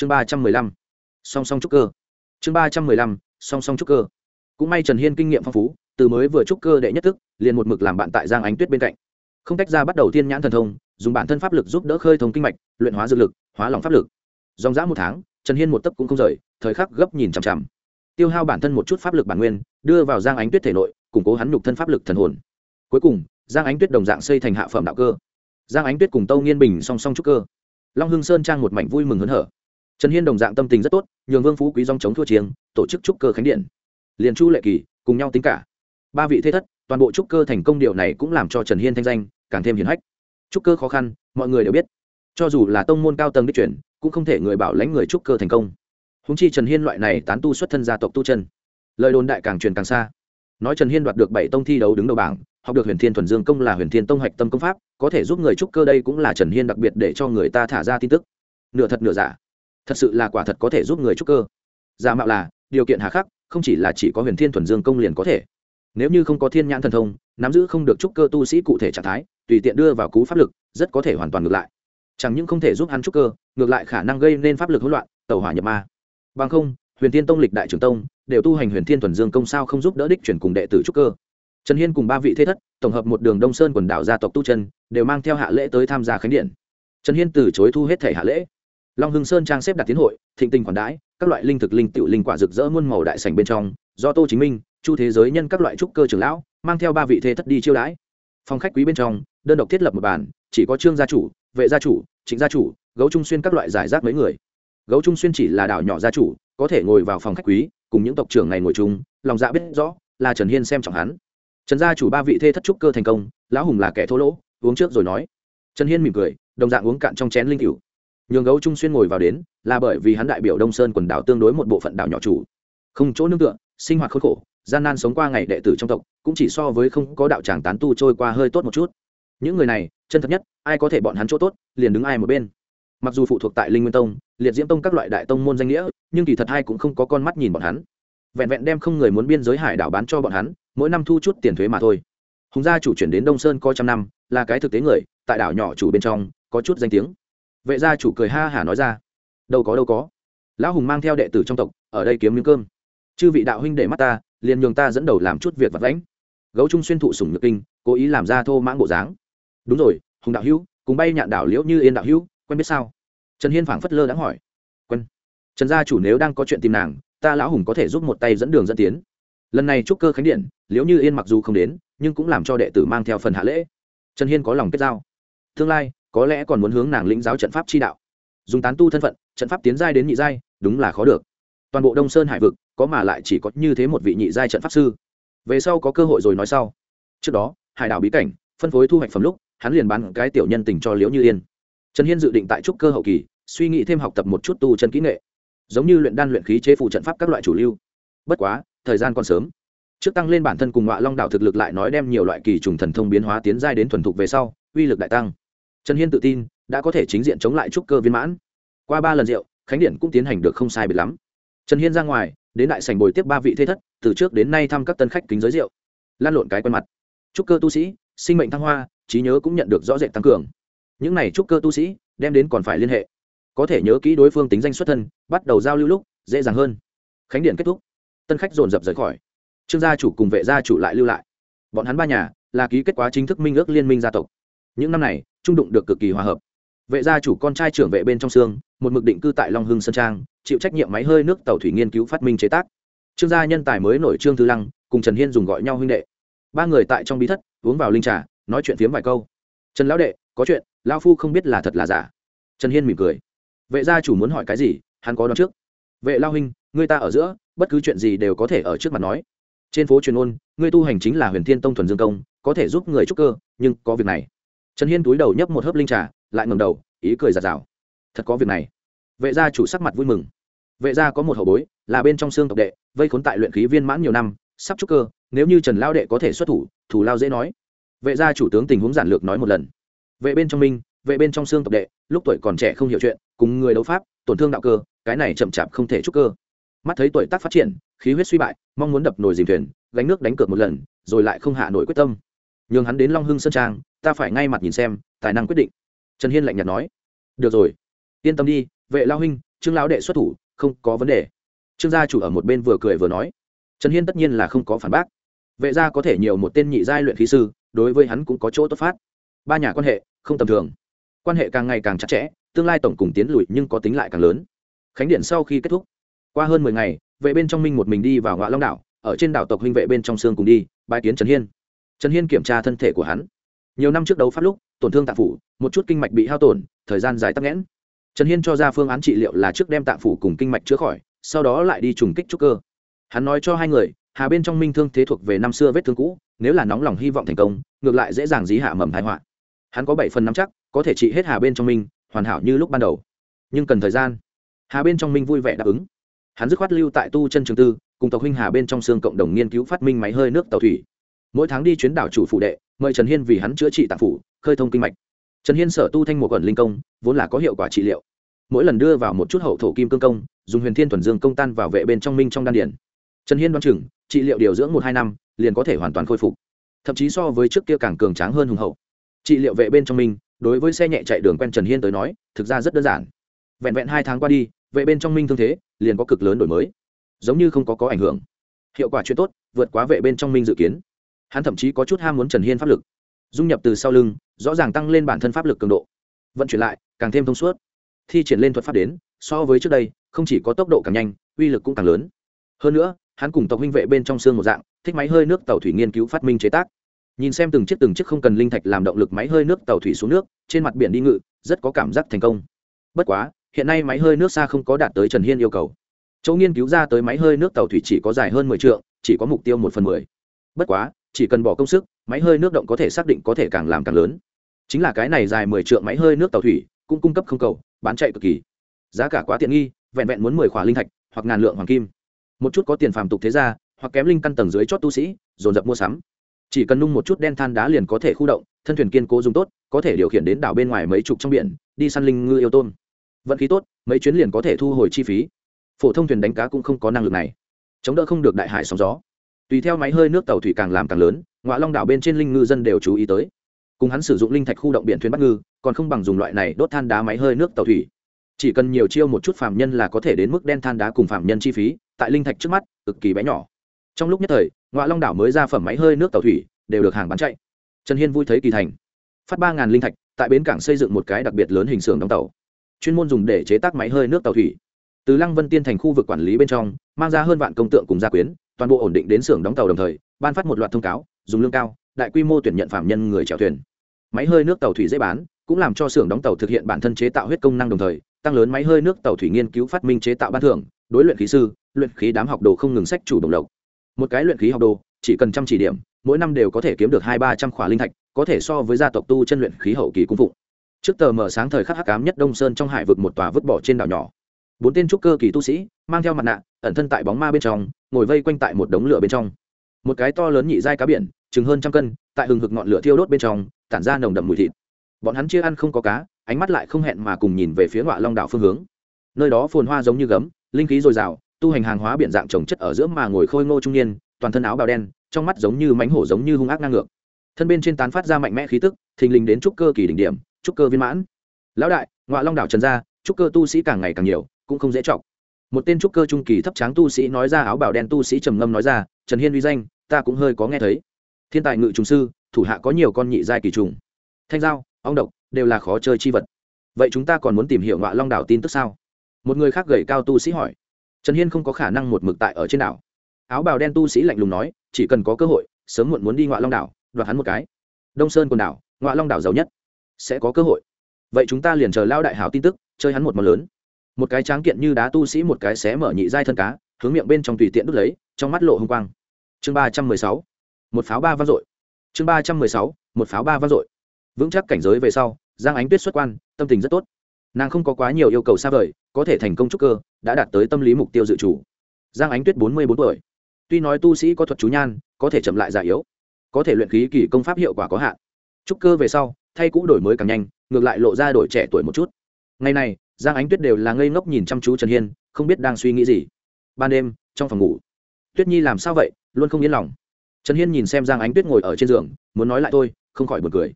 chương ba trăm mười lăm, song song trúc cơ. Chương ba trăm mười lăm, song song trúc cơ. Cũng may trần hiên kinh nghiệm phong phú, từ mới vừa trúc cơ đệ nhất thức, liền một mực làm bạn tại giang ánh tuyết bên cạnh. Không tách ra bắt đầu thiên nhãn thần thông, dùng bản thân pháp lực giúp đỡ khơi thông kinh mạch, luyện hóa dược lực, hóa lòng pháp lực. Dòng dã một tháng, trần hiên một tấc cũng không rời, thời khắc gấp nhìn chằm chằm. Tiêu hao bản thân một chút pháp lực bản nguyên, đưa vào giang ánh tuyết thể nội, củng cố hắn nhục thân pháp lực thần hồn. Cuối cùng, giang ánh tuyết đồng dạng xây thành hạ phẩm đạo cơ. Giang ánh tuyết cùng tâu nghiên bình song song trúc cơ. Long hưng sơn trang một mảnh vui mừng hớn hở trần hiên đồng dạng tâm tình rất tốt, nhường vương phú quý dòng chống thua chiêng, tổ chức trúc cơ khánh điện. Liền chu lệ kỳ cùng nhau tính cả. Ba vị thế thất, toàn bộ trúc cơ thành công điều này cũng làm cho trần hiên thanh danh càng thêm hiển hách. Trúc cơ khó khăn, mọi người đều biết. Cho dù là tông môn cao tầng đích chuyển, cũng không thể người bảo lãnh người trúc cơ thành công. Húng chi trần hiên loại này tán tu xuất thân gia tộc tu chân. Lời đồn đại càng truyền càng xa. Nói trần hiên đoạt được bảy tông thi đấu đứng đầu bảng, học được huyền thiên thuần dương công là huyền thiên tông hạch tâm công pháp, có thể giúp người trúc cơ đây cũng là trần hiên đặc biệt để cho người ta thả ra tin tức. Nửa thật nửa giả thật sự là quả thật có thể giúp người trúc cơ. Giả mạo là, điều kiện hà khắc, không chỉ là chỉ có huyền thiên thuần dương công liền có thể. Nếu như không có thiên nhãn thần thông, nắm giữ không được trúc cơ tu sĩ cụ thể trạng thái, tùy tiện đưa vào cú pháp lực, rất có thể hoàn toàn ngược lại. Chẳng những không thể giúp hắn trúc cơ, ngược lại khả năng gây nên pháp lực hỗn loạn tàu hỏa nhập ma. Bằng không, huyền thiên tông lịch đại trưởng tông, đều tu hành huyền thiên thuần dương công sao không giúp đỡ đích chuyển cùng đệ tử trúc cơ. Trần hiên cùng ba vị thế thất, tổng hợp một đường đông sơn quần đảo gia tộc tu chân, đều mang theo hạ lễ tới tham gia khánh điện. Trần hiên từ chối thu hết thể hạ lễ long hưng sơn trang xếp đặt tiến hội, thịnh tình khoản đãi, các loại linh thực linh tựu linh quả rực rỡ muôn màu đại sành bên trong, do tô chính minh, chu thế giới nhân các loại trúc cơ trưởng lão, mang theo ba vị thế thất đi chiêu đãi. Phòng khách quý bên trong, đơn độc thiết lập một bàn, chỉ có trương gia chủ, vệ gia chủ, trịnh gia chủ, gấu trung xuyên các loại giải rác mấy người. Gấu trung xuyên chỉ là đảo nhỏ gia chủ, có thể ngồi vào phòng khách quý, cùng những tộc trưởng này ngồi chung, lòng dạ biết rõ, là trần hiên xem trọng hắn. Trần gia chủ ba vị thê thất trúc cơ thành công, lão hùng là kẻ thô lỗ, uống trước rồi nói. Trần hiên mỉm cười, đồng dạng uống cạn trong chén linh cựu nhường gấu trung xuyên ngồi vào đến, là bởi vì hắn đại biểu đông sơn quần đảo tương đối một bộ phận đảo nhỏ chủ. Không chỗ nương tựa, sinh hoạt khốn khổ, gian nan sống qua ngày đệ tử trong tộc, cũng chỉ so với không có đạo tràng tán tu trôi qua hơi tốt một chút. Những người này, chân thật nhất, ai có thể bọn hắn chỗ tốt, liền đứng ai một bên. Mặc dù phụ thuộc tại linh nguyên tông, liệt diễm tông các loại đại tông môn danh nghĩa, nhưng kỳ thật ai cũng không có con mắt nhìn bọn hắn. Vẹn vẹn đem không người muốn biên giới hải đảo bán cho bọn hắn, mỗi năm thu chút tiền thuế mà thôi. Hùng gia chủ chuyển đến đông sơn coi trăm năm, là cái thực tế người, tại đảo nhỏ chủ bên trong, có chút danh tiếng vệ gia chủ cười ha hả nói ra, đâu có đâu có. Lão hùng mang theo đệ tử trong tộc, ở đây kiếm miếng cơm. Chư vị đạo huynh để mắt ta, liền nhường ta dẫn đầu làm chút việc vật lãnh gấu trung xuyên thụ sủng nhược kinh, cố ý làm ra thô mãng bộ dáng. Đúng rồi, hùng đạo hữu, cùng bay nhạn đảo liễu như yên đạo hữu, quen biết sao? Trần hiên phảng phất lơ đáng hỏi. Quen. Trần gia chủ nếu đang có chuyện tìm nàng, ta lão hùng có thể giúp một tay dẫn đường dẫn tiến. Lần này trúc cơ khánh điện, liễu như yên mặc dù không đến, nhưng cũng làm cho đệ tử mang theo phần hạ lễ. Trần hiên có lòng kết giao. Tương lai có lẽ còn muốn hướng nàng lĩnh giáo trận pháp chi đạo. Dùng tán tu thân phận, trận pháp tiến giai đến nhị giai, đúng là khó được. Toàn bộ đông sơn hải vực, có mà lại chỉ có như thế một vị nhị giai trận pháp sư. Về sau có cơ hội rồi nói sau. Trước đó, hải đảo bí cảnh, phân phối thu hoạch phẩm lúc, hắn liền bán cái tiểu nhân tình cho liễu như yên. Trần hiên dự định tại trúc cơ hậu kỳ, suy nghĩ thêm học tập một chút tu chân kỹ nghệ. Giống như luyện đan luyện khí chế phụ trận pháp các loại chủ lưu. Bất quá, thời gian còn sớm. Trước tăng lên bản thân cùng ngọa long đạo thực lực lại nói đem nhiều loại kỳ trùng thần thông biến hóa tiến giai đến thuần thục về sau, uy lực đại tăng trần hiên tự tin, đã có thể chính diện chống lại trúc cơ viên mãn. Qua ba lần rượu, khánh điện cũng tiến hành được không sai biệt lắm. Trần hiên ra ngoài, đến đại sành bồi tiếp ba vị thế thất, từ trước đến nay thăm các tân khách kính giới rượu. Lan lộn cái quen mặt. Trúc cơ tu sĩ, sinh mệnh thăng hoa, trí nhớ cũng nhận được rõ rệt tăng cường. Những này trúc cơ tu sĩ, đem đến còn phải liên hệ. Có thể nhớ kỹ đối phương tính danh xuất thân, bắt đầu giao lưu lúc, dễ dàng hơn. Khánh điện kết thúc. Tân khách dồn dập rời khỏi. Trương gia chủ cùng vệ gia chủ lại lưu lại. Bọn hắn ba nhà, là ký kết quả chính thức minh ước liên minh gia tộc những năm này, trung đụng được cực kỳ hòa hợp. Vệ gia chủ con trai trưởng vệ bên trong xương, một mực định cư tại long hưng sơn trang, chịu trách nhiệm máy hơi nước tàu thủy nghiên cứu phát minh chế tác. Trương gia nhân tài mới nổi trương thư lăng, cùng trần hiên dùng gọi nhau huynh đệ. Ba người tại trong bí thất, uống vào linh trà, nói chuyện phiếm vài câu. Trần lão đệ, có chuyện, lão phu không biết là thật là giả. Trần hiên mỉm cười. Vệ gia chủ muốn hỏi cái gì, hắn có đón trước. Vệ lao huynh, người ta ở giữa, bất cứ chuyện gì đều có thể ở trước mặt nói. Trên phố truyền ôn, người tu hành chính là huyền thiên tông thuần dương công, có thể giúp người trúc cơ, nhưng có việc này trần hiên túi đầu nhấp một hớp linh trà, lại ngầm đầu, ý cười giạt rào. Thật có việc này. Vệ gia chủ sắc mặt vui mừng. Vệ gia có một hậu bối, là bên trong xương tộc đệ, vây khốn tại luyện khí viên mãn nhiều năm, sắp trúc cơ, nếu như trần lao đệ có thể xuất thủ thủ lao dễ nói. Vệ gia chủ tướng tình huống giản lược nói một lần. Vệ bên trong minh, vệ bên trong xương tộc đệ, lúc tuổi còn trẻ không hiểu chuyện, cùng người đấu pháp, tổn thương đạo cơ, cái này chậm chạp không thể trúc cơ. Mắt thấy tuổi tác phát triển, khí huyết suy bại, mong muốn đập nồi dìm thuyền, gánh nước đánh cược một lần, rồi lại không hạ nổi quyết tâm. Nhường hắn đến long hưng sơn trang ta phải ngay mặt nhìn xem, tài năng quyết định. Trần hiên lạnh nhạt nói. Được rồi, yên tâm đi, vệ lao huynh, trương lão đệ xuất thủ, không có vấn đề. Trương gia chủ ở một bên vừa cười vừa nói. Trần hiên tất nhiên là không có phản bác. Vệ gia có thể nhiều một tên nhị giai luyện khí sư, đối với hắn cũng có chỗ tốt phát. Ba nhà quan hệ không tầm thường. Quan hệ càng ngày càng chặt chẽ, tương lai tổng cùng tiến lùi nhưng có tính lại càng lớn. Khánh điện sau khi kết thúc, qua hơn mười ngày, vệ bên trong minh một mình đi vào ngọa long đảo, ở trên đảo tộc huynh vệ bên trong sương cùng đi bài kiến trần hiên. Trần hiên kiểm tra thân thể của hắn nhiều năm trước đấu pháp lúc, tổn thương tạng phủ, một chút kinh mạch bị hao tổn, thời gian dài tắc nghẽn. Trần hiên cho ra phương án trị liệu là trước đem tạng phủ cùng kinh mạch chữa khỏi, sau đó lại đi trùng kích trúc cơ. Hắn nói cho hai người, hà bên trong minh thương thế thuộc về năm xưa vết thương cũ, nếu là nóng lòng hy vọng thành công, ngược lại dễ dàng dí hạ mầm thái họa. Hắn có bảy phần nắm chắc, có thể trị hết hà bên trong minh, hoàn hảo như lúc ban đầu. Nhưng cần thời gian. Hà bên trong minh vui vẻ đáp ứng. Hắn dứt khoát lưu tại tu chân trường tư, cùng tộc huynh hà bên trong xương cộng đồng nghiên cứu phát minh máy hơi nước tàu thủy mỗi tháng đi chuyến đảo chủ phụ đệ, mời trần hiên vì hắn chữa trị tạng phủ, khơi thông kinh mạch. Trần hiên sở tu thanh một quần linh công, vốn là có hiệu quả trị liệu. Mỗi lần đưa vào một chút hậu thổ kim cương công, dùng huyền thiên thuần dương công tan vào vệ bên trong minh trong đan điển trần hiên đoán chừng, trị liệu điều dưỡng một hai năm, liền có thể hoàn toàn khôi phục. Thậm chí so với trước kia càng cường tráng hơn hùng hậu. Trị liệu vệ bên trong minh, đối với xe nhẹ chạy đường quen trần hiên tới nói, thực ra rất đơn giản. Vẹn vẹn hai tháng qua đi, vệ bên trong minh thương thế, liền có cực lớn đổi mới. Giống như không có có ảnh hưởng. Hiệu quả chuyện tốt, vượt quá vệ bên trong minh dự kiến hắn thậm chí có chút ham muốn trần hiên pháp lực. Dung nhập từ sau lưng, rõ ràng tăng lên bản thân pháp lực cường độ. Vận chuyển lại, càng thêm thông suốt. Thi triển lên thuật pháp đến, so với trước đây, không chỉ có tốc độ càng nhanh, uy lực cũng càng lớn. Hơn nữa, hắn cùng tộc huynh vệ bên trong xương một dạng, thích máy hơi nước tàu thủy nghiên cứu phát minh chế tác. Nhìn xem từng chiếc từng chiếc không cần linh thạch làm động lực máy hơi nước tàu thủy xuống nước, trên mặt biển đi ngự, rất có cảm giác thành công. Bất quá, hiện nay máy hơi nước xa không có đạt tới trần hiên yêu cầu. Chỗ nghiên cứu ra tới máy hơi nước tàu thủy chỉ có dài hơn mười t chỉ có mục tiêu một phần mười. Bất quá chỉ cần bỏ công sức, máy hơi nước động có thể xác định có thể càng làm càng lớn. Chính là cái này dài mười t máy hơi nước tàu thủy, cũng cung cấp không cầu, bán chạy cực kỳ. Giá cả quá tiện nghi, vẹn vẹn muốn mười khỏa linh thạch, hoặc ngàn lượng hoàng kim. Một chút có tiền phàm tục thế ra hoặc kém linh căn tầng dưới chót tu sĩ, dồn dập mua sắm. Chỉ cần nung một chút đen than đá liền có thể khu động, thân thuyền kiên cố dùng tốt, có thể điều khiển đến đảo bên ngoài mấy chục trong biển, đi săn linh ngư yêu tôn vận khí tốt, mấy chuyến liền có thể thu hồi chi phí. Phổ thông thuyền đánh cá cũng không có năng lực này. Chống đỡ không được đại hải sóng gió tùy theo máy hơi nước tàu thủy càng làm càng lớn ngoại long đảo bên trên linh ngư dân đều chú ý tới. Cùng hắn sử dụng linh thạch khu động biển thuyền bắt ngư, còn không bằng dùng loại này đốt than đá máy hơi nước tàu thủy. Chỉ cần nhiều chiêu một chút phạm nhân là có thể đến mức đen than đá cùng phạm nhân chi phí, tại linh thạch trước mắt, cực kỳ bé nhỏ. Trong lúc nhất thời ngoại long đảo mới ra phẩm máy hơi nước tàu thủy, đều được hàng bán chạy. Trần hiên vui thấy kỳ thành. Phát ba linh thạch, tại bến cảng xây dựng một cái đặc biệt lớn hình xưởng đóng tàu. Chuyên môn dùng để chế tác máy hơi nước tàu thủy. Từ lăng vân tiên thành khu vực quản lý bên trong, mang ra hơn vạn công tượng cùng gia quyến toàn bộ ổn định đến xưởng đóng tàu đồng thời, ban phát một loạt thông cáo, dùng lương cao, đại quy mô tuyển nhận phạm nhân người chèo thuyền. Máy hơi nước tàu thủy dễ bán, cũng làm cho xưởng đóng tàu thực hiện bản thân chế tạo huyết công năng đồng thời, tăng lớn máy hơi nước tàu thủy nghiên cứu phát minh chế tạo ban thưởng, đối luyện khí sư, luyện khí đám học đồ không ngừng sách chủ động lộc. Một cái luyện khí học đồ, chỉ cần chăm chỉ điểm, mỗi năm đều có thể kiếm được hai ba trăm khỏa linh thạch, có thể so với gia tộc tu chân luyện khí hậu kỳ cung phụng. Trước tờ mở sáng thời khắc hắc ám nhất đông sơn trong hải vực một tòa vứt bỏ trên đảo nhỏ bốn tên trúc cơ kỳ tu sĩ mang theo mặt nạ, ẩn thân tại bóng ma bên trong, ngồi vây quanh tại một đống lửa bên trong. Một cái to lớn nhị dai cá biển, chừng hơn trăm cân, tại hừng hực ngọn lửa thiêu đốt bên trong, tản ra nồng đậm mùi thịt. Bọn hắn chia ăn không có cá, ánh mắt lại không hẹn mà cùng nhìn về phía ngọa long đảo phương hướng. Nơi đó phồn hoa giống như gấm, linh khí dồi dào, tu hành hàng hóa biển dạng trồng chất ở giữa mà ngồi khôi ngô trung niên, toàn thân áo bào đen, trong mắt giống như mánh hổ giống như hung ác ngang ngược. Thân bên trên tán phát ra mạnh mẽ khí tức, thình lình đến trúc cơ kỳ đỉnh điểm, trúc cơ viên mãn. Lão đại, ngọa long đảo trần gia, trúc cơ tu sĩ càng ngày càng nhiều cũng không dễ chọc. Một tên trúc cơ trung kỳ thấp tráng tu sĩ nói ra áo bào đen tu sĩ trầm ngâm nói ra, trần hiên uy danh, ta cũng hơi có nghe thấy. Thiên tài ngự trùng sư, thủ hạ có nhiều con nhị giai kỳ trùng. Thanh giao, ong độc, đều là khó chơi chi vật. Vậy chúng ta còn muốn tìm hiểu ngọa long đảo tin tức sao? Một người khác gầy cao tu sĩ hỏi. Trần hiên không có khả năng một mực tại ở trên đảo. Áo bào đen tu sĩ lạnh lùng nói, chỉ cần có cơ hội, sớm muộn muốn đi ngọa long đảo, đoạt hắn một cái. Đông sơn quần đảo, ngọa long đảo giàu nhất, sẽ có cơ hội. Vậy chúng ta liền chờ lao đại hảo tin tức, chơi hắn một món lớn một cái tráng kiện như đá tu sĩ một cái xé mở nhị dai thân cá, hướng miệng bên trong tùy tiện đút lấy, trong mắt lộ h ư n g quang. Chương ba trăm mười sáu, một pháo ba vang dội. Chương ba trăm mười sáu, một pháo ba vang dội. Vững chắc cảnh giới về sau, giang ánh tuyết xuất quan, tâm tình rất tốt. Nàng không có quá nhiều yêu cầu xa vời, có thể thành công trúc cơ, đã đạt tới tâm lý mục tiêu dự chủ giang ánh tuyết bốn mươi bốn tuổi. Tuy nói tu sĩ có thuật chú nhan, có thể chậm lại già yếu, có thể luyện khí kỳ công pháp hiệu quả có hạn, trúc cơ về sau, thay cũ đổi mới càng nhanh, ngược lại lộ ra đổi trẻ tuổi một chút. Ngày này giang ánh tuyết đều là ngây ngốc nhìn chăm chú trần hiên, không biết đang suy nghĩ gì. Ban đêm, trong phòng ngủ, tuyết nhi làm sao vậy, luôn không yên lòng. Trần hiên nhìn xem giang ánh tuyết ngồi ở trên giường, muốn nói lại tôi không khỏi b u ồ n cười.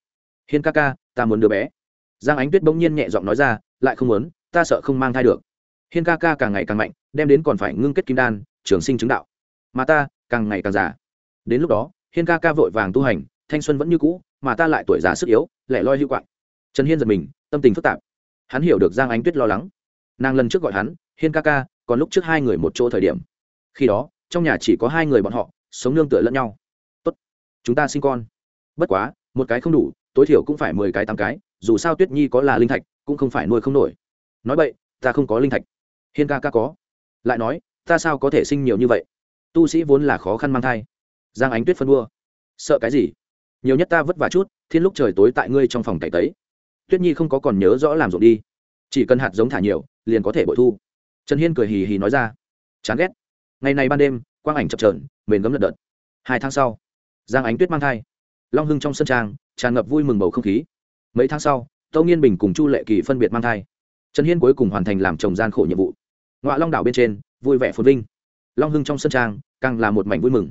Hiên ca ca, ta muốn đứa bé. Giang ánh tuyết bỗng nhiên nhẹ giọng nói ra, lại không muốn, ta sợ không mang thai được. Hiên ca ca càng ngày càng mạnh, đem đến còn phải ngưng kết kim đan, trường sinh chứng đạo. Mà ta, càng ngày càng già. Đến lúc đó, hiên ca ca vội vàng tu hành, thanh xuân vẫn như cũ, mà ta lại tuổi già sức yếu, lẻ loi hữu quạng. Trần hiên giật mình, tâm tình phức tạp hắn hiểu được giang ánh tuyết lo lắng. Nàng lần trước gọi hắn, hiên ca ca, còn lúc trước hai người một chỗ thời điểm. Khi đó, trong nhà chỉ có hai người bọn họ, sống nương tựa lẫn nhau. Tốt, chúng ta sinh con. Bất quá, một cái không đủ, tối thiểu cũng phải mười cái tám cái, dù sao tuyết nhi có là linh thạch, cũng không phải nuôi không nổi. Nói vậy, ta không có linh thạch. Hiên ca ca có. Lại nói, ta sao có thể sinh nhiều như vậy? Tu sĩ vốn là khó khăn mang thai. Giang ánh tuyết phân đua. Sợ cái gì? Nhiều nhất ta vất vả chút, thiên lúc trời tối tại ngươi trong phòng cải tấy tuyết nhi không có còn nhớ rõ làm ruộng đi. Chỉ cần hạt giống thả nhiều, liền có thể bội thu. Trần hiên cười hì hì nói ra. Chán ghét. Ngày này ban đêm, quang ảnh chập trờn mền gấm lật đợt hai tháng sau, giang ánh tuyết mang thai. Long hưng trong sân trang, tràn ngập vui mừng bầu không khí. Mấy tháng sau, tâu nghiên bình cùng chu lệ kỳ phân biệt mang thai. Trần hiên cuối cùng hoàn thành làm chồng gian khổ nhiệm vụ. Ngoại long đảo bên trên, vui vẻ phồn vinh. Long hưng trong sân trang, càng là một mảnh vui mừng.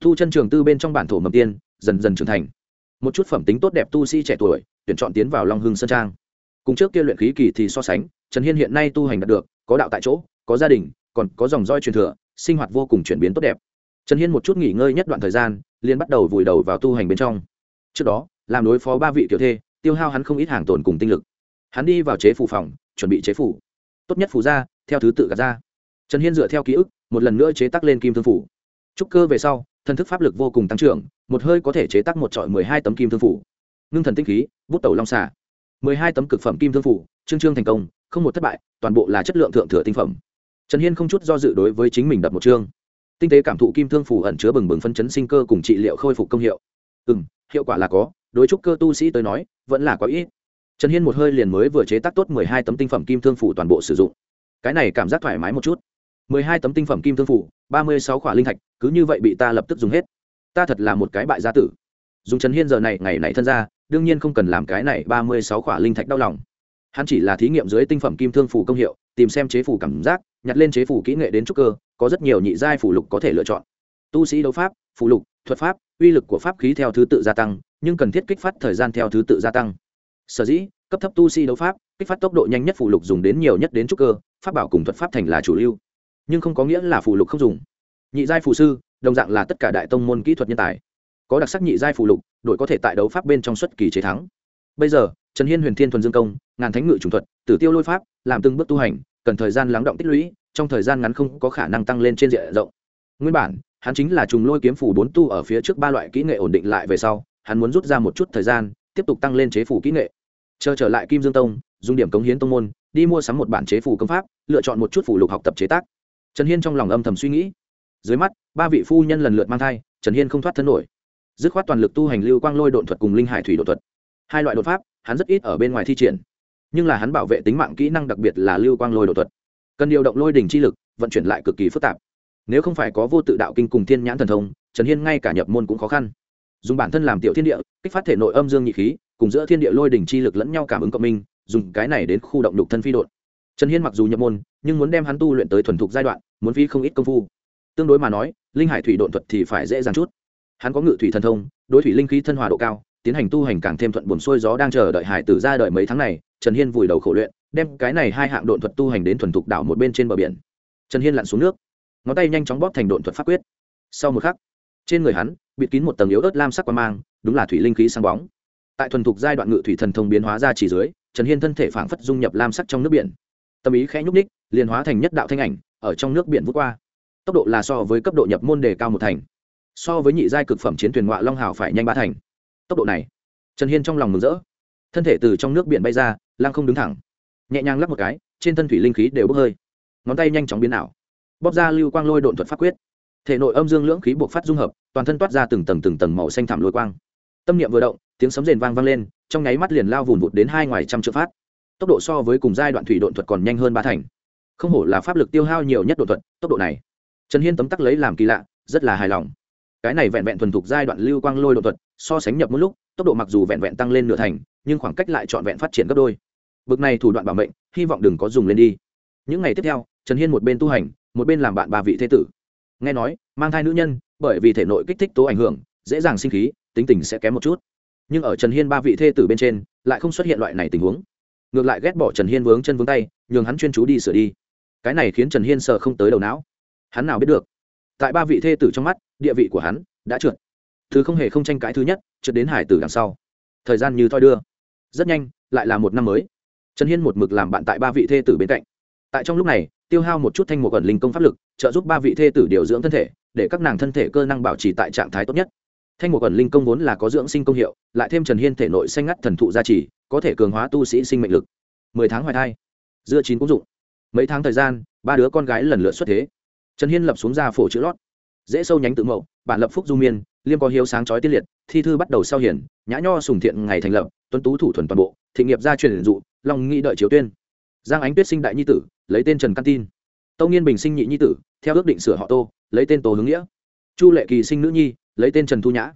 Thu chân trường tư bên trong bản thổ mầm tiên, dần dần trưởng thành. Một chút phẩm tính tốt đẹp tu sĩ trẻ tuổi tuyển chọn tiến vào long hưng Sơn trang. Cùng trước kia luyện khí kỳ thì so sánh, trần hiên hiện nay tu hành đạt được, có đạo tại chỗ, có gia đình, còn có dòng roi truyền thừa, sinh hoạt vô cùng chuyển biến tốt đẹp. Trần hiên một chút nghỉ ngơi nhất đoạn thời gian, liền bắt đầu vùi đầu vào tu hành bên trong. Trước đó, làm đối phó ba vị tiểu thê, tiêu hao hắn không ít hàng tồn cùng tinh lực. Hắn đi vào chế phủ phòng, chuẩn bị chế phủ. Tốt nhất phủ ra, theo thứ tự gạt ra. Trần hiên dựa theo ký ức, một lần nữa chế tắc lên kim thương phủ. Trúc cơ về sau thân thức pháp lực vô cùng tăng trưởng, một hơi có thể chế tắc một trọi mười hai tấm kim thương phủ. Ngưng thần tinh khí bút tẩu long xà, mười hai tấm cực phẩm kim thương phủ trương trương thành công không một thất bại toàn bộ là chất lượng thượng thừa tinh phẩm. Trần hiên không chút do dự đối với chính mình đập một chương. Tinh tế cảm thụ kim thương phủ ẩn chứa bừng bừng phân chấn sinh cơ cùng trị liệu khôi phục công hiệu. Ừ m hiệu quả là có đối trúc cơ tu sĩ tới nói vẫn là có ít. Trần hiên một hơi liền mới vừa chế tác tốt mười hai tấm tinh phẩm kim thương phủ toàn bộ sử dụng. Cái này cảm giác thoải mái một chút. Mười hai tấm tinh phẩm kim thương phủ ba mươi sáu khỏa linh thạch cứ như vậy bị ta lập tức dùng hết. Ta thật là một cái bại gia tử dùng trần hiên giờ này ngày này thân ra, đương nhiên không cần làm cái này ba mươi sáu khỏa linh thạch đau lòng. Hắn chỉ là thí nghiệm dưới tinh phẩm kim thương phủ công hiệu, tìm xem chế phủ cảm giác, nhặt lên chế phủ kỹ nghệ đến trúc cơ, có rất nhiều nhị giai phủ lục có thể lựa chọn. Tu sĩ đấu pháp phủ lục, thuật pháp, uy lực của pháp khí theo thứ tự gia tăng, nhưng cần thiết kích phát thời gian theo thứ tự gia tăng. Sở dĩ, cấp thấp tu sĩ đấu pháp, kích phát tốc độ nhanh nhất phủ lục dùng đến nhiều nhất đến trúc cơ, pháp bảo cùng thuật pháp thành là chủ lưu. Nhưng không có nghĩa là phủ lục không dùng. Nhị giai phù sư, đồng dạng là tất cả đại tông môn kỹ thuật nhân tài có đặc sắc nhị giai phụ lục, đội có thể tại đấu pháp bên trong xuất kỳ chế thắng. Bây giờ, trần hiên huyền thiên thuần dương công, ngàn thánh ngự trùng thuật, tử tiêu lôi pháp, làm từng bước tu hành, cần thời gian lắng động tích lũy, trong thời gian ngắn không có khả năng tăng lên trên diện rộng. Nguyên bản, hắn chính là trùng lôi kiếm phủ bốn tu ở phía trước ba loại kỹ nghệ ổn định lại về sau, hắn muốn rút ra một chút thời gian, tiếp tục tăng lên chế phủ kỹ nghệ. Chờ trở lại kim dương tông, dùng điểm cống hiến tông môn, đi mua sắm một bản chế phủ công pháp, lựa chọn một chút phủ lục học tập chế tác. Trần hiên trong lòng âm thầm suy nghĩ. Dưới mắt, ba vị phu nhân lần lượt mang thai, trần hiên không thoát thân nổi dứt khoát toàn lực tu hành lưu quang lôi độn thuật cùng linh hải thủy độn thuật. Hai loại đột pháp, hắn rất ít ở bên ngoài thi triển, nhưng là hắn bảo vệ tính mạng kỹ năng đặc biệt là lưu quang lôi đột thuật. Cần điều động lôi đỉnh chi lực, vận chuyển lại cực kỳ phức tạp. Nếu không phải có vô tự đạo kinh cùng thiên nhãn thần thông, trần hiên ngay cả nhập môn cũng khó khăn. Dùng bản thân làm tiểu thiên địa, kích phát thể nội âm dương nhị khí, cùng giữa thiên địa lôi đỉnh chi lực lẫn nhau cảm ứng cộng minh, dùng cái này đến khu động đục thân phi đột trần hiên mặc dù nhập môn, nhưng muốn đem hắn tu luyện tới thuần thục giai đoạn, muốn phí không ít công phu. Tương đối mà nói, linh hải thủy độn thuật thì phải dễ dàng chút hắn có ngự thủy thần thông, đối thủy linh khí thân hòa độ cao, tiến hành tu hành càng thêm thuận buồn xuôi gió đang chờ đợi hải tử ra đợi mấy tháng này, trần hiên vùi đầu khổ luyện, đem cái này hai hạng độn thuật tu hành đến thuần thục đảo một bên trên bờ biển. Trần hiên lặn xuống nước, ngón tay nhanh chóng bóp thành độn thuật pháp quyết. Sau một khắc, trên người hắn, bịt kín một tầng yếu ớt lam sắc qua mang, đúng là thủy linh khí sáng bóng. Tại thuần thục giai đoạn ngự thủy thần thông biến hóa ra chỉ dưới, trần hiên thân thể phảng phất dung nhập lam sắc trong nước biển. Tâm ý khẽ nhúc ních liền hóa thành nhất đạo thanh ảnh, ở trong nước biển vút qua. Tốc độ là so với cấp độ nhập môn đề cao một thành so với nhị giai cực phẩm chiến thuyền ngoại long hào phải nhanh ba thành. Tốc độ này, trần hiên trong lòng mừng rỡ. Thân thể từ trong nước biển bay ra lang không đứng thẳng. Nhẹ nhàng lắp một cái, trên thân thủy linh khí đều bốc hơi. Ngón tay nhanh chóng biến ảo. Bóp ra lưu quang lôi độn thuật pháp quyết. Thể nội âm dương lưỡng khí buộc phát dung hợp, toàn thân toát ra từng tầng từng tầng màu xanh thảm lôi quang. Tâm niệm vừa động, tiếng sấm rền vang vang lên, trong nháy mắt liền lao vùn vụt đến hai ngoài trăm triệu phát. Tốc độ so với cùng giai đoạn thủy độn thuật còn nhanh hơn ba thành. Không hổ là pháp lực tiêu hao nhiều nhất đột thuật, tốc độ này. Trần hiên tấm tắc lấy làm kỳ lạ, rất là hài lòng cái này vẹn vẹn thuần thục giai đoạn lưu quang lôi độ thuật, so sánh nhập một lúc, tốc độ mặc dù vẹn vẹn tăng lên nửa thành, nhưng khoảng cách lại trọn vẹn phát triển gấp đôi. Bực này thủ đoạn bảo mệnh, hy vọng đừng có dùng lên đi. Những ngày tiếp theo, trần hiên một bên tu hành, một bên làm bạn bà vị thế tử. Nghe nói, mang thai nữ nhân, bởi vì thể nội kích thích tố ảnh hưởng, dễ dàng sinh khí, tính tình sẽ kém một chút. Nhưng ở trần hiên ba vị thê tử bên trên, lại không xuất hiện loại này tình huống. Ngược lại ghét bỏ trần hiên vướng chân vướng tay, nhường hắn chuyên chú đi sửa đi. Cái này khiến trần hiên sợ không tới đầu não. Hắn nào biết được. Tại ba vị thê tử trong mắt địa vị của hắn đã trượt. Thứ không hề không tranh cãi thứ nhất, trượt đến hải tử đằng sau. Thời gian như thoi đưa. Rất nhanh, lại là một năm mới. Trần hiên một mực làm bạn tại ba vị thê tử bên cạnh. Tại trong lúc này, tiêu hao một chút thanh một ẩn linh công pháp lực, trợ giúp ba vị thê tử điều dưỡng thân thể, để các nàng thân thể cơ năng bảo trì tại trạng thái tốt nhất. Thanh một ẩn linh công vốn là có dưỡng sinh công hiệu, lại thêm trần hiên thể nội xanh ngắt thần thụ gia trì, có thể cường hóa tu sĩ sinh mệnh lực. Mười tháng hoài thai. Dưa chín cũng dụng. Mấy tháng thời gian, ba đứa con gái lần lượt xuất thế. Trần hiên lập xuống ra phổ chữ lót dễ sâu nhánh tự mậu, bản lập phúc du miên, liêm có hiếu sáng chói tiết liệt, thi thư bắt đầu sau hiển, nhã nho sùng thiện ngày thành lập, tuấn tú thủ thuần toàn bộ thị nghiệp gia truyền dụ, long nghĩ đợi chiếu tuyên. Giang ánh tuyết sinh đại nhi tử, lấy tên trần căn tin. Tâu nghiên bình sinh nhị nhi tử, theo ước định sửa họ tô, lấy tên tô hướng nghĩa. Chu lệ kỳ sinh nữ nhi, lấy tên trần thu nhã.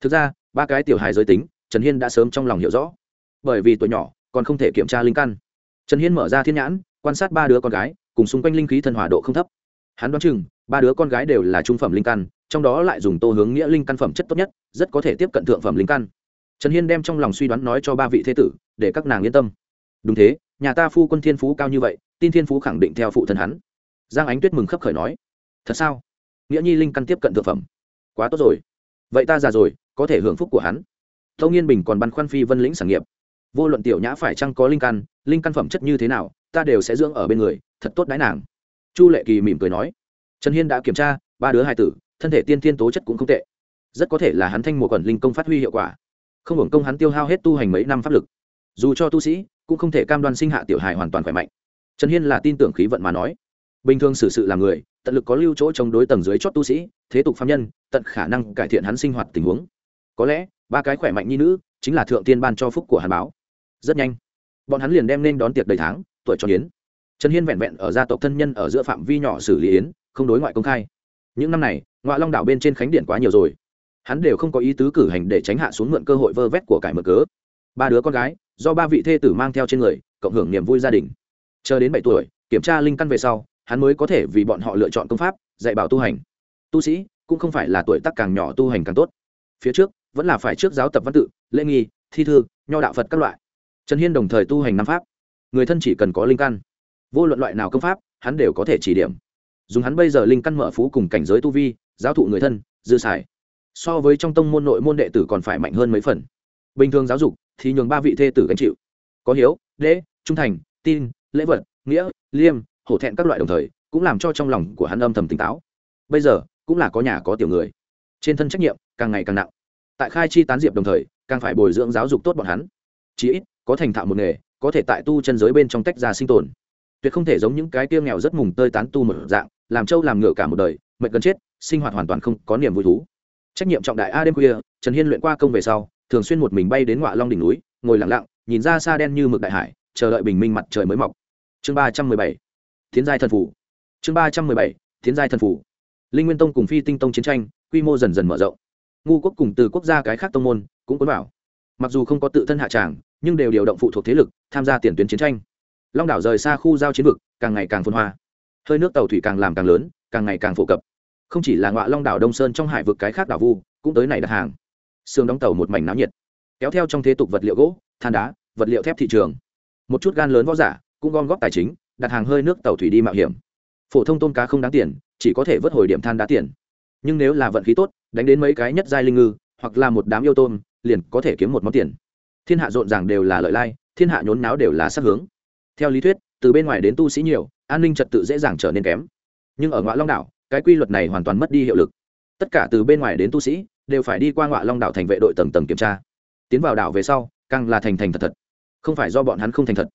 Thực ra, ba cái tiểu hài giới tính, trần hiên đã sớm trong lòng hiểu rõ. Bởi vì tuổi nhỏ, còn không thể kiểm tra linh căn. Trần hiên mở ra thiên nhãn, quan sát ba đứa con gái, cùng xung quanh linh khí thần hỏa độ không thấp. Hắn đoán chừng ba đứa con gái đều là trung phẩm linh căn, trong đó lại dùng tô hướng nghĩa linh căn phẩm chất tốt nhất, rất có thể tiếp cận thượng phẩm linh căn. Trần hiên đem trong lòng suy đoán nói cho ba vị thế tử, để các nàng yên tâm. Đúng thế, nhà ta phu quân thiên phú cao như vậy, tin thiên phú khẳng định theo phụ thân hắn. Giang ánh tuyết mừng khấp khởi nói, thật sao? Nghĩa nhi linh căn tiếp cận thượng phẩm. Quá tốt rồi. Vậy ta già rồi, có thể hưởng phúc của hắn. Tâu nghiên bình còn băn khoăn phi vân lĩnh sản nghiệp. Vô luận tiểu nhã phải chăng có linh căn linh căn phẩm chất như thế nào, ta đều sẽ dưỡng ở bên người, thật tốt đái nàng. Chu lệ kỳ mỉm cười nói trần hiên đã kiểm tra, ba đứa hai tử, thân thể tiên tiên tố chất cũng không tệ. Rất có thể là hắn thanh một quần linh công phát huy hiệu quả. Không hưởng công hắn tiêu hao hết tu hành mấy năm pháp lực. Dù cho tu sĩ, cũng không thể cam đoan sinh hạ tiểu hài hoàn toàn khỏe mạnh. Trần hiên là tin tưởng khí vận mà nói. Bình thường xử sự là người, tận lực có lưu chỗ chống đối tầng dưới chót tu sĩ, thế tục phạm nhân, tận khả năng cải thiện hắn sinh hoạt tình huống. Có lẽ, ba cái khỏe mạnh như nữ, chính là thượng tiên ban cho phúc của hàn báo. Rất nhanh, bọn hắn liền đem nên đón tiệc đầy tháng, tuổi cho yến. Trần hiên vẹn vẹn ở gia tộc thân nhân ở giữa phạm vi nhỏ xử lý yến không đối ngoại công khai. Những năm này ngoại long đảo bên trên khánh điện quá nhiều rồi. Hắn đều không có ý tứ cử hành để tránh hạ xuống mượn cơ hội vơ vét của cải mở cớ. Ba đứa con gái, do ba vị thê tử mang theo trên người, cộng hưởng niềm vui gia đình. Chờ đến bảy tuổi, kiểm tra linh căn về sau, hắn mới có thể vì bọn họ lựa chọn công pháp, dạy bảo tu hành. Tu sĩ cũng không phải là tuổi tác càng nhỏ tu hành càng tốt. Phía trước, vẫn là phải trước giáo tập văn tự, lễ nghi, thi thư, nho đạo phật các loại. Trần hiên đồng thời tu hành năm pháp. Người thân chỉ cần có linh căn. Vô luận loại nào công pháp, hắn đều có thể chỉ điểm dùng hắn bây giờ linh căn mở phú cùng cảnh giới tu vi, giáo thụ người thân, dư xài. So với trong tông môn nội môn đệ tử còn phải mạnh hơn mấy phần. Bình thường giáo dục thì nhường ba vị thê tử gánh chịu. Có hiếu, lễ, trung thành, tin, lễ vật, nghĩa, liêm, hổ thẹn các loại đồng thời, cũng làm cho trong lòng của hắn âm thầm tỉnh táo. Bây giờ, cũng là có nhà có tiểu người. Trên thân trách nhiệm càng ngày càng nặng. Tại khai chi tán diệp đồng thời, càng phải bồi dưỡng giáo dục tốt bọn hắn. Chí ít, có thành thạo một nghề, có thể tại tu chân giới bên trong tách ra sinh tồn. Tuyệt không thể giống những cái tiêu nghèo rất mùng tơi tán tu một dạng làm trâu làm ngựa cả một đời, mệt gần chết, sinh hoạt hoàn toàn không có niềm vui thú. Trách nhiệm trọng đại a đêm khuya, trần hiên luyện qua công về sau, thường xuyên một mình bay đến ngoại long đỉnh núi, ngồi lặng lặng, nhìn ra xa đen như mực đại hải, chờ đợi bình minh mặt trời mới mọc. Chương ba trăm mười bảy. Thiến giai thần phủ. Chương ba trăm mười bảy. Thiến giai thần phủ. Linh nguyên tông cùng phi tinh tông chiến tranh, quy mô dần dần mở rộng. Ngu quốc cùng từ quốc gia cái khác tông môn cũng cuốn vào. Mặc dù không có tự thân hạ tràng, nhưng đều điều động phụ thuộc thế lực tham gia tiền tuyến chiến tranh. Long đảo rời xa khu giao chiến vực, càng ngày càng phồn hoa hơi nước tàu thủy càng làm càng lớn, càng ngày càng phổ cập. Không chỉ là ngọa long đảo đông sơn trong hải vực cái khác đảo vu, cũng tới này đặt hàng. Xương đóng tàu một mảnh náo nhiệt. Kéo theo trong thế tục vật liệu gỗ, than đá, vật liệu thép thị trường. Một chút gan lớn võ giả, cũng gom góp tài chính, đặt hàng hơi nước tàu thủy đi mạo hiểm. Phổ thông tôm cá không đáng tiền, chỉ có thể vớt hồi điểm than đá tiền. Nhưng nếu là vận khí tốt, đánh đến mấy cái nhất giai linh ngư, hoặc là một đám yêu tôm, liền có thể kiếm một món tiền. Thiên hạ rộn ràng đều là lợi lai, thiên hạ nhốn náo đều là sát hướng. Theo lý thuyết từ bên ngoài đến tu sĩ nhiều, an ninh trật tự dễ dàng trở nên kém. Nhưng ở ngoại long đảo, cái quy luật này hoàn toàn mất đi hiệu lực. Tất cả từ bên ngoài đến tu sĩ, đều phải đi qua ngoại long đảo thành vệ đội tầng tầng kiểm tra. Tiến vào đảo về sau, càng là thành thành thật thật. Không phải do bọn hắn không thành thật.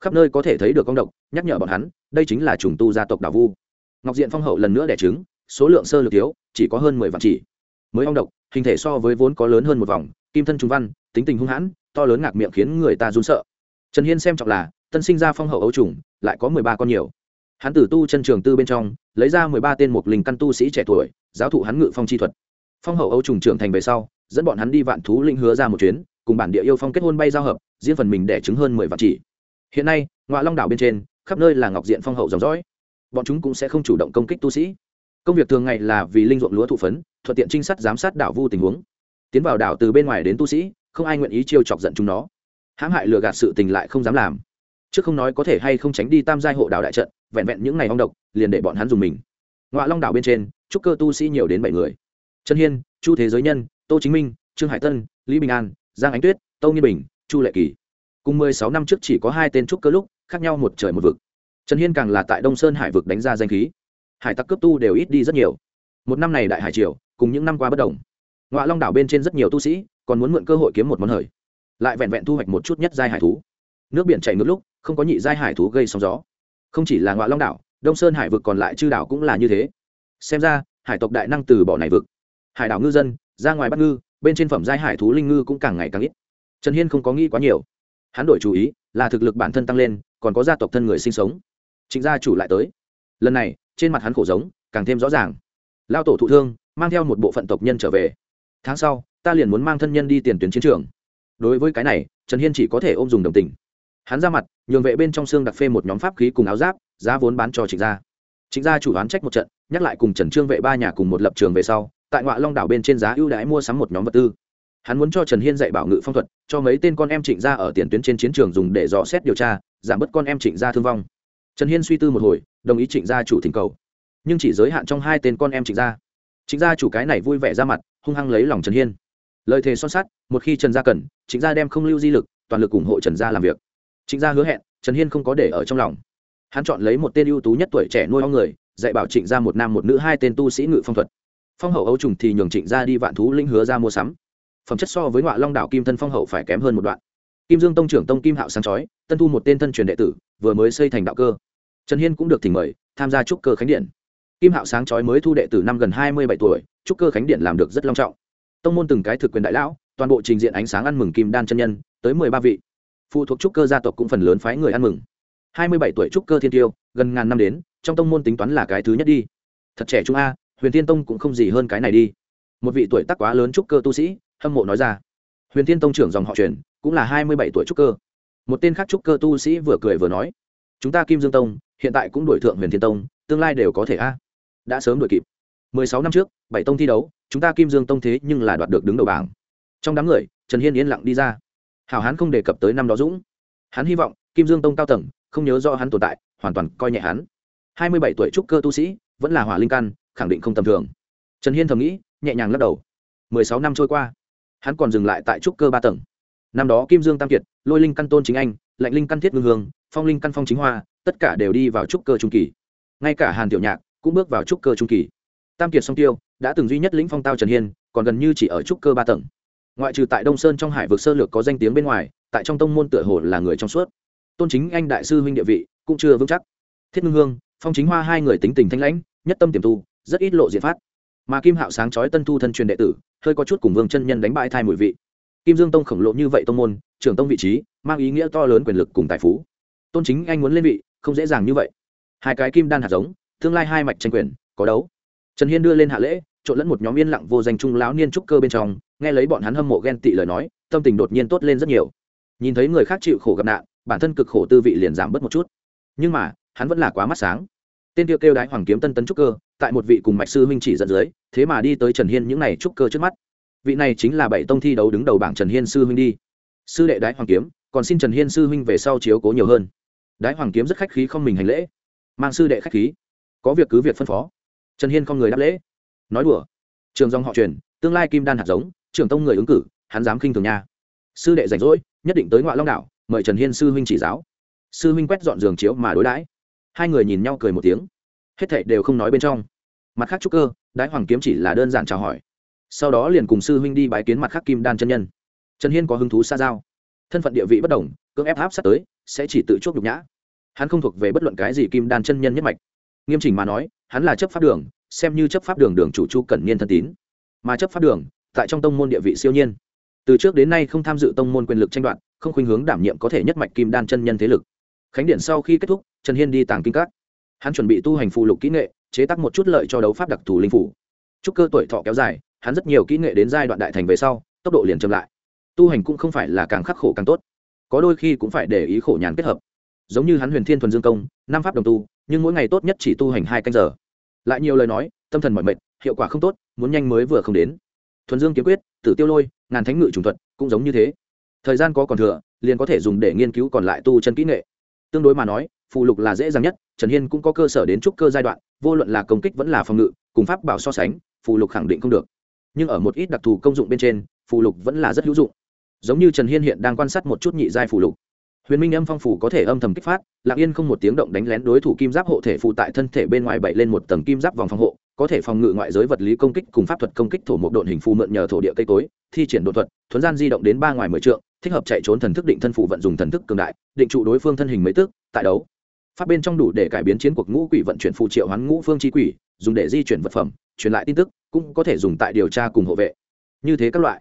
Khắp nơi có thể thấy được công độc, nhắc nhở bọn hắn, đây chính là trùng tu gia tộc đảo vu. Ngọc diện phong hậu lần nữa đẻ trứng, số lượng sơ lược thiếu, chỉ có hơn mười vạn chỉ. Mới ong độc, hình thể so với vốn có lớn hơn một vòng, kim thân trung văn, tính tình hung hãn, to lớn ngạc miệng khiến người ta run sợ. Trần hiên xem trọng là tân sinh ra phong hậu ấu trùng, lại có mười ba con nhiều. Hắn tử tu chân trường tư bên trong, lấy ra mười ba tên mục linh căn tu sĩ trẻ tuổi, giáo thụ hắn ngự phong chi thuật. Phong hậu ấu trùng trưởng thành về sau, dẫn bọn hắn đi vạn thú linh hứa ra một chuyến, cùng bản địa yêu phong kết hôn bay giao hợp diễn phần mình đẻ trứng hơn mười vạn chỉ. Hiện nay ngoại long đảo bên trên, khắp nơi là ngọc diện phong hậu dòng dõi. Bọn chúng cũng sẽ không chủ động công kích tu sĩ. Công việc thường ngày là vì linh ruộng lúa thụ phấn, thuận tiện trinh sát giám sát đảo vu tình huống. Tiến vào đảo từ bên ngoài đến tu sĩ, không ai nguyện ý chiêu chọc giận chúng nó. Hãm hại lừa gạt sự tình lại không dám làm trước không nói có thể hay không tránh đi tam giai hộ đảo đại trận, vẹn vẹn những ngày ong độc, liền để bọn hắn dùng mình. Ngoại long đảo bên trên trúc cơ tu sĩ nhiều đến bảy người. Trần hiên, chu thế giới nhân, tô chính minh, trương hải tân, lý bình an, giang ánh tuyết tâu nghiên bình, chu lệ kỳ. Cùng mười sáu năm trước chỉ có hai tên trúc cơ lúc, khác nhau một trời một vực. Trần hiên càng là tại đông sơn hải vực đánh ra danh khí. Hải tặc cấp tu đều ít đi rất nhiều. Một năm này đại hải triều, cùng những năm qua bất đồng. Ngoại long đảo bên trên rất nhiều tu sĩ, còn muốn mượn cơ hội kiếm một món hời. Lại vẹn vẹn thu hoạch một chút nhất giai hải thú. Nước biển chảy ngược lúc không có nhị giai hải thú gây sóng gió. Không chỉ là ngoại long đảo, đông sơn hải vực còn lại chư đảo cũng là như thế. Xem ra, hải tộc đại năng từ bỏ này vực. Hải đảo ngư dân, ra ngoài bắt ngư, bên trên phẩm giai hải thú linh ngư cũng càng ngày càng ít. Trần hiên không có nghĩ quá nhiều. Hắn đổi chú ý, là thực lực bản thân tăng lên, còn có gia tộc thân người sinh sống. Chính gia chủ lại tới. Lần này, trên mặt hắn khổ giống, càng thêm rõ ràng. Lao tổ thụ thương, mang theo một bộ phận tộc nhân trở về. Tháng sau, ta liền muốn mang thân nhân đi tiền tuyến chiến trường. Đối với cái này, trần hiên chỉ có thể ôm dùng đồng tình hắn ra mặt, nhường vệ bên trong xương đặc phê một nhóm pháp khí cùng áo giáp, giá vốn bán cho trịnh gia. Trịnh gia chủ đoán trách một trận, nhắc lại cùng trần trương vệ ba nhà cùng một lập trường về sau, tại ngoại long đảo bên trên giá ưu đãi mua sắm một nhóm vật tư. Hắn muốn cho trần hiên dạy bảo ngự phong thuật, cho mấy tên con em trịnh gia ở tiền tuyến trên chiến trường dùng để dò xét điều tra, giảm bớt con em trịnh gia thương vong. Trần hiên suy tư một hồi, đồng ý trịnh gia chủ thỉnh cầu. Nhưng chỉ giới hạn trong hai tên con em trịnh gia. Trịnh gia chủ cái này vui vẻ ra mặt, hung hăng lấy lòng trần hiên. Lời thề son sắt, một khi trần gia cần, trịnh gia đem không lưu di lực, toàn lực ủng hộ trần gia làm việc trịnh gia hứa hẹn, trần hiên không có để ở trong lòng. Hắn chọn lấy một tên ưu tú nhất tuổi trẻ nuôi ong người, dạy bảo trịnh gia một nam một nữ hai tên tu sĩ ngự phong thuật. Phong hậu ấu trùng thì nhường trịnh gia đi vạn thú linh hứa ra mua sắm. Phẩm chất so với ngoại long đảo kim thân phong hậu phải kém hơn một đoạn. Kim dương tông trưởng tông kim hạo sáng chói, tân thu một tên thân truyền đệ tử, vừa mới xây thành đạo cơ. Trần hiên cũng được thỉnh mời, tham gia trúc cơ khánh điện kim hạo sáng chói mới thu đệ tử năm gần hai mươi bảy tuổi, trúc cơ khánh điện làm được rất long trọng. Tông môn từng cái thực quyền đại lão, toàn bộ trình diện ánh sáng ăn mừng kim đan chân nhân, tới mười ba vị phụ thuộc trúc cơ gia tộc cũng phần lớn phái người ăn mừng. Hai mươi bảy tuổi trúc cơ thiên tiêu, gần ngàn năm đến, trong tông môn tính toán là cái thứ nhất đi. Thật trẻ trung a, huyền thiên tông cũng không gì hơn cái này đi. Một vị tuổi tác quá lớn trúc cơ tu sĩ, hâm mộ nói ra. Huyền thiên tông trưởng dòng họ truyền, cũng là hai mươi bảy tuổi trúc cơ. Một tên khác trúc cơ tu sĩ vừa cười vừa nói, chúng ta kim dương tông, hiện tại cũng đổi thượng huyền thiên tông, tương lai đều có thể a. Đã sớm đổi kịp. mười sáu năm trước, bảy tông thi đấu, chúng ta kim dương tông thế nhưng là đoạt được đứng đầu bảng. Trong đám người, trần hiên yên lặng đi ra hảo hán không đề cập tới năm đó dũng. Hắn hy vọng, kim dương tông cao tầng, không nhớ do hắn tồn tại, hoàn toàn coi nhẹ hắn. Hai mươi bảy tuổi trúc cơ tu sĩ, vẫn là hỏa linh căn, khẳng định không tầm thường. Trần hiên thầm nghĩ, nhẹ nhàng lắc đầu. mười sáu năm trôi qua, hắn còn dừng lại tại trúc cơ ba tầng. Năm đó kim dương tam kiệt, lôi linh căn tôn chính anh, lạnh linh căn thiết ngưng hương, phong linh căn phong chính hoa, tất cả đều đi vào trúc cơ trung kỳ. Ngay cả hàn tiểu nhạc cũng bước vào trúc cơ trung kỳ. Tam kiệt song tiêu, đã từng duy nhất lĩnh phong tao trần hiên, còn gần như chỉ ở trúc cơ ba tầng ngoại trừ tại đông sơn trong hải vực sơ lược có danh tiếng bên ngoài, tại trong tông môn tựa hồ là người trong suốt. Tôn chính anh đại sư huynh địa vị cũng chưa vững chắc. Thiết ngưng hương, phong chính hoa hai người tính tình thanh lãnh, nhất tâm tiềm tu, rất ít lộ diện phát. Mà kim hạo sáng chói tân thu thân truyền đệ tử, hơi có chút cùng vương chân nhân đánh bại thai mùi vị. Kim dương tông khổng lồ như vậy tông môn, trưởng tông vị trí, mang ý nghĩa to lớn quyền lực cùng tài phú. Tôn chính anh muốn lên vị, không dễ dàng như vậy. Hai cái kim đan hạt giống, tương lai hai mạch tranh quyền, có đấu. Trần hiên đưa lên hạ lễ, trộn lẫn một nhóm yên lặng vô danh trung lão niên trúc cơ bên trong nghe lấy bọn hắn hâm mộ ghen tị lời nói, tâm tình đột nhiên tốt lên rất nhiều. Nhìn thấy người khác chịu khổ gặp nạn, bản thân cực khổ tư vị liền giảm bớt một chút. Nhưng mà, hắn vẫn là quá mắt sáng. Tên tiêu kêu đái hoàng kiếm tân tấn trúc cơ, tại một vị cùng mạch sư huynh chỉ dẫn dưới, thế mà đi tới trần hiên những n à y trúc cơ trước mắt. Vị này chính là bảy tông thi đấu đứng đầu bảng trần hiên sư huynh đi. Sư đệ đái hoàng kiếm, còn xin trần hiên sư huynh về sau chiếu cố nhiều hơn. Đái hoàng kiếm rất khách khí không mình hành lễ. Mang sư đệ khách khí. Có việc cứ việc phân phó. Trần hiên không người đáp lễ. Nói đùa. Trường dòng họ truyền, tương lai kim đan hạt giống. Trưởng tông người ứng cử, hắn dám khinh thường nha. Sư đệ rảnh rỗi, nhất định tới ngoại long đảo, mời trần hiên sư huynh chỉ giáo. Sư huynh quét dọn giường chiếu mà đối đãi. Hai người nhìn nhau cười một tiếng. Hết thảy đều không nói bên trong. Mặt khác trúc cơ, đái hoàng kiếm chỉ là đơn giản chào hỏi. Sau đó liền cùng sư huynh đi bái kiến mặt khác kim đan chân nhân. Trần hiên có hứng thú xa giao. Thân phận địa vị bất đồng, cưỡng ép áp sát tới, sẽ chỉ tự chuốc nhục nhã. Hắn không thuộc về bất luận cái gì kim đan chân nhân nhất mạch. Nghiêm chỉnh mà nói, hắn là chấp pháp đường, xem như chấp pháp đường đường chủ chu cẩn niên thân tín. Mà chấp pháp đường tại trong tông môn địa vị siêu nhiên. Từ trước đến nay không tham dự tông môn quyền lực tranh đoạt, không khuynh hướng đảm nhiệm có thể nhất mạch kim đan chân nhân thế lực. Khánh điện sau khi kết thúc, trần hiên đi tàng kinh các. Hắn chuẩn bị tu hành phụ lục kỹ nghệ, chế tác một chút lợi cho đấu pháp đặc thù linh phủ. Chúc cơ tuổi thọ kéo dài, hắn rất nhiều kỹ nghệ đến giai đoạn đại thành về sau, tốc độ liền chậm lại. Tu hành cũng không phải là càng khắc khổ càng tốt. Có đôi khi cũng phải để ý khổ nhàn kết hợp. Giống như hắn huyền thiên thuần dương công, năm pháp đồng tu, nhưng mỗi ngày tốt nhất chỉ tu hành hai canh giờ. Lại nhiều lời nói, tâm thần mỏi mệt, hiệu quả không tốt, muốn nhanh mới vừa không đến thuần dương kiếm quyết, tử tiêu lôi, ngàn thánh ngự trùng thuật, cũng giống như thế. Thời gian có còn thừa, liền có thể dùng để nghiên cứu còn lại tu chân kỹ nghệ. Tương đối mà nói phụ lục là dễ dàng nhất, trần hiên cũng có cơ sở đến trúc cơ giai đoạn, vô luận là công kích vẫn là phòng ngự, cùng pháp bảo so sánh phụ lục khẳng định không được. Nhưng ở một ít đặc thù công dụng bên trên phụ lục vẫn là rất hữu dụng. Giống như trần hiên hiện đang quan sát một chút nhị giai phụ lục. Huyền minh âm phong phủ có thể âm thầm kích phát lạc yên không một tiếng động đánh lén đối thủ kim giáp hộ thể phụ tại thân thể bên ngoài bậy lên một tầng kim giáp vòng phòng hộ có thể phòng ngự ngoại giới vật lý công kích cùng pháp thuật công kích thổ một độn hình phù mượn nhờ thổ địa cây cối, thi triển đột thuật, thuấn gian di động đến ba ngoài mười trượng, thích hợp chạy trốn thần thức định thân phụ vận dùng thần thức cường đại, định trụ đối phương thân hình mấy tức tại đấu. Pháp bên trong đủ để cải biến chiến cuộc ngũ quỷ vận chuyển phụ triệu hoán ngũ phương chi quỷ, dùng để di chuyển vật phẩm, truyền lại tin tức, cũng có thể dùng tại điều tra cùng hộ vệ. Như thế các loại.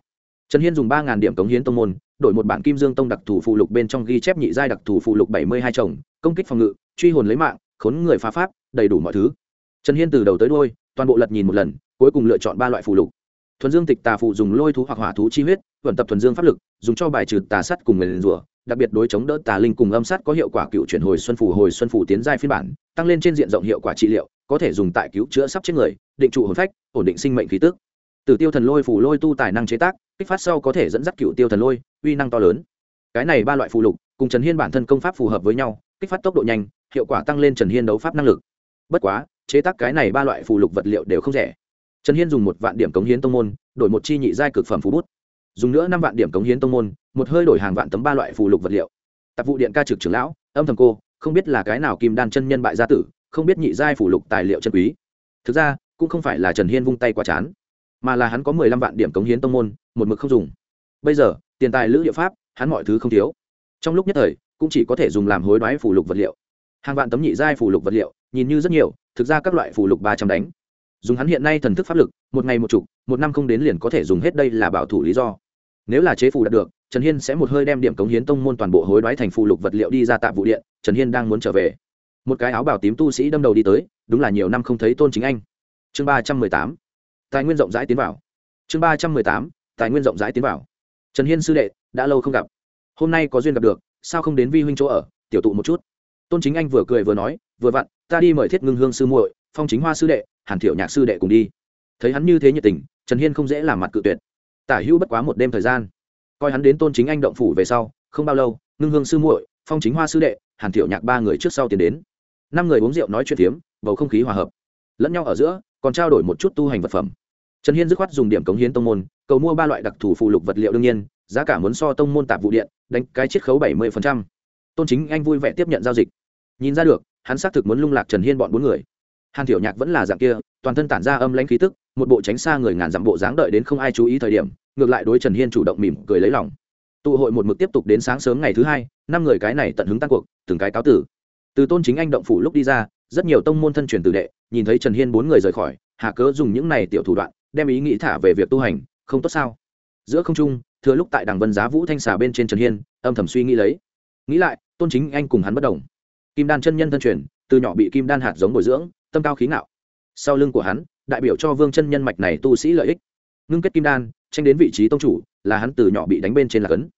Trần hiên dùng ba ngàn điểm cống hiến tông môn, đổi một bản kim dương tông đặc thù phụ lục bên trong ghi chép nhị giai đặc thù phụ lục bảy mươi hai chồng, công kích phòng ngự, truy hồn lấy mạng, khốn người phá pháp, đầy đủ mọi thứ trần hiên từ đầu tới đôi toàn bộ lật nhìn một lần, cuối cùng lựa chọn ba loại phụ lục. Thuần dương tịch tà phụ dùng lôi thú hoặc hỏa thú chi huyết, vận tập thuần dương pháp lực, dùng cho bài trừ tà sắt cùng người liền rủa, đặc biệt đối chống đỡ tà linh cùng âm sát có hiệu quả cựu chuyển hồi xuân phủ hồi xuân phủ tiến giai phiên bản, tăng lên trên diện rộng hiệu quả trị liệu, có thể dùng tại cứu chữa sắp chết người, định trụ hồn phách, ổn định sinh mệnh khí tức. Tử tiêu thần lôi phủ lôi tu tài năng chế tác, kích phát sau có thể dẫn dắt cựu tiêu thần lôi, uy năng to lớn. Cái này ba loại phụ lục, cùng trần hiên bản thân công pháp phù hợp với nhau, kích phát tốc độ nhanh, hiệu quả tăng lên trần hiên đấu pháp năng lực. Bất quá chế tác cái này ba loại phụ lục vật liệu đều không rẻ. Trần hiên dùng một vạn điểm cống hiến tông môn, đổi một chi nhị giai cực phẩm phú bút. Dùng nữa năm vạn điểm cống hiến tông môn, một hơi đổi hàng vạn tấm ba loại phụ lục vật liệu. Tạp vụ điện ca trực trưởng lão, âm thầm cô, không biết là cái nào kim đan chân nhân bại gia tử, không biết nhị giai phụ lục tài liệu chân quý. Thực ra, cũng không phải là trần hiên vung tay quá chán, mà là hắn có mười lăm vạn điểm cống hiến tông môn, một mực không dùng. Bây giờ, tiền tài lữ địa pháp, hắn mọi thứ không thiếu. Trong lúc nhất thời, cũng chỉ có thể dùng làm hối đoái phủ lục vật liệu hàng vạn tấm nhị giai phủ lục vật liệu, nhìn như rất nhiều, thực ra các loại phủ lục ba trăm đánh. Dùng hắn hiện nay thần thức pháp lực, một ngày một chục, một năm không đến liền có thể dùng hết đây là bảo thủ lý do. Nếu là chế phủ đạt được, trần hiên sẽ một hơi đem điểm cống hiến tông môn toàn bộ hối đoái thành phụ lục vật liệu đi ra tạm vụ điện, trần hiên đang muốn trở về. Một cái áo bảo tím tu sĩ đâm đầu đi tới, đúng là nhiều năm không thấy tôn chính anh. Chương ba trăm mười tám. Tài nguyên rộng rãi tiến vào. Chương ba trăm mười tám. Tài nguyên rộng rãi tiến vào. Trần hiên sư đệ, đã lâu không gặp. Hôm nay có duyên gặp được, sao không đến vi huynh chỗ ở, tiểu tụ một chút? Tôn chính anh vừa cười vừa nói, vừa vặn, ta đi mời thiết ngưng hương sư muội, phong chính hoa sư đệ, hàn thiệu nhạc sư đệ cùng đi. Thấy hắn như thế nhiệt tình, trần hiên không dễ làm mặt cự tuyệt. Tả hữu bất quá một đêm thời gian. Coi hắn đến tôn chính anh động phủ về sau, không bao lâu, ngưng hương sư muội, phong chính hoa sư đệ, hàn thiệu nhạc ba người trước sau tiến đến. Năm người uống rượu nói chuyện tiếm bầu không khí hòa hợp. Lẫn nhau ở giữa, còn trao đổi một chút tu hành vật phẩm. Trần hiên dứt khoát dùng điểm cống hiến tông môn, cầu mua ba loại đặc thù phụ lục vật liệu đương nhiên, giá cả muốn so tông môn tạp vụ điện, đánh cái chiết khấu bảy mươi tôn chính anh vui vẻ tiếp nhận giao dịch nhìn ra được, hắn xác thực muốn lung lạc trần hiên bọn bốn người. Hàn tiểu nhạc vẫn là dạng kia, toàn thân tản ra âm lãnh khí tức, một bộ tránh xa người ngàn dặm bộ dáng đợi đến không ai chú ý thời điểm, ngược lại đối trần hiên chủ động mỉm cười lấy lòng. Tụ hội một mực tiếp tục đến sáng sớm ngày thứ hai, năm người cái này tận hứng tan cuộc, từng cái cáo tử. Từ tôn chính anh động phủ lúc đi ra, rất nhiều tông môn thân truyền tử đệ, nhìn thấy trần hiên bốn người rời khỏi, hà cớ dùng những này tiểu thủ đoạn, đem ý nghĩ thả về việc tu hành, không tốt sao? Giữa không trung, thừa lúc tại đằng vân giá vũ thanh xà bên trên trần hiên, âm thầm suy nghĩ lấy. Nghĩ lại, tôn chính anh cùng hắn bất đồng kim đan chân nhân thân truyền, từ nhỏ bị kim đan hạt giống bồi dưỡng, tâm cao khí ngạo. Sau lưng của hắn, đại biểu cho vương chân nhân mạch này tu sĩ lợi ích. Ngưng kết kim đan, tranh đến vị trí tông chủ, là hắn từ nhỏ bị đánh bên trên là cấn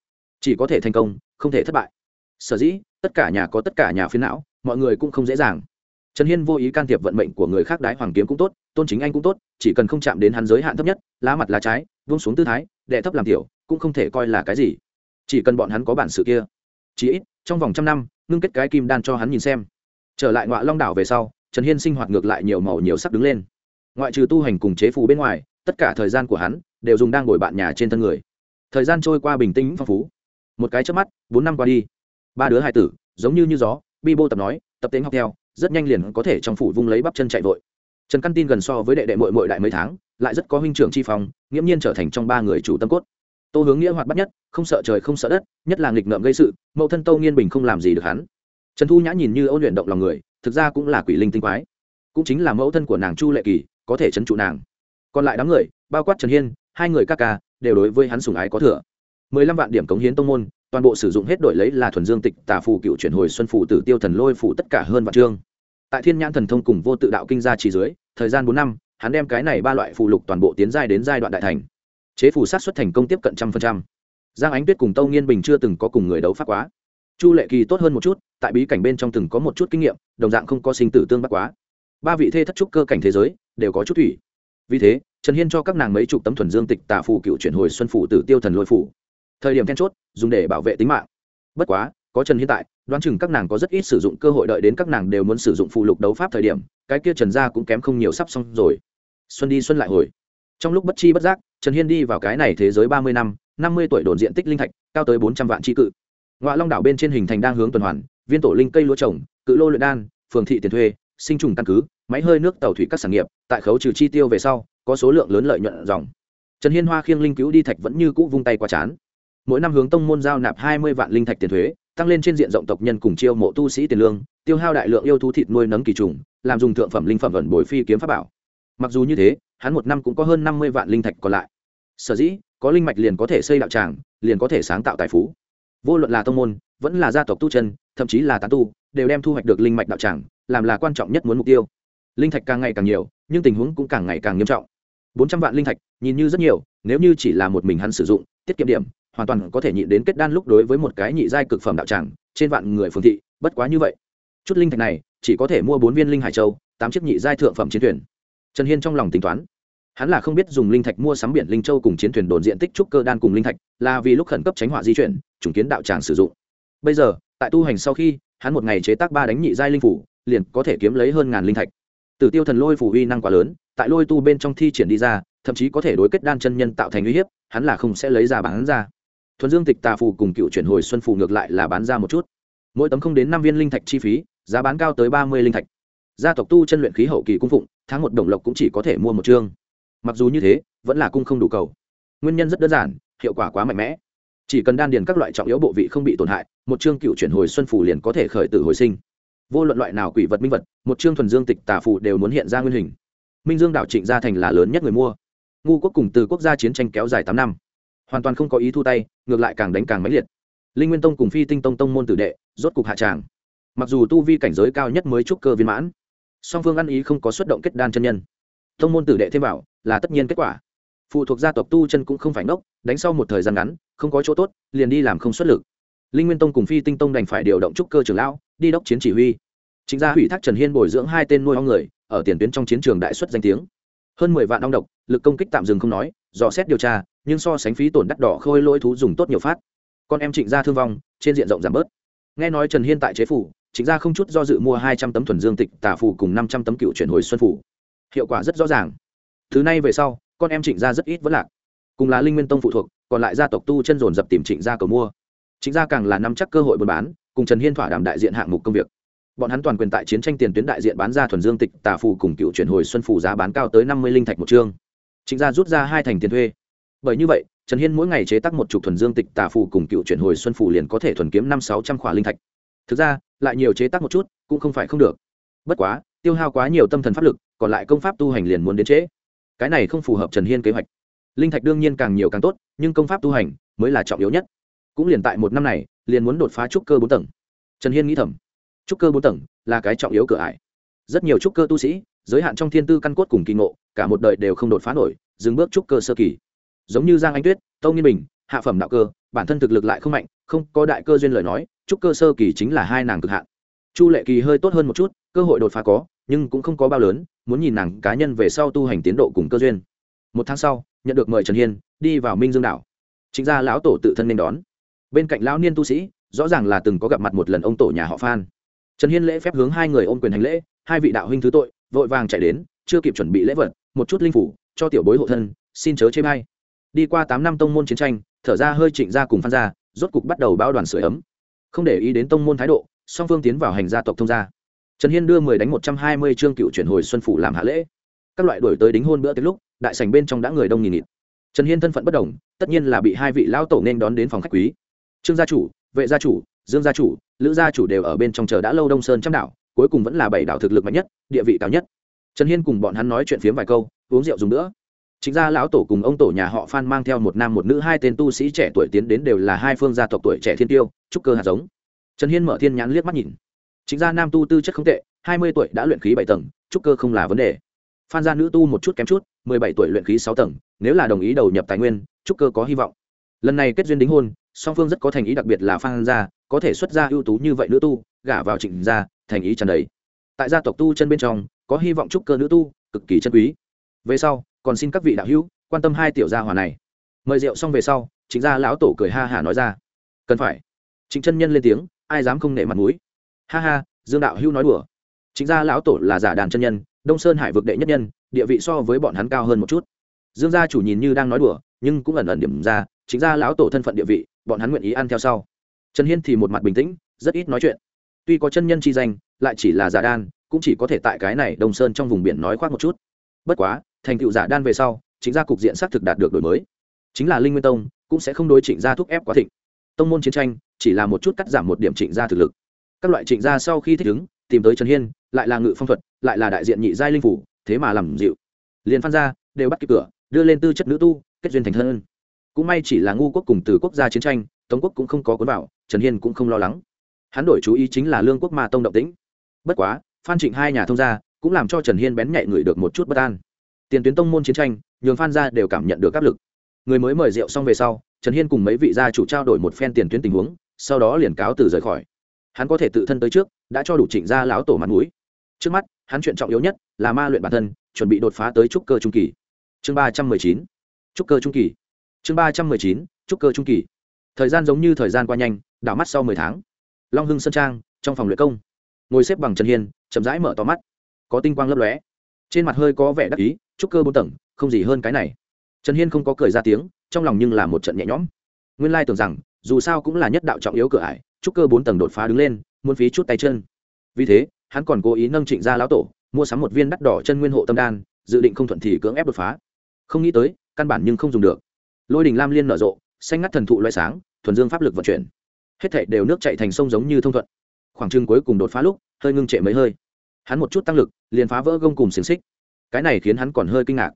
chỉ có thể thành công, không thể thất bại. Sở dĩ, tất cả nhà có tất cả nhà phiến não, mọi người cũng không dễ dàng. Trần hiên vô ý can thiệp vận mệnh của người khác đái hoàng kiếm cũng tốt, tôn chính anh cũng tốt, chỉ cần không chạm đến hắn giới hạn thấp nhất, lá mặt lá trái vung xuống tư thái, đệ thấp làm tiểu, cũng không thể coi là cái gì. Chỉ cần bọn hắn có bản sự kia. Chỉ ít, trong vòng trăm năm ngưng kết cái kim đan cho hắn nhìn xem. Trở lại ngoại long đảo về sau trần hiên sinh hoạt ngược lại nhiều màu nhiều sắc đứng lên. Ngoại trừ tu hành cùng chế phù bên ngoài tất cả thời gian của hắn đều dùng đang ngồi bạn nhà trên thân người. Thời gian trôi qua bình tĩnh phong phú. Một cái trước mắt bốn năm qua đi. Ba đứa hai tử giống như như gió bi bô tập nói tập tính học theo rất nhanh liền có thể trong phủ vung lấy bắp chân chạy vội. Trần căn tin gần so với đệ đệ mội mội đại mấy tháng lại rất có huynh trưởng chi phòng, nghiễm nhiên trở thành trong ba người chủ tâm cốt tô hướng nghĩa hoạt bắt nhất, không sợ trời không sợ đất, nhất là nghịch ngợm gây sự, mẫu thân tô nghiên bình không làm gì được hắn. Trần thu nhã nhìn như ôn luyện động lòng người, thực ra cũng là quỷ linh tinh quái. Cũng chính là mẫu thân của nàng chu lệ kỳ, có thể trấn trụ nàng. Còn lại đám người, bao quát trần hiên, hai người ca ca, đều đối với hắn sùng ái có thừa. Mười lăm vạn điểm cống hiến tông môn, toàn bộ sử dụng hết đổi lấy là thuần dương tịch, tà phù cựu chuyển hồi xuân phù tử tiêu thần lôi phù tất cả hơn vạn chương. Tại thiên nhãn thần thông cùng vô tự đạo kinh gia chỉ dưới, thời gian bốn năm, hắn đem cái này ba loại phù lục toàn bộ tiến giai đến giai đoạn đại thành chế phù sát xuất thành công tiếp cận trăm phần trăm. Giang ánh tuyết cùng tâu nghiên bình chưa từng có cùng người đấu pháp quá. Chu lệ kỳ tốt hơn một chút, tại bí cảnh bên trong từng có một chút kinh nghiệm, đồng dạng không có sinh tử tương bắc quá. Ba vị thê thất trúc cơ cảnh thế giới, đều có chút thủy. Vì thế, trần hiên cho các nàng mấy chục tấm thuần dương tịch tà phù cựu chuyển hồi xuân phủ tử tiêu thần lôi phủ. Thời điểm then chốt, dùng để bảo vệ tính mạng. Bất quá, có trần hiên tại, đoán chừng các nàng có rất ít sử dụng cơ hội đợi đến các nàng đều muốn sử dụng phụ lục đấu pháp thời điểm, cái kia trần gia cũng kém không nhiều sắp xong rồi. Xuân đi xuân lại hồi. Trong lúc bất chi bất giác trần hiên đi vào cái này thế giới ba mươi năm năm mươi tuổi đồn diện tích linh thạch, cao tới bốn trăm vạn tri cự. Ngoại long đảo bên trên hình thành đang hướng tuần hoàn, viên tổ linh cây lúa trồng, cự lô luyện đan, phường thị tiền thuê, sinh trùng căn cứ, máy hơi nước tàu thủy các sản nghiệp, tại khấu trừ chi tiêu về sau, có số lượng lớn lợi nhuận dòng. Trần hiên hoa khiêng linh cứu đi thạch vẫn như cũ vung tay qua chán. Mỗi năm hướng tông môn giao nạp hai mươi vạn linh thạch tiền thuế, tăng lên trên diện rộng tộc nhân cùng chiêu mộ tu sĩ tiền lương, tiêu hao đại lượng yêu thú thịt nuôi nấng kỳ trùng, làm dùng thượng phẩm linh phẩm ẩn bồi phi kiếm pháp bảo. Mặc dù như thế hắn một năm cũng có hơn năm mươi vạn linh thạch còn lại. Sở dĩ, có linh mạch liền có thể xây đạo tràng, liền có thể sáng tạo tài phú. Vô luận là tông môn, vẫn là gia tộc tu chân, thậm chí là tán tu, đều đem thu hoạch được linh mạch đạo tràng, làm là quan trọng nhất muốn mục tiêu. Linh thạch càng ngày càng nhiều, nhưng tình huống cũng càng ngày càng nghiêm trọng. Bốn trăm vạn linh thạch, nhìn như rất nhiều, nếu như chỉ là một mình hắn sử dụng, tiết kiệm điểm, hoàn toàn có thể nhịn đến kết đan lúc đối với một cái nhị giai cực phẩm đạo tràng, trên vạn người phương thị, bất quá như vậy. Chút linh thạch này, chỉ có thể mua bốn viên linh hải châu, tám chiếc nhị giai thượng phẩm chiến thuyền. Trần hiên trong lòng tính toán hắn là không biết dùng linh thạch mua sắm biển linh châu cùng chiến thuyền đồn diện tích trúc cơ đan cùng linh thạch, là vì lúc khẩn cấp tránh họa di chuyển chủng kiến đạo tràng sử dụng. Bây giờ, tại tu hành sau khi, hắn một ngày chế tác ba đánh nhị giai linh phủ, liền có thể kiếm lấy hơn ngàn linh thạch. Tử tiêu thần lôi phủ uy năng quá lớn, tại lôi tu bên trong thi triển đi ra, thậm chí có thể đối kết đan chân nhân tạo thành uy hiếp, hắn là không sẽ lấy ra bán ra. Thuần dương tịch tà phù cùng cựu chuyển hồi xuân phù ngược lại là bán ra một chút. Mỗi tấm không đến năm viên linh thạch chi phí, giá bán cao tới ba mươi linh thạch. Gia tộc tu chân luyện khí hậu kỳ cung phụng, tháng một đồng lộc cũng chỉ có thể mua một chương mặc dù như thế, vẫn là cung không đủ cầu. Nguyên nhân rất đơn giản, hiệu quả quá mạnh mẽ. Chỉ cần đan điền các loại trọng yếu bộ vị không bị tổn hại, một chương cựu chuyển hồi xuân phủ liền có thể khởi tử hồi sinh. Vô luận loại nào quỷ vật minh vật, một chương thuần dương tịch tà phù đều muốn hiện ra nguyên hình. Minh dương đảo trịnh gia thành là lớn nhất người mua. Ngu quốc cùng từ quốc gia chiến tranh kéo dài tám năm. Hoàn toàn không có ý thu tay, ngược lại càng đánh càng mãnh liệt. Linh nguyên tông cùng phi tinh tông tông môn tử đệ, rốt cục hạ tràng. Mặc dù tu vi cảnh giới cao nhất mới trúc cơ viên mãn, song phương ăn ý không có xuất động kết đan chân nhân thông môn tử đệ thêm bảo là tất nhiên kết quả. Phụ thuộc gia tộc tu chân cũng không phải ngốc, đánh sau một thời gian ngắn, không có chỗ tốt, liền đi làm không xuất lực. Linh nguyên tông cùng phi tinh tông đành phải điều động trúc cơ trưởng lão, đi đốc chiến chỉ huy. Chính gia hủy thác trần hiên bồi dưỡng hai tên nuôi ong người, ở tiền tuyến trong chiến trường đại xuất danh tiếng. Hơn mười vạn ong độc, lực công kích tạm dừng không nói, dò xét điều tra, nhưng so sánh phí tổn đắt đỏ khôi lỗi thú dùng tốt nhiều phát. Con em trịnh gia thương vong, trên diện rộng giảm bớt. Nghe nói trần hiên tại chế phủ, trịnh gia không chút do dự mua hai trăm tấm thuần dương tịch tả phủ cùng năm trăm tấm cựu chuyển hồi xuân phủ hiệu quả rất rõ ràng. Thứ này về sau, con em trịnh gia rất ít vẫn lạc. Cùng là linh nguyên tông phụ thuộc, còn lại gia tộc tu chân dồn dập tìm trịnh gia cầu mua. Trịnh gia càng là nắm chắc cơ hội buôn bán, cùng trần hiên thỏa đàm đại diện hạng mục công việc. Bọn hắn toàn quyền tại chiến tranh tiền tuyến đại diện bán ra thuần dương tịch, tà phù cùng cựu chuyển hồi xuân phù giá bán cao tới năm mươi linh thạch một chương. Trịnh gia rút ra hai thành tiền thuê. Bởi như vậy, trần hiên mỗi ngày chế tác một chục thuần dương tịch, tà phù cùng cựu chuyển hồi xuân phù liền có thể thuần kiếm năm sáu trăm khỏa linh thạch. Thực ra, lại nhiều chế tác một chút, cũng không phải không được. Bất quá tiêu hao quá nhiều tâm thần pháp lực, còn lại công pháp tu hành liền muốn đến trễ. Cái này không phù hợp trần hiên kế hoạch. Linh thạch đương nhiên càng nhiều càng tốt, nhưng công pháp tu hành mới là trọng yếu nhất. Cũng liền tại một năm này, liền muốn đột phá trúc cơ bốn tầng. Trần hiên nghĩ thầm, trúc cơ bốn tầng là cái trọng yếu cửa ải. Rất nhiều trúc cơ tu sĩ, giới hạn trong thiên tư căn cốt cùng kỳ ngộ, cả một đời đều không đột phá nổi, dừng bước trúc cơ sơ kỳ. Giống như giang anh tuyết, tâu nghiên bình, hạ phẩm đạo cơ, bản thân thực lực lại không mạnh, không có đại cơ duyên lời nói, trúc cơ sơ kỳ chính là hai nàng cực hạn chu lệ kỳ hơi tốt hơn một chút, cơ hội đột phá có, nhưng cũng không có bao lớn, muốn nhìn nàng cá nhân về sau tu hành tiến độ cùng cơ duyên. Một tháng sau, nhận được mời trần hiên, đi vào minh dương đảo. Chính ra lão tổ tự thân nên đón. Bên cạnh lão niên tu sĩ, rõ ràng là từng có gặp mặt một lần ông tổ nhà họ phan. Trần hiên lễ phép hướng hai người ôm quyền hành lễ, hai vị đạo huynh thứ tội, vội vàng chạy đến, chưa kịp chuẩn bị lễ vật, một chút linh phủ, cho tiểu bối hộ thân, xin chớ chê may đi qua tám năm tông môn chiến tranh, thở ra hơi trịnh ra cùng phan ra rốt cục bắt đầu bao đoàn sửa ấm. Không để ý đến tông môn thái độ song phương tiến vào hành gia tộc thông gia. Trần hiên đưa mười đánh một trăm hai mươi chương cựu chuyển hồi xuân phủ làm hạ lễ. Các loại đổi tới đính hôn bữa tới lúc, đại sành bên trong đã người đông nghìn nghịt. Trần hiên thân phận bất đồng, tất nhiên là bị hai vị lão tổ nên đón đến phòng khách quý. Trương gia chủ, vệ gia chủ, dương gia chủ, lữ gia chủ đều ở bên trong chờ đã lâu đông sơn trăm đảo, cuối cùng vẫn là bảy đảo thực lực mạnh nhất, địa vị cao nhất. Trần hiên cùng bọn hắn nói chuyện phiếm vài câu, uống rượu dùng nữa chính ra lão tổ cùng ông tổ nhà họ phan mang theo một nam một nữ hai tên tu sĩ trẻ tuổi tiến đến đều là hai phương gia tộc tuổi trẻ thiên tiêu, trúc cơ hạt giống trần hiên mở thiên nhãn liếc mắt nhìn. Chính ra nam tu tư chất không tệ, hai mươi tuổi đã luyện khí bảy tầng, trúc cơ không là vấn đề. Phan gia nữ tu một chút kém chút, mười bảy tuổi luyện khí sáu tầng, nếu là đồng ý đầu nhập tài nguyên, trúc cơ có hy vọng. Lần này kết duyên đính hôn, song phương rất có thành ý đặc biệt là phan gia, có thể xuất ra ưu tú như vậy nữ tu, gả vào trịnh gia, thành ý trần đấy tại gia tộc tu chân bên trong, có hy vọng trúc cơ nữ tu, cực kỳ chân quý. Về sau, còn xin các vị đạo hữu quan tâm hai tiểu gia hòa này. Mời rượu xong về sau chính gia lão tổ cười ha hả nói ra. Cần phải. Trịnh chân nhân lên tiếng ai dám không nể mặt mũi. Ha ha, dương đạo hưu nói đùa. Chính ra lão tổ là giả đàn chân nhân, đông sơn hải vực đệ nhất nhân, địa vị so với bọn hắn cao hơn một chút. Dương gia chủ nhìn như đang nói đùa, nhưng cũng ẩn ẩn điểm ra, chính ra lão tổ thân phận địa vị, bọn hắn nguyện ý ăn theo sau. Trần hiên thì một mặt bình tĩnh, rất ít nói chuyện. Tuy có chân nhân chi danh, lại chỉ là giả đan cũng chỉ có thể tại cái này đông sơn trong vùng biển nói khoác một chút. Bất quá, thành tựu giả đan về sau, chính gia cục diện xác thực đạt được đổi mới. Chính là linh nguyên tông, cũng sẽ không đối trịnh gia thúc ép quá thịnh tông môn chiến tranh, chỉ là một chút cắt giảm một điểm trịnh gia thực lực. Các loại trịnh gia sau khi thích ứng, tìm tới trần hiên, lại là ngự phong thuật, lại là đại diện nhị giai linh phủ, thế mà làm dịu. Liền phan ra đều bắt kịp cửa, đưa lên tư chất nữ tu, kết duyên thành thân. Cũng may chỉ là ngu quốc cùng từ quốc gia chiến tranh, tống quốc cũng không có cuốn vào, trần hiên cũng không lo lắng. Hắn đổi chú ý chính là lương quốc ma tông động tĩnh. Bất quá, phan trịnh hai nhà thông gia, cũng làm cho trần hiên bén nhạy ngửi được một chút bất an. Tiền tuyến tông môn chiến tranh, nhường phan gia đều cảm nhận được áp lực người mới mời rượu xong về sau, trần hiên cùng mấy vị gia chủ trao đổi một phen tiền tuyến tình huống, sau đó liền cáo từ rời khỏi. Hắn có thể tự thân tới trước, đã cho đủ trịnh gia lão tổ mặt mũi. Trước mắt, hắn chuyện trọng yếu nhất là ma luyện bản thân, chuẩn bị đột phá tới trúc cơ trung kỳ. Chương ba trăm mười chín. Trúc cơ trung kỳ. Chương ba trăm mười chín, trúc cơ trung kỳ. Thời gian giống như thời gian qua nhanh, đảo mắt sau mười tháng. Long hưng sơn trang, trong phòng luyện công. Ngồi xếp bằng trần hiên, chậm rãi mở to mắt. Có tinh quang lấp lóe. Trên mặt hơi có vẻ đắc ý, trúc cơ bốn tầng, không gì hơn cái này trần hiên không có cười ra tiếng, trong lòng nhưng là một trận nhẹ nhõm. Nguyên lai tưởng rằng, dù sao cũng là nhất đạo trọng yếu cửa ải, trúc cơ bốn tầng đột phá đứng lên, muốn phí chút tay chân. Vì thế, hắn còn cố ý nâng trịnh ra lão tổ, mua sắm một viên đắt đỏ chân nguyên hộ tâm đan, dự định không thuận thì cưỡng ép đột phá. Không nghĩ tới, căn bản nhưng không dùng được. Lôi đình lam liên nở rộ, xanh ngắt thần thụ loại sáng, thuần dương pháp lực vận chuyển. Hết thảy đều nước chạy thành sông giống như thông thuận. Khoảng trưng cuối cùng đột phá lúc, hơi ngưng trệ mấy hơi. Hắn một chút tăng lực, liền phá vỡ gông cùng xiềng xích. Cái này khiến hắn còn hơi kinh ngạc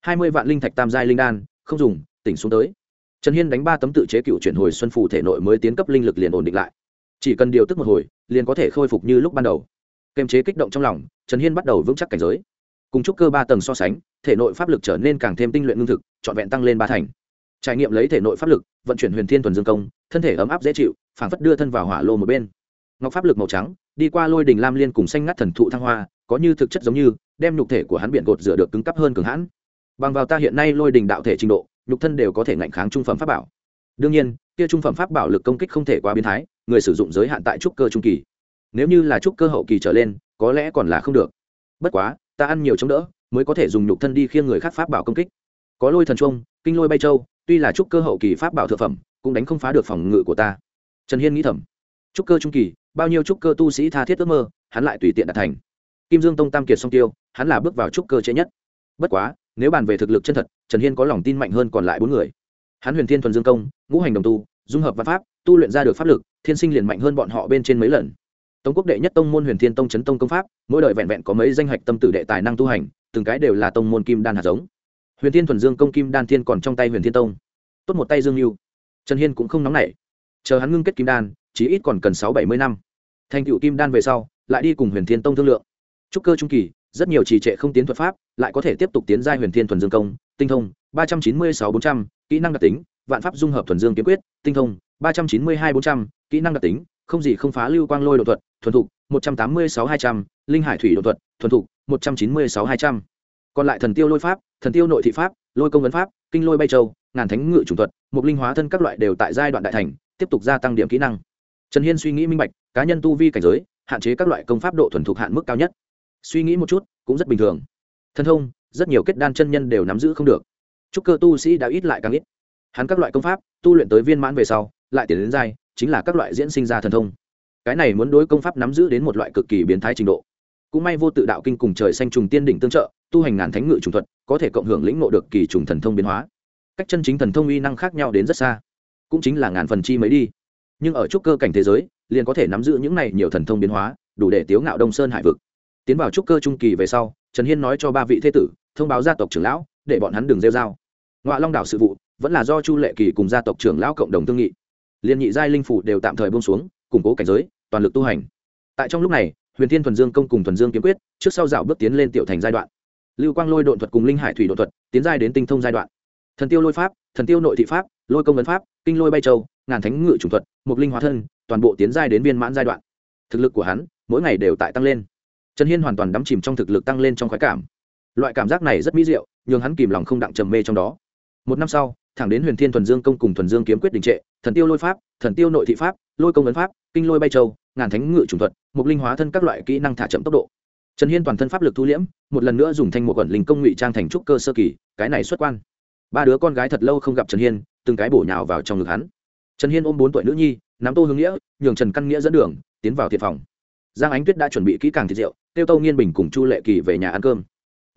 hai mươi vạn linh thạch tam giai linh đan, không dùng, tỉnh xuống tới. Trần hiên đánh ba tấm tự chế cựu chuyển hồi xuân phủ thể nội mới tiến cấp linh lực liền ổn định lại. Chỉ cần điều tức một hồi, liền có thể khôi phục như lúc ban đầu. Kềm chế kích động trong lòng, trần hiên bắt đầu vững chắc cảnh giới. Cùng chúc cơ ba tầng so sánh, thể nội pháp lực trở nên càng thêm tinh luyện lương thực, trọn vẹn tăng lên ba thành. Trải nghiệm lấy thể nội pháp lực, vận chuyển huyền thiên thuần dương công, thân thể ấm áp dễ chịu, phảng phất đưa thân vào hỏa lô một bên. Ngọc pháp lực màu trắng, đi qua lôi đình lam liên cùng xanh ngắt thần thụ thăng hoa, có như thực chất giống như, đem nhục thể của hắn biện gột rửa được cứng cắp hơn cường hãn bằng vào ta hiện nay lôi đình đạo thể trình độ, nhục thân đều có thể ngạnh kháng trung phẩm pháp bảo. Đương nhiên, kia trung phẩm pháp bảo lực công kích không thể quá biến thái, người sử dụng giới hạn tại trúc cơ trung kỳ. Nếu như là trúc cơ hậu kỳ trở lên, có lẽ còn là không được. Bất quá, ta ăn nhiều chống đỡ, mới có thể dùng nhục thân đi khiêng người khác pháp bảo công kích. Có lôi thần trung kinh lôi bay châu, tuy là trúc cơ hậu kỳ pháp bảo thượng phẩm, cũng đánh không phá được phòng ngự của ta. Trần hiên nghĩ thầm, trúc cơ trung kỳ, bao nhiêu trúc cơ tu sĩ tha thiết ước mơ, hắn lại tùy tiện đạt thành. Kim dương tông tam kiệt song tiêu, hắn là bước vào trúc cơ trễ nhất. Bất quá nếu bàn về thực lực chân thật, trần hiên có lòng tin mạnh hơn còn lại bốn người. Hắn huyền thiên thuần dương công, ngũ hành đồng tu, dung hợp văn pháp, tu luyện ra được pháp lực, thiên sinh liền mạnh hơn bọn họ bên trên mấy lần. Tống quốc đệ nhất tông môn huyền thiên tông chấn tông công pháp, mỗi đời vẹn vẹn có mấy danh hạch tâm tử đệ tài năng tu hành, từng cái đều là tông môn kim đan hạt giống. Huyền thiên thuần dương công kim đan thiên còn trong tay huyền thiên tông. Tốt một tay dương mưu trần hiên cũng không nóng nảy. Chờ hắn ngưng kết kim đan, chí ít còn cần sáu bảy mươi năm. Thành cựu kim đan về sau, lại đi cùng huyền thiên tông thương lượng. Trúc cơ trung kỳ rất nhiều trì trệ không tiến thuật pháp, lại có thể tiếp tục tiến giai huyền thiên thuần dương công, tinh thông, ba trăm chín mươi sáu bốn trăm, kỹ năng đặc tính, vạn pháp dung hợp thuần dương kiếm quyết, tinh thông, ba trăm chín mươi hai bốn trăm, kỹ năng đặc tính, không gì không phá lưu quang lôi đột thuật, thuần thục, một trăm tám mươi sáu hai trăm, linh hải thủy đột thuật, thuần thục, một trăm chín mươi sáu hai trăm. Còn lại thần tiêu lôi pháp, thần tiêu nội thị pháp, lôi công vấn pháp, kinh lôi bay châu, ngàn thánh ngự chủng thuật, mục linh hóa thân các loại đều tại giai đoạn đại thành, tiếp tục gia tăng điểm kỹ năng. Trần hiên suy nghĩ minh bạch, cá nhân tu vi cảnh giới, hạn chế các loại công pháp độ thuần thục hạn mức cao nhất suy nghĩ một chút, cũng rất bình thường. Thân thông, rất nhiều kết đan chân nhân đều nắm giữ không được. Chúc cơ tu sĩ đã ít lại càng ít. Hắn các loại công pháp, tu luyện tới viên mãn về sau, lại tiến đến giai, chính là các loại diễn sinh ra thần thông. Cái này muốn đối công pháp nắm giữ đến một loại cực kỳ biến thái trình độ. Cũng may vô tự đạo kinh cùng trời xanh trùng tiên đỉnh tương trợ, tu hành ngàn thánh ngự trùng thuật, có thể cộng hưởng lĩnh ngộ được kỳ trùng thần thông biến hóa. Cách chân chính thần thông uy năng khác nhau đến rất xa. Cũng chính là ngàn phần chi mới đi. Nhưng ở trúc cơ cảnh thế giới, liền có thể nắm giữ những này nhiều thần thông biến hóa, đủ để tiếu ngạo đông sơn hải vực tiến vào trúc cơ trung kỳ về sau, trần hiên nói cho ba vị thế tử, thông báo gia tộc trưởng lão, để bọn hắn đừng rêu dao ngoại long đảo sự vụ, vẫn là do chu lệ kỳ cùng gia tộc trưởng lão cộng đồng thương nghị. Liên nhị giai linh phủ đều tạm thời buông xuống, củng cố cảnh giới, toàn lực tu hành. Tại trong lúc này, huyền thiên thuần dương công cùng thuần dương kiếm quyết, trước sau dạo bước tiến lên tiểu thành giai đoạn. Lưu quang lôi đột thuật cùng linh hải thủy đột thuật, tiến giai đến tinh thông giai đoạn. Thần tiêu lôi pháp, thần tiêu nội thị pháp, lôi công vấn pháp, kinh lôi bay châu, ngàn thánh ngự chủng thuật mục linh hóa thân, toàn bộ tiến giai đến viên mãn giai đoạn. Thực lực của hắn, mỗi ngày đều tại tăng lên trần hiên hoàn toàn đắm chìm trong thực lực tăng lên trong khoái cảm. Loại cảm giác này rất mỹ diệu nhưng hắn kìm lòng không đặng trầm mê trong đó. Một năm sau, thẳng đến huyền thiên thuần dương công cùng thuần dương kiếm quyết đình trệ, thần tiêu lôi pháp, thần tiêu nội thị pháp, lôi công ấn pháp, kinh lôi bay châu, ngàn thánh ngự trùng thuật, mục linh hóa thân các loại kỹ năng thả chậm tốc độ. Trần hiên toàn thân pháp lực thu liễm, một lần nữa dùng thanh một quẩn linh công ngụy trang thành trúc cơ sơ kỳ, cái này xuất quan. Ba đứa con gái thật lâu không gặp trần hiên, từng cái bổ nhào vào trong ngực hắn. Trần hiên ôm bốn tuổi nữ nhi, nắm tô hướng nghĩa, nhường trần căn nghĩa dẫn đường, tiến vào thiệt phòng giang ánh tuyết đã chuẩn bị kỹ càng thịt rượu, tiêu tâu nghiên bình cùng chu lệ kỳ về nhà ăn cơm.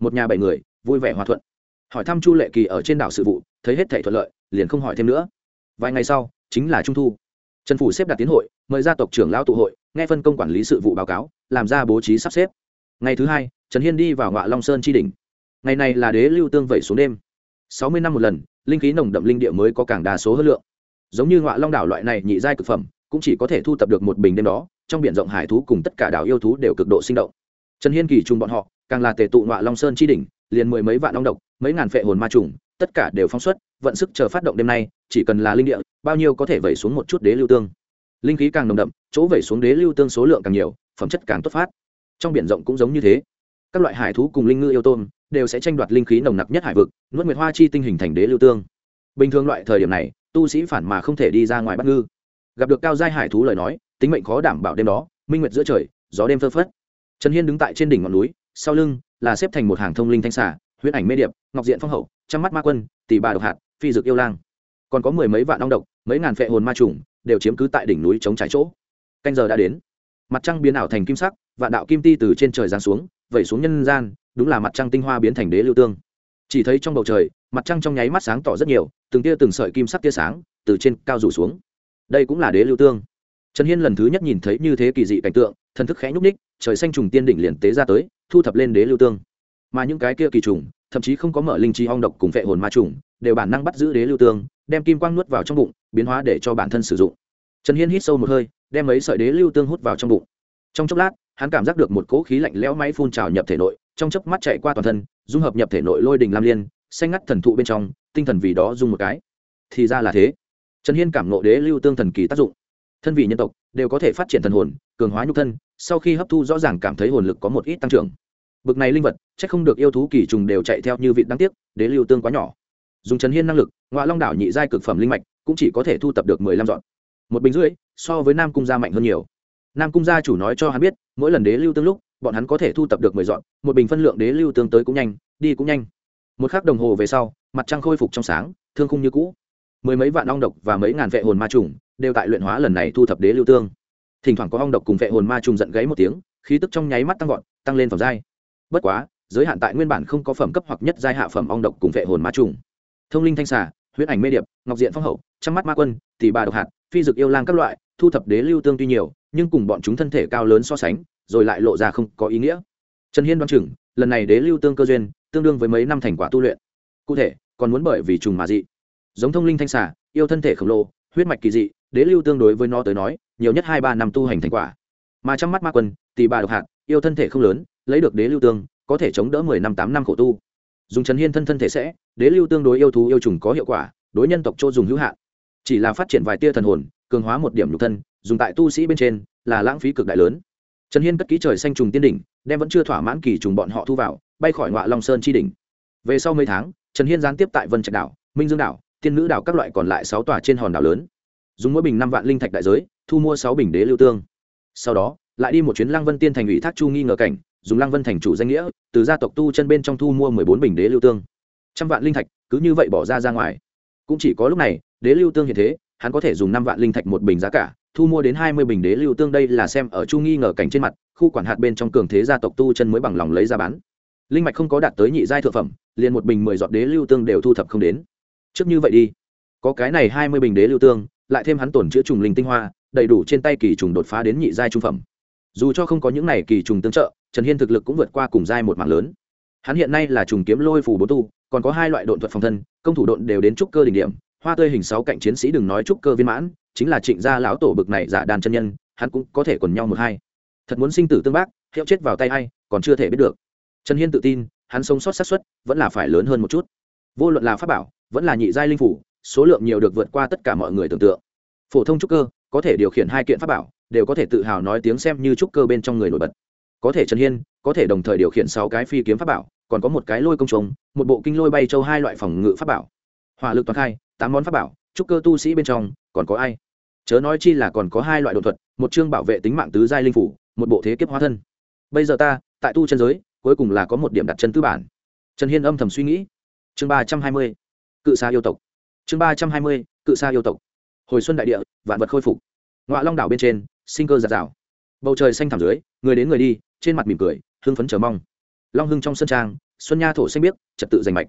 Một nhà bảy người, vui vẻ hòa thuận. Hỏi thăm chu lệ kỳ ở trên đảo sự vụ, thấy hết thể thuận lợi, liền không hỏi thêm nữa. Vài ngày sau, chính là trung thu. Trần phủ xếp đặt tiến hội, mời gia tộc trưởng lão tụ hội, nghe phân công quản lý sự vụ báo cáo, làm ra bố trí sắp xếp. Ngày thứ hai, trần hiên đi vào ngọa long sơn tri đình ngày này là đế lưu tương vẩy xuống đêm. Sáu mươi năm một lần, linh khí nồng đậm linh địa mới có càng đa số hơn lượng. Giống như ngọa long đảo loại này nhị giai cực phẩm, cũng chỉ có thể thu tập được một bình đêm đó trong biển rộng hải thú cùng tất cả đảo yêu thú đều cực độ sinh động. Trần hiên kỳ trùng bọn họ, càng là tề tụ ngọa long sơn chi đỉnh, liền mười mấy vạn long độc, mấy ngàn phệ hồn ma trùng, tất cả đều phóng xuất, vận sức chờ phát động đêm nay, chỉ cần là linh địa, bao nhiêu có thể vẩy xuống một chút đế lưu tương. Linh khí càng nồng đậm, chỗ vẩy xuống đế lưu tương số lượng càng nhiều, phẩm chất càng tốt phát. Trong biển rộng cũng giống như thế. Các loại hải thú cùng linh ngư yêu tôm đều sẽ tranh đoạt linh khí nồng nặc nhất hải vực, nuốt nguyệt hoa chi tinh hình thành đế lưu tương. Bình thường loại thời điểm này, tu sĩ phản mà không thể đi ra ngoài bắt ngư. Gặp được cao giai hải thú lời nói tính mệnh khó đảm bảo đêm đó, minh nguyệt giữa trời, gió đêm phơ phất. Trần hiên đứng tại trên đỉnh ngọn núi, sau lưng là xếp thành một hàng thông linh thanh xà, huyễn ảnh mê điệp, ngọc diện phong hậu, trăm mắt ma quân, tỷ bà độc hạt, phi dược yêu lang. Còn có mười mấy vạn ong độc, mấy ngàn phệ hồn ma trùng, đều chiếm cứ tại đỉnh núi chống trái chỗ. Canh giờ đã đến. Mặt trăng biến ảo thành kim sắc, vạn đạo kim ti từ trên trời giáng xuống, vẩy xuống nhân gian, đúng là mặt trăng tinh hoa biến thành đế lưu tương. Chỉ thấy trong bầu trời, mặt trăng trong nháy mắt sáng tỏ rất nhiều, từng tia từng sợi kim sắc tia sáng từ trên cao rủ xuống. Đây cũng là đế lưu tương trần hiên lần thứ nhất nhìn thấy như thế kỳ dị cảnh tượng, thần thức khẽ nhúc ních trời xanh trùng tiên đỉnh liền tế ra tới, thu thập lên đế lưu tương. Mà những cái kia kỳ trùng, thậm chí không có mở linh chi ong độc cùng vệ hồn ma trùng, đều bản năng bắt giữ đế lưu tương, đem kim quang nuốt vào trong bụng, biến hóa để cho bản thân sử dụng. Trần hiên hít sâu một hơi, đem mấy sợi đế lưu tương hút vào trong bụng. Trong chốc lát, hắn cảm giác được một cỗ khí lạnh lẽo máy phun trào nhập thể nội, trong chớp mắt chạy qua toàn thân, dung hợp nhập thể nội lôi đình lam liên, xanh ngắt thần thụ bên trong, tinh thần vì đó dung một cái. Thì ra là thế. Trần hiên cảm nộ đế lưu tương thần kỳ tác dụng thân vị nhân tộc, đều có thể phát triển thần hồn, cường hóa nhục thân, sau khi hấp thu rõ ràng cảm thấy hồn lực có một ít tăng trưởng. Bực này linh vật c h ắ c không được yêu thú kỳ trùng đều chạy theo như vị đáng tiếc, đế lưu tương quá nhỏ. Dùng trần hiên năng lực ngoại long đảo nhị giai cực phẩm linh mạch, cũng chỉ có thể thu tập được mười lăm dọn. Một bình rưỡi, so với nam cung gia mạnh hơn nhiều. Nam cung gia chủ nói cho hắn biết, mỗi lần đế lưu tương lúc, bọn hắn có thể thu tập được mười dọn, một bình phân lượng đế lưu tương tới cũng nhanh, đi cũng nhanh. Một k h ắ c đồng hồ về sau, mặt trăng khôi phục trong sáng, thương khung như cũ. Mười mấy vạn ong độc và mấy ngàn vệ hồn ma trùng đều tại luyện hóa lần này thu thập đế lưu tương. Thỉnh thoảng có ong độc cùng vệ hồn ma trùng giận gáy một tiếng, khí tức trong nháy mắt tăng vọt, tăng lên phẩm giai. Bất quá, giới hạn tại nguyên bản không có phẩm cấp hoặc nhất giai hạ phẩm ong độc cùng vệ hồn ma trùng. Thông linh thanh xà huyết ảnh mê điệp, ngọc diện phong hậu trăm mắt ma quân, tỷ bà độc hạt, phi dực yêu lang các loại, thu thập đế lưu tương tuy nhiều, nhưng cùng bọn chúng thân thể cao lớn so sánh, rồi lại lộ ra không có ý nghĩa. Trần hiên đoán chừng, lần này đế lưu tương cơ duyên, tương đương với mấy năm thành quả tu luyện. Cụ thể, còn muốn bởi vì trùng mà dị. Giống thông linh thanh xà, yêu thân thể khổng lồ, huyết mạch kỳ dị đế lưu tương đối với nó tới nói, nhiều nhất hai ba năm tu hành thành quả. Mà trong mắt ma quân, tỷ bà độc hạt, yêu thân thể không lớn, lấy được đế lưu tương, có thể chống đỡ mười năm tám năm khổ tu. Dùng trần hiên thân thân thể sẽ, đế lưu tương đối yêu thú yêu trùng có hiệu quả, đối nhân tộc chỗ dùng hữu hạn. Chỉ là phát triển vài tia thần hồn, cường hóa một điểm nhục thân, dùng tại tu sĩ bên trên, là lãng phí cực đại lớn. Trần hiên cất ký trời xanh trùng tiên đỉnh, đem vẫn chưa thỏa mãn kỳ trùng bọn họ thu vào, bay khỏi ngoại long sơn chi đỉnh. Về sau mấy tháng, trần hiên gián tiếp tại vân trạch đảo, minh dương đảo, tiên nữ đảo các loại còn lại sáu tòa trên hòn đảo lớn dùng mỗi bình năm vạn linh thạch đại giới, thu mua sáu bình đế lưu tương. Sau đó, lại đi một chuyến lăng vân tiên thành ủy thác chu nghi ngờ cảnh, dùng lăng vân thành chủ danh nghĩa, từ gia tộc tu chân bên trong thu mua mười bốn bình đế lưu tương. Trăm vạn linh thạch, cứ như vậy bỏ ra ra ngoài. Cũng chỉ có lúc này, đế lưu tương hiện thế, hắn có thể dùng năm vạn linh thạch một bình giá cả, thu mua đến hai mươi bình đế lưu tương đây là xem ở chu nghi ngờ cảnh trên mặt, khu quản hạt bên trong cường thế gia tộc tu chân mới bằng lòng lấy ra bán. Linh mạch không có đạt tới nhị giai thượng phẩm, liền một bình mười giọt đế lưu tương đều thu thập không đến. Trước như vậy đi, có cái này hai mươi bình đế lưu tương lại thêm hắn tổn chữa trùng linh tinh hoa, đầy đủ trên tay kỳ trùng đột phá đến nhị giai trung phẩm. Dù cho không có những này kỳ trùng tương trợ, trần hiên thực lực cũng vượt qua cùng giai một mảng lớn. Hắn hiện nay là trùng kiếm lôi phù bố tu, còn có hai loại độn thuật phòng thân, công thủ độn đều đến trúc cơ đỉnh điểm, hoa tươi hình sáu cạnh chiến sĩ đừng nói trúc cơ viên mãn, chính là trịnh gia lão tổ bực này giả đàn chân nhân, hắn cũng có thể còn nhau một hai. Thật muốn sinh tử tương bác, hiệu chết vào tay hay còn chưa thể biết được. Trần hiên tự tin, hắn sống sót xác suất vẫn là phải lớn hơn một chút. Vô luận là pháp bảo, vẫn là nhị giai linh phủ số lượng nhiều được vượt qua tất cả mọi người tưởng tượng. Phổ thông trúc cơ, có thể điều khiển hai kiện pháp bảo, đều có thể tự hào nói tiếng xem như trúc cơ bên trong người nổi bật. Có thể trần hiên, có thể đồng thời điều khiển sáu cái phi kiếm pháp bảo, còn có một cái lôi công trống một bộ kinh lôi bay châu hai loại phòng ngự pháp bảo. Hỏa lực toàn khai, tám món pháp bảo, trúc cơ tu sĩ bên trong, còn có ai? Chớ nói chi là còn có hai loại đột thuật, một chương bảo vệ tính mạng tứ giai linh phủ, một bộ thế kiếp hóa thân. Bây giờ ta, tại tu chân giới, cuối cùng là có một điểm đặt chân tư bản. Trần hiên âm thầm suy nghĩ. Chương ba trăm hai mươi, cự xa yêu tộc chương ba trăm hai mươi, cự xa yêu tộc. Hồi xuân đại địa, vạn vật khôi phục. Ngoạ long đảo bên trên, sinh cơ giạt rào. Bầu trời xanh thẳm dưới, người đến người đi, trên mặt mỉm cười, hưng phấn chờ mong. Long hưng trong sân trang, xuân nha thổ xanh biếc, trật tự giành mạch.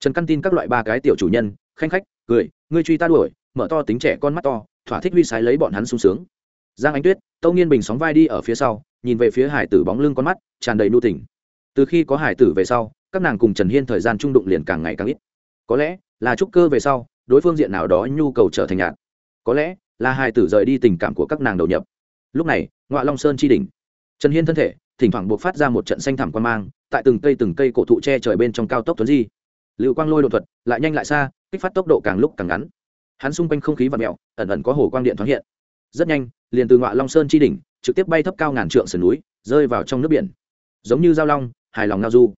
Trần căn tin các loại ba cái tiểu chủ nhân, khanh khách, cười, ngươi truy ta đuổi, mở to tính trẻ con mắt to, thỏa thích huy sái lấy bọn hắn sung sướng. Giang ánh tuyết, tâu nghiên bình sóng vai đi ở phía sau, nhìn về phía hải tử bóng lưng con mắt, tràn đầy nu tỉnh từ khi có hải tử về sau, các nàng cùng trần hiên thời gian trung đụng liền càng ngày càng ít. Có lẽ là trúc cơ về sau đối phương diện nào đó nhu cầu trở thành nhạt. Có lẽ là hai tử rời đi tình cảm của các nàng đầu nhập. Lúc này ngoại long sơn chi đỉnh. Trần hiên thân thể, thỉnh thoảng buộc phát ra một trận xanh thảm quan mang, tại từng cây từng cây cổ thụ che trời bên trong cao tốc tuấn di. Lưu quang lôi đột thuật, lại nhanh lại xa, kích phát tốc độ càng lúc càng ngắn. Hắn xung quanh không khí và mẹo ẩn ẩn có hồ quang điện thoáng hiện. Rất nhanh, liền từ ngoại long sơn chi đỉnh, trực tiếp bay thấp cao ngàn trượng sườn núi, rơi vào trong nước biển. Giống như dao long, hài lòng ngao du.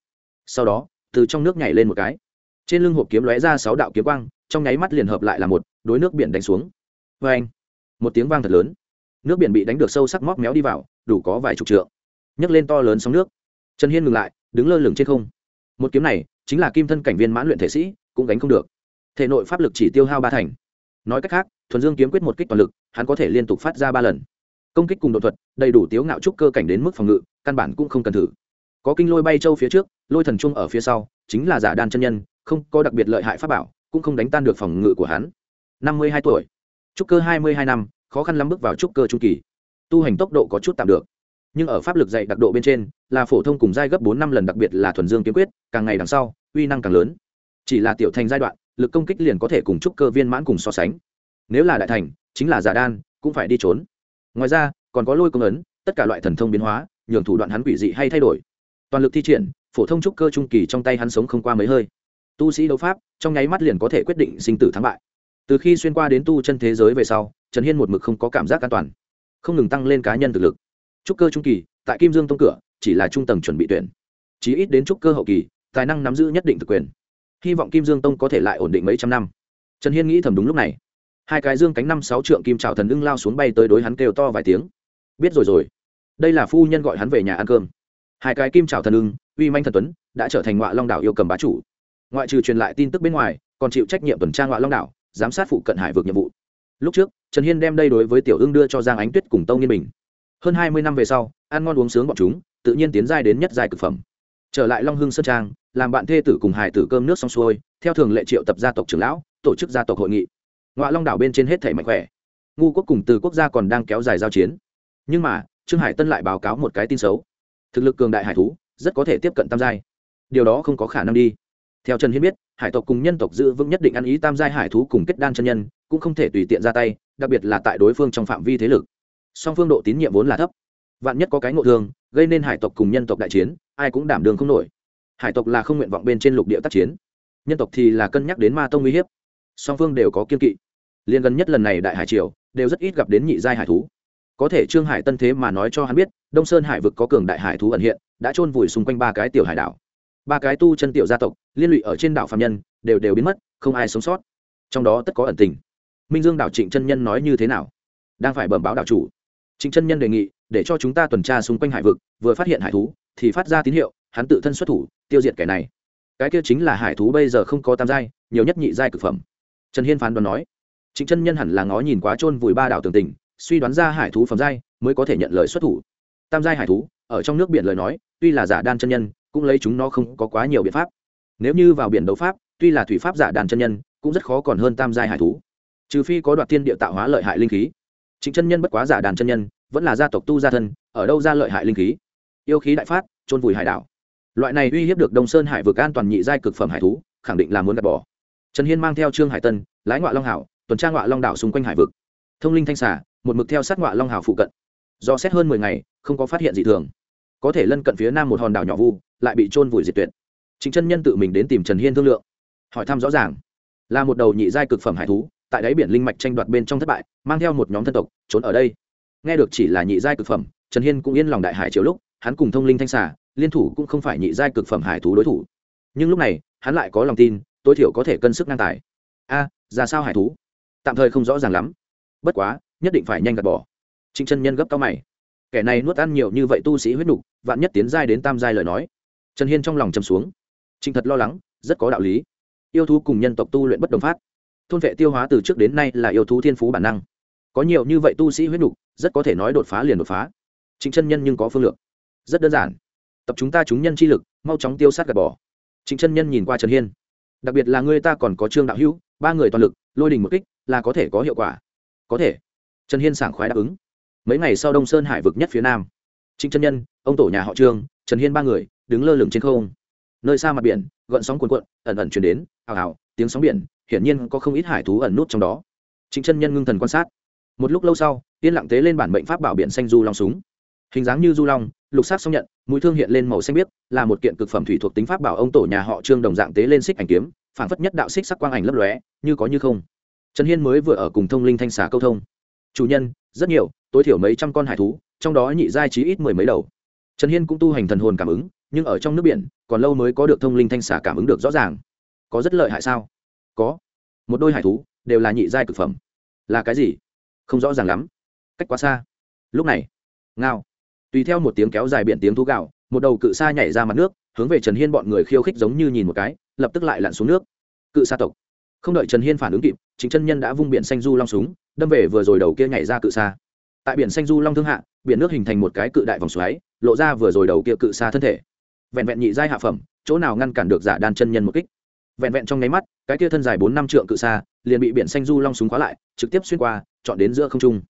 Sau đó, từ trong nước nhảy lên một cái. Trên lưng hộp kiếm lóe ra sáu đạo kiếm quang trong nháy mắt liền hợp lại là một, đối nước biển đánh xuống. Vê anh, một tiếng vang thật lớn. Nước biển bị đánh được sâu sắc móc méo đi vào, đủ có vài chục trượng. Nhấc lên to lớn sóng nước. Trần hiên ngừng lại, đứng lơ lửng trên không. Một kiếm này, chính là kim thân cảnh viên mãn luyện thể sĩ, cũng gánh không được. Thể nội pháp lực chỉ tiêu hao ba thành. Nói cách khác, thuần dương kiếm quyết một kích toàn lực, hắn có thể liên tục phát ra ba lần. Công kích cùng đột thuật, đầy đủ tiếu ngạo trúc cơ cảnh đến mức phòng ngự, căn bản cũng không cần thử. Có kinh lôi bay châu phía trước, lôi thần trung ở phía sau, chính là giả đan chân nhân, không có đặc biệt lợi hại pháp bảo cũng không đánh tan được phòng ngự của hắn. Năm mươi hai tuổi. Trúc cơ hai mươi hai năm, khó khăn lắm bước vào trúc cơ trung kỳ. Tu hành tốc độ có chút tạm được. Nhưng ở pháp lực dạy đặc độ bên trên, là phổ thông cùng giai gấp bốn năm lần, đặc biệt là thuần dương kiếm quyết, càng ngày đằng sau, uy năng càng lớn. Chỉ là tiểu thành giai đoạn, lực công kích liền có thể cùng trúc cơ viên mãn cùng so sánh. Nếu là đại thành, chính là giả đan, cũng phải đi trốn. Ngoài ra, còn có lôi công ấn, tất cả loại thần thông biến hóa, nhường thủ đoạn hắn quỷ dị hay thay đổi. Toàn lực thi triển, phổ thông trúc cơ trung kỳ trong tay hắn sống không qua mấy hơi tu sĩ đấu pháp, trong nháy mắt liền có thể quyết định sinh tử thắng bại. Từ khi xuyên qua đến tu chân thế giới về sau, trần hiên một mực không có cảm giác an toàn, không ngừng tăng lên cá nhân thực lực. Trúc cơ trung kỳ, tại kim dương tông cửa, chỉ là trung tầng chuẩn bị tuyển. Chí ít đến trúc cơ hậu kỳ, tài năng nắm giữ nhất định thực quyền. Hy vọng kim dương tông có thể lại ổn định mấy trăm năm. Trần hiên nghĩ thầm đúng lúc này. Hai cái dương cánh năm sáu trượng kim trào thần ưng lao xuống bay tới đối hắn kêu to vài tiếng. Biết rồi rồi. Đây là phu nhân gọi hắn về nhà ăn cơm. Hai cái kim trào thần ưng, uy manh thần tuấn, đã trở thành ngoại long đảo yêu cầm bá chủ ngoại trừ truyền lại tin tức bên ngoài, còn chịu trách nhiệm tuần tra ngoại long đảo, giám sát phụ cận hải vực nhiệm vụ. Lúc trước, trần hiên đem đây đối với tiểu ưng đưa cho giang ánh tuyết cùng tâu nghiên bình. Hơn hai mươi năm về sau, ăn ngon uống sướng bọn chúng, tự nhiên tiến giai đến nhất giai cực phẩm. Trở lại long hưng sơn trang, làm bạn thê tử cùng hải tử cơm nước xong xuôi, theo thường lệ triệu tập gia tộc trưởng lão, tổ chức gia tộc hội nghị. Ngoại long đảo bên trên hết thể mạnh khỏe. Ngu quốc cùng từ quốc gia còn đang kéo dài giao chiến. Nhưng mà, trương hải tân lại báo cáo một cái tin xấu. Thực lực cường đại hải thú, rất có thể tiếp cận tam giai. Điều đó không có khả năng đi theo trần hiên biết, hải tộc cùng nhân tộc giữ vững nhất định ăn ý tam giai hải thú cùng kết đan chân nhân, cũng không thể tùy tiện ra tay, đặc biệt là tại đối phương trong phạm vi thế lực. Song phương độ tín nhiệm vốn là thấp. Vạn nhất có cái ngộ thương, gây nên hải tộc cùng nhân tộc đại chiến, ai cũng đảm đường không nổi. Hải tộc là không nguyện vọng bên trên lục địa tác chiến. Nhân tộc thì là cân nhắc đến ma tông uy hiếp. Song phương đều có kiên kỵ. Liên gần nhất lần này đại hải triều, đều rất ít gặp đến nhị giai hải thú. Có thể trương hải tân thế mà nói cho hắn biết, đông sơn hải vực có cường đại hải thú ẩn hiện, đã chôn vùi xung quanh ba cái tiểu hải đảo ba cái tu chân tiểu gia tộc, liên lụy ở trên đảo phạm nhân, đều đều biến mất, không ai sống sót. Trong đó tất có ẩn tình. Minh dương đảo trịnh chân nhân nói như thế nào? Đang phải bẩm báo đảo chủ. Trịnh chân nhân đề nghị, để cho chúng ta tuần tra xung quanh hải vực, vừa phát hiện hải thú, thì phát ra tín hiệu, hắn tự thân xuất thủ, tiêu diệt kẻ này. Cái kia chính là hải thú bây giờ không có tam giai, nhiều nhất nhị giai cực phẩm. Trần hiên phán đoán nói. Trịnh chân nhân hẳn là ngó nhìn quá trôn vùi ba đảo tường tình, suy đoán ra hải thú phẩm giai, mới có thể nhận lời xuất thủ. Tam giai hải thú, ở trong nước biển lời nói, tuy là giả đan chân nhân cũng lấy chúng nó không có quá nhiều biện pháp. Nếu như vào biển đấu pháp, tuy là thủy pháp giả đàn chân nhân, cũng rất khó còn hơn tam giai hải thú. Trừ phi có đoạt tiên địa tạo hóa lợi hại linh khí. Chính chân nhân bất quá giả đàn chân nhân, vẫn là gia tộc tu gia thân, ở đâu ra lợi hại linh khí? Yêu khí đại phát trôn vùi hải đảo. Loại này uy hiếp được đông sơn hải vực an toàn nhị giai cực phẩm hải thú, khẳng định là muốn gạt bỏ. Trần hiên mang theo trương hải tân, lái ngoại long hảo, tuần tra ngoại long đảo xung quanh hải vực. Thông linh thanh xả một mực theo sát ngoại long hảo phụ cận. Do xét hơn mười ngày, không có phát hiện gì thường. Có thể lân cận phía nam một hòn đảo nhỏ vu lại bị trôn vùi diệt tuyệt. Chính chân nhân tự mình đến tìm trần hiên thương lượng. Hỏi thăm rõ ràng. Là một đầu nhị giai cực phẩm hải thú, tại đáy biển linh mạch tranh đoạt bên trong thất bại, mang theo một nhóm thân tộc, trốn ở đây. Nghe được chỉ là nhị giai cực phẩm, trần hiên cũng yên lòng đại hải chiều lúc, hắn cùng thông linh thanh xà, liên thủ cũng không phải nhị giai cực phẩm hải thú đối thủ. Nhưng lúc này, hắn lại có lòng tin, tối thiểu có thể cân sức ngang tài. A, ra sao hải thú? Tạm thời không rõ ràng lắm. Bất quá, nhất định phải nhanh gạt bỏ. Trịnh chân nhân gấp cao mày. Kẻ này nuốt ăn nhiều như vậy tu sĩ huyết nục, vạn nhất tiến giai đến tam giai lời nói trần hiên trong lòng chầm xuống. Trịnh thật lo lắng rất có đạo lý. Yêu thú cùng nhân tộc tu luyện bất đồng phát. Thôn vệ tiêu hóa từ trước đến nay là yêu thú thiên phú bản năng. Có nhiều như vậy tu sĩ huyết nhục rất có thể nói đột phá liền đột phá. Trịnh chân nhân nhưng có phương lượng, rất đơn giản. Tập chúng ta chúng nhân chi lực mau chóng tiêu sát gạt bỏ. Trịnh chân nhân nhìn qua trần hiên. Đặc biệt là người ta còn có trương đạo hữu ba người toàn lực lôi đình một kích là có thể có hiệu quả. Có thể. Trần hiên sảng khoái đáp ứng. Mấy ngày sau đông sơn hải vực nhất phía nam. Trịnh chân nhân ông tổ nhà họ trương trần hiên ba người đứng lơ lửng trên không. Nơi xa mặt biển, gợn sóng cuồn cuộn, ẩn ẩn chuyển đến ào ào tiếng sóng biển, hiển nhiên có không ít hải thú ẩn nút trong đó. Trịnh chân nhân ngưng thần quan sát. Một lúc lâu sau, yên lặng tế lên bản mệnh pháp bảo biển xanh du long súng. Hình dáng như du long, lục sắc song nhận, mũi thương hiện lên màu xanh biếc, là một kiện cực phẩm thủy thuộc tính pháp bảo ông tổ nhà họ trương đồng dạng tế lên xích ảnh kiếm phản phất nhất đạo xích sắc quang ảnh lấp lóe, như có như không. Trần hiên mới vừa ở cùng thông linh thanh xà câu thông. Chủ nhân, rất nhiều, tối thiểu mấy trăm con hải thú, trong đó nhị giai trí ít mười mấy đầu. Trần hiên cũng tu hành thần hồn cảm ứng nhưng ở trong nước biển, còn lâu mới có được thông linh thanh xà cảm ứng được rõ ràng. Có rất lợi hại sao? Có. Một đôi hải thú, đều là nhị giai cực phẩm. Là cái gì? Không rõ ràng lắm. Cách quá xa. Lúc này, ngao. Tùy theo một tiếng kéo dài biển tiếng thú gạo một đầu cự sa nhảy ra mặt nước, hướng về trần hiên bọn người khiêu khích giống như nhìn một cái, lập tức lại lặn xuống nước. Cự sa tộc. Không đợi trần hiên phản ứng kịp, chính chân nhân đã vung biển xanh du long súng, đâm về vừa rồi đầu kia nhảy ra cự sa. Tại biển xanh du long thương hạ, biển nước hình thành một cái cự đại vòng xoáy, lộ ra vừa rồi đầu kia cự sa thân thể vẹn vẹn nhị giai hạ phẩm, chỗ nào ngăn cản được giả đan chân nhân một kích. Vẹn vẹn trong nháy mắt, cái kia thân dài bốn năm trượng cự sa, liền bị biển xanh du long súng khóa lại, trực tiếp xuyên qua, chọn đến giữa không trung.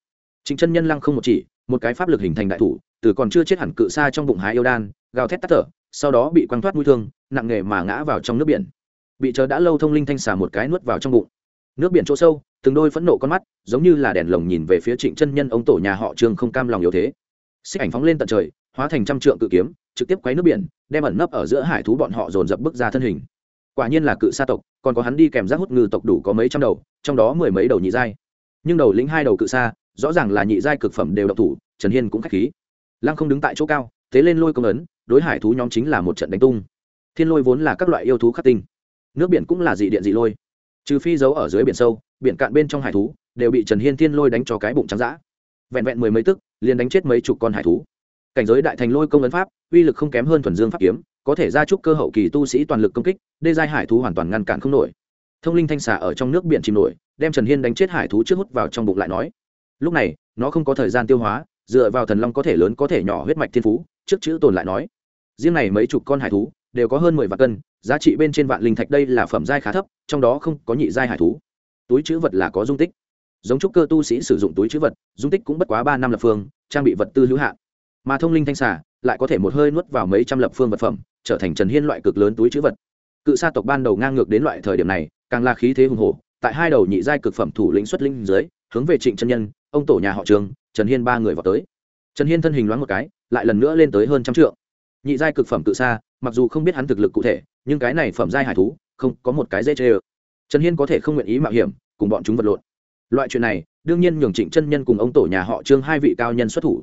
Chính chân nhân lăng không một chỉ, một cái pháp lực hình thành đại thủ, từ còn chưa chết hẳn cự sa trong bụng hái yêu đan, gào thét tắt thở, sau đó bị quăng thoát mũi thương, nặng nề mà ngã vào trong nước biển. Bị chờ đã lâu thông linh thanh xà một cái nuốt vào trong bụng. Nước biển chỗ sâu, từng đôi phẫn nộ con mắt, giống như là đèn lồng nhìn về phía trịnh chân nhân ông tổ nhà họ trương không cam lòng yếu thế. Xích ảnh phóng lên tận trời, hóa thành trăm trượng cự kiếm trực tiếp quấy nước biển, đem ẩn nấp ở giữa hải thú bọn họ dồn dập bước ra thân hình. Quả nhiên là cự sa tộc, còn có hắn đi kèm rác hút ngư tộc đủ có mấy trăm đầu, trong đó mười mấy đầu nhị giai. Nhưng đầu lĩnh hai đầu cự sa, rõ ràng là nhị giai cực phẩm đều độc thủ, trần hiên cũng k h á c h khí. Lăng không đứng tại chỗ cao, thế lên lôi công ấn, đối hải thú nhóm chính là một trận đánh tung. Thiên lôi vốn là các loại yêu thú khắc tinh. Nước biển cũng là dị điện dị lôi. Trừ phi giấu ở dưới biển sâu, biển cạn bên trong hải thú, đều bị trần hiên thiên lôi đánh cho cái bụng trắng d vẹn vẹn mười mấy tức, liền đánh chết mấy chục con hải thú cảnh giới đại thành lôi công ấn pháp, uy lực không kém hơn thuần dương pháp kiếm, có thể ra chúc cơ hậu kỳ tu sĩ toàn lực công kích, đê giai hải thú hoàn toàn ngăn cản không nổi. Thông linh thanh xà ở trong nước biển chìm nổi, đem trần hiên đánh chết hải thú trước hút vào trong bụng lại nói. Lúc này, nó không có thời gian tiêu hóa, dựa vào thần long có thể lớn có thể nhỏ huyết mạch thiên phú, trước chữ tồn lại nói. Riêng này mấy chục con hải thú, đều có hơn mười vạn cân, giá trị bên trên vạn linh thạch đây là phẩm giai khá thấp, trong đó không có nhị giai hải thú. Túi chữ vật là có dung tích. Giống trúc cơ tu sĩ sử dụng túi chữ vật, dung tích cũng bất quá ba năm lập phương, trang bị vật tư hữu hạn mà thông linh thanh xà lại có thể một hơi nuốt vào mấy trăm lập phương vật phẩm, trở thành trần hiên loại cực lớn túi chữ vật. Cự sa tộc ban đầu ngang ngược đến loại thời điểm này, càng là khí thế hùng hổ, tại hai đầu nhị giai cực phẩm thủ lĩnh xuất linh dưới, hướng về trịnh chân nhân, ông tổ nhà họ trường, trần hiên ba người vào tới. Trần hiên thân hình loáng một cái, lại lần nữa lên tới hơn trăm trượng. Nhị giai cực phẩm cự sa, mặc dù không biết hắn thực lực cụ thể, nhưng cái này phẩm giai hải thú, không có một cái dễ chê ơ. Trần hiên có thể không nguyện ý mạo hiểm, cùng bọn chúng vật lộn. Loại chuyện này, đương nhiên nhường trịnh chân nhân cùng ông tổ nhà họ trương hai vị cao nhân xuất thủ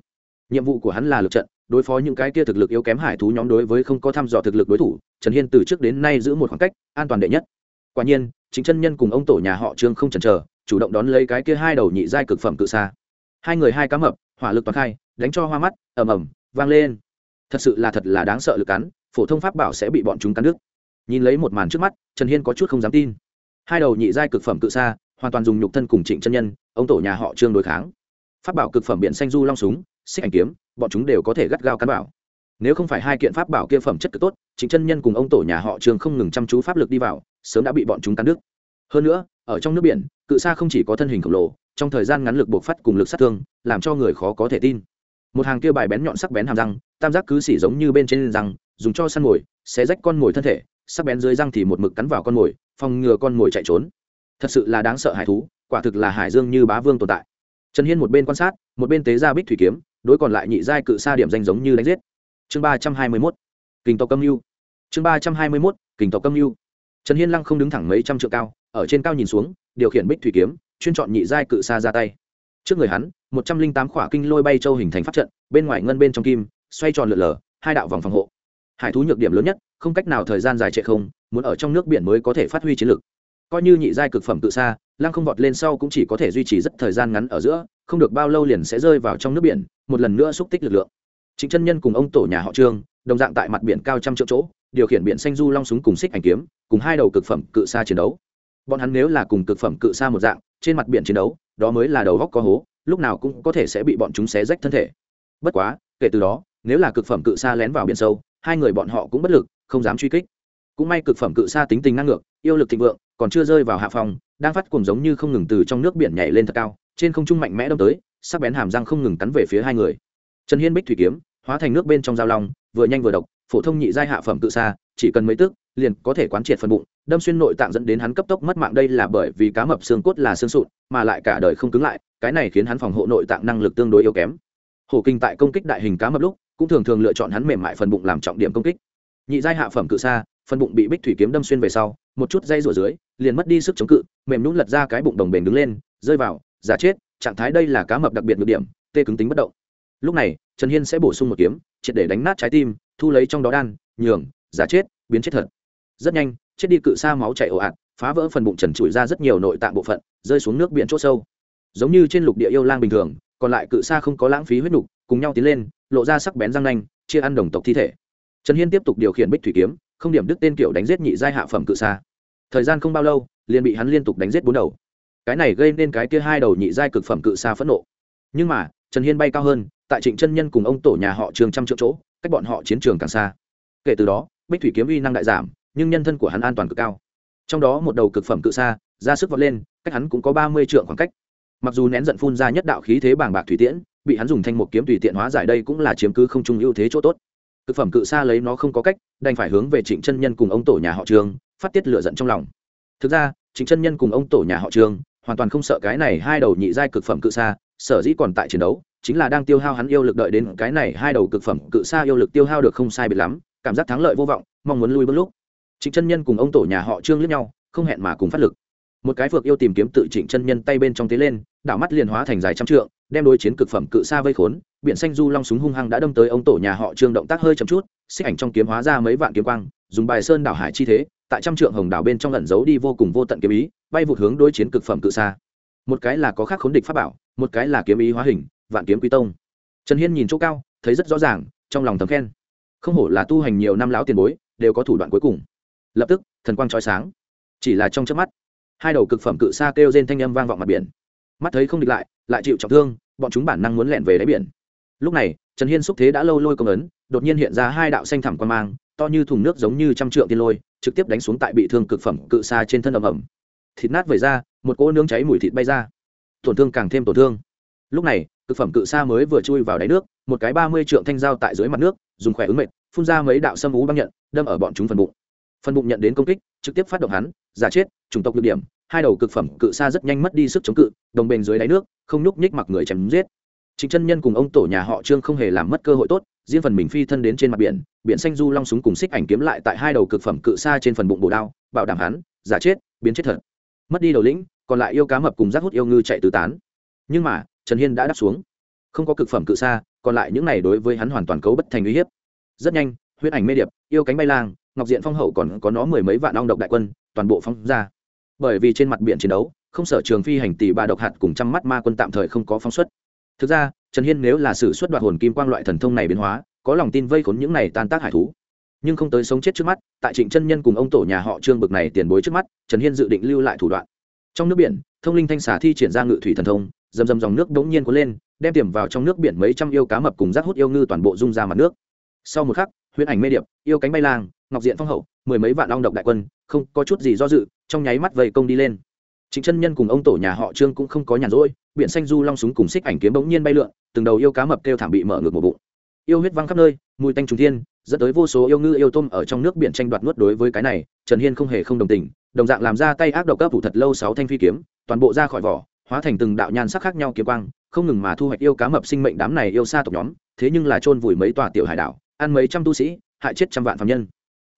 nhiệm vụ của hắn là lực trận, đối phó những cái kia thực lực yếu kém hải thú nhóm đối với không có thăm dò thực lực đối thủ, trần hiên từ trước đến nay giữ một khoảng cách, an toàn đệ nhất. Quả nhiên, chính chân nhân cùng ông tổ nhà họ trương không chần chờ, chủ động đón lấy cái kia hai đầu nhị giai cực phẩm cự xa hai người hai cá mập, hỏa lực toàn khai, đánh cho hoa mắt, ầm ầm, vang lên. Thật sự là thật là đáng sợ lực cắn, phổ thông pháp bảo sẽ bị bọn chúng cắn đứt. Nhìn lấy một màn trước mắt, trần hiên có chút không dám tin. Hai đầu nhị giai cực phẩm cự xa hoàn toàn dùng nhục thân cùng trịnh chân nhân, ông tổ nhà họ trương đối kháng. Pháp bảo cực phẩm biển xanh du long súng xích ảnh kiếm, bọn chúng đều có thể gắt gao cắn bảo nếu không phải hai kiện pháp bảo kia phẩm chất cực tốt, chính chân nhân cùng ông tổ nhà họ trương không ngừng chăm chú pháp lực đi vào, sớm đã bị bọn chúng cắn đứt. Hơn nữa, ở trong nước biển, cự sa không chỉ có thân hình khổng lồ, trong thời gian ngắn lực buộc phát cùng lực sát thương, làm cho người khó có thể tin. Một hàng kia bài bén nhọn sắc bén hàm răng, tam giác cứ xỉ giống như bên trên răng, dùng cho săn mồi, xé rách con mồi thân thể, sắc bén dưới răng thì một mực cắn vào con mồi, phòng ngừa con mồi chạy trốn. Thật sự là đáng sợ hải thú, quả thực là hải dương như bá vương tồn tại. Trần hiên một bên quan sát, một bên tế ra bích thủy kiếm đối còn lại nhị giai cự sa điểm danh giống như đánh giết. Chương ba trăm hai mươi mốt, kình tộc âm mưu. Chương ba trăm hai mươi mốt, kình tộc âm mưu. Trần hiên lăng không đứng thẳng mấy trăm trượng cao, ở trên cao nhìn xuống, điều khiển bích thủy kiếm, chuyên chọn nhị giai cự sa ra tay. Trước người hắn, một trăm linh tám khỏa kinh lôi bay châu hình thành pháp trận, bên ngoài ngân bên trong kim, xoay tròn lượn lờ, hai đạo vòng phòng hộ. Hải thú nhược điểm lớn nhất, không cách nào thời gian dài trệ không, muốn ở trong nước biển mới có thể phát huy chiến lực. Coi như nhị giai cực phẩm tự sa, lăng không vọt lên sau cũng chỉ có thể duy trì rất thời gian ngắn ở giữa, không được bao lâu liền sẽ rơi vào trong nước biển một lần nữa xúc tích lực lượng. Chính chân nhân cùng ông tổ nhà họ trương, đồng dạng tại mặt biển cao trăm triệu chỗ, điều khiển biển xanh du long súng cùng xích ảnh kiếm, cùng hai đầu cực phẩm cự xa chiến đấu. Bọn hắn nếu là cùng cực phẩm cự xa một dạng, trên mặt biển chiến đấu, đó mới là đầu góc có hố, lúc nào cũng có thể sẽ bị bọn chúng xé rách thân thể. Bất quá, kể từ đó, nếu là cực phẩm cự xa lén vào biển sâu, hai người bọn họ cũng bất lực, không dám truy kích. Cũng may cực phẩm cự xa tính tình năng ngược yêu lực thịnh vượng, còn chưa rơi vào hạ phòng, đang phát cùng giống như không ngừng từ trong nước biển nhảy lên thật cao trên không trung mạnh mẽ đâm tới, sắc bén hàm răng không ngừng cắn về phía hai người. Trần hiên bích thủy kiếm, hóa thành nước bên trong dao long, vừa nhanh vừa độc, phổ thông nhị giai hạ phẩm tự xa chỉ cần mấy tức, liền có thể quán triệt phần bụng, đâm xuyên nội tạng dẫn đến hắn cấp tốc mất mạng. Đây là bởi vì cá mập xương cốt là xương sụn, mà lại cả đời không cứng lại, cái này khiến hắn phòng hộ nội tạng năng lực tương đối yếu kém. Hổ kinh tại công kích đại hình cá mập lúc, cũng thường thường lựa chọn hắn mềm mại phần bụng làm trọng điểm công kích. Nhị giai hạ phẩm cự xa phần bụng bị bích thủy kiếm đâm xuyên về sau, một chút dây rủa dưới, liền mất đi sức chống cự, mềm nhún lật ra cái bụng đồng bền đứng lên, rơi vào giả chết, trạng thái đây là cá mập đặc biệt nhược điểm, tê cứng tính bất động. Lúc này, trần hiên sẽ bổ sung một kiếm, triệt để đánh nát trái tim, thu lấy trong đó đan, nhường, giả chết, biến chết thật. Rất nhanh, chết đi cự xa máu chảy ồ ạt, phá vỡ phần bụng trần trụi ra rất nhiều nội tạng bộ phận, rơi xuống nước biển chỗ sâu. Giống như trên lục địa yêu lang bình thường, còn lại cự xa không có lãng phí huyết nục cùng nhau tiến lên, lộ ra sắc bén răng nanh, chia ăn đồng tộc thi thể. Trần hiên tiếp tục điều khiển bích thủy kiếm, không điểm đức tên kiểu đánh giết nhị giai hạ phẩm cự xa thời gian không bao lâu, liền bị hắn liên tục đánh giết bốn đầu cái này gây nên cái kia hai đầu nhị giai cực phẩm cự xa phẫn nộ. Nhưng mà, trần hiên bay cao hơn, tại trịnh chân nhân cùng ông tổ nhà họ trường trăm triệu chỗ, cách bọn họ chiến trường càng xa. Kể từ đó, bích thủy kiếm uy năng đại giảm, nhưng nhân thân của hắn an toàn cực cao. Trong đó một đầu cực phẩm cự xa ra sức vọt lên, cách hắn cũng có ba mươi trượng khoảng cách. Mặc dù nén giận phun ra nhất đạo khí thế bàng bạc thủy tiễn, bị hắn dùng thanh một kiếm tùy tiện hóa giải đây cũng là chiếm cứ không trung ưu thế chỗ tốt. Cực phẩm cự xa lấy nó không có cách, đành phải hướng về trịnh chân nhân cùng ông tổ nhà họ trường, phát tiết lửa giận trong lòng. Thực ra, trịnh chân nhân cùng ông tổ nhà họ trường hoàn toàn không sợ cái này hai đầu nhị giai cực phẩm cự xa sở dĩ còn tại chiến đấu, chính là đang tiêu hao hắn yêu lực đợi đến cái này hai đầu cực phẩm cự xa yêu lực tiêu hao được không sai biệt lắm, cảm giác thắng lợi vô vọng, mong muốn lui bước lúc. Trịnh chân nhân cùng ông tổ nhà họ trương lướt nhau, không hẹn mà cùng phát lực. Một cái phược yêu tìm kiếm tự trịnh chân nhân tay bên trong tế lên, đảo mắt liền hóa thành dài trăm trượng, đem đối chiến cực phẩm cự xa vây khốn, biển xanh du long súng hung hăng đã đâm tới ông tổ nhà họ trương động tác hơi chậm chút, xích ảnh trong kiếm hóa ra mấy vạn kiếm quang, dùng bài sơn đảo hải chi thế tại trăm trượng hồng đảo bên trong lẩn giấu đi vô cùng vô tận kiếm ý, bay vụt hướng đối chiến cực phẩm cự xa một cái là có khắc khốn địch pháp bảo, một cái là kiếm ý hóa hình, vạn kiếm quy tông. Trần hiên nhìn chỗ cao, thấy rất rõ ràng, trong lòng thầm khen. Không hổ là tu hành nhiều năm lão tiền bối, đều có thủ đoạn cuối cùng. Lập tức, thần quang trói sáng. Chỉ là trong chớp mắt, hai đầu cực phẩm cự xa kêu trên thanh âm vang vọng mặt biển. Mắt thấy không địch lại lại chịu trọng thương, bọn chúng bản năng muốn lẹn về đáy biển. Lúc này, trần hiên xúc thế đã lâu lôi công ấn, đột nhiên hiện ra hai đạo xanh thẳm quan mang to như thùng nước giống như trăm trượng tiên lôi trực tiếp đánh xuống tại bị thương cực phẩm cự xa trên thân ầm ầm. Thịt nát vẩy ra một cỗ nướng cháy mùi thịt bay ra. Tổn thương càng thêm tổn thương. Lúc này cực phẩm cự xa mới vừa chui vào đáy nước một cái ba mươi trượng thanh dao tại dưới mặt nước dùng khỏe ứng mệt phun ra mấy đạo sâm ú băng nhận đâm ở bọn chúng phần bụng. Phần bụng nhận đến công kích trực tiếp phát động hắn giả chết chủng tộc được điểm hai đầu cực phẩm cự xa rất nhanh mất đi sức chống cự đồng bền dưới đáy nước không nhúc nhích mặc người chém giết. Chính chân nhân cùng ông tổ nhà họ Trương không hề làm mất cơ hội tốt, riêng phần mình phi thân đến trên mặt biển, biển xanh du long súng cùng xích ảnh kiếm lại tại hai đầu cực phẩm cự xa trên phần bụng bổ đao, bảo đảm hắn, giả chết, biến chết thật. Mất đi đầu lĩnh, còn lại yêu cá mập cùng rác hút yêu ngư chạy tứ tán. Nhưng mà, Trần Hiên đã đáp xuống, không có cực phẩm cự xa, còn lại những này đối với hắn hoàn toàn cấu bất thành uy hiếp. Rất nhanh, huyết ảnh mê điệp, yêu cánh bay lang, ngọc diện phong hậu còn có nó mười mấy vạn ong độc đại quân, toàn bộ phong ra. Bởi vì trên mặt biển chiến đấu, không sở trường phi hành tỷ ba độc hạt cùng trăm mắt ma quân tạm thời không có phóng xuất thực ra, trần hiên nếu là sự xuất đoạt hồn kim quang loại thần thông này biến hóa, có lòng tin vây khốn những này tan tác hải thú. Nhưng không tới sống chết trước mắt, tại trịnh chân nhân cùng ông tổ nhà họ trương bực này tiền bối trước mắt, trần hiên dự định lưu lại thủ đoạn. Trong nước biển, thông linh thanh xà thi triển ra ngự thủy thần thông dầm dầm dòng nước đ ố n g nhiên cuốn lên, đem tiềm vào trong nước biển mấy trăm yêu cá mập cùng rác hút yêu ngư toàn bộ rung ra mặt nước. Sau một khắc, huyễn ảnh mê điệp, yêu cánh bay lang, ngọc diện phong hậu, mười mấy vạn long độc đại quân, không có chút gì do dự, trong nháy mắt vây công đi lên. Trịnh chân nhân cùng ông tổ nhà họ Trương cũng không có nhàn rỗi, biển xanh du long súng cùng xích ảnh kiếm bỗng nhiên bay lượn, từng đầu yêu cá mập kêu thảm bị mở ngược một bụng. Yêu huyết văng khắp nơi, mùi tanh trùng thiên, dẫn tới vô số yêu ngư yêu tôm ở trong nước biển tranh đoạt nuốt đối với cái này, Trần Hiên không hề không đồng tình, đồng dạng làm ra tay ác độc cấp thủ thật lâu sáu thanh phi kiếm, toàn bộ ra khỏi vỏ, hóa thành từng đạo nhan sắc khác nhau kiếm quang, không ngừng mà thu hoạch yêu cá mập sinh mệnh đám này yêu xa tộc nhóm, thế nhưng là chôn vùi mấy tòa tiểu hải đảo, ăn mấy trăm tu sĩ, hại chết trăm vạn phàm nhân.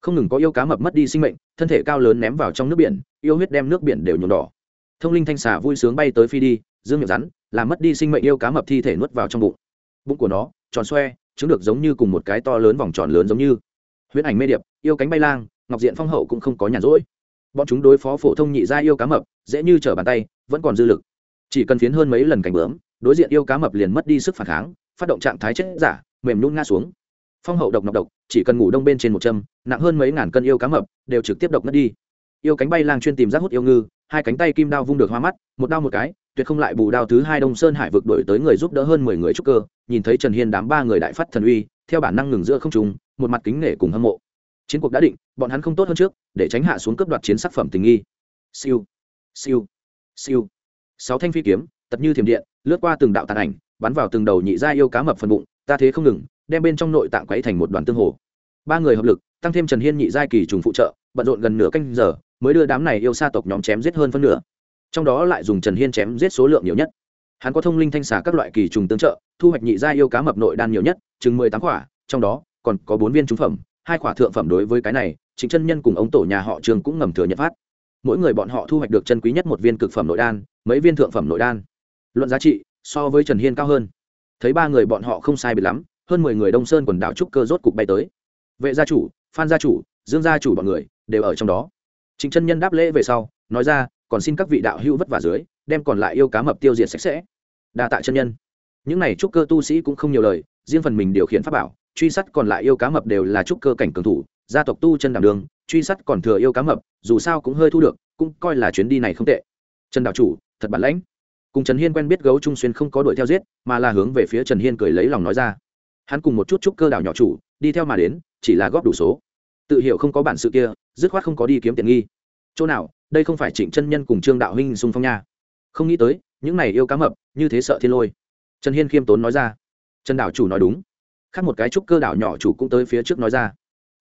Không ngừng có yêu cá mập mất đi sinh mệnh, thân thể cao lớn ném vào trong nước biển, yêu huyết đem nước biển đều nhuộm đỏ thông linh thanh xà vui sướng bay tới phi đi, dương miệng rắn, làm mất đi sinh mệnh yêu cá mập thi thể nuốt vào trong bụng. Bụng của nó, tròn xoe chứng được giống như cùng một cái to lớn vòng tròn lớn giống như. Huyễn ảnh mê điệp, yêu cánh bay lang, ngọc diện phong hậu cũng không có nhàn rỗi. Bọn chúng đối phó phổ thông nhị gia yêu cá mập, dễ như trở bàn tay, vẫn còn dư lực. Chỉ cần phiến hơn mấy lần cảnh bướm, đối diện yêu cá mập liền mất đi sức phản kháng, phát động trạng thái chết giả, mềm nhún ngã xuống. Phong hậu độc nọc độc, chỉ cần ngủ đông bên trên một châm, nặng hơn mấy ngàn cân yêu cá mập, đều trực tiếp độc mất đi. Yêu cánh bay lang chuyên tìm rác hút yêu ngư hai cánh tay kim đao vung được hoa mắt, một đao một cái, tuyệt không lại bù đao thứ hai đông sơn hải vực đổi tới người giúp đỡ hơn mười người trúc cơ, nhìn thấy trần hiên đám ba người đại phát thần uy, theo bản năng ngừng giữa không trùng một mặt kính nể cùng hâm mộ. Chiến cuộc đã định, bọn hắn không tốt hơn trước, để tránh hạ xuống cấp đoạt chiến sắc phẩm tình nghi. Siêu siêu siêu. Sáu thanh phi kiếm tật như thiểm điện, lướt qua từng đạo tàn ảnh, bắn vào từng đầu nhị gia yêu cá mập phần bụng, ta thế không ngừng, đem bên trong nội tạng quấy thành một đoàn tương hồ. Ba người hợp lực, tăng thêm trần hiên nhị giai kỳ trùng phụ trợ, bận rộn gần nửa canh giờ mới đưa đám này yêu sa tộc nhóm chém giết hơn phân nửa. Trong đó lại dùng trần hiên chém giết số lượng nhiều nhất. Hắn có thông linh thanh xà các loại kỳ trùng tương trợ, thu hoạch nhị gia yêu cá mập nội đan nhiều nhất, chừng mười tám quả, trong đó còn có bốn viên trúng phẩm, hai quả thượng phẩm đối với cái này chính chân nhân cùng ông tổ nhà họ trường cũng ngầm thừa nhận phát. Mỗi người bọn họ thu hoạch được chân quý nhất một viên cực phẩm nội đan, mấy viên thượng phẩm nội đan. Luận giá trị, so với trần hiên cao hơn. Thấy ba người bọn họ không sai biệt lắm, hơn mười người đông sơn quần đảo trúc cơ rốt cục bay tới. Vệ gia chủ, phan gia chủ, dương gia chủ bọn người đều ở trong đó. Trình chân nhân đáp lễ về sau, nói ra, còn xin các vị đạo hữu vất vả dưới, đem còn lại yêu cá mập tiêu diệt sạch sẽ. Đa tạ chân nhân. Những này trúc cơ tu sĩ cũng không nhiều lời, riêng phần mình điều khiển pháp bảo, truy sát còn lại yêu cá mập đều là trúc cơ cảnh cường thủ, gia tộc tu chân đảm đường, truy sát còn thừa yêu cá mập, dù sao cũng hơi thu được, cũng coi là chuyến đi này không tệ. Trần đạo chủ, thật bản lãnh. Cùng trần hiên quen biết gấu trung xuyên không có đuổi theo giết, mà là hướng về phía trần hiên cười lấy lòng nói ra. Hắn cùng một chút trúc cơ đảo nhỏ chủ, đi theo mà đến, chỉ là góp đủ số tự hiểu không có bản sự kia, dứt khoát không có đi kiếm tiền nghi. Chỗ nào, đây không phải trịnh chân nhân cùng trương đạo huynh xung phong nha. Không nghĩ tới, những này yêu cá mập, như thế sợ thiên lôi. Trần hiên khiêm tốn nói ra. Trần đảo chủ nói đúng. Khác một cái trúc cơ đảo nhỏ chủ cũng tới phía trước nói ra.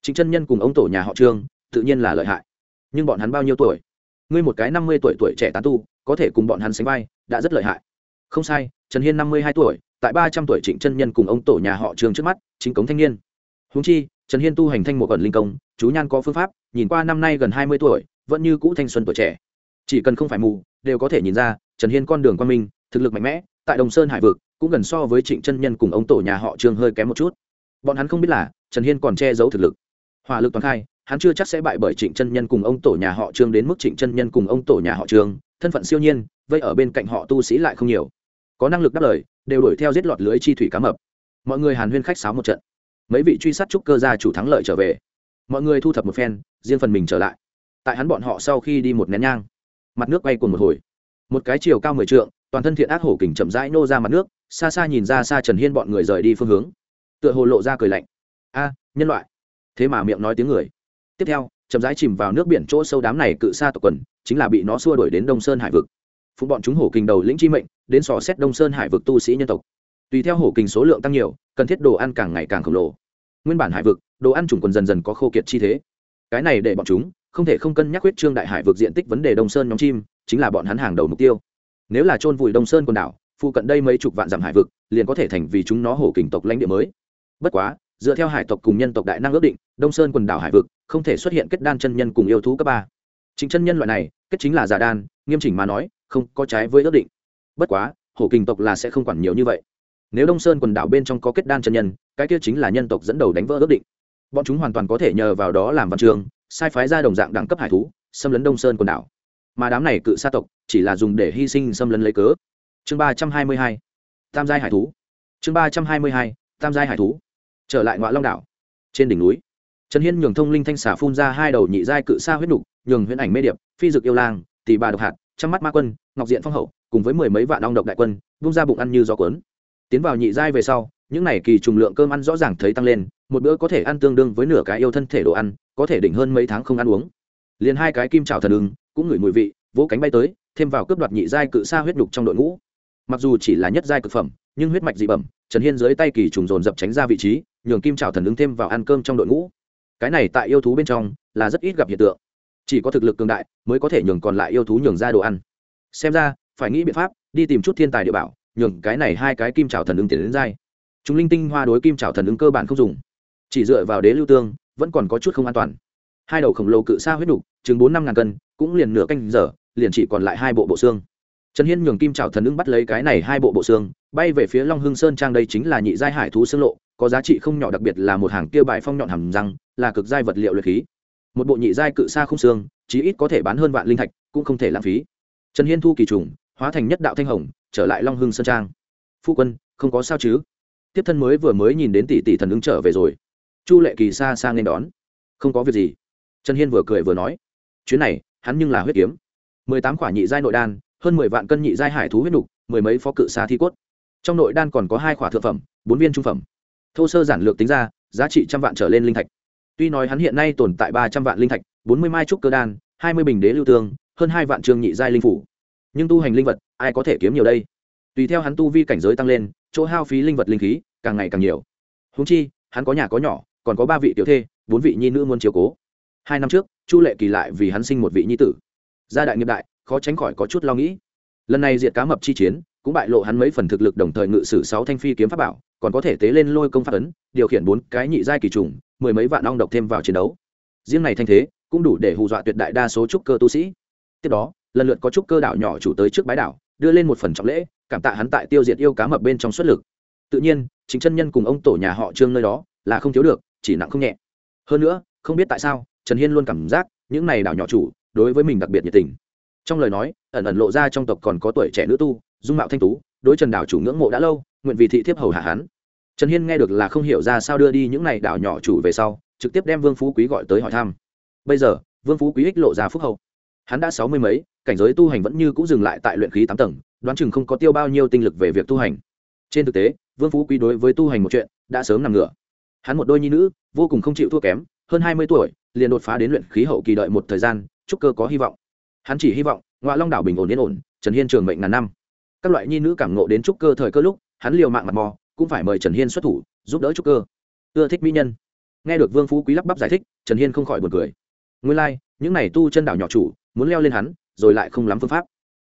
Trịnh chân nhân cùng ông tổ nhà họ trương, tự nhiên là lợi hại. Nhưng bọn hắn bao nhiêu tuổi? Ngươi một cái năm mươi tuổi tuổi trẻ tán tu, có thể cùng bọn hắn sánh vai, đã rất lợi hại. Không sai, trần hiên năm mươi hai tuổi, tại ba trăm tuổi trịnh chân nhân cùng ông tổ nhà họ trương trước mắt, chính cống thanh niên. Húng chi trần hiên tu hành thanh một ẩn linh công, chú nhan có phương pháp, nhìn qua năm nay gần hai mươi tuổi, vẫn như cũ thanh xuân tuổi trẻ. Chỉ cần không phải mù, đều có thể nhìn ra, trần hiên con đường quan minh, thực lực mạnh mẽ, tại đồng sơn hải vực, cũng gần so với trịnh chân nhân cùng ông tổ nhà họ trương hơi kém một chút. Bọn hắn không biết là, trần hiên còn che giấu thực lực. Hỏa lực toàn khai, hắn chưa chắc sẽ bại bởi trịnh chân nhân cùng ông tổ nhà họ trương đến mức trịnh chân nhân cùng ông tổ nhà họ trương, thân phận siêu nhiên vây ở bên cạnh họ tu sĩ lại không nhiều. Có năng lực đáp lời, đều đuổi theo giết lọt lưới chi thủy cá mập. Mọi người hàn huyên khách sáo một trận mấy vị truy sát trúc cơ gia chủ thắng lợi trở về. Mọi người thu thập một phen, riêng phần mình trở lại. Tại hắn bọn họ sau khi đi một nén nhang, mặt nước quay cùng một hồi. Một cái chiều cao mười trượng, toàn thân thiện ác hổ kình chậm rãi nô ra mặt nước, xa xa nhìn ra xa trần hiên bọn người rời đi phương hướng. Tựa hồ lộ ra cười lạnh. A, nhân loại. Thế mà miệng nói tiếng người. Tiếp theo, chậm rãi chìm vào nước biển chỗ sâu đám này cự xa tộc quần, chính là bị nó xua đuổi đến đông sơn hải vực. Phụ bọn chúng hổ kình đầu lĩnh chi mệnh, đến sò xét đông sơn hải vực tu sĩ nhân tộc tùy theo hổ kình số lượng tăng nhiều, cần thiết đồ ăn càng ngày càng khổng lồ. Nguyên bản hải vực, đồ ăn chủng quần dần dần có khô kiệt chi thế. Cái này để bọn chúng không thể không cân nhắc huyết trương đại hải vực diện tích vấn đề đông sơn nhóm chim, chính là bọn hắn hàng đầu mục tiêu. Nếu là chôn vùi đông sơn quần đảo, phụ cận đây mấy chục vạn dặm hải vực, liền có thể thành vì chúng nó hổ kình tộc lãnh địa mới. Bất quá, dựa theo hải tộc cùng nhân tộc đại năng ước định, đông sơn quần đảo hải vực không thể xuất hiện kết đan chân nhân cùng yêu thú cấp ba. Chính chân nhân loại này, kết chính là giả đan, nghiêm chỉnh mà nói, không có trái với ước định. Bất quá, hổ kình tộc là sẽ không quản nhiều như vậy nếu đông sơn quần đảo bên trong có kết đan chân nhân, cái kia chính là nhân tộc dẫn đầu đánh vỡ ước định. Bọn chúng hoàn toàn có thể nhờ vào đó làm văn trường, sai phái ra đồng dạng đẳng cấp hải thú, xâm lấn đông sơn quần đảo. Mà đám này cự sa tộc, chỉ là dùng để hy sinh xâm lấn lấy cớ. Chương ba trăm hai mươi hai, tam giai hải thú. Chương ba trăm hai mươi hai, tam giai hải thú. Trở lại ngoại long đảo. Trên đỉnh núi, trần hiên nhường thông linh thanh xả phun ra hai đầu nhị giai cự sa huyết nục, nhường huyễn ảnh mê điệp, phi dực yêu lang, tỷ bà độc hạt, trăm mắt ma quân, ngọc diện phong hậu, cùng với mười mấy vạn ong độc đại quân, vung ra bụng ăn như gió cuốn tiến vào nhị giai về sau, những này kỳ trùng lượng cơm ăn rõ ràng thấy tăng lên, một bữa có thể ăn tương đương với nửa cái yêu thân thể đồ ăn, có thể đỉnh hơn mấy tháng không ăn uống. Liền hai cái kim trào thần ưng, cũng ngửi mùi vị, vỗ cánh bay tới, thêm vào cướp đoạt nhị giai cự sa huyết đục trong đội ngũ. Mặc dù chỉ là nhất giai cực phẩm, nhưng huyết mạch dị bẩm, trần hiên dưới tay kỳ trùng dồn dập tránh ra vị trí, nhường kim trào thần ứng thêm vào ăn cơm trong đội ngũ. Cái này tại yêu thú bên trong là rất ít gặp hiện tượng. Chỉ có thực lực cường đại mới có thể nhường còn lại yêu thú nhường ra đồ ăn. Xem ra, phải nghĩ biện pháp, đi tìm chút thiên tài địa bảo nhường cái này hai cái kim trào thần ứng tiền đến dai. Chúng linh tinh hoa đối kim trào thần ứng cơ bản không dùng. Chỉ dựa vào đế lưu tương, vẫn còn có chút không an toàn. Hai đầu khổng lồ cự xa huyết đục, chừng bốn năm ngàn cân, cũng liền nửa canh giờ, liền chỉ còn lại hai bộ bộ xương. Trần hiên nhường kim trào thần ứng bắt lấy cái này hai bộ bộ xương, bay về phía long hưng sơn trang đây chính là nhị giai hải thú xương lộ, có giá trị không nhỏ đặc biệt là một hàng kia bài phong nhọn hầm răng, là cực giai vật liệu luyện khí. Một bộ nhị giai cự xa không xương, chí ít có thể bán hơn vạn linh thạch, cũng không thể lãng phí. Trần hiên thu kỳ trùng, hóa thành nhất đạo thanh hồng trở lại long hưng sơn trang. Phu quân, không có sao chứ? Tiếp thân mới vừa mới nhìn đến tỷ tỷ thần ứng trở về rồi. Chu lệ kỳ xa xa nên đón. Không có việc gì. Trần hiên vừa cười vừa nói. Chuyến này, hắn nhưng là huyết kiếm. Mười tám quả nhị giai nội đan, hơn mười vạn cân nhị giai hải thú huyết nục, mười mấy phó cự xa thi cốt. Trong nội đan còn có hai quả thượng phẩm, bốn viên trung phẩm. Thô sơ giản lược tính ra, giá trị trăm vạn trở lên linh thạch. Tuy nói hắn hiện nay tồn tại ba trăm vạn linh thạch, bốn mươi mai trúc cơ đan, hai mươi bình đế lưu tương, hơn hai vạn trường nhị giai linh phủ. Nhưng tu hành linh vật ai có thể kiếm nhiều đây? Tùy theo hắn tu vi cảnh giới tăng lên, chỗ hao phí linh vật linh khí càng ngày càng nhiều. Húng chi, hắn có nhà có nhỏ, còn có ba vị tiểu thê, bốn vị nhi nữ muốn chiếu cố. Hai năm trước, chu lệ kỳ lại vì hắn sinh một vị nhi tử. Gia đại nghiệp đại, khó tránh khỏi có chút lo nghĩ. Lần này diệt cá mập chi chiến, cũng bại lộ hắn mấy phần thực lực đồng thời ngự sử sáu thanh phi kiếm pháp bảo, còn có thể tế lên lôi công pháp ấn, điều khiển bốn cái nhị giai kỳ trùng, mười mấy vạn ong độc thêm vào chiến đấu. Riêng này thanh thế, cũng đủ để hù dọa tuyệt đại đa số trúc cơ tu sĩ. Tiếp đó, lần lượt có trúc cơ đảo nhỏ chủ tới trước bái đảo đưa lên một phần trọng lễ, cảm tạ hắn tại tiêu diệt yêu cá mập bên trong xuất lực. Tự nhiên, chính chân nhân cùng ông tổ nhà họ trương nơi đó là không thiếu được, chỉ nặng không nhẹ. Hơn nữa, không biết tại sao, trần hiên luôn cảm giác những này đảo nhỏ chủ đối với mình đặc biệt nhiệt tình. Trong lời nói, ẩn ẩn lộ ra trong tộc còn có tuổi trẻ nữ tu, dung mạo thanh tú, đối trần đảo chủ ngưỡng mộ đã lâu, nguyện vì thị thiếp hầu hạ hắn. Trần hiên nghe được là không hiểu ra sao đưa đi những này đảo nhỏ chủ về sau, trực tiếp đem vương phú quý gọi tới hỏi thăm. Bây giờ, vương phú quý ích lộ ra phúc hậu. Hắn đã sáu mươi mấy cảnh giới tu hành vẫn như c ũ dừng lại tại luyện khí tám tầng đoán chừng không có tiêu bao nhiêu tinh lực về việc tu hành. Trên thực tế vương phú quý đối với tu hành một chuyện đã sớm nằm ngửa. Hắn một đôi nhi nữ vô cùng không chịu thua kém hơn hai mươi tuổi liền đột phá đến luyện khí hậu kỳ đợi một thời gian chúc cơ có hy vọng. Hắn chỉ hy vọng ngoại long đảo bình ổn yên ổn trần hiên trường mệnh ngàn năm. Các loại nhi nữ cảm ngộ đến trúc cơ thời cơ lúc hắn liều mạng mặt mò cũng phải mời trần hiên xuất thủ giúp đỡ trúc cơ. Ưa thích mỹ nhân. Nghe được vương phú quý lắp bắp giải thích trần hiên không khỏi buồn cười. Nguyên lai、like, những n à y tu chân đảo nhỏ chủ muốn leo lên hắn rồi lại không lắm phương pháp.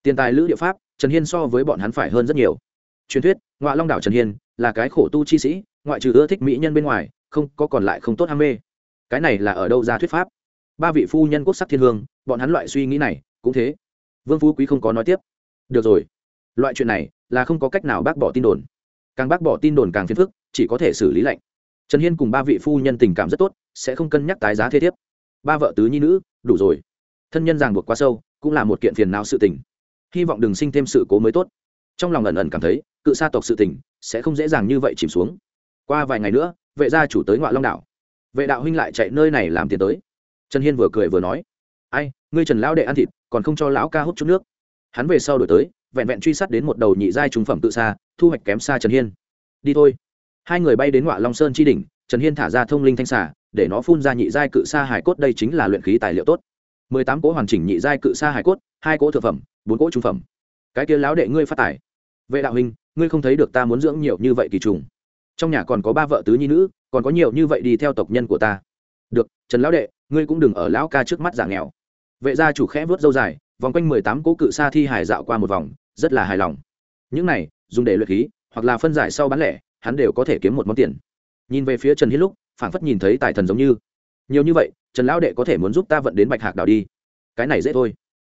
Tiền tài lữ địa pháp, trần hiên so với bọn hắn phải hơn rất nhiều. Truyền thuyết ngoại long đảo trần hiên là cái khổ tu chi sĩ, ngoại trừ ưa thích mỹ nhân bên ngoài, không có còn lại không tốt ham mê. Cái này là ở đâu ra thuyết pháp? Ba vị phu nhân quốc sắc thiên hương, bọn hắn loại suy nghĩ này cũng thế. Vương phú quý không có nói tiếp. Được rồi. Loại chuyện này là không có cách nào bác bỏ tin đồn. Càng bác bỏ tin đồn càng phiền phức, chỉ có thể xử lý lạnh. Trần hiên cùng ba vị phu nhân tình cảm rất tốt, sẽ không cân nhắc tái giá thế thiếp. Ba vợ tứ nhi nữ, đủ rồi. Thân nhân ràng buộc quá sâu cũng là một kiện phiền não sự tình. Hy vọng đừng sinh thêm sự cố mới tốt. Trong lòng ẩn ẩn cảm thấy, cự sa tộc sự tình sẽ không dễ dàng như vậy chìm xuống. Qua vài ngày nữa, vệ gia chủ tới ngoại long đảo. Vệ đạo huynh lại chạy nơi này làm tiền tới. Trần hiên vừa cười vừa nói, ai, ngươi trần lão đệ ăn thịt, còn không cho lão ca hút chút nước. Hắn về sau đổi tới, vẹn vẹn truy sát đến một đầu nhị giai trung phẩm tự xa thu hoạch kém xa trần hiên. Đi thôi. Hai người bay đến ngoại long sơn chi đỉnh, trần hiên thả ra thông linh thanh xả để nó phun ra nhị giai cự sa hải cốt đây chính là luyện khí tài liệu tốt mười tám cỗ hoàn chỉnh nhị giai cự sa hải cốt, hai cỗ thượng phẩm, bốn cỗ trung phẩm. Cái kia lão đệ ngươi phát tài. Vệ đạo huynh, ngươi không thấy được ta muốn dưỡng nhiều như vậy kỳ trùng. Trong nhà còn có ba vợ tứ nhi nữ, còn có nhiều như vậy đi theo tộc nhân của ta. Được, trần lão đệ, ngươi cũng đừng ở lão ca trước mắt giả nghèo. Vệ gia chủ khẽ vớt dâu dài, vòng quanh mười tám cỗ cự sa thi hải dạo qua một vòng, rất là hài lòng. Những này, dùng để luyện khí, hoặc là phân giải sau bán lẻ, hắn đều có thể kiếm một món tiền. Nhìn về phía trần hiết lúc, phảng phất nhìn thấy tài thần giống như. Nhiều như vậy trần lão đệ có thể muốn giúp ta vận đến bạch hạc đảo đi cái này dễ thôi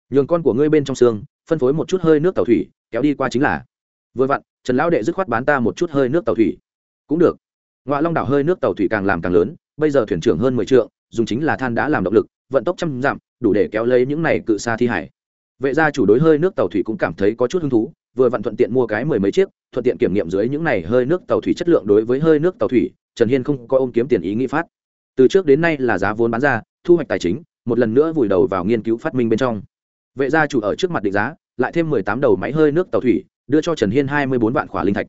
nhường con của ngươi bên trong xương phân phối một chút hơi nước tàu thủy kéo đi qua chính là vừa vặn trần lão đệ dứt khoát bán ta một chút hơi nước tàu thủy cũng được ngoại long đảo hơi nước tàu thủy càng làm càng lớn bây giờ thuyền trưởng hơn mười triệu dùng chính là than đã làm động lực vận tốc trăm dặm đủ để kéo lấy những này cự xa thi hải vệ gia chủ đối hơi nước tàu thủy cũng cảm thấy có chút hứng thú vừa vặn thuận tiện mua cái mười mấy chiếc thuận tiện kiểm nghiệm dưới những này hơi nước tàu thủy chất lượng đối với hơi nước tàu thủy trần hiên không có ôm kiếm tiền ý nghĩ phát từ trước đến nay là giá vốn bán ra, thu hoạch tài chính, một lần nữa vùi đầu vào nghiên cứu phát minh bên trong. Vệ gia chủ ở trước mặt định giá, lại thêm mười tám đầu máy hơi nước tàu thủy, đưa cho trần hiên hai mươi bốn vạn khỏa linh thạch.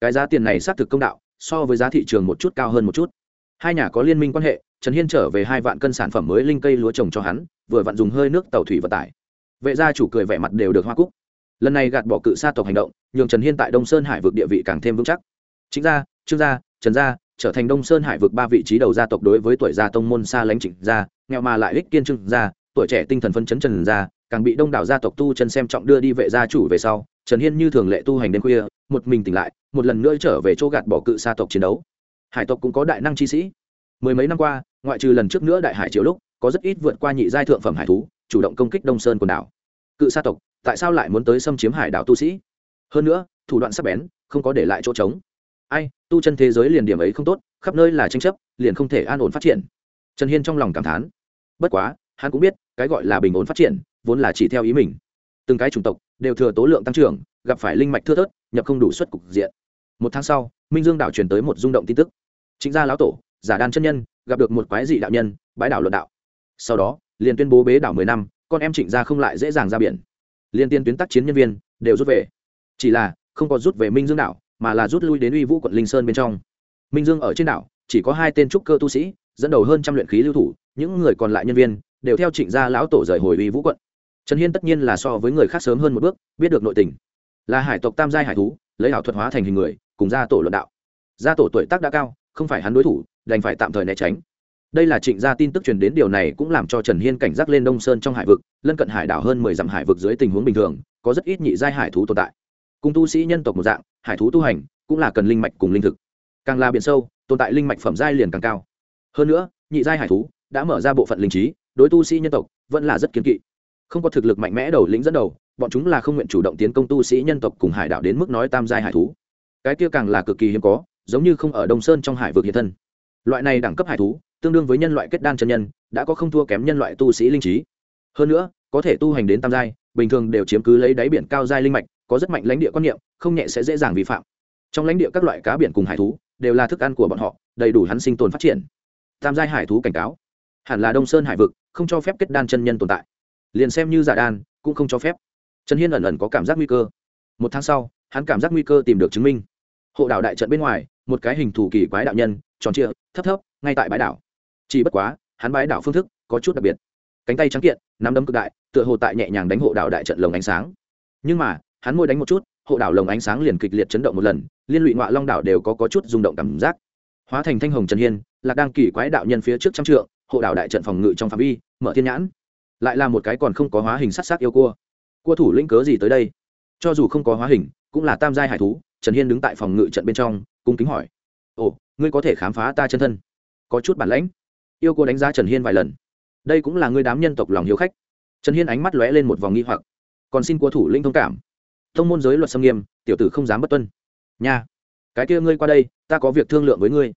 Cái giá tiền này xác thực công đạo, so với giá thị trường một chút cao hơn một chút. Hai nhà có liên minh quan hệ, trần hiên trở về hai vạn cân sản phẩm mới linh cây lúa trồng cho hắn, vừa vặn dùng hơi nước tàu thủy vận tải. Vệ gia chủ cười vẻ mặt đều được hoa cúc. Lần này gạt bỏ cự sa tộc hành động, nhường trần hiên tại đông sơn hải vực địa vị càng thêm vững chắc. Chính gia, trương gia, trần gia trở thành đông sơn hải vực ba vị trí đầu gia tộc đối với tuổi gia tông môn xa lánh trịnh gia, nghèo mà lại ích kiên trưng gia, tuổi trẻ tinh thần phân chấn trần gia, càng bị đông đảo gia tộc tu chân xem trọng đưa đi vệ gia chủ về sau, trần hiên như thường lệ tu hành đêm khuya, một mình tỉnh lại, một lần nữa trở về chỗ gạt bỏ cự sa tộc chiến đấu. Hải tộc cũng có đại năng chi sĩ. Mười mấy năm qua, ngoại trừ lần trước nữa đại hải triều lúc, có rất ít vượt qua nhị giai thượng phẩm hải thú, chủ động công kích đông sơn quần đảo. Cự sa tộc, tại sao lại muốn tới xâm chiếm hải đảo tu sĩ? Hơn nữa, thủ đoạn sắc bén, không có để lại chỗ trống ai, tu chân thế giới liền điểm ấy không tốt, khắp nơi là tranh chấp, liền không thể an ổn phát triển. Trần hiên trong lòng cảm thán. Bất quá, hắn cũng biết, cái gọi là bình ổn phát triển, vốn là chỉ theo ý mình. Từng cái chủng tộc đều thừa tố lượng tăng trưởng, gặp phải linh mạch thưa thớt, nhập không đủ suất cục diện. Một tháng sau, minh dương đảo truyền tới một rung động tin tức. Chính gia lão tổ, giả đan chân nhân, gặp được một quái dị đạo nhân bãi đảo luận đạo. Sau đó, liền tuyên bố bế đảo mười năm, con em trịnh gia không lại dễ dàng ra biển. Liên tiên tuyến tác chiến nhân viên đều rút về. Chỉ là, không có rút về minh dương đảo mà là rút lui đến uy vũ quận linh sơn bên trong minh dương ở trên đảo chỉ có hai tên trúc cơ tu sĩ dẫn đầu hơn trăm luyện khí lưu thủ những người còn lại nhân viên đều theo trịnh gia lão tổ rời hồi uy vũ quận trần hiên tất nhiên là so với người khác sớm hơn một bước biết được nội tình là hải tộc tam giai hải thú lấy ảo thuật hóa thành hình người cùng gia tổ luận đạo gia tổ tuổi tác đã cao không phải hắn đối thủ đành phải tạm thời né tránh đây là trịnh gia tin tức truyền đến điều này cũng làm cho trần hiên cảnh giác lên đông sơn trong hải vực lân cận hải đảo hơn mười dặm hải vực dưới tình huống bình thường có rất ít nhị giai hải thú tồn tại cùng tu sĩ nhân tộc một dạng, hải thú tu hành cũng là cần linh mạch cùng linh thực. Càng là biển sâu, tồn tại linh mạch phẩm giai liền càng cao. Hơn nữa, nhị giai hải thú đã mở ra bộ phận linh trí, đối tu sĩ nhân tộc vẫn là rất kiến kỵ. Không có thực lực mạnh mẽ đầu lĩnh dẫn đầu, bọn chúng là không nguyện chủ động tiến công tu sĩ nhân tộc cùng hải đảo đến mức nói tam giai hải thú. Cái kia càng là cực kỳ hiếm có, giống như không ở đông sơn trong hải vực hiện thân. Loại này đẳng cấp hải thú, tương đương với nhân loại kết đan chân nhân, đã có không thua kém nhân loại tu sĩ linh trí. Hơn nữa, có thể tu hành đến tam giai, bình thường đều chiếm cứ lấy đáy biển cao giai linh mạch có rất mạnh lãnh địa quan niệm, không nhẹ sẽ dễ dàng vi phạm. Trong lãnh địa các loại cá biển cùng hải thú đều là thức ăn của bọn họ, đầy đủ hắn sinh tồn phát triển. Tam giai hải thú cảnh cáo. Hẳn là đông sơn hải vực, không cho phép kết đan chân nhân tồn tại. Liền xem như giả đan, cũng không cho phép. Trần hiên ẩn ẩn có cảm giác nguy cơ. Một tháng sau, hắn cảm giác nguy cơ tìm được chứng minh. Hộ đảo đại trận bên ngoài, một cái hình thủ kỳ quái đạo nhân, tròn trịa, thấp thấp, ngay tại bãi đảo. Chỉ bất quá, hắn bãi đảo phương thức có chút đặc biệt. Cánh tay trắng kiện, nắm đấm cực đại, tựa hồ tại nhẹ nhàng đánh hộ đảo đại trận lồng ánh sáng. Nhưng mà hắn môi đánh một chút hộ đảo lồng ánh sáng liền kịch liệt chấn động một lần liên lụy ngoại long đảo đều có, có chút rung động cảm giác. Hóa thành thanh hồng trần hiên lạc đang kỳ quái đạo nhân phía trước trăm trượng hộ đảo đại trận phòng ngự trong phạm vi mở thiên nhãn. Lại là một cái còn không có hóa hình sắc sắc yêu cua. Cua thủ lĩnh cớ gì tới đây? Cho dù không có hóa hình cũng là tam giai hải thú trần hiên đứng tại phòng ngự trận bên trong cung kính hỏi. Ồ ngươi có thể khám phá ta chân thân? Có chút bản lãnh. Yêu cô đánh giá trần hiên vài lần. Đây cũng là ngươi đám nhân tộc lòng hiếu khách. Trần hiên ánh mắt lóe lên một vòng nghi hoặc. Còn xin cua thủ lĩnh thông cảm thông môn giới luật xâm nghiêm, tiểu tử không dám bất tuân. Nha, cái kia ngươi qua đây, ta có việc thương lượng với ngươi.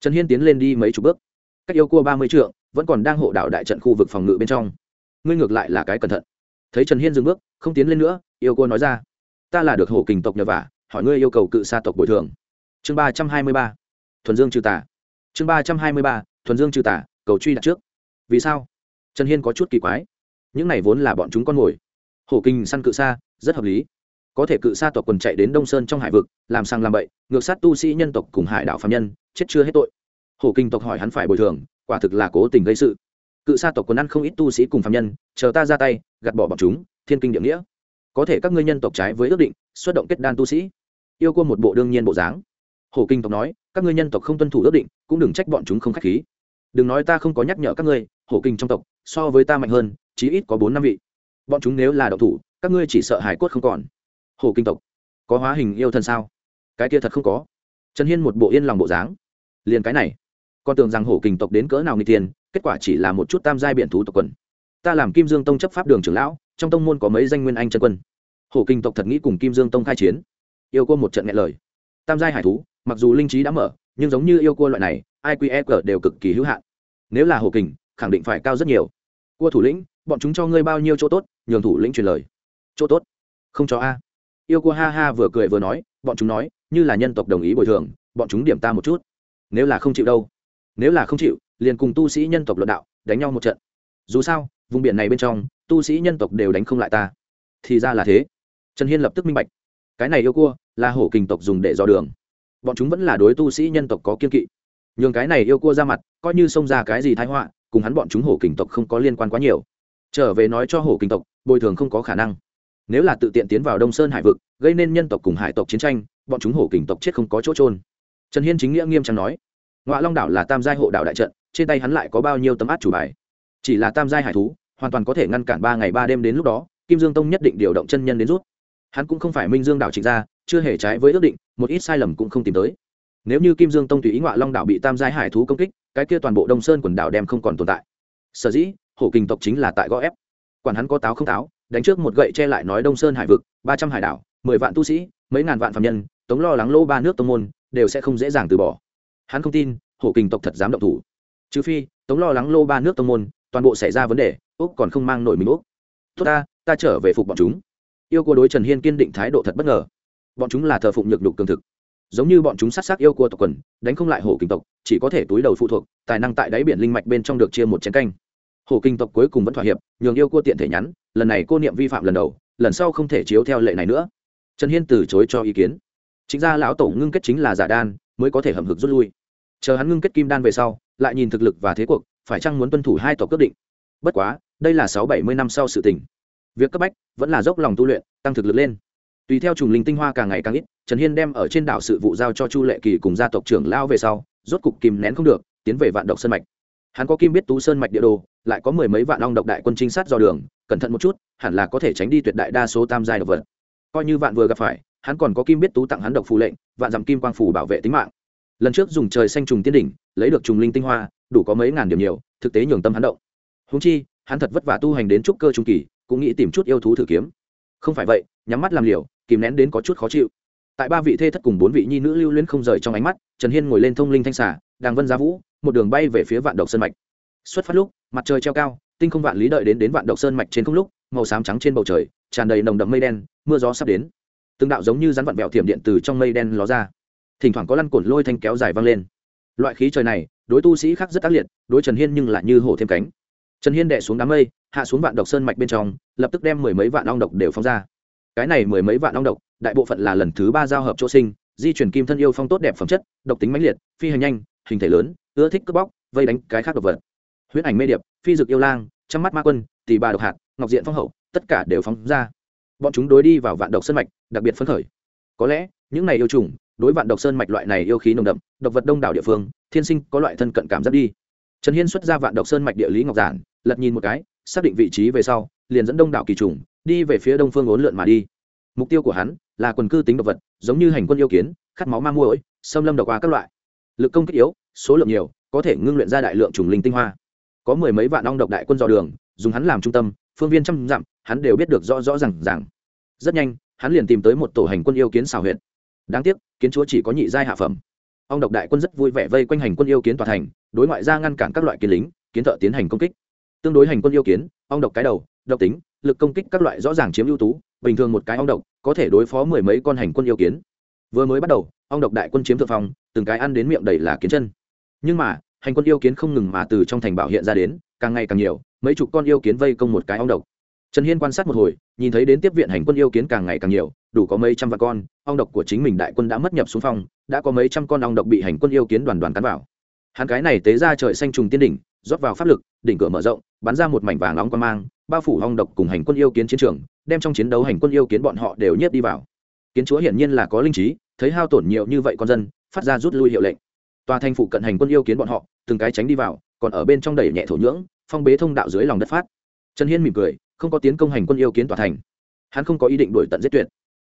Trần hiên tiến lên đi mấy chục bước. Cách yêu cua ba mươi trượng, vẫn còn đang hộ đảo đại trận khu vực phòng ngự bên trong. Ngươi ngược lại là cái cẩn thận. Thấy trần hiên dừng bước, không tiến lên nữa, yêu cua nói ra. Ta là được hổ kình tộc nhờ vả, hỏi ngươi yêu cầu cự sa tộc bồi thường. Chương ba trăm hai mươi ba, thuần dương trừ tả chương ba trăm hai mươi ba, thuần dương trừ tả cầu truy đặt trước. Vì sao? Trần hiên có chút kỳ quái. Những này vốn là bọn chúng con mồi. Hổ kinh săn cự sa, rất hợp lý có thể cự sa tộc quần chạy đến đông sơn trong hải vực, làm sang làm bậy, ngược sát tu sĩ nhân tộc cùng hải đảo phạm nhân, chết chưa hết tội. Hổ kinh tộc hỏi hắn phải bồi thường, quả thực là cố tình gây sự. Cự sa tộc quần ăn không ít tu sĩ cùng phạm nhân, chờ ta ra tay, gạt bỏ bọn chúng, thiên kinh địa nghĩa. Có thể các ngươi nhân tộc trái với ước định, xuất động kết đan tu sĩ. Yêu cô một bộ đương nhiên bộ dáng. Hổ kinh tộc nói, các ngươi nhân tộc không tuân thủ ước định, cũng đừng trách bọn chúng không k h á c h khí. Đừng nói ta không có nhắc nhở các ngươi, hổ kinh trong tộc, so với ta mạnh hơn, chí ít có bốn năm vị. Bọn chúng nếu là độc thủ, các ngươi chỉ sợ hải cốt không còn hổ kinh tộc. Có hóa hình yêu thân sao? Cái kia thật không có. Trần hiên một bộ yên lòng bộ dáng. Liền cái này. Con tưởng rằng hổ kinh tộc đến cỡ nào người tiền, kết quả chỉ là một chút tam giai biện thú tộc quần. Ta làm kim dương tông chấp pháp đường trưởng lão, trong tông môn có mấy danh nguyên anh chân quân. Hổ kinh tộc thật nghĩ cùng kim dương tông khai chiến. Yêu cô một trận nghe lời. Tam giai hải thú, mặc dù linh trí đã mở, nhưng giống như yêu cua loại này iqe đều cực kỳ hữu hạn. Nếu là Hổ kình khẳng định phải cao rất nhiều. Cua thủ lĩnh, bọn chúng cho ngươi bao nhiêu chỗ tốt, nhường thủ lĩnh truyền lời. Chỗ tốt? Không cho a yêu cua ha ha vừa cười vừa nói, bọn chúng nói, như là nhân tộc đồng ý bồi thường, bọn chúng điểm ta một chút. Nếu là không chịu đâu. Nếu là không chịu, liền cùng tu sĩ nhân tộc luận đạo, đánh nhau một trận. Dù sao, vùng biển này bên trong, tu sĩ nhân tộc đều đánh không lại ta. Thì ra là thế. Trần hiên lập tức minh bạch. Cái này yêu cua là hổ kình tộc dùng để dò đường. Bọn chúng vẫn là đối tu sĩ nhân tộc có kiên kỵ. Nhường cái này yêu cua ra mặt, coi như xông ra cái gì thái họa, cùng hắn bọn chúng hổ kình tộc không có liên quan quá nhiều. Trở về nói cho hổ kình tộc, bồi thường không có khả năng nếu là tự tiện tiến vào đông sơn hải vực, gây nên nhân tộc cùng hải tộc chiến tranh, bọn chúng hổ kình tộc chết không có chỗ trôn trần hiên chính nghĩa nghiêm trọng nói ngoại long đảo là tam giai hộ đảo đại trận, trên tay hắn lại có bao nhiêu tấm át chủ bài? Chỉ là tam giai hải thú, hoàn toàn có thể ngăn cản ba ngày ba đêm đến lúc đó, kim dương tông nhất định điều động chân nhân đến rút. Hắn cũng không phải minh dương đảo trịnh gia, chưa hề trái với ước định, một ít sai lầm cũng không tìm tới. Nếu như kim dương tông tùy ý ngoại long đảo bị tam giai hải thú công kích, cái kia toàn bộ đông sơn quần đảo đem không còn tồn tại. Sở dĩ, hổ kình tộc chính là tại gõ ép. Quản hắn có táo không táo đánh trước một gậy che lại nói đông sơn hải vực, ba trăm hải đảo, mười vạn tu sĩ, mấy ngàn vạn phạm nhân, tống lo lắng lô ba nước tông môn, đều sẽ không dễ dàng từ bỏ. Hắn không tin, hổ kình tộc thật dám động thủ. Trừ phi, tống lo lắng lô ba nước tông môn, toàn bộ xảy ra vấn đề, úc còn không mang nổi mình úc. Tốt ta ta trở về phục bọn chúng. Yêu cô đối trần hiên kiên định thái độ thật bất ngờ. Bọn chúng là thờ phụng nhược đục cường thực. Giống như bọn chúng sát sắc yêu cua tộc quần, đánh không lại hổ kinh tộc, chỉ có thể túi đầu phụ thuộc, tài năng tại đáy biển linh mạch bên trong được chia một chén canh hổ kinh tộc cuối cùng vẫn thỏa hiệp, nhường yêu cô tiện thể nhắn, lần này cô niệm vi phạm lần đầu, lần sau không thể chiếu theo lệ này nữa. Trần hiên từ chối cho ý kiến. Chính ra lão tổ ngưng kết chính là giả đan, mới có thể hầm hực rút lui. Chờ hắn ngưng kết kim đan về sau, lại nhìn thực lực và thế cuộc, phải chăng muốn tuân thủ hai tộc quyết định? Bất quá, đây là sáu bảy mươi năm sau sự tình. Việc cấp bách vẫn là dốc lòng tu luyện, tăng thực lực lên. Tùy theo trùng linh tinh hoa càng ngày càng ít, trần hiên đem ở trên đảo sự vụ giao cho chu lệ kỳ cùng gia tộc trưởng lao về sau, rốt cục kìm nén không được, tiến về vạn độc sân mạch hắn có kim biết tú sơn mạch địa đồ, lại có mười mấy vạn long độc đại quân trinh sát do đường, cẩn thận một chút, hẳn là có thể tránh đi tuyệt đại đa số tam giai độc vật. Coi như vạn vừa gặp phải, hắn còn có kim biết tú tặng hắn độc phù lệnh, vạn dặm kim quang phủ bảo vệ tính mạng. Lần trước dùng trời xanh trùng tiên đỉnh, lấy được trùng linh tinh hoa, đủ có mấy ngàn điểm nhiều, thực tế nhường tâm hắn động. Húng chi, hắn thật vất vả tu hành đến trúc cơ trung kỳ, cũng nghĩ tìm chút yêu thú thử kiếm. Không phải vậy, nhắm mắt làm liều, kìm nén đến có chút khó chịu. Tại ba vị thê thất cùng bốn vị nhi nữ lưu luyến không rời trong ánh mắt, trần hiên ngồi lên thông linh thanh xả đàng vân giá vũ một đường bay về phía vạn độc sơn mạch. Xuất phát lúc, mặt trời treo cao, tinh không vạn lý đợi đến đến vạn độc sơn mạch trên không lúc, màu xám trắng trên bầu trời, tràn đầy nồng đậm mây đen, mưa gió sắp đến. Từng đạo giống như rắn vặn vẹo thiểm điện từ trong mây đen ló ra. Thỉnh thoảng có lăn cổn lôi thanh kéo dài vang lên. Loại khí trời này, đối tu sĩ khác rất ác liệt, đối trần hiên nhưng lại như hổ thêm cánh. Trần hiên đệ xuống đám mây, hạ xuống vạn độc sơn mạch bên trong, lập tức đem mười mấy vạn ong độc đều phóng ra. Cái này mười mấy vạn ong độc, đại bộ phận là lần thứ ba giao hợp chỗ sinh, di chuyển kim thân yêu phong tốt đẹp phẩm chất, độc tính mãnh liệt, phi hành nhanh hình thể lớn, ưa thích cướp bóc, vây đánh cái khác độc vật. Huyễn ảnh mê điệp, phi dực yêu lang trăm mắt ma quân, tỷ bà độc hạt, ngọc diện phong hậu, tất cả đều phóng ra. Bọn chúng đối đi vào vạn độc sơn mạch, đặc biệt phấn khởi. Có lẽ, những này yêu trùng, đối vạn độc sơn mạch loại này yêu khí nồng đậm, độc vật đông đảo địa phương, thiên sinh có loại thân cận cảm giác đi. Trần hiên xuất ra vạn độc sơn mạch địa lý ngọc giản, lật nhìn một cái, xác định vị trí về sau, liền dẫn đông đảo kỳ trùng, đi về phía đông phương ốn lượn mà đi. Mục tiêu của hắn là quần cư tính độc vật, giống như hành quân yêu kiến, khát máu ma muỗi, xâm lâm độc hóa các loại lực công kích yếu, số lượng nhiều, có thể ngưng luyện ra đại lượng trùng linh tinh hoa. Có mười mấy vạn ong độc đại quân dò đường, dùng hắn làm trung tâm, phương viên trăm dặm, hắn đều biết được rõ rõ r à n g rất nhanh, hắn liền tìm tới một tổ hành quân yêu kiến xào huyện đáng tiếc, kiến chúa chỉ có nhị giai hạ phẩm. Ông độc đại quân rất vui vẻ vây quanh hành quân yêu kiến tòa thành, đối ngoại ra ngăn cản các loại kiến lính, kiến thợ tiến hành công kích. Tương đối hành quân yêu kiến ông độc cái đầu, độc tính, lực công kích các loại rõ ràng chiếm ưu tú, bình thường một cái ong độc có thể đối phó mười mấy con hành quân yêu kiến. Vừa mới bắt đầu, ong độc đại quân chiếm thượng phong từng cái ăn đến miệng đầy là kiến chân. Nhưng mà hành quân yêu kiến không ngừng mà từ trong thành bảo hiện ra đến càng ngày càng nhiều mấy chục con yêu kiến vây công một cái ong độc. Trần hiên quan sát một hồi nhìn thấy đến tiếp viện hành quân yêu kiến càng ngày càng nhiều đủ có mấy trăm vạn con ong độc của chính mình đại quân đã mất nhập xuống phòng, đã có mấy trăm con ong độc bị hành quân yêu kiến đoàn đoàn cắn vào. Hắn cái này tế ra trời xanh trùng tiên đỉnh rót vào pháp lực đỉnh cửa mở rộng bắn ra một mảnh vàng nóng quan mang bao phủ ong độc cùng hành quân yêu kiến chiến trường đem trong chiến đấu hành quân yêu kiến bọn họ đều nhiếp đi vào. Kiến chúa hiển nhiên là có linh trí thấy hao tổn nhiều như vậy con dân phát ra rút lui hiệu lệnh. Tòa thành phụ cận hành quân yêu kiến bọn họ, từng cái tránh đi vào, còn ở bên trong đẩy nhẹ thổ nhưỡng, phong bế thông đạo dưới lòng đất phát. Trần hiên mỉm cười, không có tiến công hành quân yêu kiến tòa thành. Hắn không có ý định đuổi tận giết tuyệt.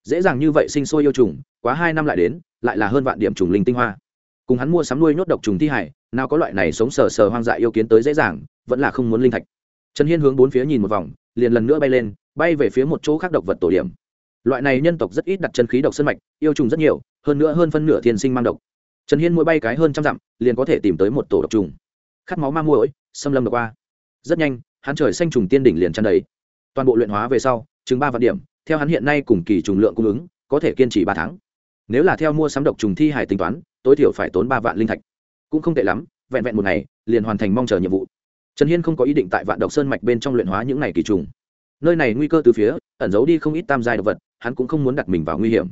Dễ dàng như vậy sinh sôi yêu trùng, quá hai năm lại đến, lại là hơn vạn điểm trùng linh tinh hoa. Cùng hắn mua sắm nuôi nhốt độc trùng thi hải, nào có loại này sống sờ sờ hoang dại yêu kiến tới dễ dàng, vẫn là không muốn linh thạch. Trần hiên hướng bốn phía nhìn một vòng, liền lần nữa bay lên, bay về phía một chỗ khác độc vật tổ điểm loại này nhân tộc rất ít đặt chân khí độc sân mạch yêu trùng rất nhiều hơn nữa hơn phân nửa thiên sinh mang độc. Trần hiên mỗi bay cái hơn trăm dặm liền có thể tìm tới một tổ độc trùng. Khát máu ma mũi, xâm lâm độc qua. Rất nhanh hắn trời xanh trùng tiên đỉnh liền chăn đầy. Toàn bộ luyện hóa về sau chứng ba vạn điểm theo hắn hiện nay cùng kỳ trùng lượng cung ứng có thể kiên trì ba tháng. Nếu là theo mua sắm độc trùng thi hải tính toán tối thiểu phải tốn ba vạn linh thạch. Cũng không tệ lắm vẹn vẹn một ngày liền hoàn thành mong chờ nhiệm vụ. Trần hiên không có ý định tại vạn độc sơn mạch bên trong luyện hóa những ngày kỳ trùng nơi này nguy cơ từ phía, ẩn giấu đi không ít tam giai độc vật, hắn cũng không muốn đặt mình vào nguy hiểm.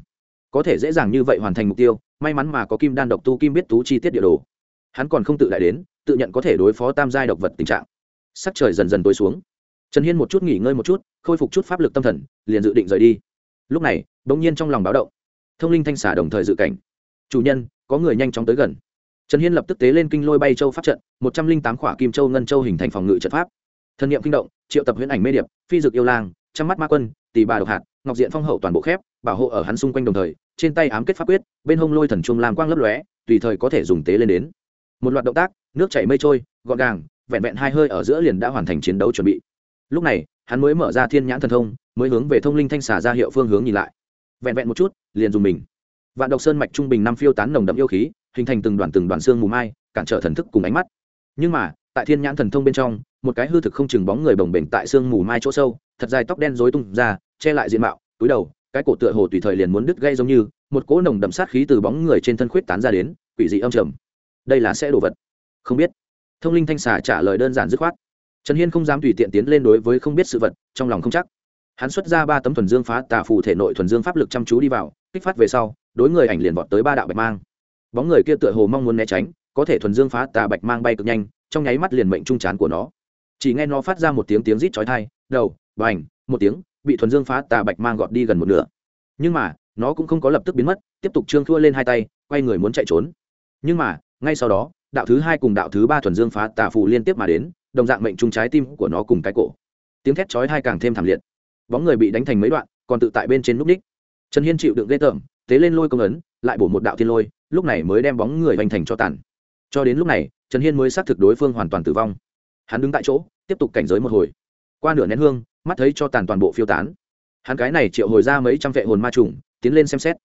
Có thể dễ dàng như vậy hoàn thành mục tiêu, may mắn mà có kim đan độc tu kim biết tú chi tiết địa đồ. Hắn còn không tự lại đến, tự nhận có thể đối phó tam giai độc vật tình trạng. Sắc trời dần dần tối xuống. Trần hiên một chút nghỉ ngơi một chút, khôi phục chút pháp lực tâm thần, liền dự định rời đi. Lúc này đ ỗ n g nhiên trong lòng báo động. Thông linh thanh xả đồng thời dự cảnh. Chủ nhân, có người nhanh chóng tới gần. Trần hiên lập tức tế lên kinh lôi bay châu pháp trận, một trăm linh tám khỏa kim châu ngân châu hình thành phòng ngự trận pháp thân nhiệm kinh động, triệu tập huyễn ảnh mê điệp, phi dực yêu lang trăng mắt ma quân, tỷ bà độc hạt, ngọc diện phong hậu toàn bộ khép, bảo hộ ở hắn xung quanh đồng thời, trên tay ám kết pháp quyết, bên hông lôi thần trung làm quang lấp lóe, tùy thời có thể dùng tế lên đến. Một loạt động tác, nước chảy mây trôi, gọn gàng, vẹn vẹn hai hơi ở giữa liền đã hoàn thành chiến đấu chuẩn bị. Lúc này, hắn mới mở ra thiên nhãn thần thông, mới hướng về thông linh thanh xả ra hiệu phương hướng nhìn lại. Vẹn vẹn một chút, liền dùng mình. Vạn độc sơn mạch trung bình năm phiêu tán nồng đậm yêu khí, hình thành từng đoàn từng đoàn xương mù mai, cản trở thần thức cùng ánh mắt. Nhưng mà, tại thiên nhãn thần thông bên trong một cái hư thực không chừng bóng người bồng bềnh tại sương mù mai chỗ sâu, thật dài tóc đen rối tung ra, che lại diện mạo, túi đầu, cái cổ tựa hồ tùy thời liền muốn đứt gây giống như, một cỗ nồng đậm sát khí từ bóng người trên thân khuyết tán ra đến, quỷ dị âm trầm. Đây là sẽ đồ vật. Không biết. Thông linh thanh xà trả lời đơn giản dứt khoát. Trần hiên không dám tùy tiện tiến lên đối với không biết sự vật, trong lòng không chắc. Hắn xuất ra ba tấm thuần dương phá tà phù thể nội thuần dương pháp lực chăm chú đi vào, kích phát về sau, đối người ảnh liền vọt tới ba đạo bạch mang. Bóng người kia tựa hồ mong muốn né tránh, có thể thuần dương phá tà bạch mang bay cực nhanh, trong nháy mắt liền mệnh trung chán của nó chỉ nghe nó phát ra một tiếng tiếng rít chói tai, đầu, bành, một tiếng, bị thuần dương phá tà bạch mang gọt đi gần một nửa. Nhưng mà, nó cũng không có lập tức biến mất, tiếp tục trương thua lên hai tay, quay người muốn chạy trốn. Nhưng mà, ngay sau đó, đạo thứ hai cùng đạo thứ ba thuần dương phá tà phù liên tiếp mà đến, đồng dạng mệnh trung trái tim của nó cùng cái cổ. Tiếng thét chói hai càng thêm thảm liệt. Bóng người bị đánh thành mấy đoạn, còn tự tại bên trên núp ních. Trần hiên chịu đựng ghê tởm tế lên lôi công ấn, lại bổ một đạo thiên lôi, lúc này mới đem bóng người hoành thành cho tàn. Cho đến lúc này, trần hiên mới xác thực đối phương hoàn toàn tử vong hắn đứng tại chỗ, tiếp tục cảnh giới một hồi. Qua nửa nén hương, mắt thấy cho tàn toàn bộ phiêu tán. Hắn cái này triệu hồi ra mấy trăm vệ hồn ma trùng, tiến lên xem xét.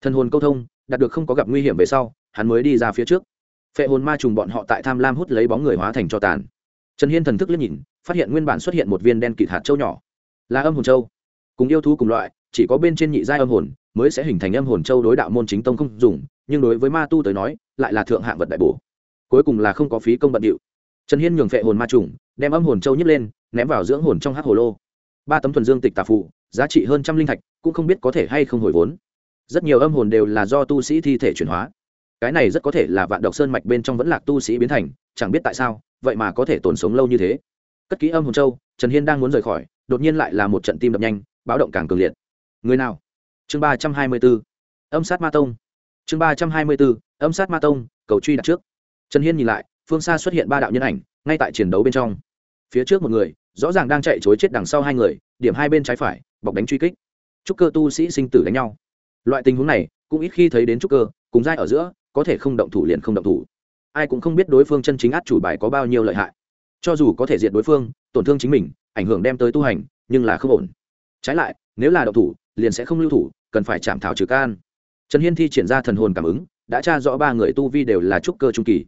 Thần hồn câu thông, đạt được không có gặp nguy hiểm về sau, hắn mới đi ra phía trước. Phệ hồn ma trùng bọn họ tại tham lam hút lấy bóng người hóa thành cho tàn. Trần hiên thần thức liếc nhìn, phát hiện nguyên bản xuất hiện một viên đen kịt hạt châu nhỏ. Là âm hồn châu. Cùng yêu thú cùng loại, chỉ có bên trên nhị giai âm hồn, mới sẽ hình thành âm hồn châu đối đạo môn chính tông không dùng, nhưng đối với ma tu tới nói, lại là thượng hạng vật đại bổ. Cuối cùng là không có phí công bận điệu trần hiên nhường phệ hồn ma trùng, đem âm hồn châu nhấc lên, ném vào dưỡng hồn trong hát hồ lô. Ba tấm thuần dương tịch tà phụ giá trị hơn trăm linh thạch, cũng không biết có thể hay không hồi vốn. Rất nhiều âm hồn đều là do tu sĩ thi thể chuyển hóa. Cái này rất có thể là vạn độc sơn mạch bên trong vẫn lạc tu sĩ biến thành, chẳng biết tại sao, vậy mà có thể tồn sống lâu như thế. Cất ký âm hồn châu, trần hiên đang muốn rời khỏi, đột nhiên lại là một trận tim đập nhanh, báo động càng cường liệt. Người nào? Chương ba trăm hai mươi b ố âm sát ma tông. Chương ba trăm hai mươi b ố âm sát ma tông, cầu truy đặt trước. Trần hiên nhìn lại phương xa xuất hiện ba đạo nhân ảnh, ngay tại chiến đấu bên trong. Phía trước một người, rõ ràng đang chạy chối chết đằng sau hai người, điểm hai bên trái phải, bọc đánh truy kích. Trúc cơ tu sĩ sinh tử đánh nhau. Loại tình huống này, cũng ít khi thấy đến trúc cơ, cùng giai ở giữa, có thể không động thủ liền không động thủ. Ai cũng không biết đối phương chân chính át chủ bài có bao nhiêu lợi hại. Cho dù có thể diệt đối phương, tổn thương chính mình, ảnh hưởng đem tới tu hành, nhưng là không ổn. Trái lại, nếu là động thủ, liền sẽ không lưu thủ, cần phải chạm thảo trừ can. Trần hiên thi triển ra thần hồn cảm ứng, đã tra rõ ba người tu vi đều là trúc cơ trung kỳ.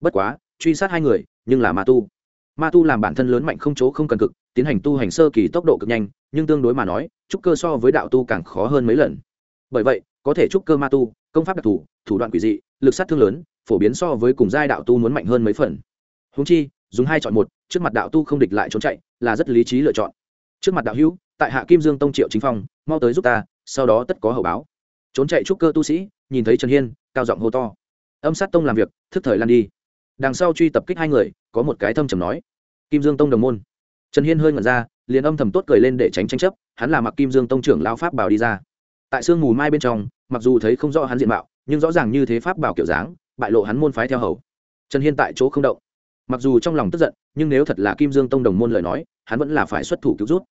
Bất quá truy sát hai người, nhưng là ma tu. Ma tu làm bản thân lớn mạnh không chỗ không cần cực, tiến hành tu hành sơ kỳ tốc độ cực nhanh, nhưng tương đối mà nói, trúc cơ so với đạo tu càng khó hơn mấy lần. Bởi vậy, có thể trúc cơ ma tu, công pháp đặc thù, thủ đoạn quỷ dị, lực sát thương lớn, phổ biến so với cùng giai đạo tu muốn mạnh hơn mấy phần. Húng chi, dùng hai chọn một, trước mặt đạo tu không địch lại trốn chạy, là rất lý trí lựa chọn. Trước mặt đạo hữu, tại hạ kim dương tông triệu chính phong, mau tới giúp ta, sau đó tất có hậu báo. Trốn chạy trúc cơ tu sĩ, nhìn thấy trần hiên, cao giọng hô to. Âm sát tông làm việc, thức thời lan đi đằng sau truy tập kích hai người, có một cái thâm trầm nói, kim dương tông đồng môn. Trần hiên hơi ngẩn ra, liền âm thầm tốt cười lên để tránh tranh chấp, hắn là mặc kim dương tông trưởng lao pháp bảo đi ra. Tại sương mù mai bên trong, mặc dù thấy không rõ hắn diện mạo, nhưng rõ ràng như thế pháp bảo kiểu dáng, bại lộ hắn môn phái theo hầu. Trần hiên tại chỗ không động. Mặc dù trong lòng tức giận, nhưng nếu thật là kim dương tông đồng môn lời nói, hắn vẫn là phải xuất thủ cứu rút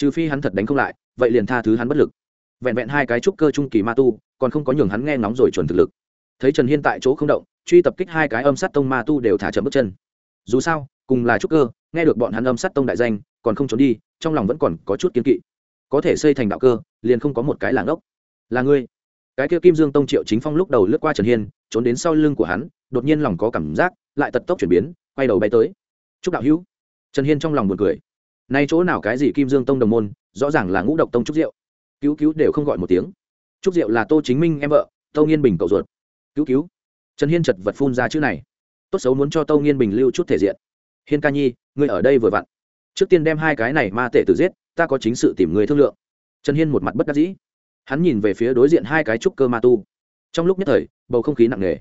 trừ phi hắn thật đánh không lại, vậy liền tha thứ hắn bất lực. Vẹn vẹn hai cái trúc cơ trung kỳ ma tu, còn không có nhường hắn nghe nóng rồi chuẩn thực lực thấy trần hiên tại chỗ không động, truy tập kích hai cái âm sát tông ma tu đều thả chậm bước chân. Dù sao, cùng là trúc cơ, nghe được bọn hắn âm sát tông đại danh, còn không trốn đi, trong lòng vẫn còn có chút kiên kỵ. Có thể xây thành đạo cơ, liền không có một cái làng ốc. Là ngươi. Cái kia kim dương tông triệu chính phong lúc đầu lướt qua trần hiên, trốn đến sau lưng của hắn, đột nhiên lòng có cảm giác, lại tật tốc chuyển biến, quay đầu bay tới. Chúc đạo hữu. Trần hiên trong lòng buồn cười. Nay chỗ nào cái gì kim dương tông đồng môn, rõ ràng là ngũ độc tông trúc diệu. Cứu cứu đều không gọi một tiếng. Trúc diệu là tô chính minh em vợ tâu nghiên bình cậu ruột cứu cứu. Trần hiên chật vật phun ra chữ này. Tốt xấu muốn cho tâu nghiên bình lưu chút thể diện. Hiên ca nhi, ngươi ở đây vừa vặn. Trước tiên đem hai cái này ma tể tử giết, ta có chính sự tìm người thương lượng. Trần hiên một mặt bất đắc dĩ. Hắn nhìn về phía đối diện hai cái trúc cơ ma tu. Trong lúc nhất thời, bầu không khí nặng nề.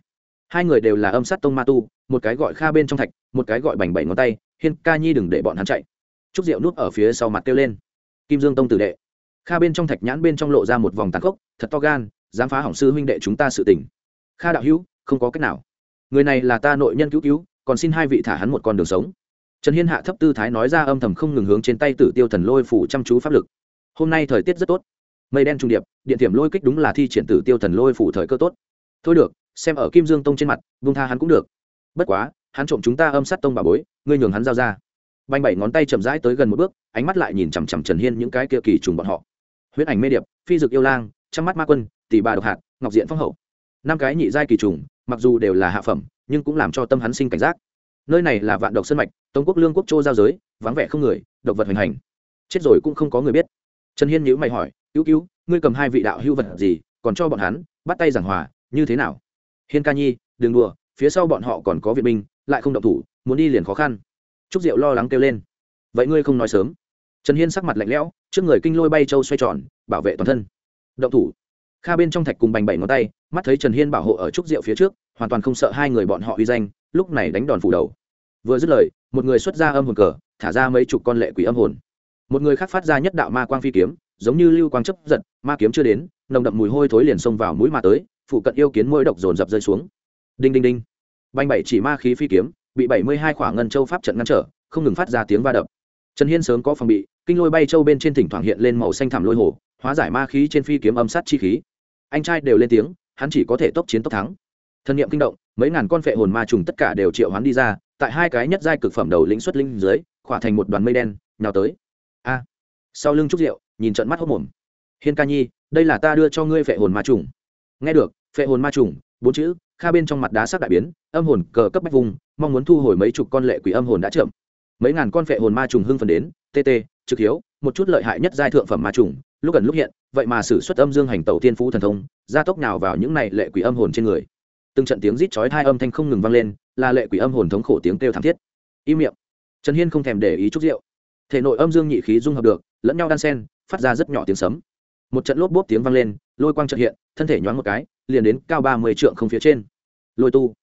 Hai người đều là âm sát tông ma tu, một cái gọi kha bên trong thạch, một cái gọi bành bảy ngón tay. Hiên ca nhi đừng để bọn hắn chạy. Trúc diệu núp ở phía sau mặt kêu lên. Kim dương tông tử đệ. Kha bên trong thạch nhãn bên trong lộ ra một vòng tàn khốc, thật to gan, dám phá hỏng sư huynh đệ chúng ta sự tình kha đạo hữu, không có cách nào. Người này là ta nội nhân cứu cứu, còn xin hai vị thả hắn một con đường sống. Trần hiên hạ thấp tư thái nói ra âm thầm không ngừng hướng trên tay tử tiêu thần lôi phủ chăm chú pháp lực. Hôm nay thời tiết rất tốt. Mây đen trung điệp, điện tiềm lôi kích đúng là thi triển tử tiêu thần lôi phủ thời cơ tốt. Thôi được, xem ở kim dương tông trên mặt vung tha hắn cũng được. Bất quá, hắn trộm chúng ta âm sát tông bà bối, ngươi nhường hắn giao ra. Banh bảy ngón tay chậm rãi tới gần một bước, ánh mắt lại nhìn chằm chằm trần hiên những cái kia kỳ trùng bọn họ. Huyết ảnh mê điệp, phi dực yêu lang, trăm mắt ma quân, tỷ bà độc hạt, ngọc diện phong hậu năm cái nhị giai kỳ trùng, mặc dù đều là hạ phẩm, nhưng cũng làm cho tâm hắn sinh cảnh giác. Nơi này là vạn độc sân mạch, tống quốc lương quốc châu giao giới, vắng vẻ không người, độc vật hoành hành. Chết rồi cũng không có người biết. Trần hiên nhữ mày hỏi, cứu cứu, ngươi cầm hai vị đạo hưu vật gì, còn cho bọn hắn, bắt tay giảng hòa, như thế nào? Hiên ca nhi, đừng đùa, phía sau bọn họ còn có viện binh, lại không động thủ, muốn đi liền khó khăn. Trúc diệu lo lắng kêu lên, vậy ngươi không nói sớm. Trần hiên sắc mặt lạnh lẽo, trước người kinh lôi bay châu xoay tròn, bảo vệ toàn thân. Động thủ kha bên trong thạch cùng bành bảy ngón tay, mắt thấy trần hiên bảo hộ ở trúc rượu phía trước, hoàn toàn không sợ hai người bọn họ uy danh, lúc này đánh đòn phủ đầu. Vừa dứt lời, một người xuất ra âm hồn cờ, thả ra mấy chục con lệ quỷ âm hồn. Một người khác phát ra nhất đạo ma quang phi kiếm, giống như lưu quang chấp giật, ma kiếm chưa đến, nồng đậm mùi hôi thối liền xông vào mũi ma tới, phụ cận yêu kiến mỗi độc dồn dập rơi xuống. Đinh đinh đinh. Banh bảy chỉ ma khí phi kiếm, bị bảy mươi hai khoảng ngân châu pháp trận ngăn trở, không ngừng phát ra tiếng va đập. Trần hiên sớm có phòng bị, kinh lôi bay châu bên trên thỉnh thoảng hiện lên màu xanh thảm lôi hồ, hóa giải ma khí trên phi kiếm âm sát chi khí anh trai đều lên tiếng, hắn chỉ có thể tốc chiến tốc thắng. Thân nhiệm kinh động, mấy ngàn con phệ hồn ma trùng tất cả đều triệu hắn đi ra, tại hai cái nhất giai cực phẩm đầu lĩnh xuất linh dưới, khỏa thành một đoàn mây đen, nhào tới. A. Sau lưng trúc rượu, nhìn trận mắt hốc mồm. Hiên ca nhi, đây là ta đưa cho ngươi phệ hồn ma trùng. Nghe được, phệ hồn ma trùng, bốn chữ, kha bên trong mặt đá sắc đại biến, âm hồn cờ cấp bách vùng, mong muốn thu hồi mấy chục con lệ quỷ âm hồn đã chậm. Mấy ngàn con phệ hồn ma trùng hưng phần đến tt trực hiếu, một chút lợi hại nhất giai thượng phẩm ma trùng, lúc gần lúc hiện vậy mà sử xuất âm dương hành tẩu thiên phú thần thông, gia tốc nào vào những này lệ quỷ âm hồn trên người. Từng trận tiếng rít chói hai âm thanh không ngừng vang lên, là lệ quỷ âm hồn thống khổ tiếng kêu thảm thiết. Im miệng. Trần hiên không thèm để ý chút rượu. Thể nội âm dương nhị khí dung hợp được, lẫn nhau đan sen, phát ra rất nhỏ tiếng sấm. Một trận lốp bốp tiếng vang lên, lôi quang trận hiện, thân thể nhoáng một cái, liền đến cao ba mươi trượng không phía trên. Lôi tu.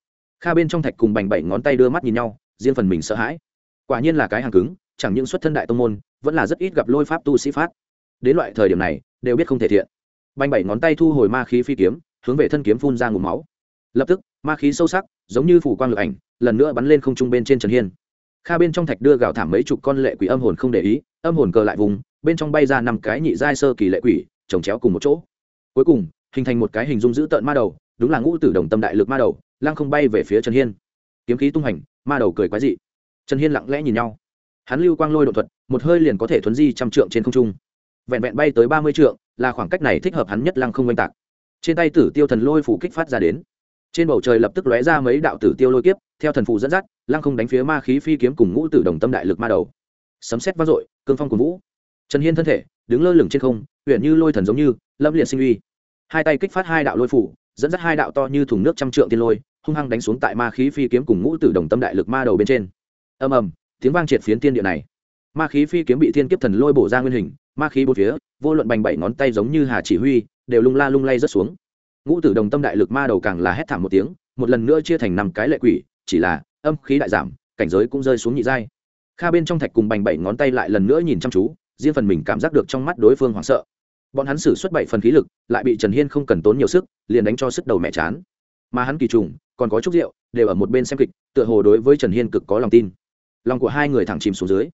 Kha bên trong thạch cùng bành bảy ngón tay đưa mắt nhìn nhau, riêng phần mình sợ hãi. Quả nhiên là cái hàng cứng, chẳng những xuất thân đại tông môn, vẫn là rất ít gặp lôi pháp tu sĩ phát. Đến loại thời điểm này đều biết không thể thiện. Banh bảy ngón tay thu hồi ma khí phi kiếm, hướng về thân kiếm phun ra ngụm máu. Lập tức, ma khí sâu sắc, giống như phủ quang lực ảnh, lần nữa bắn lên không trung bên trên trần hiên. Kha bên trong thạch đưa gạo thảm mấy chục con lệ quỷ âm hồn không để ý, âm hồn cờ lại vùng, bên trong bay ra năm cái nhị giai sơ kỳ lệ quỷ trồng chéo cùng một chỗ. Cuối cùng, hình thành một cái hình dung dữ tợn ma đầu, đúng là ngũ tử đồng tâm đại lực ma đầu, lăng không bay về phía trần hiên. Kiếm khí tung hành, ma đầu cười quái dị. Trần hiên lặng lẽ nhìn nhau. Hắn lưu quang lôi đột thuật, một hơi liền có thể thuấn di trăm trượng trên không trung vẹn vẹn bay tới ba mươi trượng, là khoảng cách này thích hợp hắn nhất lăng không oanh tạc. Trên tay tử tiêu thần lôi phủ kích phát ra đến. Trên bầu trời lập tức lóe ra mấy đạo tử tiêu lôi kiếp, theo thần phù dẫn dắt, lăng không đánh phía ma khí phi kiếm cùng ngũ tử đồng tâm đại lực ma đầu. Sấm xét vang dội, cương phong của vũ. Trần hiên thân thể, đứng lơ lửng trên không huyện như lôi thần giống như, lâm liệt sinh uy. Hai tay kích phát hai đạo lôi phủ dẫn dắt hai đạo to như thùng nước trăm trượng tiên lôi, hung hăng đánh xuống tại ma khí phi kiếm cùng ngũ tử đồng tâm đại lực ma đầu bên trên. Ầm ầm, tiếng vang triệt phiến tiên địa này. Ma khí phi kiếm bị thiên kiếp thần lôi bổ ra nguyên hình ma khí bốn phía, vô luận bành bảy ngón tay giống như hà chỉ huy, đều lung la lung lay rớt xuống. Ngũ tử đồng tâm đại lực ma đầu càng là hét thảm một tiếng, một lần nữa chia thành năm cái lệ quỷ, chỉ là âm khí đại giảm, cảnh giới cũng rơi xuống nhị giai. Kha bên trong thạch cùng bành bảy ngón tay lại lần nữa nhìn chăm chú, riêng phần mình cảm giác được trong mắt đối phương hoảng sợ. Bọn hắn xử suất bảy phần khí lực, lại bị trần hiên không cần tốn nhiều sức, liền đánh cho sức đầu mẹ chán. Mà hắn kỳ trùng, còn có chút rượu, đều ở một bên xem kịch, tựa hồ đối với trần hiên cực có lòng tin. Lòng của hai người thẳng chìm xuống dưới.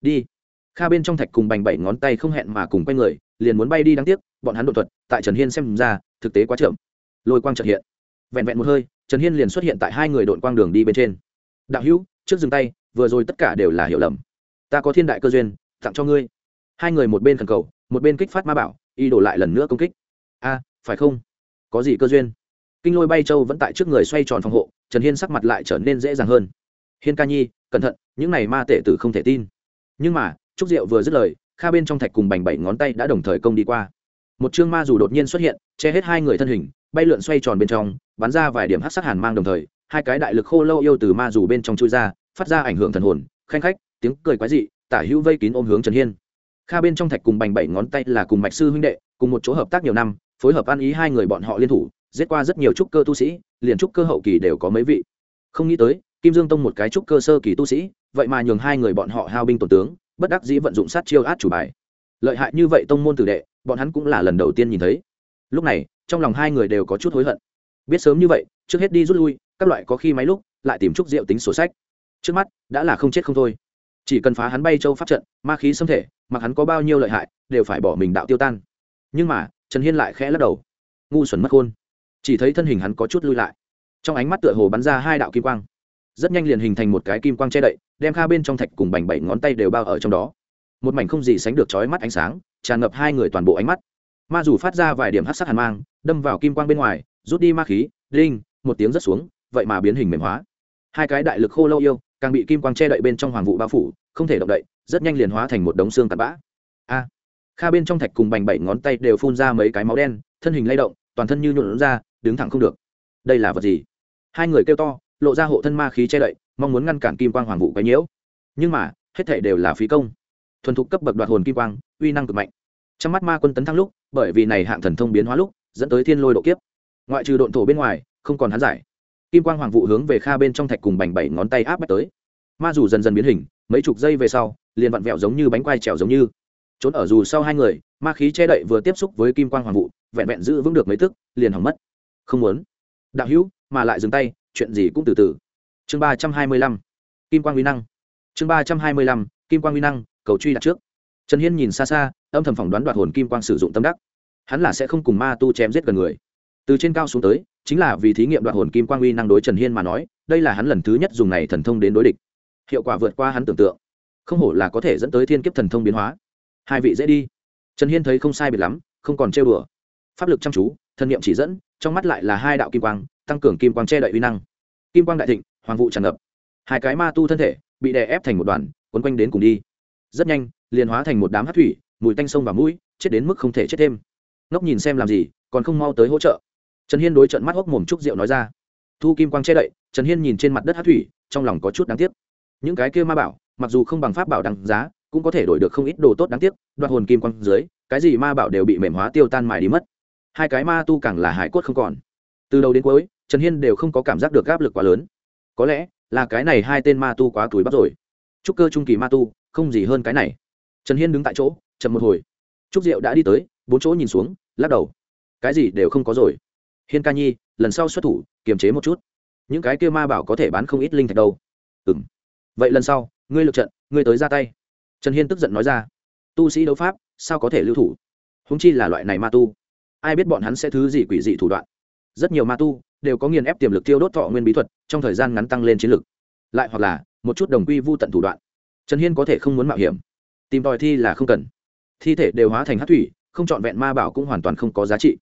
Đi kha bên trong thạch cùng bành bảy ngón tay không hẹn mà cùng quay người, liền muốn bay đi đáng tiếc, bọn hắn đột thuật, tại trần hiên xem ra, thực tế quá chậm. Lôi quang trật hiện. Vẹn vẹn một hơi, trần hiên liền xuất hiện tại hai người đội quang đường đi bên trên. Đạo hữu, trước dừng tay, vừa rồi tất cả đều là hiểu lầm. Ta có thiên đại cơ duyên, tặng cho ngươi. Hai người một bên thần cầu, một bên kích phát ma bảo, y đổ lại lần nữa công kích. A, phải không? Có gì cơ duyên? Kinh lôi bay châu vẫn tại trước người xoay tròn phòng hộ, trần hiên sắc mặt lại trở nên dễ dàng hơn. Hiên ca nhi, cẩn thận, những này ma tệ tử không thể tin. Nhưng mà trúc diệu vừa dứt lời, kha bên trong thạch cùng bành bảy ngón tay đã đồng thời công đi qua. Một chương ma dù đột nhiên xuất hiện, che hết hai người thân hình, bay lượn xoay tròn bên trong, bắn ra vài điểm hát sát hàn mang đồng thời, hai cái đại lực khô lâu yêu từ ma dù bên trong chui ra, phát ra ảnh hưởng thần hồn, khanh khách, tiếng cười quái dị, tả hữu vây kín ôm hướng trần hiên. Kha bên trong thạch cùng bành bảy ngón tay là cùng mạch sư huynh đệ, cùng một chỗ hợp tác nhiều năm, phối hợp ăn ý hai người bọn họ liên thủ, giết qua rất nhiều trúc cơ tu sĩ, liền trúc cơ hậu kỳ đều có mấy vị. Không nghĩ tới, kim dương tông một cái trúc cơ sơ kỳ tu sĩ, vậy mà nhường hai người bọn họ hao binh tổn tướng bất đắc dĩ vận dụng sát chiêu át chủ bài. Lợi hại như vậy tông môn tử đệ, bọn hắn cũng là lần đầu tiên nhìn thấy. Lúc này, trong lòng hai người đều có chút hối hận. Biết sớm như vậy, trước hết đi rút lui, các loại có khi máy lúc, lại tìm chút rượu tính sổ sách. Trước mắt, đã là không chết không thôi. Chỉ cần phá hắn bay châu pháp trận, ma khí xâm thể, mặc hắn có bao nhiêu lợi hại, đều phải bỏ mình đạo tiêu tan. Nhưng mà, trần hiên lại khẽ lắc đầu. Ngu xuẩn mất khôn. Chỉ thấy thân hình hắn có chút lui lại. Trong ánh mắt tựa hồ bắn ra hai đạo kim quang rất nhanh liền hình thành một cái kim quang che đậy, đem kha bên trong thạch cùng bành bảy ngón tay đều bao ở trong đó. Một mảnh không gì sánh được trói mắt ánh sáng, tràn ngập hai người toàn bộ ánh mắt. Ma dù phát ra vài điểm hát sắc hàn mang, đâm vào kim quang bên ngoài, rút đi ma khí đinh một tiếng rất xuống, vậy mà biến hình mềm hóa. Hai cái đại lực khô lâu yêu, càng bị kim quang che đậy bên trong hoàng vụ bao phủ, không thể động đậy, rất nhanh liền hóa thành một đống xương tạt bã. A! Kha bên trong thạch cùng bành bảy ngón tay đều phun ra mấy cái máu đen, thân hình lay động, toàn thân như nhuộn ra, đứng thẳng không được. Đây là vật gì? Hai người kêu to lộ ra hộ thân ma khí che đậy, mong muốn ngăn cản kim quang hoàng vụ quấy nhiễu. Nhưng mà, hết thể đều là phí công. Thuần thục cấp bậc đoạt hồn kim quang, uy năng cực mạnh. Trong mắt ma quân tấn thăng lúc, bởi vì này hạng thần thông biến hóa lúc, dẫn tới thiên lôi độ kiếp. Ngoại trừ độn thổ bên ngoài, không còn hắn giải. Kim quang hoàng vụ hướng về kha bên trong thạch cùng bành bảy ngón tay áp bách tới. Ma dù dần dần biến hình, mấy chục giây về sau, liền vặn vẹo giống như bánh quai trèo giống như. Trốn ở dù sau hai người, ma khí che đậy vừa tiếp xúc với kim quang hoàng vụ, vẹn vẹn giữ vững được mấy tức, liền hỏng mất. Không muốn. Đạo hữu, mà lại dừng tay chuyện gì cũng từ từ. Chương ba trăm hai mươi lăm, kim quang uy năng. Chương ba trăm hai mươi lăm, kim quang uy năng, cầu truy đặt trước. Trần hiên nhìn xa xa, âm thầm phỏng đoán đoạt hồn kim quang sử dụng tâm đắc. Hắn là sẽ không cùng ma tu chém giết gần người. Từ trên cao xuống tới, chính là vì thí nghiệm đoạt hồn kim quang uy năng đối trần hiên mà nói, đây là hắn lần thứ nhất dùng này thần thông đến đối địch. Hiệu quả vượt qua hắn tưởng tượng. Không hổ là có thể dẫn tới thiên kiếp thần thông biến hóa. Hai vị dễ đi. Trần hiên thấy không sai biệt lắm, không còn trêu đùa. Pháp lực chăm chú thần niệm chỉ dẫn, trong mắt lại là hai đạo kim quang tăng cường kim quang che đậy uy năng. Kim quang đại thịnh, hoàng vụ tràn ngập. Hai cái ma tu thân thể bị đè ép thành một đoàn, quấn quanh đến cùng đi. Rất nhanh, liền hóa thành một đám hát thủy, mùi tanh sông và mũi, chết đến mức không thể chết thêm. Ngốc nhìn xem làm gì, còn không mau tới hỗ trợ. Trần hiên đối trận mắt hốc mồm trúc rượu nói ra. Thu kim quang che đậy, trần hiên nhìn trên mặt đất hát thủy, trong lòng có chút đáng tiếc. Những cái kia ma bảo, mặc dù không bằng pháp bảo đằng giá, cũng có thể đổi được không ít đồ tốt đáng tiếc đoạt hồn kim quang dưới, cái gì ma bảo đều bị mềm hóa tiêu tan mài đi mất. Hai cái ma tu càng là hải cốt không còn. Từ đầu đến cuối trần hiên đều không có cảm giác được áp lực quá lớn. Có lẽ là cái này hai tên ma tu quá túi bắp rồi. Trúc cơ trung kỳ ma tu, không gì hơn cái này. Trần hiên đứng tại chỗ, chậm một hồi. Trúc diệu đã đi tới, bốn chỗ nhìn xuống, lắc đầu. Cái gì đều không có rồi. Hiên ca nhi, lần sau xuất thủ, kiềm chế một chút. Những cái kia ma bảo có thể bán không ít linh thạch đâu. Ừ m vậy lần sau, ngươi lượt trận, ngươi tới ra tay. Trần hiên tức giận nói ra. Tu sĩ đấu pháp, sao có thể lưu thủ? Húng chi là loại này ma tu. Ai biết bọn hắn sẽ thứ gì quỷ dị thủ đoạn? Rất nhiều ma tu đều có nghiền ép tiềm lực tiêu đốt thọ nguyên bí thuật, trong thời gian ngắn tăng lên chiến lực. Lại hoặc là, một chút đồng quy vô tận thủ đoạn. Trần hiên có thể không muốn mạo hiểm. Tìm tòi thi là không cần. Thi thể đều hóa thành hát thủy, không trọn vẹn ma bảo cũng hoàn toàn không có giá trị.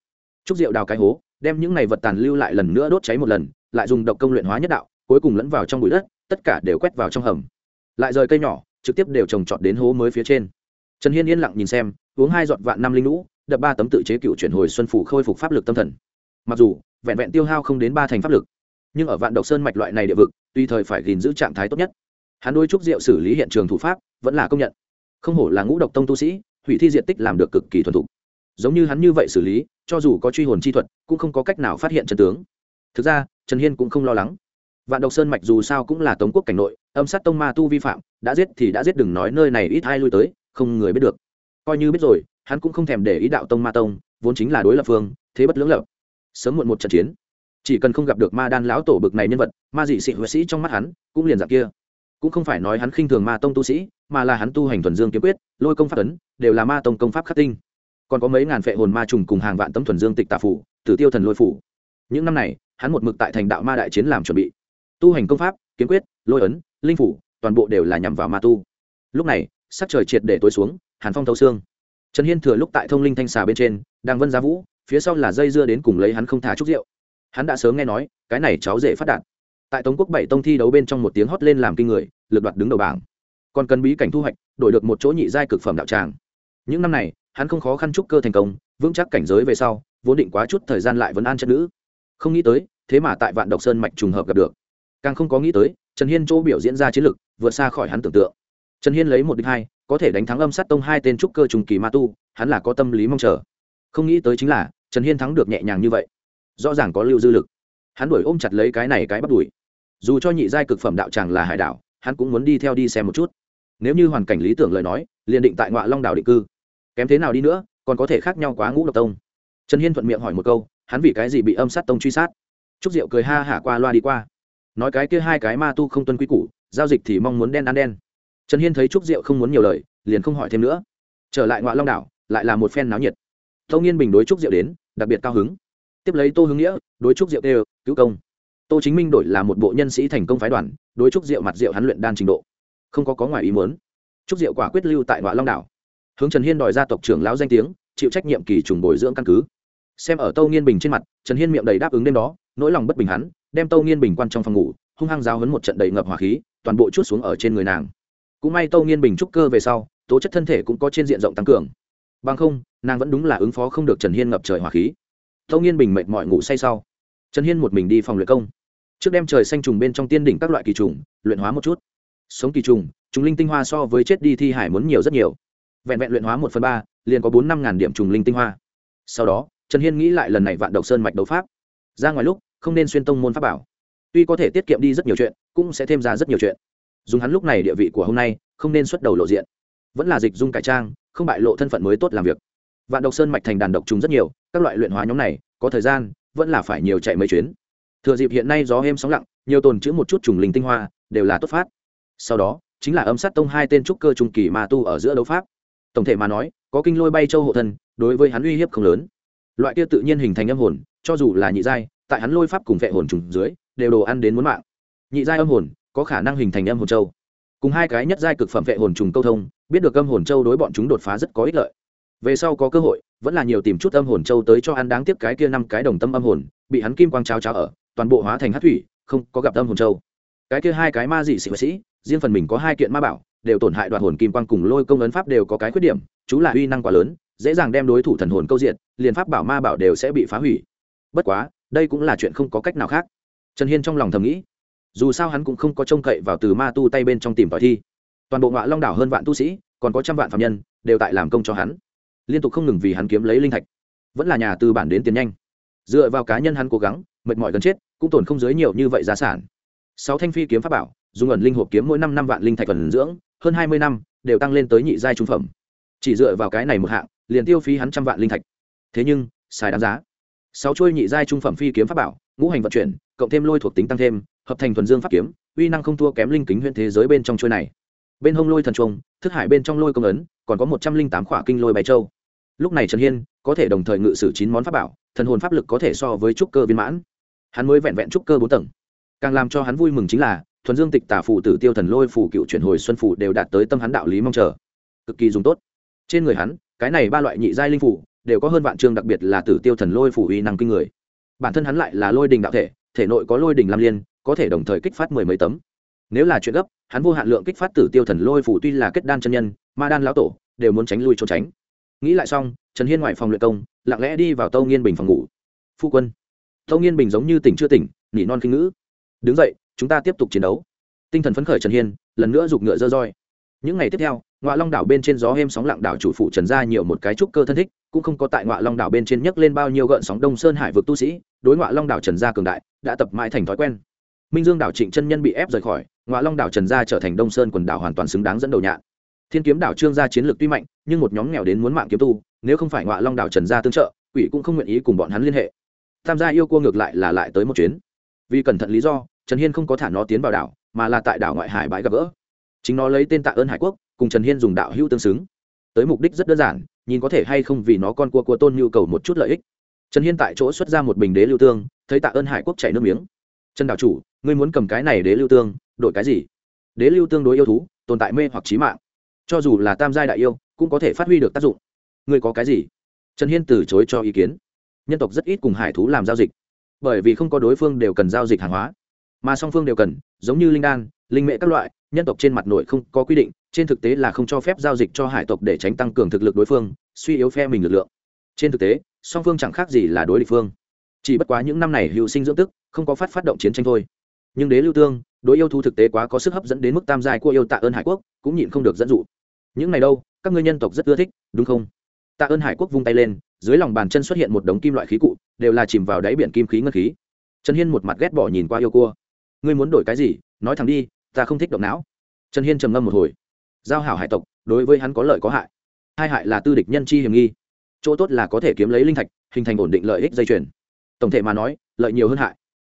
Trúc rượu đào cái hố, đem những này vật tàn lưu lại lần nữa đốt cháy một lần, lại dùng độc công luyện hóa nhất đạo, cuối cùng lẫn vào trong bụi đất, tất cả đều quét vào trong hầm. Lại rời cây nhỏ, trực tiếp đều trồng trọt đến hố mới phía trên. Trần hiên yên lặng nhìn xem, uống hai giọt vạn năm linh lũ, đập ba tấm tự chế cựu chuyển hồi xuân phủ khôi phục pháp lực tâm thần. Mặc dù vẹn vẹn tiêu hao không đến ba thành pháp lực. Nhưng ở vạn độc sơn mạch loại này địa vực tùy thời phải gìn giữ trạng thái tốt nhất, hắn đôi trúc diệu xử lý hiện trường thủ pháp, vẫn là công nhận. Không hổ là ngũ độc tông tu sĩ, hủy thi diện tích làm được cực kỳ thuần thục. Giống như hắn như vậy xử lý, cho dù có truy hồn chi thuật, cũng không có cách nào phát hiện chân tướng. Thực ra, trần hiên cũng không lo lắng. Vạn độc sơn mạch dù sao cũng là tống quốc cảnh nội, âm sát tông ma tu vi phạm, đã giết thì đã giết đừng nói nơi này ít ai lui tới, không người biết được. Coi như biết rồi, hắn cũng không thèm để ý đạo tông ma tông, vốn chính là đối lập phương, thế bất lưỡng lập sớm muộn một trận chiến. Chỉ cần không gặp được ma đan lão tổ bực này nhân vật, ma dị sĩ huệ sĩ trong mắt hắn cũng liền dạng kia. Cũng không phải nói hắn khinh thường ma tông tu sĩ, mà là hắn tu hành thuần dương kiếm quyết, lôi công pháp ấn, đều là ma tông công pháp khắc tinh. Còn có mấy ngàn phệ hồn ma trùng cùng hàng vạn tấm thuần dương tịch tạ phủ, tử tiêu thần lôi phủ. Những năm này, hắn một mực tại thành đạo ma đại chiến làm chuẩn bị. Tu hành công pháp, kiếm quyết, lôi ấn, linh phủ, toàn bộ đều là nhằm vào ma tu. Lúc này, sắc trời triệt để tối xuống, hàn phong thấu xương. Trần hiên thừa lúc tại thông linh thanh xà bên trên, đang vân giá vũ phía sau là dây dưa đến cùng lấy hắn không thả chút rượu. Hắn đã sớm nghe nói, cái này cháu dễ phát đạt. Tại tống quốc bảy tông thi đấu bên trong một tiếng hót lên làm kinh người lượt đoạt đứng đầu bảng. Còn cần bí cảnh thu hoạch, đổi được một chỗ nhị giai cực phẩm đạo tràng. Những năm này, hắn không khó khăn trúc cơ thành công, vững chắc cảnh giới về sau, vốn định quá chút thời gian lại vẫn an chất nữ. Không nghĩ tới, thế mà tại vạn độc sơn mạch trùng hợp gặp được. Càng không có nghĩ tới, trần hiên chỗ biểu diễn ra chiến lực, vượt xa khỏi hắn tưởng tượng. Trần hiên lấy một đích hai, có thể đánh thắng âm sát tông hai tên trúc cơ trùng kỳ ma tu, hắn là có tâm lý mong chờ không nghĩ tới chính là trần hiên thắng được nhẹ nhàng như vậy rõ ràng có lưu dư lực hắn đuổi ôm chặt lấy cái này cái bắt đuổi dù cho nhị giai cực phẩm đạo tràng là hải đảo hắn cũng muốn đi theo đi xem một chút nếu như hoàn cảnh lý tưởng lời nói liền định tại ngoại long đảo định cư kém thế nào đi nữa còn có thể khác nhau quá ngũ độc tông trần hiên thuận miệng hỏi một câu hắn vì cái gì bị âm sát tông truy sát trúc diệu cười ha hả qua loa đi qua nói cái kia hai cái ma tu không tuân quy củ giao dịch thì mong muốn đen ăn đen trần hiên thấy trúc diệu không muốn nhiều lời liền không hỏi thêm nữa trở lại ngoại long đảo lại là một phen náo nhiệt tâu nghiên bình đối trúc diệu đến, đặc biệt cao hứng. Tiếp lấy tô hứng nghĩa, đối trúc diệu đều cứu công. Tô chính minh đổi là một bộ nhân sĩ thành công phái đoàn, đối trúc diệu mặt diệu hắn luyện đan trình độ. Không có có ngoài ý muốn. Trúc diệu quả quyết lưu tại đoạn long đảo. Hướng trần hiên đòi ra tộc trưởng lão danh tiếng, chịu trách nhiệm kỳ trùng bồi dưỡng căn cứ. Xem ở tâu nghiên bình trên mặt, trần hiên miệng đầy đáp ứng đêm đó, nỗi lòng bất bình hắn, đem tâu nghiên bình quan trong phòng ngủ, hung hăng giáo hấn một trận đầy ngập hỏa khí, toàn bộ chút xuống ở trên người nàng. Cũng may tâu nghiên bình trúc cơ về sau, tố chất thân thể cũng có trên diện rộng tăng cường bằng không, nàng vẫn đúng là ứng phó không được trần hiên ngập trời hỏa khí. Tâu nghiên bình mệt mỏi ngủ say sau. Trần hiên một mình đi phòng luyện công. Trước đem trời xanh trùng bên trong tiên đỉnh các loại kỳ trùng, luyện hóa một chút. Sống kỳ trùng trùng linh tinh hoa so với chết đi thi hải muốn nhiều rất nhiều. Vẹn vẹn luyện hóa một phần ba, liền có bốn năm ngàn điểm trùng linh tinh hoa. Sau đó, trần hiên nghĩ lại lần này vạn độc sơn mạch đấu pháp. Ra ngoài lúc, không nên xuyên tông môn pháp bảo. Tuy có thể tiết kiệm đi rất nhiều chuyện, cũng sẽ thêm ra rất nhiều chuyện. Dùng hắn lúc này địa vị của hôm nay, không nên xuất đầu lộ diện. Vẫn là dịch dung cải trang không bại lộ thân phận mới tốt làm việc. Vạn độc sơn mạch thành đàn độc trùng rất nhiều, các loại luyện hóa nhóm này, có thời gian, vẫn là phải nhiều chạy mấy chuyến. Thừa dịp hiện nay gió êm sóng lặng, nhiều tồn chữ một chút trùng linh tinh hoa, đều là tốt phát. Sau đó, chính là âm sát tông hai tên trúc cơ trung kỳ ma tu ở giữa đấu pháp. Tổng thể mà nói, có kinh lôi bay châu hộ thân, đối với hắn uy hiếp không lớn. Loại kia tự nhiên hình thành âm hồn, cho dù là nhị giai, tại hắn lôi pháp cùng vệ hồn trùng dưới, đều đồ ăn đến muốn mạng. Nhị giai âm hồn, có khả năng hình thành âm hồn châu. Cùng hai cái nhất giai cực phẩm vệ hồn trùng câu thông biết được âm hồn châu đối bọn chúng đột phá rất có ích lợi. Về sau có cơ hội, vẫn là nhiều tìm chút âm hồn châu tới cho ăn đáng tiếc cái kia năm cái đồng tâm âm hồn, bị hắn kim quang cháo cháo ở, toàn bộ hóa thành hát thủy, không có gặp âm hồn châu. Cái kia hai cái ma dị sĩ sĩ, riêng phần mình có hai kiện ma bảo, đều tổn hại đoạt hồn kim quang cùng lôi công ấn pháp đều có cái khuyết điểm, chú là uy năng quá lớn, dễ dàng đem đối thủ thần hồn câu diện liền pháp bảo ma bảo đều sẽ bị phá hủy. Bất quá, đây cũng là chuyện không có cách nào khác. Trần hiên trong lòng thầm nghĩ, dù sao hắn cũng không có trông cậy vào từ ma tu tay bên trong tìm tòi thi toàn bộ ngọa long đảo hơn vạn tu sĩ, còn có trăm vạn phạm nhân, đều tại làm công cho hắn. Liên tục không ngừng vì hắn kiếm lấy linh thạch. Vẫn là nhà từ bản đến tiền nhanh. Dựa vào cá nhân hắn cố gắng, mệt mỏi gần chết, cũng tổn không dưới nhiều như vậy giá sản. Sáu thanh phi kiếm pháp bảo, dùng ẩn linh hộp kiếm mỗi năm năm vạn linh thạch phần dưỡng, hơn hai mươi năm, đều tăng lên tới nhị giai trung phẩm. Chỉ dựa vào cái này một hạng, liền tiêu phí hắn trăm vạn linh thạch. Thế nhưng, xài đáng giá. Sáu chuôi nhị giai trung phẩm phi kiếm pháp bảo, ngũ hành vận chuyển, cộng thêm lôi thuộc tính tăng thêm, hợp thành thuần dương pháp kiếm, uy năng không thua kém linh kính huyện thế giới bên trong chuôi này bên hông lôi thần trung thức hải bên trong lôi công ấn, còn có một trăm linh tám khỏa kinh lôi bài châu. Lúc này trần hiên có thể đồng thời ngự sử chín món pháp bảo, thần hồn pháp lực có thể so với trúc cơ viên mãn. Hắn mới vẹn vẹn trúc cơ bốn tầng. Càng làm cho hắn vui mừng chính là, thuần dương tịch tả phụ tử tiêu thần lôi phủ cựu chuyển hồi xuân phủ đều đạt tới tâm hắn đạo lý mong chờ. Cực kỳ dùng tốt. Trên người hắn, cái này ba loại nhị giai linh phủ đều có hơn vạn chương đặc biệt là tử tiêu thần lôi phủ uy năng kinh người. Bản thân hắn lại là lôi đình đạo thể thể nội có lôi đình lam liên, có thể đồng thời kích phát mười mấy tấm nếu là chuyện gấp, hắn vô hạn lượng kích phát tử tiêu thần lôi phủ tuy là kết đan chân nhân, ma đan lão tổ, đều muốn tránh lui trốn tránh. Nghĩ lại xong, trần hiên ngoài phòng luyện công, lặng lẽ đi vào tâu nghiên bình phòng ngủ. Phu quân. Tâu nghiên bình giống như tỉnh chưa tỉnh, nỉ non kinh ngữ. Đứng dậy, chúng ta tiếp tục chiến đấu. Tinh thần phấn khởi trần hiên, lần nữa giục ngựa dơ roi. Những ngày tiếp theo ngoại long đảo bên trên gió êm sóng lặng đảo chủ phụ trần ra nhiều một cái trúc cơ thân thích, cũng không có tại ngoại long đảo bên trên nhấc lên bao nhiêu gợn sóng đông sơn hải vực tu sĩ, đối ngoại long đảo trần gia cường đại, đã tập mãi thành thói quen minh dương đảo trịnh chân nhân bị ép rời khỏi ngoại long đảo trần gia trở thành đông sơn quần đảo hoàn toàn xứng đáng dẫn đầu nhạn thiên kiếm đảo trương gia chiến lược tuy mạnh nhưng một nhóm nghèo đến muốn mạng kiếm tu nếu không phải ngoại long đảo trần gia tương trợ quỷ cũng không nguyện ý cùng bọn hắn liên hệ tham gia yêu cua ngược lại là lại tới một chuyến vì cẩn thận lý do trần hiên không có thả nó tiến vào đảo mà là tại đảo ngoại hải bãi gặp gỡ chính nó lấy tên tạ ơn hải quốc cùng trần hiên dùng đạo hữu tương xứng tới mục đích rất đơn giản nhìn có thể hay không vì nó con cua cua tôn nhu cầu một chút lợi ích trần hiên tại chỗ xuất ra một bình đế lưu tương thấy tạ ơn hải quốc chảy nước miếng trần đạo chủ, ngươi muốn cầm cái này đế lưu tương, đổi cái gì? Đế lưu tương đối yêu thú, tồn tại mê hoặc trí mạng. Cho dù là tam giai đại yêu, cũng có thể phát huy được tác dụng. Ngươi có cái gì? Trần hiên từ chối cho ý kiến. Nhân tộc rất ít cùng hải thú làm giao dịch, bởi vì không có đối phương đều cần giao dịch hàng hóa. Mà song phương đều cần, giống như linh đan, linh mệ các loại, nhân tộc trên mặt nội không có quy định, trên thực tế là không cho phép giao dịch cho hải tộc để tránh tăng cường thực lực đối phương, suy yếu phe mình lực lượng. Trên thực tế, song phương chẳng khác gì là đối địch phương. Chỉ bất quá những năm này hữu sinh dưỡng tức không có phát phát động chiến tranh thôi. Nhưng đế lưu tương, đối yêu thú thực tế quá có sức hấp dẫn đến mức tam giai của yêu tạ ơn hải quốc, cũng nhịn không được dẫn dụ. Những này đâu, các ngươi nhân tộc rất ưa thích, đúng không? Tạ ơn hải quốc vung tay lên, dưới lòng bàn chân xuất hiện một đống kim loại khí cụ, đều là chìm vào đáy biển kim khí ngân khí. Trần hiên một mặt ghét bỏ nhìn qua yêu cua. Ngươi muốn đổi cái gì? Nói thẳng đi, ta không thích động não. Trần hiên trầm ngâm một hồi. Giao hảo hải tộc, đối với hắn có lợi có hại. Hai hại là tư địch nhân chi hiểm nghi. Chỗ tốt là có thể kiếm lấy linh thạch, hình thành ổn định lợi ích dây chuyền. Tổng thể mà nói, lợi nhiều hơn hại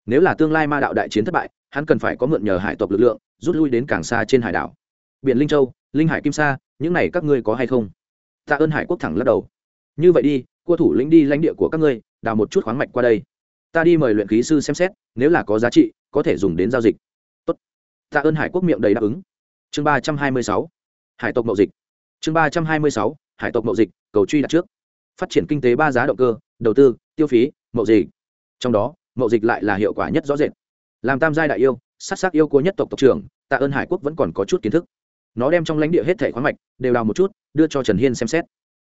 nếu là tương lai ma đạo đại chiến thất bại, hắn cần phải có mượn nhờ hải tộc lực lượng, rút lui đến càng xa trên hải đảo. Biển linh châu, linh hải kim sa, những này các ngươi có hay không? Tạ ơn hải quốc thẳng lắc đầu. Như vậy đi, cua thủ lĩnh đi lãnh địa của các ngươi, đào một chút khoáng mạch qua đây. Ta đi mời luyện khí sư xem xét, nếu là có giá trị, có thể dùng đến giao dịch. Tốt. tạ ơn hải quốc miệng đầy đáp ứng. Chương ba trăm hai mươi sáu. Hải tộc mậu dịch. Chương ba trăm hai mươi sáu. Hải tộc mậu dịch, cầu truy đặt trước. Phát triển kinh tế ba giá động cơ, đầu tư, tiêu phí, mậu dịch. Trong đó mậu dịch lại là hiệu quả nhất rõ rệt. Làm tam giai đại yêu, sát sắc yêu của nhất tộc tộc trưởng, tạ ơn hải quốc vẫn còn có chút kiến thức. Nó đem trong lãnh địa hết thể khoáng mạch đều đào một chút, đưa cho trần hiên xem xét.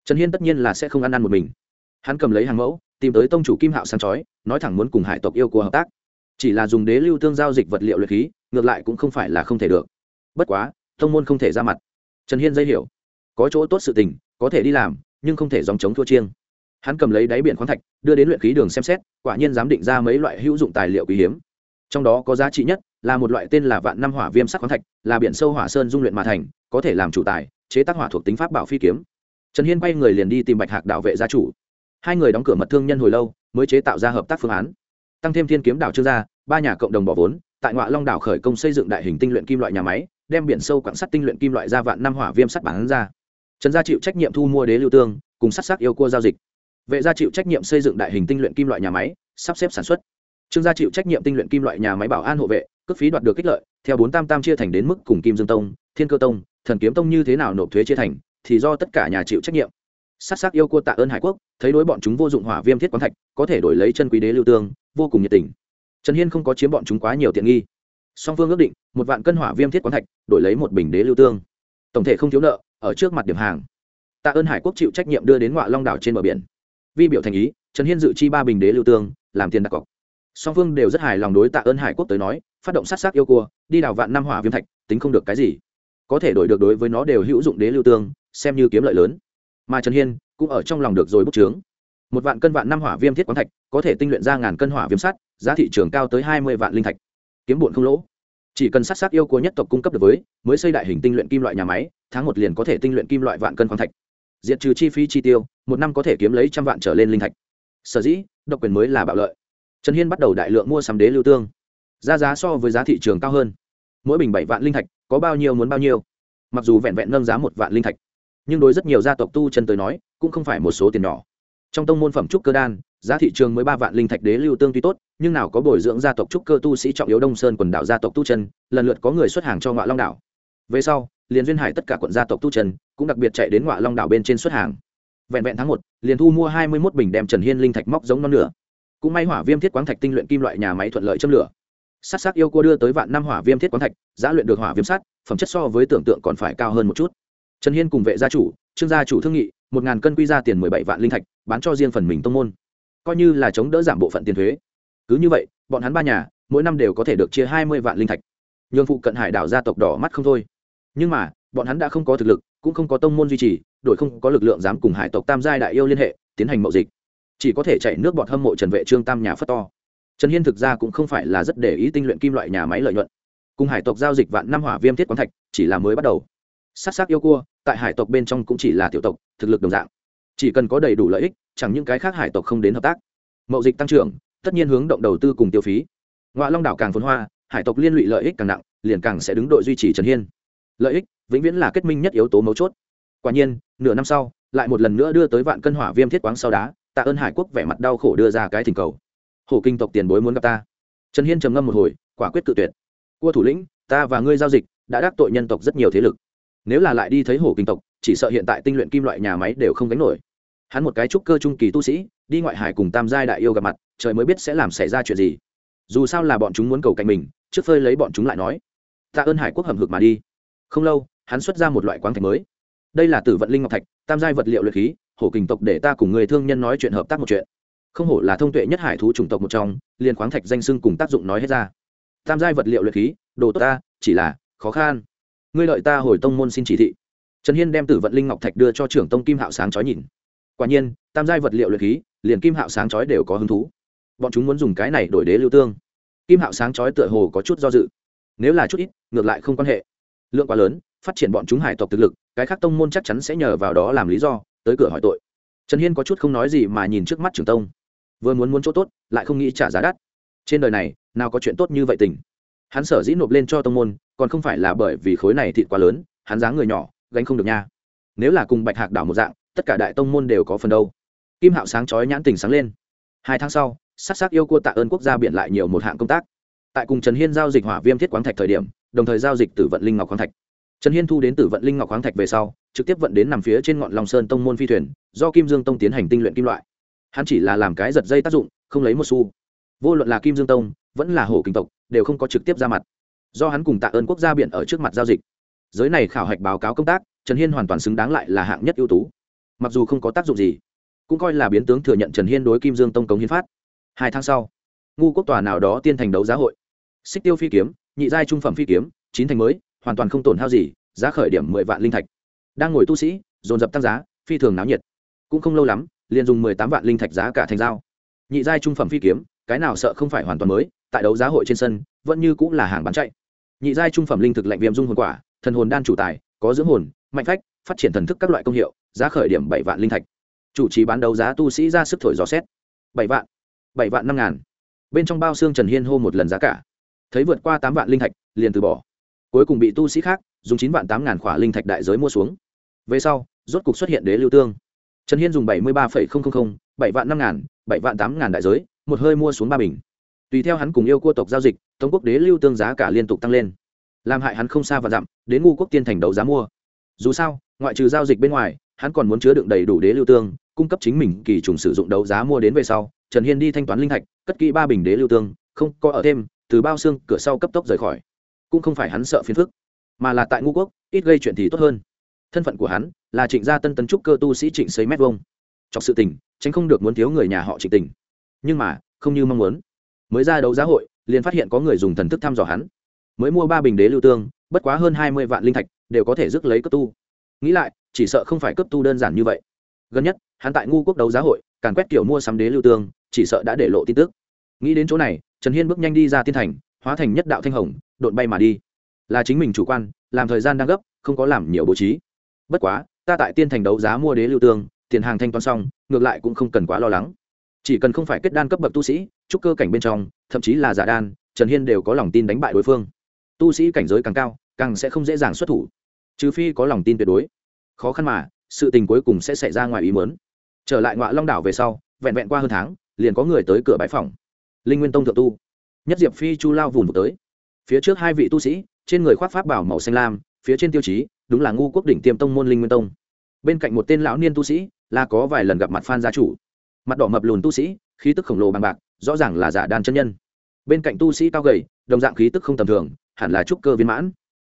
Trần hiên tất nhiên là sẽ không ăn ăn một mình. Hắn cầm lấy hàng mẫu, tìm tới tông chủ kim hạo sáng chói, nói thẳng muốn cùng hải tộc yêu của hợp tác. Chỉ là dùng đế lưu tương giao dịch vật liệu luyện khí, ngược lại cũng không phải là không thể được. Bất quá, tông môn không thể ra mặt. Trần hiên dây hiểu. Có chỗ tốt sự tình, có thể đi làm, nhưng không thể dòng chống thua chiêng hắn cầm lấy đáy biển khoáng thạch, đưa đến luyện khí đường xem xét, quả nhiên giám định ra mấy loại hữu dụng tài liệu quý hiếm. Trong đó có giá trị nhất là một loại tên là vạn năm hỏa viêm sắc khoáng thạch, là biển sâu hỏa sơn dung luyện mà thành, có thể làm chủ tài, chế tác hỏa thuộc tính pháp bảo phi kiếm. Trần hiên bay người liền đi tìm bạch hạc đạo vệ gia chủ. Hai người đóng cửa mật thương nhân hồi lâu, mới chế tạo ra hợp tác phương án. Tăng thêm thiên kiếm đảo trương gia, ba nhà cộng đồng bỏ vốn, tại ngoại long đảo khởi công xây dựng đại hình tinh luyện kim loại nhà máy, đem biển sâu quảng sắt tinh luyện kim loại ra vạn năm hỏa viêm sắt bản ra. Trần gia chịu trách nhiệm thu mua đế lưu tương, cùng sắt sắc yêu cua giao dịch vệ gia chịu trách nhiệm xây dựng đại hình tinh luyện kim loại nhà máy, sắp xếp sản xuất. Trương gia chịu trách nhiệm tinh luyện kim loại nhà máy bảo an hộ vệ, cước phí đoạt được kích lợi, theo bốn tam tam chia thành đến mức cùng kim dương tông, thiên cơ tông, thần kiếm tông như thế nào nộp thuế chia thành, thì do tất cả nhà chịu trách nhiệm. Sát sắc yêu cua tạ ơn hải quốc, thấy đối bọn chúng vô dụng hỏa viêm thiết quán thạch, có thể đổi lấy chân quý đế lưu tương, vô cùng nhiệt tình. Trần hiên không có chiếm bọn chúng quá nhiều tiện nghi. Song phương ước định, một vạn cân hỏa viêm thiết quán thạch, đổi lấy một bình đế lưu tương. Tổng thể không thiếu nợ, ở trước mặt điểm hàng. Tạ ơn hải quốc chịu trách nhiệm đưa đến ngoại long đảo trên bờ biển vi biểu thành ý, trần hiên dự chi ba bình đế lưu tương, làm tiền đặt cọc. Song phương đều rất hài lòng đối tạ ơn hải quốc tới nói, phát động sát sắc yêu cua, đi đào vạn năm hỏa viêm thạch, tính không được cái gì. Có thể đổi được đối với nó đều hữu dụng đế lưu tương, xem như kiếm lợi lớn. Mà trần hiên cũng ở trong lòng được rồi bút trướng một vạn cân vạn năm hỏa viêm thiết quán thạch, có thể tinh luyện ra ngàn cân hỏa viêm sắt, giá thị trường cao tới hai mươi vạn linh thạch. Kiếm bụn không lỗ. Chỉ cần sát sát yêu của nhất tộc cung cấp được với, mới xây đại hình tinh luyện kim loại nhà máy, tháng một liền có thể tinh luyện kim loại vạn cân khoáng thạch diệt trừ chi phí chi tiêu, một năm có thể kiếm lấy trăm vạn trở lên linh thạch. Sở dĩ, độc quyền mới là bạo lợi. Trần hiên bắt đầu đại lượng mua sắm đế lưu tương. Ra giá so với giá thị trường cao hơn. Mỗi bình bảy vạn linh thạch, có bao nhiêu muốn bao nhiêu. Mặc dù vẹn vẹn nâng giá một vạn linh thạch, nhưng đối rất nhiều gia tộc tu chân tới nói, cũng không phải một số tiền nhỏ. Trong tông môn phẩm trúc cơ đan, giá thị trường mới ba vạn linh thạch đế lưu tương tuy tốt, nhưng nào có bồi dưỡng gia tộc trúc cơ tu sĩ trọng yếu đông sơn quần đảo gia tộc tu chân, lần lượt có người xuất hàng cho ngọa long đảo. Về sau liền duyên hải tất cả quận gia tộc tu trần, cũng đặc biệt chạy đến ngoại long đảo bên trên xuất hàng. Vẹn vẹn tháng một, liền thu mua hai mươi một bình đem trần hiên linh thạch móc giống non lửa cũng may hỏa viêm thiết quáng thạch tinh luyện kim loại nhà máy thuận lợi châm lửa. Sát sắc yêu cua đưa tới vạn năm hỏa viêm thiết quáng thạch giã luyện được hỏa viêm sắt, phẩm chất so với tưởng tượng còn phải cao hơn một chút. Trần hiên cùng vệ gia chủ, trương gia chủ thương nghị, một ngàn cân quy ra tiền mười bảy vạn linh thạch, bán cho riêng phần mình tông môn. Coi như là chống đỡ giảm bộ phận tiền thuế. Cứ như vậy, bọn hắn ba nhà, mỗi năm đều có thể được chia hai mươi vạn linh thạch. Nhường phụ cận hải đảo gia tộc đỏ mắt không thôi nhưng mà, bọn hắn đã không có thực lực, cũng không có tông môn duy trì đội không có lực lượng dám cùng hải tộc tam giai đại yêu liên hệ, tiến hành mậu dịch. Chỉ có thể chạy nước bọt hâm mộ trần vệ trương tam nhà phất to. Trần hiên thực ra cũng không phải là rất để ý tinh luyện kim loại nhà máy lợi nhuận. Cùng hải tộc giao dịch vạn năm hỏa viêm thiết quán thạch, chỉ là mới bắt đầu. S á c s á c yêu cua, tại hải tộc bên trong cũng chỉ là tiểu tộc, thực lực đồng dạng. Chỉ cần có đầy đủ lợi ích, chẳng những cái khác hải tộc không đến hợp tác. Mậu dịch tăng trưởng, tất nhiên hướng động đầu tư cùng tiêu phí. Ngoại long đảo càng phồn hoa, hải tộc liên lụy lợi ích càng nặng, liền càng sẽ đứng đội duy trì trần hiên lợi ích vĩnh viễn là kết minh nhất yếu tố mấu chốt. Quả nhiên, nửa năm sau, lại một lần nữa đưa tới vạn cân hỏa viêm thiết quáng sau đá, tạ ơn hải quốc vẻ mặt đau khổ đưa ra cái thỉnh cầu. Hổ kinh tộc tiền bối muốn gặp ta. Trần hiên trầm ngâm một hồi, quả quyết tự tuyệt. Cua thủ lĩnh, ta và ngươi giao dịch, đã đắc tội nhân tộc rất nhiều thế lực. Nếu là lại đi thấy hổ kinh tộc, chỉ sợ hiện tại tinh luyện kim loại nhà máy đều không gánh nổi. Hắn một cái trúc cơ trung kỳ tu sĩ, đi ngoại hải cùng tam giai đại yêu gặp mặt, trời mới biết sẽ làm xảy ra chuyện gì. Dù sao là bọn chúng muốn cầu cạnh mình, trước phơi lấy bọn chúng lại nói. Tạ ơn hải quốc hầm hực mà đi không lâu, hắn xuất ra một loại quáng thạch mới. Đây là tử vận linh ngọc thạch, tam giai vật liệu luyện khí, hổ kình tộc để ta cùng người thương nhân nói chuyện hợp tác một chuyện. Không hổ là thông tuệ nhất hải thú chủng tộc một trong, liền khoáng thạch danh sưng cùng tác dụng nói hết ra. Tam giai vật liệu luyện khí, đồ tốt ta, chỉ là khó khăn ngươi lợi ta hồi tông môn xin chỉ thị. Trần hiên đem tử vận linh ngọc thạch đưa cho trưởng tông kim hạo sáng chói nhìn. Quả nhiên, tam giai vật liệu luyện khí, liền kim hạo sáng chói đều có hứng thú. Bọn chúng muốn dùng cái này đổi đế lưu tương. Kim hạo sáng chói tựa hồ có chút do dự. Nếu là chút ít, ngược lại không quan hệ lượng quá lớn, phát triển bọn chúng hải tộc thực lực, cái khác tông môn chắc chắn sẽ nhờ vào đó làm lý do, tới cửa hỏi tội. Trần hiên có chút không nói gì mà nhìn trước mắt trưởng tông. Vừa muốn muốn chỗ tốt, lại không nghĩ trả giá đắt. Trên đời này, nào có chuyện tốt như vậy tình. Hắn sở dĩ nộp lên cho tông môn, còn không phải là bởi vì khối này thịt quá lớn, hắn dáng người nhỏ, gánh không được nha. Nếu là cùng bạch hạc đảo một dạng, tất cả đại tông môn đều có phần đâu. Kim hạo sáng chói nhãn tình sáng lên. Hai tháng sau sắc sắc yêu cua tạ ơn quốc gia biện lại nhiều một hạng công tác. Tại cùng trần hiên giao dịch hỏa viêm thiết quán thạch thời điểm đồng thời giao dịch tử vận linh ngọc khoáng thạch. Trần hiên thu đến tử vận linh ngọc khoáng thạch về sau, trực tiếp vận đến nằm phía trên ngọn lòng sơn tông môn phi thuyền, do kim dương tông tiến hành tinh luyện kim loại. Hắn chỉ là làm cái giật dây tác dụng, không lấy một xu. Vô luận là kim dương tông, vẫn là hổ kinh tộc, đều không có trực tiếp ra mặt. Do hắn cùng tạ ơn quốc gia biển ở trước mặt giao dịch. Giới này khảo hạch báo cáo công tác, trần hiên hoàn toàn xứng đáng lại là hạng nhất ưu tú. Mặc dù không có tác dụng gì, cũng coi là biến tướng thừa nhận trần hiên đối kim dương tông cống hiến phát. Hai tháng sau, ngu quốc tòa nào đó tiên thành đấu giá hội. Xích tiêu phi kiếm nhị giai trung phẩm phi kiếm, chín thành mới, hoàn toàn không tổn hao gì, giá khởi điểm mười vạn linh thạch. Đang ngồi tu sĩ, dồn dập tăng giá, phi thường náo nhiệt. Cũng không lâu lắm, liền dùng mười tám vạn linh thạch giá cả thành dao nhị giai trung phẩm phi kiếm, cái nào sợ không phải hoàn toàn mới, tại đấu giá hội trên sân, vẫn như cũng là hàng bán chạy. Nhị giai trung phẩm linh thực lạnh viêm dung hồn quả, thần hồn đan chủ tài, có dưỡng hồn, mạnh phách, phát triển thần thức các loại công hiệu, giá khởi điểm bảy vạn linh thạch. Chủ trì bán đấu giá tu sĩ ra sức thổi gió xét. Bảy vạn bảy vạn năm ngàn. Bên trong bao xương trần hiên hô một lần giá cả thấy vượt qua tám vạn linh thạch, liền từ bỏ. Cuối cùng bị tu sĩ khác, dùng chín vạn tám ngàn khỏa linh thạch đại giới mua xuống. Về sau, rốt cục xuất hiện đế lưu tương. Trần hiên dùng bảy mươi ba bảy vạn năm ngàn, bảy vạn tám ngàn đại giới, một hơi mua xuống ba bình. Tùy theo hắn cùng yêu cua tộc giao dịch, tống quốc đế lưu tương giá cả liên tục tăng lên. Làm hại hắn không xa và dặm, đến ngu quốc tiên thành đấu giá mua. Dù sao, ngoại trừ giao dịch bên ngoài, hắn còn muốn chứa đựng đầy đủ đế lưu tương, cung cấp chính mình kỳ trùng sử dụng đấu giá mua đến về sau, trần hiên đi thanh toán linh thạch, cất kỹ ba bình đế lưu tương, không có ở thêm từ bao xương cửa sau cấp tốc rời khỏi. Cũng không phải hắn sợ phiền phức, mà là tại ngũ quốc, ít gây chuyện thì tốt hơn. Thân phận của hắn là trịnh gia tân tấn trúc cơ tu sĩ trịnh xây mét vông chọc sự tình, tránh không được muốn thiếu người nhà họ trịnh tình. Nhưng mà, không như mong muốn. Mới ra đấu giá hội, liền phát hiện có người dùng thần thức thăm dò hắn. Mới mua ba bình đế lưu tương, bất quá hơn hai mươi vạn linh thạch, đều có thể rước lấy cấp tu. Nghĩ lại, chỉ sợ không phải cấp tu đơn giản như vậy. Gần nhất, hắn tại ngu quốc đấu giá hội, càn quét kiểu mua sắm đế lưu tương, chỉ sợ đã để lộ tin tức. Nghĩ đến chỗ này trần hiên bước nhanh đi ra tiên thành, hóa thành nhất đạo thanh hồng, đột bay mà đi. Là chính mình chủ quan, làm thời gian đang gấp, không có làm nhiều bố trí. Bất quá, ta tại tiên thành đấu giá mua đế lưu tương, tiền hàng thanh toán xong, ngược lại cũng không cần quá lo lắng. Chỉ cần không phải kết đan cấp bậc tu sĩ, trúc cơ cảnh bên trong, thậm chí là giả đan, trần hiên đều có lòng tin đánh bại đối phương. Tu sĩ cảnh giới càng cao, càng sẽ không dễ dàng xuất thủ. Trừ phi có lòng tin tuyệt đối. Khó khăn mà, sự tình cuối cùng sẽ xảy ra ngoài ý mớn trở lại ngoại long đảo về sau, vẹn vẹn qua hơn tháng, liền có người tới cửa bãi phòng linh nguyên tông thượng tu. Nhất diệp phi chu lao vùn tới. Phía trước hai vị tu sĩ, trên người khoác pháp bảo màu xanh lam, phía trên tiêu chí, đúng là ngu quốc đỉnh tiêm tông môn linh nguyên tông. Bên cạnh một tên lão niên tu sĩ, là có vài lần gặp mặt phan gia chủ. Mặt đỏ mập lùn tu sĩ, khí tức khổng lồ bằng bạc, rõ ràng là giả đan chân nhân. Bên cạnh tu sĩ cao gầy, đồng dạng khí tức không tầm thường, hẳn là trúc cơ viên mãn.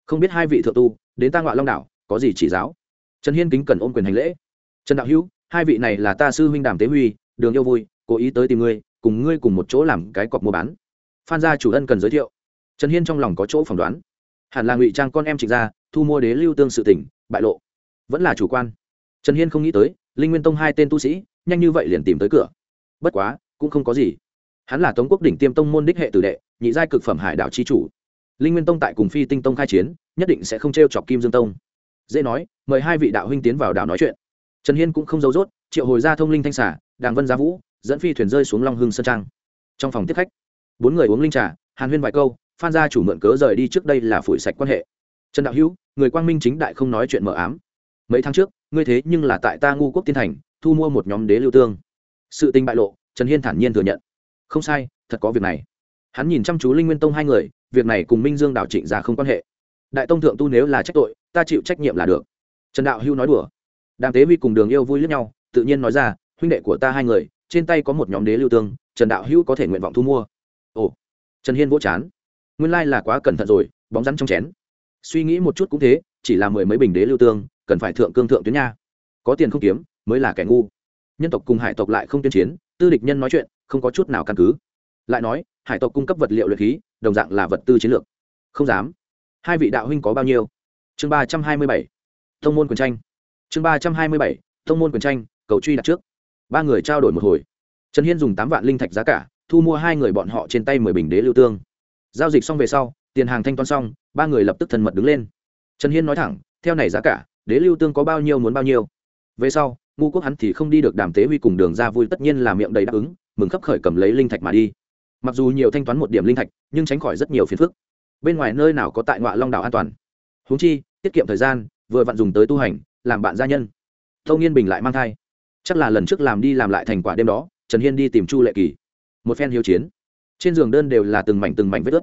Không biết hai vị thượng tu, đến ta ngoại long đảo, có gì chỉ giáo? Trần hiên kính cần ôm quyền hành lễ. Trần đạo hữu, hai vị này là ta sư huynh đàm tế huy, đường yêu vui, cố ý tới tìm ngươi cùng ngươi cùng một chỗ làm cái cọc mua bán. Phan gia chủ ân cần giới thiệu. Trần hiên trong lòng có chỗ phỏng đoán. Hẳn là ngụy trang con em trịnh gia, thu mua đế lưu tương sự tỉnh, bại lộ. Vẫn là chủ quan. Trần hiên không nghĩ tới, linh nguyên tông hai tên tu sĩ, nhanh như vậy liền tìm tới cửa. Bất quá, cũng không có gì. Hắn là tống quốc đỉnh tiêm tông môn đích hệ tử đệ, nhị giai cực phẩm hải đảo chi chủ. Linh nguyên tông tại cùng phi tinh tông khai chiến, nhất định sẽ không t r e o chọc kim dương tông. Dễ nói, mời hai vị đạo huynh tiến vào đảo nói chuyện. Trần hiên cũng không giấu dốt triệu hồi ra thông linh thanh xả đàng vân gia vũ dẫn phi thuyền rơi xuống long hưng sơn trang. Trong phòng tiếp khách, bốn người uống linh trà, hàn huyên vài câu, phan gia chủ mượn cớ rời đi trước đây là phủi sạch quan hệ. Trần đạo hữu, người quang minh chính đại không nói chuyện mờ ám. Mấy tháng trước, ngươi thế nhưng là tại ta ngu quốc tiên thành, thu mua một nhóm đế lưu tương. Sự tình bại lộ, trần hiên thản nhiên thừa nhận. Không sai, thật có việc này. Hắn nhìn chăm chú linh nguyên tông hai người, việc này cùng minh dương đảo trịnh ra không quan hệ. Đại tông thượng tu nếu là trách tội, ta chịu trách nhiệm là được. Trần đạo hưu nói đùa. Đàng tế vi cùng đường yêu vui lướt nhau, tự nhiên nói ra, huynh đệ của ta hai người trên tay có một nhóm đế lưu tương, trần đạo hưu có thể nguyện vọng thu mua. Ồ, trần hiên vỗ chán. Nguyên lai là quá cẩn thận rồi, bóng rắn trong chén. Suy nghĩ một chút cũng thế, chỉ là mười mấy bình đế lưu tương, cần phải thượng cương thượng tuyến nha. Có tiền không kiếm, mới là kẻ ngu. Nhân tộc cùng hải tộc lại không tuyên chiến, tư địch nhân nói chuyện, không có chút nào căn cứ. Lại nói, hải tộc cung cấp vật liệu luyện khí, đồng dạng là vật tư chiến lược. Không dám. Hai vị đạo huynh có bao nhiêu? Chương ba trăm hai mươi bảy. Thông môn quyền tranh. Chương ba trăm hai mươi bảy. Thông môn quyền tranh, cầu truy đặt trước ba người trao đổi một hồi. Trần hiên dùng tám vạn linh thạch giá cả, thu mua hai người bọn họ trên tay mười bình đế lưu tương. Giao dịch xong về sau, tiền hàng thanh toán xong, ba người lập tức thân mật đứng lên. Trần hiên nói thẳng, theo này giá cả, đế lưu tương có bao nhiêu muốn bao nhiêu. Về sau, ngu quốc hắn thì không đi được đàm tế huy cùng đường ra vui, tất nhiên là miệng đầy đáp ứng, mừng khấp khởi cầm lấy linh thạch mà đi. Mặc dù nhiều thanh toán một điểm linh thạch, nhưng tránh khỏi rất nhiều phiền phức. Bên ngoài nơi nào có tại ngoại long đảo an toàn? Húng chi, tiết kiệm thời gian, vừa vặn dùng tới tu hành, làm bạn gia nhân. Tâu nghiên bình lại mang thai chắc là lần trước làm đi làm lại thành quả đêm đó, trần hiên đi tìm chu lệ kỳ. Một phen hiếu chiến. Trên giường đơn đều là từng mảnh từng mảnh vết ướt.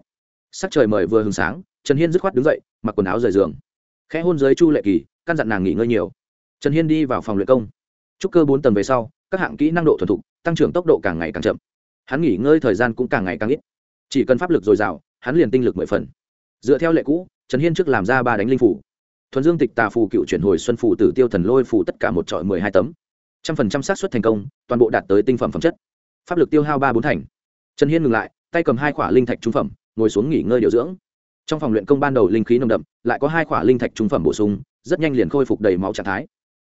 Sắc trời mời vừa hừng sáng, trần hiên dứt khoát đứng dậy, mặc quần áo rời giường. Khẽ hôn giới chu lệ kỳ, căn dặn nàng nghỉ ngơi nhiều. Trần hiên đi vào phòng luyện công. Trúc cơ bốn tầng về sau, các hạng kỹ năng độ thuần thục, tăng trưởng tốc độ càng ngày càng chậm. Hắn nghỉ ngơi thời gian cũng càng ngày càng ít. Chỉ cần pháp lực dồi dào, hắn liền tinh lực mười phần. Dựa theo lệ cũ, trần hiên trước làm ra ba đánh linh phủ. Thuần dương tịch tà phù cựu chuyển hồi xuân phù tử tiêu thần lôi phù tất cả một trọi mười hai tấm trăm phần trăm xác suất thành công, toàn bộ đạt tới tinh phẩm phẩm chất. Pháp lực tiêu hao ba bốn thành. Trần hiên ngừng lại, tay cầm hai khỏa linh thạch trung phẩm, ngồi xuống nghỉ ngơi điều dưỡng. Trong phòng luyện công ban đầu linh khí nồng đậm, lại có hai khỏa linh thạch trung phẩm bổ sung, rất nhanh liền khôi phục đầy máu trạng thái.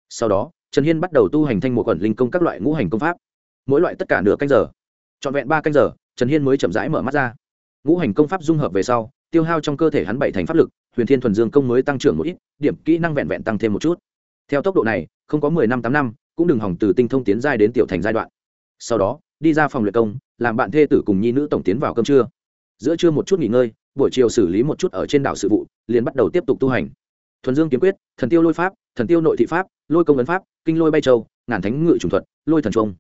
Sau đó, trần hiên bắt đầu tu hành thanh một quẩn linh công các loại ngũ hành công pháp. Mỗi loại tất cả nửa canh giờ. Trọn vẹn ba canh giờ, trần hiên mới chậm rãi mở mắt ra. Ngũ hành công pháp dung hợp về sau, tiêu hao trong cơ thể hắn bảy thành pháp lực, huyền thiên thuần dương công mới tăng trưởng một ít, điểm kỹ năng vẹn vẹn tăng thêm một chút. Theo tốc độ này, không có mười năm tám năm cũng đừng hỏng từ tinh thông tiến giai đến tiểu thành giai đoạn. Sau đó, đi ra phòng luyện công, làm bạn thê tử cùng nhi nữ tổng tiến vào cơm trưa. Giữa trưa một chút nghỉ ngơi, buổi chiều xử lý một chút ở trên đảo sự vụ, liền bắt đầu tiếp tục tu hành. Thuần dương kiếm quyết, thần tiêu lôi pháp, thần tiêu nội thị pháp, lôi công ấn pháp, kinh lôi bay châu, ngàn thánh ngự trùng thuật, lôi thần trung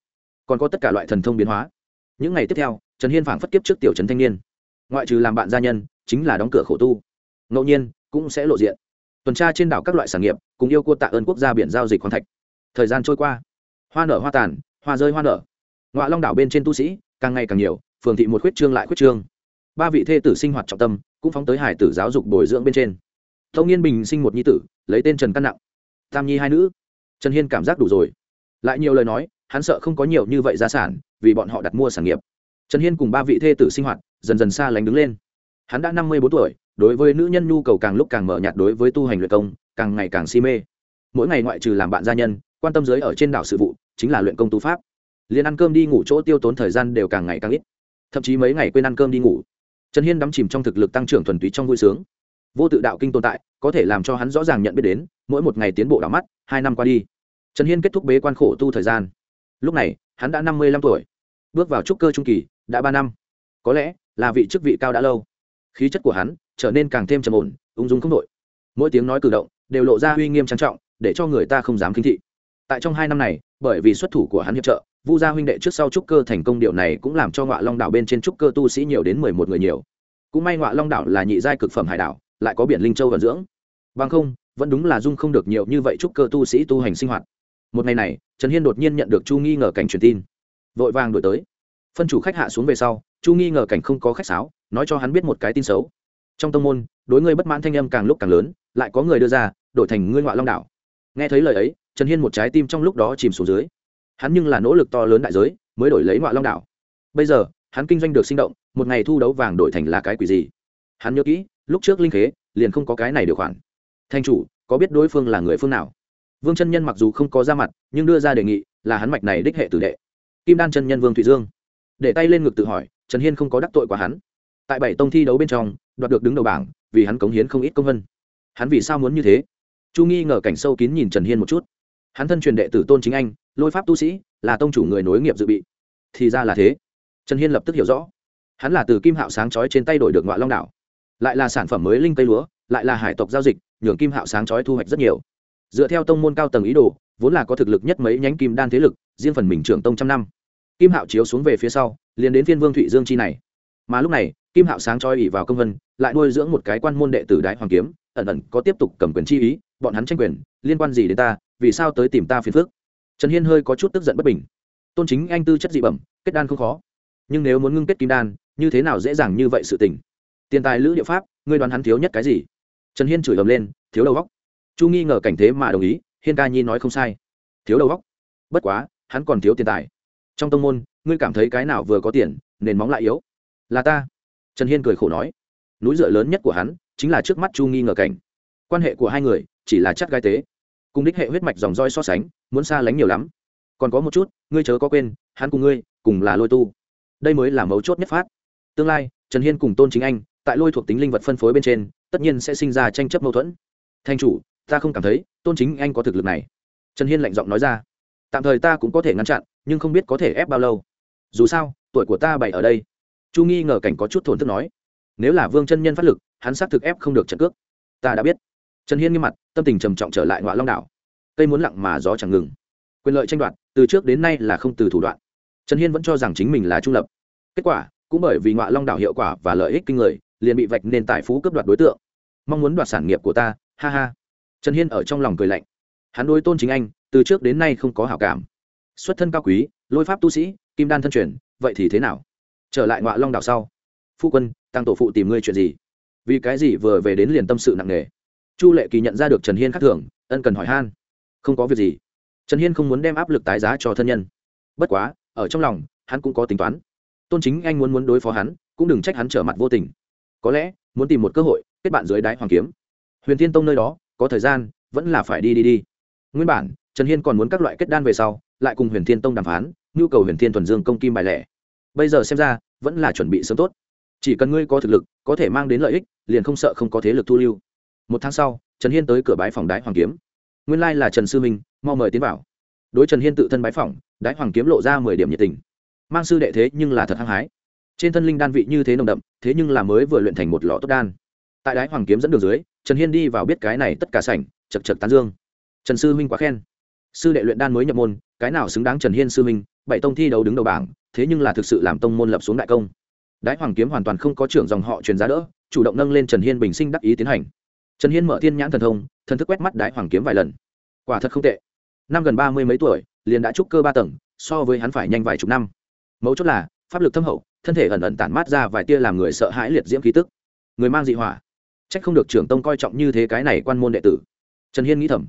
còn có tất cả loại thần thông biến hóa. Những ngày tiếp theo, trần hiên phảng phất kiếp trước tiểu trần thanh niên. Ngoại trừ làm bạn gia nhân, chính là đóng cửa khổ tu. Ngẫu nhiên, cũng sẽ lộ diện. Tuần tra trên đảo các loại sản nghiệp, cùng yêu cô tạ ơn quốc gia biển giao dịch khoáng thạch thời gian trôi qua. Hoa nở hoa tàn, hoa rơi hoa nở. Ngoại long đảo bên trên tu sĩ, càng ngày càng nhiều, phường thị một khuyết trương lại khuyết trương. Ba vị thê tử sinh hoạt trọng tâm, cũng phóng tới hải tử giáo dục bồi dưỡng bên trên. Tông nghiên bình sinh một nhi tử, lấy tên trần căn nặng. Tam nhi hai nữ. Trần hiên cảm giác đủ rồi. Lại nhiều lời nói, hắn sợ không có nhiều như vậy gia sản, vì bọn họ đặt mua sản nghiệp. Trần hiên cùng ba vị thê tử sinh hoạt, dần dần xa lánh đứng lên. Hắn đã năm mươi bốn tuổi, đối với nữ nhân nhu cầu càng lúc càng mở nhạt đối với tu hành luyện công, càng ngày càng si mê. Mỗi ngày ngoại trừ làm bạn gia nhân quan tâm giới ở trên đảo sự vụ, chính là luyện công tu pháp. Liền ăn cơm đi ngủ chỗ tiêu tốn thời gian đều càng ngày càng ít. Thậm chí mấy ngày quên ăn cơm đi ngủ. Trần hiên đắm chìm trong thực lực tăng trưởng thuần túy trong vui sướng. Vô tự đạo kinh tồn tại, có thể làm cho hắn rõ ràng nhận biết đến, mỗi một ngày tiến bộ đảo mắt, hai năm qua đi. Trần hiên kết thúc bế quan khổ tu thời gian. Lúc này, hắn đã năm mươi lăm tuổi. Bước vào trúc cơ trung kỳ, đã ba năm. Có lẽ là vị chức vị cao đã lâu. Khí chất của hắn trở nên càng thêm trầm ổn, ung dung không đội mỗi tiếng nói cử động đều lộ ra uy nghiêm trang trọng, để cho người ta không dám khinh thị tại trong hai năm này, bởi vì xuất thủ của hắn hiệp trợ, vu gia huynh đệ trước sau trúc cơ thành công điều này cũng làm cho ngọa long đảo bên trên trúc cơ tu sĩ nhiều đến mười một người nhiều. Cũng may ngọa long đảo là nhị giai cực phẩm hải đảo, lại có biển linh châu vận dưỡng. Bằng không, vẫn đúng là dung không được nhiều như vậy trúc cơ tu sĩ tu hành sinh hoạt. Một ngày này, trần hiên đột nhiên nhận được chu nghi ngờ cảnh truyền tin. Vội vàng đổi tới. Phân chủ khách hạ xuống về sau, chu nghi ngờ cảnh không có khách sáo, nói cho hắn biết một cái tin xấu. Trong tông môn, đối ngươi bất mãn thanh âm càng lúc càng lớn, lại có người đưa ra, đổi thành ngươi ngoại long đảo. Nghe thấy lời ấy trần hiên một trái tim trong lúc đó chìm xuống dưới. Hắn nhưng là nỗ lực to lớn đại giới, mới đổi lấy ngoại long đảo. Bây giờ, hắn kinh doanh được sinh động, một ngày thu đấu vàng đổi thành là cái quỷ gì? Hắn nhớ kỹ, lúc trước linh khế, liền không có cái này điều khoản. Thanh chủ, có biết đối phương là người phương nào? Vương chân nhân mặc dù không có ra mặt, nhưng đưa ra đề nghị là hắn mạch này đích hệ tử đệ. Kim đan chân nhân vương thụy dương. Để tay lên ngực tự hỏi, trần hiên không có đắc tội của hắn. Tại bảy tông thi đấu bên trong, đoạt được đứng đầu bảng, vì hắn cống hiến không ít công vân. Hắn vì sao muốn như thế? Chu nghi ngờ cảnh sâu kín nhìn trần hiên một chút hắn thân truyền đệ tử tôn chính anh, lôi pháp tu sĩ, là tông chủ người nối nghiệp dự bị. Thì ra là thế. Trần hiên lập tức hiểu rõ. Hắn là từ kim hạo sáng chói trên tay đổi được ngoại long đảo. Lại là sản phẩm mới linh tây lúa, lại là hải tộc giao dịch, nhường kim hạo sáng chói thu hoạch rất nhiều. Dựa theo tông môn cao tầng ý đồ, vốn là có thực lực nhất mấy nhánh kim đan thế lực, riêng phần mình trưởng tông trăm năm. Kim hạo chiếu xuống về phía sau, liền đến phiên vương thụy dương chi này. Mà lúc này, kim hạo sáng chói ỉ vào công vân, lại nuôi dưỡng một cái quan môn đệ tử đại hoàng kiếm ẩn ẩn có tiếp tục cầm quyền chi ý, bọn hắn tranh quyền, liên quan gì đến ta, vì sao tới tìm ta phiền phức? Trần hiên hơi có chút tức giận bất bình. Tôn chính anh tư chất dị bẩm, kết đan không khó. Nhưng nếu muốn ngưng kết kim đan, như thế nào dễ dàng như vậy sự tình? Tiền tài lữ địa pháp, ngươi đoán hắn thiếu nhất cái gì? Trần hiên chửi ầm lên, thiếu đầu góc chu nghi ngờ cảnh thế mà đồng ý, hiên ca nhi nói không sai. Thiếu đầu góc bất quá, hắn còn thiếu tiền tài. Trong tông môn, ngươi cảm thấy cái nào vừa có tiền, nền móng lại yếu? Là ta. Trần hiên cười khổ nói. Núi dựa lớn nhất của hắn chính là trước mắt chu nghi ngờ cảnh. Quan hệ của hai người chỉ là chắc gai tế. Cùng đích hệ huyết mạch dòng roi so sánh, muốn xa lánh nhiều lắm. Còn có một chút, ngươi chớ có quên, hắn cùng ngươi cùng là lôi tu. Đây mới là mấu chốt nhất phát. Tương lai, trần hiên cùng tôn chính anh tại lôi thuộc tính linh vật phân phối bên trên, tất nhiên sẽ sinh ra tranh chấp mâu thuẫn. Thanh chủ, ta không cảm thấy tôn chính anh có thực lực này. Trần hiên lạnh giọng nói ra. Tạm thời ta cũng có thể ngăn chặn, nhưng không biết có thể ép bao lâu. Dù sao, tuổi của ta bày ở đây. Chu nghi ngờ cảnh có chút thổn thức nói nếu là vương chân nhân phát lực, hắn xác thực ép không được trận cước. Ta đã biết. Trần hiên nghiêm mặt, tâm tình trầm trọng trở lại ngoại long đảo. Cây muốn lặng mà gió chẳng ngừng. Quyền lợi tranh đoạt, từ trước đến nay là không từ thủ đoạn. Trần hiên vẫn cho rằng chính mình là trung lập. Kết quả, cũng bởi vì ngoại long đảo hiệu quả và lợi ích kinh người, liền bị vạch nên tài phú cướp đoạt đối tượng. Mong muốn đoạt sản nghiệp của ta, ha ha. Trần hiên ở trong lòng cười lạnh. Hắn đối tôn chính anh, từ trước đến nay không có hảo cảm. Xuất thân cao quý, lôi pháp tu sĩ, kim đan thân truyền, vậy thì thế nào? Trở lại ngoại long đảo sau phu quân, tăng tổ phụ tìm ngươi chuyện gì? Vì cái gì vừa về đến liền tâm sự nặng nề? Chu lệ kỳ nhận ra được trần hiên khác thường, ân cần hỏi han. Không có việc gì. Trần hiên không muốn đem áp lực tái giá cho thân nhân. Bất quá, ở trong lòng, hắn cũng có tính toán. Tôn chính anh muốn muốn đối phó hắn, cũng đừng trách hắn trở mặt vô tình. Có lẽ, muốn tìm một cơ hội, kết bạn dưới đáy hoàng kiếm. Huyền thiên tông nơi đó, có thời gian, vẫn là phải đi đi đi. Nguyên bản, trần hiên còn muốn các loại kết đan về sau, lại cùng huyền thiên tông đàm phán, nhu cầu huyền thiên thuần dương công kim bài lẻ. Bây giờ xem ra, vẫn là chuẩn bị sớm tốt chỉ cần ngươi có thực lực có thể mang đến lợi ích liền không sợ không có thế lực thu lưu. Một tháng sau trần hiên tới cửa bái phòng đái hoàng kiếm. Nguyên lai là trần sư minh mau mời tiến vào. Đối trần hiên tự thân bái phòng, đái hoàng kiếm lộ ra mười điểm nhiệt tình. Mang sư đệ thế nhưng là thật hăng hái. Trên thân linh đan vị như thế nồng đậm thế nhưng là mới vừa luyện thành một lọ tốt đan. Tại đái hoàng kiếm dẫn đường dưới trần hiên đi vào biết cái này tất cả sảnh chật chật tán dương. Trần sư huynh quá khen. Sư đệ luyện đan mới nhập môn cái nào xứng đáng trần hiên sư huynh bảy tông thi đấu đứng đầu bảng thế nhưng là thực sự làm tông môn lập xuống đại công đái hoàng kiếm hoàn toàn không có trưởng dòng họ truyền giá đỡ, chủ động nâng lên trần hiên bình sinh đắc ý tiến hành. Trần hiên mở thiên nhãn thần thông, thần thức quét mắt đái hoàng kiếm vài lần. Quả thật không tệ. Năm gần ba mươi mấy tuổi, liền đã trúc cơ ba tầng, so với hắn phải nhanh vài chục năm. Mấu chốt là, pháp lực thâm hậu, thân thể ẩn ẩn tản mát ra vài tia làm người sợ hãi liệt diễm khí tức. Người mang dị hỏa. C h ắ c không được trưởng tông coi trọng như thế cái này quan môn đệ tử. Trần hiên nghĩ thầm.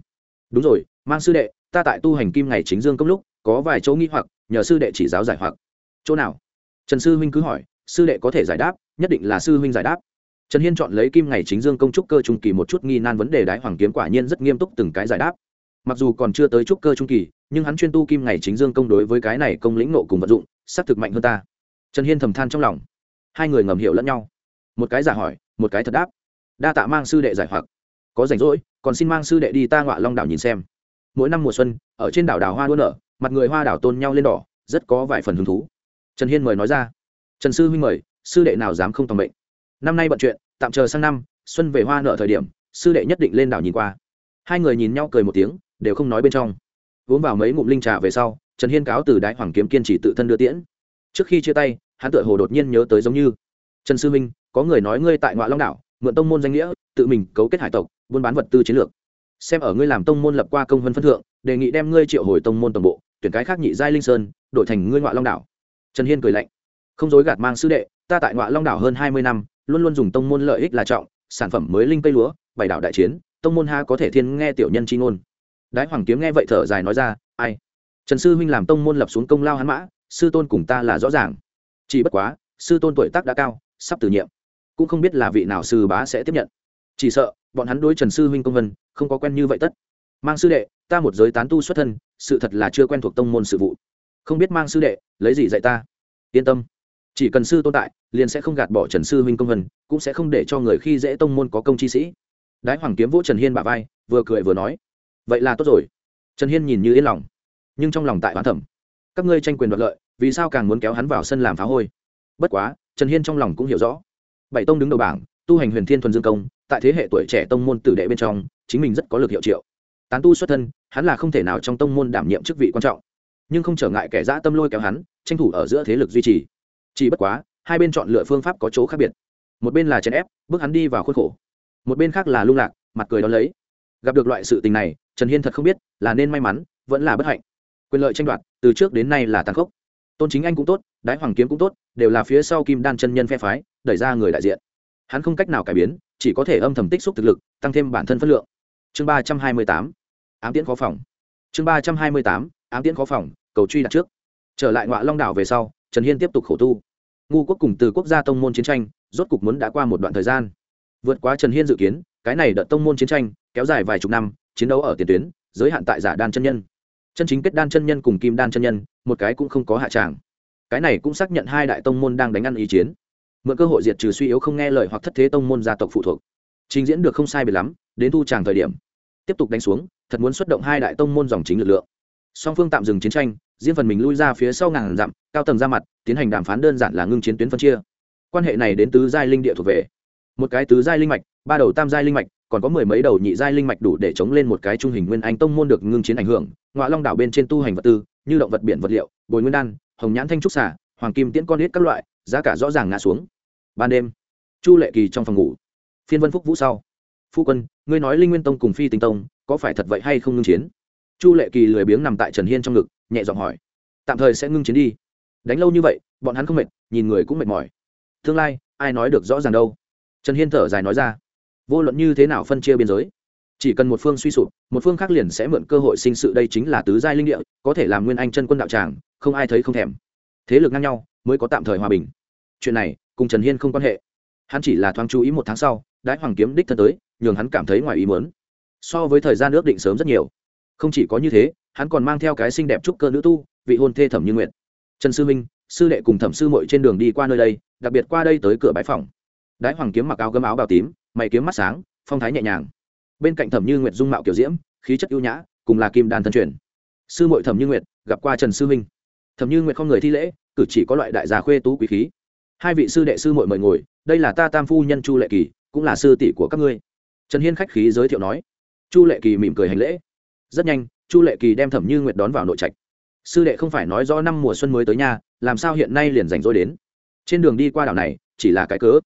Đúng rồi, mang sư đệ, ta tại tu hành kim ngày chính dương công lúc, có vài chỗ nghĩ hoặc, nhờ sư đệ chỉ giáo giải hoặc. Chỗ nào? Trần sư huynh cứ hỏi sư đệ có thể giải đáp, nhất định là sư huynh giải đáp. Trần hiên chọn lấy kim ngày chính dương công trúc cơ trung kỳ một chút nghi nan vấn đề đái hoàng kiếm quả nhiên rất nghiêm túc từng cái giải đáp. Mặc dù còn chưa tới trúc cơ trung kỳ, nhưng hắn chuyên tu kim ngày chính dương công đối với cái này công lĩnh nộ cùng vật dụng, xác thực mạnh hơn ta. Trần hiên thầm than trong lòng. Hai người ngầm hiểu lẫn nhau. Một cái giả hỏi, một cái thật đáp. Đa tạ mang sư đệ giải hoặc. Có rảnh rỗi, còn xin mang sư đệ đi ta ngọa long đảo nhìn xem. Mỗi năm mùa xuân, ở trên đảo đảo hoa đua nở, mặt người hoa đảo tôn nhau lên đỏ, rất có vài phần hứng thú. Trần hiên mời nói ra trần sư huynh mời, sư đệ nào dám không tầm bệnh năm nay bận chuyện, tạm chờ sang năm, xuân về hoa nở thời điểm, sư đệ nhất định lên đảo nhìn qua. Hai người nhìn nhau cười một tiếng, đều không nói bên trong. Uống vào mấy ngụm linh trà về sau, trần hiên cáo từ đại hoàng kiếm kiên trì tự thân đưa tiễn. Trước khi chia tay, hắn tựa hồ đột nhiên nhớ tới giống như, trần sư minh có người nói ngươi tại ngoại long đảo, mượn tông môn danh nghĩa, tự mình cấu kết hải tộc, buôn bán vật tư chiến lược. Xem ở ngươi làm tông môn lập qua công vân phân thượng, đề nghị đem ngươi triệu hồi tông môn toàn bộ, tuyển cái khác nhị giai linh sơn, đổi thành ngươi ngoại long đảo. Trần hiên cười lạnh không dối gạt mang sư đệ, ta tại ngoại long đảo hơn hai mươi năm, luôn luôn dùng tông môn lợi ích là trọng, sản phẩm mới linh cây lúa, bảy đảo đại chiến, tông môn ha có thể thiên nghe tiểu nhân chi ngôn. Đái hoàng kiếm nghe vậy thở dài nói ra, ai? Trần sư huynh làm tông môn lập xuống công lao hắn mã, sư tôn cùng ta là rõ ràng. Chỉ bất quá, sư tôn tuổi tác đã cao, sắp từ nhiệm. Cũng không biết là vị nào sư bá sẽ tiếp nhận. Chỉ sợ, bọn hắn đối trần sư huynh công vân, không có quen như vậy tất. Mang sư đệ, ta một giới tán tu xuất thân, sự thật là chưa quen thuộc tông môn sự vụ. Không biết mang sư đệ, lấy gì dạy ta? Yên tâm chỉ cần sư tôn tại, liền sẽ không gạt bỏ trần sư huynh công vân, cũng sẽ không để cho người khi dễ tông môn có công chi sĩ. Đái hoàng kiếm vỗ trần hiên bả vai, vừa cười vừa nói, vậy là tốt rồi. Trần hiên nhìn như yên lòng, nhưng trong lòng tại hoán thẩm các ngươi tranh quyền đoạt lợi, vì sao càng muốn kéo hắn vào sân làm phá hôi? Bất quá, trần hiên trong lòng cũng hiểu rõ. Bảy tông đứng đầu bảng, tu hành huyền thiên thuần dương công, tại thế hệ tuổi trẻ tông môn tử đệ bên trong, chính mình rất có lực hiệu triệu. Tán tu xuất thân, hắn là không thể nào trong tông môn đảm nhiệm chức vị quan trọng. Nhưng không trở ngại kẻ dã tâm lôi kéo hắn, tranh thủ ở giữa thế lực duy trì chỉ bất quá, hai bên chọn lựa phương pháp có chỗ khác biệt. Một bên là chèn ép, bước hắn đi vào khuôn khổ. Một bên khác là lung lạc, mặt cười đón lấy. Gặp được loại sự tình này, trần hiên thật không biết, là nên may mắn, vẫn là bất hạnh. Quyền lợi tranh đoạt, từ trước đến nay là tàn khốc. Tôn chính anh cũng tốt, đái hoàng kiếm cũng tốt, đều là phía sau kim đan chân nhân phe phái, đẩy ra người đại diện. Hắn không cách nào cải biến, chỉ có thể âm thầm tích xúc thực lực, tăng thêm bản thân phất lượng. Chương ba trăm hai mươi tám, ám tiễn khó phòng. Chương ba trăm hai mươi tám, ám tiễn khó phòng, cầu truy đặt trước. Trở lại ngoại long đảo về sau trần hiên tiếp tục khổ tu. Ngu quốc cùng từ quốc gia tông môn chiến tranh, rốt cục muốn đã qua một đoạn thời gian. Vượt qua trần hiên dự kiến, cái này đợt tông môn chiến tranh, kéo dài vài chục năm, chiến đấu ở tiền tuyến, giới hạn tại giả đan chân nhân. Chân chính kết đan chân nhân cùng kim đan chân nhân, một cái cũng không có hạ tràng. Cái này cũng xác nhận hai đại tông môn đang đánh ăn ý chiến. Mượn cơ hội diệt trừ suy yếu không nghe lời hoặc thất thế tông môn gia tộc phụ thuộc. Trình diễn được không sai biệt lắm, đến thu tràng thời điểm. Tiếp tục đánh xuống, thật muốn xuất động hai đại tông môn dòng chính lực lượng. Song phương tạm dừng chiến tranh riêng phần mình lui ra phía sau ngàn dặm, cao tầng ra mặt, tiến hành đàm phán đơn giản là ngưng chiến tuyến phân chia. Quan hệ này đến tứ giai linh địa thuộc về. Một cái tứ giai linh mạch, ba đầu tam giai linh mạch, còn có mười mấy đầu nhị giai linh mạch đủ để chống lên một cái trung hình nguyên anh tông môn được ngưng chiến ảnh hưởng ngoại long đảo bên trên tu hành vật tư, như động vật biển vật liệu, bồi nguyên đan, hồng nhãn thanh trúc xả hoàng kim tiễn con ít các loại, giá cả rõ ràng ngã xuống. Ban đêm, chu lệ kỳ trong phòng ngủ. Phiên vân phúc vũ sau. Phu quân, ngươi nói linh nguyên tông cùng phi tinh tông có phải thật vậy hay không ngưng chiến? Chu lệ kỳ lười biếng nằm tại trần hiên trong ngực nhẹ giọng hỏi. Tạm thời sẽ ngưng chiến đi. Đánh lâu như vậy, bọn hắn không mệt, nhìn người cũng mệt mỏi. Tương lai, ai nói được rõ ràng đâu? Trần hiên thở dài nói ra. Vô luận như thế nào phân chia biên giới, chỉ cần một phương suy sụp, một phương khác liền sẽ mượn cơ hội sinh sự đây chính là tứ giai linh địa, có thể làm nguyên anh chân quân đạo tràng, không ai thấy không thèm. Thế lực ngang nhau, mới có tạm thời hòa bình. Chuyện này, cùng trần hiên không quan hệ. Hắn chỉ là thoáng chú ý một tháng sau, đái hoàng kiếm đích thân tới, nhường hắn cảm thấy ngoài ý muốn. So với thời gian ước định sớm rất nhiều không chỉ có như thế, hắn còn mang theo cái xinh đẹp trúc cơ nữ tu, vị hôn thê thẩm như nguyện trần sư minh, sư đệ cùng thẩm sư mội trên đường đi qua nơi đây, đặc biệt qua đây tới cửa bãi phòng. Đái hoàng kiếm mặc áo gấm áo bào tím, mày kiếm mắt sáng, phong thái nhẹ nhàng. Bên cạnh thẩm như nguyệt dung mạo kiểu diễm, khí chất ưu nhã, cùng là kim đàn thân truyền. Sư mội thẩm như nguyệt, gặp qua trần sư minh. Thẩm như nguyệt không người thi lễ, cử chỉ có loại đại gia khuê tú quý khí. Hai vị sư đệ sư mội mời ngồi, đây là ta tam phu nhân chu lệ kỳ, cũng là sư tỷ của các ngươi. Trần hiên khách khí giới thiệu nói. Chu lệ kỳ mỉm cười hành lễ rất nhanh, chu lệ kỳ đem thẩm như nguyệt đón vào nội trạch. Sư đệ không phải nói rõ năm mùa xuân mới tới nhà làm sao hiện nay liền rảnh rỗi đến? Trên đường đi qua đảo này, chỉ là cái cớ.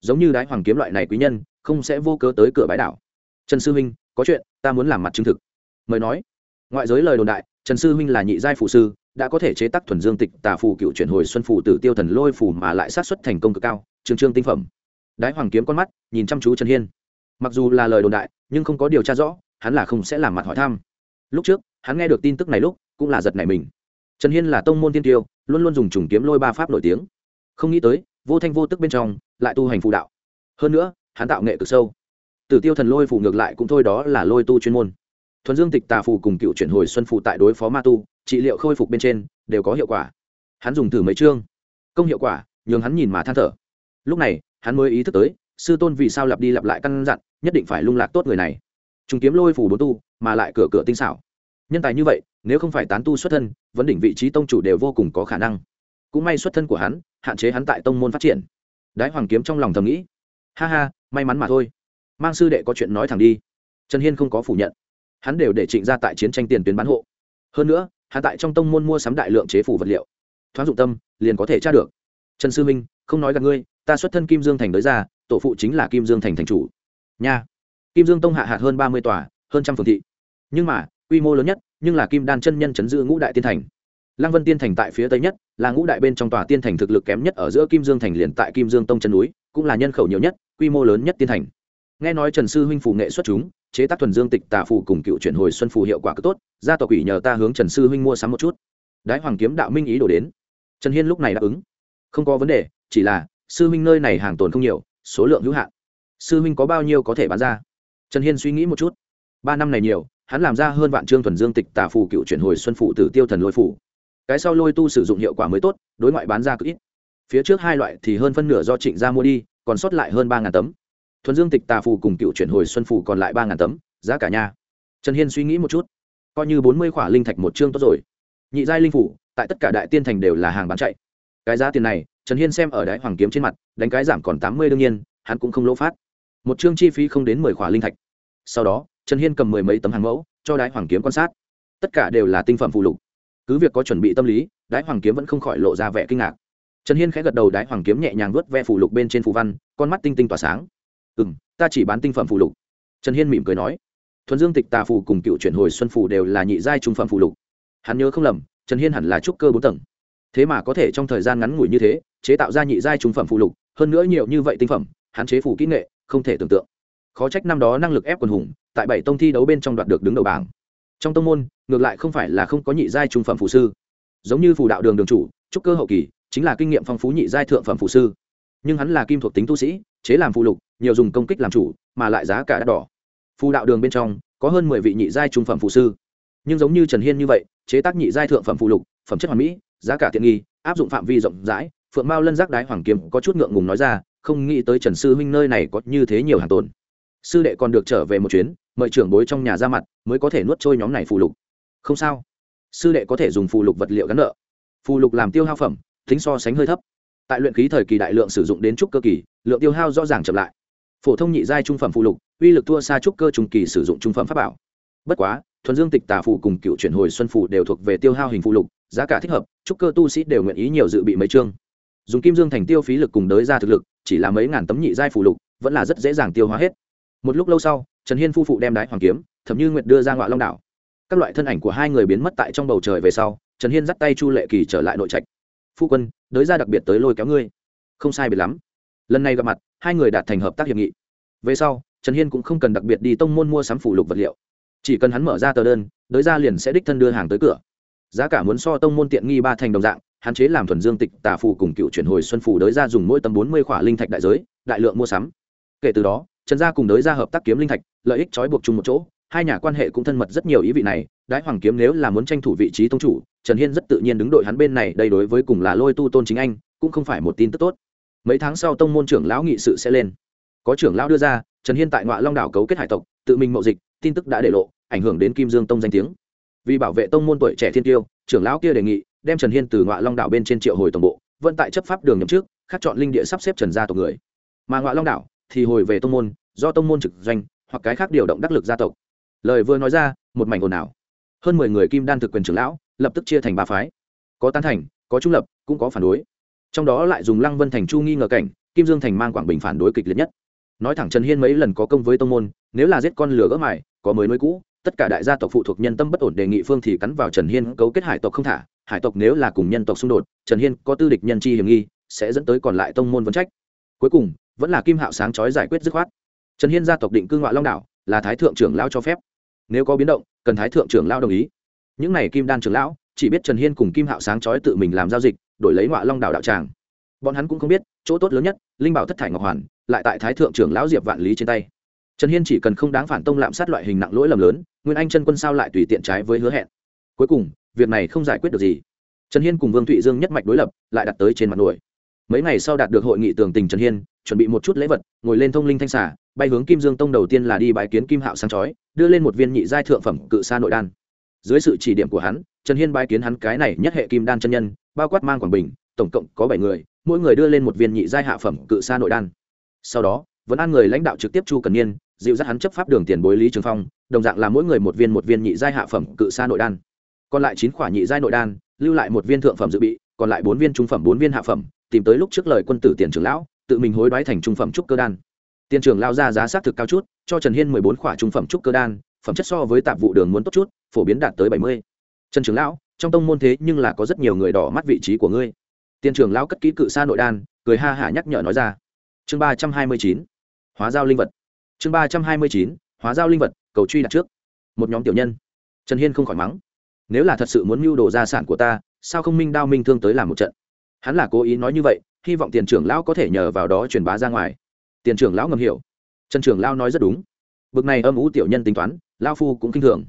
Giống như đái hoàng kiếm loại này quý nhân, không sẽ vô cớ tới cửa bãi đảo. Trần sư huynh, có chuyện, ta muốn làm mặt chứng thực. Mời nói. Ngoại giới lời đồn đại, trần sư huynh là nhị giai phụ sư, đã có thể chế tác thuần dương tịch tà phù cựu chuyển hồi xuân phù tử tiêu thần lôi phù mà lại sát xuất thành công cực cao, trường trương tinh phẩm. Đái hoàng kiếm con mắt, nhìn chăm chú trần hiên. Mặc dù là lời đồn đại, nhưng không có điều tra rõ, hắn là không sẽ làm mặt hỏi thăm lúc trước, hắn nghe được tin tức này lúc, cũng là giật nảy mình. Trần hiên là tông môn tiên tiêu, luôn luôn dùng trùng kiếm lôi ba pháp nổi tiếng. Không nghĩ tới, vô thanh vô tức bên trong, lại tu hành phụ đạo. Hơn nữa, hắn tạo nghệ cực sâu. Tử tiêu thần lôi phù ngược lại cũng thôi đó là lôi tu chuyên môn. Thuần dương tịch tà phù cùng cựu chuyển hồi xuân phù tại đối phó ma tu, trị liệu khôi phục bên trên, đều có hiệu quả. Hắn dùng thử mấy chương. Công hiệu quả, nhường hắn nhìn mà than thở. Lúc này, hắn mới ý thức tới, sư tôn vì sao lặp đi lặp lại căn dặn, nhất định phải lung lạc tốt người này chúng kiếm lôi phù bốn tu, mà lại cửa cửa tinh xảo. Nhân tài như vậy, nếu không phải tán tu xuất thân, vấn đỉnh vị trí tông chủ đều vô cùng có khả năng. Cũng may xuất thân của hắn, hạn chế hắn tại tông môn phát triển. Đái hoàng kiếm trong lòng thầm nghĩ. Ha ha, may mắn mà thôi. Mang sư đệ có chuyện nói thẳng đi. Trần hiên không có phủ nhận. Hắn đều để trịnh ra tại chiến tranh tiền tuyến bán hộ. Hơn nữa, hắn tại trong tông môn mua sắm đại lượng chế phủ vật liệu. Thoáng dụng tâm, liền có thể tra được. Trần sư minh, không nói gặp ngươi, ta xuất thân kim dương thành đới ra, tổ phụ chính là kim dương thành thành chủ. Nha kim dương tông hạ hạt hơn ba mươi tòa, hơn trăm phường thị. Nhưng mà, quy mô lớn nhất, nhưng là kim đan chân nhân chấn giữ ngũ đại tiên thành. Lăng vân tiên thành tại phía tây nhất, là ngũ đại bên trong tòa tiên thành thực lực kém nhất ở giữa kim dương thành liền tại kim dương tông chân núi, cũng là nhân khẩu nhiều nhất, quy mô lớn nhất tiên thành. Nghe nói trần sư huynh phù nghệ xuất chúng, chế tác thuần dương tịch tà phù cùng cựu chuyển hồi xuân phù hiệu quả cực tốt, gia tộc quỷ nhờ ta hướng trần sư huynh mua sắm một chút. Đái hoàng kiếm đạo minh ý đổ đến. Trần hiên lúc này đáp ứng. Không có vấn đề, chỉ là, sư huynh nơi này hàng tồn không nhiều, số lượng hữu hạn. Sư huynh có bao nhiêu có thể bán ra? Trần hiên suy nghĩ một chút. Ba năm này nhiều, hắn làm ra hơn vạn trương thuần dương tịch tà phù cựu chuyển hồi xuân phụ tử tiêu thần lôi phủ. Cái sau lôi tu sử dụng hiệu quả mới tốt, đối ngoại bán ra cực ít. Phía trước hai loại thì hơn phân nửa do trịnh gia mua đi, còn sót lại hơn ba ngàn tấm. Thuần dương tịch tà phù cùng cựu chuyển hồi xuân phù còn lại ba ngàn tấm, giá cả nha. Trần hiên suy nghĩ một chút. Coi như bốn mươi khỏa linh thạch một chương tốt rồi. Nhị giai linh phủ, tại tất cả đại tiên thành đều là hàng bán chạy. Cái giá tiền này, trần hiên xem ở đại hoàng kiếm trên mặt, đánh cái giảm còn tám mươi đương nhiên, hắn cũng không lỗ phát. Một chương chi phí không đến mười khỏa linh thạch sau đó, trần hiên cầm mười mấy tấm hàng mẫu, cho đái hoàng kiếm quan sát. Tất cả đều là tinh phẩm phụ lục. Cứ việc có chuẩn bị tâm lý, đái hoàng kiếm vẫn không khỏi lộ ra vẻ kinh ngạc. Trần hiên khẽ gật đầu, đái hoàng kiếm nhẹ nhàng vớt ve phụ lục bên trên phụ văn, con mắt tinh tinh tỏa sáng. Ừ m ta chỉ bán tinh phẩm phụ lục. Trần hiên mỉm cười nói. Thuần dương tịch tà phù cùng cựu chuyển hồi xuân phù đều là nhị giai trung phẩm phụ lục. Hắn nhớ không lầm, trần hiên hẳn là trúc cơ bốn tầng. Thế mà có thể trong thời gian ngắn ngủi như thế, chế tạo ra nhị giai trung phẩm phụ lục, hơn nữa nhiều như vậy tinh phẩm, hắn chế phủ kỹ nghệ, không thể tưởng tượng khó trách năm đó năng lực ép quần hùng, tại bảy tông thi đấu bên trong đoạt được đứng đầu bảng. Trong tông môn, ngược lại không phải là không có nhị giai trung phẩm phụ sư. Giống như phù đạo đường đường chủ, trúc cơ hậu kỳ, chính là kinh nghiệm phong phú nhị giai thượng phẩm phụ sư. Nhưng hắn là kim thuộc tính tu sĩ, chế làm phụ lục, nhiều dùng công kích làm chủ, mà lại giá cả đắt đỏ. Phù đạo đường bên trong, có hơn mười vị nhị giai trung phẩm phụ sư. Nhưng giống như trần hiên như vậy, chế tác nhị giai thượng phẩm phụ lục, phẩm chất hoàn mỹ, giá cả tiện nghi, áp dụng phạm vi rộng rãi, phượng mao lân giác đái hoàng kiếm có chút ngượng ngùng nói ra, không nghĩ tới trần sư huynh nơi này có như thế nhiều hàng tồn sư đệ còn được trở về một chuyến, mời trưởng bối trong nhà ra mặt, mới có thể nuốt trôi nhóm này phù lục. Không sao. Sư đệ có thể dùng phù lục vật liệu gắn nợ. Phù lục làm tiêu hao phẩm, tính so sánh hơi thấp. Tại luyện khí thời kỳ đại lượng sử dụng đến trúc cơ kỳ, lượng tiêu hao rõ ràng chậm lại. Phổ thông nhị giai trung phẩm phù lục, uy lực thua xa trúc cơ trung kỳ sử dụng trung phẩm pháp bảo. Bất quá, thuần dương tịch tà phù cùng cựu chuyển hồi xuân phù đều thuộc về tiêu hao hình phù lục, giá cả thích hợp, trúc cơ tu sĩ đều nguyện ý nhiều dự bị mấy chương. Dùng kim dương thành tiêu phí lực cùng đới ra thực lực, chỉ là mấy ngàn tấm nhị giai phù lục, vẫn là rất dễ dàng tiêu hóa hết một lúc lâu sau, trần hiên phu phụ đem đái hoàng kiếm thẩm như nguyệt đưa ra ngoại long đảo. Các loại thân ảnh của hai người biến mất tại trong bầu trời về sau, trần hiên dắt tay chu lệ kỳ trở lại nội trạch. Phu quân, đới ra đặc biệt tới lôi kéo ngươi. Không sai biệt lắm. Lần này gặp mặt, hai người đạt thành hợp tác hiệp nghị. Về sau, trần hiên cũng không cần đặc biệt đi tông môn mua sắm phủ lục vật liệu. Chỉ cần hắn mở ra tờ đơn, đới ra liền sẽ đích thân đưa hàng tới cửa. Giá cả muốn so tông môn tiện nghi ba thành đồng dạng, hạn chế làm thuần dương tịch tả phù cùng cựu chuyển hồi xuân phù đới ra dùng mỗi tầm bốn mươi khỏa linh thạch đại giới, đại lượng mua sắm. Kể từ đó trần gia cùng đới gia hợp tác kiếm linh thạch, lợi ích trói buộc chung một chỗ, hai nhà quan hệ cũng thân mật rất nhiều ý vị này, đái hoàng kiếm nếu là muốn tranh thủ vị trí tông chủ, trần hiên rất tự nhiên đứng đội hắn bên này, đây đối với cùng là lôi tu tôn chính anh, cũng không phải một tin tức tốt. Mấy tháng sau tông môn trưởng lão nghị sự sẽ lên. Có trưởng lão đưa ra, trần hiên tại ngoại long đảo cấu kết hải tộc, tự mình mậu dịch, tin tức đã để lộ, ảnh hưởng đến kim dương tông danh tiếng. Vì bảo vệ tông môn tuổi trẻ thiên tiêu, trưởng lão kia đề nghị, đem trần hiên từ ngoại long đảo bên trên triệu hồi tổng bộ vận tại chấp pháp đường nhậm trước khắc chọn linh địa sắp xếp trần gia tộc người. Mà ngoại long đảo thì hồi về tông môn, do tông môn trực doanh, hoặc cái khác điều động đắc lực gia tộc. Lời vừa nói ra, một mảnh ồn ào. Hơn mười người kim đan thực quyền trưởng lão, lập tức chia thành ba phái. Có tán thành, có trung lập, cũng có phản đối. Trong đó lại dùng lăng vân thành chu nghi ngờ cảnh, kim dương thành mang quảng bình phản đối kịch liệt nhất. Nói thẳng trần hiên mấy lần có công với tông môn, nếu là giết con lửa gỡ mài, có mới nuôi cũ, tất cả đại gia tộc phụ thuộc nhân tâm bất ổn đề nghị phương thì cắn vào trần hiên cấu kết hải tộc không thả. Hải tộc nếu là cùng nhân tộc xung đột, trần hiên có tư địch nhân chi hiểm nghi, sẽ dẫn tới còn lại tông môn vấn trách. Cuối cùng vẫn là kim hạo sáng chói giải quyết dứt khoát. Trần hiên gia tộc định cư ngoại long đảo, là thái thượng trưởng lao cho phép. Nếu có biến động, cần thái thượng trưởng lao đồng ý. Những n à y kim đan trưởng lão, chỉ biết trần hiên cùng kim hạo sáng chói tự mình làm giao dịch, đổi lấy ngoại long đảo đạo tràng. Bọn hắn cũng không biết, chỗ tốt lớn nhất, linh bảo thất thải ngọc hoàn, lại tại thái thượng trưởng lão diệp vạn lý trên tay. Trần hiên chỉ cần không đáng phản tông lạm sát loại hình nặng lỗi lầm lớn, nguyên anh chân quân sao lại tùy tiện trái với hứa hẹn. Cuối cùng, việc này không giải quyết được gì. Trần hiên cùng vương thụy dương nhất mạch đối lập, lại đặt tới trên mặt nổi mấy ngày sau đạt được hội nghị tường tình trần hiên, chuẩn bị một chút lễ vật, ngồi lên thông linh thanh xả bay hướng kim dương tông đầu tiên là đi bãi kiến kim hạo sáng chói, đưa lên một viên nhị giai thượng phẩm cự sa nội đan. Dưới sự chỉ điểm của hắn, trần hiên bãi kiến hắn cái này nhất hệ kim đan chân nhân, bao quát mang quảng bình, tổng cộng có bảy người, mỗi người đưa lên một viên nhị giai hạ phẩm cự sa nội đan. Sau đó, vẫn an người lãnh đạo trực tiếp chu cần niên, dịu dắt hắn chấp pháp đường tiền bối lý trường phong, đồng dạng là mỗi người một viên một viên nhị giai hạ phẩm cự sa nội đan. Còn lại chín khỏa nhị giai nội đan, lưu lại một viên thượng phẩm dự bị, còn lại bốn viên trung phẩm, bốn viên hạ phẩm tìm tới lúc trước lời quân tử tiền trưởng lão, tự mình hối đoái thành trung phẩm trúc cơ đan. Tiền trưởng lao ra giá xác thực cao chút, cho trần hiên mười bốn khỏa trung phẩm trúc cơ đan, phẩm chất so với tạp vụ đường muốn tốt chút, phổ biến đạt tới bảy mươi. Trần trưởng lão, trong tông môn thế nhưng là có rất nhiều người đỏ mắt vị trí của ngươi. Tiền trưởng lão cất kỹ cự xa nội đan, cười ha hả nhắc nhở nói ra. Chương ba trăm hai mươi chín, hóa giao linh vật. Chương ba trăm hai mươi chín, hóa giao linh vật, cầu truy đặt trước. Một nhóm tiểu nhân. Trần hiên không khỏi mắng. Nếu là thật sự muốn mưu đồ gia sản của ta, sao không minh đao minh thương tới làm một trận? Hắn là cố ý nói như vậy, hy vọng tiền trưởng lão có thể nhờ vào đó truyền bá ra ngoài. Tiền trưởng lão ngầm hiểu. Trần trưởng lão nói rất đúng. Bực này âm ú tiểu nhân tính toán lao phu cũng kinh thường.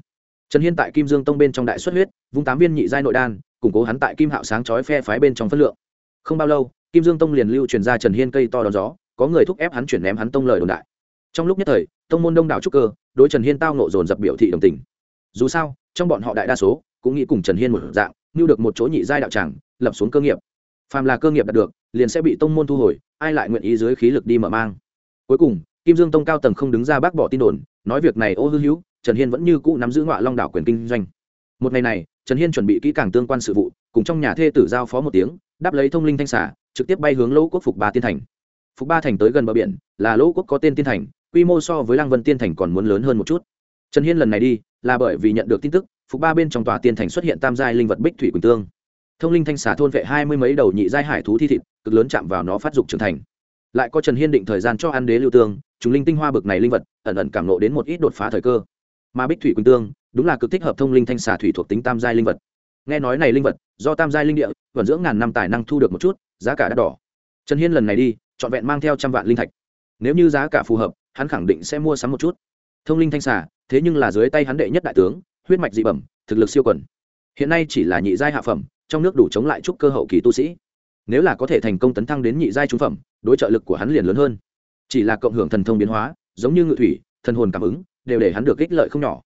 Trần hiên tại kim dương tông bên trong đại xuất huyết, vung tám viên nhị giai nội đan, củng cố hắn tại kim hạo sáng chói phe phái bên trong phân lượng. Không bao lâu, kim dương tông liền lưu truyền ra trần hiên cây to đón gió, có người thúc ép hắn chuyển ném hắn tông lời đồn đại. Trong lúc nhất thời, tông môn đông đảo trúc cơ, đối trần hiên tao nộ dồn dập biểu thị đồng tình. Dù sao, trong bọn họ đại đa số, cũng nghĩ cùng trần hiên một dạng như được một chỗ nhị giai đạo tràng, lập xuống cơ nghiệp phàm là cơ nghiệp đạt được, liền sẽ bị tông môn thu hồi, ai lại nguyện ý dưới khí lực đi mở mang? Cuối cùng, kim dương tông cao tầng không đứng ra bác bỏ tin đồn, nói việc này ô hư hữu, trần hiên vẫn như cũ nắm giữ ngoại long đảo quyền kinh doanh. Một ngày này, trần hiên chuẩn bị kỹ càng tương quan sự vụ, cùng trong nhà thê tử giao phó một tiếng, đáp lấy thông linh thanh xả trực tiếp bay hướng lỗ quốc phục ba tiên thành. Phục ba thành tới gần bờ biển, là lỗ quốc có tên tiên thành, quy mô so với lăng vân tiên thành còn muốn lớn hơn một chút. Trần hiên lần này đi, là bởi vì nhận được tin tức, phục ba bên trong tòa tiên thành xuất hiện tam giai linh vật bích thủy quỳnh tương thông linh thanh xà thôn vệ hai mươi mấy đầu nhị giai hải thú thi thịt, cực lớn chạm vào nó phát dục trưởng thành. Lại có trần hiên định thời gian cho ăn đế lưu tương, chúng linh tinh hoa bực này linh vật, ẩn ẩn cảm nộ đến một ít đột phá thời cơ. Mà bích thủy quỳnh tương, đúng là cực thích hợp thông linh thanh xà thủy thuộc tính tam giai linh vật. Nghe nói này linh vật, do tam giai linh địa, vận dưỡng ngàn năm tài năng thu được một chút, giá cả đắt đỏ. Trần hiên lần này đi, trọn vẹn mang theo trăm vạn linh thạch. Nếu như giá cả phù hợp, hắn khẳng định sẽ mua sắm một chút. Thông linh thanh xà, thế nhưng là dưới tay hắn đệ nhất đại tướng, huyết mạch dị bẩm, thực lực siêu quẩn hiện nay chỉ là nhị giai hạ phẩm trong nước đủ chống lại trúc cơ hậu kỳ tu sĩ. Nếu là có thể thành công tấn thăng đến nhị giai trung phẩm, đối trợ lực của hắn liền lớn hơn. Chỉ là cộng hưởng thần thông biến hóa, giống như ngự thủy, thần hồn cảm ứng, đều để hắn được ích lợi không nhỏ.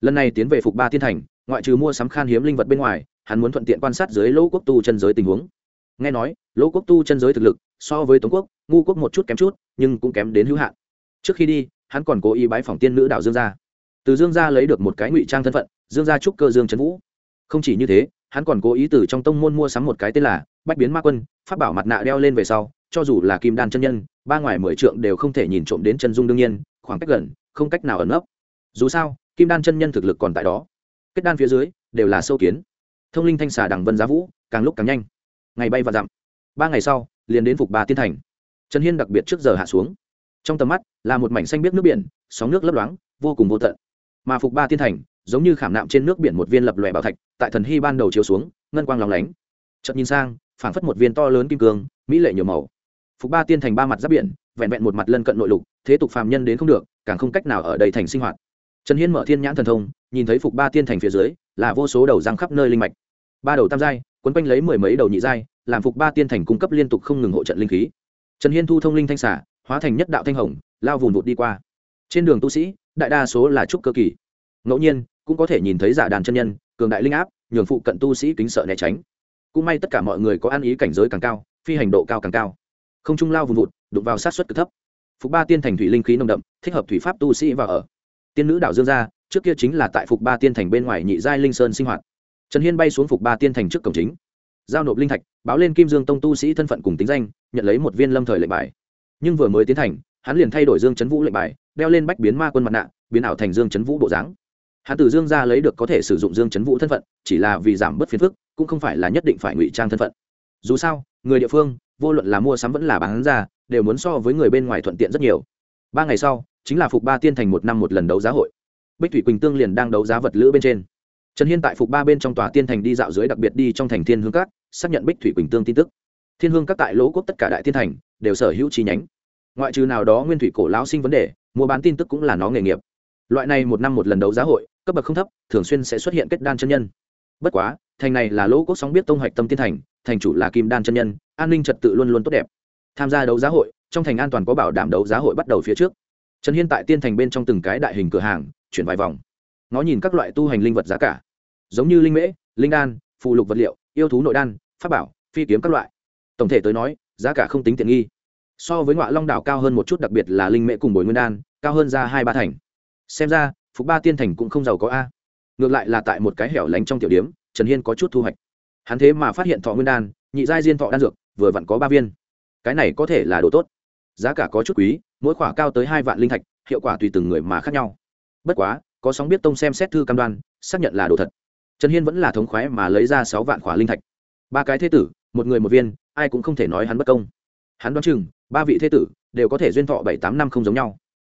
Lần này tiến về phục ba thiên thành, ngoại trừ mua sắm khan hiếm linh vật bên ngoài, hắn muốn thuận tiện quan sát dưới lỗ quốc tu chân giới tình huống. Nghe nói, lỗ quốc tu chân giới thực lực, so với tống quốc, ngu quốc một chút kém chút, nhưng cũng kém đến hữu hạn. Trước khi đi, hắn còn cố ý bái phòng tiên nữ đạo dương gia. Từ dương gia lấy được một cái ngụy trang thân phận, dương gia trúc cơ dương trấn vũ. Không chỉ như thế hắn còn cố ý từ trong tông môn mua sắm một cái tên là bách biến ma quân phát bảo mặt nạ đeo lên về sau, cho dù là kim đan chân nhân, ba ngoài mười trượng đều không thể nhìn trộm đến chân dung đương nhiên, khoảng cách gần, không cách nào ẩn ấp dù sao, kim đan chân nhân thực lực còn tại đó. Kết đan phía dưới, đều là sâu kiến. Thông linh thanh xà đằng vân giá vũ, càng lúc càng nhanh. Ngày bay và dặm. Ba ngày sau, liền đến phục ba tiên thành. Trần hiên đặc biệt trước giờ hạ xuống. Trong tầm mắt, là một mảnh xanh biếc nước biển, sóng nước lấp loáng, vô cùng vô tận. Mà phục ba tiên thành giống như khảm nạm trên nước biển một viên lập lòe bảo thạch, tại thần hy ban đầu chiếu xuống, ngân quang lòng lánh. Chợt nhìn sang, phảng phất một viên to lớn kim cương, mỹ lệ nhiều màu. Phục ba tiên thành ba mặt giáp biển, vẹn vẹn một mặt lân cận nội lục, thế tục phàm nhân đến không được, càng không cách nào ở đây thành sinh hoạt. Trần hiên mở thiên nhãn thần thông, nhìn thấy phục ba tiên thành phía dưới, là vô số đầu răng khắp nơi linh mạch. Ba đầu tam giai, quấn quanh lấy mười mấy đầu nhị giai, làm phục ba tiên thành cung cấp liên tục không ngừng hộ trận linh khí. Trần hiên thu thông linh thanh xả hóa thành nhất đạo thanh hồng, lao vùn vụt đi qua. Trên đường tu sĩ, đại đa số là trúc cơ kỳ. Ngẫu nhiên cũng có thể nhìn thấy giả đàn chân nhân, cường đại linh áp, nhường phụ cận tu sĩ kính sợ né tránh. Cũng may tất cả mọi người có ăn ý cảnh giới càng cao, phi hành độ cao càng cao. Không trung lao vùng vụt, đụng vào sát xuất cực thấp. Phục ba tiên thành thủy linh khí nồng đậm, thích hợp thủy pháp tu sĩ và ở. Tiên nữ đảo dương gia trước kia chính là tại phục ba tiên thành bên ngoài nhị giai linh sơn sinh hoạt. Trần hiên bay xuống phục ba tiên thành trước cổng chính. Giao nộp linh thạch, báo lên kim dương tông tu sĩ thân phận cùng tính danh, nhận lấy một viên lâm thời lệnh bài. Nhưng vừa mới tiến thành, hắn liền thay đổi dương chấn vũ lệnh bài, đeo lên bách biến ma quân mặt nạ, biến ảo thành dương chấn vũ bộ dáng hắn từ dương ra lấy được có thể sử dụng dương chấn vũ thân phận, chỉ là vì giảm bớt phiền phức, cũng không phải là nhất định phải ngụy trang thân phận. Dù sao, người địa phương, vô luận là mua sắm vẫn là bán ra, đều muốn so với người bên ngoài thuận tiện rất nhiều. Ba ngày sau, chính là phục ba tiên thành một năm một lần đấu giá hội. Bích thủy quỳnh tương liền đang đấu giá vật lữ bên trên. Trần hiên tại phục ba bên trong tòa tiên thành đi dạo dưới đặc biệt đi trong thành thiên hương các, xác nhận bích thủy quỳnh tương tin tức. Thiên hương các tại lỗ quốc tất cả đại tiên thành, đều sở hữu chi nhánh. Ngoại trừ nào đó nguyên thủy cổ lão sinh vấn đề, mua bán tin tức cũng là nó nghề nghiệp. Loại này một năm một lần đấu giá hội cấp bậc không thấp, thường xuyên sẽ xuất hiện kết đan chân nhân. Bất quá, thành này là lỗ quốc sóng biết tông hoạch tâm tiên thành thành chủ là kim đan chân nhân, an ninh trật tự luôn luôn tốt đẹp. Tham gia đấu giá hội, trong thành an toàn có bảo đảm đấu giá hội bắt đầu phía trước. Trần hiên tại tiên thành bên trong từng cái đại hình cửa hàng, chuyển vài vòng. Ngó nhìn các loại tu hành linh vật giá cả. Giống như linh mễ, linh đan phụ lục vật liệu, yêu thú nội đan, pháp bảo, phi kiếm các loại. Tổng thể tới nói, giá cả không tính tiện nghi. So với ngoại long đảo cao hơn một chút, đặc biệt là linh mễ cùng bồi nguyên đan, cao hơn ra hai ba thành. Xem ra phục ba tiên thành cũng không giàu có a. Ngược lại là tại một cái hẻo lánh trong tiểu điếm, trần hiên có chút thu hoạch. Hắn thế mà phát hiện thọ nguyên đan, nhị giai diên thọ đan dược, vừa vặn có ba viên. Cái này có thể là đồ tốt. Giá cả có chút quý, mỗi khoả cao tới hai vạn linh thạch, hiệu quả tùy từng người mà khác nhau. Bất quá, có sóng biết tông xem xét thư cam đoan, xác nhận là đồ thật. Trần hiên vẫn là thống khoái mà lấy ra sáu vạn khỏa linh thạch. Ba cái thế tử, một người một viên, ai cũng không thể nói hắn bất công. Hắn đoán chừng, ba vị thế tử đều có thể duyên thọ bảy tám năm không giống nhau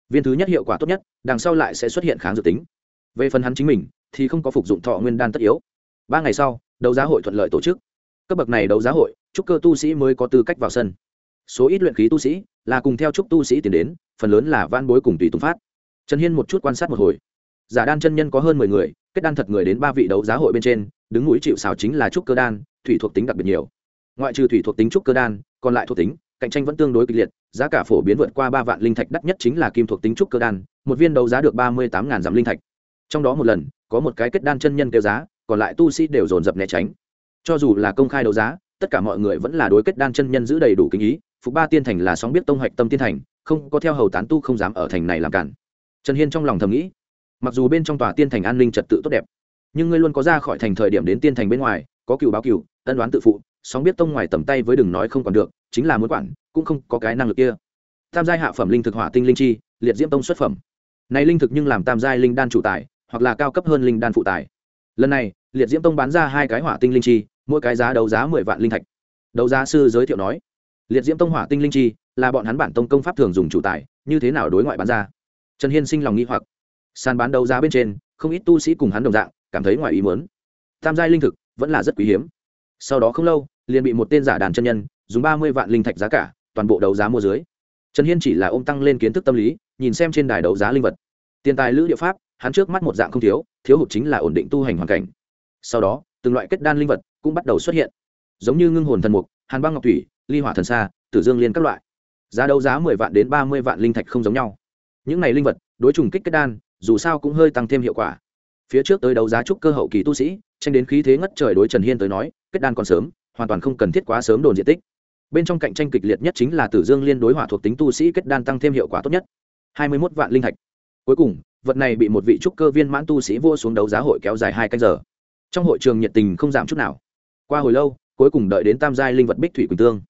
viên thứ nhất hiệu quả tốt nhất, đằng sau lại sẽ xuất hiện kháng dự tính. Về phần hắn chính mình, thì không có phục dụng thọ nguyên đan tất yếu. Ba ngày sau, đấu giá hội thuận lợi tổ chức. Cấp bậc này đấu giá hội trúc cơ tu sĩ mới có tư cách vào sân. Số ít luyện khí tu sĩ là cùng theo trúc tu sĩ tiến đến, phần lớn là van bối cùng tùy tung phát. Trần hiên một chút quan sát một hồi. Giả đan chân nhân có hơn mười người, kết đan thật người đến ba vị đấu giá hội bên trên, đứng mũi chịu xào chính là trúc cơ đan, thủy thuộc tính đặc biệt nhiều. Ngoại trừ thủy thuộc tính trúc cơ đan, còn lại thuộc tính cạnh tranh vẫn tương đối kịch liệt, giá cả phổ biến vượt qua ba vạn linh thạch đắt nhất chính là kim thuộc tính trúc cơ đan, một viên đấu giá được ba mươi tám ngàn dặm linh thạch. Trong đó một lần, có một cái kết đan chân nhân kêu giá, còn lại tu sĩ đều dồn dập né tránh. Cho dù là công khai đấu giá, tất cả mọi người vẫn là đối kết đan chân nhân giữ đầy đủ kinh ý, phục ba tiên thành là sóng biết tông hoạch tâm tiên thành, không có theo hầu tán tu không dám ở thành này làm cản. Trần hiên trong lòng thầm nghĩ, mặc dù bên trong tòa tiên thành an ninh trật tự tốt đẹp, nhưng ngươi luôn có ra khỏi thành thời điểm đến tiên thành bên ngoài, có cựu báo cựu, ân đoán tự phụ, sóng biết tông ngoài tầm tay với đừng nói không còn được chính là muốn quản, cũng không có cái năng lực kia. Tam giai hạ phẩm linh thực hỏa tinh linh chi, liệt diễm tông xuất phẩm. Này linh thực nhưng làm tam giai linh đan chủ tài, hoặc là cao cấp hơn linh đan phụ tài. Lần này, liệt diễm tông bán ra hai cái hỏa tinh linh chi, mỗi cái giá đấu giá mười vạn linh thạch. Đấu giá sư giới thiệu nói, liệt diễm tông hỏa tinh linh chi là bọn hắn bản tông công pháp thường dùng chủ tài, như thế nào đối ngoại bán ra? Trần hiên sinh lòng nghi hoặc. Sàn bán đấu giá bên trên, không ít tu sĩ cùng hắn đồng dạng, cảm thấy ngoài ý muốn. Tam giai linh thực vẫn là rất quý hiếm. Sau đó không lâu, liền bị một tên giả đàn chân nhân dùng ba mươi vạn linh thạch giá cả, toàn bộ đấu giá mua dưới. Trần hiên chỉ là ôm tăng lên kiến thức tâm lý, nhìn xem trên đài đấu giá linh vật. Tiền tài lữ địa pháp, hắn trước mắt một dạng không thiếu thiếu hụt chính là ổn định tu hành hoàn cảnh. Sau đó, từng loại kết đan linh vật cũng bắt đầu xuất hiện. Giống như ngưng hồn thần mục, hàn băng ngọc thủy, ly hỏa thần sa, tử dương liên các loại. Giá đấu giá mười vạn đến ba mươi vạn linh thạch không giống nhau. Những này linh vật, đối trùng kích kết đan, dù sao cũng hơi tăng thêm hiệu quả. Phía trước tới đấu giá trúc cơ hậu kỳ tu sĩ, tranh đến khí thế ngất trời đối trần hiên tới nói, kết đan còn sớm, hoàn toàn không cần thiết quá sớm đồn diện tích bên trong cạnh tranh kịch liệt nhất chính là tử dương liên đối hỏa thuộc tính tu sĩ kết đan tăng thêm hiệu quả tốt nhất. Hai mươi mốt vạn linh thạch. Cuối cùng, vật này bị một vị trúc cơ viên mãn tu sĩ vô xuống đấu giá hội kéo dài hai canh giờ. Trong hội trường nhiệt tình không giảm chút nào. Qua hồi lâu, cuối cùng đợi đến tam giai linh vật bích thủy quỳnh tương.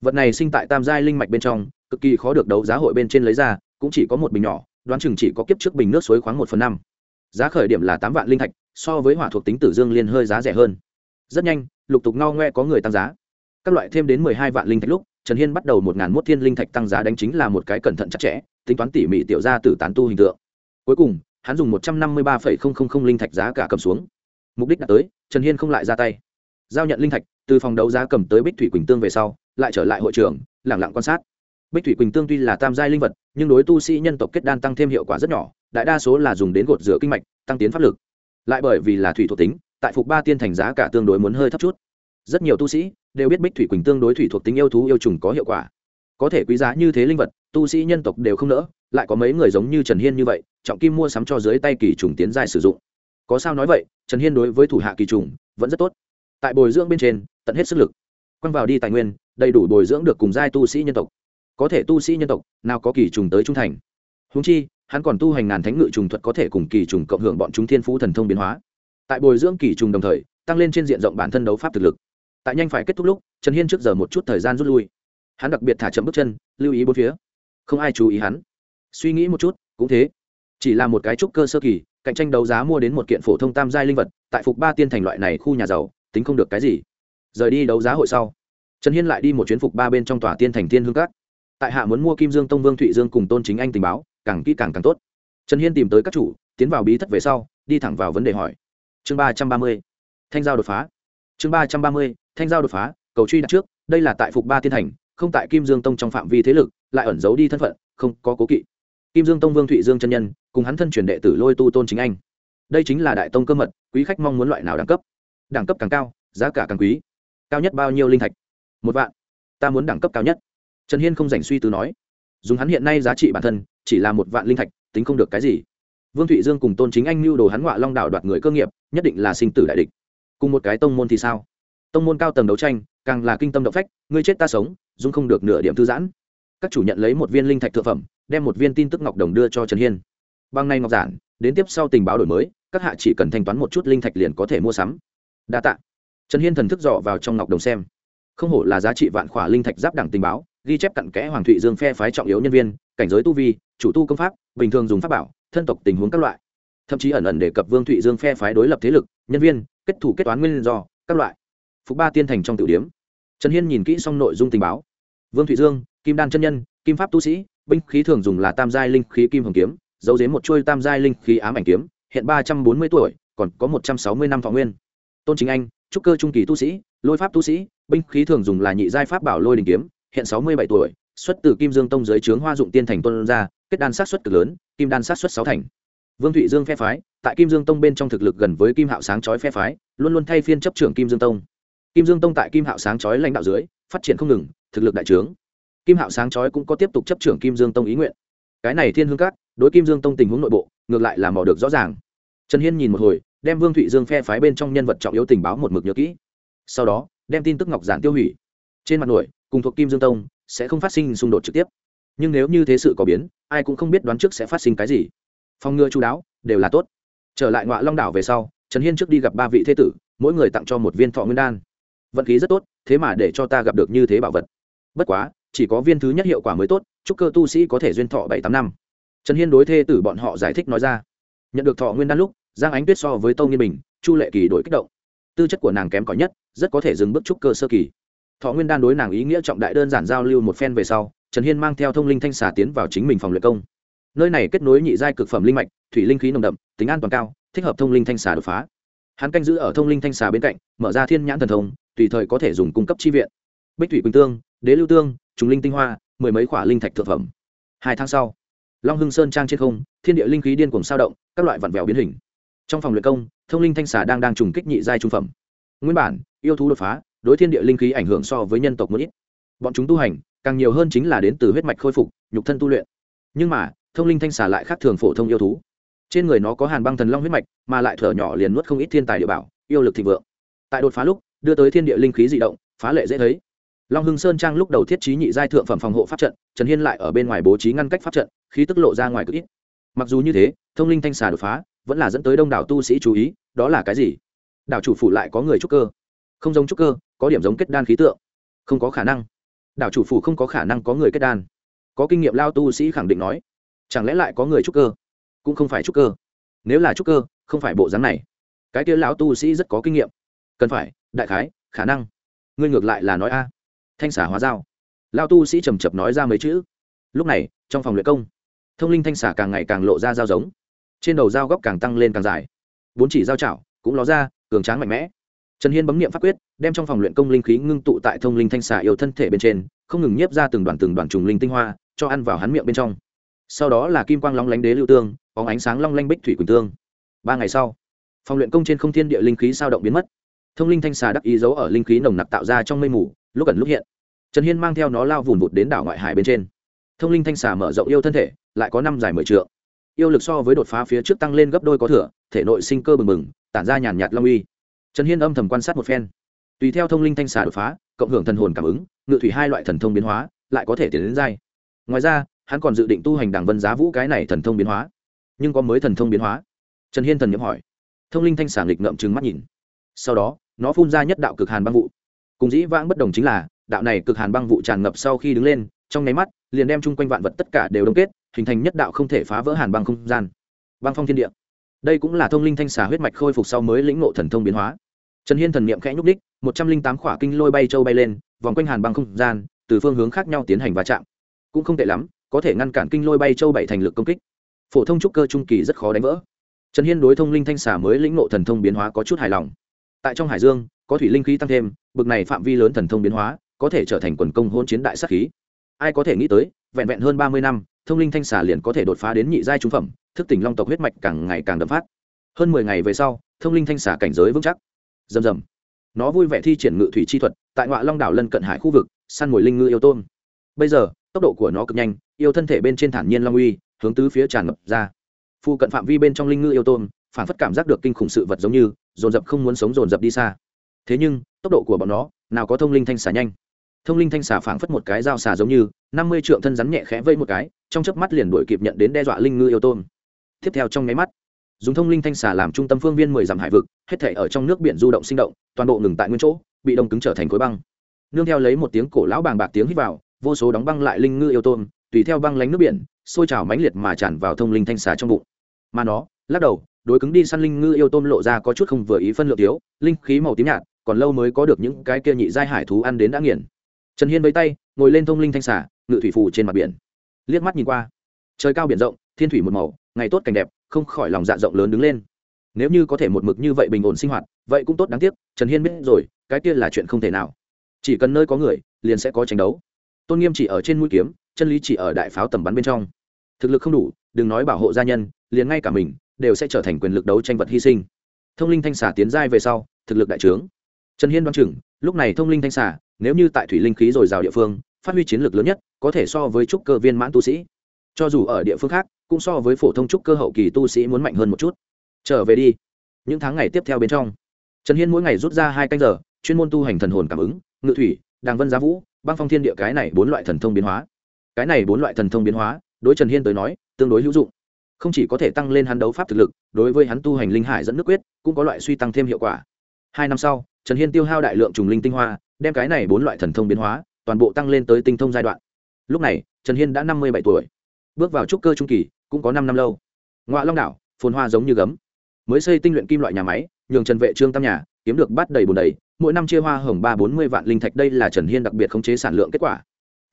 Vật này sinh tại tam giai linh mạch bên trong, cực kỳ khó được đấu giá hội bên trên lấy ra, cũng chỉ có một bình nhỏ, đoán chừng chỉ có kiếp trước bình nước suối khoáng một phần năm. Giá khởi điểm là tám vạn linh thạch, so với hỏa thuộc tính tử dương liên hơi giá rẻ hơn. Rất nhanh, lục tục ngao ngoe có người tăng giá các loại thêm đến mười hai vạn linh thạch lúc, trần hiên bắt đầu một ngàn mốt thiên linh thạch tăng giá đánh chính là một cái cẩn thận chặt chẽ, tính toán tỉ mỉ tiểu ra từ tán tu hình tượng. Cuối cùng, hắn dùng một trăm năm mươi ba linh thạch giá cả cầm xuống. Mục đích đã tới, trần hiên không lại ra tay. Giao nhận linh thạch, từ phòng đấu giá cầm tới bích thủy quỳnh tương về sau, lại trở lại hội trường lẳng lặng quan sát. Bích thủy quỳnh tương tuy là tam giai linh vật, nhưng đối tu sĩ nhân tộc kết đan tăng thêm hiệu quả rất nhỏ, đại đa số là dùng đến gột rửa kinh mạch, tăng tiến pháp lực. Lại bởi vì là thủy thuộc tính, tại phục ba tiên thành giá cả tương đối muốn hơi thấp chút. Rất nhiều tu sĩ đều biết bích thủy quỳnh tương đối thủy thuộc tính yêu thú yêu trùng có hiệu quả. Có thể quý giá như thế linh vật, tu sĩ nhân tộc đều không nỡ, lại có mấy người giống như trần hiên như vậy, trọng kim mua sắm cho dưới tay kỳ trùng tiến giai sử dụng. Có sao nói vậy, trần hiên đối với thủ hạ kỳ trùng vẫn rất tốt. Tại bồi dưỡng bên trên, tận hết sức lực. Quăng vào đi tài nguyên, đầy đủ bồi dưỡng được cùng giai tu sĩ nhân tộc. Có thể tu sĩ nhân tộc, nào có kỳ trùng tới trung thành. Húng chi, hắn còn tu hành ngàn thánh ngự trùng thuật có thể cùng kỳ trùng cộng hưởng bọn chúng thiên phú thần thông biến hóa. Tại bồi dưỡng kỳ trùng đồng thời, tăng lên trên diện rộng bản thân đấu pháp thực lực tại nhanh phải kết thúc lúc, trần hiên trước giờ một chút thời gian rút lui. Hắn đặc biệt thả chậm bước chân, lưu ý bốn phía. Không ai chú ý hắn. Suy nghĩ một chút, cũng thế. Chỉ là một cái trúc cơ sơ kỳ, cạnh tranh đấu giá mua đến một kiện phổ thông tam giai linh vật, tại phục ba tiên thành loại này khu nhà giàu, tính không được cái gì. Rời đi đấu giá hội sau, trần hiên lại đi một chuyến phục ba bên trong tòa tiên thành tiên hương cát tại hạ muốn mua kim dương tông vương thụy dương cùng tôn chính anh tình báo, càng kỹ càng càng tốt. Trần hiên tìm tới các chủ, tiến vào bí thất về sau, đi thẳng vào vấn đề hỏi. Chương ba trăm ba mươi, thanh giao đột phá chương ba trăm ba mươi, thanh giao đột phá, cầu truy đặt trước, đây là tại phục ba tiên thành, không tại kim dương tông trong phạm vi thế lực, lại ẩn giấu đi thân phận, không có cố kỵ. Kim dương tông vương thụy dương chân nhân, cùng hắn thân truyền đệ tử lôi tu tôn chính anh. Đây chính là đại tông cơ mật, quý khách mong muốn loại nào đẳng cấp? Đẳng cấp càng cao, giá cả càng quý. Cao nhất bao nhiêu linh thạch? Một vạn. Ta muốn đẳng cấp cao nhất. Trần hiên không dành suy tư nói. Dùng hắn hiện nay giá trị bản thân, chỉ là một vạn linh thạch, tính không được cái gì. Vương thụy dương cùng tôn chính anh mưu đồ hắn ngọa long đảo đoạt người cơ nghiệp, nhất định là sinh tử đại địch cùng một cái tông môn thì sao? Tông môn cao tầng đấu tranh, càng là kinh tâm động phách, ngươi chết ta sống dung không được nửa điểm thư giãn. Các chủ nhận lấy một viên linh thạch thượng phẩm, đem một viên tin tức ngọc đồng đưa cho trần hiên. Bằng này ngọc giản, đến tiếp sau tình báo đổi mới, các hạ chỉ cần thanh toán một chút linh thạch liền có thể mua sắm. Đa t ạ trần hiên thần thức dọ vào trong ngọc đồng xem. Không hổ là giá trị vạn khỏa linh thạch giáp đẳng tình báo, ghi chép cặn kẽ hoàng thụy dương phe phái trọng yếu nhân viên, cảnh giới tu vi, chủ tu công pháp, bình thường dùng pháp bảo, thân tộc tình huống các loại. Thậm chí ẩn ẩn đề cập vương thụy dương phe phái đối lập thế lực nhân viên, kết thủ kết toán nguyên do, các loại. Phục ba tiên thành trong tiểu điếm trần hiên nhìn kỹ xong nội dung tình báo. Vương thụy dương, kim đan chân nhân, kim pháp tu sĩ, binh khí thường dùng là tam giai linh khí kim hồng kiếm dấu dếm một chuôi tam giai linh khí ám ảnh kiếm, hiện ba trăm bốn mươi tuổi, còn có một trăm sáu mươi năm thọ nguyên. Tôn chính anh, trúc cơ trung kỳ tu sĩ, lôi pháp tu sĩ, binh khí thường dùng là nhị giai pháp bảo lôi đình kiếm, hiện sáu mươi bảy tuổi, xuất từ kim dương tông dưới trướng hoa dụng tiên thành tôn ra kết đan sát xuất cực lớn, kim đan sát xuất sáu thành vương thụy dương phe phái, tại kim dương tông bên trong thực lực gần với kim hạo sáng chói phe phái, luôn luôn thay phiên chấp trưởng kim dương tông. Kim dương tông tại kim hạo sáng chói lãnh đạo dưới, phát triển không ngừng, thực lực đại trướng. Kim hạo sáng chói cũng có tiếp tục chấp trưởng kim dương tông ý nguyện. Cái này thiên hương cát đối kim dương tông tình huống nội bộ, ngược lại là mò được rõ ràng. Trần hiên nhìn một hồi, đem vương thụy dương phe phái bên trong nhân vật trọng yếu tình báo một mực nhớ kỹ. Sau đó, đem tin tức ngọc giản tiêu hủy. Trên mặt nổi cùng thuộc kim dương tông, sẽ không phát sinh xung đột trực tiếp. Nhưng nếu như thế sự có biến, ai cũng không biết đoán trước sẽ phát sinh cái gì phòng ngừa chú đáo, đều là tốt. Trở lại ngoại long đảo về sau, trần hiên trước đi gặp ba vị thế tử, mỗi người tặng cho một viên thọ nguyên đan. Vận khí rất tốt, thế mà để cho ta gặp được như thế bảo vật. Bất quá, chỉ có viên thứ nhất hiệu quả mới tốt, chúc cơ tu sĩ có thể duyên thọ bảy tám năm. Trần hiên đối thê tử bọn họ giải thích nói ra. Nhận được thọ nguyên đan lúc, giang ánh tuyết so với tâu nghiên bình, chu lệ kỳ đổi kích động. Tư chất của nàng kém cỏi nhất, rất có thể dừng bước trúc cơ sơ kỳ. Thọ nguyên đan đối nàng ý nghĩa trọng đại đơn giản giao lưu một phen về sau, trần hiên mang theo thông linh thanh xà tiến vào chính mình phòng luyện công nơi này kết nối nhị giai cực phẩm linh mạch, thủy linh khí nồng đậm, tính an toàn cao, thích hợp thông linh thanh xà đột phá. Hắn canh giữ ở thông linh thanh xà bên cạnh, mở ra thiên nhãn thần thông, tùy thời có thể dùng cung cấp chi viện. Bích thủy quỳnh tương, đế lưu tương, trùng linh tinh hoa, mười mấy khỏa linh thạch thực phẩm. Hai tháng sau, long hưng sơn trang trên không, thiên địa linh khí điên cuồng sao động, các loại vặn vẹo biến hình. Trong phòng luyện công, thông linh thanh xà đang đang trùng kích nhị giai trung phẩm. Nguyên bản, yêu thú đột phá, đối thiên địa linh khí ảnh hưởng so với nhân tộc một ít. Bọn chúng tu hành, càng nhiều hơn chính là đến từ huyết mạch khôi phục, nhục thân tu luyện. Nhưng mà thông linh thanh xà lại khác thường phổ thông yêu thú. Trên người nó có hàn băng thần long huyết mạch, mà lại thở nhỏ liền nuốt không ít thiên tài địa bảo, yêu lực thịnh vượng. Tại đột phá lúc, đưa tới thiên địa linh khí dị động, phá lệ dễ thấy. Long hưng sơn trang lúc đầu thiết trí nhị giai thượng phẩm phòng hộ pháp trận, trần hiên lại ở bên ngoài bố trí ngăn cách pháp trận, khí tức lộ ra ngoài cực ít. Mặc dù như thế, thông linh thanh xà đột phá, vẫn là dẫn tới đông đảo tu sĩ chú ý, đó là cái gì? Đảo chủ phủ lại có người trúc cơ. Không giống trúc cơ, có điểm giống kết đan khí tượng. Không có khả năng. Đảo chủ phủ không có khả năng có người kết đan. Có kinh nghiệm lao tu sĩ khẳng định nói chẳng lẽ lại có người trúc cơ? Cũng không phải trúc cơ. Nếu là trúc cơ, không phải bộ dáng này. Cái kia lão tu sĩ rất có kinh nghiệm. Cần phải, đại khái, khả năng. Ngươi ngược lại là nói a. Thanh xả hóa dao lao tu sĩ trầm chập nói ra mấy chữ. Lúc này, trong phòng luyện công, thông linh thanh xả càng ngày càng lộ ra dao giống. Trên đầu dao góc càng tăng lên càng dài. Bốn chỉ dao chảo cũng ló ra, cường tráng mạnh mẽ. Trần hiên bấm n i ệ m pháp quyết, đem trong phòng luyện công linh khí ngưng tụ tại thông linh thanh xả yêu thân thể bên trên, không ngừng nhiếp ra từng đoàn từng đoàn trùng linh tinh hoa, cho ăn vào hắn miệng bên trong sau đó là kim quang long lánh đế lưu tương có ánh sáng long lanh bích thủy quỳnh tương. Ba ngày sau, phòng luyện công trên không thiên địa linh khí sao động biến mất. Thông linh thanh xà đắc ý giấu ở linh khí nồng nặc tạo ra trong mây mù, lúc ẩn lúc hiện. Trần hiên mang theo nó lao vùn vụt đến đảo ngoại hải bên trên. Thông linh thanh xà mở rộng yêu thân thể, lại có năm dài mười trượng. Yêu lực so với đột phá phía trước tăng lên gấp đôi có thừa, thể nội sinh cơ bừng bừng, tản ra nhàn nhạt long uy. Trần hiên âm thầm quan sát một phen. Tùy theo thông linh thanh xà đột phá, cộng hưởng thần hồn cảm ứng, ngự thủy hai loại thần thông biến hóa, lại có thể tiến đến dai ngoài ra hắn còn dự định tu hành đảng vân giá vũ cái này thần thông biến hóa. Nhưng có mới thần thông biến hóa? Trần hiên thần nhậm hỏi. Thông linh thanh sản lịch ngậm trừng mắt nhìn. Sau đó, nó phun ra nhất đạo cực hàn băng vụ. Cùng dĩ vãng bất đồng chính là, đạo này cực hàn băng vụ tràn ngập sau khi đứng lên, trong nháy mắt, liền đem chung quanh vạn vật tất cả đều đông kết, hình thành nhất đạo không thể phá vỡ hàn băng không gian. Băng phong thiên địa. Đây cũng là thông linh thanh xà huyết mạch khôi phục sau mới lĩnh ngộ thần thông biến hóa. Trần hiên thần niệm khẽ nhúc đích một trăm linh tám khỏa kinh lôi bay châu bay lên, vòng quanh hàn băng không gian, từ phương hướng khác nhau tiến hành va chạm. Cũng không tệ lắm có thể ngăn cản kinh lôi bay châu bảy thành lực công kích. Phổ thông trúc cơ trung kỳ rất khó đánh vỡ. Trần hiên đối thông linh thanh xà mới lĩnh ngộ thần thông biến hóa có chút hài lòng. Tại trong hải dương, có thủy linh khí tăng thêm, bực này phạm vi lớn thần thông biến hóa có thể trở thành quần công hôn chiến đại sắc khí. Ai có thể nghĩ tới, vẹn vẹn hơn ba mươi năm, thông linh thanh xà liền có thể đột phá đến nhị giai trung phẩm, thức tỉnh long tộc huyết mạch càng ngày càng đậm phát. Hơn mười ngày về sau, thông linh thanh xà cảnh giới vững chắc. Rầm rầm. Nó vui vẻ thi triển ngự thủy chi thuật, tại ngoại long đảo lân cận hải khu vực, săn mồi linh ngư yêu tôm. Bây giờ, tốc độ của nó cực nhanh yêu thân thể bên trên thản nhiên long uy, hướng tứ phía tràn ngập ra. Phụ cận phạm vi bên trong linh ngư yêu tôm phản phất cảm giác được kinh khủng sự vật giống như, dồn dập không muốn sống dồn dập đi xa. Thế nhưng, tốc độ của bọn nó, nào có thông linh thanh xà nhanh. Thông linh thanh xà phảng phất một cái dao xà giống như, năm mươi trượng thân rắn nhẹ khẽ vây một cái, trong chớp mắt liền đuổi kịp nhận đến đe dọa linh ngư yêu tôm tiếp theo trong nháy mắt, dùng thông linh thanh xà làm trung tâm phương viên mười dặm hải vực, hết thể ở trong nước biển du động sinh động, toàn bộ ngừng tại nguyên chỗ, bị đông cứng trở thành khối băng. Nương theo lấy một tiếng cổ lão bàng bạc tiếng hít vào, vô số đóng băng lại linh ngư yêu tôm tùy theo băng lánh nước biển, sôi trào mãnh liệt mà tràn vào thông linh thanh xà trong bụng. Mà nó, lắc đầu, đối cứng đi săn linh ngư yêu tôm lộ ra có chút không vừa ý phân lượng thiếu, linh khí màu tím nhạt, còn lâu mới có được những cái kia nhị giai hải thú ăn đến đã nghiền. Trần hiên với tay, ngồi lên thông linh thanh xà, ngự thủy phủ trên mặt biển. Liếc mắt nhìn qua. Trời cao biển rộng, thiên thủy một màu, ngày tốt cảnh đẹp, không khỏi lòng dạ rộng lớn đứng lên. Nếu như có thể một mực như vậy bình ổn sinh hoạt, vậy cũng tốt đáng tiếc, trần hiên biết rồi, cái kia là chuyện không thể nào. Chỉ cần nơi có người, liền sẽ có tranh đấu. Tôn nghiêm chỉ ở trên mũi kiếm chân lý chỉ ở đại pháo tầm bắn bên trong. Thực lực không đủ, đừng nói bảo hộ gia nhân, liền ngay cả mình, đều sẽ trở thành quyền lực đấu tranh vật hy sinh. Thông linh thanh xà tiến giai về sau, thực lực đại trướng. Trần hiên đoán chừng, lúc này thông linh thanh xà, nếu như tại thủy linh khí dồi dào địa phương, phát huy chiến lược lớn nhất, có thể so với trúc cơ viên mãn tu sĩ. Cho dù ở địa phương khác, cũng so với phổ thông trúc cơ hậu kỳ tu sĩ muốn mạnh hơn một chút. Trở về đi. Những tháng ngày tiếp theo bên trong, trần hiên mỗi ngày rút ra hai canh giờ, chuyên môn tu hành thần hồn cảm ứng, ngự thủy, đàng vân giá vũ, băng phong thiên địa cái này bốn loại thần thông biến hóa cái này bốn loại thần thông biến hóa, đối trần hiên tới nói, tương đối hữu dụng. Không chỉ có thể tăng lên hắn đấu pháp thực lực, đối với hắn tu hành linh hải dẫn nước quyết, cũng có loại suy tăng thêm hiệu quả. Hai năm sau, trần hiên tiêu hao đại lượng trùng linh tinh hoa, đem cái này bốn loại thần thông biến hóa, toàn bộ tăng lên tới tinh thông giai đoạn. Lúc này, trần hiên đã năm mươi bảy tuổi. Bước vào trúc cơ trung kỳ, cũng có năm năm lâu. Ngoại long đảo, phồn hoa giống như gấm. Mới xây tinh luyện kim loại nhà máy, nhường trần vệ trương tam nhà, kiếm được bắt đầy bùn đầy, mỗi năm chia hoa hồng ba bốn mươi vạn linh thạch, đây là trần hiên đặc biệt khống chế sản lượng kết quả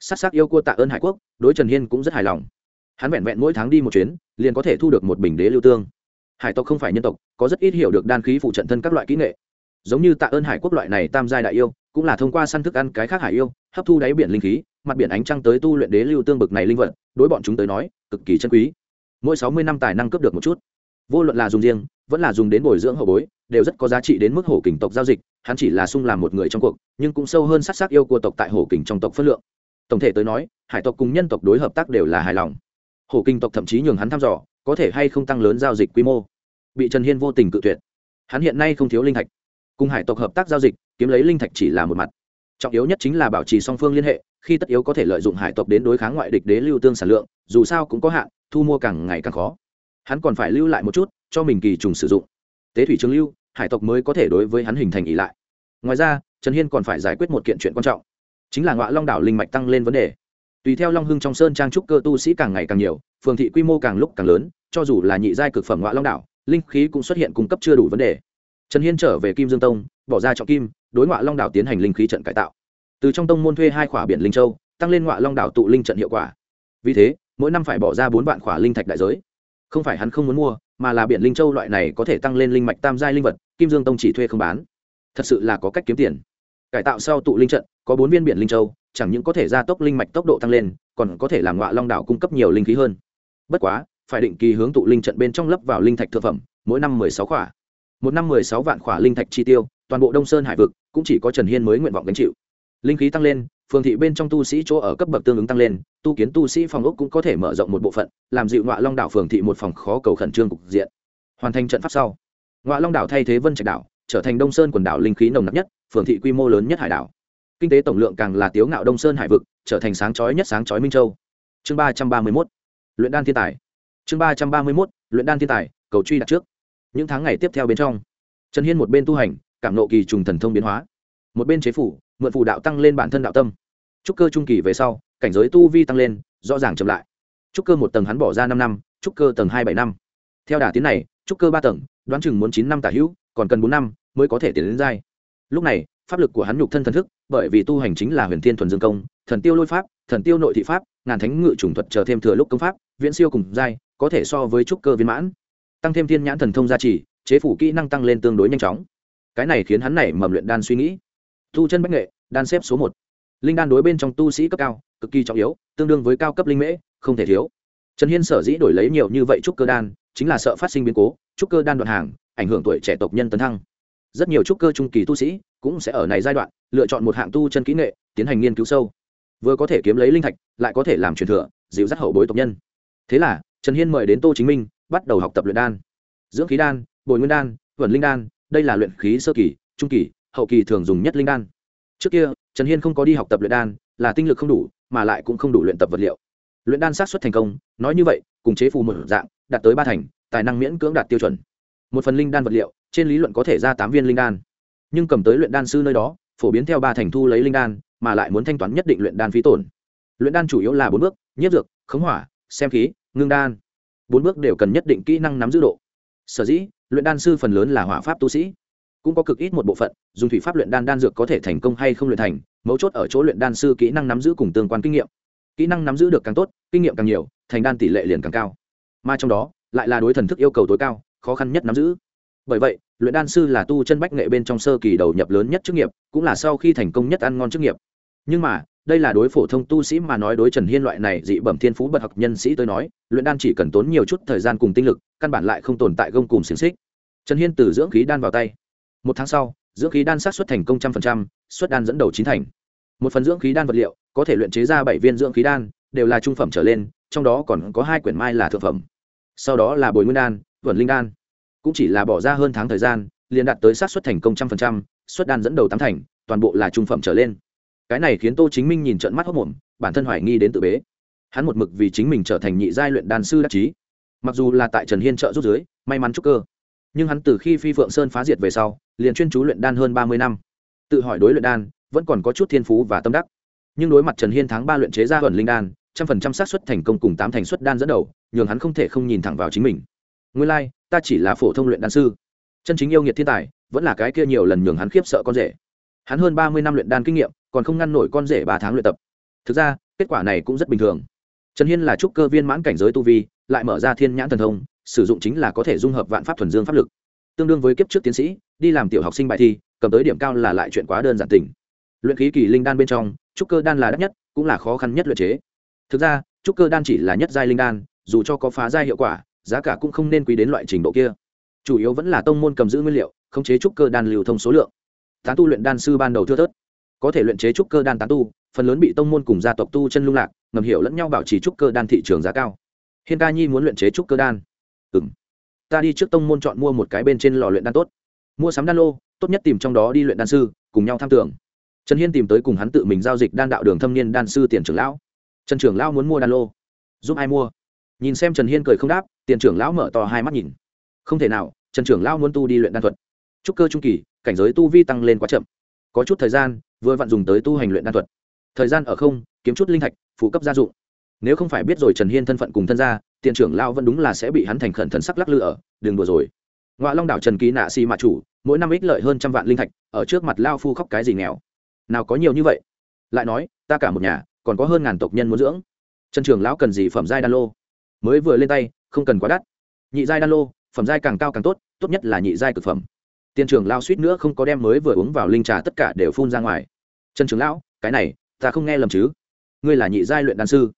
s á s á c yêu cua tạ ơn hải quốc, đối trần hiên cũng rất hài lòng. Hắn vẹn vẹn mỗi tháng đi một chuyến, liền có thể thu được một bình đế lưu tương. Hải tộc không phải nhân tộc, có rất ít hiểu được đan khí phụ trận thân các loại kỹ nghệ. Giống như tạ ơn hải quốc loại này tam giai đại yêu, cũng là thông qua săn thức ăn cái khác hải yêu, hấp thu đáy biển linh khí, mặt biển ánh trăng tới tu luyện đế lưu tương bực này linh vật, đối bọn chúng tới nói, cực kỳ chân quý. Mỗi sáu mươi năm tài năng cướp được một chút. Vô luận là dùng riêng, vẫn là dùng đến bồi dưỡng hậu bối, đều rất có giá trị đến mức hổ kình tộc giao dịch, hắn chỉ là sung làm một người trong cuộc, nhưng cũng sâu hơn sát sắc yêu của tộc tại hổ kình trong tộc phất lượng tổng thể tới nói, hải tộc cùng nhân tộc đối hợp tác đều là hài lòng. Hổ kinh tộc thậm chí nhường hắn thăm dò, có thể hay không tăng lớn giao dịch quy mô. Bị trần hiên vô tình cự tuyệt. Hắn hiện nay không thiếu linh thạch. Cùng hải tộc hợp tác giao dịch, kiếm lấy linh thạch chỉ là một mặt. Trọng yếu nhất chính là bảo trì song phương liên hệ, khi tất yếu có thể lợi dụng hải tộc đến đối kháng ngoại địch đế lưu tương sản lượng, dù sao cũng có hạn, thu mua càng ngày càng khó. Hắn còn phải lưu lại một chút, cho mình kỳ trùng sử dụng. Tế thủy trường lưu, hải tộc mới có thể đối với hắn hình thành ỷ lại. Ngoài ra, trần hiên còn phải giải quyết một kiện chuyện quan trọng chính là ngọa long đảo linh mạch tăng lên vấn đề. Tùy theo long hưng trong sơn trang trúc cơ tu sĩ càng ngày càng nhiều, phường thị quy mô càng lúc càng lớn, cho dù là nhị giai cực phẩm ngọa long đảo, linh khí cũng xuất hiện cung cấp chưa đủ vấn đề. Trần hiên trở về kim dương tông, bỏ ra trọng kim, đối ngọa long đảo tiến hành linh khí trận cải tạo. Từ trong tông môn thuê hai khỏa biển linh châu, tăng lên ngọa long đảo tụ linh trận hiệu quả. Vì thế, mỗi năm phải bỏ ra bốn vạn khỏa linh thạch đại giới. Không phải hắn không muốn mua, mà là biển linh châu loại này có thể tăng lên linh mạch tam giai linh vật, kim dương tông chỉ thuê không bán. Thật sự là có cách kiếm tiền cải tạo sau tụ linh trận, có bốn viên biển linh châu, chẳng những có thể gia tốc linh mạch tốc độ tăng lên, còn có thể làm ngọa long đảo cung cấp nhiều linh khí hơn. Bất quá, phải định kỳ hướng tụ linh trận bên trong lấp vào linh thạch thực phẩm, mỗi năm mười sáu khỏa. Một năm mười sáu vạn khỏa linh thạch chi tiêu, toàn bộ đông sơn hải vực cũng chỉ có trần hiên mới nguyện vọng gánh chịu. Linh khí tăng lên phường thị bên trong tu sĩ chỗ ở cấp bậc tương ứng tăng lên, tu kiến tu sĩ phòng ốc cũng có thể mở rộng một bộ phận, làm dịu ngọa long đảo phường thị một phòng khó cầu khẩn trương cục diện. Hoàn thành trận pháp sau, ngọa long đảo thay thế vân trạch đảo, trở thành đông sơn quần đảo linh khí nồng nặc nhất phường thị quy mô lớn nhất hải đảo. Kinh tế tổng lượng càng là tiếu ngạo đông sơn hải vực, trở thành sáng chói nhất sáng chói minh châu. Chương ba trăm ba mươi mốt, luyện đan thiên tài. Chương ba trăm ba mươi mốt, luyện đan thiên tài, cầu truy đặt trước. Những tháng ngày tiếp theo bên trong, trần hiên một bên tu hành, cảm nộ kỳ trùng thần thông biến hóa. Một bên chế phủ, mượn phủ đạo tăng lên bản thân đạo tâm. Trúc cơ trung kỳ về sau, cảnh giới tu vi tăng lên, rõ ràng chậm lại. Trúc cơ một tầng hắn bỏ ra năm năm, trúc cơ tầng hai bảy năm. Theo đà tiến này, trúc cơ ba tầng, đoán chừng muốn chín năm tả hữu, còn cần bốn năm mới có thể tiến đến giai lúc này, pháp lực của hắn nhục thân thần thức, bởi vì tu hành chính là huyền thiên thuần dương công, thần tiêu lôi pháp, thần tiêu nội thị pháp, ngàn thánh ngự chủng thuật chờ thêm thừa lúc công pháp, viễn siêu cùng giai, có thể so với trúc cơ viên mãn. Tăng thêm thiên nhãn thần thông gia trì, chế phủ kỹ năng tăng lên tương đối nhanh chóng. Cái này khiến hắn này mầm luyện đan suy nghĩ. Thu chân bách nghệ, đan xếp số một. Linh đan đối bên trong tu sĩ cấp cao, cực kỳ trọng yếu, tương đương với cao cấp linh mễ, không thể thiếu. Trần hiên sở dĩ đổi lấy nhiều như vậy trúc cơ đan, chính là sợ phát sinh biến cố, trúc cơ đan đoạn hàng, ảnh hưởng tuổi trẻ tộc nhân tấn thăng rất nhiều trúc cơ trung kỳ tu sĩ cũng sẽ ở này giai đoạn lựa chọn một hạng tu chân kỹ nghệ, tiến hành nghiên cứu sâu. Vừa có thể kiếm lấy linh thạch, lại có thể làm truyền thừa, dịu dắt hậu bối tộc nhân. Thế là, trần hiên mời đến tô chính minh, bắt đầu học tập luyện đan. Dưỡng khí đan, bồi nguyên đan, vẩn linh đan, đây là luyện khí sơ kỳ, trung kỳ, hậu kỳ thường dùng nhất linh đan. Trước kia, trần hiên không có đi học tập luyện đan, là tinh lực không đủ, mà lại cũng không đủ luyện tập vật liệu. Luyện đan sát xuất thành công, nói như vậy, cùng chế phù một dạng, đạt tới ba thành, tài năng miễn cưỡng đạt tiêu chuẩn. Một phần linh đan vật liệu trên lý luận có thể ra tám viên linh đan. Nhưng cầm tới luyện đan sư nơi đó, phổ biến theo ba thành thu lấy linh đan, mà lại muốn thanh toán nhất định luyện đan phí tổn. Luyện đan chủ yếu là bốn bước, nhiếp dược, khống hỏa, xem khí, ngưng đan. Bốn bước đều cần nhất định kỹ năng nắm giữ độ. Sở dĩ, luyện đan sư phần lớn là hỏa pháp tu sĩ. Cũng có cực ít một bộ phận, dùng thủy pháp luyện đan đan dược có thể thành công hay không luyện thành, mấu chốt ở chỗ luyện đan sư kỹ năng nắm giữ cùng tương quan kinh nghiệm. Kỹ năng nắm giữ được càng tốt, kinh nghiệm càng nhiều, thành đan tỷ lệ liền càng cao. Mà trong đó, lại là đối thần thức yêu cầu tối cao, khó khăn nhất nắm giữ bởi vậy, luyện đan sư là tu chân bách nghệ bên trong sơ kỳ đầu nhập lớn nhất chức nghiệp, cũng là sau khi thành công nhất ăn ngon chức nghiệp. Nhưng mà, đây là đối phổ thông tu sĩ mà nói đối trần hiên loại này dị bẩm thiên phú bậc học nhân sĩ tới nói, luyện đan chỉ cần tốn nhiều chút thời gian cùng tinh lực, căn bản lại không tồn tại gông cùng xiềng xích. Trần hiên từ dưỡng khí đan vào tay. Một tháng sau, dưỡng khí đan sát xuất thành công trăm phần trăm xuất đan dẫn đầu chín thành. Một phần dưỡng khí đan vật liệu, có thể luyện chế ra bảy viên dưỡng khí đan, đều là trung phẩm trở lên, trong đó còn có hai quyển mai là thượng phẩm. Sau đó là bồi nguyên đan vẩn linh đan cũng chỉ là bỏ ra hơn tháng thời gian liền đạt tới sát xuất thành công trăm phần trăm xuất đan dẫn đầu tám thành toàn bộ là trung phẩm trở lên. Cái này khiến tô chính minh nhìn trận mắt hốc mồm bản thân hoài nghi đến tự bế. Hắn một mực vì chính mình trở thành nhị giai luyện đan sư đắc chí. Mặc dù là tại trần hiên trợ rút dưới may mắn chúc cơ. Nhưng hắn từ khi phi phượng sơn phá diệt về sau liền chuyên chú luyện đan hơn ba mươi năm. Tự hỏi đối luyện đan vẫn còn có chút thiên phú và tâm đắc. Nhưng đối mặt trần hiên tháng ba luyện chế ra ẩn linh đan trăm phần trăm xác suất thành công cùng tám thành suất đan dẫn đầu nhường hắn không thể không nhìn thẳng vào chính mình. Nguyên lai、like, ta chỉ là phổ thông luyện đan sư. Chân chính yêu nghiệt thiên tài, vẫn là cái kia nhiều lần nhường hắn khiếp sợ con rể. Hắn hơn ba mươi năm luyện đan kinh nghiệm, còn không ngăn nổi con rể ba tháng luyện tập. Thực ra, kết quả này cũng rất bình thường. Trần hiên là trúc cơ viên mãn cảnh giới tu vi, lại mở ra thiên nhãn thần thông, sử dụng chính là có thể dung hợp vạn pháp thuần dương pháp lực. Tương đương với kiếp trước tiến sĩ, đi làm tiểu học sinh bài thi, cầm tới điểm cao là lại chuyện quá đơn giản tình. Luyện khí kỳ linh đan bên trong, trúc cơ đan là đắt nhất, cũng là khó khăn nhất luyện chế. Thực ra, trúc cơ đan chỉ là nhất giai linh đan, dù cho có phá giai hiệu quả giá cả cũng không nên quý đến loại trình độ kia. Chủ yếu vẫn là tông môn cầm giữ nguyên liệu, khống chế trúc cơ đan lưu thông số lượng. Tán tu luyện đan sư ban đầu thưa thớt. Có thể luyện chế trúc cơ đan tán tu, phần lớn bị tông môn cùng gia tộc tu chân lung lạc, ngầm hiểu lẫn nhau bảo trì trúc cơ đan thị trường giá cao. Hiên ca nhi muốn luyện chế trúc cơ đan. Ừng ta đi trước tông môn chọn mua một cái bên trên lò luyện đan tốt. Mua sắm đan lô, tốt nhất tìm trong đó đi luyện đan sư, cùng nhau tham tưởng. Trần hiên tìm tới cùng hắn tự mình giao dịch đan đạo đường thâm niên đan sư tiền trưởng lão. Trần trưởng lão muốn mua đan lô. Giúp ai mua? Nhìn xem trần hiên cười không đáp, tiền trưởng lão mở to hai mắt nhìn. Không thể nào, trần trưởng lão muốn tu đi luyện đan thuật. Trúc cơ trung kỳ, cảnh giới tu vi tăng lên quá chậm. Có chút thời gian, vừa vặn dùng tới tu hành luyện đan thuật. Thời gian ở không, kiếm chút linh thạch, phụ cấp gia dụng. Nếu không phải biết rồi trần hiên thân phận cùng thân gia, tiền trưởng lao vẫn đúng là sẽ bị hắn thành khẩn thần sắc lắc lư ở đường đùa rồi. Ngoại long đảo trần ký nạ xì mạ chủ, mỗi năm ích lợi hơn trăm vạn linh thạch, ở trước mặt lao phu khóc cái gì nghèo. Nào có nhiều như vậy. Lại nói, ta cả một nhà, còn có hơn ngàn tộc nhân muốn dưỡng. Trần trưởng lão cần gì phẩm giai đan lô? Mới vừa lên tay, không cần quá đắt. Nhị giai đan lô, phẩm giai càng cao càng tốt tốt nhất là nhị giai cực phẩm. Tiền trưởng lao suýt nữa không có đem mới vừa uống vào linh trà tất cả đều phun ra ngoài. Trần trưởng lão, cái này, ta không nghe lầm chứ? Ngươi là nhị giai luyện đan sư?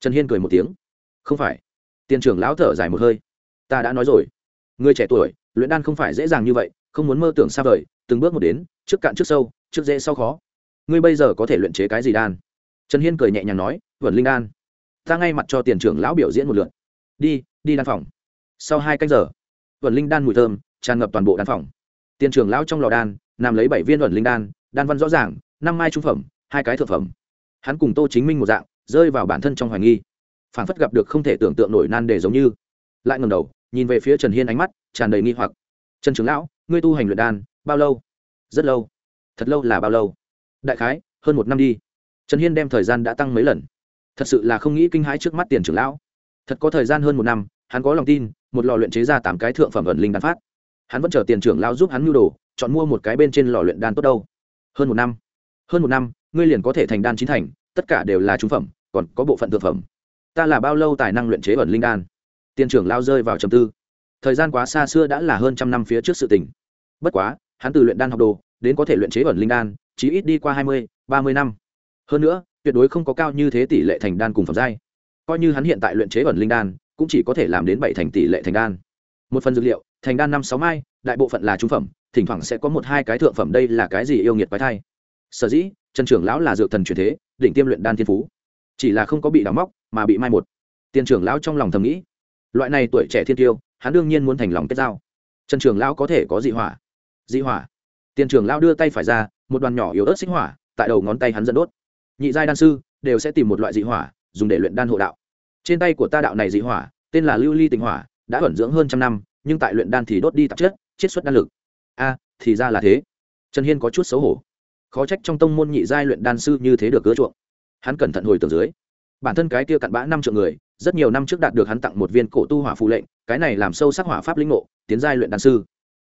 Trần hiên cười một tiếng. Không phải. Tiền trưởng lão thở dài một hơi. Ta đã nói rồi. Ngươi trẻ tuổi, luyện đan không phải dễ dàng như vậy, không muốn mơ tưởng xa vời, từng bước một đến, trước cạn trước sâu, trước dễ sau khó. Ngươi bây giờ có thể luyện chế cái gì đan? Trần hiên cười nhẹ nhàng nói vẩn linh đan ta ngay mặt cho tiền trưởng lão biểu diễn một lượt. Đi đi đan phòng. Sau hai canh giờ, vận linh đan mùi thơm, tràn ngập toàn bộ đan phòng. Tiền trưởng lão trong lò đan, nằm lấy bảy viên vận linh đan đan văn rõ ràng, năm mai trung phẩm, hai cái thượng phẩm. Hắn cùng tô chính minh một dạng, rơi vào bản thân trong hoài nghi. Phản phất gặp được không thể tưởng tượng nổi nan đề giống như. Lại ngầm đầu, nhìn về phía trần hiên ánh mắt, tràn đầy nghi hoặc. Trần trưởng lão, ngươi tu hành luyện đan, bao lâu? Rất lâu. Thật lâu là bao lâu? Đại khái, hơn một năm đi. Trần hiên đem thời gian đã tăng mấy lần thật sự là không nghĩ kinh hãi trước mắt tiền trưởng lão. Thật có thời gian hơn một năm, hắn có lòng tin, một lò luyện chế ra tám cái thượng phẩm ẩn linh đan phát. Hắn vẫn chờ tiền trưởng lão giúp hắn mưu đồ, chọn mua một cái bên trên lò luyện đan tốt đâu. Hơn một năm. Hơn một năm, ngươi liền có thể thành đan chín thành, tất cả đều là trung phẩm, còn có bộ phận thượng phẩm. Ta là bao lâu tài năng luyện chế ẩn linh đan? Tiền trưởng lao rơi vào trầm tư. Thời gian quá xa xưa đã là hơn trăm năm phía trước sự tình. Bất quá, hắn từ luyện đan học đồ, đến có thể luyện chế ẩn linh đan chỉ ít đi qua hai mươi, ba mươi năm. Hơn nữa tuyệt đối không có cao như thế tỷ lệ thành đan cùng phẩm giai. Coi như hắn hiện tại luyện chế ẩn linh đan, cũng chỉ có thể làm đến bảy thành tỷ lệ thành đan. Một phần dược liệu, thành đan năm, sáu mai, đại bộ phận là trung phẩm, thỉnh thoảng sẽ có một, hai cái thượng phẩm đây là cái gì yêu nghiệt quái thai. Sở dĩ, trần trưởng lão là dược thần truyền thế, đỉnh tiêm luyện đan thiên phú. Chỉ là không có bị đào móc, mà bị mai một. Tiền trưởng lão trong lòng thầm nghĩ, loại này tuổi trẻ thiên tiêu, hắn đương nhiên muốn thành lòng kết giao. Trần trưởng lão có thể có dị hỏa. Dị hỏa. Tiền trưởng lão đưa tay phải ra, một đoàn nhỏ yếu ớt sinh hỏa, tại đầu ngón tay hắn dẫn đốt nhị giai đan sư đều sẽ tìm một loại dị hỏa, dùng để luyện đan hộ đạo. Trên tay của ta đạo này dị hỏa, tên là lưu ly tình hỏa, đã ẩn dưỡng hơn trăm năm, nhưng tại luyện đan thì đốt đi tạp chất, chiết xuất đan lực. A, thì ra là thế. Trần hiên có chút xấu hổ. Khó trách trong tông môn nhị giai luyện đan sư như thế được gỡ chuộng. Hắn cẩn thận hồi tưởng dưới. Bản thân cái kia cặn bã năm triệu người, rất nhiều năm trước đạt được hắn tặng một viên cổ tu hỏa phụ lệnh, cái này làm sâu sắc hỏa pháp linh ngộ, tiến giai luyện đan sư.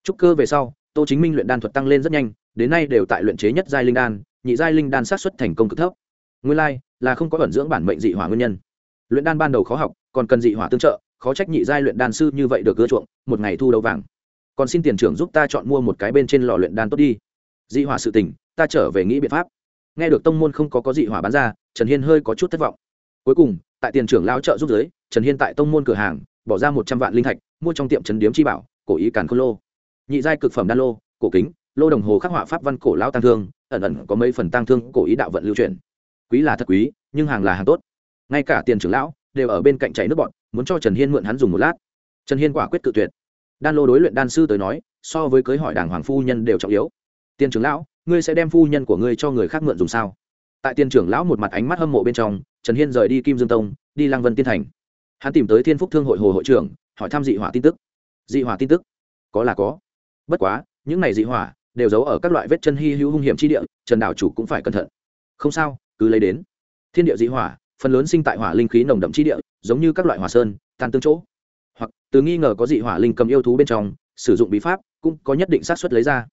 Trúc cơ về sau, tô chính minh luyện đan thuật tăng lên rất nhanh, đến nay đều tại luyện chế nhất giai linh đan, nhị giai linh đan sát xuất thành công cực thấp nguyên lai, là không có ẩn dưỡng bản mệnh dị hỏa nguyên nhân. Luyện đan ban đầu khó học, còn cần dị hỏa tương trợ, khó trách nhị giai luyện đan sư như vậy được ưa chuộng, một ngày thu đầu vàng. Còn xin tiền trưởng giúp ta chọn mua một cái bên trên lò luyện đan tốt đi. Dị hỏa sự tình, ta trở về nghĩ biện pháp. Nghe được tông môn không có có dị hỏa bán ra, trần hiên hơi có chút thất vọng. Cuối cùng, tại tiền trưởng lao trợ giúp giới trần hiên tại tông môn cửa hàng, bỏ ra một trăm vạn linh thạch, mua trong tiệm trấn điếm chi bảo, cổ ý càn khôn lô. Nhị giai cực phẩm đan lô, cổ kính, lô đồng hồ khắc họa pháp văn cổ lao tăng thương, ẩn ẩn có mấy phần tăng thương, cổ ý đạo vận lưu truyền quý là thật quý, nhưng hàng là hàng tốt. Ngay cả tiền trưởng lão đều ở bên cạnh chảy nước bọn muốn cho trần hiên mượn hắn dùng một lát. Trần hiên quả quyết tự tuyệt. Đan lô đối luyện đan sư tới nói, so với cưới hỏi đảng hoàng phu nhân đều trọng yếu. Tiền trưởng lão, ngươi sẽ đem phu nhân của ngươi cho người khác mượn dùng sao? Tại tiền trưởng lão một mặt ánh mắt hâm mộ bên trong, trần hiên rời đi kim dương tông, đi lăng vân tiên thành. Hắn tìm tới thiên phúc thương hội hồ hội trưởng, hỏi thăm dị hỏa tin tức. Dị hỏa tin tức? Có là có. Bất quá, những này dị hỏa đều giấu ở các loại vết chân hy hữu hung hiểm chi địa, trần đảo chủ cũng phải cẩn thận. Không sao cứ lấy đến. Thiên địa dị hỏa, phần lớn sinh tại hỏa linh khí nồng đậm chi địa, giống như các loại hỏa sơn, tan tương chỗ. Hoặc, từ nghi ngờ có dị hỏa linh cầm yêu thú bên trong, sử dụng bí pháp, cũng có nhất định xác suất lấy ra.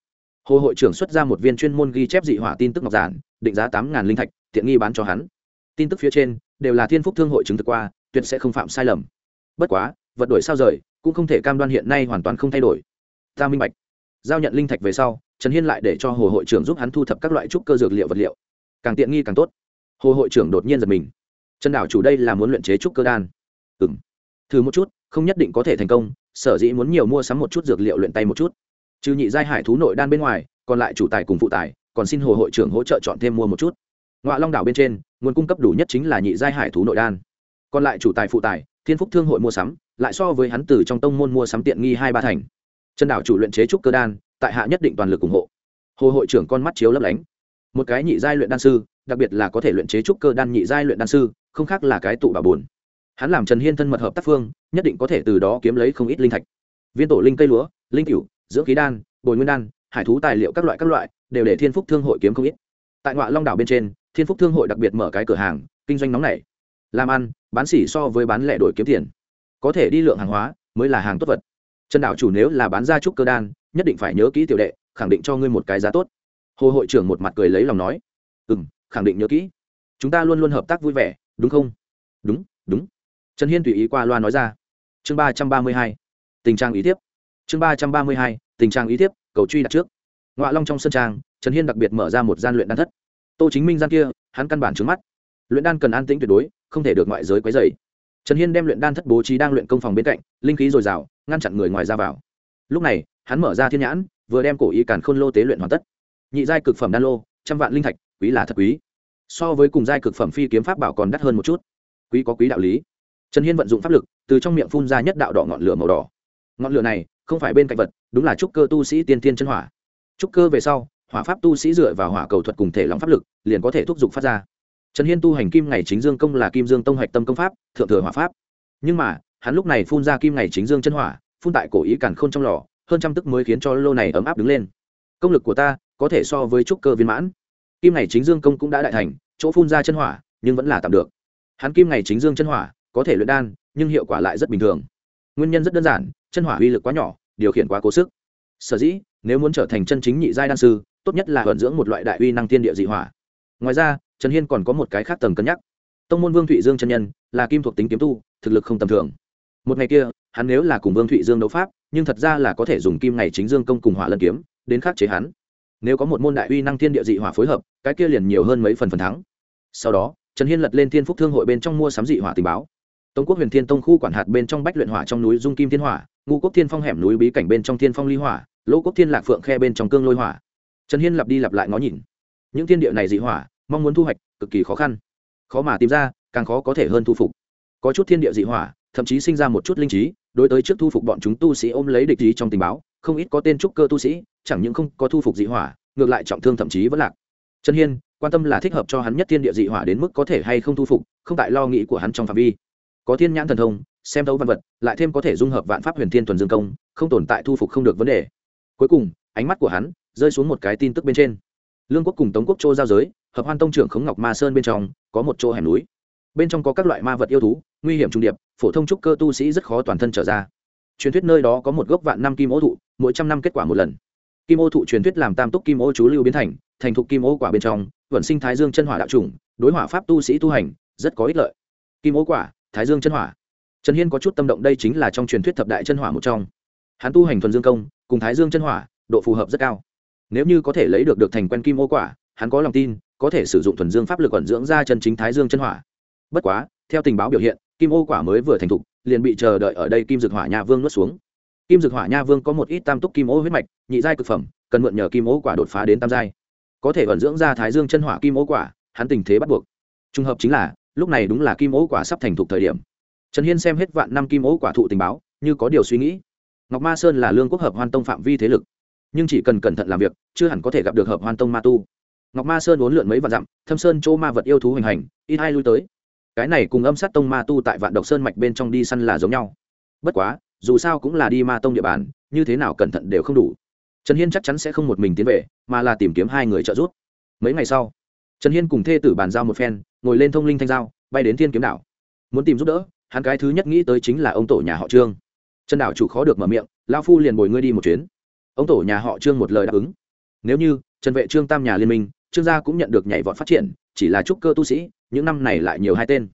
Hồ hội trưởng xuất ra một viên chuyên môn ghi chép dị hỏa tin tức ngọc giản, định giá tám linh thạch, tiện nghi bán cho hắn. Tin tức phía trên, đều là thiên phúc thương hội chứng thực qua, tuyệt sẽ không phạm sai lầm. Bất quá, vật đổi sao rời, cũng không thể cam đoan hiện nay hoàn toàn không thay đổi. Ta minh bạch. Giao nhận linh thạch về sau, trần hiên lại để cho hồ hội trưởng giúp hắn thu thập các loại trúc cơ dược liệu vật liệu càng tiện nghi càng tốt. Hồ hội trưởng đột nhiên giật mình. Trần đảo chủ đây là muốn luyện chế trúc cơ đan. Ừ m thử một chút, không nhất định có thể thành công, sở dĩ muốn nhiều mua sắm một chút dược liệu luyện tay một chút. Trừ nhị giai hải thú nội đan bên ngoài, còn lại chủ tài cùng phụ tài, còn xin hồ hội trưởng hỗ trợ chọn thêm mua một chút. Ngoạ long đảo bên trên, nguồn cung cấp đủ nhất chính là nhị giai hải thú nội đan. Còn lại chủ tài phụ tài, thiên phúc thương hội mua sắm, lại so với hắn từ trong tông môn mua sắm tiện nghi hai ba thành. Chân đảo chủ luyện chế trúc cơ đan, tại hạ nhất định toàn lực ủng hộ. Hồ hội trưởng con mắt chiếu lấp lánh một cái nhị giai luyện đan sư, đặc biệt là có thể luyện chế trúc cơ đan nhị giai luyện đan sư, không khác là cái tụ bà bồn. Hắn làm trần hiên thân mật hợp tác phương, nhất định có thể từ đó kiếm lấy không ít linh thạch. Viên tổ linh cây lúa, linh cửu, dưỡng khí đan, bồi nguyên đan, hải thú tài liệu các loại các loại, đều để thiên phúc thương hội kiếm không ít. Tại ngoại long đảo bên trên, thiên phúc thương hội đặc biệt mở cái cửa hàng, kinh doanh nóng này làm ăn, bán xỉ so với bán lẻ đổi kiếm tiền. Có thể đi lượng hàng hóa, mới là hàng tốt vật. Trần đảo chủ nếu là bán ra trúc cơ đan, nhất định phải nhớ kỹ tiểu đệ, khẳng định cho ngươi một cái giá tốt hồ hội trưởng một mặt cười lấy lòng nói ừ m khẳng định nhớ kỹ. Chúng ta luôn luôn hợp tác vui vẻ, đúng không? Đúng đúng. Trần hiên tùy ý qua loa nói ra. Chương ba trăm ba mươi hai, tình trạng ý tiếp. Chương ba trăm ba mươi hai, tình trạng ý tiếp, cầu truy đặt trước. Ngoại long trong sân trang, trần hiên đặc biệt mở ra một gian luyện đan thất. Tô chính minh gian kia, hắn căn bản trứng mắt. Luyện đan cần an tĩnh tuyệt đối, không thể được ngoại giới quấy dày trần hiên đem luyện đan thất bố trí đang luyện công phòng bên cạnh, linh khí dồi dào, ngăn chặn người ngoài ra vào. Lúc này, hắn mở ra thiên nhãn, vừa đem cổ ý càn khôn lô tế luyện hoàn tất nhị giai cực phẩm đan lô, trăm vạn linh thạch, quý là thật quý. So với cùng giai cực phẩm phi kiếm pháp bảo còn đắt hơn một chút. Quý có quý đạo lý. Trần hiên vận dụng pháp lực, từ trong miệng phun ra nhất đạo đỏ ngọn lửa màu đỏ. Ngọn lửa này, không phải bên cạnh vật, đúng là trúc cơ tu sĩ tiên tiên chân hỏa. Trúc cơ về sau, hỏa pháp tu sĩ dựa vào hỏa cầu thuật cùng thể lòng pháp lực, liền có thể thúc giục phát ra. Trần hiên tu hành kim ngày chính dương công là kim dương tông hạch tâm công pháp, thượng thừa hỏa pháp. Nhưng mà, hắn lúc này phun ra kim ngày chính dương chân hỏa, phun tại cổ ý càn khôn trong lò, hơn trăm tức mới khiến cho lô này ấm áp đứng lên công lực của ta có thể so với trúc cơ viên mãn. Kim này chính dương công cũng đã đại thành, chỗ phun ra chân hỏa, nhưng vẫn là tạm được. Hắn kim này chính dương chân hỏa, có thể luyện đan, nhưng hiệu quả lại rất bình thường. Nguyên nhân rất đơn giản, chân hỏa uy lực quá nhỏ, điều khiển quá cố sức. Sở dĩ, nếu muốn trở thành chân chính nhị giai đan sư, tốt nhất là vận dưỡng một loại đại uy năng tiên địa dị hỏa. Ngoài ra, trần hiên còn có một cái khác tầng cân nhắc. Tông môn vương thụy dương chân nhân, là kim thuộc tính kiếm tu, thực lực không tầm thường. Một ngày kia, hắn nếu là cùng vương thụy dương đấu pháp, nhưng thật ra là có thể dùng kim ngày chính dương công cùng hỏa lân kiếm đến khắc chế hắn. Nếu có một môn đại uy năng thiên địa dị hỏa phối hợp, cái kia liền nhiều hơn mấy phần phần thắng. Sau đó, trần hiên lật lên thiên phúc thương hội bên trong mua sắm dị hỏa tình báo. Tống quốc huyền thiên tông khu quản hạt bên trong bách luyện hỏa trong núi dung kim thiên hỏa ngu quốc thiên phong hẻm núi bí cảnh bên trong thiên phong ly hỏa, lỗ quốc thiên lạc phượng khe bên trong cương lôi hỏa. Trần hiên lặp đi lặp lại ngó nhìn. Những thiên địa này dị hỏa, mong muốn thu hoạch, cực kỳ khó khăn. Khó mà tìm ra, càng khó có thể hơn thu phục. Có chút thiên địa dị hỏa, thậm chí sinh ra một chút linh trí, đối tới trước thu phục bọn chúng tu sĩ ôm lấy địch ý trong tình báo không ít có tên trúc cơ tu sĩ, chẳng những không có thu phục dị hỏa, ngược lại trọng thương thậm chí vẫn lạc. Trần hiên, quan tâm là thích hợp cho hắn nhất thiên địa dị hỏa đến mức có thể hay không thu phục, không tại lo nghĩ của hắn trong phạm vi. Có thiên nhãn thần thông, xem thấu văn vật, lại thêm có thể dung hợp vạn pháp huyền thiên tuần dương công, không tồn tại thu phục không được vấn đề. Cuối cùng, ánh mắt của hắn rơi xuống một cái tin tức bên trên. Lương quốc cùng tống quốc châu giao giới, hợp hoan tông trưởng khống ngọc ma sơn bên trong, có một chỗ hẻm núi. Bên trong có các loại ma vật yêu thú, nguy hiểm trung điệp, phổ thông trúc cơ tu sĩ rất khó toàn thân trở ra. Truyền thuyết nơi đó có một gốc vạn năm kim ố thụ mỗi trăm năm kết quả một lần. Kim ô thụ truyền thuyết làm tam túc kim ô chú lưu biến thành thành thục kim ô quả bên trong vận sinh thái dương chân hỏa đạo trùng đối hỏa pháp tu sĩ tu hành, rất có ích lợi. Kim ô quả, thái dương chân hỏa. Trần hiên có chút tâm động đây chính là trong truyền thuyết thập đại chân hỏa một trong. Hắn tu hành thuần dương công, cùng thái dương chân hỏa, độ phù hợp rất cao. Nếu như có thể lấy được được thành quen kim ô quả, hắn có lòng tin, có thể sử dụng thuần dương pháp lực ẩn dưỡng ra chân chính thái dương chân hỏa. Bất quá, theo tình báo biểu hiện, kim ô quả mới vừa thành thục, liền bị chờ đợi ở đây kim dược hỏa nhà vương nuốt xuống kim dược hỏa nha vương có một ít tam túc kim ô huyết mạch, nhị giai cực phẩm, cần mượn nhờ kim ô quả đột phá đến tam giai. Có thể vận dưỡng ra thái dương chân hỏa kim ô quả, hắn tình thế bắt buộc. Trùng hợp chính là, lúc này đúng là kim ô quả sắp thành thục thời điểm. Trần hiên xem hết vạn năm kim ô quả thụ tình báo, như có điều suy nghĩ. Ngọc ma sơn là lương quốc hợp hoan tông phạm vi thế lực, nhưng chỉ cần cẩn thận làm việc, chưa hẳn có thể gặp được hợp hoan tông ma tu. Ngọc ma sơn uốn lượn mấy vạn dặm, thâm sơn chỗ ma vật yêu thú hoành hành ít hai lui tới. Cái này cùng âm sát tông ma tu tại vạn độc sơn mạch bên trong đi săn là giống nhau. Bất quá dù sao cũng là đi ma tông địa bàn, như thế nào cẩn thận đều không đủ. Trần hiên chắc chắn sẽ không một mình tiến về, mà là tìm kiếm hai người trợ giúp. Mấy ngày sau, trần hiên cùng thê tử bàn giao một phen, ngồi lên thông linh thanh giao, bay đến thiên kiếm đảo. Muốn tìm giúp đỡ, hắn cái thứ nhất nghĩ tới chính là ông tổ nhà họ trương. Trần đảo chủ khó được mở miệng lao phu liền bồi ngươi đi một chuyến. Ông tổ nhà họ trương một lời đáp ứng. Nếu như trần vệ trương tam nhà liên minh, trương gia cũng nhận được nhảy vọt phát triển, chỉ là trúc cơ tu sĩ, những năm này lại nhiều hai tên.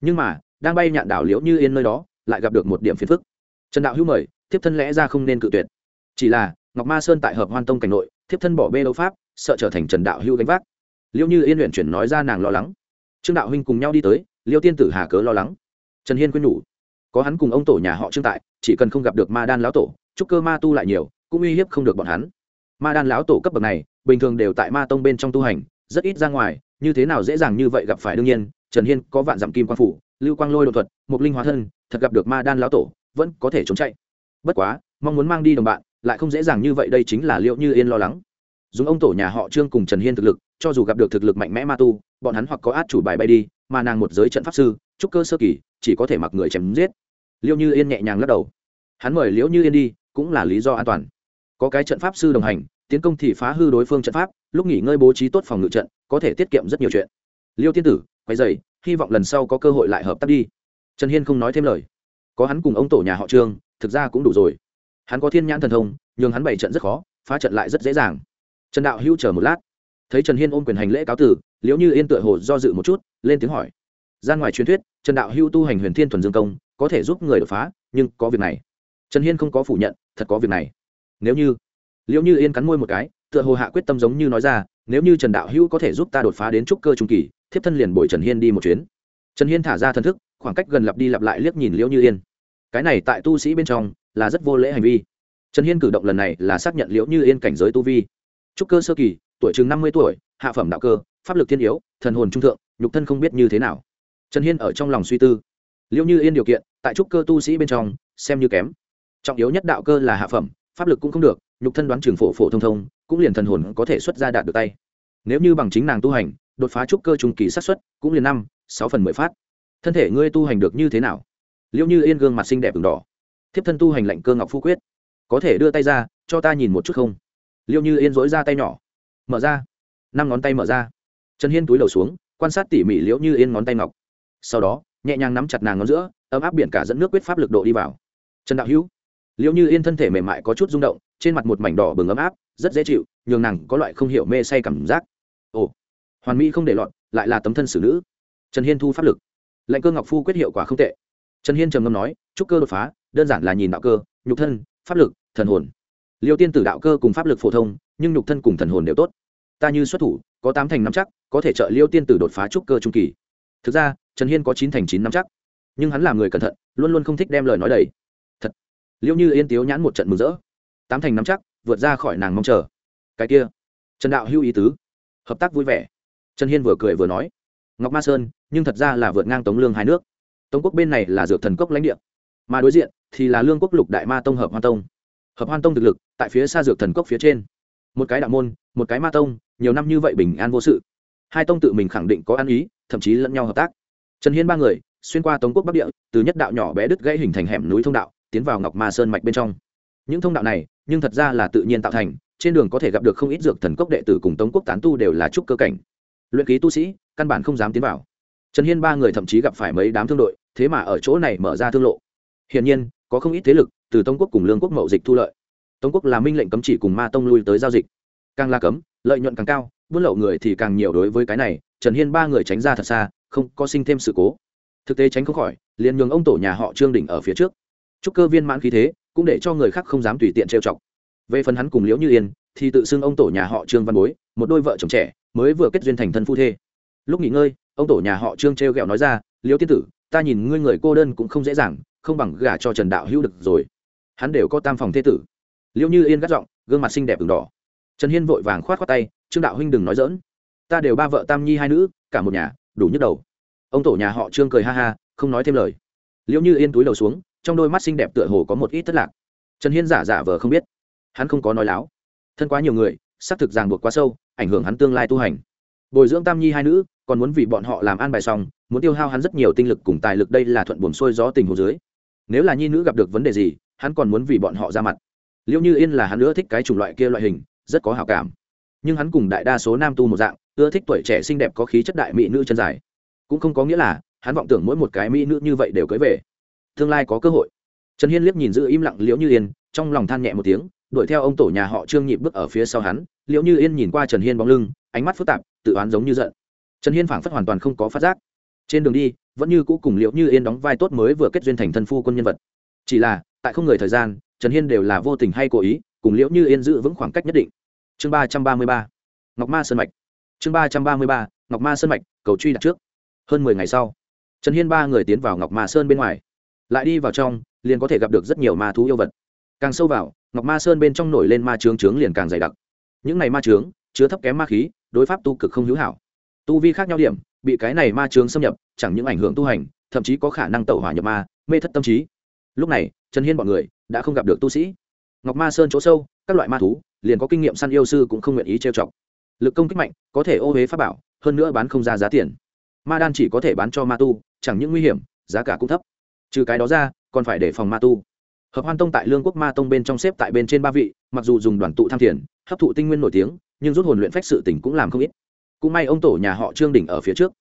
Nhưng mà, đang bay nhạn đảo liễu như yên nơi đó, lại gặp được một điểm phiền phức trần đạo hữu mời, thiếp thân lẽ ra không nên cự tuyệt. Chỉ là, ngọc ma sơn tại hợp hoan tông cảnh nội, thiếp thân bỏ bê đấu pháp, sợ trở thành trần đạo hữu gánh vác. Liễu như yên luyện chuyển nói ra nàng lo lắng. Trương đạo huynh cùng nhau đi tới, liêu tiên tử hà cớ lo lắng. Trần hiên quyên nhủ, có hắn cùng ông tổ nhà họ trương tại, chỉ cần không gặp được ma đan lão tổ trúc cơ ma tu lại nhiều, cũng uy hiếp không được bọn hắn. Ma đan lão tổ cấp bậc này, bình thường đều tại ma tông bên trong tu hành, rất ít ra ngoài, như thế nào dễ dàng như vậy gặp phải đương nhiên, trần hiên có vạn dặm kim quang phủ, lưu quang lôi đột thuật, mục linh hóa thân, thật gặp được ma đan lão tổ vẫn có thể trốn chạy. Bất quá, mong muốn mang đi đồng bạn, lại không dễ dàng như vậy, đây chính là liệu như yên lo lắng. Dùng ông tổ nhà họ trương cùng trần hiên thực lực, cho dù gặp được thực lực mạnh mẽ ma tu, bọn hắn hoặc có át chủ bài bay đi, mà nàng một giới trận pháp sư, trúc cơ sơ kỳ, chỉ có thể mặc người chém giết. Liệu như yên nhẹ nhàng lắc đầu. Hắn mời liễu như yên đi, cũng là lý do an toàn. Có cái trận pháp sư đồng hành, tiến công thì phá hư đối phương trận pháp, lúc nghỉ ngơi bố trí tốt phòng ngự trận, có thể tiết kiệm rất nhiều chuyện. Liêu tiên tử, quay dày hy vọng lần sau có cơ hội lại hợp tác đi. Trần hiên không nói thêm lời có hắn cùng ông tổ nhà họ trương, thực ra cũng đủ rồi. Hắn có thiên nhãn thần thông nhưng hắn bày trận rất khó, phá trận lại rất dễ dàng. Trần đạo hữu chờ một lát. Thấy trần hiên ôm quyền hành lễ cáo tử liễu như yên tựa hồ do dự một chút, lên tiếng hỏi. Gian ngoài truyền thuyết, trần đạo hưu tu hành huyền thiên thuần dương công, có thể giúp người đột phá, nhưng có việc này. Trần hiên không có phủ nhận, thật có việc này. Nếu như, liễu như yên cắn môi một cái, tựa hồ hạ quyết tâm giống như nói ra, nếu như trần đạo hưu có thể giúp ta đột phá đến trúc cơ trung kỳ, thiếp thân liền bồi trần hiên đi một chuyến. Trần hiên thả ra thân thức, khoảng cách gần lặp đi lặp lại liếc nhìn liễu như yên cái này tại tu sĩ bên trong là rất vô lễ hành vi. Trần hiên cử động lần này là xác nhận liễu như yên cảnh giới tu vi. Trúc cơ sơ kỳ, tuổi chừng năm mươi tuổi, hạ phẩm đạo cơ, pháp lực thiên yếu, thần hồn trung thượng, nhục thân không biết như thế nào. Trần hiên ở trong lòng suy tư. Liễu như yên điều kiện, tại trúc cơ tu sĩ bên trong, xem như kém. Trọng yếu nhất đạo cơ là hạ phẩm, pháp lực cũng không được, nhục thân đoán trường phổ phổ thông thông, cũng liền thần hồn có thể xuất ra đạt được tay. Nếu như bằng chính nàng tu hành, đột phá trúc cơ trung kỳ sát xuất cũng liền năm, sáu phần mười phát. Thân thể ngươi tu hành được như thế nào? Liễu như yên gương mặt xinh đẹp v đỏ. Thiếp thân tu hành lệnh cơ ngọc phu quyết. Có thể đưa tay ra, cho ta nhìn một chút không? Liễu như yên dối ra tay nhỏ. Mở ra. Năm ngón tay mở ra. Trần hiên túi đầu xuống, quan sát tỉ mỉ liễu như yên ngón tay ngọc. Sau đó, nhẹ nhàng nắm chặt nàng ngón giữa, ấm áp biển cả dẫn nước quyết pháp lực độ đi vào. Trần đạo hữu. Liễu như yên thân thể mềm mại có chút rung động, trên mặt một mảnh đỏ bừng ấm áp, rất dễ chịu, nhường nàng có loại không hiểu mê say cảm giác. Ồ, hoàn mỹ không để lọt, lại là tấm thân xử nữ. Trần hiên thu pháp lực. Lệnh cơ ngọc phu quyết hiệu quả không tệ trần hiên trầm ngâm nói, trúc cơ đột phá, đơn giản là nhìn đạo cơ, nhục thân, pháp lực, thần hồn. Liêu tiên tử đạo cơ cùng pháp lực phổ thông, nhưng nhục thân cùng thần hồn đều tốt. Ta như xuất thủ, có tám thành năm chắc, có thể trợ liêu tiên tử đột phá trúc cơ trung kỳ. Thực ra, trần hiên có chín thành chín năm chắc. Nhưng hắn là người cẩn thận, luôn luôn không thích đem lời nói đầy. Thật. Liêu như yên tiếu nhãn một trận mừng rỡ. Tám thành năm chắc, vượt ra khỏi nàng mong chờ. Cái kia. Trần đạo hưu ý tứ. Hợp tác vui vẻ. Trần hiên vừa cười vừa nói. Ngọc ma sơn, nhưng thật ra là vượt ngang tống lương hai nước tống quốc bên này là dược thần cốc lãnh địa mà đối diện thì là lương quốc lục đại ma tông hợp hoan tông hợp hoan tông thực lực tại phía xa dược thần cốc phía trên một cái đạo môn một cái ma tông nhiều năm như vậy bình an vô sự hai tông tự mình khẳng định có ăn ý thậm chí lẫn nhau hợp tác trần hiên ba người xuyên qua tống quốc bắc địa từ nhất đạo nhỏ bé đứt gãy hình thành hẻm núi thông đạo tiến vào ngọc ma sơn mạch bên trong những thông đạo này nhưng thật ra là tự nhiên tạo thành trên đường có thể gặp được không ít dược thần cốc đệ tử cùng tống quốc tán tu đều là trúc cơ cảnh luyện ký tu sĩ căn bản không dám tiến vào trần hiên ba người thậm chí gặp phải mấy đám thương đội, thế mà ở chỗ này mở ra thương lộ. Hiển nhiên, có không ít thế lực từ tống quốc cùng lương quốc mậu dịch thu lợi. Tống quốc là minh lệnh cấm chỉ cùng ma tông lui tới giao dịch. Càng là cấm, lợi nhuận càng cao, buôn lậu người thì càng nhiều đối với cái này, trần hiên ba người tránh ra thật xa, không có sinh thêm sự cố. Thực tế tránh không khỏi, liền nhường ông tổ nhà họ trương đỉnh ở phía trước. Chúc cơ viên mãn khí thế, cũng để cho người khác không dám tùy tiện trêu chọc. Về phần hắn cùng liễu như yên, thì tự xưng ông tổ nhà họ trương văn bối, một đôi vợ chồng trẻ, mới vừa kết duyên thành thân phu thê lúc nghỉ ngơi, ông tổ nhà họ trương t r g ẹ o nói ra liễu tiên tử, ta nhìn ngươi người cô đơn cũng không dễ dàng, không bằng gả cho trần đạo hữu được rồi. Hắn đều có tam phòng thế tử. Liễu như yên gắt giọng, gương mặt xinh đẹp đường đỏ. Trần hiên vội vàng k h o á t k tay, trương đạo huynh đừng nói dỡn ta đều ba vợ tam nhi hai nữ, cả một nhà, đủ nhức đầu. Ông tổ nhà họ trương cười ha ha, không nói thêm lời. Liễu như yên túi đầu xuống, trong đôi mắt xinh đẹp tựa hồ có một ít thất lạc. Trần hiên giả giả vờ không biết. Hắn không có nói láo. Thân quá nhiều người, xác thực ràng buộc quá sâu, ảnh hưởng hắn tương lai tu hành bồi dưỡng tam nhi hai nữ, còn muốn vì bọn họ làm an bài xong, muốn tiêu hao hắn rất nhiều tinh lực cùng tài lực đây là thuận buồm xuôi gió tình hồ dưới. Nếu là nhi nữ gặp được vấn đề gì, hắn còn muốn vì bọn họ ra mặt. Liệu như yên là hắn ưa thích cái chủng loại kia loại hình, rất có hào cảm. Nhưng hắn cùng đại đa số nam tu một dạng, ưa thích tuổi trẻ xinh đẹp có khí chất đại mỹ nữ chân dài. Cũng không có nghĩa là, hắn vọng tưởng mỗi một cái mỹ nữ như vậy đều cưới về. Tương lai có cơ hội. Trần hiên liếc nhìn giữ im lặng liễu như yên, trong lòng than nhẹ một tiếng, đuổi theo ông tổ nhà họ trương nhịp bước ở phía sau hắn. Liễu như yên nhìn qua trần hiên bóng lưng, ánh mắt phức tạp tự oán giống như giận. Trần hiên phảng phất hoàn toàn không có phát giác. Trên đường đi, vẫn như cũ cùng liễu như yên đóng vai tốt mới vừa kết duyên thành thân phu quân nhân vật. Chỉ là, tại không người thời gian, trần hiên đều là vô tình hay cố ý, cùng liễu như yên giữ vững khoảng cách nhất định. Chương ba trăm ba mươi ba, ngọc ma sơn mạch. Chương ba trăm ba mươi ba, ngọc ma sơn mạch, cầu truy đặt trước. Hơn mười ngày sau, trần hiên ba người tiến vào ngọc ma sơn bên ngoài. Lại đi vào trong, liền có thể gặp được rất nhiều ma thú yêu vật. Càng sâu vào, ngọc ma sơn bên trong nổi lên ma trướng trướng liền càng dày đặc. Những này ma trướng chứa thấp kém ma khí đối pháp tu cực không hữu hảo. Tu vi khác nhau điểm, bị cái này ma trường xâm nhập, chẳng những ảnh hưởng tu hành, thậm chí có khả năng tẩu hỏa nhập ma, mê thất tâm trí. Lúc này, trần hiên b ọ n người đã không gặp được tu sĩ. Ngọc ma sơn chỗ sâu, các loại ma thú, liền có kinh nghiệm săn yêu sư cũng không nguyện ý trêu chọc. Lực công kích mạnh, có thể ô huế pháp bảo, hơn nữa bán không ra giá tiền. Ma đan chỉ có thể bán cho ma tu, chẳng những nguy hiểm, giá cả cũng thấp. Trừ cái đó ra, còn phải để phòng ma tu. Hợp hoan tông tại lương quốc ma tông bên trong xếp tại bên trên ba vị, mặc dù dùng đoàn tụ tham thiền, hấp thụ tinh nguyên nổi tiếng nhưng rút hồn luyện phách sự tỉnh cũng làm không ít. Cũng may ông tổ nhà họ trương đỉnh ở phía trước.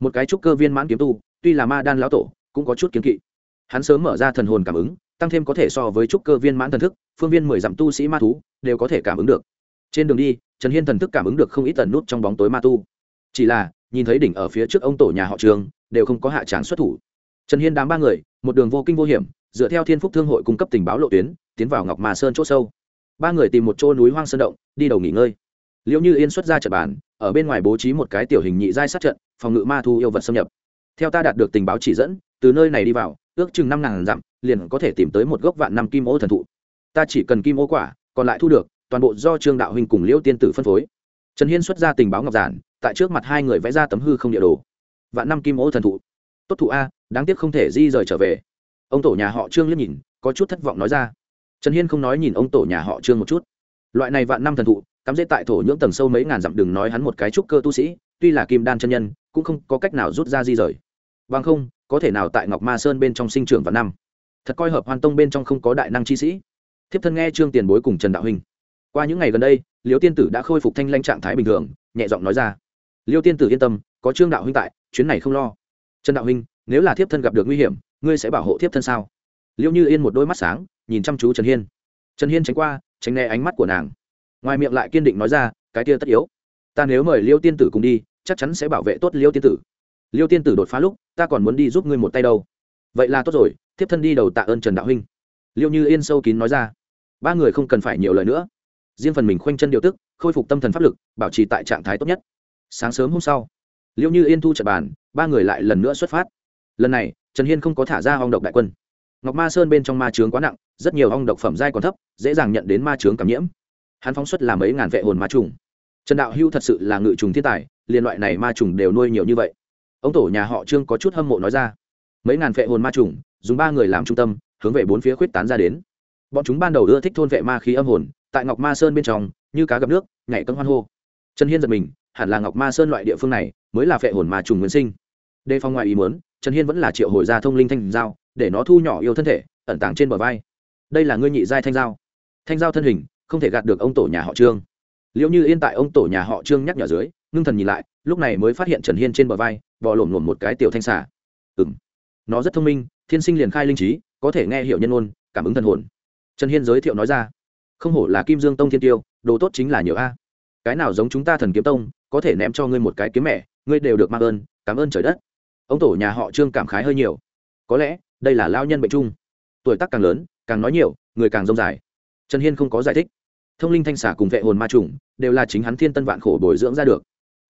Một cái trúc cơ viên mãn kiếm tu, tuy là ma đan lão tổ, cũng có chút kiếm kỵ. Hắn sớm mở ra thần hồn cảm ứng, tăng thêm có thể so với trúc cơ viên mãn thần thức, phương viên mười dặm tu sĩ ma thú đều có thể cảm ứng được. Trên đường đi, trần hiên thần thức cảm ứng được không ít tần nút trong bóng tối ma tu. Chỉ là, nhìn thấy đỉnh ở phía trước ông tổ nhà họ trường đều không có hạ tráng xuất thủ. Trần hiên đám ba người, một đường vô kinh vô hiểm, dựa theo thiên phúc thương hội cung cấp tình báo lộ tuyến, tiến vào ngọc mà sơn c h ỗ sâu. Ba người tìm một chỗ núi hoang sơn động, đi đầu nghỉ ngơi liệu như yên xuất ra trận bàn, ở bên ngoài bố trí một cái tiểu hình nhị giai sát trận, phòng ngự ma thu yêu vật xâm nhập. Theo ta đạt được tình báo chỉ dẫn, từ nơi này đi vào, ước chừng năm ngàn dặm, liền có thể tìm tới một gốc vạn năm kim ô thần thụ. Ta chỉ cần kim ô quả, còn lại thu được, toàn bộ do trương đạo huynh cùng liễu tiên tử phân phối. Trần hiên xuất ra tình báo ngọc giản, tại trước mặt hai người vẽ ra tấm hư không địa đồ. Vạn năm kim ô thần thụ. Tốt thụ a, đáng tiếc không thể di rời trở về. Ông tổ nhà họ trương liếc nhìn, có chút thất vọng nói ra. Trần hiên không nói nhìn ông tổ nhà họ trương một chút. Loại này vạn năm thần thụ cắm dễ tại thổ nhưỡng tầng sâu mấy ngàn dặm đừng nói hắn một cái trúc cơ tu sĩ, tuy là kim đan chân nhân, cũng không có cách nào rút ra di rời. Bằng không, có thể nào tại ngọc ma sơn bên trong sinh trưởng vào năm. Thật coi hợp hoan tông bên trong không có đại năng chi sĩ. Thiếp thân nghe trương tiền bối cùng trần đạo huynh. Qua những ngày gần đây, liêu tiên tử đã khôi phục thanh lanh trạng thái bình thường, nhẹ giọng nói ra. Liêu tiên tử yên tâm, có trương đạo huynh tại, chuyến này không lo. Trần đạo huynh, nếu là thiếp thân gặp được nguy hiểm, ngươi sẽ bảo hộ thiếp thân sao? Liêu như yên một đôi mắt sáng, nhìn chăm chú trần hiên. Trần hiên tránh qua, tránh né ánh mắt của nàng ngoài miệng lại kiên định nói ra, cái kia tất yếu. Ta nếu mời liêu tiên tử cùng đi, chắc chắn sẽ bảo vệ tốt liêu tiên tử. Liêu tiên tử đột phá lúc, ta còn muốn đi giúp ngươi một tay đâu. Vậy là tốt rồi, thiếp thân đi đầu tạ ơn trần đạo huynh. Liêu như yên sâu kín nói ra. Ba người không cần phải nhiều lời nữa. Riêng phần mình khoanh chân điều tức, khôi phục tâm thần pháp lực, bảo trì tại trạng thái tốt nhất. Sáng sớm hôm sau, liêu như yên thu trật bàn, ba người lại lần nữa xuất phát. Lần này, trần hiên không có thả ra hong độc đại quân. Ngọc ma sơn bên trong ma trướng quá nặng, rất nhiều hong độc phẩm giai còn thấp, dễ dàng nhận đến ma trướng cảm nhiễm hắn phóng xuất là mấy ngàn vệ hồn ma trùng. Trần đạo hưu thật sự là ngự trùng thiên tài liên loại này ma trùng đều nuôi nhiều như vậy. Ông tổ nhà họ trương có chút hâm mộ nói ra. Mấy ngàn vệ hồn ma trùng, dùng ba người làm trung tâm, hướng về bốn phía khuyết tán ra đến. Bọn chúng ban đầu ưa thích thôn vệ ma khí âm hồn, tại ngọc ma sơn bên trong, như cá gặp nước, nhảy cân hoan hô. Trần hiên giật mình, hẳn là ngọc ma sơn loại địa phương này mới là vệ hồn ma trùng nguyên sinh. Đề phòng ngoài ý muốn, trần hiên vẫn là triệu hồi ra thông linh thanh giao, để nó thu nhỏ yêu thân thể, ẩn tàng trên bờ vai. Đây là ngươi nhị giai thanh giao. Thanh giao thân hình không thể gạt được ông tổ nhà họ trương. Liệu như yên tại ông tổ nhà họ trương nhắc nhở dưới, ngưng thần nhìn lại, lúc này mới phát hiện trần hiên trên bờ vai, bò lổm lổm một cái tiểu thanh xà. Ừng nó rất thông minh, thiên sinh liền khai linh trí, có thể nghe hiểu nhân ôn cảm ứng thần hồn. Trần hiên giới thiệu nói ra, không hổ là kim dương tông thiên tiêu, đồ tốt chính là nhiều a. Cái nào giống chúng ta thần kiếm tông, có thể ném cho ngươi một cái kiếm mẹ, ngươi đều được mang ơn, cảm ơn trời đất. Ông tổ nhà họ trương cảm khái hơi nhiều. Có lẽ, đây là lao nhân bệnh chung. Tuổi tác càng lớn, càng nói nhiều, người càng rông dài trần hiên không có giải thích. Thông linh thanh xả cùng vệ hồn ma trùng đều là chính hắn thiên tân vạn khổ bồi dưỡng ra được.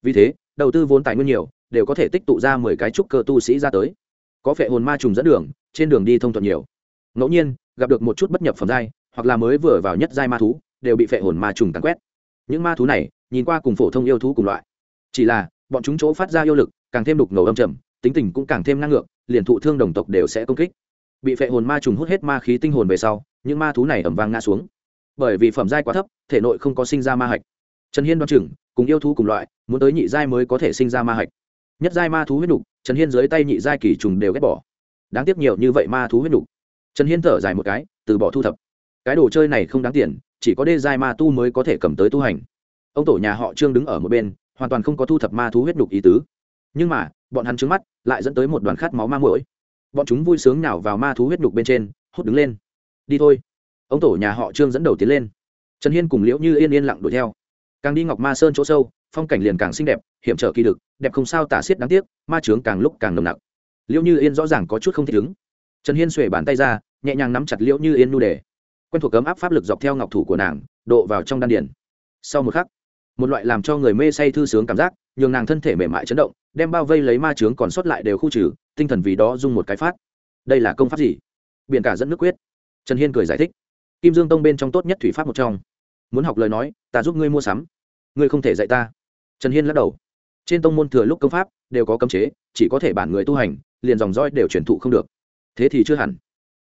Vì thế, đầu tư vốn tài nguyên nhiều, đều có thể tích tụ ra mười cái trúc cơ tu sĩ ra tới. Có vệ hồn ma trùng dẫn đường, trên đường đi thông thuận nhiều. Ngẫu nhiên, gặp được một chút bất nhập phẩm giai, hoặc là mới vừa vào nhất giai ma thú, đều bị vệ hồn ma trùng tàn quét. Những ma thú này, nhìn qua cùng phổ thông yêu thú cùng loại. Chỉ là, bọn chúng chỗ phát ra yêu lực, càng thêm đục ngầu âm trầm, tính tình cũng càng thêm năng ngược, liền thụ thương đồng tộc đều sẽ công kích bị phệ hồn ma trùng hút hết ma khí tinh hồn về sau, những ma thú này ẩm vang ngã xuống. Bởi vì phẩm giai quá thấp, thể nội không có sinh ra ma hạch. Trần hiên đoan chừng, cùng yêu thú cùng loại, muốn tới nhị giai mới có thể sinh ra ma hạch. Nhất giai ma thú huyết đục trần hiên dưới tay nhị giai kỳ trùng đều ghét bỏ. Đáng tiếc nhiều như vậy ma thú huyết đục trần hiên thở dài một cái, từ bỏ thu thập. Cái đồ chơi này không đáng tiền, chỉ có đê giai ma tu mới có thể cầm tới tu hành. Ông tổ nhà họ trương đứng ở một bên, hoàn toàn không có thu thập ma thú huyết đục ý tứ. Nhưng mà, bọn hắn trứng mắt, lại dẫn tới một đoàn khát máu ma mũi bọn chúng vui sướng nào vào ma thú huyết nhục bên trên hút đứng lên. Đi thôi. Ông tổ nhà họ trương dẫn đầu tiến lên. Trần hiên cùng liễu như yên yên lặng đuổi theo. Càng đi ngọc ma sơn chỗ sâu, phong cảnh liền càng xinh đẹp, hiểm trở kỳ đực, đẹp không sao tả xiết đáng tiếc, ma trướng càng lúc càng nồng nặc. Liễu như yên rõ ràng có chút không thích ứng. Trần hiên xuể bàn tay ra, nhẹ nhàng nắm chặt liễu như yên nu đề. Quen thuộc cấm áp pháp lực dọc theo ngọc thủ của nàng, độ vào trong đan điển sau một khắc, một loại làm cho người mê say thư sướng cảm giác nhường nàng thân thể mềm mại chấn động, đem bao vây lấy ma trướng còn sót lại đều khu trừ, tinh thần vì đó dung một cái phát. Đây là công pháp gì? Biển cả dẫn nước quyết. Trần hiên cười giải thích. Kim dương tông bên trong tốt nhất thủy pháp một trong. Muốn học lời nói, ta giúp ngươi mua sắm. Ngươi không thể dạy ta. Trần hiên lắc đầu. Trên tông môn thừa lúc công pháp, đều có cấm chế, chỉ có thể bản người tu hành, liền dòng roi đều truyền thụ không được. Thế thì chưa hẳn.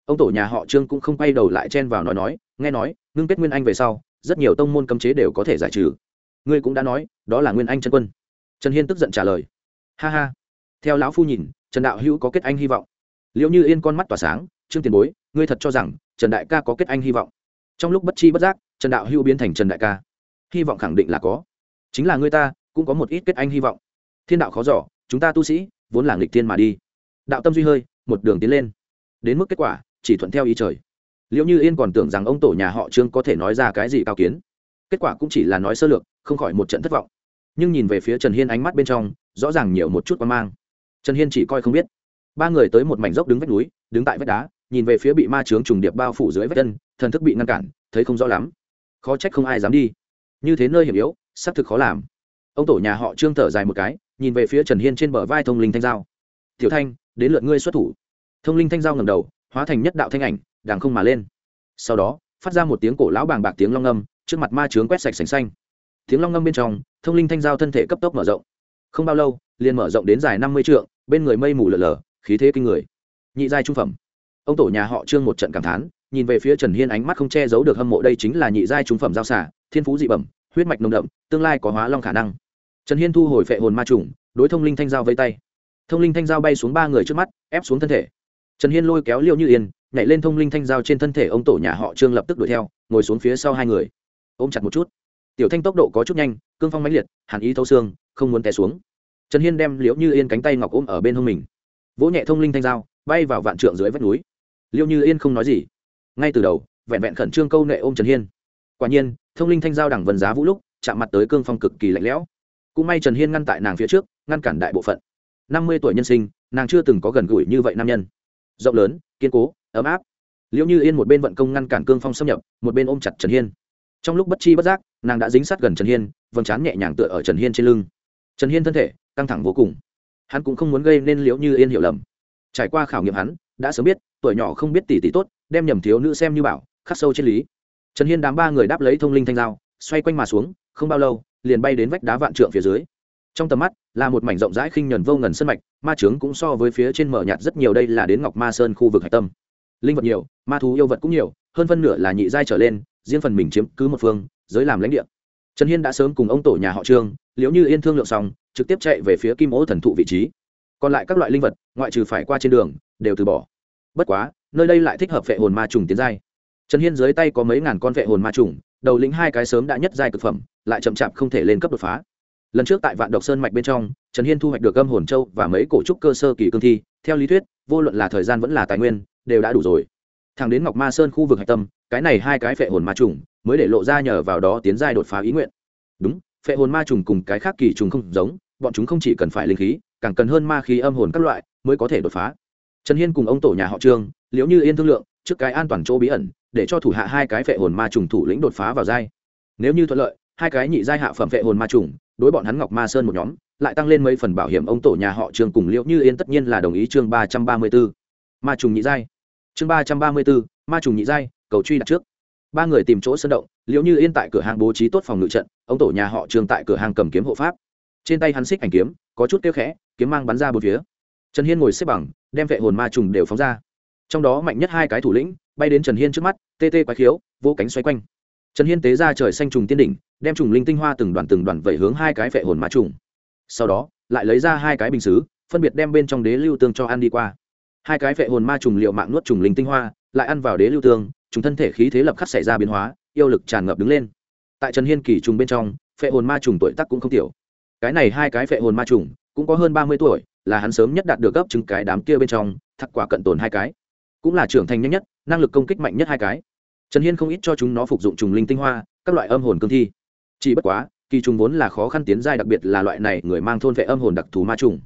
Ông tổ nhà họ trương cũng không quay đầu lại chen vào nói nói, nghe nói, ngưng kết nguyên anh về sau, rất nhiều tông môn cấm chế đều có thể giải trừ. Ngươi cũng đã nói, đó là nguyên anh chân quân trần hiên tức giận trả lời. Ha ha. Theo lão phu nhìn, trần đạo hữu có kết anh hy vọng. Liệu như yên con mắt tỏa sáng, trương tiền bối, ngươi thật cho rằng trần đại ca có kết anh hy vọng? Trong lúc bất chi bất giác, trần đạo hữu biến thành trần đại ca. Hy vọng khẳng định là có. Chính là ngươi ta, cũng có một ít kết anh hy vọng. Thiên đạo khó giỏ chúng ta tu sĩ, vốn là nghịch thiên mà đi. Đạo tâm duy hơi, một đường tiến lên. Đến mức kết quả, chỉ thuận theo ý trời. Liệu như yên còn tưởng rằng ông tổ nhà họ trương có thể nói ra cái gì cao kiến. Kết quả cũng chỉ là nói sơ lược, không khỏi một trận thất vọng nhưng nhìn về phía trần hiên ánh mắt bên trong, rõ ràng nhiều một chút quan mang. Trần hiên chỉ coi không biết. Ba người tới một mảnh dốc đứng vách núi, đứng tại vách đá, nhìn về phía bị ma trướng trùng điệp bao phủ dưới vách chân, thần thức bị ngăn cản, thấy không rõ lắm. Khó trách không ai dám đi. Như thế nơi hiểm yếu, xác thực khó làm. Ông tổ nhà họ trương thở dài một cái, nhìn về phía trần hiên trên bờ vai thông linh thanh giao. Tiểu thanh, đến lượt ngươi xuất thủ. Thông linh thanh giao ngầm đầu, hóa thành nhất đạo thanh ảnh đàng không mà lên. Sau đó, phát ra một tiếng cổ lão bàng bạc tiếng long âm trước mặt ma trướng quét sạch sành xanh tiếng long ngâm bên trong, thông linh thanh giao thân thể cấp tốc mở rộng. Không bao lâu, liền mở rộng đến dài năm mươi trượng, bên người mây mù lở lở, khí thế kinh người. Nhị giai trung phẩm. Ông tổ nhà họ trương một trận cảm thán, nhìn về phía trần hiên ánh mắt không che giấu được hâm mộ, đây chính là nhị giai trung phẩm giao xả thiên phú dị bẩm, huyết mạch nồng đậm, tương lai có hóa long khả năng. Trần hiên thu hồi phệ hồn ma trùng, đối thông linh thanh giao vây tay. Thông linh thanh giao bay xuống ba người trước mắt, ép xuống thân thể. Trần hiên lôi kéo liêu như yên, nhảy lên thông linh thanh giao trên thân thể ông tổ nhà họ trương lập tức đuổi theo, ngồi xuống phía sau hai người. Ôm chặt một chút tiểu thanh tốc độ có chút nhanh, cương phong mãnh liệt, hàn ý thấu xương, không muốn té xuống. Trần hiên đem liễu như yên cánh tay ngọc ôm ở bên hông mình. Vỗ nhẹ thông linh thanh giao bay vào vạn trượng dưới vách núi. Liễu như yên không nói gì. Ngay từ đầu, vẹn vẹn khẩn trương câu nệ ôm trần hiên. Quả nhiên, thông linh thanh giao đẳng vần giá vũ lúc, chạm mặt tới cương phong cực kỳ lạnh lẽo. Cũng may trần hiên ngăn tại nàng phía trước, ngăn cản đại bộ phận. Năm mươi tuổi nhân sinh, nàng chưa từng có gần gũi như vậy nam nhân. Rộng lớn, kiên cố, ấm áp. Liễu như yên một bên vận công ngăn cản cương phong xâm nhập, một bên ôm chặt trần hiên. Trong lúc bất chi bất giác nàng đã dính sát gần trần hiên, vầng trán nhẹ nhàng tựa ở trần hiên trên lưng. Trần hiên thân thể căng thẳng vô cùng. Hắn cũng không muốn gây nên liễu như yên hiểu lầm. Trải qua khảo nghiệm hắn, đã sớm biết, tuổi nhỏ không biết tỷ tỷ tốt, đem nhầm thiếu nữ xem như bảo, khắc sâu trên lý. Trần hiên đám ba người đáp lấy thông linh thanh dao, xoay quanh mà xuống, không bao lâu, liền bay đến vách đá vạn trượng phía dưới. Trong tầm mắt, là một mảnh rộng rãi khinh nhuần vô ngần sân mạch, ma trướng cũng so với phía trên mở nhạt rất nhiều, đây là đến ngọc ma sơn khu vực hạch tâm. Linh vật nhiều, ma thú yêu vật cũng nhiều, hơn phân nửa là nhị giai trở lên, riêng phần mình chiếm cứ một phương giới làm lãnh địa. Trần hiên đã sớm cùng ông tổ nhà họ trương, liễu như yên thương lượng xong, trực tiếp chạy về phía kim ố thần thụ vị trí. Còn lại các loại linh vật, ngoại trừ phải qua trên đường, đều từ bỏ. Bất quá, nơi đây lại thích hợp vệ hồn ma trùng tiến giai. Trần hiên dưới tay có mấy ngàn con vệ hồn ma trùng, đầu lĩnh hai cái sớm đã nhất giai cực phẩm, lại chậm chạp không thể lên cấp đột phá. Lần trước tại vạn độc sơn mạch bên trong, trần hiên thu hoạch được âm hồn châu và mấy cổ trúc cơ sơ kỳ cương thi, theo lý thuyết, vô luận là thời gian vẫn là tài nguyên, đều đã đủ rồi. Thằng đến ngọc ma sơn khu vực hạch tâm, cái này hai cái vệ hồn ma trùng mới để lộ ra nhờ vào đó tiến giai đột phá ý nguyện. Đúng, phệ hồn ma trùng cùng cái khác kỳ trùng không giống, bọn chúng không chỉ cần phải linh khí, càng cần hơn ma khí âm hồn các loại mới có thể đột phá. Trần hiên cùng ông tổ nhà họ trương, liễu như yên thương lượng, trước cái an toàn chỗ bí ẩn, để cho thủ hạ hai cái phệ hồn ma trùng thủ lĩnh đột phá vào giai. Nếu như thuận lợi, hai cái nhị giai hạ phẩm phệ hồn ma trùng, đối bọn hắn ngọc ma sơn một nhóm, lại tăng lên mấy phần bảo hiểm ông tổ nhà họ trương cùng liễu như yên tất nhiên là đồng ý chương ba trăm ba mươi b ố ma trùng nhị giai. Chương ba trăm ba mươi b ố ma trùng nhị giai, cầu truy đặt trước ba người tìm chỗ sân động, liễu như yên tại cửa hàng bố trí tốt phòng ngự trận, ông tổ nhà họ Trường tại cửa hàng cầm kiếm hộ pháp. Trên tay hắn xích ảnh kiếm, có chút kêu khẽ, kiếm mang bắn ra một phía. Trần hiên ngồi xếp bằng, đem vệ hồn ma trùng đều phóng ra. Trong đó mạnh nhất hai cái thủ lĩnh, bay đến trần hiên trước mắt, tê tê quái khiếu, vô cánh xoay quanh. Trần hiên tế ra trời xanh trùng tiên đỉnh, đem trùng linh tinh hoa từng đoàn từng đoàn vẩy hướng hai cái vệ hồn ma trùng. Sau đó, lại lấy ra hai cái bình xứ, phân biệt đem bên trong đế lưu tương cho ăn đi qua. Hai cái vệ hồn ma trùng liệu mạng nuốt trùng linh tinh hoa, lại ăn vào đế lưu tương chúng thân thể khí thế lập khắc xảy ra biến hóa, yêu lực tràn ngập đứng lên. Tại trần hiên kỳ trùng bên trong, phệ hồn ma trùng tuổi tác cũng không tiểu. Cái này hai cái phệ hồn ma trùng, cũng có hơn ba mươi tuổi, là hắn sớm nhất đạt được cấp chứng cái đám kia bên trong thắc quả cận tồn hai cái. Cũng là trưởng thành nhanh nhất, năng lực công kích mạnh nhất hai cái. Trần hiên không ít cho chúng nó phục dụng trùng linh tinh hoa, các loại âm hồn cương thi. Chỉ bất quá, kỳ trùng vốn là khó khăn tiến giai đặc biệt là loại này người mang thôn vệ âm hồn đặc thù ma trùng.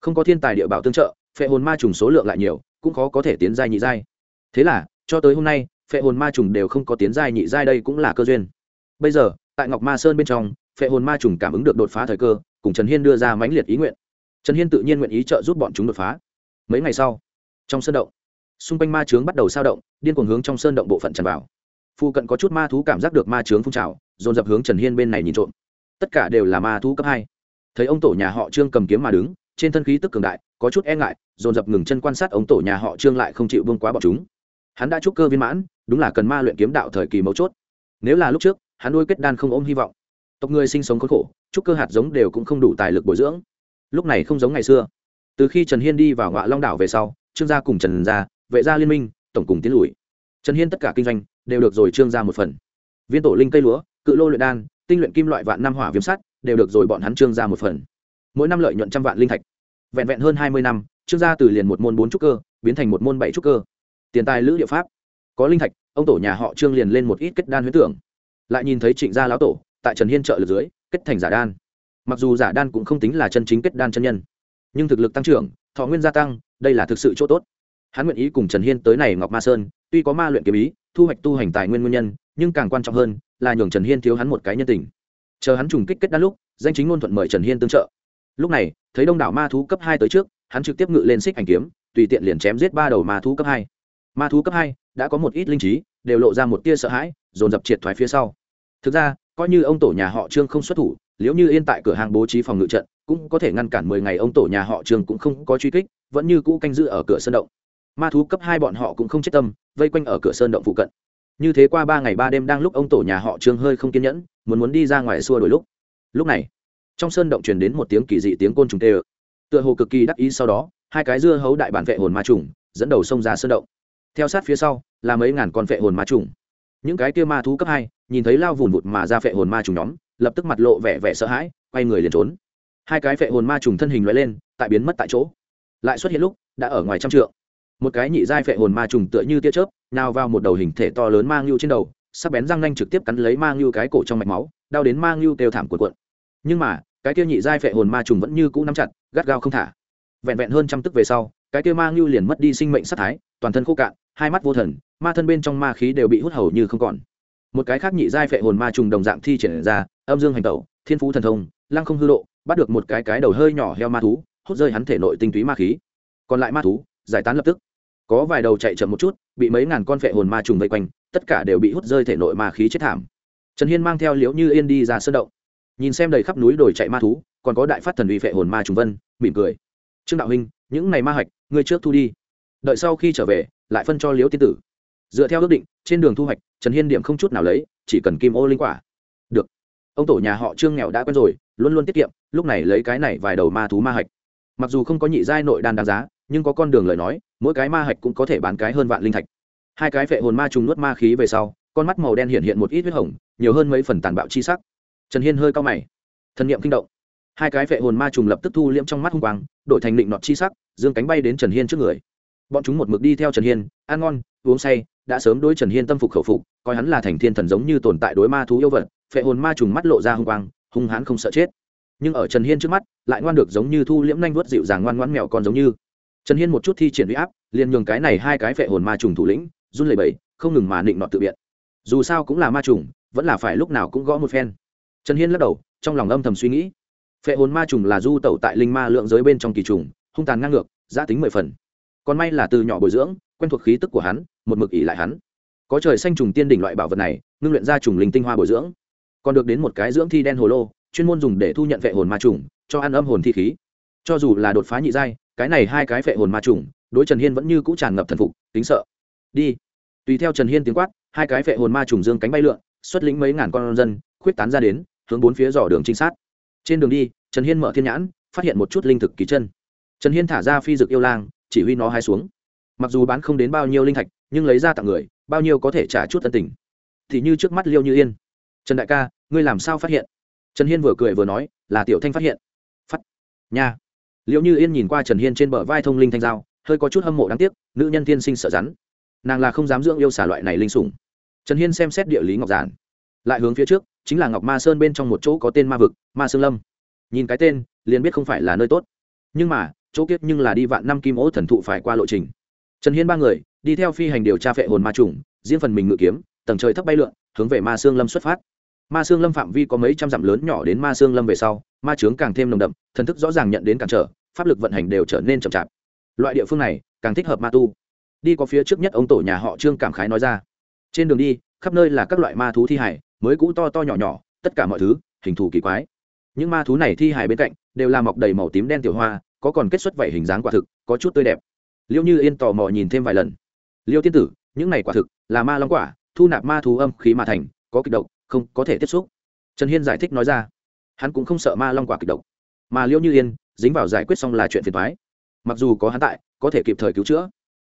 Không có thiên tài địa bảo tương trợ, phệ hồn ma trùng số lượng lại nhiều, cũng khó có thể tiến giai nhị giai. Thế là, cho tới hôm nay phệ hồn ma trùng đều không có tiến giai nhị giai đây cũng là cơ duyên. Bây giờ, tại ngọc ma sơn bên trong, phệ hồn ma trùng cảm ứng được đột phá thời cơ, cùng trần hiên đưa ra mãnh liệt ý nguyện. Trần hiên tự nhiên nguyện ý trợ giúp bọn chúng đột phá. Mấy ngày sau, trong sơn động, xung quanh ma trướng bắt đầu sao động, điên cuồng hướng trong sơn động bộ phận tràn vào. Phu cận có chút ma thú cảm giác được ma trướng phun trào, dồn dập hướng trần hiên bên này nhìn trộm. Tất cả đều là ma thú cấp hai. Thấy ông tổ nhà họ trương cầm kiếm mà đứng, trên thân khí tức cường đại, có chút e ngại, dồn dập ngừng chân quan sát ông tổ nhà họ trương lại không chịu vương quá bọn chúng. Hắn đã trúc cơ viên mãn đúng là cần ma luyện kiếm đạo thời kỳ mấu chốt. Nếu là lúc trước, hắn nuôi kết đan không ôm hy vọng. Tộc người sinh sống khốn khổ, chúc cơ hạt giống đều cũng không đủ tài lực bồi dưỡng. Lúc này không giống ngày xưa. Từ khi trần hiên đi vào ngọa long đảo về sau, trương gia cùng trần gia, vệ gia liên minh, tổng cùng tiến lùi. Trần hiên tất cả kinh doanh đều được rồi trương gia một phần. Viên tổ linh cây lúa, cự lô luyện đan, tinh luyện kim loại vạn năm hỏa viêm sắt đều được rồi bọn hắn trương gia một phần. Mỗi năm lợi nhuận trăm vạn linh thạch. Vẹn vẹn hơn hai mươi năm, trương gia từ liền một môn bốn trúc cơ, biến thành một môn bảy trúc cơ. Tiền tài lữ địa pháp có linh thạch, ông tổ nhà họ trương liền lên một ít kết đan huyết tưởng. Lại nhìn thấy trịnh gia lão tổ, tại trần hiên trợ lực dưới, kết thành giả đan. Mặc dù giả đan cũng không tính là chân chính kết đan chân nhân, nhưng thực lực tăng trưởng, thọ nguyên gia tăng, đây là thực sự chỗ tốt. Hắn nguyện ý cùng trần hiên tới này ngọc ma sơn, tuy có ma luyện kiếm ý, thu hoạch tu hành tài nguyên nguyên nhân, nhưng càng quan trọng hơn là nhường trần hiên thiếu hắn một cái nhân tình. Chờ hắn trùng kích kết đan lúc, danh chính ngôn thuận mời trần hiên tương trợ. Lúc này, thấy đông đảo ma thú cấp hai tới trước, hắn trực tiếp ngự lên xích ảnh kiếm, tùy tiện liền chém giết ba đầu ma thú cấp hai. Ma thú cấp hai đã có một ít linh trí, đều lộ ra một tia sợ hãi, dồn dập triệt thoái phía sau. Thực ra, coi như ông tổ nhà họ trương không xuất thủ nếu như yên tại cửa hàng bố trí phòng ngự trận, cũng có thể ngăn cản mười ngày ông tổ nhà họ trương cũng không có truy kích, vẫn như cũ canh giữ ở cửa sơn động. Ma thú cấp hai bọn họ cũng không chết tâm, vây quanh ở cửa sơn động phụ cận. Như thế qua ba ngày ba đêm đang lúc ông tổ nhà họ trương hơi không kiên nhẫn, muốn muốn đi ra ngoài xua đổi lúc. Lúc này, trong sơn động truyền đến một tiếng kỳ dị tiếng côn trùng tê ự tựa hồ cực kỳ đắc ý sau đó, hai cái dưa hấu đại bản vệ hồn ma trùng, dẫn đầu xông ra sơn động theo sát phía sau, là mấy ngàn con vệ hồn ma trùng. Những cái kia ma thú cấp hai, nhìn thấy lao vùn vụt mà ra vệ hồn ma trùng nhóm, lập tức mặt lộ vẻ vẻ sợ hãi, quay người liền trốn. Hai cái vệ hồn ma trùng thân hình loại lên, tại biến mất tại chỗ. Lại xuất hiện lúc, đã ở ngoài trăm trượng. Một cái nhị giai vệ hồn ma trùng tựa như tia chớp, nào vào một đầu hình thể to lớn mang lưu trên đầu, sắc bén răng nanh trực tiếp cắn lấy mang lưu cái cổ trong mạch máu, đau đến mang lưu kêu thảm cuộn cuộn. Nhưng mà, cái kia nhị giai vệ hồn ma trùng vẫn như cũ nắm chặt, gắt gao không thả. Vẹn vẹn hơn trăm tức về sau, cái kia mang lưu liền mất đi sinh mệnh sát thái, toàn thân khô cạn hai mắt vô thần, ma thân bên trong ma khí đều bị hút hầu như không còn. Một cái khác nhị giai phệ hồn ma trùng đồng dạng thi triển ra, âm dương hành tẩu, thiên phú thần thông, lăng không hư độ, bắt được một cái cái đầu hơi nhỏ heo ma thú, hút rơi hắn thể nội tinh túy ma khí. Còn lại ma thú, giải tán lập tức. Có vài đầu chạy chậm một chút, bị mấy ngàn con phệ hồn ma trùng vây quanh, tất cả đều bị hút rơi thể nội ma khí chết thảm. Trần hiên mang theo liễu như yên đi ra sơn động. Nhìn xem đầy khắp núi đồi chạy ma thú, còn có đại phát thần uy phệ hồn ma trùng vân, mỉm cười. Trương đạo huynh, những này ma hạch, ngươi trước thu đi. Đợi sau khi trở về lại phân cho liễu tiên tử. Dựa theo ước định, trên đường thu hoạch, trần hiên điểm không chút nào lấy, chỉ cần kim ô linh quả. Được. Ông tổ nhà họ trương nghèo đã quen rồi, luôn luôn tiết kiệm, lúc này lấy cái này vài đầu ma thú ma hạch. Mặc dù không có nhị giai nội đan đáng giá, nhưng có con đường lời nói, mỗi cái ma hạch cũng có thể bán cái hơn vạn linh thạch. Hai cái phệ hồn ma trùng nuốt ma khí về sau, con mắt màu đen hiện hiện một ít huyết hồng, nhiều hơn mấy phần tàn bạo chi sắc. Trần hiên hơi cao mày. Thần niệm kinh động. Hai cái phệ hồn ma trùng lập tức thu liễm trong mắt hung quang, đổi thành định nọt chi sắc, dương cánh bay đến trần hiên trước người bọn chúng một mực đi theo trần hiên, ăn ngon, uống say, đã sớm đối trần hiên tâm phục khẩu phục, coi hắn là thành thiên thần giống như tồn tại đối ma thú yêu vật, phệ hồn ma trùng mắt lộ ra hung quang, hung hãn không sợ chết. Nhưng ở trần hiên trước mắt, lại ngoan được giống như thu liễm nanh vớt dịu dàng ngoan ngoãn mèo con giống như. Trần hiên một chút thi triển huy áp, liền nhường cái này hai cái phệ hồn ma trùng thủ lĩnh, run lẩy bẩy, không ngừng mà định nọ tự biện. Dù sao cũng là ma trùng, vẫn là phải lúc nào cũng gõ một phen. Trần hiên lắc đầu, trong lòng âm thầm suy nghĩ. Phệ hồn ma trùng là du tẩu tại linh ma lượng giới bên trong kỳ trùng, hung tàn ngang ngược giã tính mười phần còn may là từ nhỏ bồi dưỡng, quen thuộc khí tức của hắn, một mực ỉ lại hắn. Có trời xanh trùng tiên đỉnh loại bảo vật này, ngưng luyện ra trùng linh tinh hoa bồi dưỡng. Còn được đến một cái dưỡng thi đen hồ lô, chuyên môn dùng để thu nhận vệ hồn ma trùng, cho ăn âm hồn thi khí. Cho dù là đột phá nhị giai, cái này hai cái vệ hồn ma trùng, đối trần hiên vẫn như cũ tràn ngập thần phục tính sợ. Đi. Tùy theo trần hiên tiếng quát, hai cái vệ hồn ma trùng dương cánh bay lượn, xuất lĩnh mấy ngàn con dân, khuyết tán ra đến, hướng bốn phía dò đường trinh sát. Trên đường đi, trần hiên mở thiên nhãn, phát hiện một chút linh thực kỳ chân. Trần hiên thả ra phi dực yêu lang chỉ huy nó hai xuống. Mặc dù bán không đến bao nhiêu linh thạch, nhưng lấy ra tặng người, bao nhiêu có thể trả chút tân tình. Thì như trước mắt liêu như yên. Trần đại ca, ngươi làm sao phát hiện? Trần hiên vừa cười vừa nói, là tiểu thanh phát hiện. Phát. Nha. Liệu như yên nhìn qua trần hiên trên bờ vai thông linh thanh giao hơi có chút hâm mộ đáng tiếc, nữ nhân tiên sinh sợ rắn. Nàng là không dám dưỡng yêu xả loại này linh sủng. Trần hiên xem xét địa lý ngọc giản. Lại hướng phía trước, chính là ngọc ma sơn bên trong một chỗ có tên ma vực, ma sương lâm. Nhìn cái tên, liền biết không phải là nơi tốt. Nhưng mà chỗ kiếp nhưng là đi vạn năm kim ố thần thụ phải qua lộ trình. Trần hiên ba người, đi theo phi hành điều tra phệ hồn ma trùng, diễn phần mình ngự kiếm, tầng trời thấp bay lượn, hướng về ma sương lâm xuất phát. Ma sương lâm phạm vi có mấy trăm dặm lớn nhỏ đến ma sương lâm về sau, ma trướng càng thêm nồng đậm, thần thức rõ ràng nhận đến cản trở, pháp lực vận hành đều trở nên chậm chạp. Loại địa phương này, càng thích hợp ma tu. Đi có phía trước nhất ông tổ nhà họ trương cảm khái nói ra. Trên đường đi, khắp nơi là các loại ma thú thi hải, mới cũ to to nhỏ nhỏ, tất cả mọi thứ, hình thù kỳ quái. Những ma thú này thi hải bên cạnh, đều là mọc đầy màu tím đen tiểu hoa có còn kết xuất vảy hình dáng quả thực, có chút tươi đẹp. Liêu như yên tò mò nhìn thêm vài lần. Liêu tiên tử, những này quả thực là ma long quả, thu nạp ma thú âm khí mà thành, có kịch độc, không có thể tiếp xúc. Trần hiên giải thích nói ra, hắn cũng không sợ ma long quả kịch độc. Mà liêu như yên, dính vào giải quyết xong là chuyện phiền thoái mặc dù có hắn tại, có thể kịp thời cứu chữa.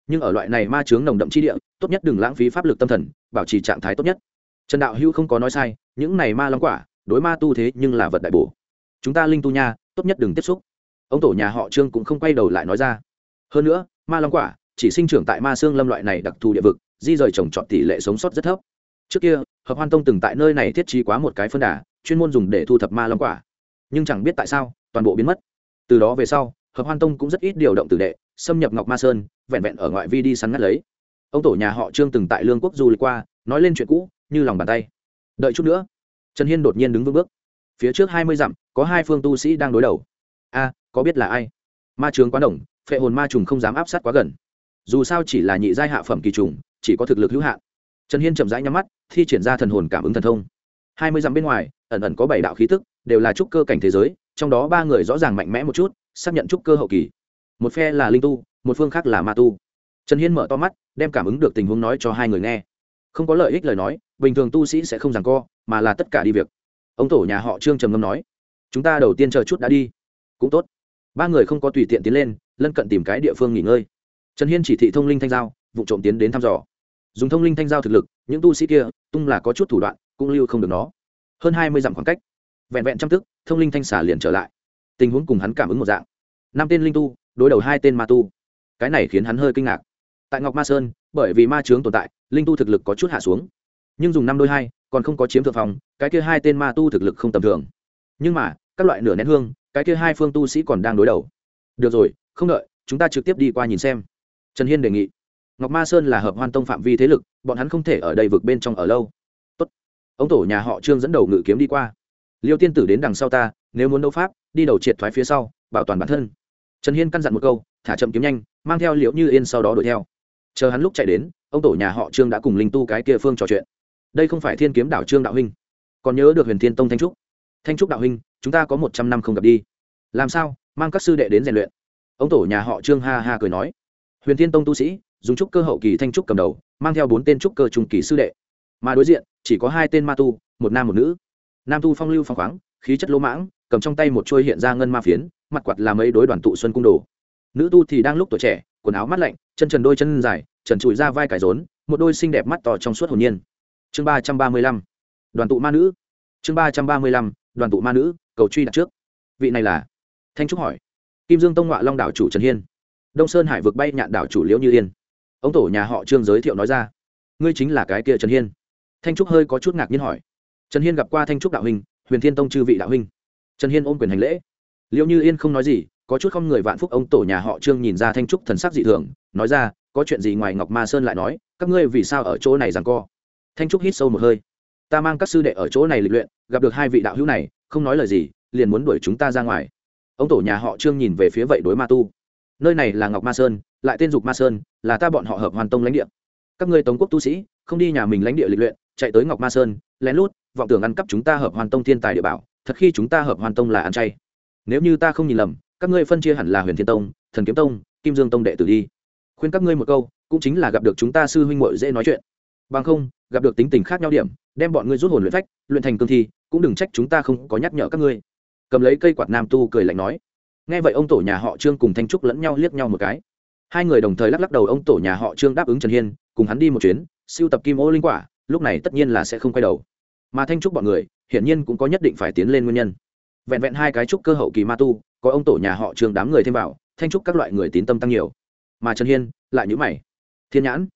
Nhưng ở loại này ma chướng nồng đậm chi địa, tốt nhất đừng lãng phí pháp lực tâm thần, bảo trì trạng thái tốt nhất. Trần đạo hữu không có nói sai, những này ma long quả, đối ma tu thế nhưng là vật đại bổ. Chúng ta linh tu nha, tốt nhất đừng tiếp xúc ông tổ nhà họ trương cũng không quay đầu lại nói ra. Hơn nữa, ma long quả chỉ sinh trưởng tại ma xương lâm loại này đặc thù địa vực, di rời trồng trọt tỷ lệ sống sót rất thấp. Trước kia, hợp hoan tông từng tại nơi này thiết trí quá một cái phân đà, chuyên môn dùng để thu thập ma long quả. Nhưng chẳng biết tại sao, toàn bộ biến mất. Từ đó về sau, hợp hoan tông cũng rất ít điều động tử đệ, xâm nhập ngọc ma sơn, vẹn vẹn ở ngoại vi đi săn ngắt lấy. Ông tổ nhà họ trương từng tại lương quốc du lịch qua, nói lên chuyện cũ, như lòng bàn tay. Đợi chút nữa, trần hiên đột nhiên đứng vững bước. Phía trước hai mươi dặm, có hai phương tu sĩ đang đối đầu. A có biết là ai? Ma trướng quá đồng phệ hồn ma trùng không dám áp sát quá gần. Dù sao chỉ là nhị giai hạ phẩm kỳ trùng, chỉ có thực lực hữu hạn. Trần hiên chậm rãi nhắm mắt, thi triển ra thần hồn cảm ứng thần thông. Hai mươi dặm bên ngoài, ẩn ẩn có bảy đạo khí tức, đều là trúc cơ cảnh thế giới, trong đó ba người rõ ràng mạnh mẽ một chút, xác nhận trúc cơ hậu kỳ. Một phe là linh tu, một phương khác là ma tu. Trần hiên mở to mắt, đem cảm ứng được tình huống nói cho hai người nghe. Không có lợi ích lời nói, bình thường tu sĩ sẽ không rằng co, mà là tất cả đi việc. Ông tổ nhà họ trương trầm ngâm nói, chúng ta đầu tiên chờ chút đã đi, cũng tốt ba người không có tùy tiện tiến lên, lân cận tìm cái địa phương nghỉ ngơi. Trần hiên chỉ thị thông linh thanh giao, vụ trộm tiến đến thăm dò. Dùng thông linh thanh giao thực lực, những tu sĩ kia, tung là có chút thủ đoạn, cũng lưu không được nó. Hơn hai mươi dặm khoảng cách, vẹn vẹn trăm tức thông linh thanh xả liền trở lại. Tình huống cùng hắn cảm ứng một dạng. Năm tên linh tu, đối đầu hai tên ma tu. Cái này khiến hắn hơi kinh ngạc. Tại ngọc ma sơn, bởi vì ma trướng tồn tại, linh tu thực lực có chút hạ xuống. Nhưng dùng năm đôi hai, còn không có chiếm thượng phòng cái kia hai tên ma tu thực lực không tầm thường. Nhưng mà, các loại nửa nén hương cái kia hai phương tu sĩ còn đang đối đầu. Được rồi, không đợi, chúng ta trực tiếp đi qua nhìn xem. Trần hiên đề nghị. Ngọc ma sơn là hợp hoan tông phạm vi thế lực, bọn hắn không thể ở đây vực bên trong ở lâu. Tốt. ông tổ nhà họ trương dẫn đầu ngự kiếm đi qua. Liêu tiên tử đến đằng sau ta, nếu muốn đấu pháp, đi đầu triệt thoái phía sau, bảo toàn bản thân. Trần hiên căn dặn một câu, thả chậm kiếm nhanh, mang theo liễu như yên sau đó đuổi theo. Chờ hắn lúc chạy đến, ông tổ nhà họ trương đã cùng linh tu cái kia phương trò chuyện. Đây không phải thiên kiếm đảo trương đạo huynh. Còn nhớ được huyền thiên tông thanh trúc. Thanh trúc đạo huynh chúng ta có một trăm năm không gặp đi. Làm sao? Mang các sư đệ đến rèn luyện. Ông tổ nhà họ trương ha ha cười nói. Huyền thiên tông tu sĩ, dùng trúc cơ hậu kỳ thanh trúc cầm đầu, mang theo bốn tên trúc cơ trung kỳ sư đệ. Mà đối diện, chỉ có hai tên ma tu, một nam một nữ. Nam tu phong lưu phong khoáng, khí chất lỗ mãng, cầm trong tay một chuôi hiện ra ngân ma phiến, mặt quạt làm ấy đối đoàn tụ xuân cung đồ. Nữ tu thì đang lúc tuổi trẻ, quần áo mát lạnh, chân trần đôi chân dài, trần trụi ra vai cải rốn, một đôi xinh đẹp mắt to trong suốt hồn nhiên. Chương ba trăm ba mươi lăm. Đoàn tụ ma nữ. Chương ba trăm ba mươi lăm. Đoàn tụ ma nữ cầu truy đặt trước. Vị này là? Thanh trúc hỏi. Kim dương tông ngoại long đảo chủ trần hiên. Đông sơn hải vực bay nhạn đảo chủ liễu như yên. Ông tổ nhà họ trương giới thiệu nói ra. Ngươi chính là cái kia trần hiên. Thanh trúc hơi có chút ngạc nhiên hỏi. Trần hiên gặp qua thanh trúc đạo huynh, huyền thiên tông chư vị đạo huynh. Trần hiên ôm quyền hành lễ. Liễu như yên không nói gì, có chút không người vạn phúc ông tổ nhà họ trương nhìn ra thanh trúc thần sắc dị thường, nói ra, có chuyện gì ngoài ngọc ma sơn lại nói, các ngươi vì sao ở chỗ này rằng co? Thanh trúc hít sâu một hơi. Ta mang các sư đệ ở chỗ này lịch luyện, gặp được hai vị đạo hữu này không nói lời gì, liền muốn đuổi chúng ta ra ngoài. Ông tổ nhà họ trương nhìn về phía vậy đối ma tu. Nơi này là ngọc ma sơn, lại tên dục ma sơn, là ta bọn họ hợp hoàn tông lãnh địa. Các ngươi tống quốc tu sĩ, không đi nhà mình lãnh địa lịch luyện, chạy tới ngọc ma sơn, lén lút, vọng tưởng ăn cắp chúng ta hợp hoàn tông thiên tài địa bảo, thật khi chúng ta hợp hoàn tông là ăn chay. Nếu như ta không nhìn lầm, các ngươi phân chia hẳn là huyền thiên tông, thần kiếm tông, kim dương tông đệ tử đi. Khuyên các ngươi một câu, cũng chính là gặp được chúng ta sư huynh muội dễ nói chuyện bằng không, gặp được tính tình khác nhau điểm, đem bọn ngươi rút hồn luyện phách, luyện thành cương thi, cũng đừng trách chúng ta không có nhắc nhở các ngươi. Cầm lấy cây quạt nam tu cười lạnh nói. Nghe vậy ông tổ nhà họ trương cùng thanh trúc lẫn nhau liếc nhau một cái. Hai người đồng thời lắc lắc đầu ông tổ nhà họ trương đáp ứng trần hiên, cùng hắn đi một chuyến, siêu tập kim ô linh quả, lúc này tất nhiên là sẽ không quay đầu. Mà thanh trúc bọn người, hiển nhiên cũng có nhất định phải tiến lên nguyên nhân. Vẹn vẹn hai cái trúc cơ hậu kỳ ma tu, có ông tổ nhà họ trương đám người thêm vào, thanh trúc các loại người tín tâm tăng nhiều. Mà trần hiên lại nhữ mày. Thiên nhãn.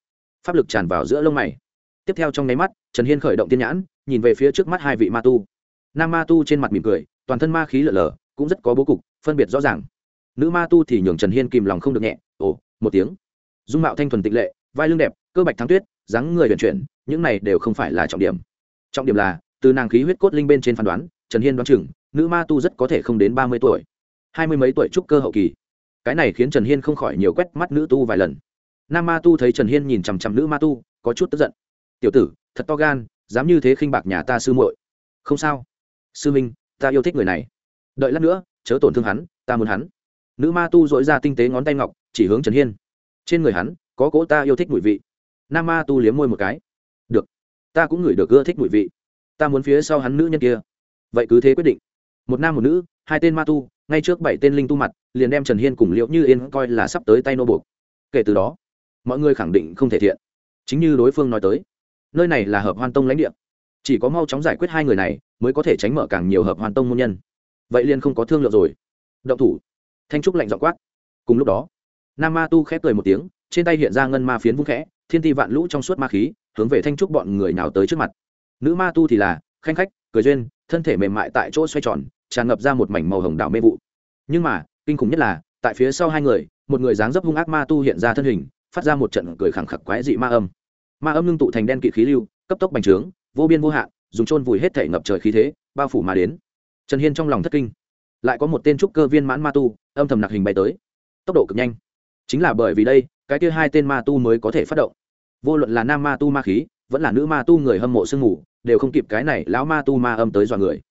Pháp lực tràn vào giữa lông mày tiếp theo trong nháy mắt, trần hiên khởi động tiên nhãn, nhìn về phía trước mắt hai vị ma tu. Nam ma tu trên mặt mỉm cười, toàn thân ma khí lở lở, cũng rất có bố cục, phân biệt rõ ràng. Nữ ma tu thì nhường trần hiên kìm lòng không được nhẹ, ồ, một tiếng. Dung mạo thanh thuần tịch lệ, vai lưng đẹp, cơ bạch thắng tuyết, dáng người vận chuyển, những này đều không phải là trọng điểm. Trọng điểm là, từ nàng khí huyết cốt linh bên trên phán đoán, trần hiên đoán chừng, nữ ma tu rất có thể không đến ba mươi tuổi. Hai mươi mấy tuổi trúc cơ hậu kỳ. Cái này khiến trần hiên không khỏi nhiều quét mắt nữ tu vài lần. Nam ma tu thấy trần hiên nhìn chằm chằm nữ ma tu, có chút tức giận tiểu tử, thật to gan, dám như thế khinh bạc nhà ta sư muội. Không sao. Sư minh, ta yêu thích người này. Đợi lát nữa, chớ tổn thương hắn, ta muốn hắn. Nữ ma tu dội ra tinh tế ngón tay ngọc, chỉ hướng trần hiên. Trên người hắn, có cỗ ta yêu thích mùi vị. Nam ma tu liếm môi một cái. Được, ta cũng ngửi được ưa thích mùi vị. Ta muốn phía sau hắn nữ nhân kia. Vậy cứ thế quyết định. Một nam một nữ, hai tên ma tu, ngay trước bảy tên linh tu mặt, liền đem trần hiên cùng liệu như yên coi là sắp tới tay nô buộc. Kể từ đó, mọi người khẳng định không thể thiện. Chính như đối phương nói tới nơi này là hợp hoan tông lãnh địa. Chỉ có mau chóng giải quyết hai người này, mới có thể tránh mở càng nhiều hợp hoan tông môn nhân. Vậy liền không có thương lượng rồi. Động thủ. Thanh trúc lạnh dọ quát. Cùng lúc đó, nam ma tu khép cười một tiếng, trên tay hiện ra ngân ma phiến vung khẽ, thiên ti vạn lũ trong suốt ma khí, hướng về thanh trúc bọn người nào tới trước mặt. Nữ ma tu thì là, khanh khách, cười duyên, thân thể mềm mại tại chỗ xoay tròn, tràn ngập ra một mảnh màu hồng đảo mê vụ. Nhưng mà, kinh khủng nhất là, tại phía sau hai người, một người dáng dấp hung ác ma tu hiện ra thân hình, phát ra một trận cười khẳng khặc quái dị ma âm ma âm ngưng tụ thành đen kỵ khí lưu, cấp tốc bành trướng, vô biên vô hạn, dùng trôn vùi hết thể ngập trời khí thế, bao phủ mà đến. Trần hiên trong lòng thất kinh. Lại có một tên trúc cơ viên mãn ma tu, âm thầm nặc hình bay tới. Tốc độ cực nhanh. Chính là bởi vì đây, cái kia hai tên ma tu mới có thể phát động. Vô luận là nam ma tu ma khí, vẫn là nữ ma tu người hâm mộ sương mù, đều không kịp cái này lão ma tu ma âm tới dọa người.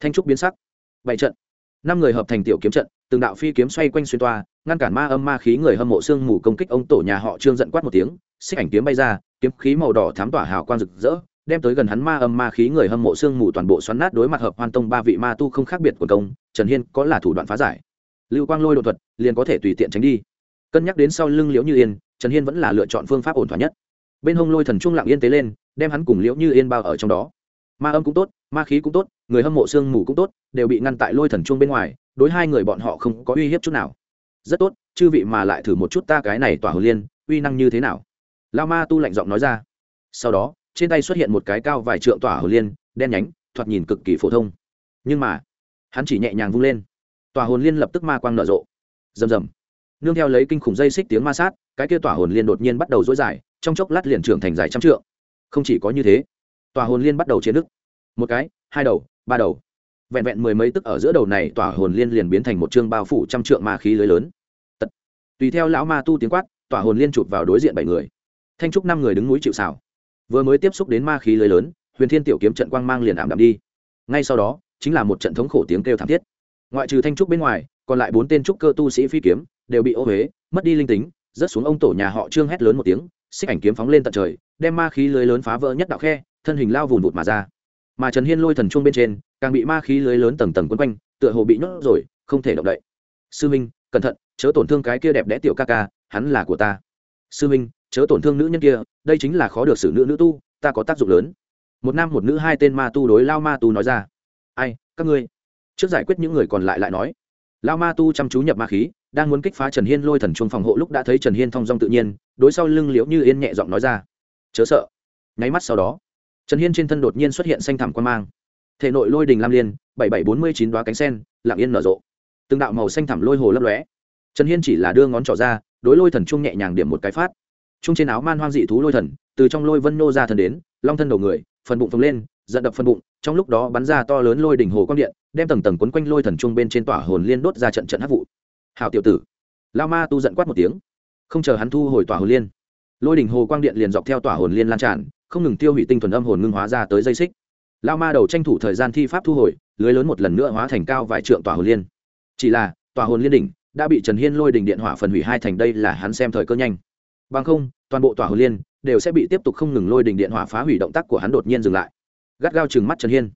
Thanh trúc biến sắc. Bảy trận. Năm người hợp thành tiểu kiếm trận, từng đạo phi kiếm xoay quanh xuyên toa, ngăn cản ma âm ma khí người hâm mộ sương mù công kích ông tổ nhà họ trương giận quát một tiếng, xích ảnh kiếm bay ra kiếm khí màu đỏ thám tỏa hào quang rực rỡ, đem tới gần hắn ma âm ma khí người hâm mộ xương mù toàn bộ xoắn nát đối mặt hợp hoan tông ba vị ma tu không khác biệt của công, trần hiên có là thủ đoạn phá giải. Lưu quang lôi đột thuật, liền có thể tùy tiện tránh đi. Cân nhắc đến sau lưng liễu như yên, trần hiên vẫn là lựa chọn phương pháp ổn thỏa nhất. Bên hông lôi thần trung lặng yên tế lên, đem hắn cùng liễu như yên bao ở trong đó. Ma âm cũng tốt, ma khí cũng tốt, người hâm mộ sương mù cũng tốt, đều bị ngăn tại lôi thần trung bên ngoài, đối hai người bọn họ không có uy hiếp chút nào. Rất tốt, chư vị mà lại thử một chút ta cái này tỏa hồ liên, uy năng như thế nào? Lao ma tu lạnh giọng nói ra. Sau đó, trên tay xuất hiện một cái cao vài trượng tỏa hồ liên, đen nhánh, thoạt nhìn cực kỳ phổ thông. Nhưng mà, hắn chỉ nhẹ nhàng vung lên. Tỏa hồn liên lập tức ma quang nở rộ. Rầm rầm. Nương theo lấy kinh khủng dây xích tiếng ma sát, cái kia tỏa hồn liên đột nhiên bắt đầu dối dài, trong chốc lát liền trưởng thành dài trăm trượng. Không chỉ có như thế, tỏa hồn liên bắt đầu chiến đức một cái, hai đầu, ba đầu. Vẹn vẹn mười mấy tức ở giữa đầu này tỏa hồn liên liền biến thành một chương bao phủ trăm trượng ma khí lưới lớn. Tật. tùy theo lão ma tu tiếng quát, tỏa hồn liên chụp vào đối diện bảy người thanh trúc năm người đứng núi chịu xảo vừa mới tiếp xúc đến ma khí lưới lớn, huyền thiên tiểu kiếm trận quang mang liền ảm đạm đi. Ngay sau đó, chính là một trận thống khổ tiếng kêu thảm thiết. Ngoại trừ thanh trúc bên ngoài, còn lại bốn tên trúc cơ tu sĩ phi kiếm đều bị ô huế mất đi linh tính, rớt xuống ông tổ nhà họ trương hét lớn một tiếng, xích ảnh kiếm phóng lên tận trời, đem ma khí lưới lớn phá vỡ nhất đạo khe, thân hình lao vùn vụt mà ra. Mà trần hiên lôi thần chuông bên trên, càng bị ma khí lưới lớn tầng tầng quấn quanh, tựa hồ bị nhốt rồi, không thể động đậy. Sư minh, cẩn thận, chớ tổn thương cái kia đẹp đẽ tiểu ca ca, hắn là của ta. Sư minh chớ tổn thương nữ nhân kia, đây chính là khó được xử nữ nữ tu, ta có tác dụng lớn. Một nam một nữ hai tên ma tu đối lao ma tu nói ra. Ai, các ngươi? Trước giải quyết những người còn lại lại nói. Lao ma tu chăm chú nhập ma khí, đang muốn kích phá trần hiên lôi thần chuông phòng hộ lúc đã thấy trần hiên thong dong tự nhiên, đối sau lưng liễu như yên nhẹ giọng nói ra. Chớ sợ. Nháy mắt sau đó, trần hiên trên thân đột nhiên xuất hiện xanh thảm quan mang. Thể nội lôi đình lam liên, bảy bảy bốn mươi chín đoá cánh sen lạng yên nở rộ. Từng đạo màu xanh thảm lôi hồ lấp lóe. Trần hiên chỉ là đưa ngón trỏ ra, đối lôi thần chuông nhẹ nhàng điểm một cái phát chung trên áo man hoang dị thú lôi thần, từ trong lôi vân nô ra thần đến, long thân đầu người, phần bụng phồng lên, giận đập phần bụng, trong lúc đó bắn ra to lớn lôi đỉnh hồ quang điện, đem tầng tầng quấn quanh lôi thần chung bên trên tỏa hồn liên đốt ra trận trận hát vụ. Hào tiểu tử. Lao ma tu giận quát một tiếng. Không chờ hắn thu hồi tỏa hồn liên, lôi đỉnh hồ quang điện liền dọc theo tỏa hồn liên lan tràn, không ngừng tiêu hủy tinh thuần âm hồn ngưng hóa ra tới dây xích. Lao ma đầu tranh thủ thời gian thi pháp thu hồi, lưới lớn một lần nữa hóa thành cao vài trượng tỏa hồn liên. Chỉ là, tỏa hồn liên đỉnh đã bị trần hiên lôi đỉnh điện hỏa phần hủy hai thành, đây là hắn xem thời cơ nhanh bằng không, toàn bộ tỏa hồn liên đều sẽ bị tiếp tục không ngừng lôi đỉnh điện hỏa phá hủy động tác của hắn đột nhiên dừng lại. Gắt gao chừng mắt trần hiên.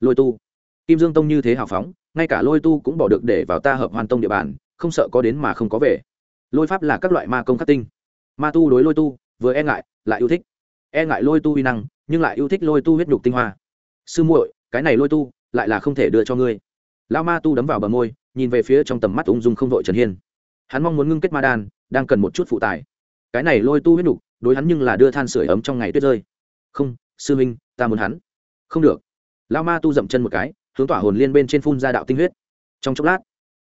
Lôi tu. Kim dương tông như thế hào phóng, ngay cả lôi tu cũng bỏ được để vào ta hợp hoàn tông địa bàn, không sợ có đến mà không có về. Lôi pháp là các loại ma công khắc tinh. Ma tu đối lôi tu, vừa e ngại, lại yêu thích. E ngại lôi tu uy năng, nhưng lại yêu thích lôi tu huyết nhục tinh hoa. Sư muội, cái này lôi tu, lại là không thể đưa cho ngươi. Lao ma tu đấm vào bờ môi, nhìn về phía trong tầm mắt ung dung không vội trần hiên. Hắn mong muốn ngưng kết ma đan, đang cần một chút phụ tài cái này lôi tu huyết nhục, đối hắn nhưng là đưa than sửa ấm trong ngày tuyết rơi. Không, sư minh ta muốn hắn. Không được. Lao ma tu dậm chân một cái, hướng tỏa hồn liên bên trên phun ra đạo tinh huyết. Trong chốc lát,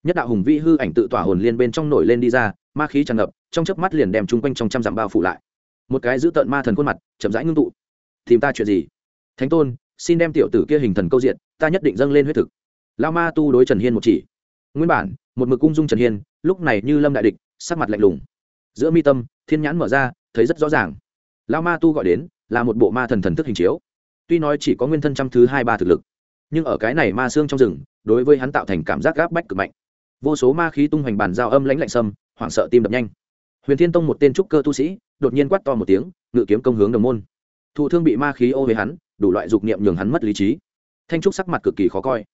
nhất đạo hùng vĩ hư ảnh tự tỏa hồn liên bên trong nổi lên đi ra, ma khí tràn ngập, trong chớp mắt liền đem chung quanh trong trăm dặm bao phủ lại. Một cái giữ tợn ma thần khuôn mặt, chậm rãi ngưng tụ. Tìm ta chuyện gì? Thánh tôn, xin đem tiểu tử kia hình thần câu diện, ta nhất định dâng lên huyết thực. Lao ma tu đối trần hiên một chỉ. Nguyên bản, một mực cung dung trần hiên, lúc này như lâm đại địch, sắc mặt lạnh lùng giữa mi tâm, thiên nhãn mở ra, thấy rất rõ ràng. Lao ma tu gọi đến, là một bộ ma thần thần thức hình chiếu. Tuy nói chỉ có nguyên thân trăm thứ hai ba thực lực, nhưng ở cái này ma xương trong rừng, đối với hắn tạo thành cảm giác gáp bách cực mạnh. Vô số ma khí tung hoành bàn giao âm lãnh lạnh sâm, hoảng sợ tim đập nhanh. Huyền thiên tông một tên trúc cơ tu sĩ, đột nhiên quát to một tiếng, ngự kiếm công hướng đồng môn. Thụ thương bị ma khí ô với hắn, đủ loại dục niệm nhường hắn mất lý trí. Thanh trúc sắc mặt cực kỳ khó coi.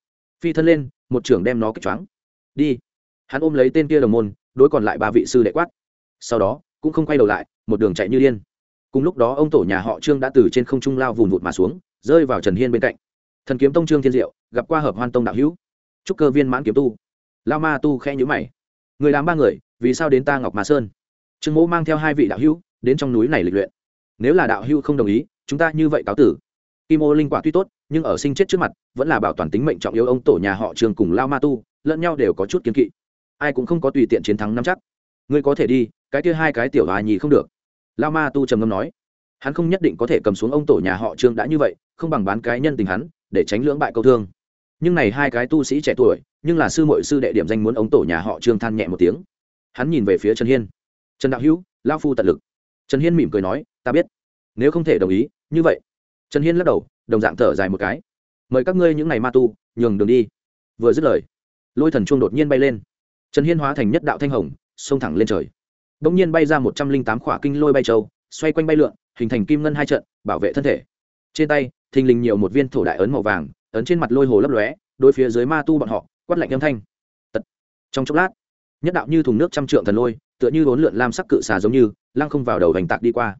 Phi thân lên, một trưởng đem nó kích choáng. Đi. Hắn ôm lấy tên kia đồng môn, đối còn lại ba vị sư đệ quát sau đó cũng không quay đầu lại, một đường chạy như điên. Cùng lúc đó, ông tổ nhà họ trương đã từ trên không trung lao vùn vụt mà xuống, rơi vào trần hiên bên cạnh. Thần kiếm tông trương thiên diệu, gặp qua hợp hoan tông đạo hữu. Trúc cơ viên mãn kiếm tu. Lao ma tu khe nhữ mày. Người làm ba người, vì sao đến ta ngọc mà sơn? Trương mẫu mang theo hai vị đạo hữu, đến trong núi này lịch luyện. Nếu là đạo hữu không đồng ý, chúng ta như vậy cáo tử. Kim ô linh quả tuy tốt, nhưng ở sinh chết trước mặt, vẫn là bảo toàn tính mệnh trọng yếu ông tổ nhà họ trường cùng lao ma tu, lẫn nhau đều có chút kiến kỵ. Ai cũng không có tùy tiện chiến thắng nắm chắc ngươi có thể đi, cái kia hai cái tiểu hòa nhì không được. Lao ma tu trầm ngâm nói. Hắn không nhất định có thể cầm xuống ông tổ nhà họ trương đã như vậy, không bằng bán cái nhân tình hắn, để tránh lưỡng bại câu thương. Nhưng này hai cái tu sĩ trẻ tuổi, nhưng là sư mội sư đệ điểm danh muốn ông tổ nhà họ trương than nhẹ một tiếng. Hắn nhìn về phía trần hiên. Trần đạo hữu, lao phu tận lực. Trần hiên mỉm cười nói, ta biết. Nếu không thể đồng ý, như vậy. Trần hiên lắc đầu, đồng dạng thở dài một cái. Mời các ngươi những ngày ma tu, nhường đường đi. Vừa dứt lời, lôi thần chuông đột nhiên bay lên. Trần hiên hóa thành nhất đạo thanh hồng xông thẳng lên trời. Đ ỗ n g nhiên bay ra một trăm linh tám khỏa kinh lôi bay châu, xoay quanh bay lượn, hình thành kim ngân hai trận, bảo vệ thân thể. Trên tay, thình lình nhiều một viên thổ đại ấn màu vàng, ấn trên mặt lôi hồ lấp lóe đôi phía dưới ma tu bọn họ, quát lạnh âm thanh. Tật. trong chốc lát, nhất đạo như thùng nước trăm trượng thần lôi, tựa như cuốn lượn lam sắc cự xà giống như, lăng không vào đầu hành tạc đi qua.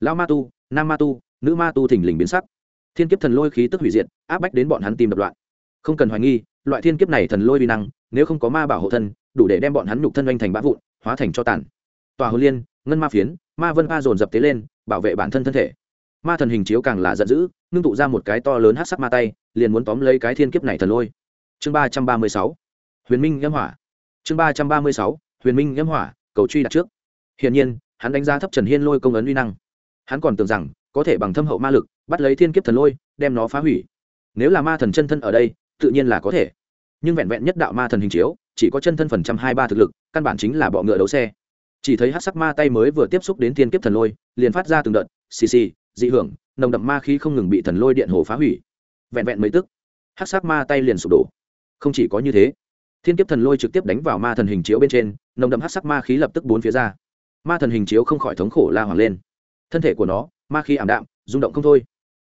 Lao ma tu, nam ma tu, nữ ma tu thình lình biến sắc. Thiên kiếp thần lôi khí tức hủy diệt, áp bách đến bọn hắn tìm đập loạn. Không cần hoài nghi, loại thiên kiếp này thần lôi vi năng, nếu không có ma bảo hộ thân đủ để đem bọn hắn nhục thân oanh thành bã vụn, hóa thành cho tàn. Tòa hồ liên, ngân ma phiến, ma vân ba dồn dập tế lên, bảo vệ bản thân thân thể. Ma thần hình chiếu càng là giận dữ, ngưng tụ ra một cái to lớn hát sắc ma tay, liền muốn tóm lấy cái thiên kiếp này thần lôi. Chương ba trăm ba mươi sáu, huyền minh nhâm hỏa. Chương ba trăm ba mươi sáu, huyền minh nhâm hỏa, cầu truy đặt trước. Hiển nhiên, hắn đánh giá thấp trần hiên lôi công ấn uy năng. Hắn còn tưởng rằng, có thể bằng thâm hậu ma lực, bắt lấy thiên kiếp thần lôi, đem nó phá hủy. Nếu là ma thần chân thân ở đây, tự nhiên là có thể. Nhưng vẹn vẹn nhất đạo ma thần hình chiếu chỉ có chân thân phần trăm hai ba thực lực, căn bản chính là bọ ngựa đấu xe. Chỉ thấy hát sắc ma tay mới vừa tiếp xúc đến thiên kiếp thần lôi, liền phát ra từng đợt, xì xì, dị hưởng, nồng đậm ma khí không ngừng bị thần lôi điện hồ phá hủy. Vẹn vẹn mấy tức hát sắc ma tay liền sụp đổ. Không chỉ có như thế, thiên kiếp thần lôi trực tiếp đánh vào ma thần hình chiếu bên trên, nồng đậm hát sắc ma khí lập tức bốn phía ra. Ma thần hình chiếu không khỏi thống khổ la hoàng lên. Thân thể của nó, ma khí ảm đạm, rung động không thôi.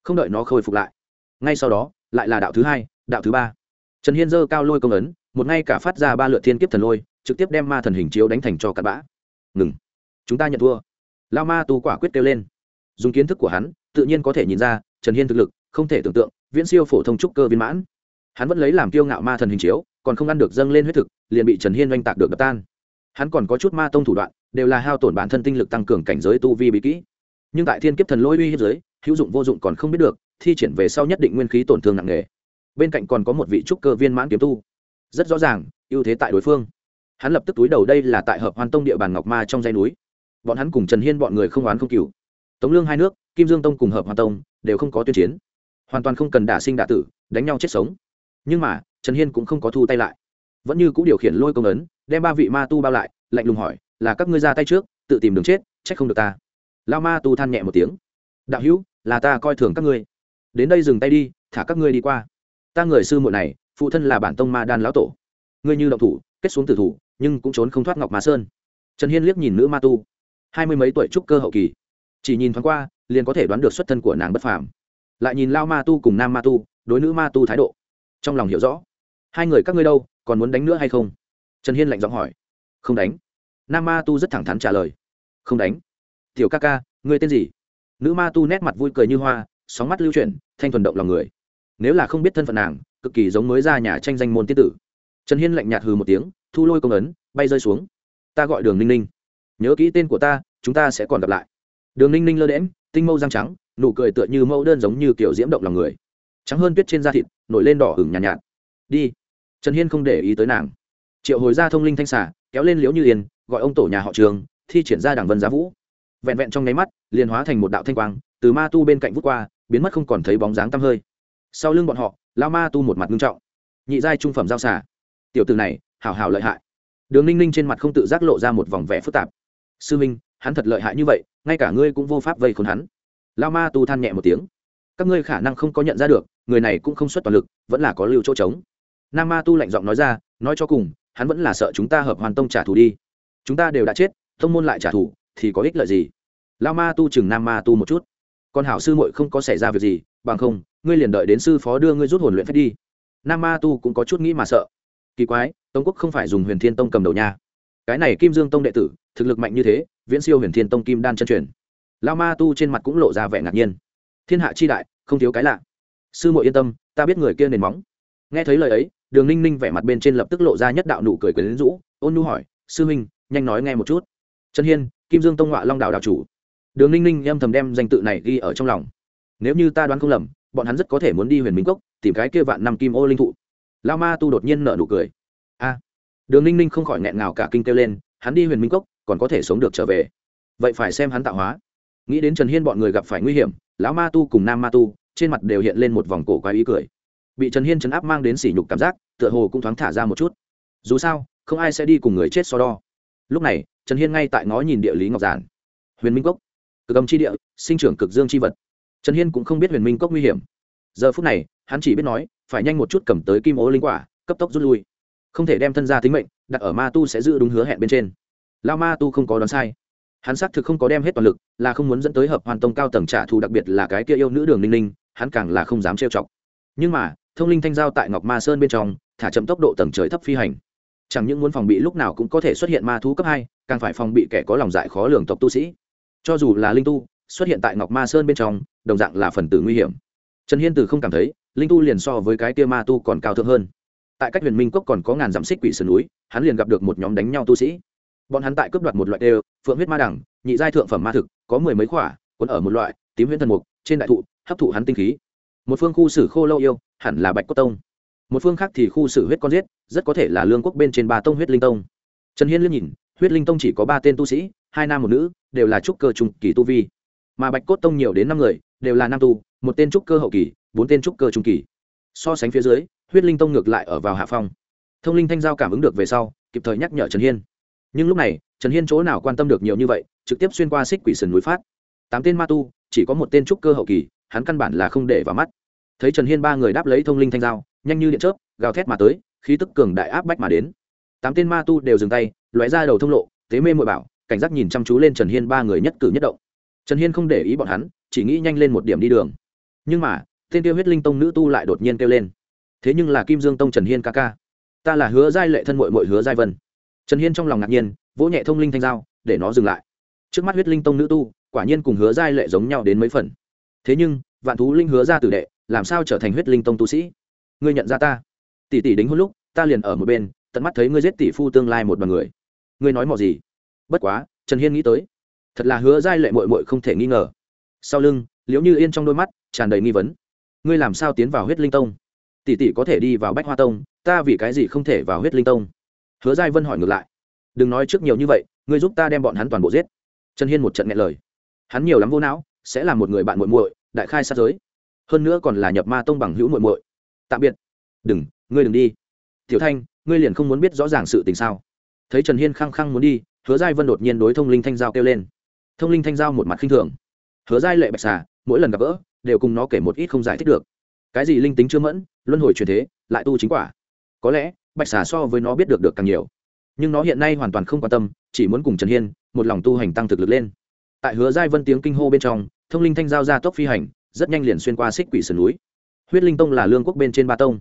Không đợi nó khôi phục lại, ngay sau đó, lại là đạo thứ hai, đạo thứ ba trần hiên dơ cao lôi công ấn, một ngay cả phát ra ba lượt thiên kiếp thần lôi, trực tiếp đem ma thần hình chiếu đánh thành cho cặn bã. Ngừng. Chúng ta nhận thua. Lao ma tu quả quyết kêu lên. Dùng kiến thức của hắn, tự nhiên có thể nhìn ra, trần hiên thực lực, không thể tưởng tượng, viễn siêu phổ thông trúc cơ viên mãn. Hắn vẫn lấy làm kiêu ngạo ma thần hình chiếu, còn không ăn được dâng lên huyết thực, liền bị trần hiên oanh tạc được đập tan. Hắn còn có chút ma tông thủ đoạn, đều là hao tổn bản thân tinh lực tăng cường cảnh giới tu vi bị kỹ. Nhưng tại thiên kiếp thần lôi uy hiếp giới, hữu dụng vô dụng còn không biết được, thi triển về sau nhất định nguyên khí tổn thương nặng nề bên cạnh còn có một vị trúc cơ viên mãn kiếm tu. Rất rõ ràng, ưu thế tại đối phương. Hắn lập tức túi đầu đây là tại hợp hoan tông địa bàn ngọc ma trong dây núi. Bọn hắn cùng trần hiên bọn người không oán không cừu. Tống lương hai nước, kim dương tông cùng hợp hoan tông đều không có tuyên chiến. Hoàn toàn không cần đả sinh đả tử, đánh nhau chết sống. Nhưng mà, trần hiên cũng không có thu tay lại. Vẫn như c ũ điều khiển lôi công ấn, đem ba vị ma tu bao lại, lạnh lùng hỏi, là các ngươi ra tay trước, tự tìm đường chết, trách không được ta? Lao ma tu than nhẹ một tiếng, đạo hữu, là ta coi thường các ngươi. Đến đây dừng tay đi, thả các ngươi đi qua ta người sư muội này, phụ thân là bản tông ma đan lão tổ. Ngươi như động thủ, kết xuống tử thủ, nhưng cũng trốn không thoát ngọc ma sơn. Trần hiên liếc nhìn nữ ma tu. Hai mươi mấy tuổi trúc cơ hậu kỳ. Chỉ nhìn thoáng qua, liền có thể đoán được xuất thân của nàng bất phàm. Lại nhìn lao ma tu cùng nam ma tu, đối nữ ma tu thái độ. Trong lòng hiểu rõ. Hai người các ngươi đâu, còn muốn đánh nữa hay không? Trần hiên lạnh giọng hỏi. Không đánh. Nam ma tu rất thẳng thắn trả lời. Không đánh. Tiểu ca ca, ngươi tên gì? Nữ ma tu nét mặt vui cười như hoa, sóng mắt lưu chuyển, thanh thuần động lòng người nếu là không biết thân phận nàng cực kỳ giống mới ra nhà tranh danh môn tiết tử. Trần hiên lạnh nhạt hừ một tiếng thu lôi công ấn bay rơi xuống. Ta gọi đường ninh ninh. Nhớ kỹ tên của ta chúng ta sẽ còn gặp lại. Đường ninh ninh lơ đễm tinh mâu răng trắng nụ cười tựa như mẫu đơn giống như kiểu diễm động lòng người. Trắng hơn tuyết trên da thịt nổi lên đỏ hửng nhàn nhạt, nhạt. Đi. Trần hiên không để ý tới nàng. Triệu hồi ra thông linh thanh xả kéo lên liễu như yên gọi ông tổ nhà họ trường thi triển ra đảng vân giá vũ. Vẹn vẹn trong nháy mắt liền hóa thành một đạo thanh quang từ ma tu bên cạnh vút qua biến mất không còn thấy bóng dáng tăm hơi sau lưng bọn họ, lao ma tu một mặt ngưng trọng. Nhị giai trung phẩm giao xả tiểu từ này, hảo hảo lợi hại. Đường ninh ninh trên mặt không tự giác lộ ra một vòng vẻ phức tạp. Sư minh, hắn thật lợi hại như vậy, ngay cả ngươi cũng vô pháp vây khốn hắn. Lao ma tu than nhẹ một tiếng. Các ngươi khả năng không có nhận ra được, người này cũng không xuất toàn lực, vẫn là có lưu chỗ trống. Nam ma tu lạnh giọng nói ra, nói cho cùng, hắn vẫn là sợ chúng ta hợp hoàn tông trả thù đi. Chúng ta đều đã chết, tông môn lại trả thù, thì có ích lợi gì? Lao ma tu chừng nam ma tu một chút. Còn hảo sư muội không có xảy ra việc gì, bằng không ngươi liền đợi đến sư phó đưa ngươi rút hồn luyện phép đi. Nam ma tu cũng có chút nghĩ mà sợ. Kỳ quái, tống quốc không phải dùng huyền thiên tông cầm đầu nha. Cái này kim dương tông đệ tử, thực lực mạnh như thế, viễn siêu huyền thiên tông kim đan chân truyền. Lao ma tu trên mặt cũng lộ ra vẻ ngạc nhiên. Thiên hạ chi đại, không thiếu cái lạ. Sư muội yên tâm, ta biết người kia nền móng. Nghe thấy lời ấy, đường ninh ninh vẻ mặt bên trên lập tức lộ ra nhất đạo nụ cười quyến rũ, ôn nhu hỏi, sư huynh, nhanh nói nghe một chút. Trần hiên, kim dương tông họa long đạo đạo chủ. Đường ninh ninh âm thầm đem danh tự này ghi ở trong lòng. Nếu như ta đoán không lầm bọn hắn rất có thể muốn đi huyền minh cốc, tìm cái kia vạn năm kim ô linh thụ. Lao ma tu đột nhiên nợ nụ cười. A. Đường ninh ninh không khỏi nghẹn ngào cả kinh kêu lên, hắn đi huyền minh cốc, còn có thể sống được trở về. Vậy phải xem hắn tạo hóa. Nghĩ đến trần hiên bọn người gặp phải nguy hiểm, lão ma tu cùng nam ma tu, trên mặt đều hiện lên một vòng cổ quái ý cười. Bị trần hiên chấn áp mang đến sỉ nhục cảm giác, tựa hồ cũng thoáng thả ra một chút. Dù sao, không ai sẽ đi cùng người chết so đo. Lúc này, trần hiên ngay tại ngó nhìn địa lý ngọc giản. Huyền minh cốc. Cực âm c h i địa, sinh trưởng cực dương c h i vật trần hiên cũng không biết huyền minh cốc nguy hiểm. Giờ phút này, hắn chỉ biết nói, phải nhanh một chút cầm tới kim ố linh quả, cấp tốc rút lui. Không thể đem thân ra tính mệnh, đặt ở ma tu sẽ giữ đúng hứa hẹn bên trên. Lao ma tu không có đoán sai. Hắn xác thực không có đem hết toàn lực, là không muốn dẫn tới hợp hoàn tông cao tầng trả thù đặc biệt là cái kia yêu nữ đường ninh ninh hắn càng là không dám trêu chọc. Nhưng mà, thông linh thanh giao tại ngọc ma sơn bên trong, thả chậm tốc độ tầng trời thấp phi hành. Chẳng những muốn phòng bị lúc nào cũng có thể xuất hiện ma thú cấp hai, càng phải phòng bị kẻ có lòng dại khó lường tộc tu sĩ. Cho dù là linh tu xuất hiện tại ngọc ma sơn bên trong, đồng dạng là phần tử nguy hiểm. Trần hiên từ không cảm thấy, linh tu liền so với cái tia ma tu còn cao thượng hơn. Tại cách huyền minh cốc còn có ngàn dặm xích quỷ sườn núi, hắn liền gặp được một nhóm đánh nhau tu sĩ. Bọn hắn tại cướp đoạt một loại đều, phượng huyết ma đẳng, nhị giai thượng phẩm ma thực, có mười mấy khỏa, cuốn ở một loại, tím huyết thần mục, trên đại thụ, hấp thụ hắn tinh khí. Một phương khu xử khô lâu yêu, hẳn là bạch cốt tông. Một phương khác thì khu xử huyết con giết, rất có thể là lương quốc bên trên ba tông huyết linh tông. Trần hiên liếc nhìn, huyết linh tông chỉ có ba tên tu sĩ, hai nam một nữ, đều là trúc cơ trung kỳ tu vi mà bạch cốt tông nhiều đến năm người, đều là nam tu, một tên trúc cơ hậu kỳ, bốn tên trúc cơ trung kỳ. So sánh phía dưới, huyết linh tông ngược lại ở vào hạ phong. Thông linh thanh giao cảm ứng được về sau, kịp thời nhắc nhở trần hiên. Nhưng lúc này, trần hiên chỗ nào quan tâm được nhiều như vậy, trực tiếp xuyên qua xích quỷ sườn núi phát. Tám tên ma tu, chỉ có một tên trúc cơ hậu kỳ, hắn căn bản là không để vào mắt. Thấy trần hiên ba người đáp lấy thông linh thanh giao, nhanh như điện chớp, gào thét mà tới, khí tức cường đại áp bách mà đến. Tám tên ma tu đều dừng tay, lóe ra đầu thông lộ, tế mê mội bảo, cảnh giác nhìn chăm chú lên trần hiên ba người nhất cử nhất động trần hiên không để ý bọn hắn, chỉ nghĩ nhanh lên một điểm đi đường. Nhưng mà, tên tiêu huyết linh tông nữ tu lại đột nhiên kêu lên. Thế nhưng là kim dương tông trần hiên ca ca. Ta là hứa giai lệ thân mội mội hứa giai vân. Trần hiên trong lòng ngạc nhiên, vỗ nhẹ thông linh thanh giao để nó dừng lại. Trước mắt huyết linh tông nữ tu, quả nhiên cùng hứa giai lệ giống nhau đến mấy phần. Thế nhưng, vạn thú linh hứa ra tử đệ, làm sao trở thành huyết linh tông tu sĩ? Ngươi nhận ra ta. Tỷ tỷ đính hôn lúc, ta liền ở một bên, tận mắt thấy ngươi giết tỷ phu tương lai một bằng người. Ngươi nói mò gì? Bất quá, trần hiên nghĩ tới thật là hứa giai lệ mội mội không thể nghi ngờ. Sau lưng, liễu như yên trong đôi mắt tràn đầy nghi vấn. Ngươi làm sao tiến vào huyết linh tông? Tỷ tỷ có thể đi vào bách hoa tông, ta vì cái gì không thể vào huyết linh tông? Hứa giai vân hỏi ngược lại. Đừng nói trước nhiều như vậy, ngươi giúp ta đem bọn hắn toàn bộ giết. Trần hiên một trận nghe lời. Hắn nhiều lắm vô não, sẽ là một người bạn muội muội, đại khai sát giới. Hơn nữa còn là nhập ma tông bằng hữu muội muội. Tạm biệt. Đừng, ngươi đừng đi. Tiểu thanh, ngươi liền không muốn biết rõ ràng sự tình sao? Thấy trần hiên khăng khăng muốn đi, hứa giai vân đột nhiên đối thông linh thanh giao kêu lên thông linh thanh giao một mặt khinh thường. Hứa giai lệ bạch xà, mỗi lần gặp gỡ, đều cùng nó kể một ít không giải thích được. Cái gì linh tính chưa mẫn, luân hồi truyền thế, lại tu chính quả. Có lẽ, bạch xà so với nó biết được được càng nhiều. Nhưng nó hiện nay hoàn toàn không quan tâm, chỉ muốn cùng trần hiên, một lòng tu hành tăng thực lực lên. Tại hứa giai vân tiếng kinh hô bên trong, thông linh thanh giao ra tốc phi hành, rất nhanh liền xuyên qua xích quỷ sườn núi. Huyết linh tông là lương quốc bên trên ba tông.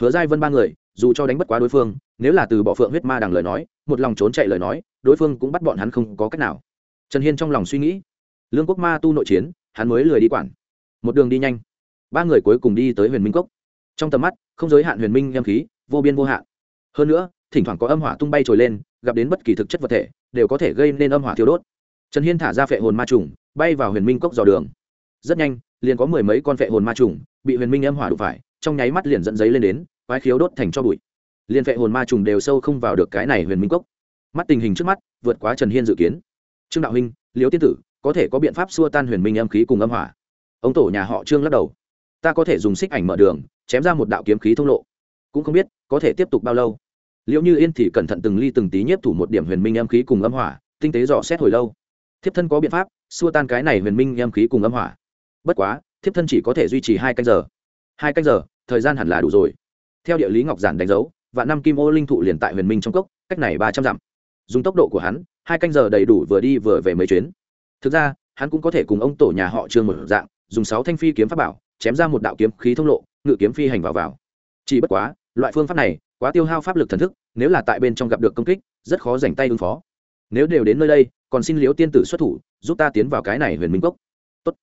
Hứa giai vân ba người, dù cho đánh bất quá đối phương, nếu là từ bỏ phượng huyết ma đằng lời nói, một lòng trốn chạy lời nói, đối phương cũng bắt bọn hắn không có cách nào trần hiên trong lòng suy nghĩ, lương quốc ma tu nội chiến, hắn mới lười đi quản. Một đường đi nhanh, ba người cuối cùng đi tới huyền minh cốc. Trong tầm mắt, không giới hạn huyền minh em khí, vô biên vô hạn. Hơn nữa, thỉnh thoảng có âm hỏa tung bay trồi lên, gặp đến bất kỳ thực chất vật thể, đều có thể gây nên âm hỏa thiêu đốt. Trần hiên thả ra phệ hồn ma trùng, bay vào huyền minh cốc dò đường. Rất nhanh, liền có mười mấy con phệ hồn ma trùng bị huyền minh âm hỏa đụng phải, trong nháy mắt liền dẫn giấy lên đến, quái khiếu đốt thành cho bụi. Liền phệ hồn ma trùng đều sâu không vào được cái này huyền minh cốc. Mắt tình hình trước mắt, vượt quá trần hiên dự kiến trương đạo huynh liễu tiên tử, có thể có biện pháp xua tan huyền minh âm khí cùng âm hỏa. Ông tổ nhà họ trương lắc đầu. Ta có thể dùng xích ảnh mở đường, chém ra một đạo kiếm khí thông lộ. Cũng không biết, có thể tiếp tục bao lâu. Liệu như yên thì cẩn thận từng ly từng tí nhiếp thủ một điểm huyền minh âm khí cùng âm hỏa, tinh tế dò xét hồi lâu. Thiếp thân có biện pháp xua tan cái này huyền minh âm khí cùng âm hỏa. Bất quá, thiếp thân chỉ có thể duy trì hai canh giờ. Hai canh giờ, thời gian hẳn là đủ rồi. Theo địa lý ngọc giản đánh dấu và năm kim ô linh thụ liền tại huyền minh trong cốc, cách này ba trăm dặm. Dùng tốc độ của hắn hai canh giờ đầy đủ vừa đi vừa về mấy chuyến. Thực ra, hắn cũng có thể cùng ông tổ nhà họ trương một dạng, dùng sáu thanh phi kiếm pháp bảo, chém ra một đạo kiếm khí thông lộ, ngự kiếm phi hành vào vào. Chỉ bất quá, loại phương pháp này quá tiêu hao pháp lực thần thức, nếu là tại bên trong gặp được công kích, rất khó dành tay ứng phó. Nếu đều đến nơi đây, còn xin liễu tiên tử xuất thủ, giúp ta tiến vào cái này huyền minh cốc. Tốt.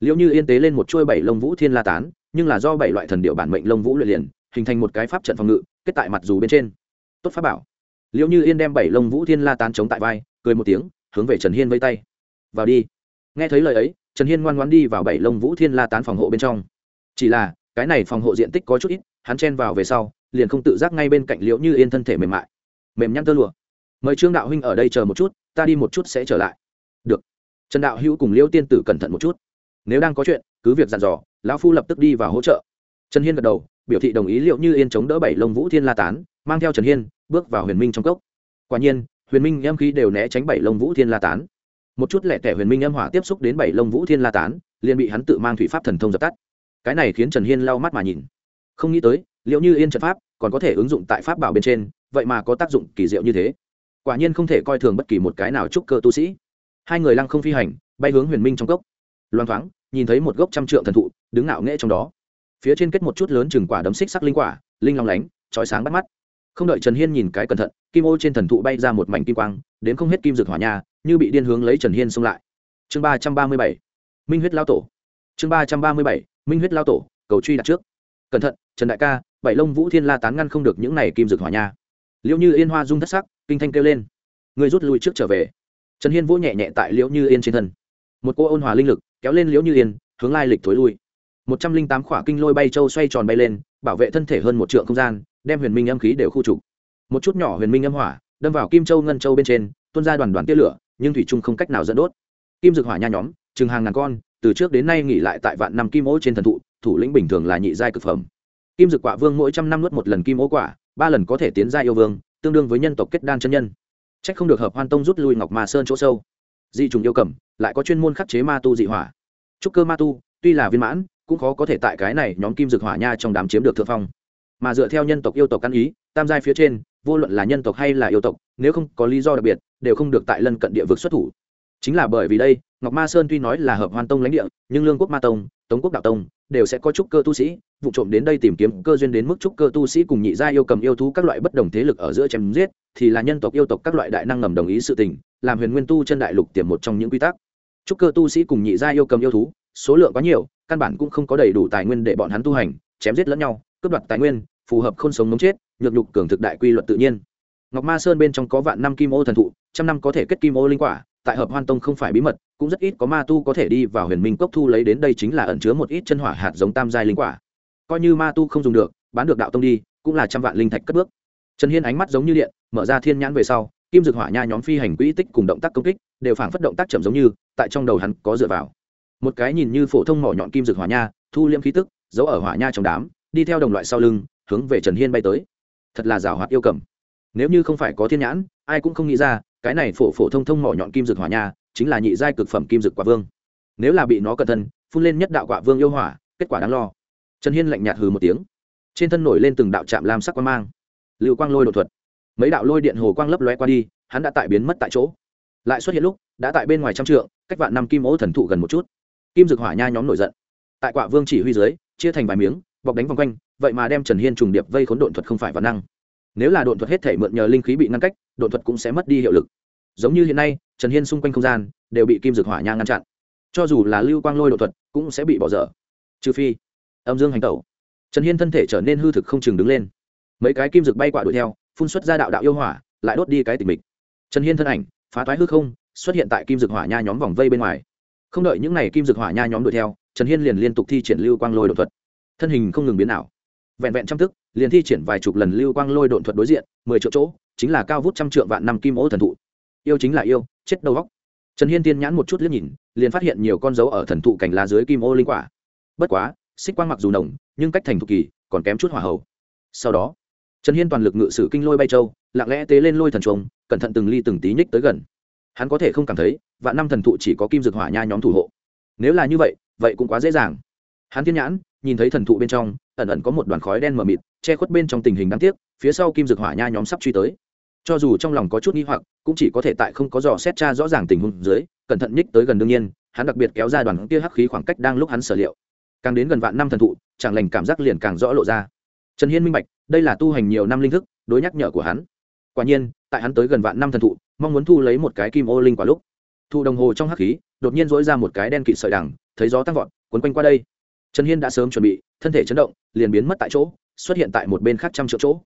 Liễu như yên tế lên một chuôi bảy lông vũ thiên la tán, nhưng là do bảy loại thần điệu bản mệnh lông vũ luyện liền, hình thành một cái pháp trận phòng ngự, kết tại mặt dù bên trên. Tốt pháp bảo. Liễu như yên đem bảy lông vũ thiên la tán chống tại vai cười một tiếng, hướng về trần hiên vây tay. Vào đi. Nghe thấy lời ấy, trần hiên ngoan ngoan đi vào bảy lông vũ thiên la tán phòng hộ bên trong. Chỉ là, cái này phòng hộ diện tích có chút ít, hắn chen vào về sau, liền không tự giác ngay bên cạnh liễu như yên thân thể mềm mại. Mềm nhăn tơ lụa. Mời trương đạo huynh ở đây chờ một chút, ta đi một chút sẽ trở lại. Được. Trần đạo hữu cùng liễu tiên tử cẩn thận một chút. Nếu đang có chuyện, cứ việc dặn dò, lão phu lập tức đi vào hỗ trợ. Trần hiên gật đầu, biểu thị đồng ý liệu như yên chống đỡ bảy lông vũ thiên la tán, mang theo trần hiên, bước vào huyền minh trong cốc. Quả nhiên huyền minh âm khí đều né tránh bảy lông vũ thiên la tán. Một chút lẹ tẻ huyền minh âm hỏa tiếp xúc đến bảy lông vũ thiên la tán, liền bị hắn tự mang thủy pháp thần thông dập tắt. Cái này khiến trần hiên lau mắt mà nhìn. Không nghĩ tới, liệu như yên trận pháp còn có thể ứng dụng tại pháp bảo bên trên, vậy mà có tác dụng kỳ diệu như thế. Quả nhiên không thể coi thường bất kỳ một cái nào trúc cơ tu sĩ. Hai người lăng không phi hành, bay hướng huyền minh trong cốc. Loan thoáng, nhìn thấy một gốc trăm trượng thần thụ, đứng ngạo nghễ trong đó. Phía trên kết một chút lớn chừng quả đấm xích sắc linh quả, linh long lánh trói sáng bắt mắt không đợi trần hiên nhìn cái cẩn thận, kim ô trên thần thụ bay ra một mảnh kim quang, đến không hết kim dược hỏa nha, như bị điên hướng lấy trần hiên xông lại. Chương ba trăm ba mươi bảy, minh huyết lao tổ. Chương ba trăm ba mươi bảy, minh huyết lao tổ, cầu truy đặt trước. Cẩn thận, trần đại ca, bảy lông vũ thiên la tán ngăn không được những này kim dược hỏa nha. Liệu như yên hoa dung thất sắc, kinh thanh kêu lên. Người rút lui trước trở về. Trần hiên vỗ nhẹ nhẹ tại liễu như yên trên thân. Một cô ôn hòa linh lực kéo lên liễu như yên, hướng lai lịch thối lui. Một trăm linh tám khỏa kinh lôi bay châu xoay tròn bay lên, bảo vệ thân thể hơn một trượng không gian đem huyền minh âm khí đều khu trục. Một chút nhỏ huyền minh âm hỏa, đâm vào kim châu ngân châu bên trên, tuôn ra đoàn đoàn tia lửa, nhưng thủy trung không cách nào dẫn đốt. Kim dược hỏa nha nhóm, chừng hàng ngàn con, từ trước đến nay nghỉ lại tại vạn năm kim ô trên thần thụ, thủ lĩnh bình thường là nhị giai cực phẩm. Kim dược quả vương mỗi trăm năm nuốt một lần kim ô quả, ba lần có thể tiến ra yêu vương, tương đương với nhân tộc kết đan chân nhân. C h ắ c không được hợp hoan tông rút lui ngọc mà sơn chỗ sâu. Dị trùng yêu cầm, lại có chuyên môn khắc chế ma tu dị hỏa. Trúc cơ ma tu, tuy là viên mãn, cũng khó có thể tại cái này nhóm kim dược hỏa nha trong đám chiếm được thượng phong mà dựa theo nhân tộc yêu tộc căn ý, tam giai phía trên, vô luận là nhân tộc hay là yêu tộc, nếu không có lý do đặc biệt, đều không được tại lân cận địa vực xuất thủ. Chính là bởi vì đây, ngọc ma sơn tuy nói là hợp hoan tông lãnh địa, nhưng lương quốc ma tông, tống quốc đạo tông, đều sẽ có trúc cơ tu sĩ, vụ trộm đến đây tìm kiếm cơ duyên đến mức trúc cơ tu sĩ cùng nhị gia yêu cầm yêu thú các loại bất đồng thế lực ở giữa chém giết, thì là nhân tộc yêu tộc các loại đại năng ngầm đồng ý sự tình, làm huyền nguyên tu chân đại lục tiềm một trong những quy tắc. Trúc cơ tu sĩ cùng nhị gia yêu cầm yêu thú, số lượng quá nhiều, căn bản cũng không có đầy đủ tài nguyên để bọn hắn tu hành, chém giết lẫn nhau cướp đoạt tài nguyên, phù hợp không sống nóng chết, nhược nhục cường thực đại quy luật tự nhiên. Ngọc ma sơn bên trong có vạn năm kim ô thần thụ, trăm năm có thể kết kim ô linh quả, tại hợp hoan tông không phải bí mật, cũng rất ít có ma tu có thể đi vào huyền minh cốc thu lấy đến đây chính là ẩn chứa một ít chân hỏa hạt giống tam giai linh quả. Coi như ma tu không dùng được, bán được đạo tông đi, cũng là trăm vạn linh thạch cất bước. Trần hiên ánh mắt giống như điện, mở ra thiên nhãn về sau, kim dược hỏa nha nhóm phi hành quỹ tích cùng động tác công kích, đều phản phất động tác chậm giống như, tại trong đầu hắn có dựa vào. Một cái nhìn như phổ thông mỏ nhọn kim dược hỏa nha, thu liêm khí tức, giấu ở hỏa nha trong đám đi theo đồng loại sau lưng, hướng về trần hiên bay tới. Thật là rào hoạt yêu cầm. Nếu như không phải có thiên nhãn, ai cũng không nghĩ ra, cái này phổ phổ thông thông mỏ nhọn kim dược hỏa nha, chính là nhị giai cực phẩm kim dược quả vương. Nếu là bị nó cẩn thân phun lên nhất đạo quả vương yêu hỏa, kết quả đáng lo. Trần hiên lạnh nhạt hừ một tiếng. Trên thân nổi lên từng đạo chạm lam sắc quang mang. Lưu quang lôi đột thuật. Mấy đạo lôi điện hồ quang lấp loe qua đi, hắn đã tại biến mất tại chỗ. Lại xuất hiện lúc, đã tại bên ngoài trăm trượng, cách vạn năm kim ố thần thụ gần một chút. Kim dược hỏa nha nhóm nổi giận. Tại quả vương chỉ huy dưới, chia thành vài miếng bọc đánh vòng quanh, vậy mà đem trần hiên trùng điệp vây khốn độn thuật không phải văn năng. Nếu là độn thuật hết thể mượn nhờ linh khí bị ngăn cách, độn thuật cũng sẽ mất đi hiệu lực. Giống như hiện nay, trần hiên xung quanh không gian đều bị kim dược hỏa nha ngăn chặn. Cho dù là lưu quang lôi đột thuật cũng sẽ bị bỏ dở. Trừ phi, âm dương hành tẩu. Trần hiên thân thể trở nên hư thực không chừng đứng lên. Mấy cái kim dược bay quả đuổi theo, phun xuất ra đạo đạo yêu hỏa, lại đốt đi cái tình mình trần hiên thân ảnh, phá toái hư không, xuất hiện tại kim dược hỏa nha nhóm vòng vây bên ngoài. Không đợi những n à y kim dược hỏa nha nhóm đuổi theo, trần hiên liền liên tục thi triển lưu quang lôi đột thuật thân hình không ngừng biến ảo. Vẹn vẹn trăm tức, liền thi triển vài chục lần lưu quang lôi độn thuật đối diện, mười triệu chỗ, chính là cao vút trăm trượng vạn năm kim ô thần thụ. Yêu chính là yêu, chết đầu góc trần hiên tiên nhãn một chút liếc nhìn, liền phát hiện nhiều con dấu ở thần thụ cành lá dưới kim ô linh quả. Bất quá, xích quang mặc dù nồng, nhưng cách thành thụ kỳ, còn kém chút hỏa hầu. Sau đó, trần hiên toàn lực ngự sử kinh lôi bay châu, lặng lẽ tế lên lôi thần trùng cẩn thận từng ly từng tí nhích tới gần. Hắn có thể không cảm thấy, vạn năm thần thụ chỉ có kim dược hỏa nha nhóm thủ hộ. Nếu là như vậy vậy cũng quá dễ dàng. Hắn thiên nhãn nhìn thấy thần thụ bên trong, ẩn ẩn có một đoàn khói đen mờ mịt, che khuất bên trong tình hình đáng tiếc, phía sau kim dược hỏa nha nhóm sắp truy tới. Cho dù trong lòng có chút nghi hoặc, cũng chỉ có thể tại không có dò xét tra rõ ràng tình huống dưới, cẩn thận nhích tới gần đương nhiên, hắn đặc biệt kéo ra đoàn kia hắc khí khoảng cách đang lúc hắn sở liệu. Càng đến gần vạn năm thần thụ, chẳng lành cảm giác liền càng rõ lộ ra. Trần hiên minh bạch, đây là tu hành nhiều năm linh thức, đối nhắc nhở của hắn. Quả nhiên, tại hắn tới gần vạn năm thần thụ, mong muốn thu lấy một cái kim ô linh quả lúc. Thụ đồng hồ trong hắc khí, đột nhiên dỗi ra một cái đen kịt sợi đằng, thấy gió tăng vọt quấn quanh qua đây trần hiên đã sớm chuẩn bị, thân thể chấn động, liền biến mất tại chỗ, xuất hiện tại một bên khác trăm triệu chỗ.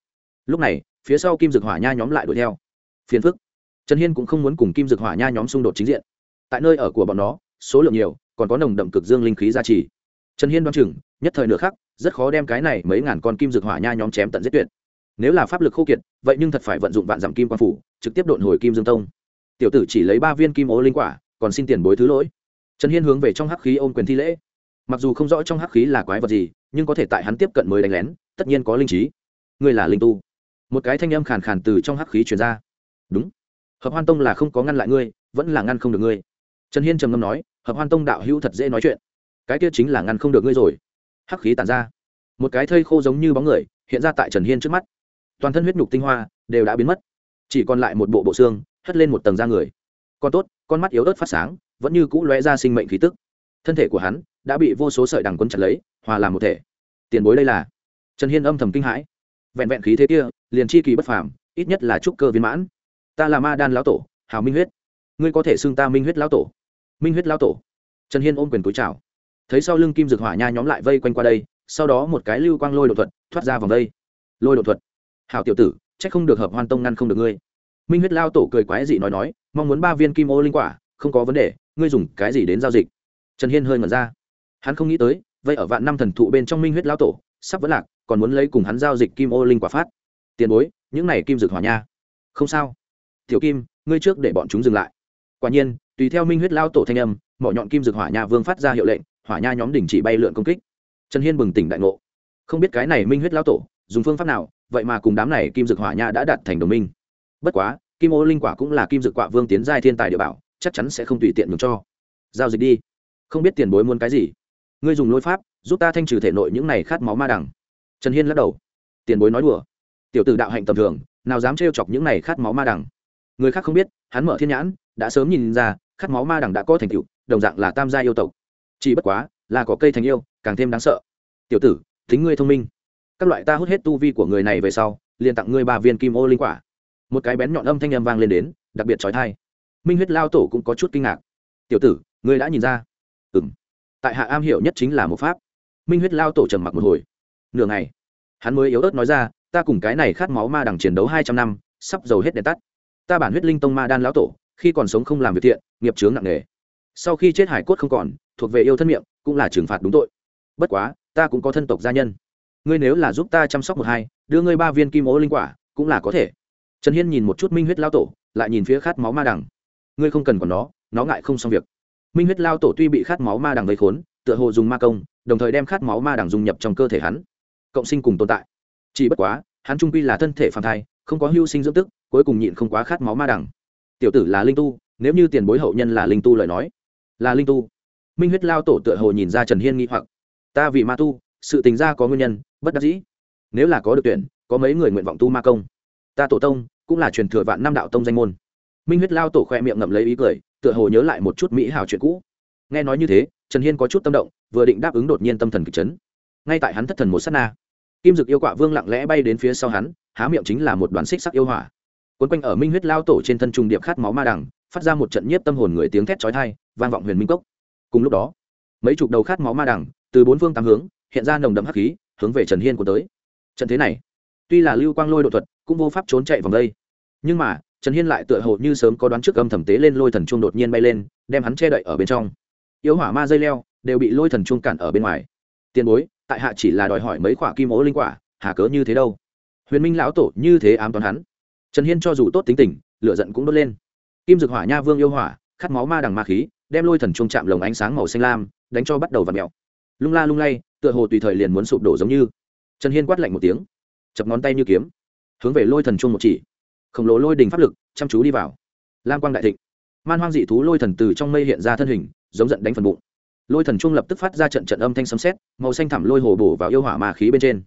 Lúc này, phía sau kim dược hỏa nha nhóm lại đuổi theo. Phiền phức. Trần hiên cũng không muốn cùng kim dược hỏa nha nhóm xung đột chính diện. Tại nơi ở của bọn nó, số lượng nhiều, còn có nồng đậm cực dương linh khí gia trì. Trần hiên đoán chừng, nhất thời nửa khắc, rất khó đem cái này mấy ngàn con kim dược hỏa nha nhóm chém tận giết tuyệt. Nếu là pháp lực khô kiệt, vậy nhưng thật phải vận dụng vạn dặm kim quan phủ, trực tiếp độn hồi kim dương tông. Tiểu tử chỉ lấy ba viên kim ô linh quả, còn xin tiền bối thứ lỗi. Trần hiên hướng về trong hắc khí ôm quyền thi lễ mặc dù không rõ trong hắc khí là quái vật gì, nhưng có thể tại hắn tiếp cận mới đánh lén, tất nhiên có linh trí. Ngươi là linh tu. Một cái thanh âm khàn khàn từ trong hắc khí truyền ra. Đúng. Hợp hoan tông là không có ngăn lại ngươi, vẫn là ngăn không được ngươi. Trần hiên trầm ngâm nói, hợp hoan tông đạo hữu thật dễ nói chuyện. Cái kia chính là ngăn không được ngươi rồi. Hắc khí tàn ra. Một cái thây khô giống như bóng người, hiện ra tại trần hiên trước mắt. Toàn thân huyết nhục tinh hoa, đều đã biến mất. Chỉ còn lại một bộ bộ xương, hất lên một tầng da người. Con tốt, con mắt yếu ớt phát sáng, vẫn như cũ lóe ra sinh mệnh khí tức. Thân thể của hắn đã bị vô số sợi đằng quân chặt lấy, hòa làm một thể. Tiền bối đây là? Trần hiên âm thầm kinh hãi. Vẹn vẹn khí thế kia, liền chi kỳ bất phàm, ít nhất là trúc cơ viên mãn. Ta là ma đan lão tổ, hào minh huyết. Ngươi có thể xưng ta minh huyết lão tổ. Minh huyết lão tổ. Trần hiên ôm quyền túi chào. Thấy sau lưng kim dược hỏa nha nhóm lại vây quanh qua đây, sau đó một cái lưu quang lôi đột thuật, thoát ra vòng đây. Lôi đột thuật. Hảo tiểu tử c không được hợp hoan tông ngăn không được ngươi. Minh huyết lao tổ cười quái dị nói nói, mong muốn ba viên kim ô linh quả, không có vấn đề, ngươi dùng cái gì đến giao dịch? Trần hiên hơi ngẩn ra hắn không nghĩ tới vậy ở vạn năm thần thụ bên trong minh huyết lao tổ, sắp vẫn lạc, còn muốn lấy cùng hắn giao dịch kim ô linh quả phát. Tiền bối, những này kim dược hỏa nha. Không sao. Tiểu kim, ngươi trước để bọn chúng dừng lại. Quả nhiên, tùy theo minh huyết lao tổ thanh âm mỏ nhọn kim dược hỏa nha vương phát ra hiệu lệnh, hỏa nha nhóm đỉnh chỉ bay lượn công kích. Trần hiên bừng tỉnh đại ngộ. Không biết cái này minh huyết lao tổ, dùng phương pháp nào, vậy mà cùng đám này kim dược hỏa nha đã đạt thành đồng minh. Bất quá, kim ô linh quả cũng là kim dược quả vương tiến giai thiên tài địa bảo, chắc chắn sẽ không tùy tiện ngừng cho. Giao dịch đi. Không biết tiền bối muốn cái gì ngươi dùng lôi pháp, giúp ta thanh trừ thể nội những này khát máu ma đằng. Trần hiên lắc đầu. Tiền bối nói đùa. Tiểu tử đạo hạnh tầm thường, nào dám trêu chọc những này khát máu ma đằng. Người khác không biết, hắn mở thiên nhãn, đã sớm nhìn ra, khát máu ma đằng đã có thành tựu, đồng dạng là tam gia yêu tộc. Chỉ bất quá, là có cây thành yêu, càng thêm đáng sợ. Tiểu tử tính ngươi thông minh. Các loại ta hút hết tu vi của người này về sau, liền tặng ngươi ba viên kim ô linh quả. Một cái bén nhọn âm thanh âm vang lên đến, đặc biệt trói thai minh huyết lao tổ cũng có chút kinh ngạc. Tiểu tử, ngươi đã nhìn ra. Ừ m tại hạ am hiểu nhất chính là một pháp. Minh huyết lao tổ trầm mặc một hồi. Nửa ngày, hắn mới yếu ớt nói ra, ta cùng cái này khát máu ma đằng chiến đấu hai trăm năm, sắp dầu hết đèn tắt. Ta bản huyết linh tông ma đan lão tổ, khi còn sống không làm việc thiện, nghiệp chướng nặng nề. Sau khi chết hải cốt không còn, thuộc về yêu thân miệng, cũng là trừng phạt đúng tội. Bất quá, ta cũng có thân tộc gia nhân. Ngươi nếu là giúp ta chăm sóc một hai, đưa ngươi ba viên kim ố linh quả, cũng là có thể. Trần hiên nhìn một chút minh huyết lao tổ, lại nhìn phía khát máu ma đằng. Ngươi không cần còn nó nó ngại không xong việc minh huyết lao tổ tuy bị khát máu ma đằng gây khốn, tựa hồ dùng ma công, đồng thời đem khát máu ma đằng dung nhập trong cơ thể hắn. Cộng sinh cùng tồn tại. Chỉ bất quá, hắn trung quy là thân thể phàm thai, không có hưu sinh dưỡng tức, cuối cùng nhịn không quá khát máu ma đằng. Tiểu tử là linh tu, nếu như tiền bối hậu nhân là linh tu lời nói, là linh tu. Minh huyết lao tổ tựa hồ nhìn ra trần hiên nghi hoặc. Ta vì ma tu, sự tình ra có nguyên nhân, bất đắc dĩ. Nếu là có được tuyển, có mấy người nguyện vọng tu ma công. Ta tổ tông, cũng là truyền thừa vạn năm đạo tông danh môn minh huyết lao tổ khoe miệng ngậm lấy ý cười, tựa hồ nhớ lại một chút mỹ hào chuyện cũ. Nghe nói như thế, trần hiên có chút tâm động, vừa định đáp ứng đột nhiên tâm thần kịch chấn. Ngay tại hắn thất thần một s á t na, kim dực yêu quạ vương lặng lẽ bay đến phía sau hắn, há miệng chính là một đoàn xích sắc yêu hỏa. Quấn quanh ở minh huyết lao tổ trên thân trung điệp khát máu ma đằng, phát ra một trận nhiếp tâm hồn người tiếng thét trói thai vang vọng huyền minh cốc. Cùng lúc đó, mấy chục đầu khát máu ma đằng, từ bốn phương tám hướng, hiện ra nồng đậm hắc khí, hướng về trần hiên của tới. Trận thế này, tuy là lưu quang lôi độ thuật, cũng vô pháp trốn chạy vòng đây. Nhưng mà trần hiên lại tựa hồ như sớm có đoán trước âm thầm tế lên lôi thần chuông đột nhiên bay lên, đem hắn che đậy ở bên trong. Yếu hỏa ma dây leo đều bị lôi thần chuông cản ở bên ngoài. Tiền bối, tại hạ chỉ là đòi hỏi mấy khoả kim ố linh quả, hà cớ như thế đâu? Huyền minh lão tổ như thế ám toán hắn. Trần hiên cho dù tốt tính tình lựa giận cũng đốt lên. Kim dược hỏa nha vương yêu hỏa, khát máu ma đằng ma khí, đem lôi thần chuông chạm lồng ánh sáng màu xanh lam, đánh cho bắt đầu v ặ mẹo lung la lung lay, tựa hồ tùy thời liền muốn sụp đổ giống như. Trần hiên quát lạnh một tiếng, chập ngón tay như kiếm, hướng về lôi thần chuông một chỉ khổng lồ lôi đình pháp lực, chăm chú đi vào. Lam quang đại thịnh. Man hoang dị thú lôi thần từ trong mây hiện ra thân hình, giống giận đánh phần bụng. Lôi thần trung lập tức phát ra trận trận âm thanh sấm xét màu xanh thẳm lôi hồ bổ vào yêu hỏa ma khí bên trên.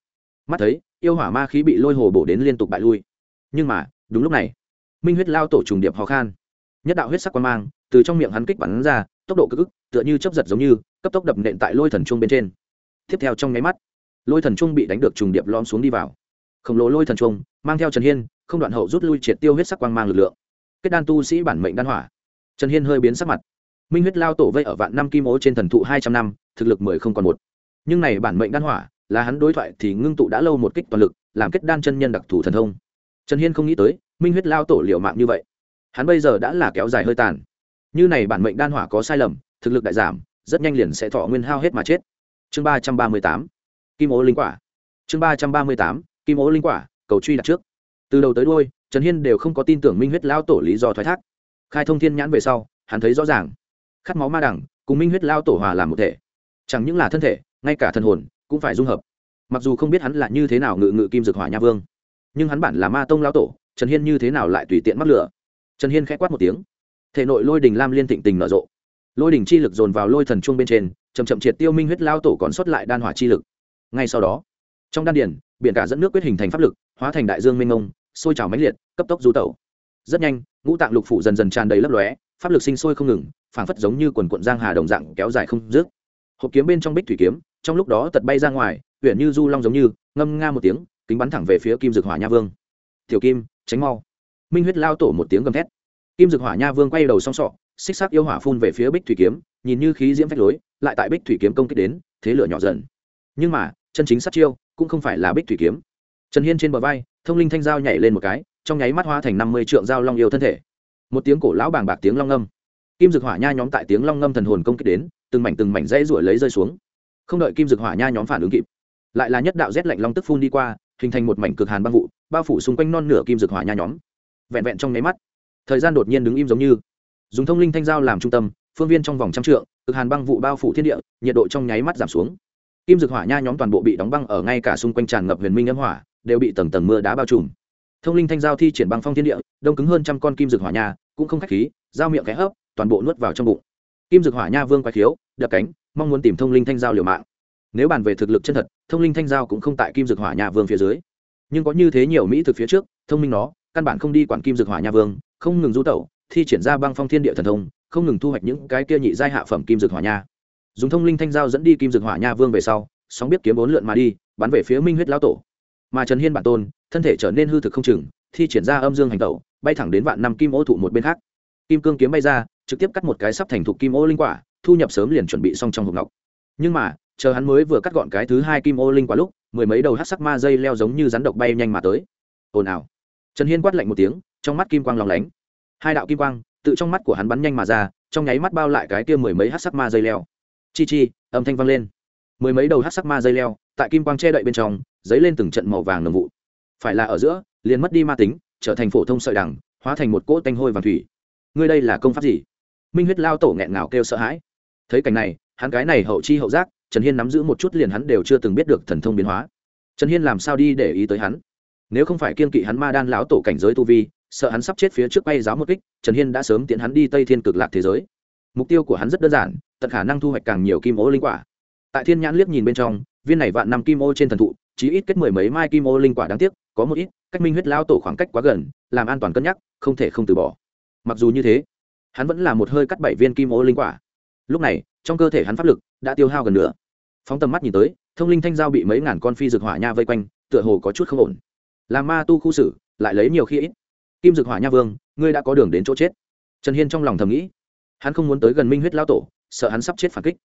Mắt thấy, yêu hỏa ma khí bị lôi hồ bổ đến liên tục bại lui. Nhưng mà, đúng lúc này, minh huyết lao tổ trùng điệp ho khan. Nhất đạo huyết sắc quan mang, từ trong miệng hắn kích bắn ra, tốc độ cực ức, tựa như chấp giật giống như, cấp tốc đập nện tại lôi thần trung bên trên. Tiếp theo trong nháy mắt, lôi thần trung bị đánh được trùng điệp lom xuống đi vào khổng lồ lôi thần trùng mang theo trần hiên, không đoạn hậu rút lui triệt tiêu huyết sắc quang mang lực lượng. Kết đan tu sĩ bản mệnh đan hỏa. Trần hiên hơi biến sắc mặt. Minh huyết lao tổ vây ở vạn năm kim ố trên thần thụ hai trăm năm, thực lực mười không còn một. Nhưng này bản mệnh đan hỏa, là hắn đối thoại thì ngưng tụ đã lâu một kích toàn lực, làm kết đan chân nhân đặc thù thần thông. Trần hiên không nghĩ tới, minh huyết lao tổ liệu mạng như vậy. Hắn bây giờ đã là kéo dài hơi tàn. Như này bản mệnh đan hỏa có sai lầm, thực lực đại giảm, rất nhanh liền sẽ thọ nguyên hao hết mà chết. Chương ba trăm ba mươi tám. Kim ố linh quả. Chương ba trăm ba mươi tám kim ô linh quả, cầu truy đặt trước. Từ đầu tới đôi trần hiên đều không có tin tưởng minh huyết lao tổ lý do thoái thác. Khai thông thiên nhãn về sau, hắn thấy rõ ràng. Khát máu ma đẳng, cùng minh huyết lao tổ hòa làm một thể. Chẳng những là thân thể, ngay cả thần hồn, cũng phải dung hợp. Mặc dù không biết hắn là như thế nào ngự ngự kim dược hỏa nha vương, nhưng hắn bản là ma tông lao tổ, trần hiên như thế nào lại tùy tiện mắc lửa? Trần hiên k h ẽ quát một tiếng. Thể nội lôi đình lam liên thịnh tình nở rộ. Lôi đình chi lực dồn vào lôi thần chuông bên trên chầm chậm triệt tiêu minh huyết lao tổ còn sót lại đan hỏa chi lực. Ngay sau đó trong đan điển biển cả dẫn nước quyết hình thành pháp lực, hóa thành đại dương mênh mông, sôi trào mãnh liệt, cấp tốc du tẩu. Rất nhanh, ngũ tạng lục phủ dần dần tràn đầy lấp lóe, pháp lực sinh sôi không ngừng, phảng phất giống như quần quận giang hà đồng dạng kéo dài không dứt. Hộp kiếm bên trong bích thủy kiếm, trong lúc đó tật bay ra ngoài huyện như du long giống như, ngâm nga một tiếng, kính bắn thẳng về phía kim dược hỏa nha vương. Tiểu kim, tránh mau. Minh huyết lao tổ một tiếng gầm thét. Kim dược hỏa nha vương quay đầu song sọ, xích sắc yêu hỏa phun về phía bích thủy kiếm, nhìn như khí diễm phách lối, lại tại bích thủy kiếm công kích đến, thế lửa nhỏ dần. Nhưng mà, chân chính sát chiêu cũng không phải là bích thủy kiếm. Trần hiên trên bờ vai, thông linh thanh dao nhảy lên một cái, trong nháy mắt hóa thành năm mươi trượng dao long yêu thân thể. Một tiếng cổ lão bàng bạc tiếng long ngâm. Kim dược hỏa nha nhóm tại tiếng long ngâm thần hồn công kích đến, từng mảnh từng mảnh dãy ruổi lấy rơi xuống. Không đợi kim dược hỏa nha nhóm phản ứng kịp, lại là nhất đạo rét lạnh long tức phun đi qua, hình thành một mảnh cực hàn băng vụ, bao phủ xung quanh non nửa kim dược hỏa nha nhóm. Vẹn vẹn trong nháy mắt, thời gian đột nhiên đứng im giống như. Dùng thông linh thanh giao làm trung tâm, phương viên trong vòng trăm trượng, cực hàn băng vụ bao phủ thiên địa, nhiệt độ trong nháy mắt giảm xuống kim dược hỏa nha nhóm toàn bộ bị đóng băng ở ngay cả xung quanh tràn ngập huyền minh âm hỏa, đều bị tầng tầng mưa đá bao trùm. Thông linh thanh giao thi triển băng phong thiên địa, đông cứng hơn trăm con kim dược hỏa nha, cũng không khách khí, giao miệng khẽ hấp, toàn bộ nuốt vào trong bụng. Kim dược hỏa nha vương quay khiếu, đập cánh, mong muốn tìm thông linh thanh giao liều mạng. Nếu bàn về thực lực chân thật, thông linh thanh giao cũng không tại kim dược hỏa nha vương phía dưới. Nhưng có như thế nhiều mỹ thực phía trước, thông minh nó, căn bản không đi quản kim dược hỏa nha vương, không ngừng du tẩu, thi triển ra băng phong thiên địa thần thông, không ngừng thu hoạch những cái kia nhị giai hạ phẩm kim dược hỏa nha dùng thông linh thanh giao dẫn đi kim dược hỏa nha vương về sau, sóng biết kiếm bốn lượn mà đi, bắn về phía minh huyết lão tổ. Mà trần hiên bản tôn, thân thể trở nên hư thực không chừng, thi triển ra âm dương hành tẩu, bay thẳng đến vạn năm kim ô thụ một bên khác. Kim cương kiếm bay ra, trực tiếp cắt một cái sắp thành thục kim ô linh quả, thu nhập sớm liền chuẩn bị xong trong hộp ngọc. Nhưng mà, chờ hắn mới vừa cắt gọn cái thứ hai kim ô linh quả lúc, mười mấy đầu hát sắc ma dây leo giống như rắn độc bay nhanh mà tới. Ồn ào. Trần hiên quát lạnh một tiếng, trong mắt kim quang lòng lánh. Hai đạo kim quang, tự trong mắt của hắn bắn nhanh mà ra, trong nháy mắt bao lại cái kia mười mấy hát sắc ma dây leo chi chi, âm thanh vang lên. Mười mấy đầu hát sắc ma dây leo, tại kim quang che đậy bên trong, dấy lên từng trận màu vàng nồng vụ. Phải là ở giữa, liền mất đi ma tính, trở thành phổ thông sợi đằng, hóa thành một cỗ tanh hôi vàng thủy. Ngươi đây là công pháp gì? Minh huyết lao tổ nghẹn ngào kêu sợ hãi. Thấy cảnh này, hắn cái này hậu chi hậu giác, trần hiên nắm giữ một chút liền hắn đều chưa từng biết được thần thông biến hóa. Trần hiên làm sao đi để ý tới hắn? Nếu không phải kiên kỵ hắn ma đan lão tổ cảnh giới tu vi, sợ hắn sắp chết phía trước bay giáo một kích, trần hiên đã sớm tiện hắn đi tây thiên cực lạc thế giới. Mục tiêu của hắn rất đơn giản tận khả năng thu hoạch càng nhiều kim ô linh quả. Tại thiên nhãn liếc nhìn bên trong, viên này vạn năm kim ô trên thần thụ chỉ ít kết mười mấy mai kim ô linh quả đáng tiếc, có một ít, cách minh huyết lao tổ khoảng cách quá gần, làm an toàn cân nhắc, không thể không từ bỏ. Mặc dù như thế, hắn vẫn là một hơi cắt bảy viên kim ô linh quả. Lúc này, trong cơ thể hắn pháp lực đã tiêu hao gần nửa. phóng tầm mắt nhìn tới, thông linh thanh giao bị mấy ngàn con phi dược hỏa nha vây quanh, tựa hồ có chút không ổn. Làm ma tu khu xử, lại lấy nhiều khi ít. Kim dược hỏa nha vương, ngươi đã có đường đến chỗ chết. Trần hiên trong lòng thầm nghĩ, hắn không muốn tới gần minh huyết lao tổ sợ hắn sắp chết phản kích.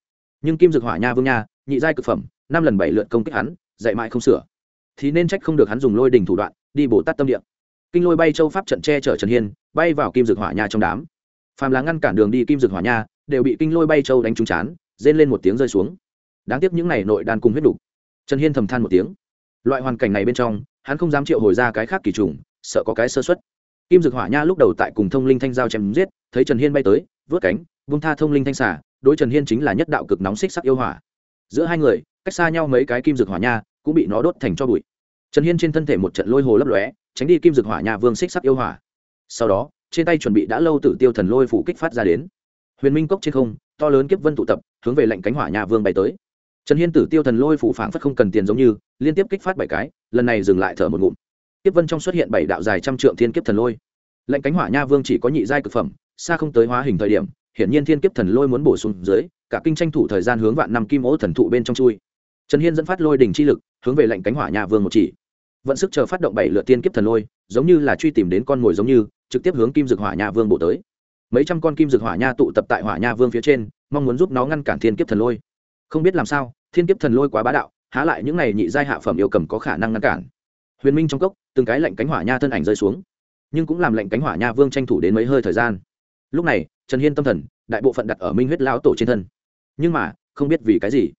Nhưng kim dược hỏa nha vương nha, nhị giai cực phẩm, năm lần bảy lượt công kích hắn, dạy mãi không sửa. Thì nên trách không được hắn dùng lôi đình thủ đoạn, đi bổ tát tâm địa. Kinh lôi bay châu pháp trận che chở trần hiên, bay vào kim dược hỏa nha trong đám. Phàm là ngăn cản đường đi kim dược hỏa nha, đều bị kinh lôi bay châu đánh trúng chán, rên lên một tiếng rơi xuống. Đáng tiếc những n à y nội đàn cùng huyết đục. Trần hiên thầm than một tiếng. Loại hoàn cảnh này bên trong, hắn không dám triệu hồi ra cái khác kỳ trùng, sợ có cái sơ xuất kim dược hỏa nha lúc đầu tại cùng thông linh thanh giao chém giết, thấy trần hiên bay tới, vớt cánh vung tha thông linh thanh xả đối trần hiên chính là nhất đạo cực nóng xích sắc yêu hỏa. Giữa hai người, cách xa nhau mấy cái kim dược hỏa nha, cũng bị nó đốt thành cho bụi. Trần hiên trên thân thể một trận lôi hồ lấp lóe, tránh đi kim dược hỏa nha vương xích sắc yêu hỏa. Sau đó, trên tay chuẩn bị đã lâu tử tiêu thần lôi phủ kích phát ra đến. Huyền minh cốc trên không, to lớn kiếp vân tụ tập, hướng về lệnh cánh hỏa nhà vương bay tới. Trần hiên tử tiêu thần lôi phủ phảng phất không cần tiền giống như, liên tiếp kích phát bảy cái, lần này dừng lại thở một ngụm. Kiếp vân trong xuất hiện bảy đạo dài trăm trượng thiên kiếp thần lôi. Lệnh cánh hỏa nha vương chỉ có nhị giai cực phẩm, xa không tới hóa hình thời điểm hiển nhiên thiên kiếp thần lôi muốn bổ sung dưới, cả kinh tranh thủ thời gian hướng vạn năm kim ố thần thụ bên trong chui. Trần hiên dẫn phát lôi đỉnh chi lực, hướng về lệnh cánh hỏa nhà vương một chỉ. Vận sức chờ phát động bảy lượt tiên kiếp thần lôi, giống như là truy tìm đến con mồi giống như, trực tiếp hướng kim dược hỏa nhà vương bổ tới. Mấy trăm con kim dược hỏa nha tụ tập tại hỏa nha vương phía trên, mong muốn giúp nó ngăn cản thiên kiếp thần lôi. Không biết làm sao, thiên kiếp thần lôi quá bá đạo, há lại những này nhị giai hạ phẩm yêu cầm có khả năng ngăn cản. Huyền minh trong cốc, từng cái lệnh cánh hỏa nha thân ảnh rơi xuống, nhưng cũng làm lệnh cánh hỏa nha vương tranh thủ đến mấy hơi thời gian lúc này, trần hiên tâm thần, đại bộ phận đặt ở minh huyết lão tổ trên thân. Nhưng mà, không biết vì cái gì,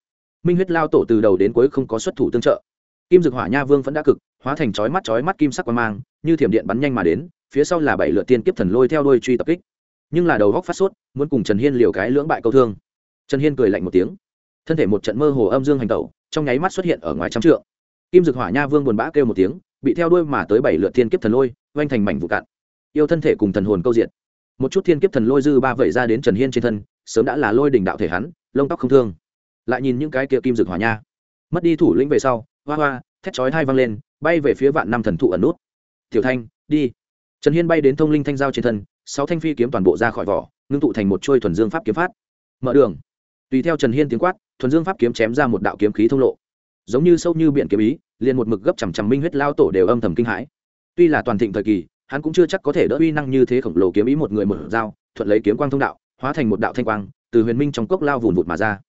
minh huyết lao tổ từ đầu đến cuối không có xuất thủ tương trợ. Kim dực hỏa nha vương vẫn đã cực, hóa thành chói mắt chói mắt kim sắc quang mang, như thiểm điện bắn nhanh mà đến, phía sau là bảy lựa tiên kiếp thần lôi theo đôi truy tập kích. Nhưng là đầu góc phát sốt, muốn cùng trần hiên liều cái lưỡng bại câu thương. Trần hiên cười lạnh một tiếng. Thân thể một trận mơ hồ âm dương hành tẩu, trong nháy mắt xuất hiện ở ngoài trăm trượng. Kim dực hỏa nha vương buồn bã kêu một tiếng, bị theo đuôi mà tới bảy lượt thiên kiếp thần lôi, oanh thành mảnh vụ cạn. Yêu thân thể cùng thần hồn câu diện một chút thiên kiếp thần lôi dư ba vẩy ra đến trần hiên trên thân, sớm đã là lôi đỉnh đạo thể hắn, lông tóc không thương. Lại nhìn những cái kia kim dược hỏa nha. Mất đi thủ lĩnh về sau, hoa hoa, thét chói hai văng lên, bay về phía vạn năm thần thụ ẩn nút. Tiểu thanh, đi. Trần hiên bay đến thông linh thanh giao trên thân, sáu thanh phi kiếm toàn bộ ra khỏi vỏ, ngưng tụ thành một chuôi thuần dương pháp kiếm phát. Mở đường. Tùy theo trần hiên tiếng quát, thuần dương pháp kiếm chém ra một đạo kiếm khí thông lộ. Giống như sâu như biển kiếm ý, liền một mực gấp chằm chằm minh huyết lao tổ đều âm thầm kinh hãi. Tuy là toàn thịnh thời kỳ hắn cũng chưa chắc có thể đỡ uy năng như thế khổng lồ kiếm ý một người mở dao, thuận lấy kiếm quang thông đạo, hóa thành một đạo thanh quang, từ huyền minh trong cốc lao vùn vụt mà ra.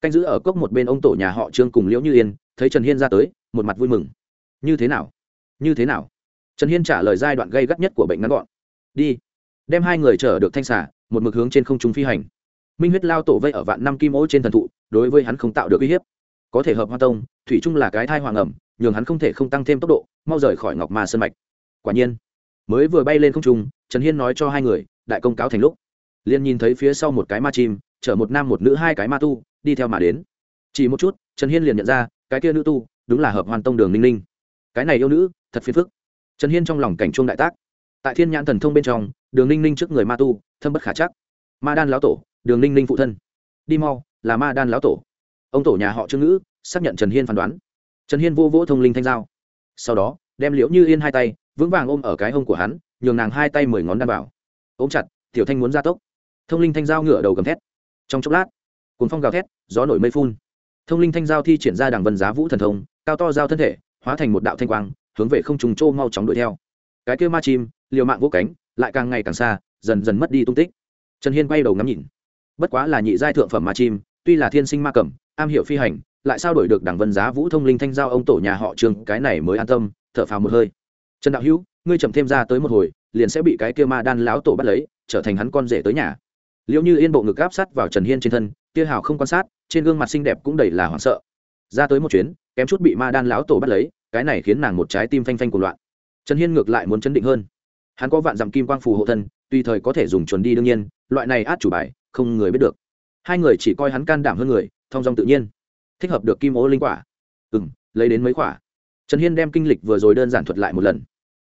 Canh giữ ở cốc một bên ông tổ nhà họ trương cùng liễu như yên, thấy trần hiên ra tới, một mặt vui mừng. Như thế nào? Như thế nào? Trần hiên trả lời giai đoạn gây gắt nhất của bệnh ngắn gọn. Đi, đem hai người chở được thanh xả một mực hướng trên không trung phi hành. Minh huyết lao tổ vây ở vạn năm kim ố trên thần thụ, đối với hắn không tạo được uy hiếp. Có thể hợp hoa tông, thủy trung là cái thai hoàng ẩm, nhường hắn không thể không tăng thêm tốc độ, mau rời khỏi ngọc ma sơn mạch. Quả nhiên mới vừa bay lên không trung, trần hiên nói cho hai người, đại công cáo thành lúc. Liền nhìn thấy phía sau một cái ma chim, chở một nam một nữ hai cái ma tu, đi theo mà đến. Chỉ một chút, trần hiên liền nhận ra, cái kia nữ tu, đúng là hợp hoàn tông đường ninh ninh. Cái này yêu nữ, thật phiền phức. Trần hiên trong lòng cảnh chuông đại tác. Tại thiên nhãn thần thông bên trong, đường ninh ninh trước người ma tu, thâm bất khả chắc. Ma đan lão tổ, đường ninh ninh phụ thân. Đi mau, là ma đan lão tổ. Ông tổ nhà họ trương ngữ, xác nhận trần hiên phán đoán. Trần hiên vô vỗ thông linh thanh giao. Sau đó, đem liễu như yên hai tay vững vàng ôm ở cái hông của hắn, nhường nàng hai tay mười ngón đan vào. Ôm chặt, tiểu thanh muốn ra tốc. Thông linh thanh giao ngửa đầu gầm thét. Trong chốc lát cuốn phong gào thét, gió nổi mây phun. Thông linh thanh giao thi triển ra đằng vân giá vũ thần thông, cao to giao thân thể, hóa thành một đạo thanh quang, hướng về không trùng trô mau chóng đuổi theo. Cái kêu ma chim, liều mạng vô cánh, lại càng ngày càng xa, dần dần mất đi tung tích. Trần hiên quay đầu ngắm nhìn. Bất quá là nhị giai thượng phẩm ma chim, tuy là thiên sinh ma cẩm, am hiểu phi hành, lại sao đổi được đảng vân giá vũ thông linh thanh giao ông tổ nhà họ trường cái này mới an tâm, thở phào một hơi trần đạo hữu, ngươi chậm thêm ra tới một hồi, liền sẽ bị cái kia ma đan lão tổ bắt lấy, trở thành hắn con rể tới nhà. Liệu như yên bộ ngực áp sát vào trần hiên trên thân, kia hào không quan sát, trên gương mặt xinh đẹp cũng đầy là hoảng sợ. Ra tới một chuyến, kém chút bị ma đan lão tổ bắt lấy, cái này khiến nàng một trái tim phanh phanh của loạn. Trần hiên ngược lại muốn chấn định hơn. Hắn có vạn dặm kim quang phù hộ thân, tùy thời có thể dùng chuẩn đi đương nhiên, loại này át chủ bài, không người biết được. Hai người chỉ coi hắn can đảm hơn người thong dong tự nhiên. Thích hợp được kim ô linh quả. Ừ m lấy đến mấy quả? Trần hiên đem kinh lịch vừa rồi đơn giản thuật lại một lần.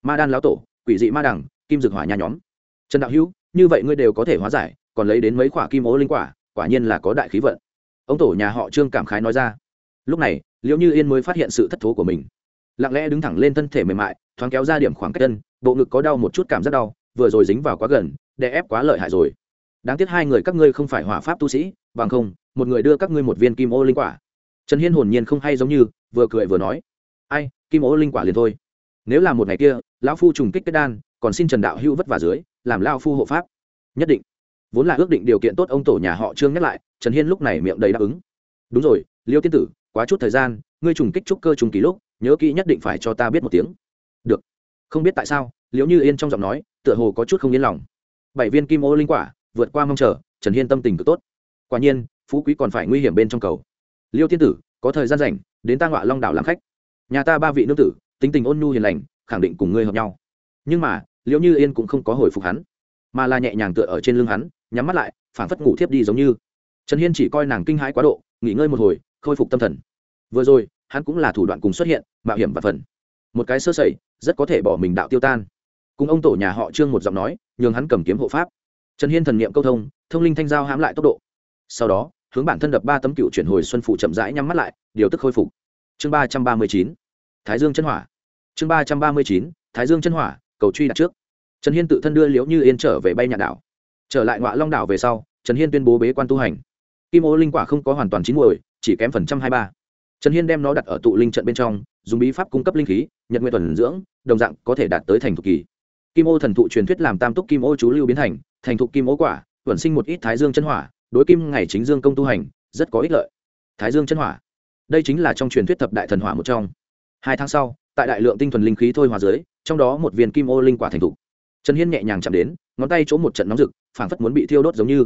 Ma đan lão tổ, quỷ dị ma đằng kim dược hỏa nhà nhóm. Trần đạo hữu, như vậy ngươi đều có thể hóa giải, còn lấy đến mấy quả kim ố linh quả quả nhiên là có đại khí vận. Ông tổ nhà họ trương cảm khái nói ra. Lúc này liệu như yên mới phát hiện sự thất thố của mình. Lặng lẽ đứng thẳng lên thân thể mềm mại, thoáng kéo ra điểm khoảng cách chân bộ ngực có đau một chút cảm giác đau, vừa rồi dính vào quá gần, đè ép quá lợi hại rồi. Đáng tiếc hai người các ngươi không phải hỏa pháp tu sĩ, bằng không, một người đưa các ngươi một viên kim ô linh quả. Trần hiên hồn nhiên không hay giống như, vừa cười vừa nói ai, kim ô linh quả liền thôi. Nếu là một ngày kia, lão phu trùng kích kết đan, còn xin trần đạo hữu vất vả dưới, làm lao phu hộ pháp. Nhất định. Vốn là ước định điều kiện tốt ông tổ nhà họ trương nhắc lại, trần hiên lúc này miệng đầy đáp ứng. Đúng rồi, liêu tiên tử, quá chút thời gian, ngươi trùng kích trúc cơ trùng kỳ lúc, nhớ kỹ nhất định phải cho ta biết một tiếng. Được. Không biết tại sao, liễu như yên trong giọng nói, tựa hồ có chút không yên lòng. Bảy viên kim ô linh quả, vượt qua mong chờ, trần hiên tâm tình cực tốt. Quả nhiên, phú quý còn phải nguy hiểm bên trong cầu. Liêu tiên tử, có thời gian rảnh, đến ta ngọa long đảo làm khách nhà ta ba vị nữ tử, tính tình ôn nhu hiền lành, khẳng định cùng ngươi hợp nhau. Nhưng mà, liễu như yên cũng không có hồi phục hắn, mà là nhẹ nhàng tựa ở trên lưng hắn, nhắm mắt lại phản phất ngủ thiếp đi giống như. Trần hiên chỉ coi nàng kinh hãi quá độ, nghỉ ngơi một hồi, khôi phục tâm thần. Vừa rồi, hắn cũng là thủ đoạn cùng xuất hiện, mạo hiểm và phần. Một cái sơ sẩy, rất có thể bỏ mình đạo tiêu tan. Cùng ông tổ nhà họ trương một giọng nói, nhường hắn cầm kiếm hộ pháp. Trần hiên thần n i ệ m câu thông thông linh thanh giao hãm lại tốc độ. Sau đó, hướng bản thân đập ba tấm cựu chuyển hồi xuân phụ chậm rãi nhắm mắt lại, điều tức khôi phục chương ba trăm ba mươi chín, thái dương chân hỏa. Chương ba trăm ba mươi chín, thái dương chân hỏa, cầu truy đặt trước. Trần hiên tự thân đưa liễu như yên trở về bay nhạn đảo. Trở lại ngoại long đảo về sau, trần hiên tuyên bố bế quan tu hành. Kim ô linh quả không có hoàn toàn chín muồi, chỉ kém phần trăm hai ba. Trần hiên đem nó đặt ở tụ linh trận bên trong, dùng bí pháp cung cấp linh khí nhận nguyện tuần dưỡng, đồng dạng có thể đạt tới thành thục kỳ. Kim ô thần thụ truyền thuyết làm tam túc kim ô chú lưu biến thành thành thục kim ô quả, tuần sinh một ít thái dương chân hỏa, đối kim ngày chính dương công tu hành, rất có ích lợi. Thái dương chân hỏa đây chính là trong truyền thuyết thập đại thần hỏa một trong. Hai tháng sau, tại đại lượng tinh thuần linh khí thôi hòa dưới, trong đó một viên kim ô linh quả thành thục. Trần hiên nhẹ nhàng chạm đến, ngón tay chỗ một trận nóng rực, phảng phất muốn bị thiêu đốt giống như.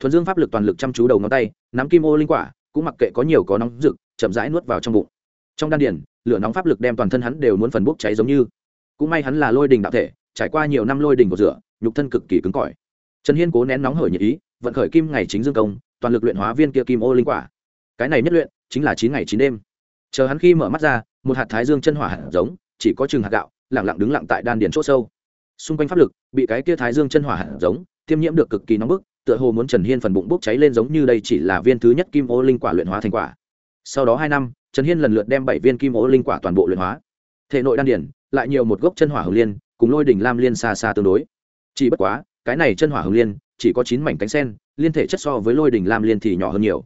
Thuần dương pháp lực toàn lực chăm chú đầu ngón tay, nắm kim ô linh quả, cũng mặc kệ có nhiều có nóng rực, chậm rãi nuốt vào trong bụng. Trong đan điển lửa nóng pháp lực đem toàn thân hắn đều muốn phần bốc cháy giống như. Cũng may hắn là lôi đình đạo thể, trải qua nhiều năm lôi đình của rửa, nhục thân cực kỳ cứng cỏi. Trần hiên cố nén nóng hởi nhiệt ý, vận khởi kim ngày chính dương công, toàn lực luyện hóa viên kia kim ô linh quả. Cái này nhất luyện chính là chín ngày chín đêm. Chờ hắn khi mở mắt ra, một hạt thái dương chân hỏa hạt giống, chỉ có chừng hạt gạo lẳng lặng đứng lặng tại đan điền chỗ sâu. Xung quanh pháp lực, bị cái kia thái dương chân hỏa hạt giống tiêm nhiễm được cực kỳ nóng bức, tựa hồ muốn trần hiên phần bụng bốc cháy lên giống như đây chỉ là viên thứ nhất kim ô linh quả luyện hóa thành quả. Sau đó hai năm, trần hiên lần lượt đem bảy viên kim ô linh quả toàn bộ luyện hóa. Thể nội đan điển lại nhiều một gốc chân hỏa hồng liên, cùng lôi đỉnh lam liên xa xa tương đối. Chỉ bất quá, cái này chân hỏa hồng liên, chỉ có chín mảnh cánh sen, liên thể chất so với lôi đỉnh lam liên thì nhỏ hơn nhiều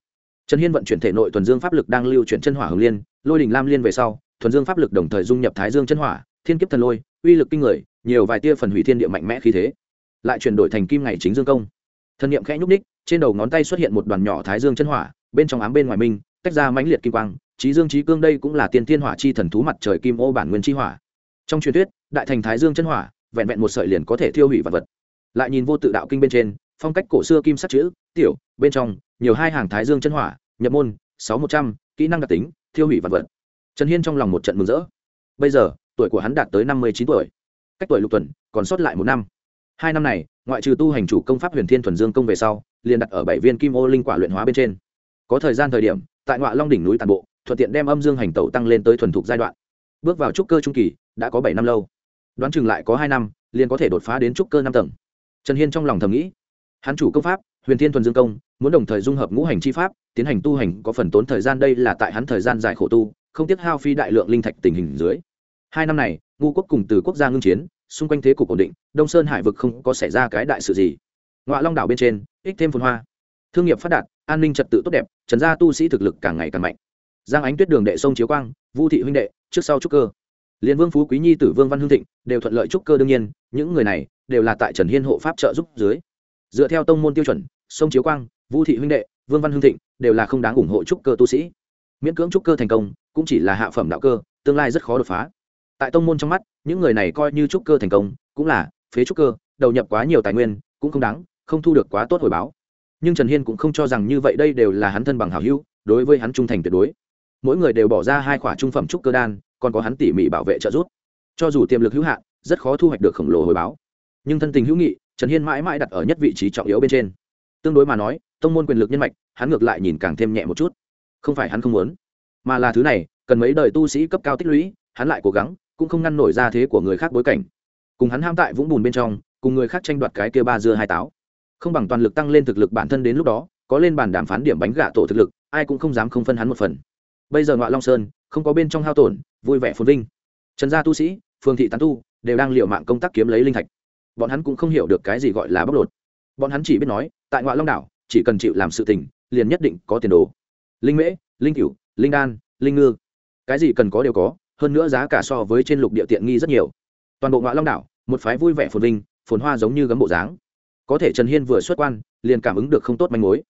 trần hiên vận chuyển thể nội thuần dương pháp lực đang lưu chuyển chân hỏa hồng liên, lôi đỉnh lam liên về sau, thuần dương pháp lực đồng thời dung nhập thái dương chân hỏa, thiên kiếp thần lôi, uy lực kinh người, nhiều vài tia phần hủy thiên địa mạnh mẽ khí thế, lại chuyển đổi thành kim ngày chính dương công. Thần niệm khẽ nhúc ních trên đầu ngón tay xuất hiện một đoàn nhỏ thái dương chân hỏa, bên trong ám bên ngoài minh, tách ra mãnh liệt kim quang trí dương trí cương đây cũng là tiên thiên hỏa chi thần thú mặt trời kim ô bản nguyên chi hỏa. Trong truyền thuyết, đại thành thái dương chân hỏa, vẹn vẹn một sợi liền có thể thiêu hủy vật vật. Lại nhìn vô tự đạo kinh bên trên, phong cách cổ xưa kim sắc chữ, tiểu, bên trong, nhiều hai hàng thái dương chân hỏa nhập môn, sáu một trăm, kỹ năng đặc tính, thiêu hủy vật vật. Trần hiên trong lòng một trận mừng rỡ. Bây giờ, tuổi của hắn đạt tới năm mươi chín tuổi. Cách tuổi lục tuần, còn sót lại một năm. Hai năm này, ngoại trừ tu hành chủ công pháp huyền thiên thuần dương công về sau, liền đặt ở bảy viên kim ô linh quả luyện hóa bên trên. Có thời gian thời điểm, tại ngoại long đỉnh núi tàn bộ, thuận tiện đem âm dương hành tẩu tăng lên tới thuần thục giai đoạn. Bước vào trúc cơ trung kỳ, đã có bảy năm lâu. Đoán chừng lại có hai năm, liền có thể đột phá đến trúc cơ năm tầng. Trần hiên trong lòng thầm nghĩ, hắn chủ công pháp, huyền thiên thuần dương công muốn đồng thời dung hợp ngũ hành chi pháp, tiến hành tu hành có phần tốn thời gian, đây là tại hắn thời gian dài khổ tu, không tiếc hao phi đại lượng linh thạch tình hình dưới. Hai năm này, ngu quốc cùng từ quốc gia ngưng chiến, xung quanh thế cục ổn định, đông sơn hải vực không có xảy ra cái đại sự gì. Ngoại long đảo bên trên, ích thêm phồn hoa. Thương nghiệp phát đạt, an ninh trật tự tốt đẹp, trần gia tu sĩ thực lực càng ngày càng mạnh. Giang ánh tuyết đường đệ sông chiếu quang, vu thị huynh đệ, trước sau trúc cơ. Liên vương phú quý nhi tử vương văn hương thịnh đều thuận lợi trúc cơ đương nhiên, những người này đều là tại trần hiên hộ pháp trợ giúp dưới. Dựa theo tông môn tiêu chuẩn, sông chiếu quang vu thị huynh đệ, vương văn hương thịnh, đều là không đáng ủng hộ trúc cơ tu sĩ. Miễn cưỡng trúc cơ thành công, cũng chỉ là hạ phẩm đạo cơ, tương lai rất khó đột phá. Tại tông môn trong mắt, những người này coi như trúc cơ thành công, cũng là phế trúc cơ, đầu nhập quá nhiều tài nguyên, cũng không đáng, không thu được quá tốt hồi báo. Nhưng trần hiên cũng không cho rằng như vậy đây đều là hắn thân bằng hảo hữu, đối với hắn trung thành tuyệt đối. Mỗi người đều bỏ ra hai khoả trung phẩm trúc cơ đan, còn có hắn tỉ mỉ bảo vệ trợ giúp. Cho dù tiềm lực hữu hạn, rất khó thu hoạch được khổng lồ hồi báo. Nhưng thân tình hữu nghị, trần hiên mãi mãi đặt ở nhất vị trí trọng yếu bên trên. Tương đối mà nói tông môn quyền lực nhân mạch, hắn ngược lại nhìn càng thêm nhẹ một chút. Không phải hắn không muốn, mà là thứ này, cần mấy đời tu sĩ cấp cao tích lũy, hắn lại cố gắng, cũng không ngăn nổi ra thế của người khác bối cảnh. Cùng hắn ham tại vũng bùn bên trong, cùng người khác tranh đoạt cái kia ba dưa hai táo. Không bằng toàn lực tăng lên thực lực bản thân đến lúc đó, có lên bàn đàm phán điểm bánh gạ tổ thực lực, ai cũng không dám không phân hắn một phần. Bây giờ ngoại long sơn, không có bên trong hao tổn, vui vẻ phồn vinh. Trần gia tu sĩ, phương thị tán tu, đều đang liệu mạng công tác kiếm lấy linh thạch. Bọn hắn cũng không hiểu được cái gì gọi là bóc lột. Bọn hắn chỉ biết nói, tại ngoại long đảo chỉ cần chịu làm sự tình, liền nhất định có tiền đồ. Linh mễ, linh cửu, linh đan, linh ngư. Cái gì cần có đều có, hơn nữa giá cả so với trên lục địa tiện nghi rất nhiều. Toàn bộ ngoại long đảo, một phái vui vẻ phồn vinh, phồn hoa giống như gấm bộ dáng. Có thể trần hiên vừa xuất quan, liền cảm ứng được không tốt manh mối.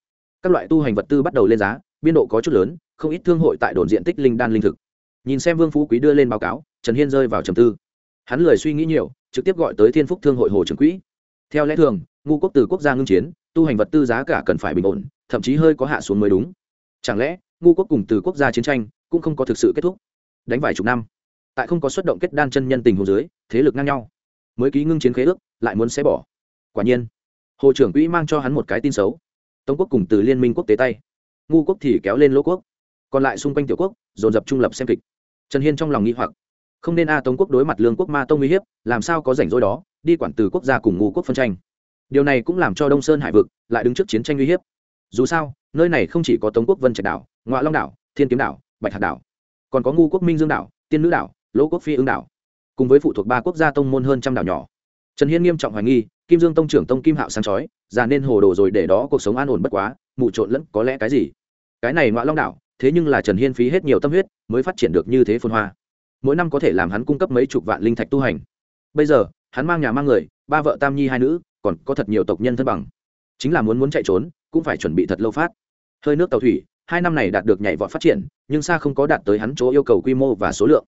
Các loại tu hành vật tư bắt đầu lên giá, biên độ có chút lớn, không ít thương hội tại đồn diện tích linh đan linh thực. Nhìn xem vương phú quý đưa lên báo cáo, trần hiên rơi vào trầm tư. Hắn lười suy nghĩ nhiều, trực tiếp gọi tới thiên phúc thương hội hồ trưởng quỹ. Theo lẽ thường, ngu quốc từ quốc gia ngưng chiến tu hành vật tư giá cả cần phải bình ổn, thậm chí hơi có hạ xuống mới đúng. Chẳng lẽ, ngu quốc cùng từ quốc gia chiến tranh cũng không có thực sự kết thúc? Đánh vài chục năm, tại không có xuất động kết đan chân nhân tình hồ dưới, thế lực ngang nhau. Mới ký ngưng chiến khế ước, lại muốn xé bỏ. Quả nhiên, hồ trưởng quỹ mang cho hắn một cái tin xấu. Tống quốc cùng từ liên minh quốc tế tay. Ngu quốc thì kéo lên lỗ quốc. Còn lại xung quanh tiểu quốc, dồn dập trung lập xem kịch. Trần hiên trong lòng nghi hoặc. Không nên a tống quốc đối mặt lương quốc ma tông uy hiếp, làm sao có rảnh rỗi đó, đi quản từ quốc gia cùng ngu quốc phân tranh điều này cũng làm cho đông sơn hải vực lại đứng trước chiến tranh uy hiếp. Dù sao, nơi này không chỉ có tống quốc vân trạch đảo ngoại long đảo, thiên kiếm đảo, bạch hạt đảo, còn có ngu quốc minh dương đảo, tiên nữ đảo, lỗ quốc phi Ứng đảo, cùng với phụ thuộc ba quốc gia tông môn hơn trăm đảo nhỏ. Trần hiên nghiêm trọng hoài nghi, kim dương tông trưởng tông kim hạo sáng chói, già nên hồ đồ rồi để đó cuộc sống an ổn bất quá mụ trộn lẫn có lẽ cái gì. Cái này ngoại long đảo, thế nhưng là trần hiên phí hết nhiều tâm huyết mới phát triển được như thế phồn hoa. Mỗi năm có thể làm hắn cung cấp mấy chục vạn linh thạch tu hành. Bây giờ, hắn mang nhà mang người, ba vợ tam nhi hai nữ còn có thật nhiều tộc nhân thân bằng. Chính là muốn muốn chạy trốn, cũng phải chuẩn bị thật lâu phát. Hơi nước tàu thủy, hai năm này đạt được nhảy vọt phát triển, nhưng xa không có đạt tới hắn chỗ yêu cầu quy mô và số lượng.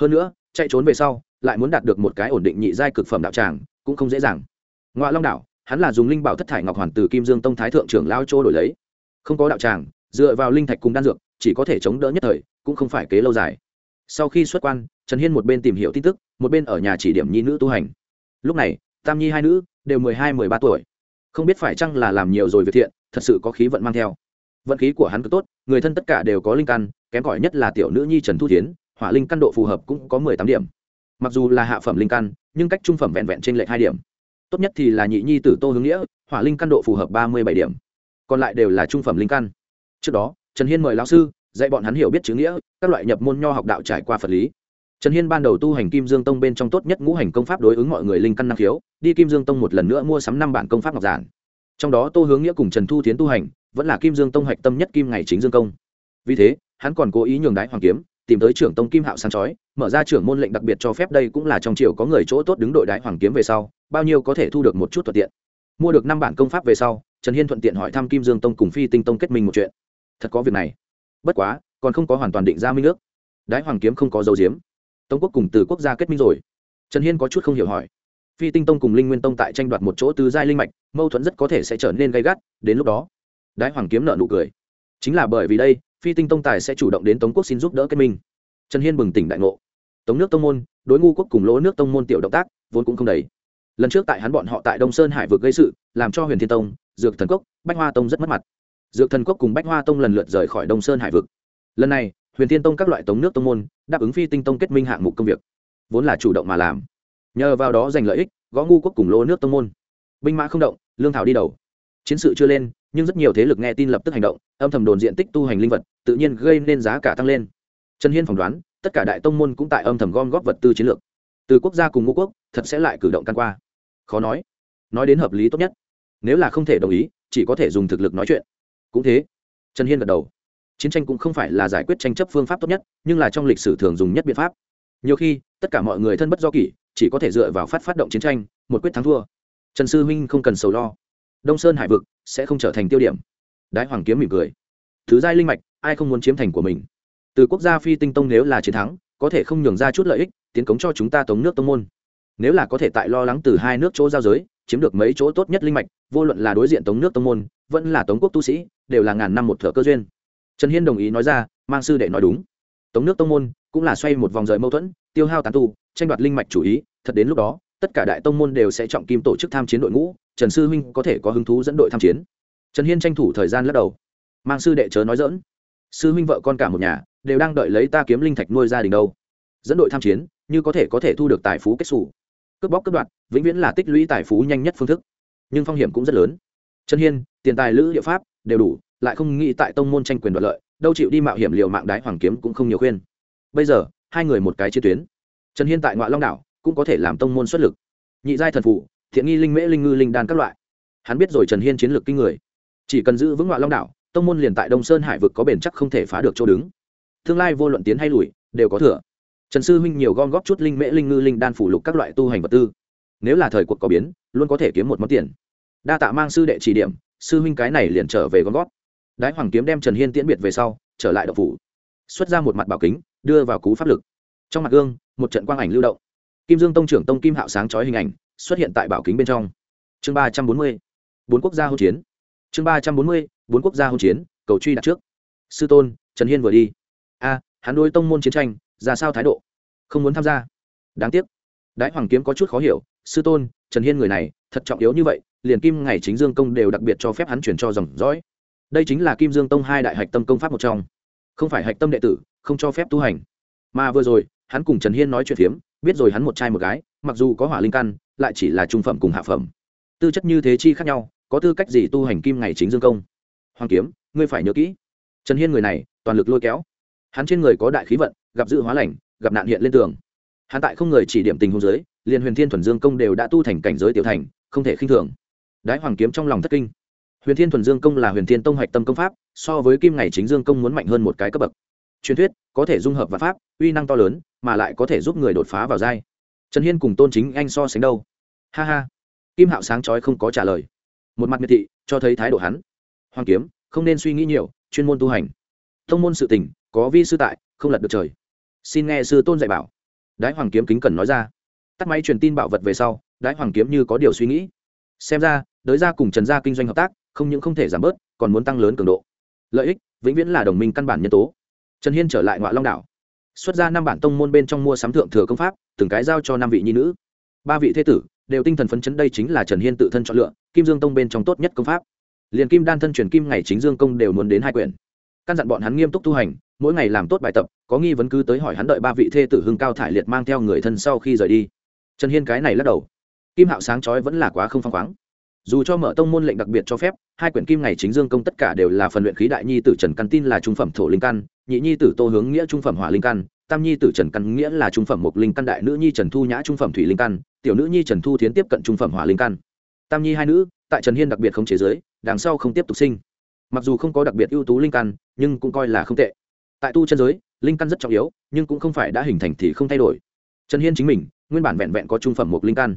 Hơn nữa, chạy trốn về sau, lại muốn đạt được một cái ổn định nhị giai cực phẩm đạo tràng, cũng không dễ dàng. Ngoại long đảo, hắn là dùng linh bảo thất thải ngọc hoàn từ kim dương tông thái thượng trưởng lao chỗ đổi lấy. Không có đạo tràng, dựa vào linh thạch cùng đan dược, chỉ có thể chống đỡ nhất thời, cũng không phải kế lâu dài. Sau khi xuất quan, trần hiên một bên tìm hiểu tin tức, một bên ở nhà chỉ điểm nhi nữ tu hành. Lúc này tam nhi hai nữ, đều mười hai, mười ba tuổi. Không biết phải chăng là làm nhiều rồi việc thiện, thật sự có khí vận mang theo. Vận khí của hắn cứ tốt, người thân tất cả đều có linh căn, kém cỏi nhất là tiểu nữ nhi trần thu tiến hỏa linh căn độ phù hợp cũng có mười tám điểm. Mặc dù là hạ phẩm linh căn, nhưng cách trung phẩm vẹn vẹn trên lệch hai điểm. Tốt nhất thì là nhị nhi tử tô hướng nghĩa, hỏa linh căn độ phù hợp ba mươi bảy điểm. Còn lại đều là trung phẩm linh căn. Trước đó, trần hiên mời lão sư, dạy bọn hắn hiểu biết chữ nghĩa, các loại nhập môn nho học đạo trải qua phật lý trần hiên ban đầu tu hành kim dương tông bên trong tốt nhất ngũ hành công pháp đối ứng mọi người linh căn năng khiếu, đi kim dương tông một lần nữa mua sắm năm bản công pháp ngọc giản. Trong đó tô hướng nghĩa cùng trần thu Thiến tu hành, vẫn là kim dương tông hạch tâm nhất kim ngày chính dương công. Vì thế, hắn còn cố ý nhường đái hoàng kiếm, tìm tới trưởng tông kim hạo sáng chói, mở ra trưởng môn lệnh đặc biệt cho phép đây cũng là trong triều có người chỗ tốt đứng đội đái hoàng kiếm về sau, bao nhiêu có thể thu được một chút thuận tiện. Mua được năm bản công pháp về sau, trần hiên thuận tiện hỏi thăm kim dương tông cùng phi tinh tông kết minh một chuyện. Thật có việc này. Bất quá, còn không có hoàn toàn định ra minh ước. Đái hoàng kiếm không có dấu diếm tống quốc cùng từ quốc gia kết minh rồi. Trần hiên có chút không hiểu hỏi. Phi tinh tông cùng linh nguyên tông tại tranh đoạt một chỗ tứ giai linh mạch, mâu thuẫn rất có thể sẽ trở nên gây gắt, đến lúc đó, đái hoàng kiếm nợ nụ cười. Chính là bởi vì đây, phi tinh tông tài sẽ chủ động đến tống quốc xin giúp đỡ kết minh. Trần hiên bừng tỉnh đại ngộ. Tống nước tông môn, đối ngu quốc cùng lỗ nước tông môn tiểu động tác, vốn cũng không đầy. Lần trước tại hắn bọn họ tại đông sơn hải vực gây sự, làm cho huyền thiên tông, dược thần cốc bách hoa tông rất mất mặt. Dược thần cốc cùng bách hoa tông lần lượt rời khỏi đông sơn hải vực. Lần này huyền thiên tông các loại tống nước tông môn, đáp ứng phi tinh tông kết minh hạng mục công việc. Vốn là chủ động mà làm. Nhờ vào đó giành lợi ích, gõ ngu quốc cùng lô nước tông môn. Binh mã không động, lương thảo đi đầu. Chiến sự chưa lên, nhưng rất nhiều thế lực nghe tin lập tức hành động, âm thầm đồn diện tích tu hành linh vật, tự nhiên gây nên giá cả tăng lên. Trần hiên phỏng đoán, tất cả đại tông môn cũng tại âm thầm gom góp vật tư chiến lược. Từ quốc gia cùng ngũ quốc, thật sẽ lại cử động căn qua. Khó nói. Nói đến hợp lý tốt nhất. Nếu là không thể đồng ý, chỉ có thể dùng thực lực nói chuyện. Cũng thế. Trần hiên gật đầu chiến tranh cũng không phải là giải quyết tranh chấp phương pháp tốt nhất, nhưng là trong lịch sử thường dùng nhất biện pháp. Nhiều khi, tất cả mọi người thân bất do kỷ, chỉ có thể dựa vào phát phát động chiến tranh, một quyết thắng thua. Trần sư huynh không cần sầu lo. Đông sơn hải vực sẽ không trở thành tiêu điểm. Đái hoàng kiếm mỉm cười. Thứ giai linh mạch, ai không muốn chiếm thành của mình? Từ quốc gia phi tinh tông nếu là chiến thắng, có thể không nhường ra chút lợi ích, tiến cống cho chúng ta tống nước tông môn. Nếu là có thể tại lo lắng từ hai nước chỗ giao giới, chiếm được mấy chỗ tốt nhất linh mạch, vô luận là đối diện tống nước tông môn, vẫn là tống quốc tu sĩ, đều là ngàn năm một thợ cơ duyên trần hiên đồng ý nói ra, mang sư đệ nói đúng. Tống nước tông môn cũng là xoay một vòng rời mâu thuẫn, tiêu hao tán tu, tranh đoạt linh mạch chủ ý, thật đến lúc đó, tất cả đại tông môn đều sẽ trọng kim tổ chức tham chiến đội ngũ, trần sư huynh có thể có hứng thú dẫn đội tham chiến. Trần hiên tranh thủ thời gian lắc đầu. Mang sư đệ chớ nói dỡn sư huynh vợ con cả một nhà đều đang đợi lấy ta kiếm linh thạch nuôi gia đình đâu. Dẫn đội tham chiến, như có thể có thể thu được tài phú kết xù. Cướp bóc cướp đoạt, vĩnh viễn là tích lũy tài phú nhanh nhất phương thức. Nhưng phong hiểm cũng rất lớn. Trần hiên, tiền tài lữ địa pháp đều đủ lại không nghĩ tại tông môn tranh quyền đoạt lợi, đâu chịu đi mạo hiểm liều mạng đái hoàng kiếm cũng không nhiều khuyên. Bây giờ, hai người một cái chiến tuyến. Trần hiên tại ngoại long đảo cũng có thể làm tông môn xuất lực. Nhị giai thần phụ, thiện nghi linh mễ linh ngư linh đan các loại. Hắn biết rồi trần hiên chiến lược kinh người. Chỉ cần giữ vững ngoại long đảo, tông môn liền tại đông sơn hải vực có bền chắc không thể phá được chỗ đứng. Tương lai vô luận tiến hay lùi, đều có thừa. Trần sư huynh nhiều gom góp chút linh mễ linh ngư linh đan phủ lục các loại tu hành vật tư. Nếu là thời cuộc có biến, luôn có thể kiếm một món tiền. Đa tạ mang sư đệ chỉ điểm, sư huynh cái này liền trở về gom góp đái hoàng kiếm đem trần hiên tiễn biệt về sau, trở lại đậu phủ, xuất ra một mặt bảo kính, đưa vào cú pháp lực. Trong mặt gương, một trận quang ảnh lưu động. Kim dương tông trưởng tông kim hạo sáng chói hình ảnh xuất hiện tại bảo kính bên trong. Chương ba trăm bốn mươi, bốn quốc gia hỗn chiến. Chương ba trăm bốn mươi, bốn quốc gia hỗn chiến, cầu truy đặt trước. Sư tôn, trần hiên vừa đi. A, hắn đôi tông môn chiến tranh, ra sao thái độ? Không muốn tham gia. Đáng tiếc. Đái hoàng kiếm có chút khó hiểu. Sư tôn, trần hiên người này, thật trọng yếu như vậy, liền kim ngày chính dương công đều đặc biệt cho phép hắn chuyển cho dòng dõi đây chính là kim dương tông hai đại hạch tâm công pháp một trong. Không phải hạch tâm đệ tử, không cho phép tu hành. Mà vừa rồi, hắn cùng trần hiên nói chuyện phiếm, biết rồi hắn một trai một gái, mặc dù có hỏa linh căn, lại chỉ là trung phẩm cùng hạ phẩm. Tư chất như thế chi khác nhau, có tư cách gì tu hành kim ngày chính dương công? Hoàng kiếm, ngươi phải nhớ kỹ. Trần hiên người này, toàn lực lôi kéo. Hắn trên người có đại khí vận, gặp dự hóa lành, gặp nạn hiện lên tường. Hắn tại không người chỉ điểm tình hôn giới liền huyền thiên thuần dương công đều đã tu thành cảnh giới tiểu thành, không thể khinh thường. Đái hoàng kiếm trong lòng thất kinh huyền thiên thuần dương công là huyền thiên tông hoạch tâm công pháp, so với kim ngày chính dương công muốn mạnh hơn một cái cấp bậc. Truyền thuyết, có thể dung hợp và pháp, uy năng to lớn, mà lại có thể giúp người đột phá vào giai. Trần hiên cùng tôn chính anh so sánh đâu? Ha ha. Kim hạo sáng chói không có trả lời. Một mặt miệt thị, cho thấy thái độ hắn. Hoàng kiếm, không nên suy nghĩ nhiều, chuyên môn tu hành. Thông môn sự tình, có vi sư tại, không lật được trời. Xin nghe sư tôn dạy bảo. Đái hoàng kiếm kính cẩn nói ra. Tắt máy truyền tin bảo vật về sau, đái hoàng kiếm như có điều suy nghĩ. Xem ra, đới ra cùng trần gia kinh doanh hợp tác không những không thể giảm bớt, còn muốn tăng lớn cường độ. Lợi ích, vĩnh viễn là đồng minh căn bản nhân tố. Trần hiên trở lại ngoại long đảo. Xuất ra năm bản tông môn bên trong mua sắm thượng thừa công pháp, từng cái giao cho năm vị nhi nữ. Ba vị thế tử đều tinh thần phấn chấn đây chính là trần hiên tự thân chọn lựa, kim dương tông bên trong tốt nhất công pháp. Liền kim đan thân truyền kim ngày chính dương công đều muốn đến hai quyển. Căn dặn bọn hắn nghiêm túc tu hành, mỗi ngày làm tốt bài tập, có nghi vấn cứ tới hỏi hắn đợi ba vị thê tử hưng cao thải liệt mang theo người thân sau khi rời đi. Trần hiên cái này lắc đầu. Kim hạo sáng chói vẫn là quá không phăng khoáng dù cho mở tông môn lệnh đặc biệt cho phép, hai quyển kim ngày chính dương công tất cả đều là phần luyện khí đại nhi tử trần căn tin là trung phẩm thổ linh căn, nhị nhi tử tô hướng nghĩa trung phẩm hỏa linh căn, tam nhi tử trần căn nghĩa là trung phẩm mộc linh căn, đại nữ nhi trần thu nhã trung phẩm thủy linh căn, tiểu nữ nhi trần thu thiến tiếp cận trung phẩm hỏa linh căn. Tam nhi hai nữ, tại trần hiên đặc biệt không chế giới, đằng sau không tiếp tục sinh. Mặc dù không có đặc biệt ưu tú linh căn, nhưng cũng coi là không tệ. Tại tu chân giới, linh căn rất trọng yếu, nhưng cũng không phải đã hình thành thì không thay đổi. Trần hiên chính mình, nguyên bản vẹn vẹn có trung phẩm một linh căn.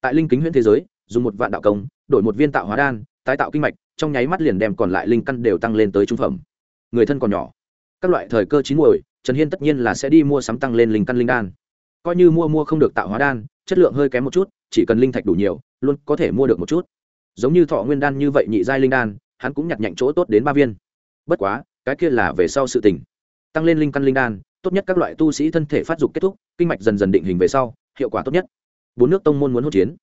Tại linh kính huyện thế giới, dùng một vạn đạo công đổi một viên tạo hóa đan, tái tạo kinh mạch, trong nháy mắt liền đem còn lại linh căn đều tăng lên tới trung phẩm. Người thân còn nhỏ. Các loại thời cơ chín muồi, trần hiên tất nhiên là sẽ đi mua sắm tăng lên linh căn linh đan. Coi như mua mua không được tạo hóa đan, chất lượng hơi kém một chút, chỉ cần linh thạch đủ nhiều, luôn có thể mua được một chút. Giống như thọ nguyên đan như vậy nhị giai linh đan, hắn cũng nhặt nhạnh chỗ tốt đến ba viên. Bất quá, cái kia là về sau sự tình. Tăng lên linh căn linh đan, tốt nhất các loại tu sĩ thân thể phát dục kết thúc, kinh mạch dần dần định hình về sau, hiệu quả tốt nhất. Bốn nước tông môn muốn hỗn chiến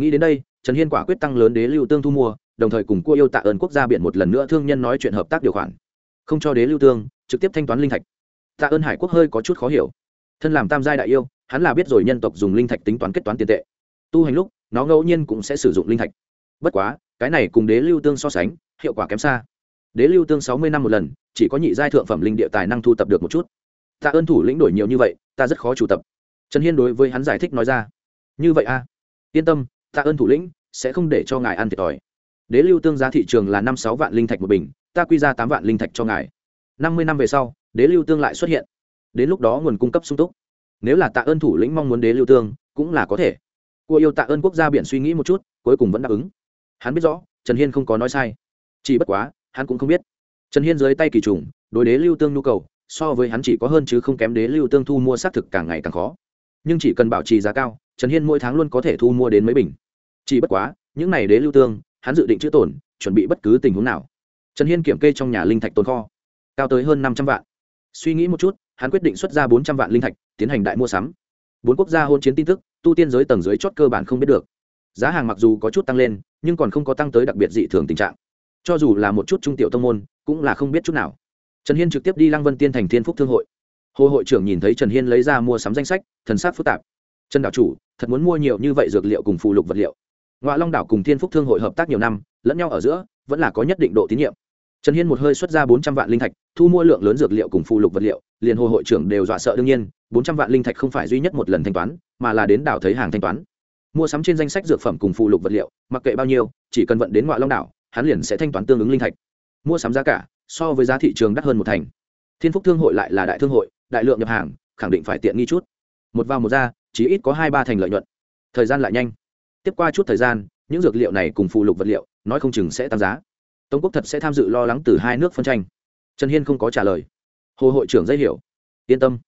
nghĩ đến đây, trần hiên quả quyết tăng lớn đế lưu tương thu mua, đồng thời cùng cua yêu tạ ơn quốc gia biển một lần nữa thương nhân nói chuyện hợp tác điều khoản. Không cho đế lưu tương, trực tiếp thanh toán linh thạch. Tạ ơn hải quốc hơi có chút khó hiểu. Thân làm tam giai đại yêu, hắn là biết rồi nhân tộc dùng linh thạch tính toán kết toán tiền tệ. Tu hành lúc, nó ngẫu nhiên cũng sẽ sử dụng linh thạch. Bất quá, cái này cùng đế lưu tương so sánh, hiệu quả kém xa. Đế lưu tương sáu mươi năm một lần, chỉ có nhị giai thượng phẩm linh địa tài năng thu tập được một chút. Tạ ơn thủ lĩnh đổi nhiều như vậy, ta rất khó chủ tập. Trần hiên đối với hắn giải thích nói ra. Như vậy a à? yên tâm tạ ơn thủ lĩnh, sẽ không để cho ngài ăn thiệt thòi. Đế lưu tương giá thị trường là năm sáu vạn linh thạch một bình, ta quy ra tám vạn linh thạch cho ngài. Năm mươi năm về sau, đế lưu tương lại xuất hiện. Đến lúc đó nguồn cung cấp sung túc. Nếu là tạ ơn thủ lĩnh mong muốn đế lưu tương, cũng là có thể. Cua yêu tạ ơn quốc gia biển suy nghĩ một chút, cuối cùng vẫn đáp ứng. Hắn biết rõ, trần hiên không có nói sai. Chỉ bất quá, hắn cũng không biết. Trần hiên dưới tay kỳ trùng, đối đế lưu tương nhu cầu, so với hắn chỉ có hơn chứ không kém đế lưu tương thu mua xác thực càng ngày càng khó. Nhưng chỉ cần bảo trì giá cao trần hiên mỗi tháng luôn có thể thu mua đến mấy bình. Chỉ bất quá, những n à y đế lưu tương, hắn dự định chữ tổn, chuẩn bị bất cứ tình huống nào. Trần hiên kiểm kê trong nhà linh thạch tồn kho, cao tới hơn năm trăm vạn. Suy nghĩ một chút, hắn quyết định xuất ra bốn trăm vạn linh thạch, tiến hành đại mua sắm. Bốn quốc gia hôn chiến tin tức, tu tiên giới tầng dưới chót cơ bản không biết được. Giá hàng mặc dù có chút tăng lên, nhưng còn không có tăng tới đặc biệt dị thường tình trạng. Cho dù là một chút trung tiểu tông môn, cũng là không biết chút nào. Trần hiên trực tiếp đi lăng vân tiên thành thiên phúc thương hội. Hồ hội trưởng nhìn thấy trần hiên lấy ra mua sắm danh sách, thần sát phức tạp. Trần đạo chủ thật muốn mua nhiều như vậy dược liệu cùng phụ lục vật liệu. Ngoại long đảo cùng thiên phúc thương hội hợp tác nhiều năm, lẫn nhau ở giữa, vẫn là có nhất định độ tín nhiệm. Trần hiên một hơi xuất ra bốn trăm vạn linh thạch, thu mua lượng lớn dược liệu cùng phụ lục vật liệu, liền hồ hội trưởng đều dọa sợ đương nhiên, bốn trăm vạn linh thạch không phải duy nhất một lần thanh toán, mà là đến đảo thấy hàng thanh toán. Mua sắm trên danh sách dược phẩm cùng phụ lục vật liệu, mặc kệ bao nhiêu, chỉ cần vận đến ngoại long đảo, hắn liền sẽ thanh toán tương ứng linh thạch. Mua sắm giá cả, so với giá thị trường đắt hơn một thành. Thiên phúc thương hội lại là đại thương hội, đại lượng nhập hàng, khẳng định phải tiện nghi chút. Một vào một ra chỉ ít có hai ba thành lợi nhuận. Thời gian lại nhanh. Tiếp qua chút thời gian, những dược liệu này cùng phụ lục vật liệu, nói không chừng sẽ tăng giá. Tống quốc thật sẽ tham dự lo lắng từ hai nước phân tranh. Trần hiên không có trả lời. Hồ hội trưởng dây hiểu. Yên tâm.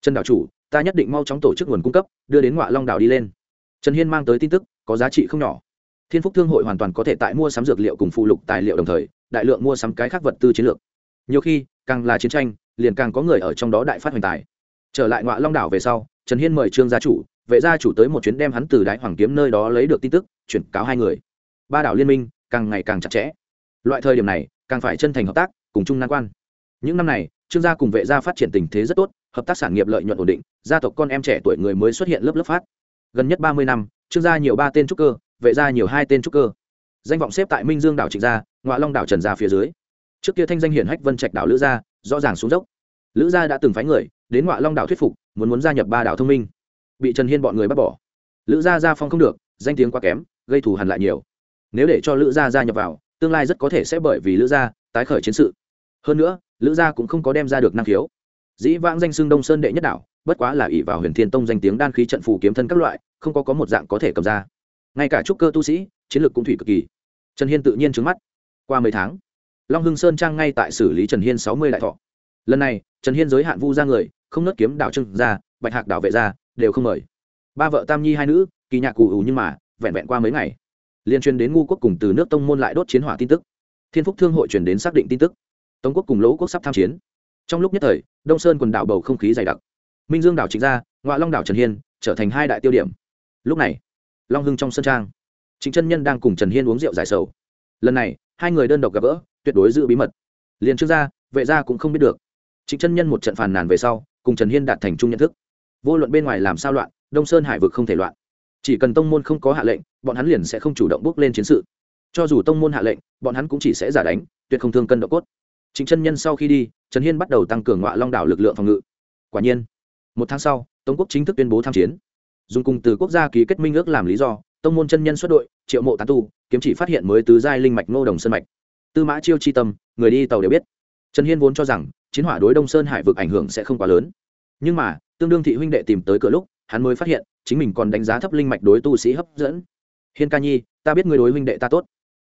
Trần đảo chủ, ta nhất định mau chóng tổ chức nguồn cung cấp, đưa đến ngoại long đảo đi lên. Trần hiên mang tới tin tức, có giá trị không nhỏ. Thiên phúc thương hội hoàn toàn có thể tại mua sắm dược liệu cùng phụ lục tài liệu đồng thời, đại lượng mua sắm cái khác vật tư chiến lược. Nhiều khi, càng là chiến tranh, liền càng có người ở trong đó đại phát hoành tài. Trở lại ngoại long đảo về sau trần hiên mời trương gia chủ, vệ gia chủ tới một chuyến đem hắn từ đại hoàng kiếm nơi đó lấy được tin tức, chuyển cáo hai người. Ba đảo liên minh càng ngày càng chặt chẽ. Loại thời điểm này, càng phải chân thành hợp tác, cùng chung nan quan. Những năm này, trương gia cùng vệ gia phát triển tình thế rất tốt, hợp tác sản nghiệp lợi nhuận ổn định, gia tộc con em trẻ tuổi người mới xuất hiện lớp lớp phát. Gần nhất ba mươi năm, trương gia nhiều ba tên trúc cơ, vệ gia nhiều hai tên trúc cơ. Danh vọng xếp tại minh dương đảo trịnh gia ngoại long đảo trần gia phía dưới. Trước kia thanh danh hiển hách vân trạch đảo lữ gia, rõ ràng xuống dốc lữ gia đã từng phái người đến ngoại long đảo thuyết phục, muốn muốn gia nhập ba đảo thông minh. Bị trần hiên bọn người bắt bỏ. Lữ gia gia phong không được, danh tiếng quá kém, gây thù hằn lại nhiều. Nếu để cho lữ gia gia nhập vào, tương lai rất có thể sẽ bởi vì lữ gia tái khởi chiến sự. Hơn nữa, lữ gia cũng không có đem ra được năng khiếu. Dĩ vãng danh xưng đông sơn đệ nhất đảo, bất quá là ỷ vào huyền thiên tông danh tiếng đan khí trận phù kiếm thân các loại, không có có một dạng có thể cầm ra. Ngay cả trúc cơ tu sĩ, chiến lược cũng thủy cực kỳ. Trần hiên tự nhiên trứng mắt. Qua mấy tháng, long hưng sơn trang ngay tại xử lý trần hiên sáu mươi đại thọ lần này, trần hiên giới hạn vu ra người, không nớt kiếm đảo trưng ra bạch hạc đảo vệ ra đều không mời. Ba vợ tam nhi hai nữ, kỳ nhạc cụ ủ nhưng mà, vẹn vẹn qua mấy ngày. Liên truyền đến ngu quốc cùng từ nước tông môn lại đốt chiến hỏa tin tức. Thiên phúc thương hội truyền đến xác định tin tức. Tống quốc cùng lỗ quốc sắp tham chiến. Trong lúc nhất thời, đông sơn quần đảo bầu không khí dày đặc. Minh dương đảo trịnh gia ngoại long đảo trần hiên, trở thành hai đại tiêu điểm. Lúc này, long hưng trong sân trang. Trịnh chân nhân đang cùng trần hiên uống rượu giải sầu. Lần này, hai người đơn độc gặp gỡ, tuyệt đối giữ bí mật. Liền trước ra vệ gia cũng không biết được trịnh chân nhân một trận phàn nàn về sau, cùng trần hiên đạt thành chung nhận thức. Vô luận bên ngoài làm sao loạn, đông sơn hải vực không thể loạn. Chỉ cần tông môn không có hạ lệnh, bọn hắn liền sẽ không chủ động bước lên chiến sự. Cho dù tông môn hạ lệnh, bọn hắn cũng chỉ sẽ giả đánh, tuyệt không thương cân độ cốt. Trịnh chân nhân sau khi đi, trần hiên bắt đầu tăng cường ngọa long đảo lực lượng phòng ngự. Quả nhiên, một tháng sau, tống quốc chính thức tuyên bố tham chiến. Dùng cùng từ quốc gia ký kết minh ước làm lý do, tông môn chân nhân xuất đội, triệu mộ tán tu, kiếm chỉ phát hiện mới tứ giai linh mạch ngô đồng sơn mạch. Tư mã chiêu chi tâm, người đi tàu đều biết. Trần hiên vốn cho rằng chiến hỏa đối đông sơn hải vực ảnh hưởng sẽ không quá lớn. Nhưng mà, tương đương thị huynh đệ tìm tới cửa lúc, hắn mới phát hiện, chính mình còn đánh giá thấp linh mạch đối tu sĩ hấp dẫn. Hiên ca nhi, ta biết ngươi đối huynh đệ ta tốt.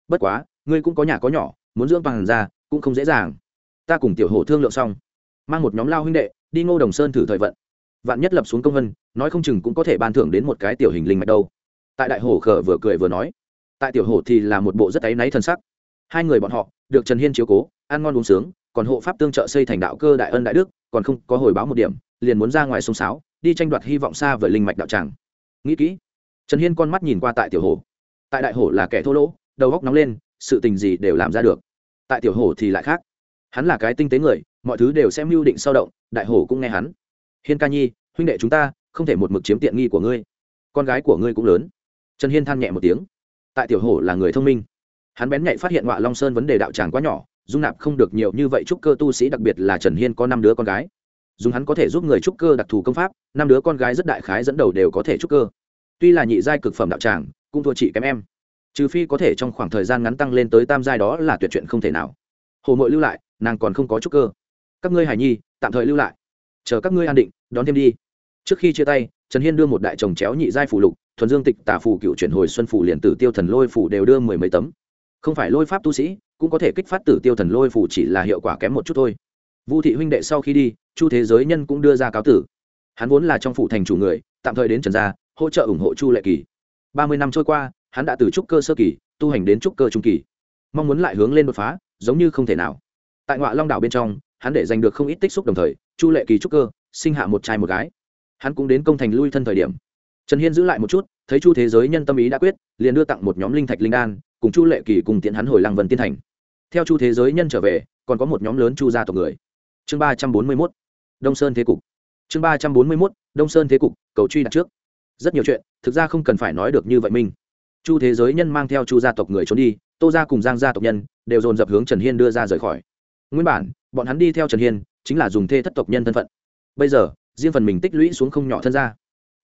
Bất quá, ngươi cũng có nhà có nhỏ, muốn dưỡng toàn ra, cũng không dễ dàng. Ta cùng tiểu hổ thương lượng xong, mang một nhóm lao huynh đệ, đi ngô đồng sơn thử thời vận. Vạn nhất lập xuống công vân, nói không chừng cũng có thể ban thưởng đến một cái tiểu hình linh mạch đâu. Tại đại hổ khở vừa cười vừa nói. Tại tiểu hổ thì là một bộ rất áy náy thân sắc. Hai người bọn họ, được trần hiên chiếu cố, ăn ngon uống sướng còn hộ pháp tương trợ xây thành đạo cơ đại ân đại đức, còn không có hồi báo một điểm, liền muốn ra ngoài sông sáo, đi tranh đoạt hy vọng xa với linh mạch đạo tràng. Nghĩ kỹ, trần hiên con mắt nhìn qua tại tiểu hồ. Tại đại hồ là kẻ thô lỗ, đầu góc nóng lên, sự tình gì đều làm ra được. Tại tiểu hồ thì lại khác. Hắn là cái tinh tế người, mọi thứ đều sẽ mưu định sâu động, đại hồ cũng nghe hắn. Hiên ca nhi, huynh đệ chúng ta, không thể một mực chiếm tiện nghi của ngươi. Con gái của ngươi cũng lớn. Trần hiên than nhẹ một tiếng. Tại tiểu hồ là người thông minh. Hắn bén nhạy phát hiện ngọa long sơn vấn đề đạo tràng quá nhỏ dung nạp không được nhiều như vậy trúc cơ tu sĩ, đặc biệt là trần hiên có năm đứa con gái. Dùng hắn có thể giúp người trúc cơ đặc thù công pháp, năm đứa con gái rất đại khái dẫn đầu đều có thể trúc cơ. Tuy là nhị giai cực phẩm đạo tràng, cũng thua chị kém em. Trừ phi có thể trong khoảng thời gian ngắn tăng lên tới tam giai đó là tuyệt chuyện không thể nào. Hồ mội lưu lại, nàng còn không có trúc cơ. Các ngươi hải nhi, tạm thời lưu lại. Chờ các ngươi an định, đón thêm đi. Trước khi chia tay, trần hiên đưa một đại chồng chéo nhị giai phủ lục, thuần dương tịch tả phù cựu chuyển hồi xuân phủ liền tử tiêu thần lôi phủ đều đưa mười mấy tấm. Không phải lôi pháp tu sĩ cũng có thể kích phát tử tiêu thần lôi phủ chỉ là hiệu quả kém một chút thôi. Vu thị huynh đệ sau khi đi, chu thế giới nhân cũng đưa ra cáo tử. Hắn vốn là trong phủ thành chủ người, tạm thời đến trần gia, hỗ trợ ủng hộ chu lệ kỳ. Ba mươi năm trôi qua, hắn đã từ trúc cơ sơ kỳ, tu hành đến trúc cơ trung kỳ. Mong muốn lại hướng lên đột phá, giống như không thể nào. Tại ngoại long đảo bên trong, hắn để giành được không ít tích xúc đồng thời, chu lệ kỳ trúc cơ, sinh hạ một trai một gái. Hắn cũng đến công thành lui thân thời điểm. Trần hiên giữ lại một chút, thấy chu thế giới nhân tâm ý đã quyết, liền đưa tặng một nhóm linh thạch linh đan cùng chu lệ kỳ cùng tiện hắn hồi lăng vân tiên thành. Theo chu thế giới nhân trở về, còn có một nhóm lớn chu gia tộc người. Chương ba trăm bốn mươi mốt, đông sơn thế cục. Chương ba trăm bốn mươi mốt, đông sơn thế cục, cầu truy đặt trước. Rất nhiều chuyện, thực ra không cần phải nói được như vậy minh chu thế giới nhân mang theo chu gia tộc người trốn đi, tô gia cùng giang gia tộc nhân đều dồn dập hướng trần hiên đưa ra rời khỏi. Nguyên bản, bọn hắn đi theo trần hiên chính là dùng thê thất tộc nhân thân phận. Bây giờ, riêng phần mình tích lũy xuống không nhỏ thân gia.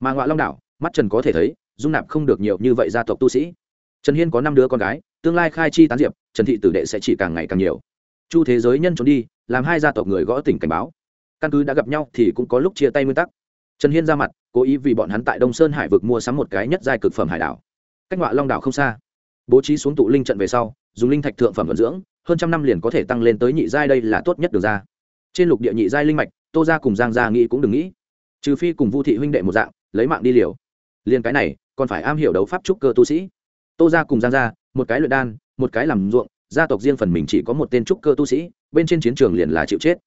Mà ngoại long đảo, mắt trần có thể thấy, dung nạp không được nhiều như vậy gia tộc tu sĩ trần hiên có năm đứa con gái, tương lai khai chi tán diệp, trần thị tử đệ sẽ chỉ càng ngày càng nhiều. Chu thế giới nhân trốn đi, làm hai gia tộc người gõ tỉnh cảnh báo. Căn cứ đã gặp nhau thì cũng có lúc chia tay nguyên tắc. Trần hiên ra mặt, cố ý vì bọn hắn tại đông sơn hải vực mua sắm một cái nhất giai cực phẩm hải đảo. Cách ngoại long đảo không xa. Bố trí xuống tụ linh trận về sau, dùng linh thạch thượng phẩm vận dưỡng, hơn trăm năm liền có thể tăng lên tới nhị giai đây là tốt nhất được ra. Trên lục địa nhị giai linh mạch, tô ra cùng giang gia nghĩ cũng đừng nghĩ. Trừ phi cùng vu thị huynh đệ một dạng, lấy mạng đi liều. Liền cái này, còn phải am hiểu đấu pháp trúc cơ tu sĩ tô ra cùng giang gia, một cái luyện đan, một cái làm ruộng, gia tộc riêng phần mình chỉ có một tên trúc cơ tu sĩ, bên trên chiến trường liền là chịu chết.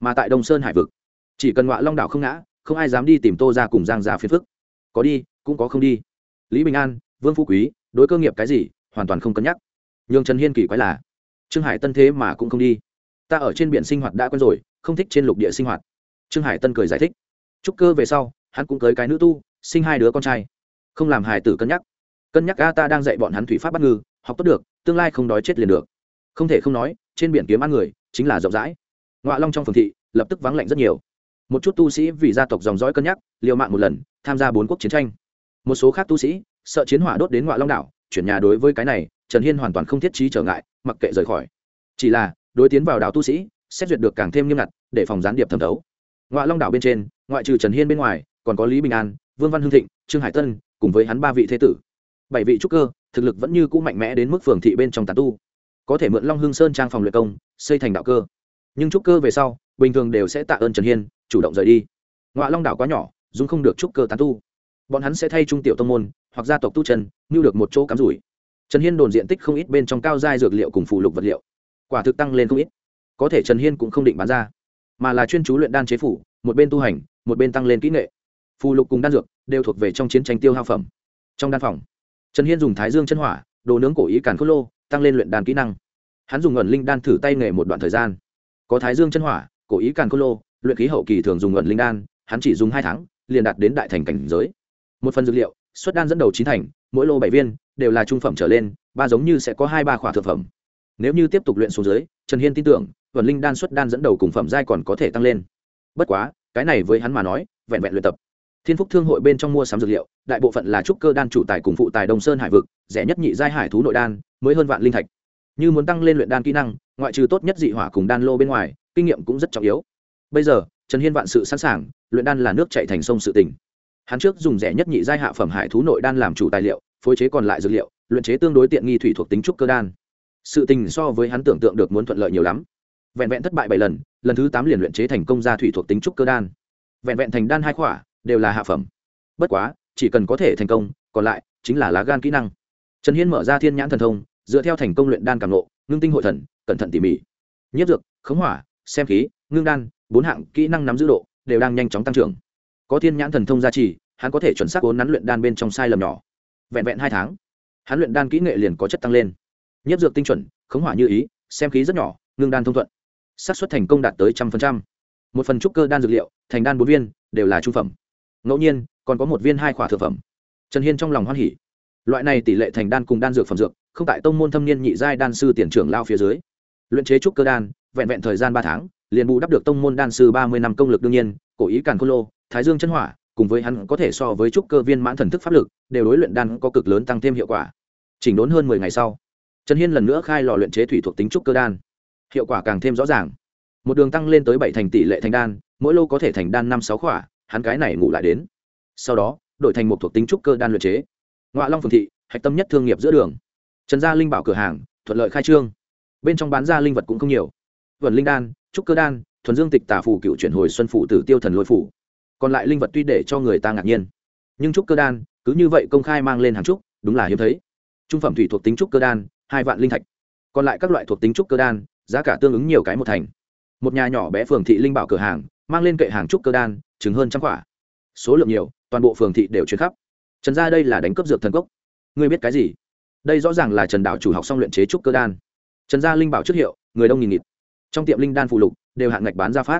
Mà tại đông sơn hải vực, chỉ cần ngọa long đảo không ngã, không ai dám đi tìm tô ra cùng giang gia phiền phức. Có đi, cũng có không đi. Lý bình an, vương phú quý, đối cơ nghiệp cái gì, hoàn toàn không cân nhắc. Nhường trần hiên kỳ quái là, trương hải tân thế mà cũng không đi. Ta ở trên biển sinh hoạt đã quen rồi, không thích trên lục địa sinh hoạt. Trương hải tân cười giải thích. Trúc cơ về sau, hắn cũng cưới cái nữ tu, sinh hai đứa con trai. Không làm hài tử cân nhắc cân nhắc a ta đang dạy bọn hắn thủy pháp bắt ngư, học tốt được, tương lai không đói chết liền được. Không thể không nói, trên biển kiếm ăn người, chính là rộng rãi. Ngoại long trong phường thị, lập tức vắng lạnh rất nhiều. Một chút tu sĩ vì gia tộc dòng dõi cân nhắc, liều mạng một lần, tham gia bốn quốc chiến tranh. Một số khác tu sĩ, sợ chiến hỏa đốt đến ngoại long đảo, chuyển nhà đối với cái này, trần hiên hoàn toàn không thiết trí trở ngại, mặc kệ rời khỏi. Chỉ là, đối tiến vào đảo tu sĩ, xét duyệt được càng thêm nghiêm ngặt, để phòng gián điệp thẩm thấu. Ngoại long đảo bên trên, ngoại trừ trần hiên bên ngoài, còn có lý bình an, vương văn hương thịnh, trương hải tân, cùng với hắn ba vị thế tử bảy vị trúc cơ, thực lực vẫn như cũ mạnh mẽ đến mức phường thị bên trong tàn tu. Có thể mượn long hương sơn trang phòng luyện công, xây thành đạo cơ. Nhưng trúc cơ về sau, bình thường đều sẽ tạ ơn trần hiên, chủ động rời đi. Ngoại long đảo quá nhỏ dung không được trúc cơ tán tu. Bọn hắn sẽ thay trung tiểu tông môn, hoặc gia tộc tu trần, như được một chỗ cắm rủi. Trần hiên đồn diện tích không ít bên trong cao giai dược liệu cùng phụ lục vật liệu. Quả thực tăng lên không ít. Có thể trần hiên cũng không định bán ra, mà là chuyên chú luyện đan chế phủ, một bên tu hành, một bên tăng lên kỹ nghệ. Phù lục cùng đan dược đều thuộc về trong chiến tranh tiêu hao phẩm. Trong đan phòng trần hiên dùng thái dương chân hỏa, đồ nướng cổ ý càn khôn lô, tăng lên luyện đan kỹ năng. Hắn dùng ẩn linh đan thử tay nghề một đoạn thời gian. Có thái dương chân hỏa, cổ ý càn khôn lô, luyện khí hậu kỳ thường dùng ẩn linh đan, hắn chỉ dùng hai tháng, liền đạt đến đại thành cảnh giới. Một phần dược liệu, xuất đan dẫn đầu chín thành, mỗi lô bảy viên, đều là trung phẩm trở lên, ba giống như sẽ có hai ba khỏa thực phẩm. Nếu như tiếp tục luyện xuống dưới, trần hiên tin tưởng vần linh đan xuất đan dẫn đầu cùng phẩm giai còn có thể tăng lên. Bất quá, cái này với hắn mà nói, vẹn vẹn luyện tập thiên phúc thương hội bên trong mua sắm dược liệu, đại bộ phận là trúc cơ đan chủ tài cùng phụ tài đông sơn hải vực, rẻ nhất nhị giai hải thú nội đan, mới hơn vạn linh thạch. Như muốn tăng lên luyện đan kỹ năng, ngoại trừ tốt nhất dị hỏa cùng đan lô bên ngoài, kinh nghiệm cũng rất trọng yếu. Bây giờ, trần hiên vạn sự sẵn sàng, luyện đan là nước chạy thành sông sự tỉnh hắn trước dùng rẻ nhất nhị giai hạ phẩm hải thú nội đan làm chủ tài liệu, phối chế còn lại dược liệu, luyện chế tương đối tiện nghi thủy thuộc tính trúc cơ đan. Sự tình so với hắn tưởng tượng được muốn thuận lợi nhiều lắm. Vẹn vẹn thất bại bảy lần lần thứ tám liền luyện chế thành công ra thủy thuộc tính trúc cơ đan. Vẹn vẹn thành đan hai khỏa đều là hạ phẩm. Bất quá, chỉ cần có thể thành công, còn lại chính là lá gan kỹ năng. Trần hiên mở ra thiên nhãn thần thông, dựa theo thành công luyện đan cảm lộ ngưng tinh hội thần, cẩn thận tỉ mỉ. Nhất dược, khống hỏa, xem khí, ngưng đan, bốn hạng kỹ năng nắm giữ độ, đều đang nhanh chóng tăng trưởng. Có thiên nhãn thần thông gia trì, hắn có thể chuẩn xác vốn nắn luyện đan bên trong sai lầm nhỏ. Vẹn vẹn hai tháng, hắn luyện đan kỹ nghệ liền có chất tăng lên. Nhất dược tinh chuẩn, khống hỏa như ý, xem khí rất nhỏ, ngưng đan thông thuận. Xác suất thành công đạt tới trăm phần trăm. Một phần trúc cơ đan dược liệu, thành đan bốn viên, đều là trung phẩm ngẫu nhiên, còn có một viên hai khỏa thực phẩm. Trần hiên trong lòng hoan hỉ. Loại này tỷ lệ thành đan cùng đan dược phẩm dược, không tại tông môn thâm niên nhị giai đan sư tiền trưởng lao phía dưới. Luyện chế trúc cơ đan, vẹn vẹn thời gian ba tháng, liền bù đắp được tông môn đan sư ba mươi năm công lực đương nhiên, cổ ý càn cô lô, thái dương chân hỏa, cùng với hắn có thể so với trúc cơ viên mãn thần thức pháp lực, đều đối luyện đan có cực lớn tăng thêm hiệu quả. Chỉnh đốn hơn mười ngày sau, trần hiên lần nữa khai lò luyện chế thủy thuộc tính trúc cơ đan. Hiệu quả càng thêm rõ ràng. Một đường tăng lên tới bảy thành tỷ lệ thành đan, mỗi lô có thể thành đan năm sáu khỏa hắn cái này ngủ lại đến. Sau đó, đổi thành một thuộc tính trúc cơ đan luyện chế. Ngoại long phường thị, hạch tâm nhất thương nghiệp giữa đường. Trần gia linh bảo cửa hàng, thuận lợi khai trương. Bên trong bán ra linh vật cũng không nhiều. Vườn linh đan, trúc cơ đan, thuần dương tịch tả phủ cựu chuyển hồi xuân phủ tử tiêu thần lôi phủ. Còn lại linh vật tuy để cho người ta ngạc nhiên, nhưng trúc cơ đan, cứ như vậy công khai mang lên hàng trúc, đúng là hiếm thấy. Trung phẩm thủy thuộc tính trúc cơ đan, hai vạn linh thạch. Còn lại các loại thuộc tính trúc cơ đan, giá cả tương ứng nhiều cái một thành. Một nhà nhỏ bé phường thị linh bảo cửa hàng mang lên kệ hàng trúc cơ đan chứng hơn trăm quả. Số lượng nhiều, toàn bộ phường thị đều chuyển khắp. Trần gia đây là đánh cướp dược thần cốc. Ngươi biết cái gì? Đây rõ ràng là trần đạo chủ học xong luyện chế trúc cơ đan. Trần gia linh bảo trước hiệu, người đông nghìn nghịt. Trong tiệm linh đan phụ lục, đều hạng ngạch bán ra phát.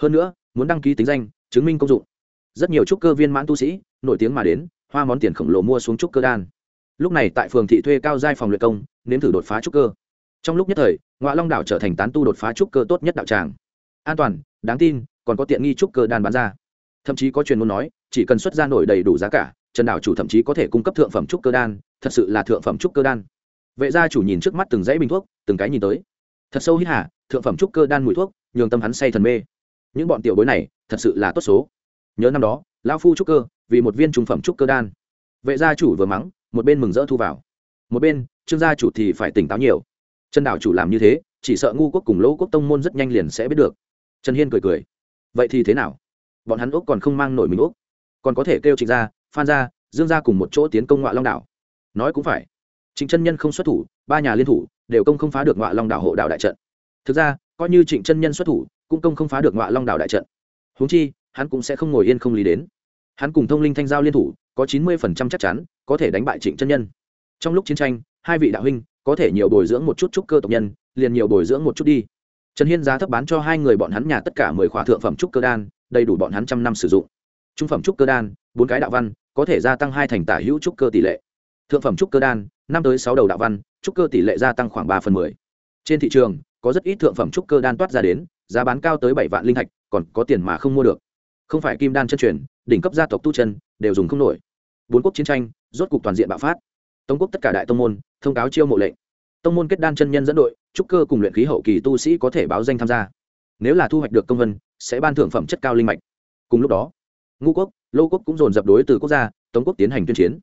Hơn nữa, muốn đăng ký tính danh, chứng minh công dụng. Rất nhiều trúc cơ viên mãn tu sĩ, nổi tiếng mà đến, hoa món tiền khổng lồ mua xuống trúc cơ đan. Lúc này tại phường thị thuê cao giai phòng luyện công, nếm thử đột phá trúc cơ. Trong lúc nhất thời ngoại long đảo trở thành tán tu đột phá trúc cơ tốt nhất đạo tràng. An toàn, đáng tin còn có tiện nghi trúc cơ đan bán ra. Thậm chí có truyền muốn nói, chỉ cần xuất ra nổi đầy đủ giá cả, trần đảo chủ thậm chí có thể cung cấp thượng phẩm trúc cơ đan, thật sự là thượng phẩm trúc cơ đan. Vệ gia chủ nhìn trước mắt từng dãy bình thuốc, từng cái nhìn tới. Thật sâu hít hà, thượng phẩm trúc cơ đan mùi thuốc, nhường tâm hắn say thần mê. Những bọn tiểu bối này, thật sự là tốt số. Nhớ năm đó, lão phu trúc cơ, vì một viên trung phẩm trúc cơ đan. Vệ gia chủ vừa mắng, một bên mừng rỡ thu vào. Một bên, trương gia chủ thì phải tỉnh táo nhiều. Trần đảo chủ làm như thế, chỉ sợ ngu quốc cùng lỗ quốc tông môn rất nhanh liền sẽ biết được. Trần hiên cười cười vậy thì thế nào? Bọn hắn úc còn không mang nổi mình úc. Còn có thể kêu trịnh gia, phan gia, dương gia cùng một chỗ tiến công ngoại long đảo. Nói cũng phải. Trịnh chân nhân không xuất thủ, ba nhà liên thủ đều công không phá được ngoại long đảo hộ đảo đại trận. Thực ra, coi như trịnh chân nhân xuất thủ, cũng công không phá được ngoại long đảo đại trận. Huống chi, hắn cũng sẽ không ngồi yên không lý đến. Hắn cùng thông linh thanh giao liên thủ, có chín mươi phần trăm chắc chắn có thể đánh bại trịnh chân nhân. Trong lúc chiến tranh, hai vị đạo huynh có thể nhiều bồi dưỡng một chút trúc cơ tộc nhân, liền nhiều bồi dưỡng một chút đi trần hiên giá thấp bán cho hai người bọn hắn nhà tất cả mười khóa thượng phẩm trúc cơ đan, đầy đủ bọn hắn trăm năm sử dụng. Trung phẩm trúc cơ đan, bốn cái đạo văn, có thể gia tăng hai thành tả hữu trúc cơ tỷ lệ. Thượng phẩm trúc cơ đan, năm tới sáu đầu đạo văn, trúc cơ tỷ lệ gia tăng khoảng ba phần mười. Trên thị trường, có rất ít thượng phẩm trúc cơ đan toát ra đến, giá bán cao tới bảy vạn linh thạch, còn có tiền mà không mua được. Không phải kim đan chân truyền, đỉnh cấp gia tộc tu chân, đều dùng không nổi. Bốn quốc chiến tranh, rốt cục toàn diện bạo phát. Tống quốc tất cả đại tông môn, thông cáo chiêu mộ lệnh. Tông môn kết đan chân nhân dẫn đội trúc cơ cùng luyện khí hậu kỳ tu sĩ có thể báo danh tham gia. Nếu là thu hoạch được công vân, sẽ ban thưởng phẩm chất cao linh mạch. Cùng lúc đó, ngũ quốc, lô quốc cũng dồn dập đối từ quốc gia, tống quốc tiến hành tuyên chiến.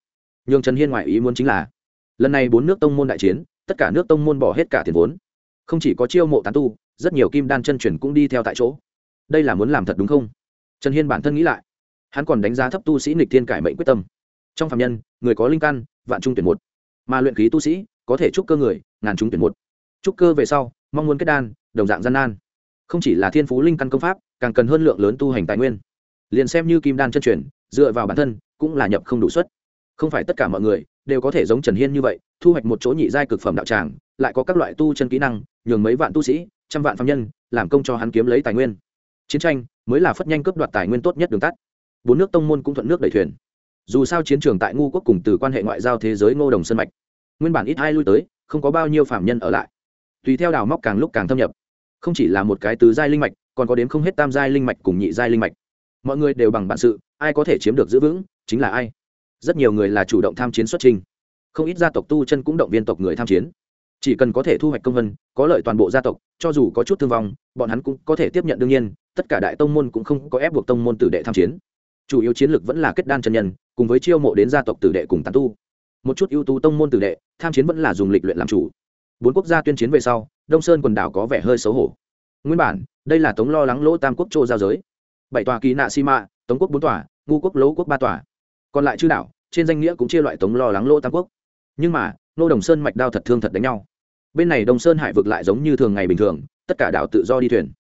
Nhường trần hiên ngoại ý muốn chính là, lần này bốn nước tông môn đại chiến, tất cả nước tông môn bỏ hết cả tiền vốn. Không chỉ có chiêu mộ tán tu, rất nhiều kim đan chân truyền cũng đi theo tại chỗ. Đây là muốn làm thật đúng không? Trần hiên bản thân nghĩ lại. Hắn còn đánh giá thấp tu sĩ nịch thiên cải mệnh quyết tâm. Trong phạm nhân, người có linh căn, vạn trung tuyển một. Mà luyện khí tu sĩ, có thể chúc cơ người, ngàn trung tuyển một trúc cơ về sau, mong muốn kết đan, đồng dạng gian nan. Không chỉ là thiên phú linh căn công pháp, càng cần hơn lượng lớn tu hành tài nguyên. Liền xem như kim đan chân truyền, dựa vào bản thân, cũng là nhập không đủ suất. Không phải tất cả mọi người đều có thể giống trần hiên như vậy, thu hoạch một chỗ nhị giai cực phẩm đạo tràng, lại có các loại tu chân kỹ năng, nhường mấy vạn tu sĩ, trăm vạn phạm nhân, làm công cho hắn kiếm lấy tài nguyên. Chiến tranh mới là phất nhanh cướp đoạt tài nguyên tốt nhất đường tắt. Bốn nước tông môn cũng thuận nước đẩy thuyền. Dù sao chiến trường tại ngu quốc cùng từ quan hệ ngoại giao thế giới ngô đồng sân mạch, nguyên bản ít ai lui tới, không có bao nhiêu phạm nhân ở lại tùy theo đào móc càng lúc càng thâm nhập. Không chỉ là một cái tứ giai linh mạch, còn có đến không hết tam giai linh mạch cùng nhị giai linh mạch. Mọi người đều bằng bản sự, ai có thể chiếm được giữ vững, chính là ai. Rất nhiều người là chủ động tham chiến xuất trình. Không ít gia tộc tu chân cũng động viên tộc người tham chiến. Chỉ cần có thể thu hoạch công vân, có lợi toàn bộ gia tộc, cho dù có chút thương vong, bọn hắn cũng có thể tiếp nhận đương nhiên, tất cả đại tông môn cũng không có ép buộc tông môn tử đệ tham chiến. Chủ yếu chiến lược vẫn là kết đan chân nhân, cùng với chiêu mộ đến gia tộc tử đệ cùng tán tu. Một chút ưu tú tông môn tử đệ, tham chiến vẫn là dùng lịch luyện làm chủ bốn quốc gia tuyên chiến về sau, đông sơn quần đảo có vẻ hơi xấu hổ. Nguyên bản, đây là tống lo lắng lỗ tam quốc châu giao giới. Bảy tòa kỳ nạ si mạ tống quốc bốn tòa ngu quốc lỗ quốc ba tòa. Còn lại chư đảo, trên danh nghĩa cũng chia loại tống lo lắng lỗ tam quốc. Nhưng mà, nô đồng sơn mạch đao thật thương thật đánh nhau. Bên này đông sơn hải vực lại giống như thường ngày bình thường, tất cả đảo tự do đi thuyền.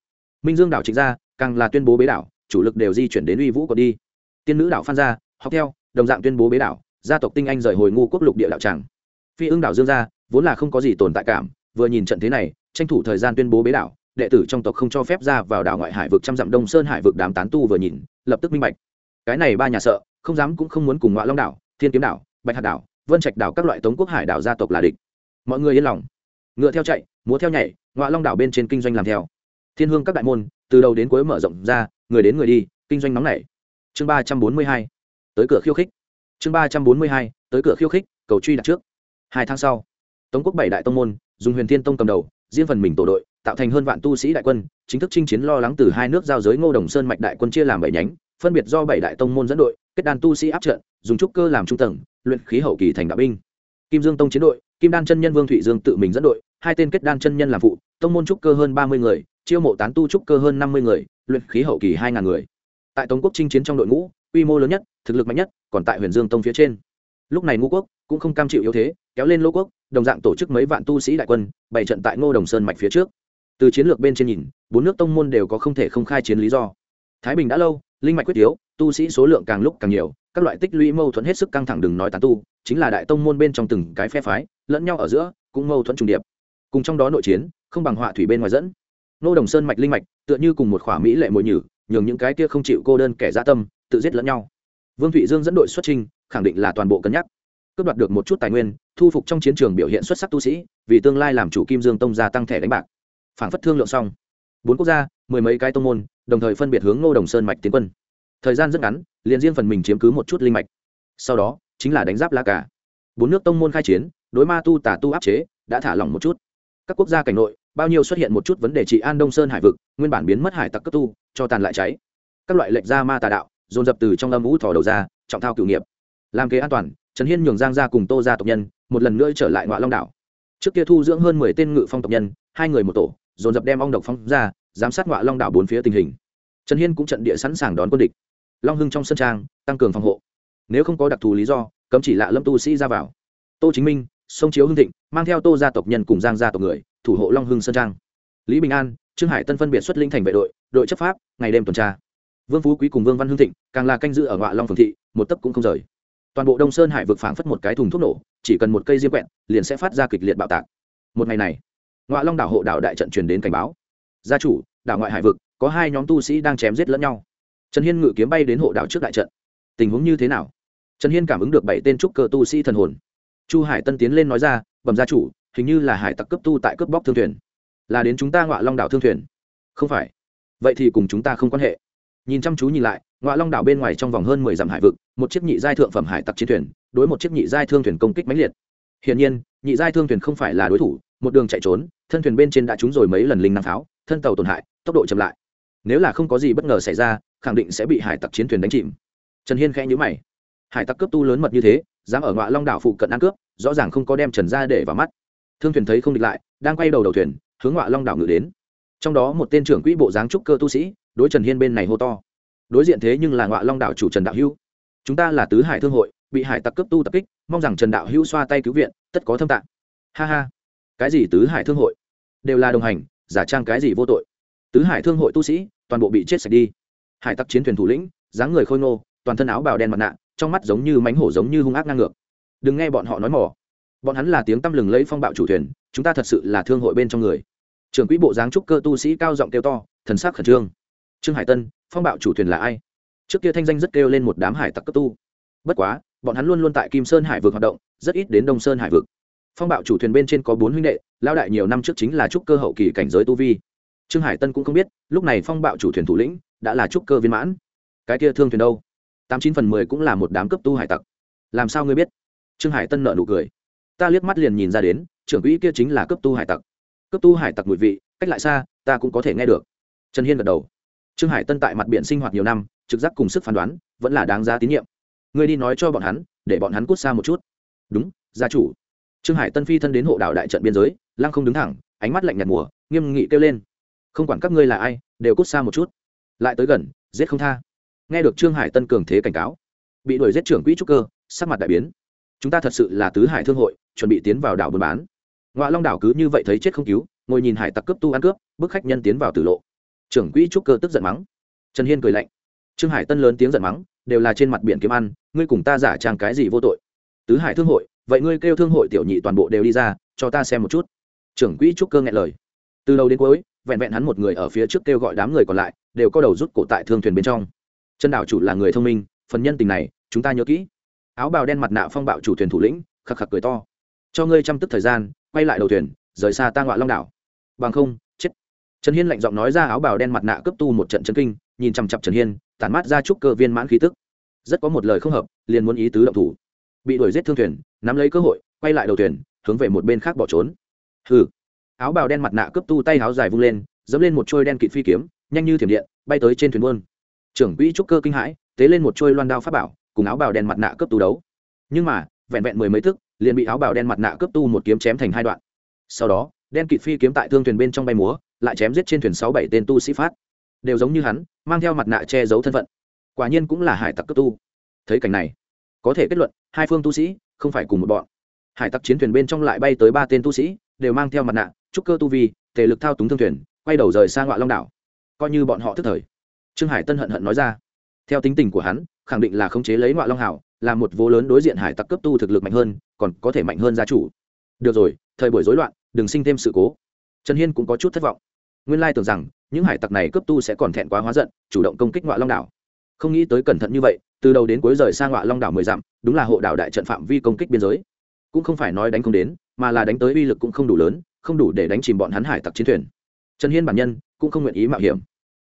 Minh dương đảo trịnh ra, càng là tuyên bố bế đảo, chủ lực đều di chuyển đến uy vũ còn đi. Tiên nữ đảo phan gia, học theo, đồng dạng tuyên bố bế đảo, gia tộc tinh anh rời hồi ngu quốc lục địa đạo tràng. Phi ưng đảo dương gia vốn là không có gì tồn tại cảm, vừa nhìn trận thế này, tranh thủ thời gian tuyên bố bế đảo, đệ tử trong tộc không cho phép ra vào đảo ngoại hải vực trăm dặm đông sơn hải vực đám tán tu vừa nhìn, lập tức minh bạch. Cái này ba nhà sợ, không dám cũng không muốn cùng ngoại long đảo, thiên kiếm đảo, bạch hạt đảo, vân trạch đảo các loại tống quốc hải đảo gia tộc là địch. Mọi người yên lòng. Ngựa theo chạy, múa theo nhảy, ngoại long đảo bên trên kinh doanh làm theo. Thiên hương các đại môn, từ đầu đến cuối mở rộng ra, người đến người đi, kinh doanh nóng nảy. Chương ba trăm bốn mươi hai, tới cửa khiêu khích. Chương ba trăm bốn mươi hai, tới cửa khiêu khích, cầu truy đặt trước. Hai tháng sau tống quốc bảy đại tông môn, dùng huyền thiên tông cầm đầu, riêng phần mình tổ đội, tạo thành hơn vạn tu sĩ đại quân, chính thức chinh chiến lo lắng từ hai nước giao giới ngô đồng sơn mạch đại quân chia làm bảy nhánh, phân biệt do bảy đại tông môn dẫn đội, kết đan tu sĩ áp trận, dùng trúc cơ làm trung tầng, luyện khí hậu kỳ thành đạo binh. Kim dương tông chiến đội, kim đan chân nhân vương thụy dương tự mình dẫn đội, hai tên kết đan chân nhân làm phụ, tông môn trúc cơ hơn ba mươi người, chiêu mộ tán tu trúc cơ hơn năm mươi người, luyện khí hậu kỳ hai ngàn người. Tại tống quốc chinh chiến trong đội ngũ, quy mô lớn nhất, thực lực mạnh nhất, còn tại huyền dương tông phía trên. Lúc này ngũ quốc cũng không cam chịu yếu thế, kéo lên lỗ quốc đồng dạng tổ chức mấy vạn tu sĩ đại quân, bày trận tại ngô đồng sơn mạch phía trước. Từ chiến lược bên trên nhìn, bốn nước tông môn đều có không thể không khai chiến lý do. Thái bình đã lâu, linh mạch quyết yếu, tu sĩ số lượng càng lúc càng nhiều, các loại tích lũy mâu thuẫn hết sức căng thẳng đừng nói tán tu, chính là đại tông môn bên trong từng cái phe phái, lẫn nhau ở giữa, cũng mâu thuẫn trùng điệp. Cùng trong đó nội chiến, không bằng họa thủy bên ngoài dẫn. Nô đồng sơn mạch linh mạch, tựa như cùng một khỏa mỹ lệ mội nhử, nhường những cái kia không chịu cô đơn kẻ dã tâm, tự giết lẫn nhau. Vương thụy dương dẫn đội xuất trình khẳng định là toàn bộ cân nhắc cướp đoạt được một chút tài nguyên, thu phục trong chiến trường biểu hiện xuất sắc tu sĩ, vì tương lai làm chủ kim dương tông gia tăng thẻ đánh bạc. Phản phất thương lượng xong. Bốn quốc gia, mười mấy cái tông môn, đồng thời phân biệt hướng ngô đồng sơn mạch tiến quân. Thời gian rất ngắn, liền riêng phần mình chiếm cứ một chút linh mạch. Sau đó, chính là đánh giáp la cả bốn nước tông môn khai chiến, đối ma tu tả tu áp chế, đã thả lỏng một chút. Các quốc gia cảnh nội, bao nhiêu xuất hiện một chút vấn đề trị an đông sơn hải vực, nguyên bản biến mất hải tặc cấp tu, cho tàn lại cháy. Các loại lệch ra ma tà đạo, dồn dập từ trong âm vũ thò đầu ra, trọng thao cựu nghiệp. Làm kế an toàn trần hiên nhường giang ra cùng tô ra tộc nhân một lần nữa trở lại ngoại long đảo. Trước kia thu dưỡng hơn mười tên ngự phong tộc nhân, hai người một tổ, dồn dập đem ong độc phong ra, giám sát ngoại long đảo bốn phía tình hình. Trần hiên cũng trận địa sẵn sàng đón quân địch. Long hưng trong sân trang, tăng cường phòng hộ. Nếu không có đặc thù lý do, cấm chỉ lạ lâm tu sĩ ra vào. Tô chính minh, sông chiếu hưng thịnh, mang theo tô gia tộc nhân cùng giang gia tộc người, thủ hộ long hưng sơn trang. Lý bình an, trương hải tân phân biệt xuất linh thành vệ đội đội chấp pháp, ngày đêm tuần tra. Vương phú quý cùng vương văn hưng thịnh, càng là canh giữ ở ngoại long phường thị, một tấc cũng không rời toàn bộ đông sơn hải vực phảng phất một cái thùng thuốc nổ, chỉ cần một cây diêm quẹn liền sẽ phát ra kịch liệt bạo tạc. Một ngày này ngoại long đảo hộ đảo đại trận truyền đến cảnh báo. Gia chủ, đảo ngoại hải vực, có hai nhóm tu sĩ đang chém giết lẫn nhau. Trần hiên ngự kiếm bay đến hộ đảo trước đại trận. Tình huống như thế nào? Trần hiên cảm ứng được bảy tên trúc cơ tu sĩ thần hồn. Chu hải tân tiến lên nói ra, bẩm gia chủ, hình như là hải tặc cấp tu tại cướp bóc thương thuyền. Là đến chúng ta ngoại long đảo thương thuyền. Không phải. Vậy thì cùng chúng ta không quan hệ nhìn chăm chú nhìn lại ngoạ long đảo bên ngoài trong vòng hơn mười dặm hải vực, một chiếc nhị giai thượng phẩm hải tặc chiến thuyền, đối một chiếc nhị giai thương thuyền công kích mãnh liệt. Hiển nhiên, nhị giai thương thuyền không phải là đối thủ, một đường chạy trốn, thân thuyền bên trên đã trúng rồi mấy lần linh năng pháo, thân tàu tổn hại, tốc độ chậm lại. Nếu là không có gì bất ngờ xảy ra, khẳng định sẽ bị hải tặc chiến thuyền đánh chìm. Trần hiên khẽ nhữ mày. Hải tặc cướp tu lớn mật như thế, dám ở ngoại long đảo phụ cận ăn cướp, rõ ràng không có đem trần ra để vào mắt. Thương thuyền thấy không địch lại, đang quay đầu đầu thuyền, hướng ngoại long đảo ngự đến. Trong đó một tên trưởng quỹ bộ dáng trúc cơ tu sĩ đối trần hiên bên này hô to. Đối diện thế nhưng là ngọa long đạo chủ trần đạo hữu. Chúng ta là tứ hải thương hội, bị hải tặc cướp tu tập kích, mong rằng trần đạo hữu xoa tay cứu viện, tất có thâm tạng ha ha. Cái gì tứ hải thương hội? Đều là đồng hành, giả trang cái gì vô tội? Tứ hải thương hội tu sĩ, toàn bộ bị chết sạch đi. Hải tặc chiến thuyền thủ lĩnh, dáng người khôi ngô, toàn thân áo bào đen mặt nạ, trong mắt giống như mánh hổ giống như hung ác ngang ngược. Đừng nghe bọn họ nói mỏ bọn hắn là tiếng tăm lừng lấy phong bạo chủ thuyền, chúng ta thật sự là thương hội bên trong người. Trưởng quỹ bộ dáng trúc cơ tu sĩ cao giọng kêu to, thần sắc khẩn trương trương hải tân, phong bạo chủ thuyền là ai? Trước kia thanh danh rất kêu lên một đám hải tặc cấp tu. Bất quá, bọn hắn luôn luôn tại kim sơn hải vực hoạt động, rất ít đến đông sơn hải vực. Phong bạo chủ thuyền bên trên có bốn huynh đệ lao đại nhiều năm trước chính là trúc cơ hậu kỳ cảnh giới tu vi. Trương hải tân cũng không biết, lúc này phong bạo chủ thuyền thủ lĩnh đã là trúc cơ viên mãn. Cái kia thương thuyền đâu? Tám chín phần mười cũng là một đám cấp tu hải tặc. Làm sao ngươi biết? Trương hải tân nợ nụ cười. Ta liếc mắt liền nhìn ra đến, trưởng quỹ kia chính là cấp tu hải tặc. Cấp tu hải tặc mùi vị, cách lại xa, ta cũng có thể nghe được. Trần hiên gật đầu trương hải tân tại mặt biển sinh hoạt nhiều năm, trực giác cùng sức phán đoán vẫn là đáng giá tín nhiệm. Ngươi đi nói cho bọn hắn, để bọn hắn cút xa một chút. Đúng, gia chủ. Trương hải tân phi thân đến hộ đảo đại trận biên giới, lăng không đứng thẳng, ánh mắt lạnh nhạt mùa, nghiêm nghị kêu lên. Không quản các ngươi là ai, đều cút xa một chút. Lại tới gần, giết không tha. Nghe được trương hải tân cường thế cảnh cáo, bị đuổi giết trưởng quỹ trúc cơ, sắc mặt đại biến. Chúng ta thật sự là tứ hải thương hội, chuẩn bị tiến vào đảo buôn bán. Ngoại long đảo cứ như vậy thấy chết không cứu, ngồi nhìn hải tặc cướp tu ăn cướp, bức khách nhân tiến vào tử lộ trưởng quỹ trúc cơ tức giận mắng. Trần hiên cười lạnh. Trương hải tân lớn tiếng giận mắng, đều là trên mặt biển kiếm ăn, ngươi cùng ta giả trang cái gì vô tội? Tứ hải thương hội, vậy ngươi kêu thương hội tiểu nhị toàn bộ đều đi ra, cho ta xem một chút. Trưởng quỹ trúc cơ nghe lời. Từ đầu đến cuối, vẹn vẹn hắn một người ở phía trước kêu gọi đám người còn lại, đều có đầu rút cổ tại thương thuyền bên trong. Chân đảo chủ là người thông minh, phần nhân tình này, chúng ta nhớ kỹ. Áo bào đen mặt nạ phong bạo chủ thuyền thủ lĩnh khắc khắc cười to. Cho ngươi chăm tức thời gian, quay lại đầu thuyền, rời xa ta ngoại long đảo. Bằng không trần hiên lạnh giọng nói ra áo bào đen mặt nạ cấp tu một trận chân kinh, nhìn chằm chặp trần hiên, tản mát ra trúc cơ viên mãn khí tức. Rất có một lời không hợp, liền muốn ý tứ động thủ. Bị đuổi giết thương thuyền, nắm lấy cơ hội, quay lại đầu thuyền, hướng về một bên khác bỏ trốn. Hừ. Áo bào đen mặt nạ cấp tu tay áo dài vung lên, dẫm lên một trôi đen kịt phi kiếm, nhanh như thiểm điện, bay tới trên thuyền buôn. Trưởng quỹ trúc cơ kinh hãi, tế lên một trôi loan đao pháp bảo, cùng áo bào đen mặt nạ cấp tu đấu. Nhưng mà, vẹn vẹn mười mấy tức liền bị áo bào đen mặt nạ cấp tu một kiếm chém thành hai đoạn. Sau đó, đen kịt phi kiếm tại thương thuyền bên trong bay múa lại chém giết trên thuyền sáu bảy tên tu sĩ phát đều giống như hắn, mang theo mặt nạ che giấu thân phận. Quả nhiên cũng là hải tặc cấp tu. Thấy cảnh này, có thể kết luận, hai phương tu sĩ không phải cùng một bọn. Hải tặc chiến thuyền bên trong lại bay tới ba tên tu sĩ, đều mang theo mặt nạ, trúc cơ tu vi, thể lực thao túng thương thuyền, quay đầu rời sang ngoại long đảo. Coi như bọn họ thức thời. Trương hải tân hận hận nói ra. Theo tính tình của hắn, khẳng định là khống chế lấy ngoại long hảo, là một vô lớn đối diện hải tặc cấp tu thực lực mạnh hơn, còn có thể mạnh hơn gia chủ. Được rồi, thời buổi rối loạn, đừng sinh thêm sự cố trần hiên cũng có chút thất vọng. Nguyên lai tưởng rằng, những hải tặc này cướp tu sẽ còn thẹn quá hóa giận, chủ động công kích ngoại long đảo. Không nghĩ tới cẩn thận như vậy, từ đầu đến cuối rời sang ngoại long đảo mười dặm, đúng là hộ đảo đại trận phạm vi công kích biên giới. Cũng không phải nói đánh không đến, mà là đánh tới uy lực cũng không đủ lớn, không đủ để đánh chìm bọn hắn hải tặc chiến thuyền. Trần hiên bản nhân cũng không nguyện ý mạo hiểm.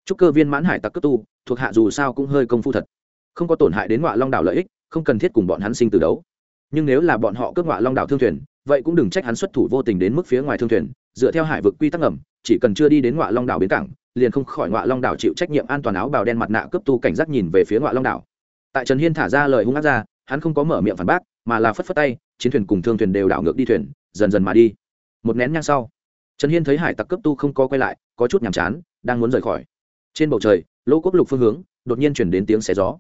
Chúc cơ viên mãn hải tặc cướp tu, thuộc hạ dù sao cũng hơi công phu thật. Không có tổn hại đến ngoại long đảo lợi ích, không cần thiết cùng bọn hắn sinh từ đấu. Nhưng nếu là bọn họ cướp ngoại long đảo thương thuyền, vậy cũng đừng trách hắn xuất thủ vô tình đến mức phía ngoài thương thuyền dựa theo hải vực quy tắc ngầm, chỉ cần chưa đi đến ngọa long đảo bến cảng, liền không khỏi ngọa long đảo chịu trách nhiệm an toàn áo bào đen mặt nạ cấp tu cảnh giác nhìn về phía ngọa long đảo. Tại trần hiên thả ra lời hung ác ra, hắn không có mở miệng phản bác, mà là phất phất tay, chiến thuyền cùng thương thuyền đều đảo ngược đi thuyền, dần dần mà đi. Một nén nhang sau, trần hiên thấy hải tặc cấp tu không có quay lại, có chút nhàm chán, đang muốn rời khỏi. Trên bầu trời, lỗ quốc lục phương hướng, đột nhiên chuyển đến tiếng xé gió.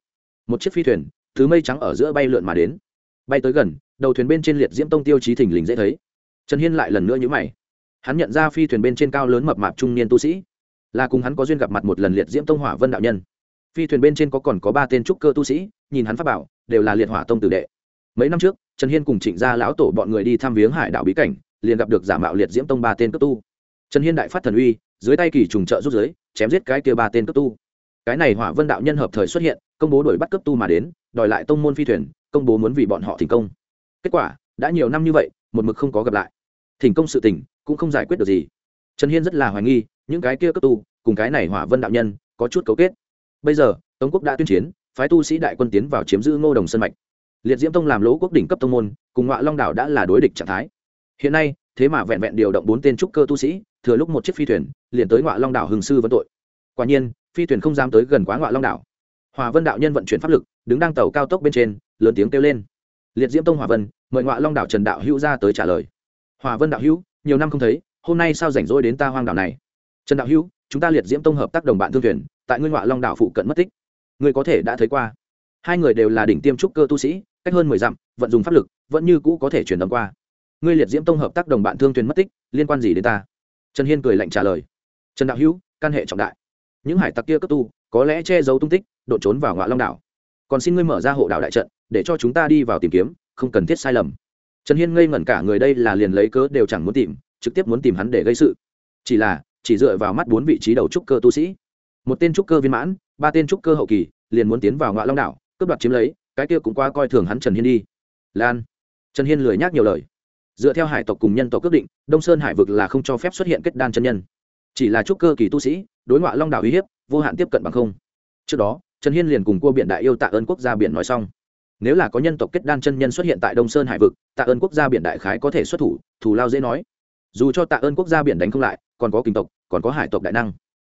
Một chiếc phi thuyền, thứ mây trắng ở giữa bay lượn mà đến. Bay tới gần, đầu thuyền bên trên liệt diễm tông tiêu chí thình lình dễ thấy. Trần hiên lại lần nữa nhữ mày hắn nhận ra phi thuyền bên trên cao lớn mập mạp trung niên tu sĩ. Là cùng hắn có duyên gặp mặt một lần liệt diễm tông hỏa vân đạo nhân. Phi thuyền bên trên có còn có ba tên trúc cơ tu sĩ, nhìn hắn pháp bảo, đều là liệt hỏa tông tử đệ. Mấy năm trước, trần hiên cùng trịnh gia lão tổ bọn người đi thăm viếng hải đạo bí cảnh, liền gặp được giả mạo liệt diễm tông ba tên cấp tu. Trần hiên đại phát thần uy, dưới tay kỳ trùng trợ rút giới chém giết cái kia ba tên cấp tu. Cái này hỏa vân đạo nhân hợp thời xuất hiện, công bố đuổi bắt cấp tu mà đến, đòi lại tông môn phi thuyền, công bố muốn vì bọn họ thành công. Kết quả, đã nhiều năm như vậy, một mực không có gặp lại thành công sự tình, cũng không giải quyết được gì. Trần hiên rất là hoài nghi, những cái kia cấp tu, cùng cái này hỏa vân đạo nhân, có chút cấu kết. Bây giờ, tống quốc đã tuyên chiến, phái tu sĩ đại quân tiến vào chiếm giữ ngô đồng sân mạch. Liệt diễm tông làm lỗ quốc đỉnh cấp tông môn, cùng ngọa long đảo đã là đối địch trạng thái. Hiện nay, thế mà vẹn vẹn điều động bốn tên trúc cơ tu sĩ, thừa lúc một chiếc phi thuyền, liền tới ngọa long đảo hừng sư vấn tội. Quả nhiên, phi thuyền không dám tới gần quá ngọa long đảo. Hòa vân đạo nhân vận chuyển pháp lực, đứng đang tàu cao tốc bên trên, lớn tiếng kêu lên. Liệt diễm tông hòa vân, mời ngọa long đảo trần đạo hữu ra tới trả lời hòa vân đạo hữu, nhiều năm không thấy, hôm nay sao rảnh rỗi đến ta hoang đảo này? Trần đạo hữu, chúng ta liệt diễm tông hợp tác đồng bạn thương thuyền, tại nguyên họa long đảo phụ cận mất tích. Người có thể đã thấy qua. Hai người đều là đỉnh tiêm trúc cơ tu sĩ, cách hơn mười dặm, vận dùng pháp lực, vẫn như cũ có thể truyền âm qua. Ngươi liệt diễm tông hợp tác đồng bạn thương thuyền mất tích, liên quan gì đến ta? Trần hiên cười lạnh trả lời. Trần đạo hữu, căn hệ trọng đại. Những hải tặc kia cấp tu, có lẽ che giấu tung tích đột trốn vào ngọa long đảo. Còn xin ngươi mở ra hộ đảo đại trận, để cho chúng ta đi vào tìm kiếm, không cần thiết sai lầm trần hiên ngây ngẩn cả người đây là liền lấy cớ đều chẳng muốn tìm, trực tiếp muốn tìm hắn để gây sự. Chỉ là, chỉ dựa vào mắt bốn vị trí đầu trúc cơ tu sĩ. Một tên trúc cơ viên mãn, ba tên trúc cơ hậu kỳ, liền muốn tiến vào ngọa long đảo, cướp đoạt chiếm lấy, cái kia cũng qua coi thường hắn trần hiên đi. Lan. Trần hiên lười nhác nhiều lời. Dựa theo hải tộc cùng nhân tộc quyết định, đông sơn hải vực là không cho phép xuất hiện kết đan chân nhân. Chỉ là trúc cơ kỳ tu sĩ, đối ngoại long đảo uy hiếp, vô hạn tiếp cận bằng không. Trước đó, trần hiên liền cùng cua biển đại yêu tạ ơn quốc gia biển nói xong nếu là có nhân tộc kết đan chân nhân xuất hiện tại đông sơn hải vực, tạ ơn quốc gia biển đại khái có thể xuất thủ thủ lao dễ nói. Dù cho tạ ơn quốc gia biển đánh không lại, còn có kinh tộc, còn có hải tộc đại năng.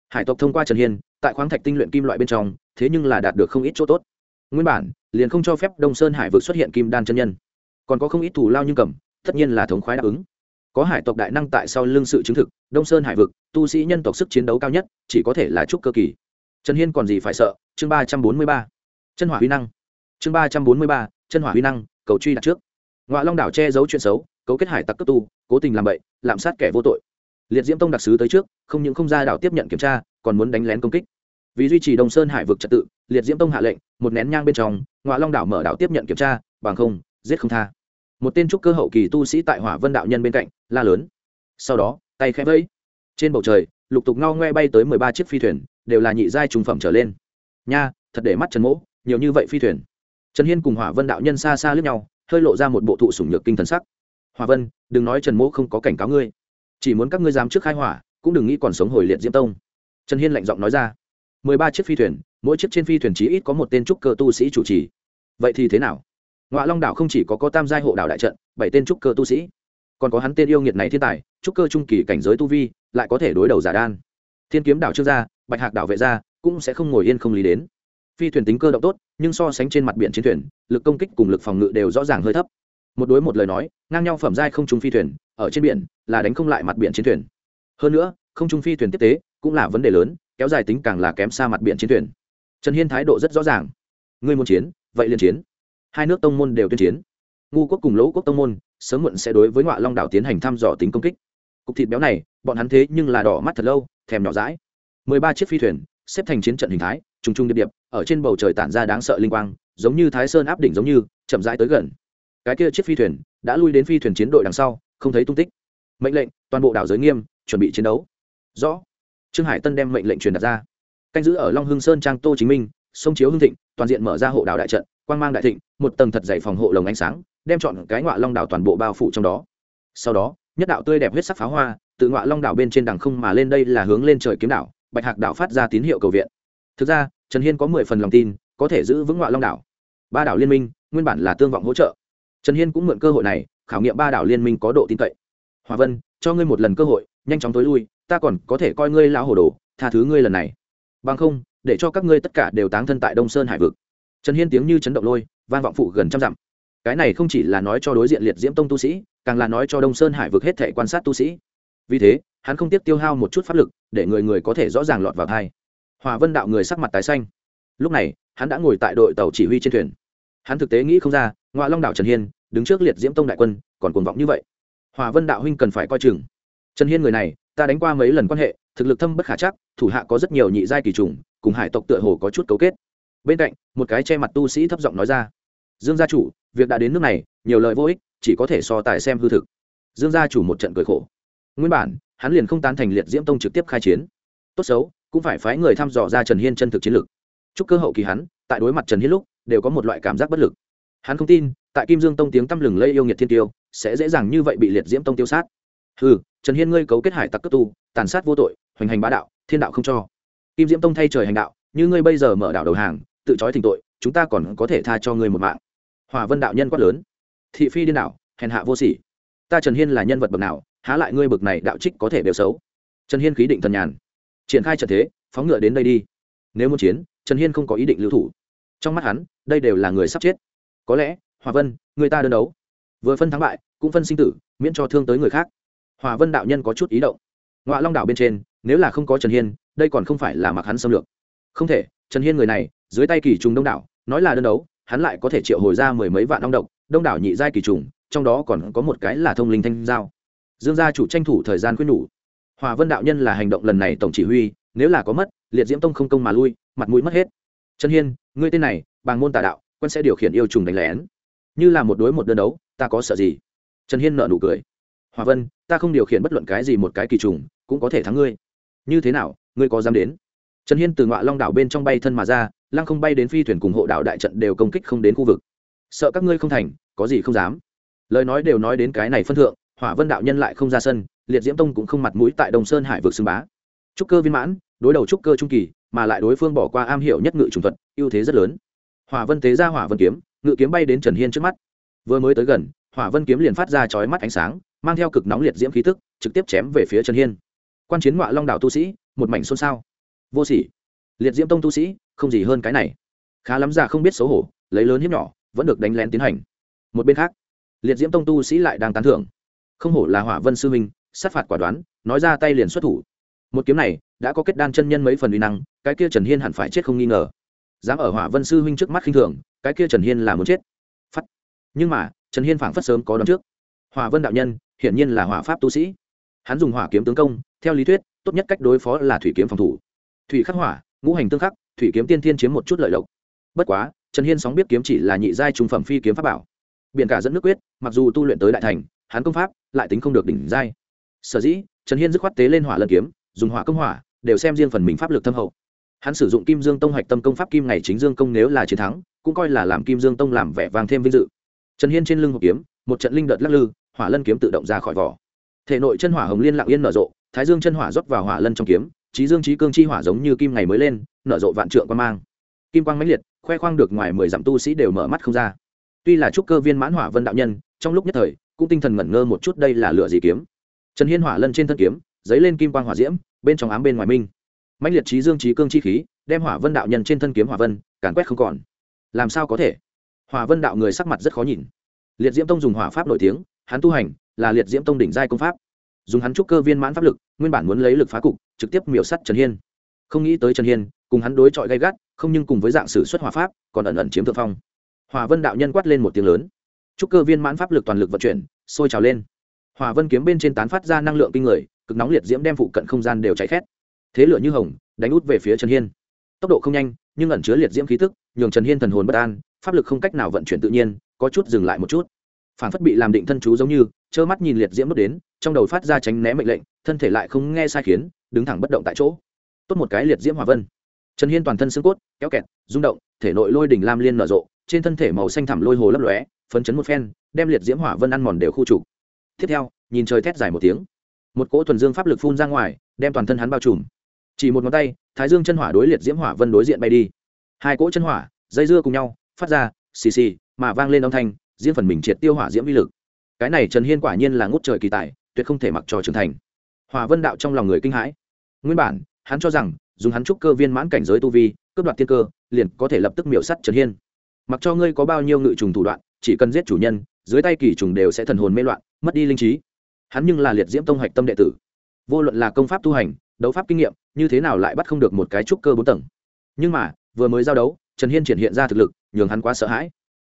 Hải tộc thông qua trần hiên, tại khoáng thạch tinh luyện kim loại bên trong, thế nhưng là đạt được không ít chỗ tốt. Nguyên bản, liền không cho phép đông sơn hải vực xuất hiện kim đan chân nhân. Còn có không ít thủ lao nhưng cầm, tất nhiên là thống khoái đáp ứng. Có hải tộc đại năng tại sau lưng sự chứng thực, đông sơn hải vực, tu sĩ nhân tộc sức chiến đấu cao nhất, chỉ có thể là trúc cơ kỳ. Trần hiên còn gì phải sợ? Chương ba trăm bốn mươi ba. Chân hỏa huy năng chương ba trăm bốn mươi ba, chân hỏa huy năng, cầu truy đặt trước. Ngoại long đảo che giấu chuyện xấu, cấu kết hải tặc cấp tu, cố tình làm bậy, lạm sát kẻ vô tội. Liệt diễm tông đặc sứ tới trước, không những không ra đảo tiếp nhận kiểm tra, còn muốn đánh lén công kích. Vì duy trì đồng sơn hải vực trật tự, liệt diễm tông hạ lệnh, một nén nhang bên trong ngoại long đảo mở đảo tiếp nhận kiểm tra, bằng không, giết không tha. Một tên trúc cơ hậu kỳ tu sĩ tại hỏa vân đạo nhân bên cạnh, la lớn. Sau đó, tay khẽ vẫy. Trên bầu trời, lục tục ngao ngoe bay tới mười ba chiếc phi thuyền, đều là nhị giai trùng phẩm trở lên. Nha, thật để mắt trần mỗ, nhiều như vậy phi thuyền trần hiên cùng hỏa vân đạo nhân xa xa lướt nhau, hơi lộ ra một bộ thụ sủng nhược kinh thần sắc. Hỏa vân, đừng nói trần mỗ không có cảnh cáo ngươi. Chỉ muốn các ngươi dám trước khai hỏa, cũng đừng nghĩ còn sống hồi liệt diễm tông. Trần hiên lạnh giọng nói ra. Mười ba chiếc phi thuyền, mỗi chiếc trên phi thuyền chí ít có một tên trúc cơ tu sĩ chủ trì. Vậy thì thế nào? Ngoại long đảo không chỉ có có tam giai hộ đảo đại trận, bảy tên trúc cơ tu sĩ, còn có hắn tên yêu nghiệt này thiên tài, trúc cơ trung kỳ cảnh giới tu vi, lại có thể đối đầu giả đan. Thiên kiếm đảo trương gia, bạch hạc đảo vệ gia, cũng sẽ không ngồi yên không lý đến phi thuyền tính cơ động tốt, nhưng so sánh trên mặt biển chiến thuyền, lực công kích cùng lực phòng ngự đều rõ ràng hơi thấp. Một đối một lời nói, ngang nhau phẩm giai không trung phi thuyền, ở trên biển, là đánh không lại mặt biển chiến thuyền. Hơn nữa, không trung phi thuyền tiếp tế, cũng là vấn đề lớn, kéo dài tính càng là kém xa mặt biển chiến thuyền. Trần hiên thái độ rất rõ ràng. Ngươi muốn chiến, vậy liền chiến. Hai nước tông môn đều tuyên chiến. Ngu quốc cùng lỗ quốc tông môn, sớm muộn sẽ đối với ngoại long đảo tiến hành thăm dò tính công kích. Cục thịt béo này, bọn hắn thế nhưng là đỏ mắt thật lâu, thèm nhỏ rãi mười ba chiếc phi thuyền, xếp thành chiến trận hình thái trùng trùng điệp điệp, ở trên bầu trời tản ra đáng sợ linh quang, giống như thái sơn áp đỉnh giống như, chậm rãi tới gần. Cái kia chiếc phi thuyền đã lui đến phi thuyền chiến đội đằng sau, không thấy tung tích. Mệnh lệnh, toàn bộ đảo giới nghiêm, chuẩn bị chiến đấu. Rõ. Trương hải tân đem mệnh lệnh truyền đặt ra. Canh giữ ở long hưng sơn trang tô chính minh, sông chiếu hưng thịnh, toàn diện mở ra hộ đảo đại trận, quang mang đại thịnh, một tầng thật dày phòng hộ lồng ánh sáng, đem chọn cái ngọa long đảo toàn bộ bao phủ trong đó. Sau đó, nhất đạo tươi đẹp huyết sắc pháo hoa tự ngọa long đảo bên trên đằng không mà lên đây là hướng lên trời kiếm đảo, bạch hạc đảo phát ra tín hiệu cầu viện thực ra, trần hiên có mười phần lòng tin, có thể giữ vững Ngoại long đảo. Ba đảo liên minh, nguyên bản là tương vọng hỗ trợ. Trần hiên cũng mượn cơ hội này, khảo nghiệm ba đảo liên minh có độ tin cậy. Hòa vân, cho ngươi một lần cơ hội, nhanh chóng tối lui, ta còn có thể coi ngươi lão hồ đồ, tha thứ ngươi lần này. Bằng không, để cho các ngươi tất cả đều táng thân tại đông sơn hải vực. Trần hiên tiếng như chấn động lôi, vang vọng phụ gần trăm dặm. Cái này không chỉ là nói cho đối diện liệt diễm tông tu sĩ, càng là nói cho đông sơn hải vực hết thể quan sát tu sĩ. Vì thế, hắn không tiếp tiêu hao một chút pháp lực, để người người có thể rõ ràng lọt vào thai hòa vân đạo người sắc mặt tái xanh. Lúc này, hắn đã ngồi tại đội tàu chỉ huy trên thuyền. Hắn thực tế nghĩ không ra ngoại long đạo trần hiên, đứng trước liệt diễm tông đại quân, còn cuồng vọng như vậy. Hòa vân đạo huynh cần phải coi chừng. Trần hiên người này, ta đánh qua mấy lần quan hệ, thực lực thâm bất khả chắc, thủ hạ có rất nhiều nhị giai kỳ trùng, cùng hải tộc tựa hồ có chút cấu kết. Bên cạnh, một cái che mặt tu sĩ thấp giọng nói ra, dương gia chủ, việc đã đến nước này, nhiều lời vô ích, chỉ có thể so tài xem hư thực. Dương gia chủ một trận cười khổ. Nguyên bản, hắn liền không tán thành liệt diễm tông trực tiếp khai chiến. Tốt xấu cũng phải phái người thăm dò ra trần hiên chân thực chiến lực chúc cơ hậu kỳ hắn, tại đối mặt trần hiên lúc, đều có một loại cảm giác bất lực. Hắn không tin, tại kim dương tông tiếng tăm lừng lây yêu nghiệt thiên tiêu, sẽ dễ dàng như vậy bị liệt diễm tông tiêu sát. Ừ trần hiên ngươi cấu kết hải tặc cấp tu, tàn sát vô tội, hoành hành bá đạo, thiên đạo không cho. Kim diễm tông thay trời hành đạo, như ngươi bây giờ mở đảo đầu hàng, tự trói thỉnh tội, chúng ta còn có thể tha cho ngươi một mạng. Hòa vân đạo nhân quát lớn. Thị phi điên đạo hèn hạ vô sỉ. Ta trần hiên là nhân vật bậc nào, há lại ngươi bậc này đạo trích có thể đều xấu. Trần hiên khí định thần nhàn triển khai trận thế, phóng ngựa đến đây đi. Nếu muốn chiến, trần hiên không có ý định lưu thủ. Trong mắt hắn, đây đều là người sắp chết. Có lẽ, hòa vân, người ta đơn đấu. Vừa phân thắng bại, cũng phân sinh tử, miễn cho thương tới người khác. Hòa vân đạo nhân có chút ý động. Ngoại long đảo bên trên, nếu là không có trần hiên, đây còn không phải là mặc hắn xâm lược. Không thể, trần hiên người này, dưới tay kỳ trùng đông đảo, nói là đơn đấu, hắn lại có thể triệu hồi ra mười mấy vạn long độc, đông đảo nhị giai kỳ trùng, trong đó còn có một cái là thông linh thanh giao. Dương gia chủ tranh thủ thời gian khuyên nhủ hòa vân đạo nhân là hành động lần này tổng chỉ huy, nếu là có mất, liệt diễm tông không công mà lui, mặt mũi mất hết. Trần hiên, ngươi tên này bằng môn tà đạo, quân sẽ điều khiển yêu trùng đánh lén. Như là một đối một đơn đấu, ta có sợ gì? Trần hiên nợ nụ cười. Hòa vân, ta không điều khiển bất luận cái gì một cái kỳ trùng, cũng có thể thắng ngươi. Như thế nào, ngươi có dám đến? Trần hiên từ ngọa long đảo bên trong bay thân mà ra, lăng không bay đến phi thuyền cùng hộ đạo đại trận đều công kích không đến khu vực. Sợ các ngươi không thành, có gì không dám. Lời nói đều nói đến cái này phân thượng hỏa vân đạo nhân lại không ra sân liệt diễm tông cũng không mặt mũi tại đồng sơn hải vực xưng bá. Trúc cơ viên mãn, đối đầu trúc cơ trung kỳ, mà lại đối phương bỏ qua am hiểu nhất ngự trùng thuật, ưu thế rất lớn. Hỏa vân tế ra hỏa vân kiếm, ngự kiếm bay đến trần hiên trước mắt. Vừa mới tới gần, hỏa vân kiếm liền phát ra chói mắt ánh sáng, mang theo cực nóng liệt diễm khí tức, trực tiếp chém về phía trần hiên. Quan chiến ngoại long đảo tu sĩ, một mảnh xôn xao. Vô sỉ. Liệt diễm tông tu sĩ, không gì hơn cái này. Khá lắm già không biết xấu hổ, lấy lớn hiếp nhỏ, vẫn được đánh lén tiến hành. Một bên khác, liệt diễm tông tu sĩ lại đang tán thưởng. Không hổ là hỏa vân sư minh sát phạt quả đoán, nói ra tay liền xuất thủ. Một kiếm này, đã có kết đan chân nhân mấy phần uy năng, cái kia trần hiên hẳn phải chết không nghi ngờ. Dám ở hỏa vân sư huynh trước mắt khinh thường, cái kia trần hiên là muốn chết. Phắt. Nhưng mà, trần hiên phảng phất sớm có đón trước. Hỏa vân đạo nhân, hiển nhiên là hỏa pháp tu sĩ. Hắn dùng hỏa kiếm tướng công, theo lý thuyết, tốt nhất cách đối phó là thủy kiếm phòng thủ. Thủy khắc hỏa, ngũ hành tương khắc, thủy kiếm tiên thiên chiếm một chút lợi lộc. Bất quá, trần hiên sóng biết kiếm chỉ là nhị giai trung phẩm phi kiếm pháp bảo. Biện cả dẫn nước quyết, mặc dù tu luyện tới đại thành, hắn công pháp lại tính không được đỉnh giai sở dĩ, trần hiên dứt khoát tế lên hỏa lân kiếm, dùng hỏa công hỏa, đều xem riêng phần mình pháp lực thâm hậu. Hắn sử dụng kim dương tông hoạch tâm công pháp kim ngày chính dương công nếu là chiến thắng, cũng coi là làm kim dương tông làm vẻ vang thêm vinh dự. Trần hiên trên lưng hộp kiếm, một trận linh đợt lắc lư, hỏa lân kiếm tự động ra khỏi vỏ. Thể nội chân hỏa hồng liên lặng yên nở rộ, thái dương chân hỏa rót vào hỏa lân trong kiếm trí dương trí cương chi hỏa giống như kim ngày mới lên, nở rộ vạn trượng quan mang. Kim quang mãnh liệt, khoe khoang được ngoài mười dặm tu sĩ đều mở mắt không ra. Tuy là trúc cơ viên mãn hỏa vân đạo nhân, trong lúc nhất thời, cũng tinh thần ngẩn ngơ một chút đây là lửa gì kiếm trần hiên hỏa lân trên thân kiếm dấy lên kim quang hỏa diễm, bên trong ám bên ngoài minh. Mãnh liệt trí dương trí cương chi khí, đem hỏa vân đạo nhân trên thân kiếm hỏa vân, càn quét không còn. Làm sao có thể? Hỏa vân đạo người sắc mặt rất khó nhìn. Liệt diễm tông dùng hỏa pháp nổi tiếng, hắn tu hành là liệt diễm tông đỉnh giai công pháp. Dùng hắn trúc cơ viên mãn pháp lực, nguyên bản muốn lấy lực phá cục, trực tiếp miểu sắt trần hiên. Không nghĩ tới trần hiên, cùng hắn đối chọi gay gắt, không nhưng cùng với dạng sử xuất hỏa pháp, còn ẩn ẩn chiếm thượng phong. Hỏa vân đạo nhân quát lên một tiếng lớn. Trúc cơ viên mãn pháp lực toàn lực vận chuyển, sôi trào lên hỏa vân kiếm bên trên tán phát ra năng lượng kinh người, cực nóng liệt diễm đem phụ cận không gian đều cháy khét. Thế lửa như hồng, đánh út về phía trần hiên. Tốc độ không nhanh, nhưng ẩn chứa liệt diễm khí tức, nhường trần hiên thần hồn bất an, pháp lực không cách nào vận chuyển tự nhiên, có chút dừng lại một chút. Phản phất bị làm định thân chú giống như, trơ mắt nhìn liệt diễm đốt đến, trong đầu phát ra tránh né mệnh lệnh, thân thể lại không nghe sai khiến, đứng thẳng bất động tại chỗ. Tốt một cái liệt diễm hòa vân. Trần hiên toàn thân xương cốt, kéo kẹt, rung động, thể nội lôi đỉnh lam liên nở rộ, trên thân thể màu xanh thẳm lôi hồ lấp lóe, phấn chấn một phen, đem liệt diễm hỏa vân ăn mòn đều khu trục tiếp theo, nhìn trời thét dài một tiếng. Một cỗ thuần dương pháp lực phun ra ngoài, đem toàn thân hắn bao trùm. Chỉ một ngón tay, thái dương chân hỏa đối liệt diễm hỏa vân đối diện bay đi. Hai cỗ chân hỏa, dây dưa cùng nhau, phát ra xì xì, mà vang lên âm thanh, riêng phần mình triệt tiêu hỏa diễm vi lực. Cái này trần hiên quả nhiên là ngút trời kỳ tài, tuyệt không thể mặc trò trưởng thành. Hòa vân đạo trong lòng người kinh hãi. Nguyên bản, hắn cho rằng, dùng hắn trúc cơ viên mãn cảnh giới tu vi, cướp đoạt tiên cơ, liền có thể lập tức miểu sắt trần hiên. Mặc cho ngươi có bao nhiêu ngự trùng thủ đoạn chỉ cần giết chủ nhân, dưới tay kỳ trùng đều sẽ thần hồn mê loạn, mất đi linh trí. Hắn nhưng là liệt diễm tông hạch tâm đệ tử. Vô luận là công pháp tu hành, đấu pháp kinh nghiệm, như thế nào lại bắt không được một cái trúc cơ bốn tầng. Nhưng mà, vừa mới giao đấu, trần hiên triển hiện ra thực lực, nhường hắn quá sợ hãi.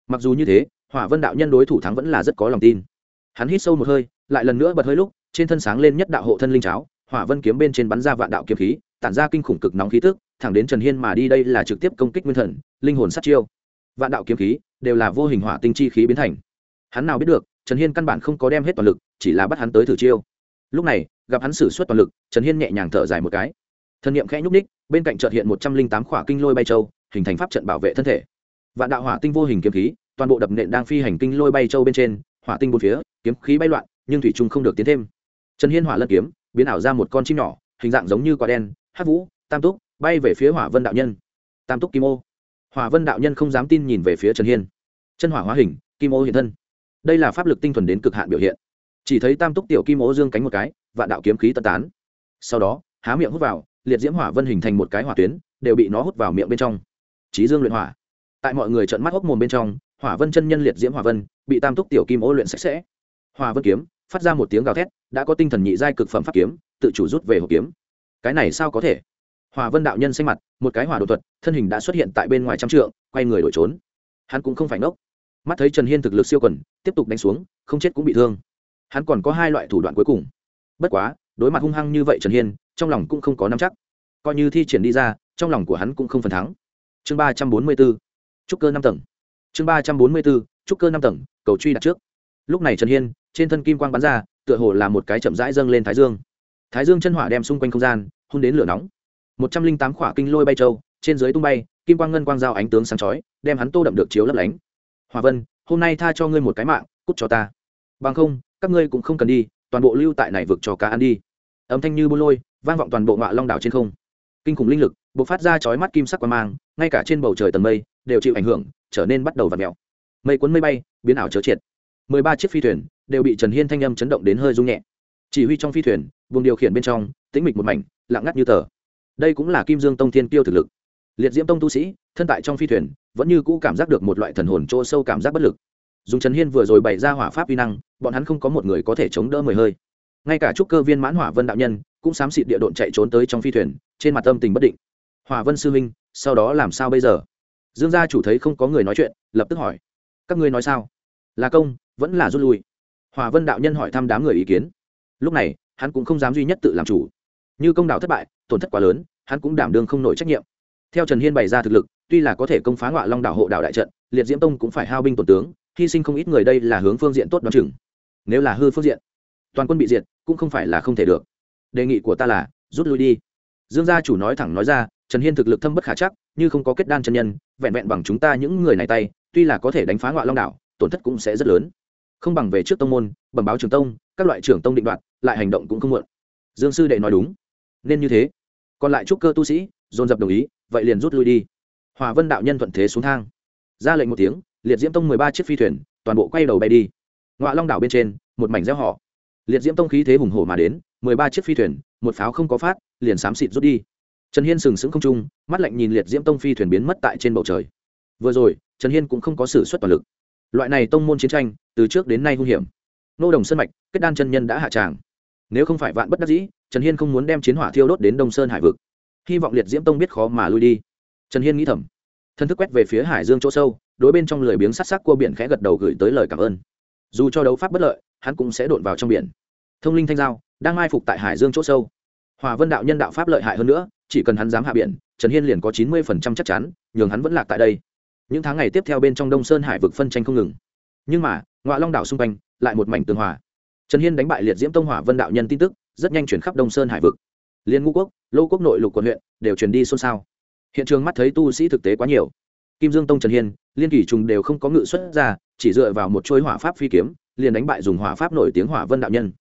Mặc dù như thế, hỏa vân đạo nhân đối thủ thắng vẫn là rất có lòng tin. Hắn hít sâu một hơi, lại lần nữa bật hơi lúc, trên thân sáng lên nhất đạo hộ thân linh cháo, hỏa vân kiếm bên trên bắn ra vạn đạo kiếm khí, tản ra kinh khủng cực nóng khí tức, thẳng đến trần hiên mà đi, đây là trực tiếp công kích nguyên thần, linh hồn sát chiêu. Vạn đạo kiếm khí đều là vô hình hỏa tinh chi khí biến thành. Hắn nào biết được, trần hiên căn bản không có đem hết toàn lực, chỉ là bắt hắn tới thử chiêu. Lúc này, gặp hắn xử suất toàn lực, trần hiên nhẹ nhàng thở dài một cái. Thân nhiệm khẽ nhúc ních bên cạnh trợt hiện một trăm linh tám khỏa kinh lôi bay châu, hình thành pháp trận bảo vệ thân thể. Vạn đạo hỏa tinh vô hình kiếm khí, toàn bộ đập nện đang phi hành kinh lôi bay châu bên trên, hỏa tinh bốn phía, kiếm khí bay loạn, nhưng thủy trung không được tiến thêm. Trần hiên hỏa lân kiếm, biến ảo ra một con chim nhỏ, hình dạng giống như quả đen hát vũ, tam túc, bay về phía hỏa vân đạo nhân. Tam túc kim ô. Hòa vân đạo nhân không dám tin nhìn về phía trần hiên. Chân hỏa hóa hình, kim ô hiện thân. Đây là pháp lực tinh thuần đến cực hạn biểu hiện. Chỉ thấy tam túc tiểu kim ô dương cánh một cái và đạo kiếm khí tân tán. Sau đó, há miệng hút vào, liệt diễm hỏa vân hình thành một cái hỏa tuyến, đều bị nó hút vào miệng bên trong. Trí dương luyện hỏa. Tại mọi người trợn mắt hốc mồm bên trong, hỏa vân chân nhân liệt diễm hỏa vân, bị tam túc tiểu kim ô luyện sạch sẽ. Hỏa vân kiếm, phát ra một tiếng gào thét, đã có tinh thần nhị giai cực phẩm pháp kiếm, tự chủ rút về hộp kiếm. Cái này sao có thể? Hỏa vân đạo nhân xanh mặt, một cái hỏa đột thuật, thân hình đã xuất hiện tại bên ngoài trăm trượng, quay người đổi trốn. Hắn cũng không phải ngốc. Mắt thấy trần hiên thực lực siêu quần, tiếp tục đánh xuống, không chết cũng bị thương. Hắn còn có hai loại thủ đoạn cuối cùng. Bất quá, đối mặt hung hăng như vậy trần hiên, trong lòng cũng không có nắm chắc. Coi như thi triển đi ra, trong lòng của hắn cũng không phần thắng. Chương ba trăm bốn mươi b ố trúc cơ năm tầng. Chương ba trăm bốn mươi b ố trúc cơ năm tầng, cầu truy đặt trước. Lúc này trần hiên, trên thân kim quang bắn ra, tựa hồ là một cái chậm rãi dâng lên thái dương. Thái dương chân hỏa đem xung quanh không gian hôn đến lửa nóng một trăm linh tám khỏa kinh lôi bay trâu trên dưới tung bay, kim quang ngân quang giao ánh tướng sáng chói, đem hắn tô đậm được chiếu lấp lánh. Hòa vân, hôm nay tha cho ngươi một cái mạng, cút cho ta. Bằng không, các ngươi cũng không cần đi, toàn bộ lưu tại này vực cho cá ăn đi. Âm thanh như bô lôi, vang vọng toàn bộ ngọa long đảo trên không. Kinh khủng linh lực b ộ c phát ra chói mắt kim sắc quang mang, ngay cả trên bầu trời tầng mây, đều chịu ảnh hưởng, trở nên bắt đầu v ặ mẹo mây cuốn mây bay, biến ảo chớ triệt. Mười ba chiếc phi thuyền, đều bị trần hiên thanh âm chấn động đến hơi rung nhẹ. Chỉ huy trong phi thuyền, vùng điều khiển bên trong, tĩnh mịch một mảnh, lặng ngắt như tờ đây cũng là kim dương tông thiên tiêu thực lực. Liệt diễm tông tu sĩ thân tại trong phi thuyền vẫn như cũ cảm giác được một loại thần hồn chỗ sâu cảm giác bất lực. Dùng trần hiên vừa rồi bày ra hỏa pháp vi năng bọn hắn không có một người có thể chống đỡ mười hơi. Ngay cả trúc cơ viên mãn hỏa vân đạo nhân cũng xám xịt địa độn chạy trốn tới trong phi thuyền trên mặt tâm tình bất định. Hỏa vân sư minh, sau đó làm sao bây giờ? Dương gia chủ thấy không có người nói chuyện lập tức hỏi. Các ngươi nói sao? Là công vẫn là rút lui. Hỏa vân đạo nhân hỏi thăm đám người ý kiến. Lúc này hắn cũng không dám duy nhất tự làm chủ. Như công đạo thất bại tổn thất quá lớn hắn cũng đảm đương không nổi trách nhiệm. Theo trần hiên bày ra thực lực, tuy là có thể công phá ngọa long đảo hộ đảo đại trận, liệt diễm tông cũng phải hao binh tổn tướng, hy sinh không ít người đây là hướng phương diện tốt đoán chừng. Nếu là hư phương diện, toàn quân bị diệt cũng không phải là không thể được. Đề nghị của ta là, rút lui đi. Dương gia chủ nói thẳng nói ra, trần hiên thực lực thâm bất khả chắc, như không có kết đan chân nhân, vẹn vẹn bằng chúng ta những người này tay, tuy là có thể đánh phá ngọa long đảo, tổn thất cũng sẽ rất lớn. Không bằng về trước tông môn, bẩm báo trường tông, các loại trưởng tông định đoạt, lại hành động cũng không muộn. Dương sư đệ nói đúng. Nên như thế còn lại trúc cơ tu sĩ, dồn dập đồng ý, vậy liền rút lui đi. Hòa vân đạo nhân thuận thế xuống thang. Ra lệnh một tiếng, liệt diễm tông mười ba chiếc phi thuyền, toàn bộ quay đầu bay đi. Ngoại long đảo bên trên, một mảnh gieo họ. Liệt diễm tông khí thế hùng hổ mà đến, mười ba chiếc phi thuyền, một pháo không có phát, liền xám xịt rút đi. Trần hiên sừng sững không trung, mắt lạnh nhìn liệt diễm tông phi thuyền biến mất tại trên bầu trời. Vừa rồi, trần hiên cũng không có sự xuất toàn lực. Loại này tông môn chiến tranh, từ trước đến nay hung hiểm. Nô đồng sơn mạch, kết đan chân nhân đã hạ tràng nếu không phải vạn bất đắc dĩ, trần hiên không muốn đem chiến hỏa thiêu đốt đến đông sơn hải vực. Hy vọng liệt diễm tông biết khó mà lui đi. Trần hiên nghĩ thầm. Thân thức quét về phía hải dương chỗ sâu, đối bên trong lười biếng sắc sắc cua biển khẽ gật đầu gửi tới lời cảm ơn. Dù cho đấu pháp bất lợi, hắn cũng sẽ đột vào trong biển. Thông linh thanh giao, đang mai phục tại hải dương chỗ sâu. Hòa vân đạo nhân đạo pháp lợi hại hơn nữa, chỉ cần hắn dám hạ biển, trần hiên liền có chín mươi phần trăm chắc chắn, nhường hắn vẫn lạc tại đây. Những tháng ngày tiếp theo bên trong đông sơn hải vực phân tranh không ngừng. Nhưng mà ngoại long đảo xung quanh, lại một mảnh tường hòa trần hiên đánh bại liệt diễm tông hỏa vân đạo nhân tin tức, rất nhanh chuyển khắp đông sơn hải vực. Liên ngũ quốc, lô quốc nội lục quận huyện, đều truyền đi xôn xao. Hiện trường mắt thấy tu sĩ thực tế quá nhiều. Kim dương tông trần hiên, liên kỷ trùng đều không có ngự xuất ra, chỉ dựa vào một chuỗi hỏa pháp phi kiếm, liền đánh bại dùng hỏa pháp nổi tiếng hỏa vân đạo nhân.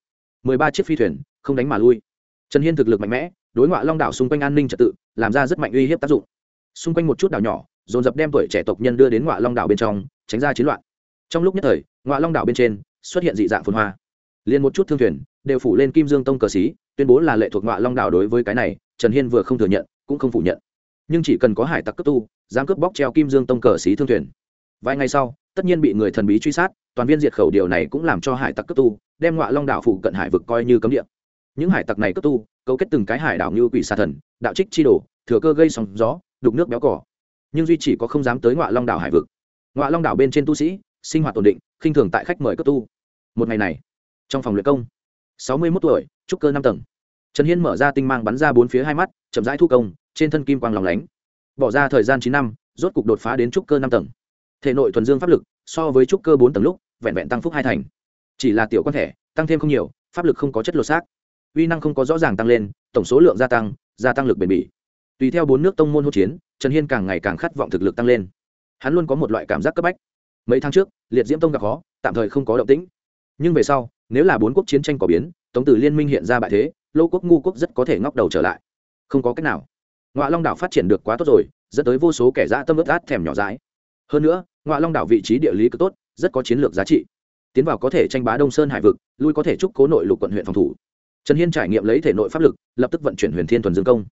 Mười ba chiếc phi thuyền, không đánh mà lui. Trần hiên thực lực mạnh mẽ, đối ngoại long đảo xung quanh an ninh trật tự, làm ra rất mạnh uy hiếp tác dụng. Xung quanh một chút đảo nhỏ, dồn dập đem tuổi trẻ tộc nhân đưa đến ngoại long đảo bên trong, tránh ra chiến loạn. Trong lúc nhất thời, ngoại long đảo bên trên, xuất hiện dị dạng phồn hoa liền một chút thương thuyền, đều phủ lên kim dương tông cờ xí, tuyên bố là lệ thuộc ngoại long đảo đối với cái này, trần hiên vừa không thừa nhận, cũng không phủ nhận. Nhưng chỉ cần có hải tặc cấp tu, dám cướp bóc treo kim dương tông cờ xí thương thuyền. Vài ngày sau, tất nhiên bị người thần bí truy sát, toàn viên diệt khẩu điều này cũng làm cho hải tặc cấp tu, đem ngoại long đảo phụ cận hải vực coi như cấm địa. Những hải tặc này cấp tu, cấu kết từng cái hải đảo như quỷ xà thần, đạo trích chi đổ thừa cơ gây sóng gió, đục nước béo cỏ. Nhưng duy chỉ có không dám tới ngoại long đảo hải vực. Ngoại long đảo bên trên tu sĩ, sinh hoạt ổn định, khinh thường tại khách mời cấp tu. Một ngày này trong phòng luyện công, sáu mươi mốt tuổi, trúc cơ năm tầng. Trần hiên mở ra tinh mang bắn ra bốn phía hai mắt, chậm rãi thu công, trên thân kim quang lòng lánh. Bỏ ra thời gian chín năm, rốt cục đột phá đến trúc cơ năm tầng. Thể nội thuần dương pháp lực, so với trúc cơ bốn tầng lúc, vẹn vẹn tăng phúc hai thành. Chỉ là tiểu quan thể, tăng thêm không nhiều, pháp lực không có chất lột xác. Uy năng không có rõ ràng tăng lên, tổng số lượng gia tăng gia tăng lực bền bỉ. Tùy theo bốn nước tông môn hỗn chiến, trần hiên càng ngày càng khát vọng thực lực tăng lên. Hắn luôn có một loại cảm giác cấp bách. Mấy tháng trước, liệt diễm tông gặp khó, tạm thời không có động tĩnh. Nhưng về sau nếu là bốn quốc chiến tranh có biến, tống tử liên minh hiện ra bại thế, lô quốc ngu quốc rất có thể ngóc đầu trở lại. Không có cách nào. Ngoại long đảo phát triển được quá tốt rồi, dẫn tới vô số kẻ dã tâm ướt át thèm nhỏ dãi. Hơn nữa ngoại long đảo vị trí địa lý cực tốt, rất có chiến lược giá trị. Tiến vào có thể tranh bá đông sơn hải vực, lui có thể trúc cố nội lục quận huyện phòng thủ. Trần hiên trải nghiệm lấy thể nội pháp lực, lập tức vận chuyển huyền thiên thuần dương công.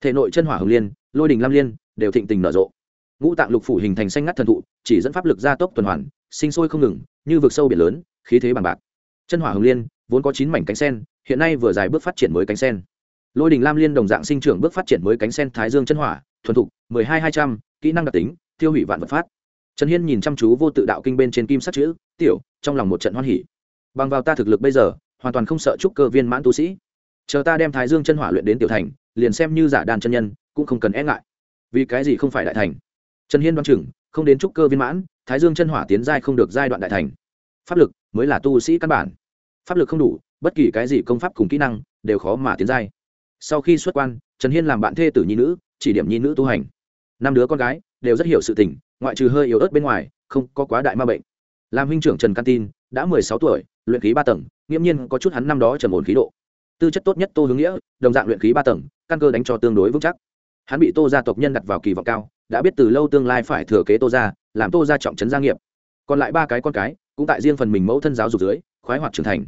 Thể nội chân hỏa hồng liên, lôi đình lam liên, đều thịnh tình nở rộ. Ngũ tạng lục phủ hình thành xanh ngắt thần thụ, chỉ dẫn pháp lực gia tốc tuần hoàn, sinh sôi không ngừng, như vực sâu biển lớn, khí thế bằng bạc chân hỏa hồng liên, vốn có chín mảnh cánh sen, hiện nay vừa dài bước phát triển mới cánh sen. Lôi đình lam liên đồng dạng sinh trưởng bước phát triển mới cánh sen thái dương chân hỏa, thuần thục, mười hai hai trăm, kỹ năng đặc tính, tiêu hủy vạn vật phát. Trần hiên nhìn chăm chú vô tự đạo kinh bên trên kim sắc chữ, tiểu, trong lòng một trận hoan hỉ. Bằng vào ta thực lực bây giờ, hoàn toàn không sợ trúc cơ viên mãn tu sĩ. Chờ ta đem thái dương chân hỏa luyện đến tiểu thành, liền xem như giả đàn chân nhân, cũng không cần e ngại. Vì cái gì không phải đại thành? Trần hiên đoán chừng, không đến trúc cơ viên mãn, thái dương chân hỏa tiến giai không được giai đoạn đại thành. Pháp lực mới là tu sĩ căn bản. Pháp lực không đủ, bất kỳ cái gì công pháp cùng kỹ năng đều khó mà tiến giai. Sau khi xuất quan, trần hiên làm bạn thê tử nhi nữ, chỉ điểm nhi nữ tu hành. Năm đứa con gái đều rất hiểu sự tình, ngoại trừ hơi yếu ớt bên ngoài, không có quá đại ma bệnh. Làm huynh trưởng trần căn tin, đã mười sáu tuổi, luyện khí ba tầng, nghiễm nhiên có chút hắn năm đó trầm ổn khí độ. Tư chất tốt nhất tô hướng nghĩa, đồng dạng luyện khí ba tầng, căn cơ đánh cho tương đối vững chắc. Hắn bị tô gia tộc nhân đặt vào kỳ vọng cao, đã biết từ lâu tương lai phải thừa kế tô gia, làm tô gia trọng trấn gia nghiệp. Còn lại ba cái con cái cũng tại riêng phần mình mẫu thân giáo dục dưới, khoái hoạt trưởng thành.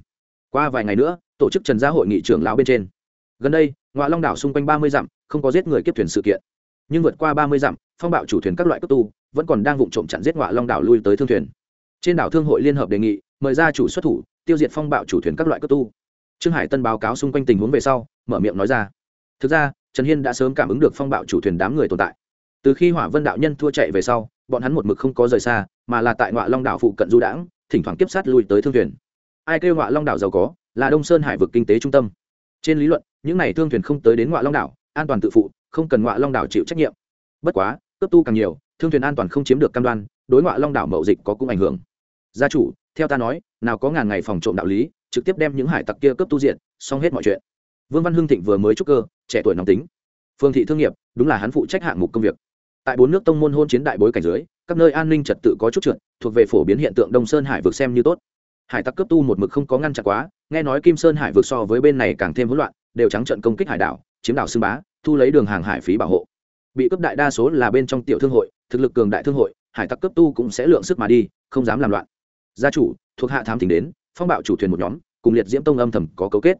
Qua vài ngày nữa, tổ chức trần gia hội nghị trưởng lão bên trên. Gần đây ngoại long đảo xung quanh ba mươi dặm, không có giết người kiếp thuyền sự kiện. Nhưng vượt qua ba mươi dặm, phong bạo chủ thuyền các loại cấp tu, vẫn còn đang vụ trộm chặn giết ngoại long đảo lui tới thương thuyền. Trên đảo thương hội liên hợp đề nghị, mời ra chủ xuất thủ, tiêu diệt phong bạo chủ thuyền các loại cấp tu. Trương hải tân báo cáo xung quanh tình huống về sau, mở miệng nói ra. Thực ra, trần hiên đã sớm cảm ứng được phong bạo chủ thuyền đám người tồn tại. Từ khi hỏa vân đạo nhân thua chạy về sau, bọn hắn một mực không có rời xa, mà là tại ngoại long đảo phụ cận du đãng thỉnh thoảng tiếp sát lui tới thương thuyền. Ai kêu ngoại long đảo giàu có, là đông sơn hải vực kinh tế trung tâm. Trên lý luận, những n à y thương thuyền không tới đến ngoại long đảo, an toàn tự phụ, không cần ngoại long đảo chịu trách nhiệm. Bất quá cấp tu càng nhiều, thương thuyền an toàn không chiếm được cam đoan, đối ngoại long đảo mậu dịch có cũng ảnh hưởng. Gia chủ, theo ta nói, nào có ngàn ngày phòng trộm đạo lý, trực tiếp đem những hải tặc kia cấp tu diện xong hết mọi chuyện. Vương văn hưng thịnh vừa mới trúc cơ, trẻ tuổi nóng tính. Phương thị thương nghiệp, đúng là hắn phụ trách hạng mục công việc. Tại bốn nước tông môn hôn chiến đại bối cảnh dưới các nơi an ninh trật tự có chút trượt, thuộc về phổ biến hiện tượng đông sơn hải vực xem như tốt. Hải tặc cấp tu một mực không có ngăn chặn quá, nghe nói kim sơn hải vực so với bên này càng thêm hỗn loạn, đều trắng trận công kích hải đảo, chiếm đảo xưng bá, thu lấy đường hàng hải phí bảo hộ. Bị cướp đại đa số là bên trong tiểu thương hội, thực lực cường đại thương hội, hải tặc cấp tu cũng sẽ lượng sức mà đi, không dám làm loạn. Gia chủ, thuộc hạ thám thỉnh đến, phong bạo chủ thuyền một nhóm, cùng liệt diễm tông âm thầm có cấu kết.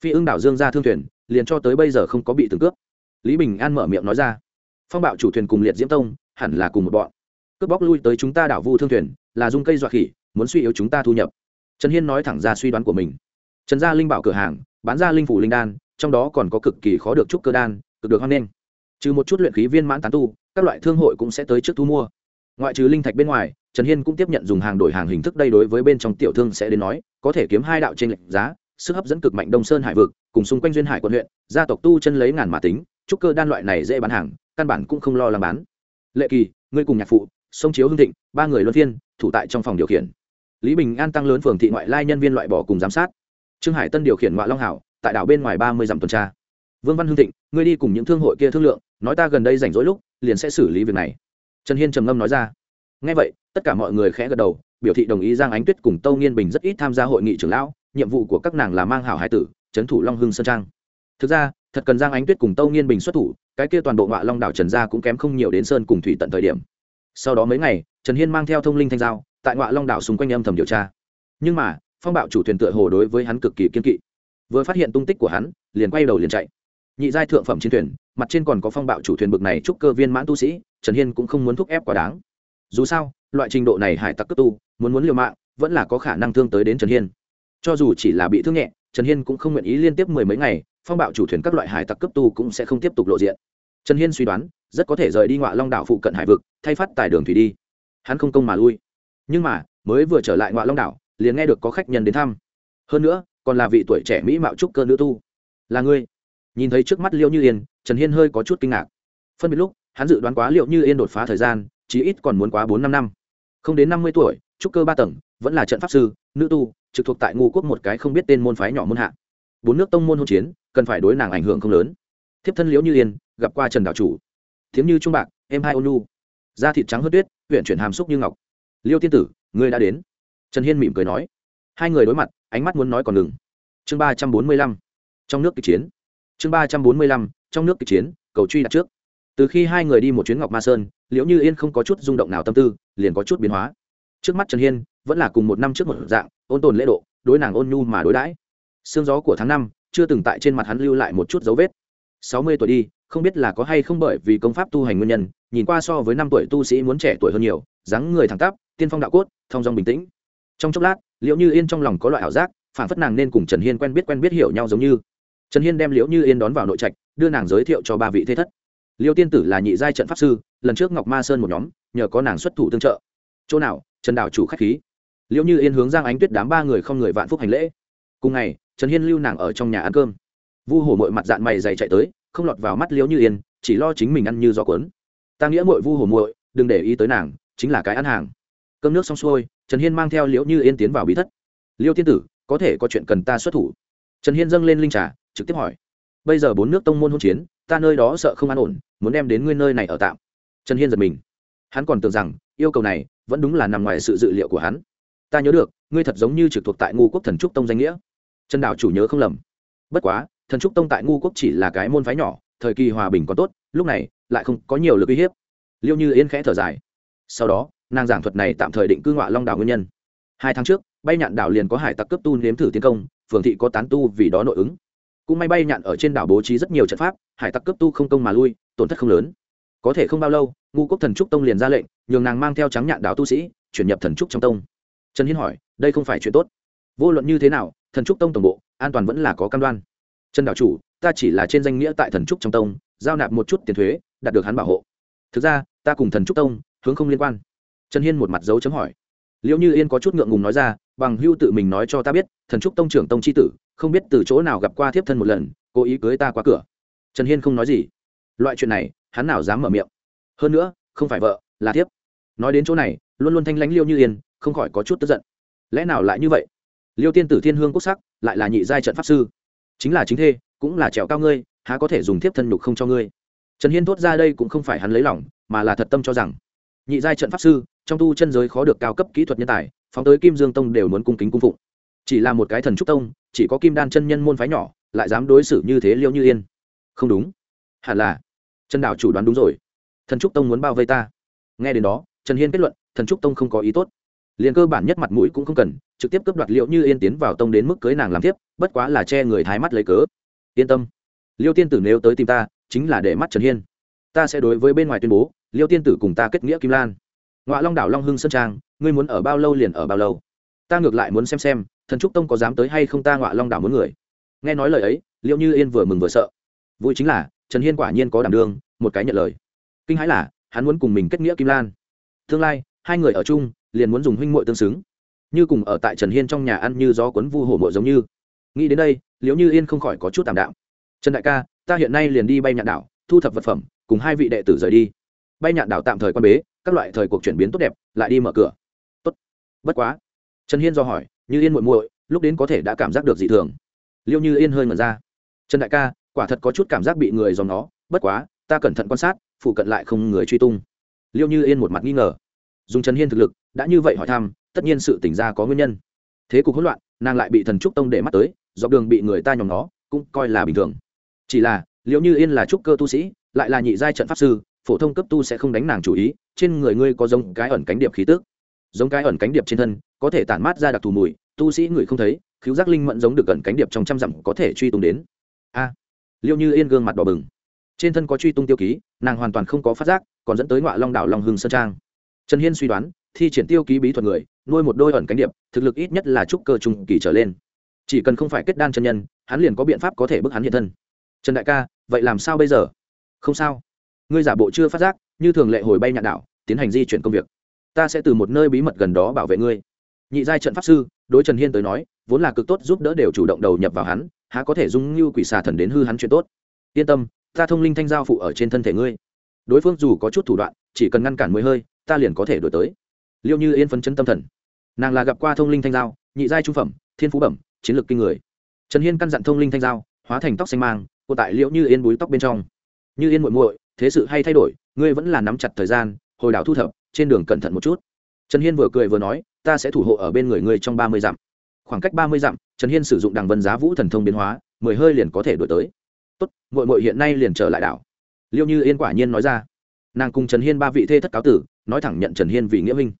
Phi ưng đảo dương ra thương thuyền, liền cho tới bây giờ không có bị từng cướp. Lý bình an mở miệng nói ra, phong bạo chủ thuyền cùng liệt diễm tông, hẳn là cùng một bọn cướp bóc lui tới chúng ta đảo vu thương thuyền, là dung cây dọa khỉ, muốn suy yếu chúng ta thu nhập. Trần hiên nói thẳng ra suy đoán của mình. Trần gia linh bảo cửa hàng, bán ra linh phủ linh đan, trong đó còn có cực kỳ khó được trúc cơ đan, cực được hoan nghênh. Trừ một chút luyện khí viên mãn tán tu, các loại thương hội cũng sẽ tới trước thu mua. Ngoại trừ linh thạch bên ngoài, trần hiên cũng tiếp nhận dùng hàng đổi hàng hình thức đây đối với bên trong tiểu thương sẽ đến nói, có thể kiếm hai đạo trên lệnh giá, sức hấp dẫn cực mạnh đông sơn hải vực, cùng xung quanh duyên hải quận huyện, gia tộc tu chân lấy ngàn mà tính, trúc cơ đan loại này dễ bán hàng, căn bản cũng không lo làm bán. Lệ kỳ, ngươi cùng nhạc phụ sông chiếu hưng thịnh, ba người luân phiên, thủ tại trong phòng điều khiển. Lý bình an tăng lớn phường thị ngoại lai nhân viên loại bỏ cùng giám sát. Trương hải tân điều khiển ngoại long hảo, tại đảo bên ngoài ba mươi dặm tuần tra. Vương văn hưng thịnh, ngươi đi cùng những thương hội kia thương lượng, nói ta gần đây rảnh rỗi lúc, liền sẽ xử lý việc này. Trần hiên trầm ngâm nói ra. Ngay vậy, tất cả mọi người khẽ gật đầu, biểu thị đồng ý giang ánh tuyết cùng tâu nghiên bình rất ít tham gia hội nghị trưởng lão, nhiệm vụ của các nàng là mang hảo hải tử, trấn thủ long hưng sơn trang. Thực ra, thật cần giang ánh tuyết cùng tâu nghiên bình xuất thủ, cái kia toàn bộ ngoại long đảo trần gia cũng kém không nhiều đến sơn cùng thủy tận thời điểm sau đó mấy ngày, trần hiên mang theo thông linh thanh giao, tại ngoại long đảo xung quanh âm thầm điều tra. Nhưng mà, phong bạo chủ thuyền tựa hồ đối với hắn cực kỳ kiên kỵ. Vừa phát hiện tung tích của hắn, liền quay đầu liền chạy. Nhị giai thượng phẩm chiến thuyền, mặt trên còn có phong bạo chủ thuyền bực này chúc cơ viên mãn tu sĩ, trần hiên cũng không muốn thúc ép quá đáng. Dù sao, loại trình độ này hải tặc cấp tu, muốn muốn liều mạng, vẫn là có khả năng thương tới đến trần hiên. Cho dù chỉ là bị thương nhẹ, trần hiên cũng không nguyện ý liên tiếp mười mấy ngày, phong bạo chủ thuyền các loại hải tặc cấp tu cũng sẽ không tiếp tục lộ diện. Trần hiên suy đoán rất có thể rời đi ngoại long đảo phụ cận hải vực, thay phát tài đường thủy đi. Hắn không công mà lui. Nhưng mà, mới vừa trở lại ngoại long đảo, liền nghe được có khách nhân đến thăm. Hơn nữa, còn là vị tuổi trẻ mỹ mạo trúc cơ nữ tu. Là ngươi. Nhìn thấy trước mắt liệu như yên, trần hiên hơi có chút kinh ngạc. Phân biệt lúc, hắn dự đoán quá liệu như yên đột phá thời gian, chí ít còn muốn quá bốn năm năm. Không đến năm mươi tuổi, trúc cơ ba tầng, vẫn là trận pháp sư, nữ tu, trực thuộc tại Ngũ quốc một cái không biết tên môn phái nhỏ môn hạ. Bốn nước tông môn hôn chiến, cần phải đối nàng ảnh hưởng không lớn. Thiếp thân liễu như yên, gặp qua trần đạo chủ thiếm như trung bạc, em hai ônu da thịt trắng hớt tuyết huyện chuyển hàm xúc như ngọc. Liêu tiên tử, ngươi đã đến. Trần hiên mỉm cười nói. Hai người đối mặt, ánh mắt muốn nói còn ngừng. Chương ba trăm bốn mươi lăm. Trong nước kịch chiến. Chương ba trăm bốn mươi lăm. Trong nước kịch chiến, cầu truy đặt trước. Từ khi hai người đi một chuyến ngọc ma sơn, liễu như yên không có chút rung động nào tâm tư, liền có chút biến hóa. Trước mắt trần hiên, vẫn là cùng một năm trước một dạng, ôn tồn lễ độ, đối nàng ôn nhu mà đối đãi. Sương gió của tháng năm, chưa từng tại trên mặt hắn lưu lại một chút dấu vết. Sáu mươi tuổi đi không biết là có hay không bởi vì công pháp tu hành nguyên nhân, nhìn qua so với năm tuổi tu sĩ muốn trẻ tuổi hơn nhiều, dáng người thẳng tắp, tiên phong đạo cốt thong dong bình tĩnh. Trong chốc lát liệu như yên trong lòng có loại ảo giác, phản phất nàng nên cùng trần hiên quen biết quen biết hiểu nhau giống như. Trần hiên đem liễu như yên đón vào nội trạch, đưa nàng giới thiệu cho ba vị thế thất. Liêu tiên tử là nhị giai trận pháp sư, lần trước ngọc ma sơn một nhóm, nhờ có nàng xuất thủ tương trợ. Chỗ nào, trần đảo chủ k h á c h khí. Liễu như yên hướng giang ánh tuyết đám ba người không người vạn phúc hành lễ. Cùng ngày, trần hiên lưu nàng ở trong nhà ăn cơm. Vu hổ mội mặt dạng mày dày chạy tới không lọt vào mắt liễu như yên, chỉ lo chính mình ăn như gió cuốn. Ta nghĩa muội vu hổ muội, đừng để ý tới nàng, chính là cái ăn hàng. Cơm nước xong xuôi, trần hiên mang theo liễu như yên tiến vào bí thất. Liêu tiên tử, có thể có chuyện cần ta xuất thủ? Trần hiên dâng lên linh trà, trực tiếp hỏi. Bây giờ bốn nước tông môn hôn chiến, ta nơi đó sợ không an ổn, muốn đem đến nguyên nơi này ở tạm. Trần hiên giật mình. Hắn còn tưởng rằng, yêu cầu này vẫn đúng là nằm ngoài sự dự liệu của hắn. Ta nhớ được, ngươi thật giống như trực thuộc tại ngu quốc thần trúc tông danh nghĩa. Trần đảo chủ nhớ không lầm. Bất quá thần trúc tông tại ngu quốc chỉ là cái môn phái nhỏ, thời kỳ hòa bình còn tốt, lúc này lại không có nhiều lực uy hiếp. Liêu như yên khẽ thở dài. Sau đó, nàng giảng thuật này tạm thời định cư ngọa long đảo nguyên nhân. Hai tháng trước, bay nhạn đảo liền có hải tặc cấp tu nếm thử tiến công, phường thị có tán tu vì đó nội ứng. Cũng may bay nhạn ở trên đảo bố trí rất nhiều trận pháp, hải tặc cấp tu không công mà lui, tổn thất không lớn. Có thể không bao lâu, ngu quốc thần trúc tông liền ra lệnh, nhường nàng mang theo trắng nhạn đảo tu sĩ, chuyển nhập thần trúc trong tông. Trần hiên hỏi, đây không phải chuyện tốt. Vô luận như thế nào, thần trúc tông tổng bộ, an toàn vẫn là có cam đoan trần đảo chủ, ta chỉ là trên danh nghĩa tại thần trúc trong tông, giao nạp một chút tiền thuế, đạt được hắn bảo hộ. Thực ra, ta cùng thần trúc tông, hướng không liên quan. Trần hiên một mặt dấu chấm hỏi. Liệu như yên có chút ngượng ngùng nói ra, bằng hưu tự mình nói cho ta biết, thần trúc tông trưởng tông c h i tử, không biết từ chỗ nào gặp qua thiếp thân một lần, cố ý cưới ta qua cửa. Trần hiên không nói gì. Loại chuyện này, hắn nào dám mở miệng. Hơn nữa, không phải vợ, là thiếp. Nói đến chỗ này, luôn luôn thanh lãnh liêu như yên, không khỏi có chút tức giận. Lẽ nào lại như vậy? Liêu tiên tử thiên hương quốc sắc, lại là nhị giai trận pháp sư chính là chính thê, cũng là trèo cao ngươi, há có thể dùng thiếp thân nhục không cho ngươi? Trần hiên thốt ra đây cũng không phải hắn lấy lòng, mà là thật tâm cho rằng, nhị giai trận pháp sư, trong tu chân giới khó được cao cấp kỹ thuật nhân tài, phóng tới kim dương tông đều muốn cung kính cung phụng. Chỉ là một cái thần trúc tông, chỉ có kim đan chân nhân môn phái nhỏ, lại dám đối xử như thế liêu như yên. Không đúng. Hẳn là, trần Đạo chủ đoán đúng rồi. Thần trúc tông muốn bao vây ta. Nghe đến đó, trần hiên kết luận, thần trúc tông không có ý tốt liền cơ bản nhất mặt mũi cũng không cần, trực tiếp cướp đoạt liệu như yên tiến vào tông đến mức cưới nàng làm tiếp bất quá là che người thái mắt lấy cớ. Yên tâm. Liêu tiên tử nếu tới tìm ta, chính là để mắt trần hiên. Ta sẽ đối với bên ngoài tuyên bố, liêu tiên tử cùng ta kết nghĩa kim lan. Ngoại long đảo long hưng sơn trang, ngươi muốn ở bao lâu liền ở bao lâu? Ta ngược lại muốn xem xem, thần trúc tông có dám tới hay không ta ngoại long đảo muốn người. Nghe nói lời ấy liệu như yên vừa mừng vừa sợ. Vui chính là, trần hiên quả nhiên có đảm đương, một cái nhận lời. Kinh hãi là, hắn muốn cùng mình kết nghĩa kim lan. Tương lai, hai người ở chung liền muốn dùng huynh muội tương xứng. Như cùng ở tại trần hiên trong nhà ăn như gió cuốn vu hổ mộ giống như. Nghĩ đến đây, liễu như yên không khỏi có chút tạm đạo. Trần đại ca, ta hiện nay liền đi bay nhạn đảo, thu thập vật phẩm, cùng hai vị đệ tử rời đi. Bay nhạn đảo tạm thời quan bế, các loại thời cuộc chuyển biến tốt đẹp, lại đi mở cửa. Tốt. Bất quá. Trần hiên do hỏi, như yên muội muội, lúc đến có thể đã cảm giác được dị thường? Liêu như yên hơi mở ra. Trần đại ca, quả thật có chút cảm giác bị người dòng nó bất quá, ta cẩn thận quan sát, phụ cận lại không người truy tung. Liêu như yên một mặt nghi ngờ dùng trần hiên thực lực đã như vậy hỏi thăm tất nhiên sự tỉnh ra có nguyên nhân. Thế cục hỗn loạn nàng lại bị thần trúc tông để mắt tới dọc đường bị người ta nhòm nó cũng coi là bình thường. Chỉ là liệu như yên là trúc cơ tu sĩ lại là nhị giai trận pháp sư phổ thông cấp tu sẽ không đánh nàng chủ ý trên người ngươi có giống cái ẩn cánh điệp khí tức. Giống cái ẩn cánh điệp trên thân có thể tản mát ra đặc thù mùi tu sĩ người không thấy khiếu giác linh mẫn giống được ẩn cánh điệp trong trăm dặm có thể truy tung đến. A! À, liệu như yên gương mặt đỏ bừng. Trên thân có truy tung tiêu ký nàng hoàn toàn không có phát giác còn dẫn tới ngọa long đảo long hưng sơn trang trần hiên suy đoán, thi triển tiêu ký bí thuật người, nuôi một đôi ẩn cánh điệp, thực lực ít nhất là trúc cơ trung kỳ trở lên. Chỉ cần không phải kết đan chân nhân, hắn liền có biện pháp có thể bức hắn hiện thân. Trần đại ca, vậy làm sao bây giờ? Không sao. Ngươi giả bộ chưa phát giác, như thường lệ hồi bay nhạn đảo tiến hành di chuyển công việc. Ta sẽ từ một nơi bí mật gần đó bảo vệ ngươi. Nhị giai trận pháp sư, đối trần hiên tới nói, vốn là cực tốt giúp đỡ đều chủ động đầu nhập vào hắn, há có thể dung như quỷ xà thần đến hư hắn chuyện tốt. Yên tâm, ta thông linh thanh giao phụ ở trên thân thể ngươi. Đối phương dù có chút thủ đoạn, chỉ cần ngăn cản mới hơi ta liền có thể đổi tới. Liêu như yên phấn chân tâm thần. Nàng là gặp qua thông linh thanh giao, nhị giai trung phẩm, thiên phú bẩm, chiến lược kinh người. Trần hiên căn dặn thông linh thanh giao, hóa thành tóc xanh mang cô tại liễu như yên búi tóc bên trong. Như yên muội muội, thế sự hay thay đổi, ngươi vẫn là nắm chặt thời gian, hồi đảo thu thập, trên đường cẩn thận một chút. Trần hiên vừa cười vừa nói, ta sẽ thủ hộ ở bên người ngươi trong ba mươi dặm. Khoảng cách ba mươi dặm, trần hiên sử dụng đằng vân giá vũ thần thông biến hóa, mười hơi liền có thể đổi tới. Tốt, muội muội hiện nay liền trở lại đảo. Liêu như yên quả nhiên nói ra. Nàng cùng trần hiên ba vị thê thất cáo tử nói thẳng nhận trần hiên vì nghĩa minh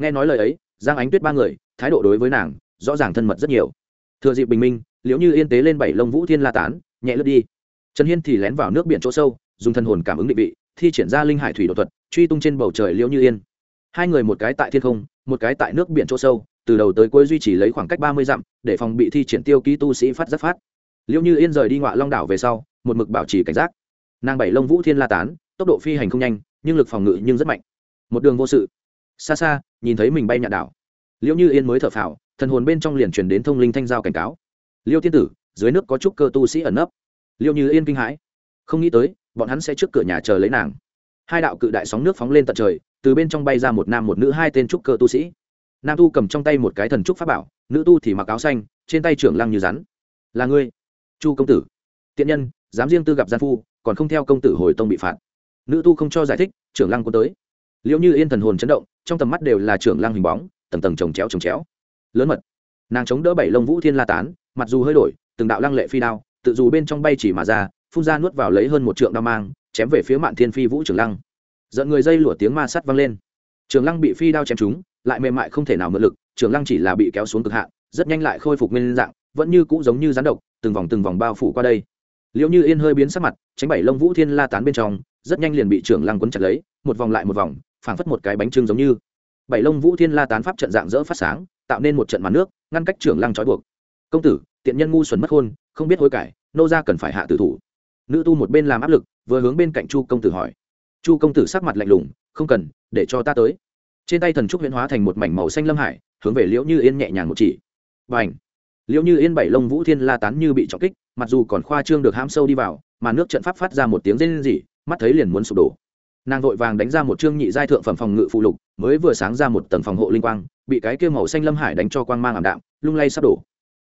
nghe nói lời ấy, giang ánh tuyết ba người, thái độ đối với nàng, rõ ràng thân mật rất nhiều. Thừa dịp bình minh, liễu như yên tế lên bảy lông vũ thiên la tán, nhẹ lướt đi. Trần hiên thì lén vào nước biển chỗ sâu, dùng thân hồn cảm ứng định vị, thi triển ra linh hải thủy đột thuật, truy tung trên bầu trời liễu như yên. Hai người một cái tại thiên không, một cái tại nước biển chỗ sâu, từ đầu tới cuối duy trì lấy khoảng cách ba mươi dặm, để phòng bị thi triển tiêu ký tu sĩ phát rất phát. Liễu như yên rời đi ngoại long đảo về sau, một mực bảo trì cảnh giác. Nàng bảy lông vũ thiên la tán, tốc độ phi hành không nhanh, nhưng lực phòng ngự nhưng rất mạnh một đường vô sự. Xa xa, nhìn thấy mình bay nhạn đảo. Liễu như yên mới thở phào, thần hồn bên trong liền truyền đến thông linh thanh giao cảnh cáo. Liêu tiên tử, dưới nước có chút cơ tu sĩ ẩn nấp. Liệu như yên kinh hãi. Không nghĩ tới, bọn hắn sẽ trước cửa nhà chờ lấy nàng. Hai đạo cự đại sóng nước phóng lên tận trời, từ bên trong bay ra một nam một nữ hai tên trúc cơ tu sĩ. Nam tu cầm trong tay một cái thần trúc pháp bảo, nữ tu thì mặc áo xanh, trên tay trưởng lăng như rắn. Là ngươi, chu công tử. Tiện nhân, dám riêng tư gặp gian phu, còn không theo công tử hồi tông bị phạt. Nữ tu không cho giải thích, trưởng lăng quân tới liệu như yên thần hồn chấn động, trong tầm mắt đều là trưởng lăng hình bóng, tầng tầng trồng chéo trồng chéo. Lớn mật. Nàng chống đỡ bảy lông vũ thiên la tán, mặc dù hơi đổi, từng đạo lăng lệ phi đao, tự dù bên trong bay chỉ mà ra, phun ra nuốt vào lấy hơn một trượng đao mang, chém về phía mạn thiên phi vũ trưởng lăng. Giận người dây lụa tiếng ma sắt vang lên. Trường lăng bị phi đao chém trúng, lại mềm mại không thể nào mượn lực trường lăng chỉ là bị kéo xuống cực hạn, rất nhanh lại khôi phục nguyên dạng, vẫn như cũ giống như rắn độc, từng vòng từng vòng bao phủ qua đây. Liệu như yên hơi biến sắc mặt, tránh bảy lông vũ thiên la tán bên trong, rất nhanh liền bị trưởng lăng quấn chặt lấy, một vòng lại một vòng phảng phất một cái bánh trưng giống như. Bảy lông vũ thiên la tán pháp trận dạng dỡ phát sáng, tạo nên một trận màn nước, ngăn cách trưởng lăng trói buộc. Công tử, tiện nhân ngu xuẩn mất hôn không biết hối cải, nô ra cần phải hạ tử thủ. Nữ tu một bên làm áp lực, vừa hướng bên cạnh chu công tử hỏi. Chu công tử sắc mặt lạnh lùng, không cần, để cho ta tới. Trên tay thần trúc huyễn hóa thành một mảnh màu xanh lâm hải, hướng về liễu như yên nhẹ nhàng một chỉ. Và liễu như yên bảy lông vũ thiên la tán như bị trọng kích, mặc dù còn khoa trương được hãm sâu đi vào mà nước trận pháp phát ra một tiếng rên rỉ, mắt thấy liền muốn sụp đổ nàng vội vàng đánh ra một chương nhị giai thượng phẩm phòng ngự phụ lục, mới vừa sáng ra một tầng phòng hộ linh quang, bị cái kia màu xanh lâm hải đánh cho quang mang ảm đạm, lung lay sắp đổ.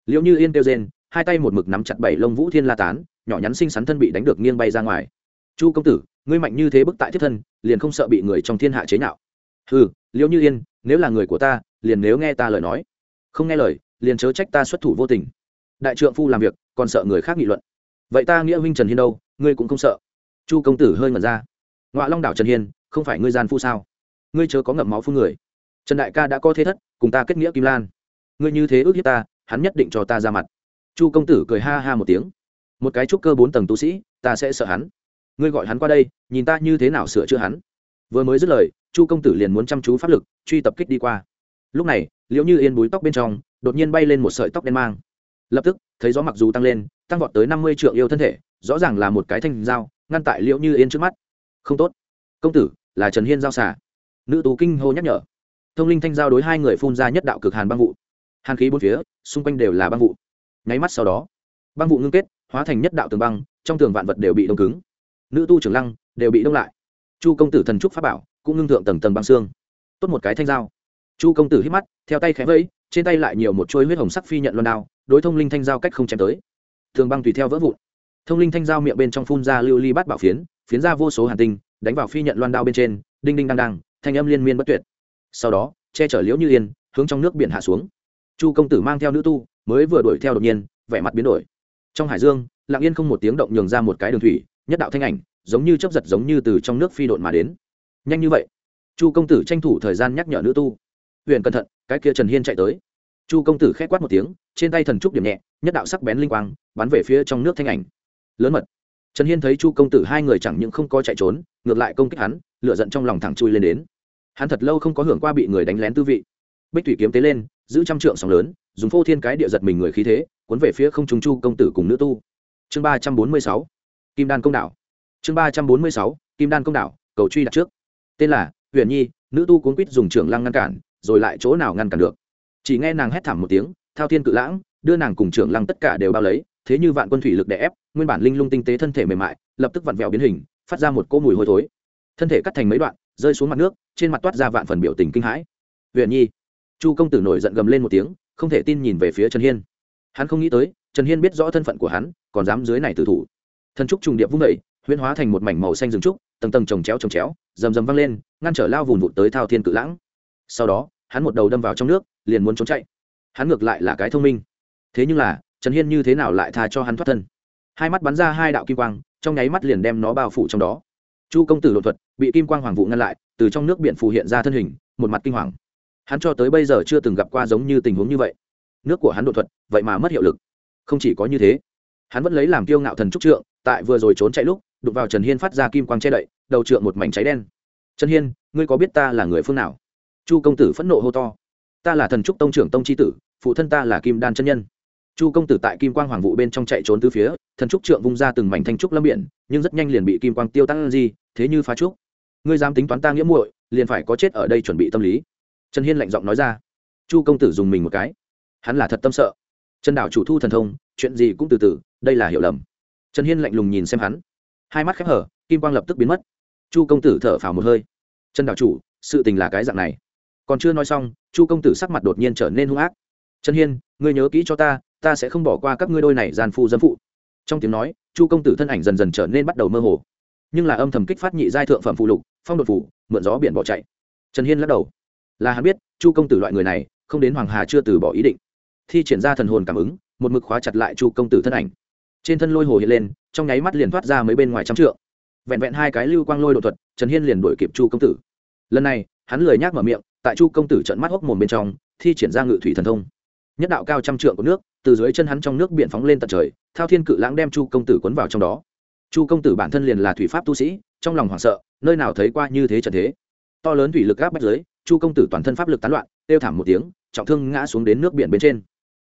Liễu như yên kêu rên, hai tay một mực nắm chặt bảy lông vũ thiên la tán, nhỏ nhắn xinh xắn thân bị đánh được nghiêng bay ra ngoài. Chu công tử, ngươi mạnh như thế bức tại thiết thân, liền không sợ bị người trong thiên hạ chế nhạo. Ừ liễu như yên, nếu là người của ta, liền nếu nghe ta lời nói. Không nghe lời, liền chớ trách ta xuất thủ vô tình. Đại trượng phu làm việc, còn sợ người khác nghị luận. Vậy ta nghĩa huynh trần hiên đâu, ngươi cũng không sợ. Chu công tử hơi ngẩn ra ngoại long đảo trần hiên không phải ngươi gian phu sao ngươi chớ có ngậm máu phu người trần đại ca đã có thế thất cùng ta kết nghĩa kim lan ngươi như thế ước hiếp ta hắn nhất định cho ta ra mặt chu công tử cười ha ha một tiếng một cái trúc cơ bốn tầng tu sĩ ta sẽ sợ hắn ngươi gọi hắn qua đây nhìn ta như thế nào sửa chữa hắn vừa mới dứt lời chu công tử liền muốn chăm chú pháp lực truy tập kích đi qua lúc này liễu như yên búi tóc bên trong đột nhiên bay lên một sợi tóc đen mang lập tức thấy gió mặc dù tăng lên tăng vọt tới năm mươi triệu yêu thân thể rõ ràng là một cái thanh dao ngăn tại liễu như yên trước mắt không tốt. Công tử, là trần hiên giao xả nữ tú kinh hô nhắc nhở. Thông linh thanh giao đối hai người phun ra nhất đạo cực hàn băng vụ. Hàn khí bốn phía, xung quanh đều là băng vụ. Nháy mắt sau đó, băng vụ ngưng kết, hóa thành nhất đạo tường băng, trong tường vạn vật đều bị đông cứng. Nữ tu trưởng lăng đều bị đông lại. Chu công tử thần trúc pháp bảo cũng ngưng thượng tầng tầng băng xương. Tốt một cái thanh dao chu công tử hít mắt, theo tay khẽ vẫy, trên tay lại nhiều một chuôi huyết hồng sắc phi nhận loan đao, đối thông linh thanh dao cách không chém tới. Thường băng tùy theo vỡ vụn. Thông linh thanh dao miệng bên trong phun ra lưu ly bát bảo phiến phiến ra vô số hàn tinh, đánh vào phi nhận loan đao bên trên, đinh đinh đang đang thanh âm liên miên bất tuyệt. Sau đó, che chở liễu như yên, hướng trong nước biển hạ xuống. Chu công tử mang theo nữ tu, mới vừa đuổi theo đột nhiên, vẻ mặt biến đổi. Trong hải dương, lặng yên không một tiếng động nhường ra một cái đường thủy, nhất đạo thanh ảnh, giống như chấp giật giống như từ trong nước phi độn mà đến. Nhanh như vậy. Chu công tử tranh thủ thời gian nhắc nhở nữ tu. Huyền cẩn thận, cái kia trần hiên chạy tới. Chu công tử k h ẽ quát một tiếng, trên tay thần trúc điểm nhẹ, nhất đạo sắc bén linh quang, bắn về phía trong nước thanh ảnh. Lớn mật trần hiên thấy chu công tử hai người chẳng những không có chạy trốn, ngược lại công kích hắn lựa giận trong lòng thẳng chui lên đến. Hắn thật lâu không có hưởng qua bị người đánh lén tư vị. Bích thủy kiếm tế lên, giữ trăm trượng sóng lớn, dùng phô thiên cái địa giật mình người khí thế, cuốn về phía không trung chu công tử cùng nữ tu. Chương ba trăm bốn mươi sáu, kim đan công đạo chương ba trăm bốn mươi sáu, kim đan công đạo cầu truy đặt trước. Tên là huyền nhi, nữ tu cuốn quýt dùng trưởng lăng ngăn cản, rồi lại chỗ nào ngăn cản được? Chỉ nghe nàng hét thảm một tiếng, thao thiên cự lãng, đưa nàng cùng trưởng lăng tất cả đều bao lấy thế như vạn quân thủy lực đè ép, nguyên bản linh lung tinh tế thân thể mềm mại, lập tức vặn vẹo biến hình, phát ra một cỗ mùi hôi thối. Thân thể cắt thành mấy đoạn, rơi xuống mặt nước, trên mặt toát ra vạn phần biểu tình kinh hãi. Huyền nhi, chu công tử nổi giận gầm lên một tiếng, không thể tin nhìn về phía trần hiên. Hắn không nghĩ tới, trần hiên biết rõ thân phận của hắn, còn dám dưới này tử thủ. Thần trúc trùng điệp vung vẩy huyễn hóa thành một mảnh màu xanh rừng trúc, tầng tầng trồng chéo trồng chéo, rầm rầm văng lên, ngăn trở lao vùn vụt tới thao thiên cự lãng. Sau đó, hắn một đầu đâm vào trong nước, liền muốn trốn chạy. Hắn ngược lại là cái thông minh. Thế nhưng là trần hiên như thế nào lại tha cho hắn thoát thân? Hai mắt bắn ra hai đạo kim quang, trong nháy mắt liền đem nó bao phủ trong đó. Chu công tử đột thuật, bị kim quang hoàng vụ ngăn lại, từ trong nước biển phù hiện ra thân hình, một mặt kinh hoàng. Hắn cho tới bây giờ chưa từng gặp qua giống như tình huống như vậy. Nước của hắn đột thuật, vậy mà mất hiệu lực. Không chỉ có như thế, hắn vẫn lấy làm kiêu ngạo thần trúc trượng, tại vừa rồi trốn chạy lúc, đụng vào trần hiên phát ra kim quang che đậy, đầu trượng một mảnh cháy đen. Trần hiên, ngươi có biết ta là người phương nào? Chu công tử phẫn nộ hô to. Ta là thần trúc tông trưởng tông c tử, phụ thân ta là kim đan chân nhân chu công tử tại kim quang hoàng vụ bên trong chạy trốn từ phía, thần trúc trượng vung ra từng mảnh thanh trúc lâm biển, nhưng rất nhanh liền bị kim quang tiêu tăng di thế như phá trúc. Ngươi dám tính toán ta nghĩa muội, liền phải có chết ở đây chuẩn bị tâm lý. Trần hiên lạnh giọng nói ra. Chu công tử dùng mình một cái. Hắn là thật tâm sợ. Trần đảo chủ thu thần thông, chuyện gì cũng từ từ, đây là hiểu lầm. Trần hiên lạnh lùng nhìn xem hắn. Hai mắt khép hở, kim quang lập tức biến mất. Chu công tử thở phào một hơi. Trần đạo chủ, sự tình là cái dạng này. Còn chưa nói xong, chu công tử sắc mặt đột nhiên trở nên hung ác. Trần hiên, ngươi nhớ kỹ cho ta ta sẽ không bỏ qua các ngươi đôi này gian phu dâm phụ. Trong tiếng nói, chu công tử thân ảnh dần dần trở nên bắt đầu mơ hồ. Nhưng là âm thầm kích phát nhị giai thượng phẩm phụ lục, phong đột phủ, mượn gió biển bỏ chạy. Trần hiên lắc đầu. Là hắn biết, chu công tử loại người này, không đến hoàng hà chưa từ bỏ ý định. Thi triển ra thần hồn cảm ứng, một mực khóa chặt lại chu công tử thân ảnh. Trên thân lôi hồ hiện lên, trong nháy mắt liền thoát ra mấy bên ngoài trăm trượng. Vẹn vẹn hai cái lưu quang lôi đột thuật, trần hiên liền đuổi kịp chu công tử. Lần này, hắn lười nhác mở miệng, tại chu công tử trận mắt hốc mồm bên trong, thi triển ra ngự thủy thần thông nhất đạo cao trăm trượng của nước, từ dưới chân hắn trong nước biển phóng lên tận trời, thao thiên cự lãng đem chu công tử cuốn vào trong đó. Chu công tử bản thân liền là thủy pháp tu sĩ, trong lòng hoảng sợ, nơi nào thấy qua như thế trận thế. To lớn thủy lực gáp bách dưới, chu công tử toàn thân pháp lực tán loạn tiêu thảm một tiếng, trọng thương ngã xuống đến nước biển bên trên.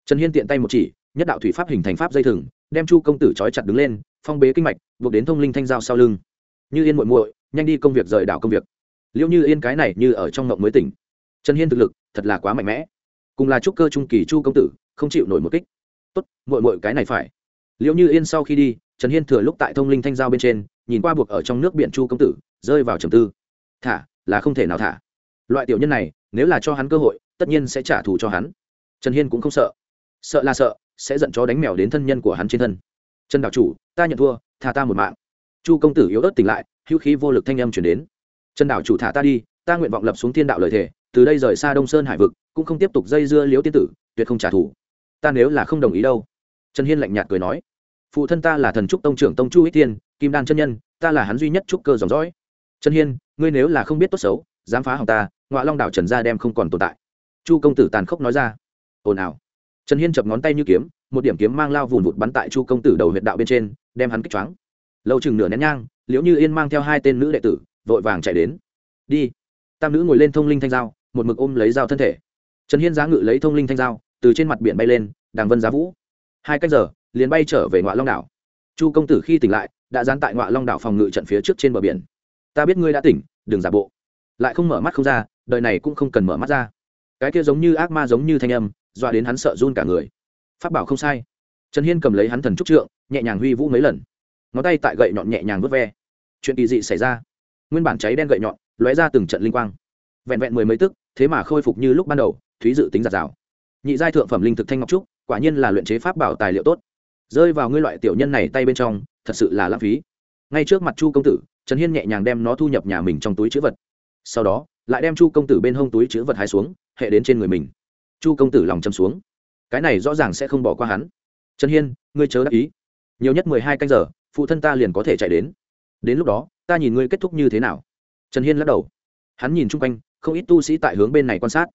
Trần hiên tiện tay một chỉ, nhất đạo thủy pháp hình thành pháp dây thừng, đem chu công tử trói chặt đứng lên, phong bế kinh mạch, buộc đến thông linh thanh giao sau lưng. Như yên muội muội, nhanh đi công việc rời đảo công việc. Liệu như yên cái này như ở trong mộng mới tỉnh. Trần hiên thực lực thật là quá mạnh mẽ cùng là trúc cơ trung kỳ chu công tử, không chịu nổi một kích. Tốt, muội muội cái này phải. Liệu như yên sau khi đi, trần hiên thừa lúc tại thông linh thanh giao bên trên, nhìn qua buộc ở trong nước biển chu công tử, rơi vào trầm tư. Thả, là không thể nào thả. Loại tiểu nhân này, nếu là cho hắn cơ hội, tất nhiên sẽ trả thù cho hắn. Trần hiên cũng không sợ. Sợ là sợ, sẽ giận chó đánh mèo đến thân nhân của hắn trên thân. Trần đạo chủ, ta nhận thua thả ta một mạng. Chu công tử yếu ớt tỉnh lại, hữu khí vô lực thanh âm chuyển đến. Trần đạo chủ thả ta đi, ta nguyện vọng lập xuống thiên đạo lời thề từ đây rời xa đông sơn hải vực cũng không tiếp tục dây dưa liếu tiên tử tuyệt không trả thù ta nếu là không đồng ý đâu trần hiên lạnh nhạt cười nói phụ thân ta là thần trúc tông trưởng tông chu ích tiên kim đan chân nhân ta là hắn duy nhất trúc cơ dòng dõi trần hiên ngươi nếu là không biết tốt xấu dám phá hỏng ta ngoại long đảo trần gia đem không còn tồn tại chu công tử tàn khốc nói ra ồn ào trần hiên chập ngón tay như kiếm một điểm kiếm mang lao vùn vụt bắn tại chu công tử đầu huyện đạo bên trên đem hắn kích choáng lâu chừng nửa nén nhang liễu như yên mang theo hai tên nữ đệ tử vội vàng chạy đến đi tam nữ ngồi lên thông linh thanh dao một mực ôm lấy dao thân thể. Trần hiên giá ngự lấy thông linh thanh dao, từ trên mặt biển bay lên, đàng vân giá vũ. Hai cách giờ, liền bay trở về ngoại long đảo. Chu công tử khi tỉnh lại, đã dán tại ngoại long đảo phòng ngự trận phía trước trên bờ biển. Ta biết ngươi đã tỉnh, đừng giả bộ. Lại không mở mắt không ra, đời này cũng không cần mở mắt ra. Cái kia giống như ác ma giống như thanh âm, dọa đến hắn sợ run cả người. Phát bảo không sai. Trần hiên cầm lấy hắn thần trúc trượng, nhẹ nhàng huy vũ mấy lần. Ngón tay tại gậy nhọn nhẹ nhàng vớt ve. Chuyện kỳ dị xảy ra. Nguyên bản cháy đen gậy nhọn, lóe ra từng trận linh quang. Vẹn vẹn mười mấy tức thế mà khôi phục như lúc ban đầu, thúy dự tính giạt rào. Nhị giai thượng phẩm linh thực thanh ngọc trúc, quả nhiên là luyện chế pháp bảo tài liệu tốt. Rơi vào ngươi loại tiểu nhân này tay bên trong, thật sự là lãng phí. Ngay trước mặt chu công tử, trần hiên nhẹ nhàng đem nó thu nhập nhà mình trong túi chữ vật. Sau đó, lại đem chu công tử bên hông túi chữ vật hai xuống, hệ đến trên người mình. Chu công tử lòng châm xuống. Cái này rõ ràng sẽ không bỏ qua hắn. Trần hiên, ngươi chớ đáp ý. Nhiều nhất mười hai canh giờ, phụ thân ta liền có thể chạy đến. Đến lúc đó, ta nhìn ngươi kết thúc như thế nào. Trần hiên lắc đầu. Hắn nhìn chung quanh không ít tu sĩ tại hướng bên này quan sát.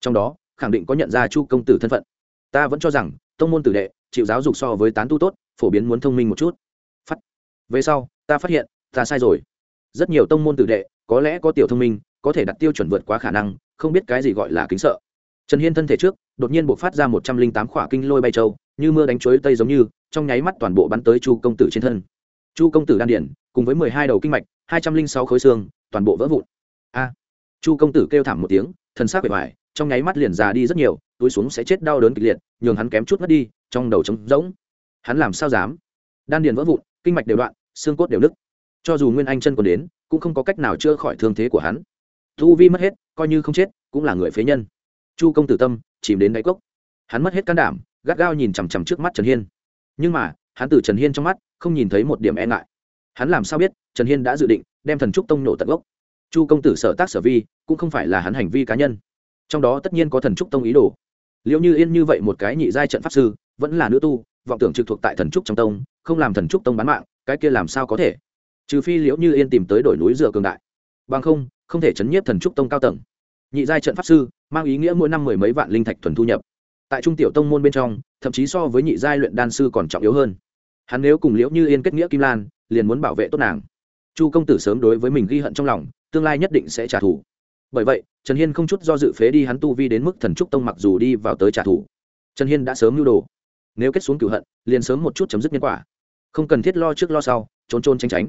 Trong đó, khẳng định có nhận ra chu công tử thân phận. Ta vẫn cho rằng, tông môn tử đệ, chịu giáo dục so với tán tu tốt, phổ biến muốn thông minh một chút. Phát. Về sau, ta phát hiện, ta sai rồi. Rất nhiều tông môn tử đệ, có lẽ có tiểu thông minh, có thể đặt tiêu chuẩn vượt quá khả năng, không biết cái gì gọi là kính sợ. Trần hiên thân thể trước, đột nhiên buộc phát ra một trăm linh tám khỏa kinh lôi bay châu, như mưa đánh chuối tây giống như, trong nháy mắt toàn bộ bắn tới chu công tử trên thân. Chu công tử đan điển, cùng với mười hai đầu kinh mạch, hai trăm linh sáu khối xương, toàn bộ vỡ vụn. A chu công tử kêu thảm một tiếng thân xác bề ngoài, trong nháy mắt liền già đi rất nhiều, túi xuống sẽ chết đau đớn kịch liệt, nhường hắn kém chút mất đi, trong đầu trống rỗng. Hắn làm sao dám? Đan điền vỡ vụn, kinh mạch đều đoạn, xương cốt đều nứt. Cho dù nguyên anh chân còn đến, cũng không có cách nào chữa khỏi thương thế của hắn. Thu vi mất hết, coi như không chết, cũng là người phế nhân. Chu công tử tâm, chìm đến đáy cốc. Hắn mất hết can đảm, gắt gao nhìn chằm chằm trước mắt trần hiên. Nhưng mà, hắn từ trần hiên trong mắt, không nhìn thấy một điểm e ngại. Hắn làm sao biết, trần hiên đã dự định, đem thần trúc tông nổ tận gốc? Chu công tử sở tác sở vi, cũng không phải là hắn hành vi cá nhân. Trong đó tất nhiên có thần trúc tông ý đồ. Liệu như yên như vậy một cái nhị giai trận pháp sư, vẫn là nữ tu, vọng tưởng trực thuộc tại thần trúc trong tông, không làm thần trúc tông bán mạng, cái kia làm sao có thể? Trừ phi liễu như yên tìm tới đổi núi dựa cường đại. Bằng không không thể chấn nhiếp thần trúc tông cao tầng. Nhị giai trận pháp sư, mang ý nghĩa mỗi năm mười mấy vạn linh thạch thuần thu nhập. Tại trung tiểu tông môn bên trong, thậm chí so với nhị giai luyện đan sư còn trọng yếu hơn. Hắn nếu cùng liễu như yên kết nghĩa kim lan, liền muốn bảo vệ tốt nàng chu công tử sớm đối với mình ghi hận trong lòng, tương lai nhất định sẽ trả thù. Bởi vậy, trần hiên không chút do dự phế đi hắn tu vi đến mức thần trúc tông mặc dù đi vào tới trả thù. Trần hiên đã sớm mưu đồ. Nếu kết xuống cửu hận, liền sớm một chút chấm dứt nhân quả. Không cần thiết lo trước lo sau, trốn trôn tránh tránh.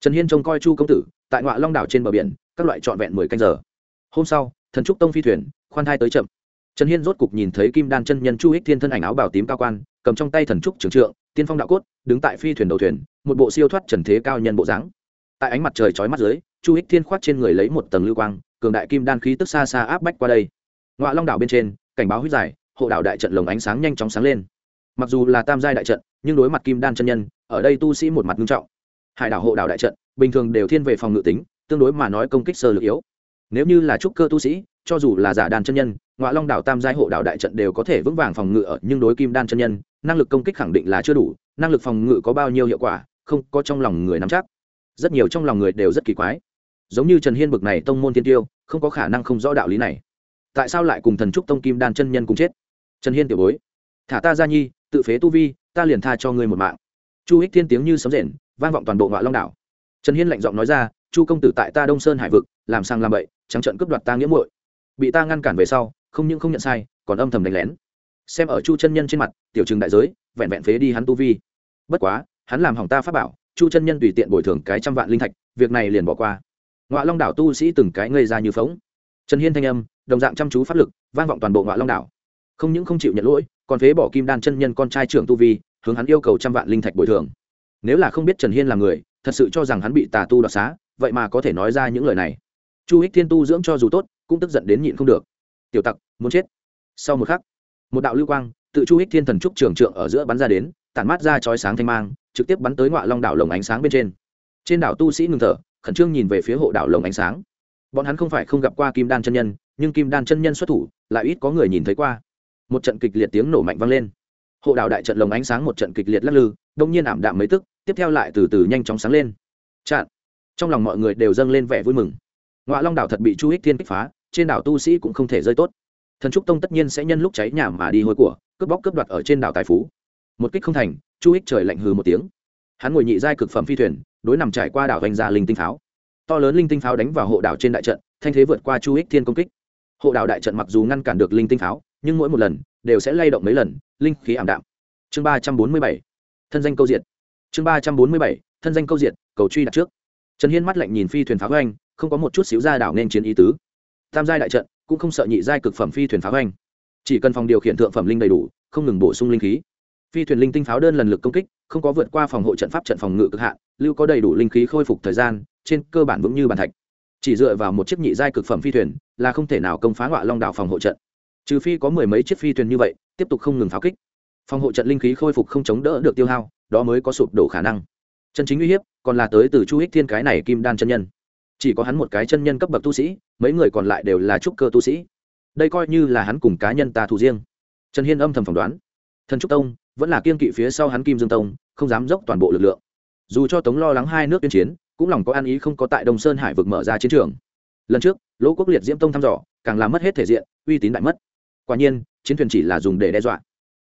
Trần hiên trông coi chu công tử, tại ngoại long đảo trên bờ biển, các loại trọn vẹn mười canh giờ. Hôm sau, thần trúc tông phi thuyền, khoan thai tới chậm. Trần hiên rốt cục nhìn thấy kim đan chân nhân chu ích thiên thân ảnh áo bào tím cao quan, cầm trong tay thần trúc trường trượng, tiên phong đạo cốt, đứng tại phi thuyền đầu thuyền, một bộ siêu thoát trần thế cao nhân bộ dáng tại ánh mặt trời chói mắt dưới, chu ích thiên khoát trên người lấy một tầng lưu quang, cường đại kim đan khí tức xa xa áp bách qua đây. Ngoại long đảo bên trên, cảnh báo huyết dài hộ đảo đại trận lồng ánh sáng nhanh chóng sáng lên. Mặc dù là tam giai đại trận, nhưng đối mặt kim đan chân nhân, ở đây tu sĩ một mặt nghiêm trọng. Hải đảo hộ đảo đại trận, bình thường đều thiên về phòng ngự tính, tương đối mà nói công kích sơ lược yếu. Nếu như là trúc cơ tu sĩ, cho dù là giả đan chân nhân ngoại long đảo tam giai hộ đảo đại trận đều có thể vững vàng phòng ngự ở, nhưng đối kim đan chân nhân, năng lực công kích khẳng định là chưa đủ, năng lực phòng ngự có bao nhiêu hiệu quả, không có trong lòng người nắm chắc rất nhiều trong lòng người đều rất kỳ quái. Giống như trần hiên bực này tông môn tiên tiêu, không có khả năng không rõ đạo lý này. Tại sao lại cùng thần trúc tông kim đan chân nhân cùng chết? Trần hiên tiểu bối, thả ta ra nhi, tự phế tu vi, ta liền tha cho ngươi một mạng. Chu hích thiên tiếng như sấm rền, vang vọng toàn bộ ngoại long đảo. Trần hiên lạnh giọng nói ra, chu công tử tại ta đông sơn hải vực, làm sang làm bậy, trắng trận cướp đoạt ta nghĩa muội. Bị ta ngăn cản về sau, không những không nhận sai, còn âm thầm đánh lén. Xem ở chu chân nhân trên mặt, tiểu trừng đại giới, vẹn vẹn phế đi hắn tu vi. Bất quá, hắn làm hỏng ta pháp bảo chu chân nhân tùy tiện bồi thường cái trăm vạn linh thạch, việc này liền bỏ qua. Ngọa long đảo tu sĩ từng cái ngây ra như phóng trần hiên thanh âm, đồng dạng chăm chú pháp lực, vang vọng toàn bộ Ngọa long đảo. Không những không chịu nhận lỗi, còn phế bỏ kim đan chân nhân con trai trưởng tu vi, hướng hắn yêu cầu trăm vạn linh thạch bồi thường. Nếu là không biết trần hiên là người, thật sự cho rằng hắn bị tà tu đoạt xá, vậy mà có thể nói ra những lời này. Chu hích thiên tu dưỡng cho dù tốt, cũng tức giận đến nhịn không được. Tiểu tặc, muốn chết? Sau một khắc, một đạo lưu quang, tự chu hích thiên thần trúc trường trượng ở giữa bắn ra đến, tản mát ra chói sáng thanh mang trực tiếp bắn tới ngọa long đảo lồng ánh sáng bên trên. Trên đảo tu sĩ ngừng thở, khẩn trương nhìn về phía hộ đảo lồng ánh sáng. Bọn hắn không phải không gặp qua kim đan chân nhân, nhưng kim đan chân nhân xuất thủ, lại ít có người nhìn thấy qua. Một trận kịch liệt tiếng nổ mạnh vang lên. Hộ đảo đại trận lồng ánh sáng một trận kịch liệt lắc lư, đông nhiên ảm đạm mấy tức, tiếp theo lại từ từ nhanh chóng sáng lên. Chặn. Trong lòng mọi người đều dâng lên vẻ vui mừng. Ngoại long đảo thật bị chu hích thiên kích phá, trên đảo tu sĩ cũng không thể rơi tốt. Thần trúc tông tất nhiên sẽ nhân lúc cháy nhà mà đi hôi của, cướp bóc cướp đoạt ở trên đảo tài phú một kích không thành, chu hích trời lạnh hừ một tiếng. Hắn ngồi nhị giai cực phẩm phi thuyền, đối nằm trải qua đảo vành ra linh tinh pháo. To lớn linh tinh pháo đánh vào hộ đảo trên đại trận, thanh thế vượt qua chu hích thiên công kích. Hộ đảo đại trận mặc dù ngăn cản được linh tinh pháo, nhưng mỗi một lần đều sẽ lay động mấy lần, linh khí ảm đạm. Chương ba trăm bốn mươi bảy, thân danh câu diện chương ba trăm bốn mươi bảy, thân danh câu diện cầu truy đặt trước. Trần hiên mắt lạnh nhìn phi thuyền pháo anh không có một chút xíu ra đảo nên chiến ý tứ. Tam giai đại trận, cũng không sợ nhị giai cực phẩm phi thuyền pháo anh chỉ cần phòng điều khiển thượng phẩm linh đầy đủ, không ngừng bổ sung linh khí phi thuyền linh tinh pháo đơn lần lực công kích, không có vượt qua phòng hộ trận pháp trận phòng ngự cực hạn, lưu có đầy đủ linh khí khôi phục thời gian, trên cơ bản vững như bàn thạch. Chỉ dựa vào một chiếc nhị giai cực phẩm phi thuyền là không thể nào công phá ngoại long đảo phòng hộ trận. Trừ phi có mười mấy chiếc phi thuyền như vậy, tiếp tục không ngừng pháo kích. Phòng hộ trận linh khí khôi phục không chống đỡ được tiêu hao, đó mới có sụp đổ khả năng. Chân chính uy hiếp còn là tới từ chu hích thiên cái này kim đan chân nhân. Chỉ có hắn một cái chân nhân cấp bậc tu sĩ, mấy người còn lại đều là trúc cơ tu sĩ. Đây coi như là hắn cùng cá nhân ta thủ riêng. Trần hiên âm thầm phỏng đoán. Thần trúc tông vẫn là kiên kỵ phía sau hắn kim dương tông, không dám dốc toàn bộ lực lượng. Dù cho tống lo lắng hai nước tuyên chiến, cũng lòng có an ý không có tại đông sơn hải vực mở ra chiến trường. Lần trước, lỗ quốc liệt diễm tông thăm dò, càng làm mất hết thể diện, uy tín đại mất. Quả nhiên, chiến thuyền chỉ là dùng để đe dọa.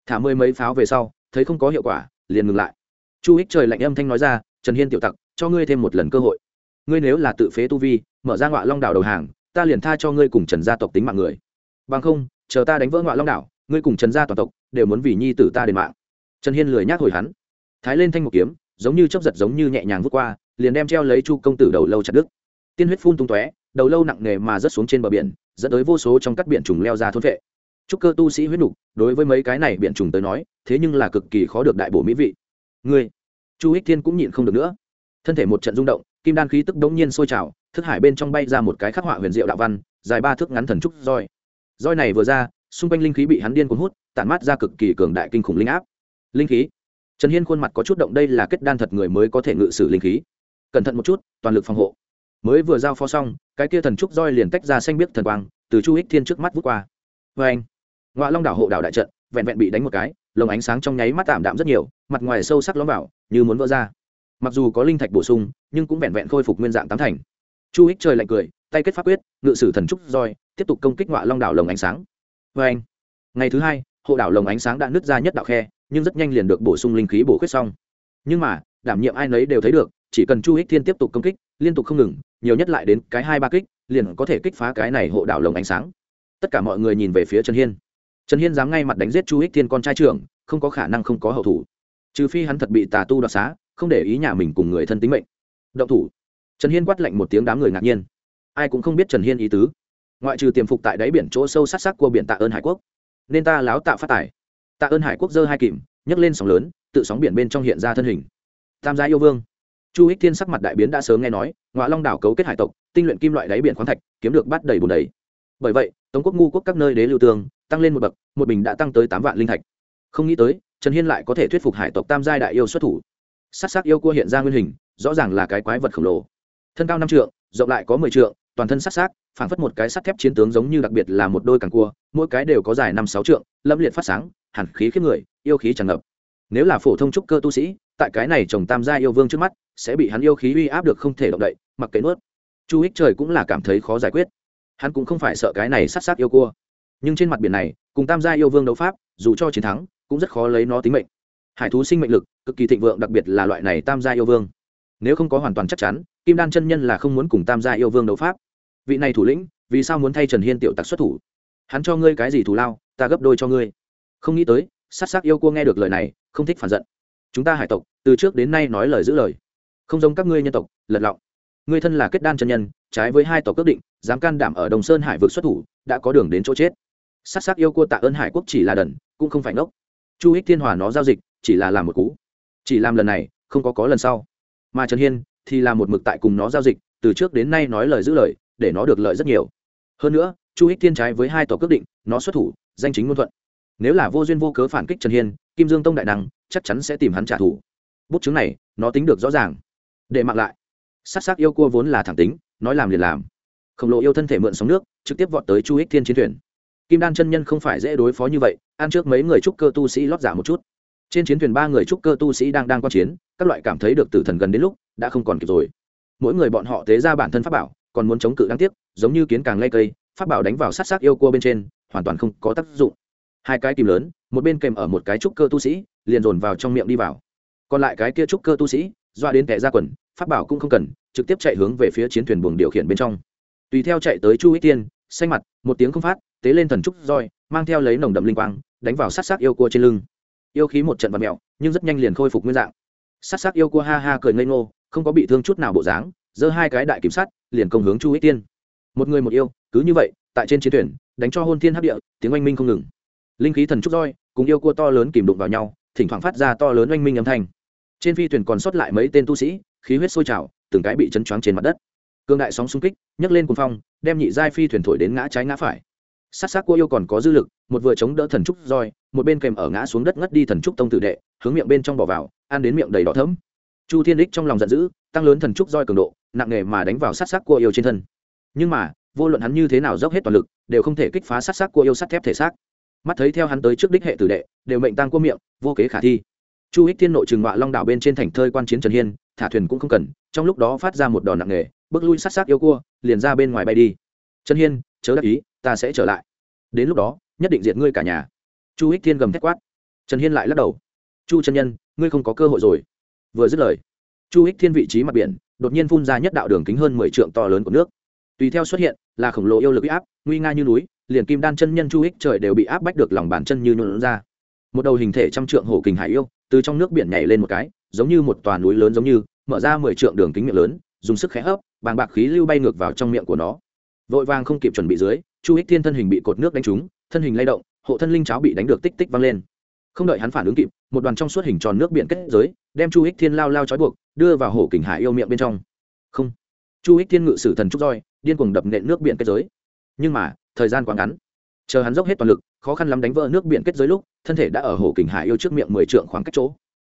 Thả mười mấy pháo về sau, thấy không có hiệu quả, liền ngừng lại. Chu hích trời lạnh âm thanh nói ra, trần hiên tiểu tặc, cho ngươi thêm một lần cơ hội. Ngươi nếu là tự phế tu vi, mở ra ngọa long đảo đầu hàng, ta liền tha cho ngươi cùng trần gia tộc tính mạng người. Bằng không, chờ ta đánh vỡ ngọa long đảo, ngươi cùng trần gia toàn tộc đều muốn vì nhi tử ta đền mạng trần hiên lười nhác hồi hắn. Thái lên thanh một kiếm, giống như chấp giật giống như nhẹ nhàng vút qua, liền đem treo lấy chu công tử đầu lâu chặt đứt. Tiên huyết phun tung tóe, đầu lâu nặng nề mà rớt xuống trên bờ biển, dẫn tới vô số trong các biển trùng leo ra thôn vệ. Chúc cơ tu sĩ huyết nục, đối với mấy cái này biển trùng tới nói, thế nhưng là cực kỳ khó được đại bổ mỹ vị. Ngươi, chu ích thiên cũng nhịn không được nữa. Thân thể một trận rung động, kim đan khí tức đống nhiên sôi trào, thức hải bên trong bay ra một cái khắc họa huyền diệu đạo văn, dài ba thước ngắn thần trúc roi. Roi này vừa ra, xung quanh linh khí bị hắn điên cuốn hút, tản mát ra cực kỳ cường đại kinh khủng linh áp linh khí. Trần hiên khuôn mặt có chút động, đây là kết đan thật người mới có thể ngự sử linh khí. Cẩn thận một chút, toàn lực phòng hộ. Mới vừa giao phó xong, cái kia thần trúc roi liền tách ra xanh biếc thần quang, từ chu hích thiên trước mắt vút qua. Vê anh ngoại long đảo hộ đảo đại trận, vẹn vẹn bị đánh một cái, lồng ánh sáng trong nháy mắt tạm đạm rất nhiều, mặt ngoài sâu sắc lõm vào, như muốn vỡ ra. Mặc dù có linh thạch bổ sung, nhưng cũng vẹn vẹn khôi phục nguyên dạng tám thành. Chu hích trời lạnh cười, tay kết pháp quyết, ngự sử thần trúc roi, tiếp tục công kích ngoại long đảo lồng ánh sáng. Vê anh, ngày thứ hai hộ đảo lồng ánh sáng đã nứt ra nhất đạo khe, nhưng rất nhanh liền được bổ sung linh khí bổ khuyết xong. Nhưng mà, đảm nhiệm ai nấy đều thấy được, chỉ cần chu hích thiên tiếp tục công kích, liên tục không ngừng, nhiều nhất lại đến cái hai ba kích, liền có thể kích phá cái này hộ đảo lồng ánh sáng. Tất cả mọi người nhìn về phía trần hiên. Trần hiên dám ngay mặt đánh giết chu hích thiên con trai trưởng, không có khả năng không có hậu thủ. Trừ phi hắn thật bị tà tu đoạt xá, không để ý nhà mình cùng người thân tính mệnh. Động thủ. Trần hiên quát lạnh một tiếng đám người ngạc nhiên. Ai cũng không biết trần hiên ý tứ. Ngoại trừ tiềm phục tại đáy biển chỗ sâu sát sắc của biển tạ ơn hải quốc nên ta láo tạ phát tài. Tạ ơn hải quốc dơ hai kìm, nhấc lên sóng lớn, tự sóng biển bên trong hiện ra thân hình. Tam gia yêu vương. Chu ích thiên sắc mặt đại biến đã sớm nghe nói ngoại long đảo cấu kết hải tộc, tinh luyện kim loại đáy biển khoáng thạch, kiếm được bắt đầy bùn đầy. Bởi vậy, tống quốc ngu quốc các nơi đế lưu tương, tăng lên một bậc, một bình đã tăng tới tám vạn linh thạch. Không nghĩ tới, trần hiên lại có thể thuyết phục hải tộc tam giai đại yêu xuất thủ. Sắc sắc yêu cua hiện ra nguyên hình, rõ ràng là cái quái vật khổng lồ. Thân cao năm trượng, rộng lại có mười trượng toàn thân sắc sắc phảng phất một cái sắt thép chiến tướng giống như đặc biệt là một đôi càng cua, mỗi cái đều có dài năm sáu trượng, lâm liệt phát sáng hẳn khí khiếp người, yêu khí tràn ngập. Nếu là phổ thông trúc cơ tu sĩ, tại cái này chồng tam gia yêu vương trước mắt, sẽ bị hắn yêu khí uy áp được không thể động đậy, mặc kệ nuốt. Chu ích trời cũng là cảm thấy khó giải quyết. Hắn cũng không phải sợ cái này sát sát yêu cua. Nhưng trên mặt biển này, cùng tam gia yêu vương đấu pháp, dù cho chiến thắng, cũng rất khó lấy nó tính mệnh. Hải thú sinh mệnh lực, cực kỳ thịnh vượng, đặc biệt là loại này tam gia yêu vương. Nếu không có hoàn toàn chắc chắn kim đan chân nhân là không muốn cùng tam gia yêu vương đấu pháp. Vị này thủ lĩnh, vì sao muốn thay trần hiên tiểu tặc xuất thủ? Hắn cho ngươi cái gì thù lao, ta gấp đôi cho ngươi. Không nghĩ tới s á t s á c yêu cua nghe được lời này, không thích phản giận. Chúng ta hải tộc, từ trước đến nay nói lời giữ lời. Không giống các ngươi nhân tộc, lật lọng. Ngươi thân là kết đan chân nhân, trái với hai tộc ước định, dám can đảm ở đồng sơn hải vực xuất thủ, đã có đường đến chỗ chết. S á t s á c yêu cua tạ ơn hải quốc chỉ là đần, cũng không phải ngốc. Chu ích thiên hòa nó giao dịch, chỉ là làm một cú. Chỉ làm lần này, không có có lần sau. Mà trần hiên thì là một mực tại cùng nó giao dịch, từ trước đến nay nói lời giữ lời, để nó được lợi rất nhiều. Hơn nữa, chu Hích thiên trái với hai tòa quyết định, nó xuất thủ, danh chính ngôn thuận. Nếu là vô duyên vô cớ phản kích trần hiên, kim dương tông đại năng chắc chắn sẽ tìm hắn trả thù. Bút chứng này, nó tính được rõ ràng. Để mặc lại. S á c s á c yêu cua vốn là thẳng tính, nói làm liền làm. Khổng lồ yêu thân thể mượn sóng nước, trực tiếp vọt tới chu Hích thiên chiến thuyền. Kim đan chân nhân không phải dễ đối phó như vậy, ăn trước mấy người trúc cơ tu sĩ lót giả một chút trên chiến thuyền ba người trúc cơ tu sĩ đang đang quan chiến, các loại cảm thấy được tử thần gần đến lúc, đã không còn kịp rồi. Mỗi người bọn họ tế ra bản thân pháp bảo, còn muốn chống cự đáng tiếc, giống như kiến càng lây cây, pháp bảo đánh vào sát sát yêu cua bên trên, hoàn toàn không có tác dụng. Hai cái kìm lớn, một bên kèm ở một cái trúc cơ tu sĩ, liền dồn vào trong miệng đi vào. Còn lại cái kia trúc cơ tu sĩ, doa đến kẻ ra quần, pháp bảo cũng không cần, trực tiếp chạy hướng về phía chiến thuyền buồng điều khiển bên trong. Tùy theo chạy tới chu ích tiên, xanh mặt, một tiếng không phát, tế lên thần trúc roi, mang theo lấy nồng đậm linh quang, đánh vào sát sát yêu cua trên lưng yêu khí một trận vật mèo, nhưng rất nhanh liền khôi phục nguyên dạng. Sát sắc yêu cua ha ha cười ngây ngô không có bị thương chút nào bộ dáng giơ hai cái đại kiểm sát liền công hướng chu ích tiên. Một người một yêu cứ như vậy tại trên chiến thuyền đánh cho hôn thiên hấp địa tiếng oanh minh không ngừng. Linh khí thần trúc roi cùng yêu cua to lớn kìm đụng vào nhau thỉnh thoảng phát ra to lớn oanh minh âm thanh. Trên phi thuyền còn sót lại mấy tên tu sĩ khí huyết sôi trào từng cái bị chấn choáng trên mặt đất. Cương đại sóng xung kích nhấc lên cuồng phong đem nhị giai phi thuyền thổi đến ngã trái ngã phải. Sát sắc cua yêu còn có dư lực một vừa chống đỡ thần trúc roi, một bên kèm ở ngã xuống đất ngất đi thần trúc tông tử đệ, hướng miệng bên trong bỏ vào, ăn đến miệng đầy đỏ thấm chu thiên đích trong lòng giận dữ, tăng lớn thần trúc roi cường độ, nặng nề mà đánh vào sát sắc cua yêu trên thân. Nhưng mà, vô luận hắn như thế nào dốc hết toàn lực, đều không thể kích phá sát sắc cua yêu sắt thép thể xác. Mắt thấy theo hắn tới trước đích hệ tử đệ, đều mệnh tăng cua miệng, vô kế khả thi. Chu hích thiên nội trừng ngoại long đảo bên trên thành thơi quan chiến trần hiên, thả thuyền cũng không cần, trong lúc đó phát ra một đòn nặng nề, bước lui sát sát yêu cua, liền ra bên ngoài bay đi. Trần hiên, chớ đắc ý, ta sẽ trở lại. Đến lúc đó nhất định diệt ngươi cả nhà. Chu hích thiên gầm thét quát. Trần hiên lại lắc đầu. Chu Trân nhân, ngươi không có cơ hội rồi. Vừa dứt lời, chu hích thiên vị trí mặt biển đột nhiên phun ra nhất đạo đường kính hơn mười trượng to lớn của nước. Tùy theo xuất hiện, là khổng lồ yêu lực áp, nguy nga như núi, liền kim đan chân nhân chu hích trời đều bị áp bách được lòng bàn chân như nhuộn ra. Một đầu hình thể trăm trượng hổ kình hải yêu, từ trong nước biển nhảy lên một cái, giống như một tòa núi lớn giống như, mở ra mười trượng đường kính miệng lớn, dùng sức khẽ hấp, bàng bạc khí lưu bay ngược vào trong miệng của nó. Vội vàng không kịp chuẩn bị dưới, chu hích thiên thân hình bị cột nước đánh trúng thân hình lay động, hộ thân linh cháo bị đánh được tích tích văng lên. Không đợi hắn phản ứng kịp, một đoàn trong suốt hình tròn nước biển kết giới, đem chu hích thiên lao lao trói buộc, đưa vào hổ kình hải yêu miệng bên trong. Không. Chu hích thiên ngự sử thần trúc roi, điên cuồng đập nện nước biển kết giới. Nhưng mà, thời gian quá ngắn. Chờ hắn dốc hết toàn lực, khó khăn lắm đánh vỡ nước biển kết giới lúc, thân thể đã ở hổ kình hải yêu trước miệng mười trượng khoảng cách chỗ.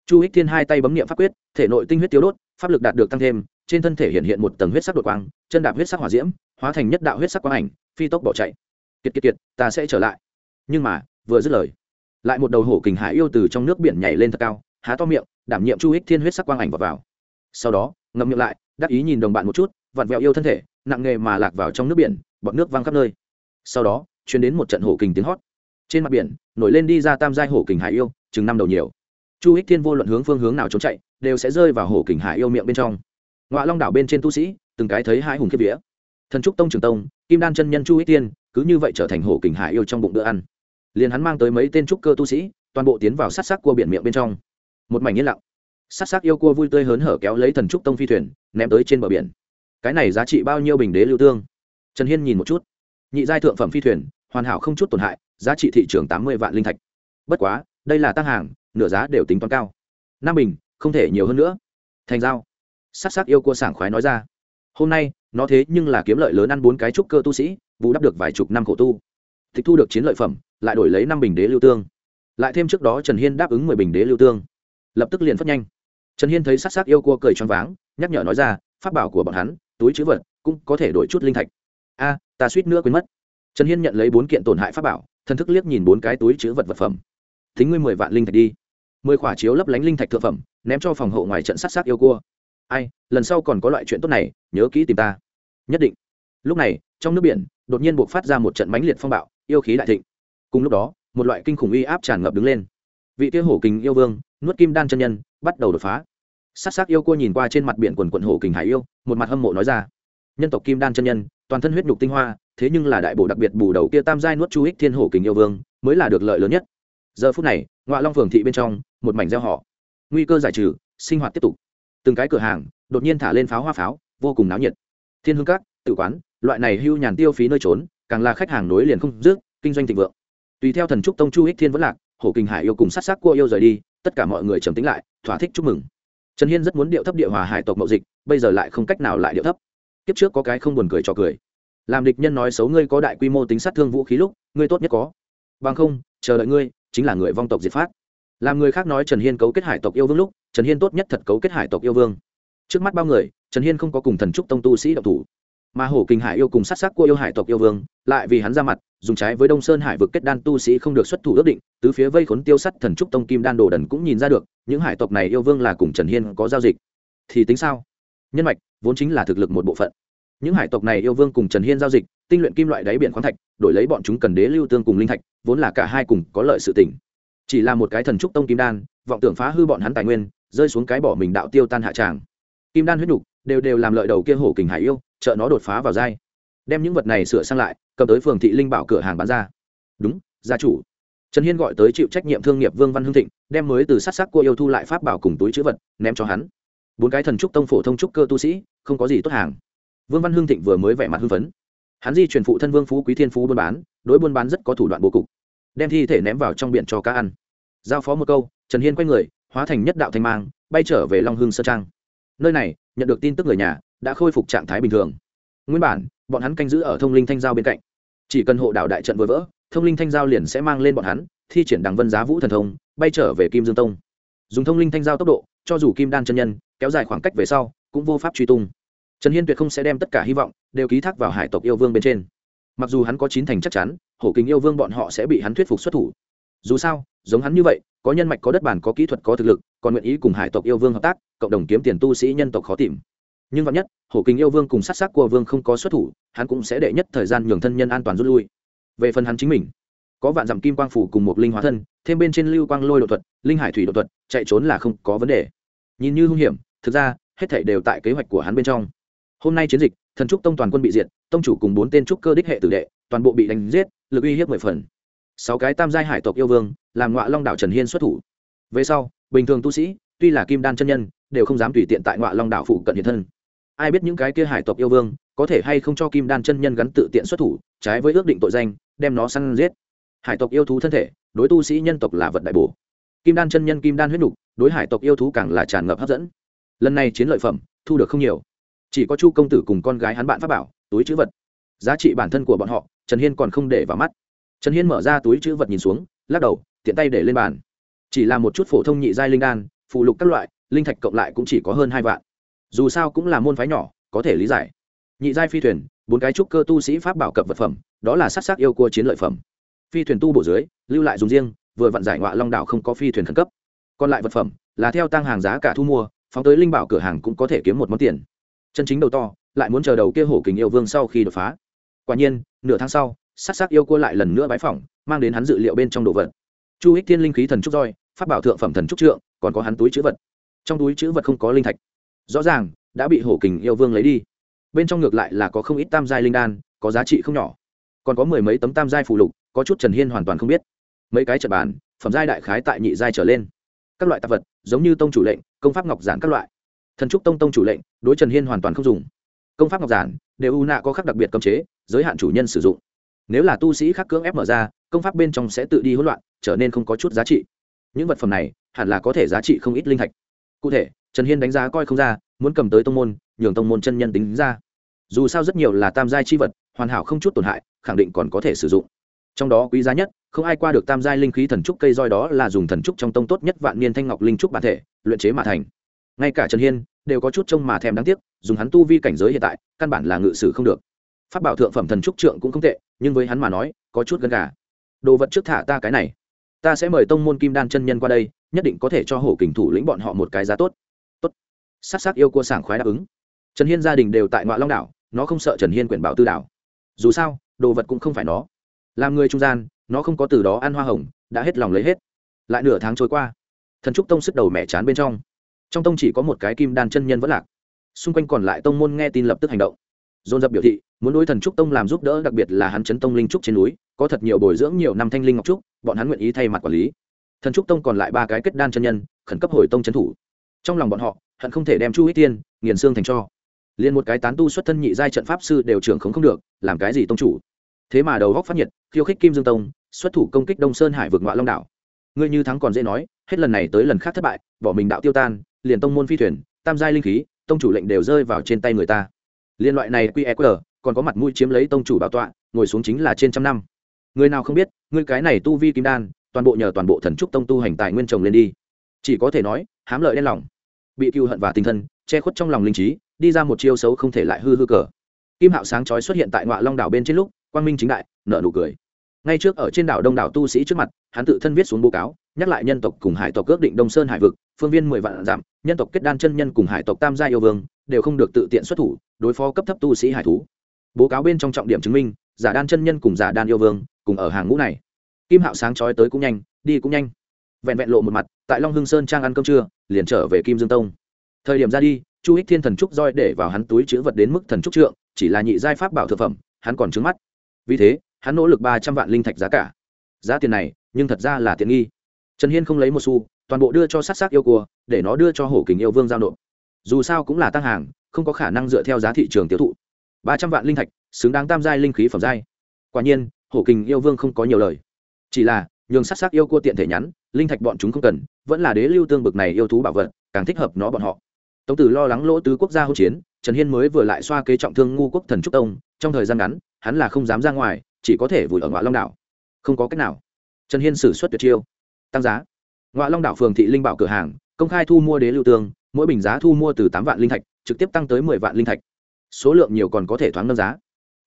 Chu hích thiên hai tay bấm niệm pháp quyết, thể nội tinh huyết tiêu đốt, pháp lực đạt được tăng thêm, trên thân thể hiện hiện một tầng huyết sắc đột quang, chân đạp huyết sắc hỏa diễm, hóa thành nhất đạo huyết sắc quang ảnh, phi tốc bỏ chạy kiệt kiệt kiệt ta sẽ trở lại. Nhưng mà vừa dứt lời lại một đầu hổ kình hải yêu từ trong nước biển nhảy lên thật cao há to miệng đảm nhiệm chu hích thiên huyết sắc quang ảnh vào, vào. sau đó ngậm miệng lại đắc ý nhìn đồng bạn một chút vặn vẹo yêu thân thể nặng nghề mà lạc vào trong nước biển bọt nước văng khắp nơi. Sau đó chuyến đến một trận hổ kình tiếng hót. Trên mặt biển nổi lên đi ra tam giai hổ kình hải yêu chừng năm đầu nhiều. Chu hích thiên vô luận hướng phương hướng nào trốn chạy đều sẽ rơi vào hổ kình hải yêu miệng bên trong. Ngoại long đảo bên trên tu sĩ từng cái thấy hai hùng kiếp vía thần trúc tông trường tông, kim đan chân nhân chu ích tiên cứ như vậy trở thành hổ kình hải yêu trong bụng bữa ăn. Liền hắn mang tới mấy tên trúc cơ tu sĩ, toàn bộ tiến vào sát sắc cua biển miệng bên trong. Một mảnh yên lặng. Sát sắc yêu cua vui tươi hớn hở kéo lấy thần trúc tông phi thuyền, ném tới trên bờ biển. Cái này giá trị bao nhiêu bình đế lưu tương? Trần hiên nhìn một chút. Nhị giai thượng phẩm phi thuyền, hoàn hảo không chút tổn hại, giá trị thị trường tám mươi vạn linh thạch. Bất quá, đây là tăng hàng, nửa giá đều tính toán cao. Năm bình, không thể nhiều hơn nữa. Thành giao. Sát sắc yêu cua sảng khoái nói ra hôm nay, nó thế nhưng là kiếm lợi lớn ăn bốn cái trúc cơ tu sĩ vũ đắp được vài chục năm khổ tu. Tịch thu được chiến lợi phẩm, lại đổi lấy năm bình đế lưu tương. Lại thêm trước đó trần hiên đáp ứng mười bình đế lưu tương. Lập tức liền phát nhanh. Trần hiên thấy sắc sắc yêu cua cười choáng váng, nhắc nhở nói ra, pháp bảo của bọn hắn, túi chữ vật, cũng có thể đổi chút linh thạch. A, ta suýt nữa quên mất. Trần hiên nhận lấy bốn kiện tổn hại pháp bảo thân thức liếc nhìn bốn cái túi chữ vật vật phẩm. Thính ngươi mười vạn linh thạch đi. Mười khỏa chiếu lấp lánh linh thạch thượng phẩm, ném cho phòng hộ ngoài trận sát sát yêu cua ai, lần sau còn có loại chuyện tốt này, nhớ kỹ tìm ta. Nhất định. Lúc này, trong nước biển, đột nhiên buộc phát ra một trận mãnh liệt phong bạo, yêu khí đại thịnh. Cùng lúc đó, một loại kinh khủng uy áp tràn ngập đứng lên. Vị kia hổ kình yêu vương, nuốt kim đan chân nhân, bắt đầu đột phá. Sắc sắc yêu cua nhìn qua trên mặt biển quần quận hổ kình hải yêu, một mặt hâm mộ nói ra. Nhân tộc kim đan chân nhân, toàn thân huyết nhục tinh hoa, thế nhưng là đại bộ đặc biệt bù đầu kia tam giai nuốt chu ích thiên hổ kình yêu vương, mới là được lợi lớn nhất. Giờ phút này ngoại long phường thị bên trong, một mảnh gieo họ. Nguy cơ giải trừ, sinh hoạt tiếp tục từng cái cửa hàng đột nhiên thả lên pháo hoa pháo, vô cùng náo nhiệt. Thiên hương các tự quán, loại này hưu nhàn tiêu phí nơi trốn, càng là khách hàng nối liền không dứt, kinh doanh thịnh vượng. Tùy theo thần trúc tông chu ích thiên vẫn lạc, hổ kinh hải yêu cùng sát sắc cua yêu rời đi, tất cả mọi người trầm tính lại, thỏa thích chúc mừng. Trần hiên rất muốn điệu thấp địa hòa hải tộc mậu dịch, bây giờ lại không cách nào lại điệu thấp. Kiếp trước có cái không buồn cười cho cười. Làm địch nhân nói xấu ngươi có đại quy mô tính sát thương vũ khí lúc, ngươi tốt nhất có. Bằng không, chờ đợi ngươi, chính là người vong tộc diệt phát làm người khác nói trần hiên cấu kết hải tộc yêu vương lúc, trần hiên tốt nhất thật cấu kết hải tộc yêu vương. Trước mắt bao người, trần hiên không có cùng thần trúc tông tu sĩ độc thủ. Mà hổ kinh hải yêu cùng sát sắc của yêu hải tộc yêu vương, lại vì hắn ra mặt, dùng trái với đông sơn hải vực kết đan tu sĩ không được xuất thủ ước định, tứ phía vây khốn tiêu sắt thần trúc tông kim đan đồ đần cũng nhìn ra được, những hải tộc này yêu vương là cùng trần hiên có giao dịch. Thì tính sao? Nhân mạch, vốn chính là thực lực một bộ phận. Những hải tộc này yêu vương cùng trần hiên giao dịch, tinh luyện kim loại đáy biển khoáng thạch, đổi lấy bọn chúng cần đế lưu tương cùng linh thạch, vốn là cả hai cùng có lợi sự tỉnh chỉ là một cái thần trúc tông kim đan, vọng tưởng phá hư bọn hắn tài nguyên, rơi xuống cái bỏ mình đạo tiêu tan hạ tràng. Kim đan huyết nhục đều đều làm lợi đầu kia hổ kình hải yêu, trợ nó đột phá vào dai đem những vật này sửa sang lại, cầm tới phường thị linh bảo cửa hàng bán ra. Đúng, gia chủ. Trần hiên gọi tới chịu trách nhiệm thương nghiệp vương văn hưng thịnh, đem mới từ sát sắc cua yêu thu lại pháp bảo cùng túi chữ vật, ném cho hắn. Bốn cái thần trúc tông phổ thông trúc cơ tu sĩ, không có gì tốt hàng. Vương văn hưng thịnh vừa mới vẻ mặt hưng phấn. Hắn di truyền phụ thân vương phú quý thiên phú buôn bán, đối buôn bán rất có thủ đoạn bố cục đem thi thể ném vào trong biển cho cá ăn. Giao phó một câu, trần hiên quay người, hóa thành nhất đạo thanh mang, bay trở về long hưng sơn trang. Nơi này, nhận được tin tức người nhà, đã khôi phục trạng thái bình thường. Nguyên bản, bọn hắn canh giữ ở thông linh thanh giao bên cạnh. Chỉ cần hộ đạo đại trận vừa vỡ, thông linh thanh giao liền sẽ mang lên bọn hắn, thi triển đằng vân giá vũ thần thông, bay trở về kim dương tông. Dùng thông linh thanh giao tốc độ, cho dù kim đan chân nhân, kéo dài khoảng cách về sau, cũng vô pháp truy tung. Trần hiên tuyệt không sẽ đem tất cả hy vọng, đều ký thác vào hải tộc yêu vương bên trên. Mặc dù hắn có chín thành chắc chắn hổ kính yêu vương bọn họ sẽ bị hắn thuyết phục xuất thủ. Dù sao, giống hắn như vậy, có nhân mạch, có đất bản có kỹ thuật, có thực lực, còn nguyện ý cùng hải tộc yêu vương hợp tác, cộng đồng kiếm tiền tu sĩ nhân tộc khó tìm. Nhưng vạn nhất, hổ kính yêu vương cùng sát sắc của vương không có xuất thủ, hắn cũng sẽ đệ nhất thời gian nhường thân nhân an toàn rút lui. Về phần hắn chính mình, có vạn dặm kim quang phủ cùng một linh hóa thân, thêm bên trên lưu quang lôi đột thuật, linh hải thủy đột thuật, chạy trốn là không có vấn đề. Nhìn như hung hiểm, thực ra, hết thảy đều tại kế hoạch của hắn bên trong. Hôm nay chiến dịch, thần trúc tông toàn quân bị diệt, tông chủ cùng bốn tên trúc cơ đích hệ tử đệ toàn bộ bị đánh giết, lực uy hiếp mười phần. Sáu cái tam giai hải tộc yêu vương, làm ngọa long đảo trần hiên xuất thủ. Về sau, bình thường tu sĩ, tuy là kim đan chân nhân, đều không dám tùy tiện tại ngọa long đảo phụ cận hiện thân. Ai biết những cái kia hải tộc yêu vương, có thể hay không cho kim đan chân nhân gắn tự tiện xuất thủ, trái với ước định tội danh, đem nó săn giết. Hải tộc yêu thú thân thể, đối tu sĩ nhân tộc là vật đại bổ. Kim đan chân nhân kim đan huyết nục, đối hải tộc yêu thú càng là tràn ngập hấp dẫn. Lần này chiến lợi phẩm, thu được không nhiều. Chỉ có chu công tử cùng con gái hắn bạn pháp bảo, túi chữ vật. Giá trị bản thân của bọn họ trần hiên còn không để vào mắt. Trần hiên mở ra túi chữ vật nhìn xuống, lắc đầu, tiện tay để lên bàn. Chỉ là một chút phổ thông nhị giai linh đan phụ lục các loại, linh thạch cộng lại cũng chỉ có hơn hai vạn. Dù sao cũng là môn phái nhỏ, có thể lý giải. Nhị giai phi thuyền, bốn cái trúc cơ tu sĩ pháp bảo cập vật phẩm, đó là sắc sắc yêu cua chiến lợi phẩm. Phi thuyền tu bổ dưới, lưu lại dùng riêng, vừa vặn giải ngoại long đảo không có phi thuyền khẩn cấp. Còn lại vật phẩm, là theo tăng hàng giá cả thu mua, phóng tới linh bảo cửa hàng cũng có thể kiếm một món tiền. Chân chính đầu to, lại muốn chờ đầu kia hổ kình yêu vương sau khi đột phá quả nhiên, nửa tháng sau, sát sắc yêu cua lại lần nữa bái phỏng, mang đến hắn dự liệu bên trong đồ vật. Chu hích thiên linh khí thần trúc roi phát bảo thượng phẩm thần trúc trượng, còn có hắn túi chữ vật. Trong túi chữ vật không có linh thạch. Rõ ràng, đã bị hổ kình yêu vương lấy đi. Bên trong ngược lại là có không ít tam giai linh đan, có giá trị không nhỏ. Còn có mười mấy tấm tam giai phù lục, có chút trần hiên hoàn toàn không biết. Mấy cái trật bàn, phẩm giai đại khái tại nhị giai trở lên. Các loại tạp vật, giống như tông chủ lệnh, công pháp ngọc giản các loại. Thần trúc tông tông chủ lệnh, đối trần hiên hoàn toàn không dùng công pháp ngọc giản, đều u nạ có khắc đặc biệt cấm chế, giới hạn chủ nhân sử dụng. Nếu là tu sĩ khác cưỡng ép mở ra, công pháp bên trong sẽ tự đi hỗn loạn, trở nên không có chút giá trị. Những vật phẩm này, hẳn là có thể giá trị không ít linh thạch. Cụ thể, trần hiên đánh giá coi không ra, muốn cầm tới tông môn, nhường tông môn chân nhân tính ra. Dù sao rất nhiều là tam giai chi vật, hoàn hảo không chút tổn hại, khẳng định còn có thể sử dụng. Trong đó quý giá nhất, không ai qua được tam giai linh khí thần trúc cây roi đó là dùng thần trúc trong tông tốt nhất vạn niên thanh ngọc linh trúc bản thể, luyện chế mà thành. Ngay cả trần hiên đều có chút trông mà thèm đáng tiếc, dùng hắn tu vi cảnh giới hiện tại, căn bản là ngự sử không được. Phát bảo thượng phẩm thần trúc trượng cũng không tệ, nhưng với hắn mà nói, có chút gần gà. Đồ vật trước thả ta cái này. Ta sẽ mời tông môn kim đan chân nhân qua đây, nhất định có thể cho hổ kình thủ lĩnh bọn họ một cái giá tốt. Tốt. S á c s á c yêu cua sảng khoái đáp ứng. Trần hiên gia đình đều tại ngoại long đảo, nó không sợ trần hiên quyển bảo tư đảo. Dù sao, đồ vật cũng không phải nó. Làm người trung gian, nó không có từ đó ăn hoa hồng, đã hết lòng lấy hết. Lại nửa tháng trôi qua, thần trúc tông sức đầu mẹ chán bên trong trong tông chỉ có một cái kim đan chân nhân vẫn lạc. Xung quanh còn lại tông môn nghe tin lập tức hành động. Dồn dập biểu thị, muốn đối thần trúc tông làm giúp đỡ đặc biệt là hắn chấn tông linh trúc trên núi, có thật nhiều bồi dưỡng nhiều năm thanh linh ngọc trúc, bọn hắn nguyện ý thay mặt quản lý. Thần trúc tông còn lại ba cái kết đan chân nhân, khẩn cấp hồi tông trấn thủ. Trong lòng bọn họ, hận không thể đem chu ích tiên nghiền xương thành cho. Liền một cái tán tu xuất thân nhị giai trận pháp sư đều trưởng không không được, làm cái gì tông chủ? Thế mà đầu góc phát nhiệt, khiêu khích kim dương tông, xuất thủ công kích đông sơn hải vượt ngoại long đảo. Ngươi như thắng còn dễ nói, hết lần này tới lần khác thất bại, bỏ mình đạo tiêu tan liền tông môn phi thuyền, tam giai linh khí, tông chủ lệnh đều rơi vào trên tay người ta. Liên loại này qr e e, còn có mặt mũi chiếm lấy tông chủ bảo tọa, ngồi xuống chính là trên trăm năm. Người nào không biết người cái này tu vi kim đan, toàn bộ nhờ toàn bộ thần trúc tông tu hành tài nguyên trồng lên đi. Chỉ có thể nói, hám lợi đen lòng. Bị cựu hận và tinh thân che khuất trong lòng linh trí, đi ra một chiêu xấu không thể lại hư hư cờ. Kim hạo sáng chói xuất hiện tại ngoại long đảo bên trên lúc, quang minh chính đại nợ nụ cười. Ngay trước ở trên đảo đông đảo tu sĩ trước mặt, hắn tự thân viết xuống bố cáo nhắc lại nhân tộc cùng hải tộc ước định đông sơn hải vực, phương viên mười vạn giảm nhân tộc kết đan chân nhân cùng hải tộc tam gia yêu vương, đều không được tự tiện xuất thủ, đối phó cấp thấp tu sĩ hải thú. Bố cáo bên trong trọng điểm chứng minh, giả đan chân nhân cùng giả đan yêu vương, cùng ở hàng ngũ này. Kim hạo sáng chói tới cũng nhanh, đi cũng nhanh. Vẹn vẹn lộ một mặt, tại long hưng sơn trang ăn cơm trưa, liền trở về kim dương tông. Thời điểm ra đi, chu hích thiên thần trúc roi để vào hắn túi chữ vật đến mức thần trúc trượng, chỉ là nhị giai pháp bảo thực phẩm, hắn còn trứng mắt. Vì thế, hắn nỗ lực ba trăm vạn linh thạch giá cả. Giá tiền này, nhưng thật ra là tiện nghi trần hiên không lấy một xu, toàn bộ đưa cho sát sát yêu cua, để nó đưa cho hổ kình yêu vương giao nộp. Dù sao cũng là tăng hàng, không có khả năng dựa theo giá thị trường tiêu thụ. Ba trăm vạn linh thạch, xứng đáng tam giai linh khí phẩm giai. Quả nhiên, hổ kình yêu vương không có nhiều lời. Chỉ là, nhường sát sát yêu cua tiện thể nhắn, linh thạch bọn chúng không cần, vẫn là đế lưu tương bực này yêu thú bảo vật, càng thích hợp nó bọn họ. Tống tử lo lắng lỗ tứ quốc gia hỗn chiến, trần hiên mới vừa lại xoa kế trọng thương ngu quốc thần trúc tông, trong thời gian ngắn, hắn là không dám ra ngoài, chỉ có thể vùi ở ngoại long đảo. Không có cách nào. Trần hiên xử suất tuyệt chiêu tăng giá. Ngoại long đảo phường thị linh bảo cửa hàng, công khai thu mua đế lưu tương, mỗi bình giá thu mua từ tám vạn linh thạch, trực tiếp tăng tới mười vạn linh thạch. Số lượng nhiều còn có thể thoáng nâng giá.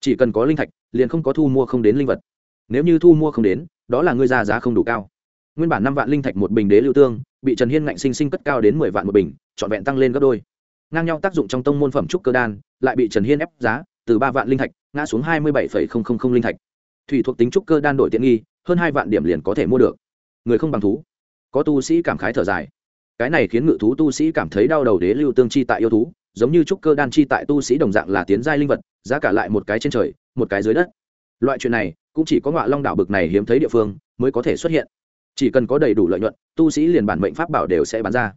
Chỉ cần có linh thạch, liền không có thu mua không đến linh vật. Nếu như thu mua không đến, đó là ngươi ra giá không đủ cao. Nguyên bản năm vạn linh thạch một bình đế lưu tương, bị trần hiên ngạnh sinh sinh cất cao đến mười vạn một bình, trọn vẹn tăng lên gấp đôi. Ngang nhau tác dụng trong tông môn phẩm trúc cơ đan, lại bị trần hiên ép giá, từ ba vạn linh thạch, ngã xuống hai mươi bảy linh thạch. Thủy thuộc tính trúc cơ đan đổi tiện nghi, hơn hai vạn điểm liền có thể mua được người không bằng thú. Có tu sĩ cảm khái thở dài. Cái này khiến ngự thú tu sĩ cảm thấy đau đầu đế lưu tương chi tại yêu thú, giống như trúc cơ đan chi tại tu sĩ đồng dạng là tiến giai linh vật, giá cả lại một cái trên trời, một cái dưới đất. Loại chuyện này, cũng chỉ có ngọa long đảo bực này hiếm thấy địa phương mới có thể xuất hiện. Chỉ cần có đầy đủ lợi nhuận, tu sĩ liền bản mệnh pháp bảo đều sẽ bán ra.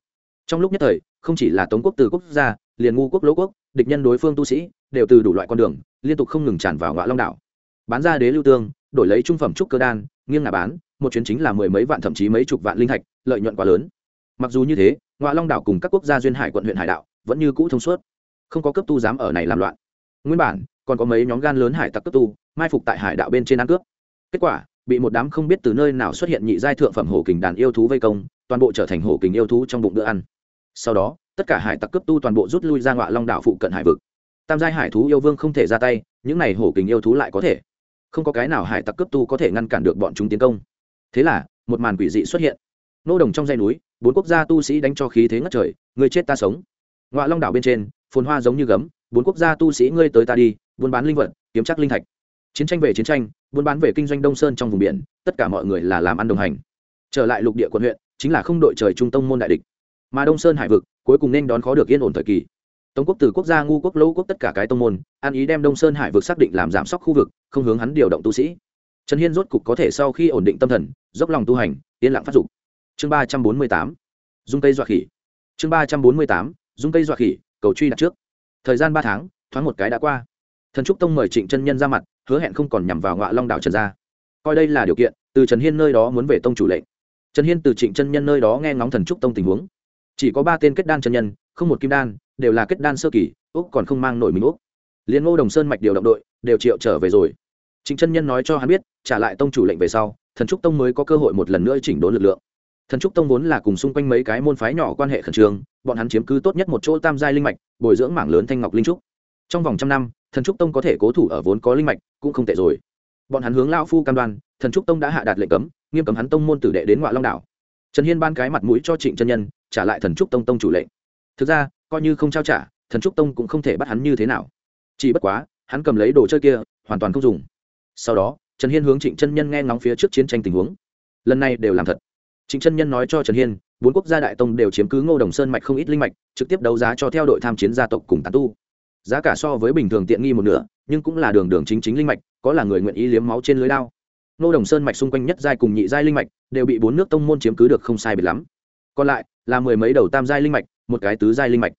Trong lúc nhất thời, không chỉ là tống quốc từ quốc gia, liền ngu quốc lỗ quốc, địch nhân đối phương tu sĩ, đều từ đủ loại con đường, liên tục không ngừng tràn vào ngọa long đảo. Bán ra đế lưu tương, đổi lấy trung phẩm trúc cơ đan, nghiêng ngả bán một chuyến chính là mười mấy vạn thậm chí mấy chục vạn linh thạch, lợi nhuận quá lớn. Mặc dù như thế, ngoại long đảo cùng các quốc gia duyên hải quận huyện hải đạo vẫn như cũ thông suốt. Không có cấp tu dám ở này làm loạn. Nguyên bản, còn có mấy nhóm gan lớn hải tặc cấp tu, mai phục tại hải đạo bên trên ăn cướp. Kết quả, bị một đám không biết từ nơi nào xuất hiện nhị giai thượng phẩm hổ kình đàn yêu thú vây công, toàn bộ trở thành hổ kình yêu thú trong bụng bữa ăn. Sau đó, tất cả hải tặc cấp tu toàn bộ rút lui ra ngoại long đảo phụ cận hải vực. Tam giai hải thú yêu vương không thể ra tay, những này hổ kình yêu thú lại có thể. Không có cái nào hải tặc cấp tu có thể ngăn cản được bọn chúng tiến công thế là, một màn quỷ dị xuất hiện. Nô đồng trong dây núi, bốn quốc gia tu sĩ đánh cho khí thế ngất trời người chết ta sống. Ngoại long đảo bên trên, phồn hoa giống như gấm, bốn quốc gia tu sĩ ngươi tới ta đi, buôn bán linh vật, kiếm chắc linh thạch. Chiến tranh về chiến tranh, buôn bán về kinh doanh đông sơn trong vùng biển, tất cả mọi người là làm ăn đồng hành. Trở lại lục địa quận huyện, chính là không đội trời trung tông môn đại địch. Mà đông sơn hải vực, cuối cùng nên đón khó được yên ổn thời kỳ. Tống quốc từ quốc gia, ngu quốc, lỗ quốc tất cả cái tông môn an ý đem đông sơn hải vực xác định làm giảm sóc khu vực, không hướng hắn điều động tu sĩ trần hiên rốt cục có thể sau khi ổn định tâm thần, dốc lòng tu hành, yên lặng phát dục. Chương ba trăm bốn mươi tám, dung cây dọa khỉ. Chương ba trăm bốn mươi tám, dung cây dọa khỉ, cầu truy đặt trước. Thời gian ba tháng, thoáng một cái đã qua. Thần trúc tông mời trịnh chân nhân ra mặt, hứa hẹn không còn nhằm vào ngọa long đảo trần gia. Coi đây là điều kiện, từ trần hiên nơi đó muốn về tông chủ lệnh. Trần hiên từ trịnh chân nhân nơi đó nghe ngóng thần trúc tông tình huống. Chỉ có ba tên kết đan chân nhân, không một kim đan, đều là kết đan sơ kỳ, úc còn không mang nổi mình úc. Liền ngô đồng sơn mạch điều động đội, đều triệu trở về rồi trịnh chân nhân nói cho hắn biết, trả lại tông chủ lệnh về sau, thần trúc tông mới có cơ hội một lần nữa chỉnh đốn lực lượng. Thần trúc tông vốn là cùng xung quanh mấy cái môn phái nhỏ quan hệ khẩn trương, bọn hắn chiếm cứ tốt nhất một chỗ tam giai linh mạch, bồi dưỡng mảng lớn thanh ngọc linh trúc. Trong vòng trăm năm, thần trúc tông có thể cố thủ ở vốn có linh mạch, cũng không tệ rồi. Bọn hắn hướng lão phu cam đoan, thần trúc tông đã hạ đạt lệnh cấm, nghiêm cấm hắn tông môn tử đệ đến ngoại long đảo. Trần hiên ban cái mặt mũi cho trịnh chân nhân, trả lại thần trúc tông tông chủ lệnh. Thực ra, coi như không trao trả, thần trúc tông cũng không thể bắt hắn như thế nào. Chỉ bất quá, hắn cầm lấy đồ chơi kia, hoàn toàn không dùng sau đó, trần hiên hướng trịnh chân nhân nghe ngóng phía trước chiến tranh tình huống. Lần này đều làm thật. Trịnh chân nhân nói cho trần hiên, bốn quốc gia đại tông đều chiếm cứ ngô đồng sơn mạch không ít linh mạch, trực tiếp đấu giá cho theo đội tham chiến gia tộc cùng tàn tu. Giá cả so với bình thường tiện nghi một nửa, nhưng cũng là đường đường chính chính linh mạch, có là người nguyện ý liếm máu trên lưới lao ngô đồng sơn mạch xung quanh nhất giai cùng nhị giai linh mạch, đều bị bốn nước tông môn chiếm cứ được không sai biệt lắm. Còn lại, là mười mấy đầu tam giai linh mạch, một cái tứ giai linh mạch.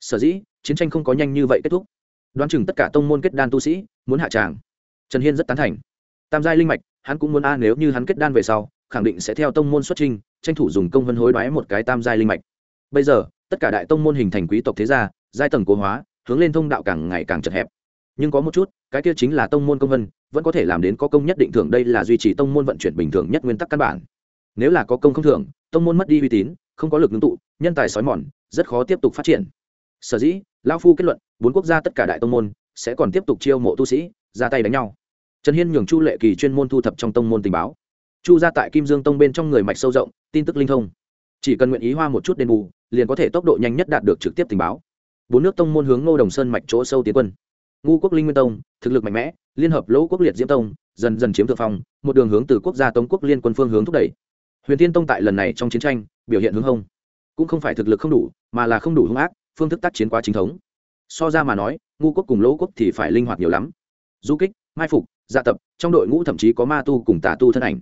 Sở dĩ, chiến tranh không có nhanh như vậy kết thúc. Đoán chừng tất cả tông môn kết đan tu sĩ, muốn hạ tràng trần hiên rất tán thành. Tam giai linh mạch, hắn cũng muốn a, nếu như hắn kết đan về sau, khẳng định sẽ theo tông môn xuất trình, tranh thủ dùng công vân hối đoái một cái tam giai linh mạch. Bây giờ, tất cả đại tông môn hình thành quý tộc thế gia, giai tầng cố hóa, hướng lên thông đạo càng ngày càng chật hẹp. Nhưng có một chút, cái kia chính là tông môn công vân, vẫn có thể làm đến có công nhất định thưởng, đây là duy trì tông môn vận chuyển bình thường nhất nguyên tắc căn bản. Nếu là có công không thưởng, tông môn mất đi uy tín, không có lực ngưng tụ, nhân tài sói mòn, rất khó tiếp tục phát triển. Sở dĩ lao phu kết luận, bốn quốc gia tất cả đại tông môn sẽ còn tiếp tục chiêu mộ tu sĩ ra tay đánh nhau. Trần hiên nhường chu lệ kỳ chuyên môn thu thập trong tông môn tình báo. Chu ra tại kim dương tông bên trong người mạch sâu rộng, tin tức linh thông. Chỉ cần nguyện ý hoa một chút đền bù, liền có thể tốc độ nhanh nhất đạt được trực tiếp tình báo. Bốn nước tông môn hướng ngô đồng sơn mạch chỗ sâu tiến quân. Ngu quốc linh nguyên tông, thực lực mạnh mẽ, liên hợp lỗ quốc liệt diễm tông, dần dần chiếm thượng phong, một đường hướng từ quốc gia tống quốc liên quân phương hướng thúc đẩy. Huyền tiên tông tại lần này trong chiến tranh, biểu hiện hướng hông. Cũng không phải thực lực không đủ, mà là không đủ hung ác, phương thức tác chiến quá chính thống. So ra mà nói ngu quốc cùng lỗ quốc thì phải linh hoạt nhiều lắm du kích, mai phục dạ tập, trong đội ngũ thậm chí có ma tu cùng tà tu thân ảnh.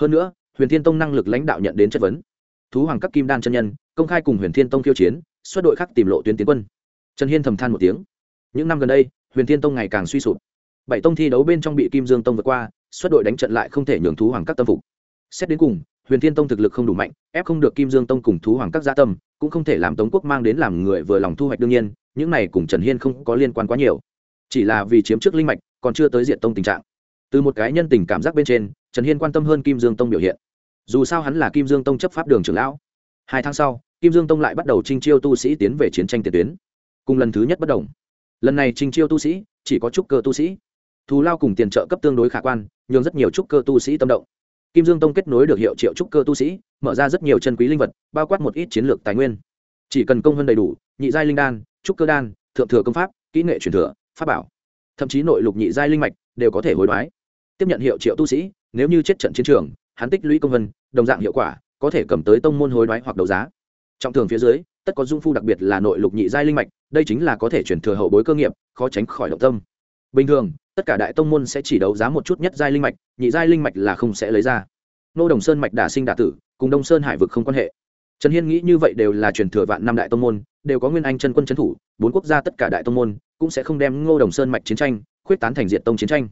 Hơn nữa, huyền thiên tông năng lực lãnh đạo nhận đến chất vấn. Thú hoàng các kim đan chân nhân, công khai cùng huyền thiên tông khiêu chiến, xuất đội khác tìm lộ tuyến tiến quân. Trần hiên thầm than một tiếng. Những năm gần đây, huyền thiên tông ngày càng suy sụp. Bảy tông thi đấu bên trong bị kim dương tông vượt qua, xuất đội đánh trận lại không thể nhường thú hoàng các tâm phục. Xét đến cùng, huyền thiên tông thực lực không đủ mạnh, ép không được kim dương tông cùng thú hoàng các gia tâm, cũng không thể làm tống quốc mang đến làm người vừa lòng thu hoạch đương nhiên, những này cùng trần hiên không có liên quan quá nhiều. Chỉ là vì chiếm trước linh mạch còn chưa tới diện tông tình trạng. Từ một cái nhân tình cảm giác bên trên, trần hiên quan tâm hơn kim dương tông biểu hiện. Dù sao hắn là kim dương tông chấp pháp đường trưởng lão. Hai tháng sau, kim dương tông lại bắt đầu trinh chiêu tu sĩ tiến về chiến tranh tiền tuyến. Cùng lần thứ nhất bất đồng. Lần này trinh chiêu tu sĩ, chỉ có trúc cơ tu sĩ. Thù lao cùng tiền trợ cấp tương đối khả quan, nhường rất nhiều trúc cơ tu sĩ tâm động. Kim dương tông kết nối được hiệu triệu trúc cơ tu sĩ, mở ra rất nhiều chân quý linh vật, bao quát một ít chiến lược tài nguyên. Chỉ cần công hơn đầy đủ, nhị giai linh đan, trúc cơ đan, thượng thừa công pháp, kỹ nghệ truyền thừa, pháp bảo thậm chí nội lục nhị giai linh mạch đều có thể hối đoái. Tiếp nhận hiệu triệu tu sĩ, nếu như chết trận chiến trường, hắn tích lũy công vân, đồng dạng hiệu quả, có thể cầm tới tông môn hối đoái hoặc đấu giá. Trọng thường phía dưới, tất có dung phu đặc biệt là nội lục nhị giai linh mạch, đây chính là có thể chuyển thừa hậu bối cơ nghiệp, khó tránh khỏi động tâm. Bình thường, tất cả đại tông môn sẽ chỉ đấu giá một chút nhất giai linh mạch, nhị giai linh mạch là không sẽ lấy ra. Nô đồng sơn mạch đả sinh đả tử, cùng đông sơn hải vực không quan hệ. Trần hiên nghĩ như vậy đều là truyền thừa vạn năm đại tông môn, đều có nguyên anh chân quân trấn thủ, bốn quốc gia tất cả đại tông môn cũng sẽ không đem ngô đồng sơn mạch chiến tranh, khuyết tán thành diện tông chiến tranh.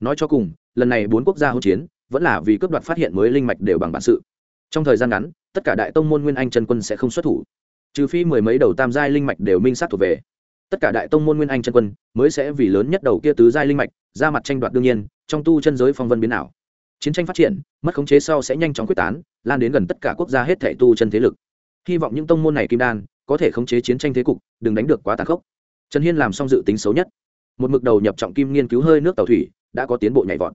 Nói cho cùng, lần này bốn quốc gia hỗn chiến, vẫn là vì cướp đoạt phát hiện mới linh mạch đều bằng bản sự. Trong thời gian ngắn, tất cả đại tông môn nguyên anh chân quân sẽ không xuất thủ. Trừ phi mười mấy đầu tam giai linh mạch đều minh sát thuộc về. Tất cả đại tông môn nguyên anh chân quân mới sẽ vì lớn nhất đầu kia tứ giai linh mạch ra mặt tranh đoạt đương nhiên, trong tu chân giới phong vân biến ảo. Chiến tranh phát triển, mất khống chế sau sẽ nhanh chóng quyết tán, lan đến gần tất cả quốc gia hết thể tu chân thế lực. Hy vọng những tông môn này kim đan có thể khống chế chiến tranh thế cục, đừng đánh được quá tàn khốc trần hiên làm xong dự tính xấu nhất. Một mực đầu nhập trọng kim nghiên cứu hơi nước tàu thủy, đã có tiến bộ nhảy vọt.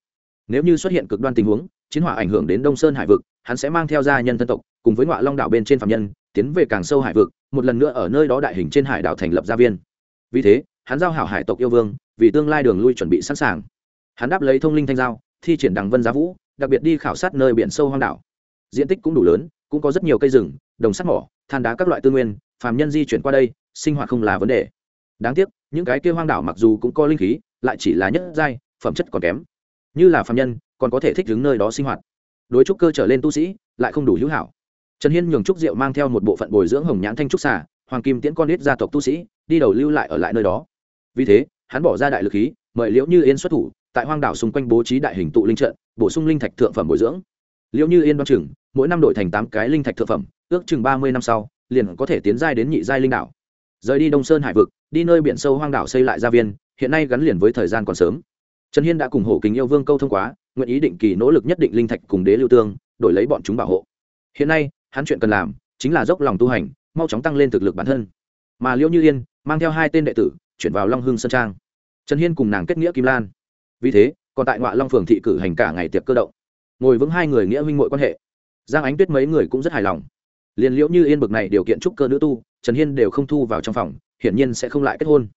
Nếu như xuất hiện cực đoan tình huống, chiến hỏa ảnh hưởng đến đông sơn hải vực, hắn sẽ mang theo gia nhân thân tộc, cùng với ngoại long đảo bên trên phạm nhân, tiến về càng sâu hải vực, một lần nữa ở nơi đó đại hình trên hải đảo thành lập gia viên. Vì thế, hắn giao hảo hải tộc yêu vương, vì tương lai đường lui chuẩn bị sẵn sàng. Hắn đáp lấy thông linh thanh giao, thi triển đằng vân giá vũ, đặc biệt đi khảo sát nơi biển sâu hoang đảo. Diện tích cũng đủ lớn, cũng có rất nhiều cây rừng, đồng sắt mỏ, than đá các loại tư nguyên, phàm nhân di chuyển qua đây, sinh hoạt không là vấn đề đáng tiếc, những cái kia hoang đảo mặc dù cũng có linh khí, lại chỉ là nhất giai, phẩm chất còn kém. Như là phàm nhân, còn có thể thích đứng nơi đó sinh hoạt. Đối trúc cơ trở lên tu sĩ, lại không đủ hữu hảo. Trần hiên nhường trúc diệu mang theo một bộ phận bồi dưỡng hồng nhãn thanh trúc xà, hoàng kim tiễn con ít gia tộc tu sĩ, đi đầu lưu lại ở lại nơi đó. Vì thế, hắn bỏ ra đại lực khí, mời liễu như yên xuất thủ, tại hoang đảo xung quanh bố trí đại hình tụ linh trận, bổ sung linh thạch thượng phẩm bồi dưỡng. Liễu như yên đoan chừng, mỗi năm đổi thành tám cái linh thạch thượng phẩm, ước chừng ba mươi năm sau, liền có thể tiến giai đến nhị giai linh đảo rời đi đông sơn hải vực đi nơi biển sâu hoang đảo xây lại gia viên hiện nay gắn liền với thời gian còn sớm. Trần hiên đã cùng hổ kính yêu vương câu thông quá, nguyện ý định kỳ nỗ lực nhất định linh thạch cùng đế lưu tương đổi lấy bọn chúng bảo hộ. Hiện nay hắn chuyện cần làm chính là dốc lòng tu hành mau chóng tăng lên thực lực bản thân. Mà liễu như yên mang theo hai tên đệ tử chuyển vào long hưng sơn trang. Trần hiên cùng nàng kết nghĩa kim lan. Vì thế còn tại ngoại long phường thị cử hành cả ngày tiệc cơ động. Ngồi vững hai người nghĩa huynh mội quan hệ. Giang ánh tuyết mấy người cũng rất hài lòng. Liền liễu như yên bực này điều kiện trúc cơ nữ tu trần hiên đều không thu vào trong phòng, hiển nhiên sẽ không lại kết hôn.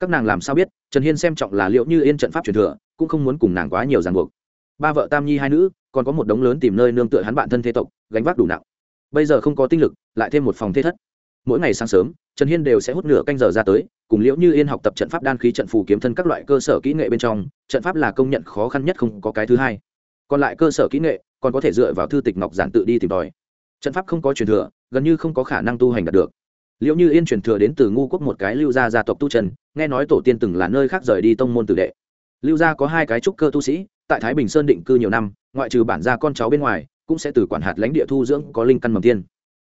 Các nàng làm sao biết, trần hiên xem trọng là liệu như yên trận pháp truyền thừa, cũng không muốn cùng nàng quá nhiều ràng buộc. Ba vợ tam nhi hai nữ, còn có một đống lớn tìm nơi nương tựa hắn bạn thân thế tộc, gánh vác đủ nặng. Bây giờ không có tinh lực, lại thêm một phòng thế thất. Mỗi ngày sáng sớm, trần hiên đều sẽ hút nửa canh giờ ra tới, cùng liễu như yên học tập trận pháp đan khí trận phù kiếm thân các loại cơ sở kỹ nghệ bên trong, trận pháp là công nhận khó khăn nhất không có cái thứ hai. Còn lại cơ sở kỹ nghệ, còn có thể dựa vào thư tịch ngọc giản tự đi tìm tòi. Trận pháp không có truyền thừa, gần như không có khả năng tu hành đạt được liệu như yên truyền thừa đến từ ngu quốc một cái lưu gia gia tộc tu trần nghe nói tổ tiên từng là nơi khác rời đi tông môn tử đệ. Lưu gia có hai cái trúc cơ tu sĩ, tại thái bình sơn định cư nhiều năm, ngoại trừ bản gia con cháu bên ngoài, cũng sẽ từ quản hạt lãnh địa thu dưỡng có linh căn mầm tiên.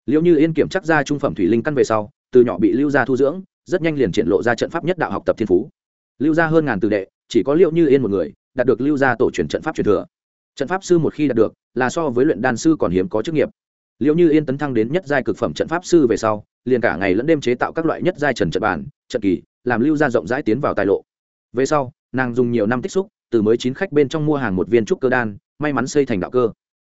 Liệu như yên kiểm chắc ra trung phẩm thủy linh căn về sau, từ nhỏ bị lưu gia thu dưỡng, rất nhanh liền triển lộ ra trận pháp nhất đạo học tập thiên phú. Lưu gia hơn ngàn tử đệ, chỉ có liệu như yên một người, đạt được lưu gia tổ truyền trận pháp truyền thừa. Trận pháp sư một khi đạt được, là so với luyện đan sư còn hiếm có chức nghiệp. Liệu như yên tấn thăng đến nhất giai cực phẩm trận pháp sư về sau liền cả ngày lẫn đêm chế tạo các loại nhất giai trần trận bản trận kỳ, làm lưu gia rộng rãi tiến vào tài lộ. Về sau, nàng dùng nhiều năm tích xúc, từ mới chín khách bên trong mua hàng một viên trúc cơ đan, may mắn xây thành đạo cơ.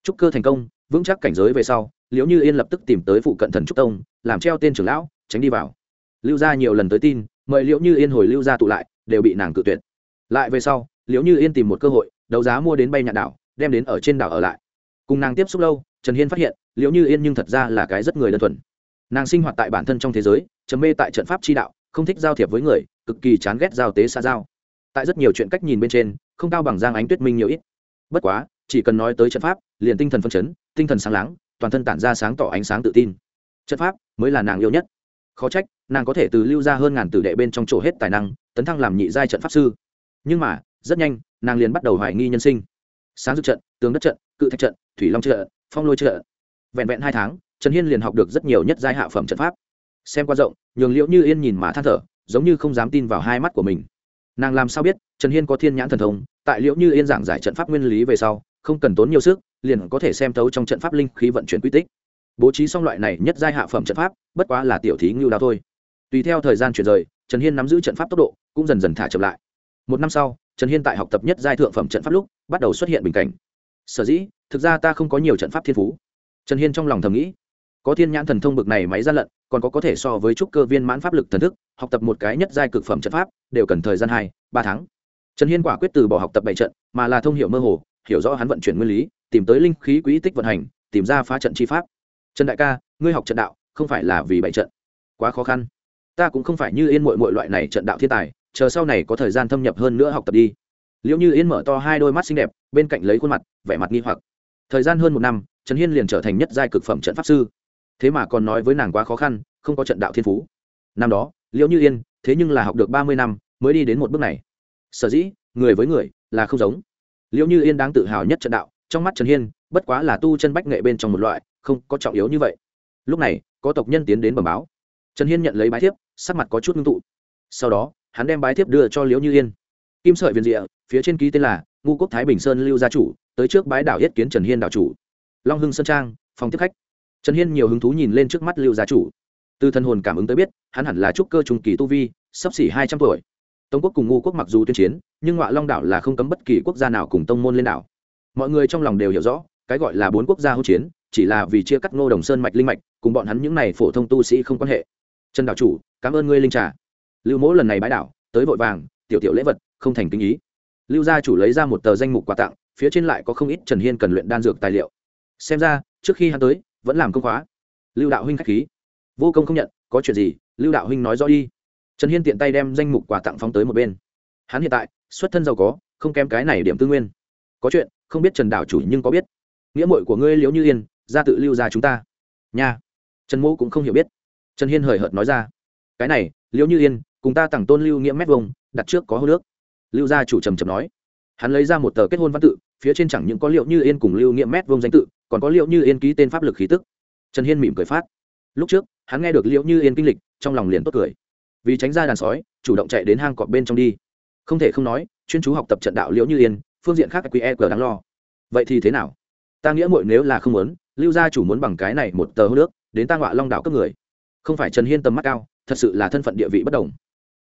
Trúc cơ thành công, vững chắc cảnh giới về sau, liễu như yên lập tức tìm tới phụ cận thần trúc tông, làm treo tên trưởng lão, tránh đi vào. Lưu gia nhiều lần tới tin, mời liễu như yên hồi lưu gia tụ lại, đều bị nàng cự tuyệt. Lại về sau, liễu như yên tìm một cơ hội, đấu giá mua đến bay nhạn đảo, đem đến ở trên đảo ở lại. Cùng nàng tiếp xúc lâu, trần hiên phát hiện, liễu như yên nhưng thật ra là cái rất người đơn thuần nàng sinh hoạt tại bản thân trong thế giới chấm mê tại trận pháp chi đạo, không thích giao thiệp với người, cực kỳ chán ghét giao tế xa giao. Tại rất nhiều chuyện cách nhìn bên trên, không cao bằng giang ánh tuyết minh nhiều ít. Bất quá, chỉ cần nói tới trận pháp, liền tinh thần phân chấn, tinh thần sáng láng, toàn thân tản ra sáng tỏ ánh sáng tự tin. Trận pháp mới là nàng yêu nhất. Khó trách, nàng có thể từ lưu ra hơn ngàn tử đệ bên trong chỗ hết tài năng, tấn thăng làm nhị giai trận pháp sư. Nhưng mà, rất nhanh, nàng liền bắt đầu hoài nghi nhân sinh. Sáng dược trận tướng đất trận, cự thạch trận, thủy long trận, phong lôi trận. Vẹn vẹn hai tháng trần hiên liền học được rất nhiều nhất giai hạ phẩm trận pháp. Xem qua rộng, nhường liễu như yên nhìn mà than thở, giống như không dám tin vào hai mắt của mình. Nàng làm sao biết, trần hiên có thiên nhãn thần thông, tại liễu như yên giảng giải trận pháp nguyên lý về sau, không cần tốn nhiều sức, liền có thể xem thấu trong trận pháp linh khí vận chuyển quy tích. Bố trí xong loại này nhất giai hạ phẩm trận pháp, bất quá là tiểu thí ngưu đao thôi. Tùy theo thời gian chuyển rời, trần hiên nắm giữ trận pháp tốc độ cũng dần dần thả chậm lại. Một năm sau, trần hiên tại học tập nhất giai thượng phẩm trận pháp lúc, bắt đầu xuất hiện bình cảnh. Sở dĩ, thực ra ta không có nhiều trận pháp thiên phú. Trần hiên trong lòng thầm nghĩ có thiên nhãn thần thông bực này máy gian lận, còn có có thể so với trúc cơ viên mãn pháp lực thần thức, học tập một cái nhất giai cực phẩm trận pháp, đều cần thời gian hai, ba tháng. Trần hiên quả quyết từ bỏ học tập bảy trận, mà là thông hiểu mơ hồ, hiểu rõ hắn vận chuyển nguyên lý, tìm tới linh khí quỹ tích vận hành, tìm ra phá trận chi pháp. Trần đại ca, ngươi học trận đạo, không phải là vì bảy trận. Quá khó khăn. Ta cũng không phải như yên mội mội loại này trận đạo thiên tài, chờ sau này có thời gian thâm nhập hơn nữa học tập đi. Liệu như yên mở to hai đôi mắt xinh đẹp, bên cạnh lấy khuôn mặt, vẻ mặt nghi hoặc. Thời gian hơn một năm, trần hiên liền trở thành nhất giai cực phẩm trận pháp sư thế mà còn nói với nàng quá khó khăn, không có trận đạo thiên phú. Năm đó liệu như yên, thế nhưng là học được ba mươi năm, mới đi đến một bước này. Sở dĩ, người với người là không giống. Liệu như yên đáng tự hào nhất trận đạo, trong mắt trần hiên, bất quá là tu chân bách nghệ bên trong một loại, không có trọng yếu như vậy. Lúc này, có tộc nhân tiến đến bẩm báo. Trần hiên nhận lấy bái thiếp, sắc mặt có chút ngưng tụ. Sau đó, hắn đem bái thiếp đưa cho liễu như yên. Kim sợi viên rịa phía trên ký tên là ngu quốc thái bình sơn lưu gia chủ, tới trước bái đảo yết kiến trần hiên đảo chủ. Long hưng sơn trang, phòng tiếp khách trần hiên nhiều hứng thú nhìn lên trước mắt lưu gia chủ. Từ thân hồn cảm ứng tới biết, hắn hẳn là trúc cơ trung kỳ tu vi, sắp xỉ hai trăm tuổi. Tống quốc cùng ngu quốc mặc dù tuyên chiến, nhưng ngoại long đảo là không cấm bất kỳ quốc gia nào cùng tông môn lên đảo. Mọi người trong lòng đều hiểu rõ, cái gọi là bốn quốc gia hỗn chiến, chỉ là vì chia cắt ngô đồng sơn mạch linh mạch, cùng bọn hắn những n à y phổ thông tu sĩ không quan hệ. Trần đảo chủ, cảm ơn ngươi linh trà. Lưu mỗ lần này bãi đảo, tới vội vàng, tiểu tiểu lễ vật, không thành kinh ý. Lưu gia chủ lấy ra một tờ danh mục quà tặng, phía trên lại có không ít trần hiên cần luyện đan dược tài liệu. Xem ra, trước khi hắn tới vẫn làm công khóa. Lưu đạo huynh k h á c h khí. Vô công không nhận, có chuyện gì, lưu đạo huynh nói rõ đi. Trần hiên tiện tay đem danh mục quà tặng phóng tới một bên. Hắn hiện tại, xuất thân giàu có, không kém cái này điểm tư nguyên. Có chuyện, không biết trần đảo chủ nhưng có biết. Nghĩa mội của ngươi liễu như yên, ra tự lưu ra chúng ta. Nha. Trần mỗ cũng không hiểu biết. Trần hiên hời hợt nói ra. Cái này, liễu như yên, cùng ta tặng tôn lưu nghĩa mét vông đặt trước có hô nước. Lưu gia chủ trầm trầm nói hắn lấy ra một tờ kết hôn văn tự, phía trên chẳng những có liệu như yên cùng lưu nghiệm mét vông danh tự, còn có liệu như yên ký tên pháp lực khí tức. Trần hiên mỉm cười phát. Lúc trước, hắn nghe được liệu như yên kinh lịch, trong lòng liền tốt cười. Vì tránh ra đàn sói, chủ động chạy đến hang cọp bên trong đi. Không thể không nói, chuyên chú học tập trận đạo liệu như yên, phương diện khác qe đáng lo. Vậy thì thế nào? Ta nghĩa muội nếu là không muốn, lưu gia chủ muốn bằng cái này một tờ hô nước đến ta ngọa long đạo cấp người. Không phải trần hiên tầm mắt cao, thật sự là thân phận địa vị bất đồng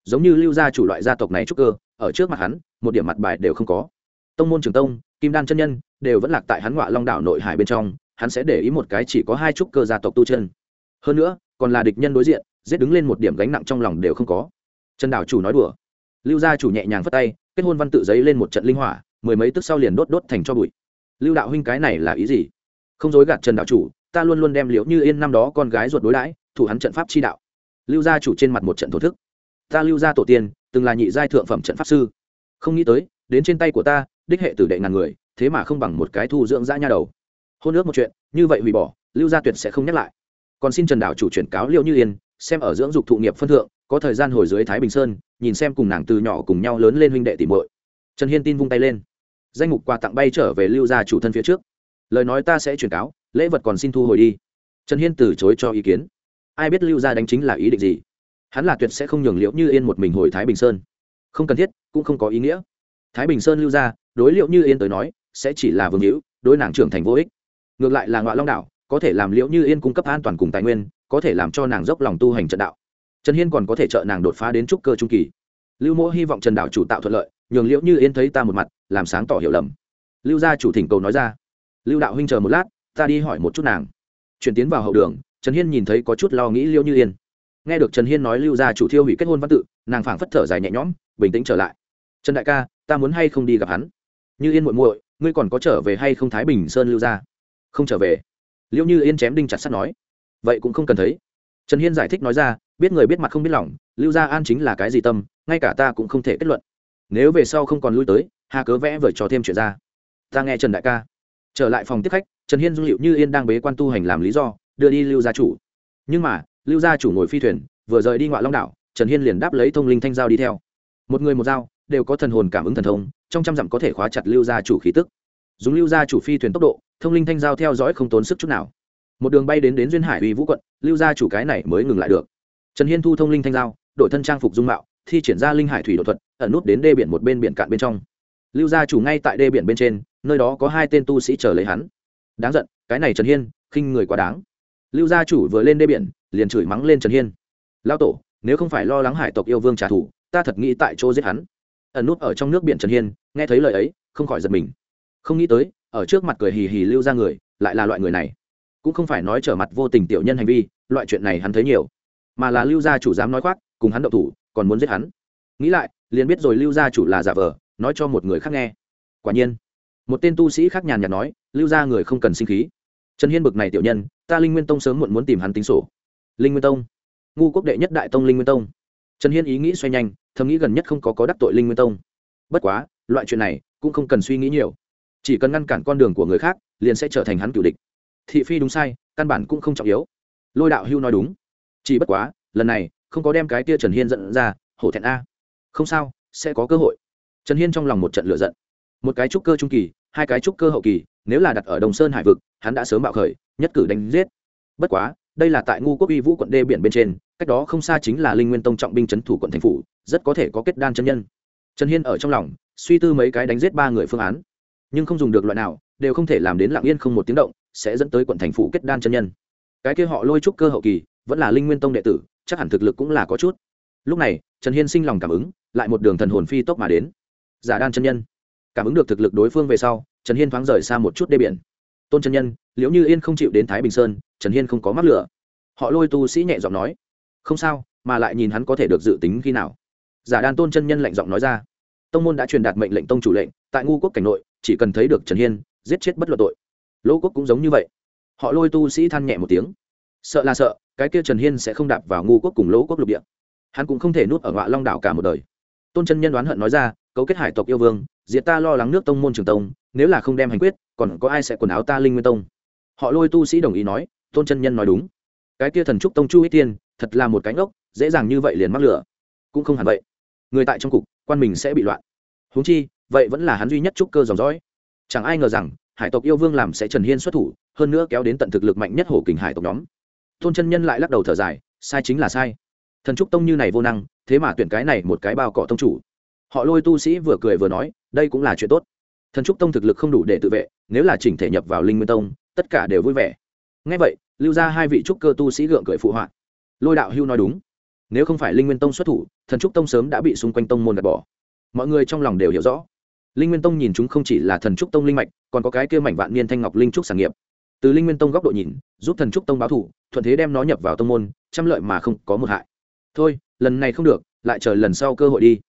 giống như lưu gia chủ loại gia tộc này trúc cơ, ở trước mặt hắn, một điểm mặt bài đều không có. Tông môn trường tông, kim đan chân nhân, đều vẫn lạc tại hắn ngọa long đảo nội hải bên trong, hắn sẽ để ý một cái chỉ có hai trúc cơ gia tộc tu chân. Hơn nữa, còn là địch nhân đối diện, giết đứng lên một điểm gánh nặng trong lòng đều không có. Trần đảo chủ nói đùa. Lưu gia chủ nhẹ nhàng phất tay, kết hôn văn tự giấy lên một trận linh hỏa, mười mấy tức sau liền đốt đốt thành cho bụi. Lưu đạo huynh cái này là ý gì? Không dối gạt trần đạo chủ, ta luôn luôn đem liễu như yên năm đó con gái ruột đối đãi, thủ hắn trận pháp chi đạo. Lưu gia chủ trên mặt một trận thổ thức ta lưu gia tổ tiên, từng là nhị giai thượng phẩm trận pháp sư. Không nghĩ tới, đến trên tay của ta, đích hệ tử đệ ngàn người, thế mà không bằng một cái thu dưỡng dã nha đầu. Hôn ước một chuyện, như vậy hủy bỏ, lưu gia tuyệt sẽ không nhắc lại. Còn xin trần đạo chủ chuyển cáo liệu như yên, xem ở dưỡng dục thụ nghiệp phân thượng, có thời gian hồi dưới thái bình sơn, nhìn xem cùng nàng từ nhỏ cùng nhau lớn lên huynh đệ tìm muội. Trần hiên tin vung tay lên. Danh mục quà tặng bay trở về lưu gia chủ thân phía trước. Lời nói ta sẽ chuyển cáo, lễ vật còn xin thu hồi đi. Trần hiên từ chối cho ý kiến. Ai biết lưu gia đánh chính là ý định gì? Hắn là tuyệt sẽ không nhường liễu như yên một mình hồi thái bình sơn không cần thiết cũng không có ý nghĩa thái bình sơn lưu gia đối liệu như yên tới nói sẽ chỉ là vương hữu đối nàng trưởng thành vô ích ngược lại là ngoại long đạo có thể làm liễu như yên cung cấp an toàn cùng tài nguyên có thể làm cho nàng dốc lòng tu hành trận đạo trần hiên còn có thể trợ nàng đột phá đến trúc cơ trung kỳ lưu mỗ hy vọng trần đạo chủ tạo thuận lợi nhường liễu như yên thấy ta một mặt làm sáng tỏ hiểu lầm lưu gia chủ thỉnh cầu nói ra lưu đạo huynh chờ một lát ta đi hỏi một chút nàng chuyển tiến vào hậu đường trần hiên nhìn thấy có chút lo nghĩ liễu như yên nghe được trần hiên nói lưu gia chủ thiêu hủy kết hôn văn tự, nàng phảng phất thở dài nhẹ nhõm, bình tĩnh trở lại. Trần đại ca, ta muốn hay không đi gặp hắn? Như yên muội muội, ngươi còn có trở về hay không thái bình sơn lưu gia? Không trở về. Liệu như yên chém đinh chặt sắt nói. Vậy cũng không cần thấy. Trần hiên giải thích nói ra, biết người biết mặt không biết lòng, lưu gia an chính là cái gì tâm, ngay cả ta cũng không thể kết luận. Nếu về sau không còn lui tới, hà cớ vẽ vời trò thêm chuyện ra. Ta nghe trần đại ca. Trở lại phòng tiếp khách, trần hiên dung liệu như yên đang bế quan tu hành làm lý do, đưa đi lưu gia chủ. Nhưng mà lưu gia chủ ngồi phi thuyền, vừa rời đi ngoại long đảo, trần hiên liền đáp lấy thông linh thanh giao đi theo. Một người một dao đều có thần hồn cảm ứng thần thông, trong trăm dặm có thể khóa chặt lưu gia chủ khí tức. Dùng lưu gia chủ phi thuyền tốc độ, thông linh thanh giao theo dõi không tốn sức chút nào. Một đường bay đến đến duyên hải uy vũ quận, lưu gia chủ cái này mới ngừng lại được. Trần hiên thu thông linh thanh giao đội thân trang phục dung mạo, thi triển ra linh hải thủy đột thuật, ẩn nút đến đê biển một bên biển cạn bên trong. Lưu gia chủ ngay tại đê biển bên trên, nơi đó có hai tên tu sĩ chờ lấy hắn. Đáng giận, cái này trần hiên, khinh người quá đáng. Lưu gia chủ vừa lên đê biển liền chửi mắng lên trần hiên. Lao tổ, nếu không phải lo lắng hải tộc yêu vương trả thù, ta thật nghĩ tại chỗ giết hắn. Ẩn nút ở trong nước biển trần hiên, nghe thấy lời ấy, không khỏi giật mình. Không nghĩ tới, ở trước mặt cười hì hì lưu ra người, lại là loại người này. Cũng không phải nói trở mặt vô tình tiểu nhân hành vi, loại chuyện này hắn thấy nhiều. Mà là lưu gia chủ dám nói khoác, cùng hắn đậu thủ, còn muốn giết hắn. Nghĩ lại, liền biết rồi lưu gia chủ là giả vờ, nói cho một người khác nghe. Quả nhiên, một tên tu sĩ khác nhàn nhạt nói, lưu gia người không cần sinh khí. Trần hiên bực này tiểu nhân, ta linh nguyên tông sớm muộn muốn tìm hắn tính sổ linh nguyên tông. Ngu quốc đệ nhất đại tông linh nguyên tông. Trần hiên ý nghĩ xoay nhanh, thầm nghĩ gần nhất không có có đắc tội linh nguyên tông. Bất quá, loại chuyện này cũng không cần suy nghĩ nhiều. Chỉ cần ngăn cản con đường của người khác, liền sẽ trở thành hắn cựu địch. Thị phi đúng sai, căn bản cũng không trọng yếu. Lôi đạo hưu nói đúng. Chỉ bất quá, lần này, không có đem cái tia trần hiên dẫn ra, hổ thẹn a. Không sao, sẽ có cơ hội. Trần hiên trong lòng một trận lựa giận. Một cái trúc cơ trung kỳ, hai cái trúc cơ hậu kỳ, nếu là đặt ở đồng sơn hải vực, hắn đã sớm bạo khởi, nhất cử đánh giết. Bất quá đây là tại ngu quốc uy vũ quận đê biển bên trên, cách đó không xa chính là linh nguyên tông trọng binh c h ấ n thủ quận thành phủ, rất có thể có kết đan chân nhân. Trần hiên ở trong lòng, suy tư mấy cái đánh giết ba người phương án. Nhưng không dùng được loại nào, đều không thể làm đến lạng yên không một tiếng động, sẽ dẫn tới quận thành phủ kết đan chân nhân. Cái kia họ lôi trúc cơ hậu kỳ, vẫn là linh nguyên tông đệ tử, chắc hẳn thực lực cũng là có chút. Lúc này, trần hiên sinh lòng cảm ứng, lại một đường thần hồn phi tốc mà đến. Giả đan chân nhân. Cảm ứng được thực lực đối phương về sau, trần hiên thoáng rời xa một chút đê biển tôn chân nhân liệu như yên không chịu đến thái bình sơn, trần hiên không có mắc lửa. Họ lôi tu sĩ nhẹ giọng nói, không sao, mà lại nhìn hắn có thể được dự tính khi nào. Giả đan tôn chân nhân lạnh giọng nói ra, tông môn đã truyền đạt mệnh lệnh tông chủ lệnh, tại ngu quốc cảnh nội, chỉ cần thấy được trần hiên, giết chết bất luận tội. Lỗ quốc cũng giống như vậy. Họ lôi tu sĩ than nhẹ một tiếng, sợ là sợ, cái kia trần hiên sẽ không đạp vào ngu quốc cùng lỗ quốc lục địa. Hắn cũng không thể nuốt ở ngọa long đảo cả một đời. Tôn chân nhân đoán hận nói ra, cấu kết hải tộc yêu vương diệt ta lo lắng nước tông môn trường tông, nếu là không đem hành quyết, còn có ai sẽ quần áo ta linh nguyên tông? Họ lôi tu sĩ đồng ý nói, tôn chân nhân nói đúng. Cái kia thần trúc tông chu ít tiên thật là một cánh ốc dễ dàng như vậy liền mắc lửa. Cũng không hẳn vậy. Người tại trong cục, quan mình sẽ bị loạn. Huống chi, vậy vẫn là hắn duy nhất trúc cơ dòng dõi. Chẳng ai ngờ rằng, hải tộc yêu vương làm sẽ trần hiên xuất thủ, hơn nữa kéo đến tận thực lực mạnh nhất hổ kình hải tộc nhóm. Tôn chân nhân lại lắc đầu thở dài, sai chính là sai. Thần trúc tông như này vô năng, thế mà tuyển cái này một cái bao cọ tông chủ họ lôi tu sĩ vừa cười vừa nói, đây cũng là chuyện tốt. Thần trúc tông thực lực không đủ để tự vệ, nếu là chỉnh thể nhập vào linh nguyên tông, tất cả đều vui vẻ. Ngay vậy, lưu ra hai vị trúc cơ tu sĩ gượng cười phụ họa. Lôi đạo hưu nói đúng. Nếu không phải linh nguyên tông xuất thủ, thần trúc tông sớm đã bị xung quanh tông môn gạt bỏ. Mọi người trong lòng đều hiểu rõ. Linh nguyên tông nhìn chúng không chỉ là thần trúc tông linh mạch, còn có cái kia mảnh vạn niên thanh ngọc linh trúc sản nghiệp. Từ linh nguyên tông góc độ nhìn, giúp thần trúc tông báo thủ, thuận thế đem nó nhập vào tông môn, trăm lợi mà không có một hại. Thôi, lần này không được, lại chờ lần sau cơ hội đi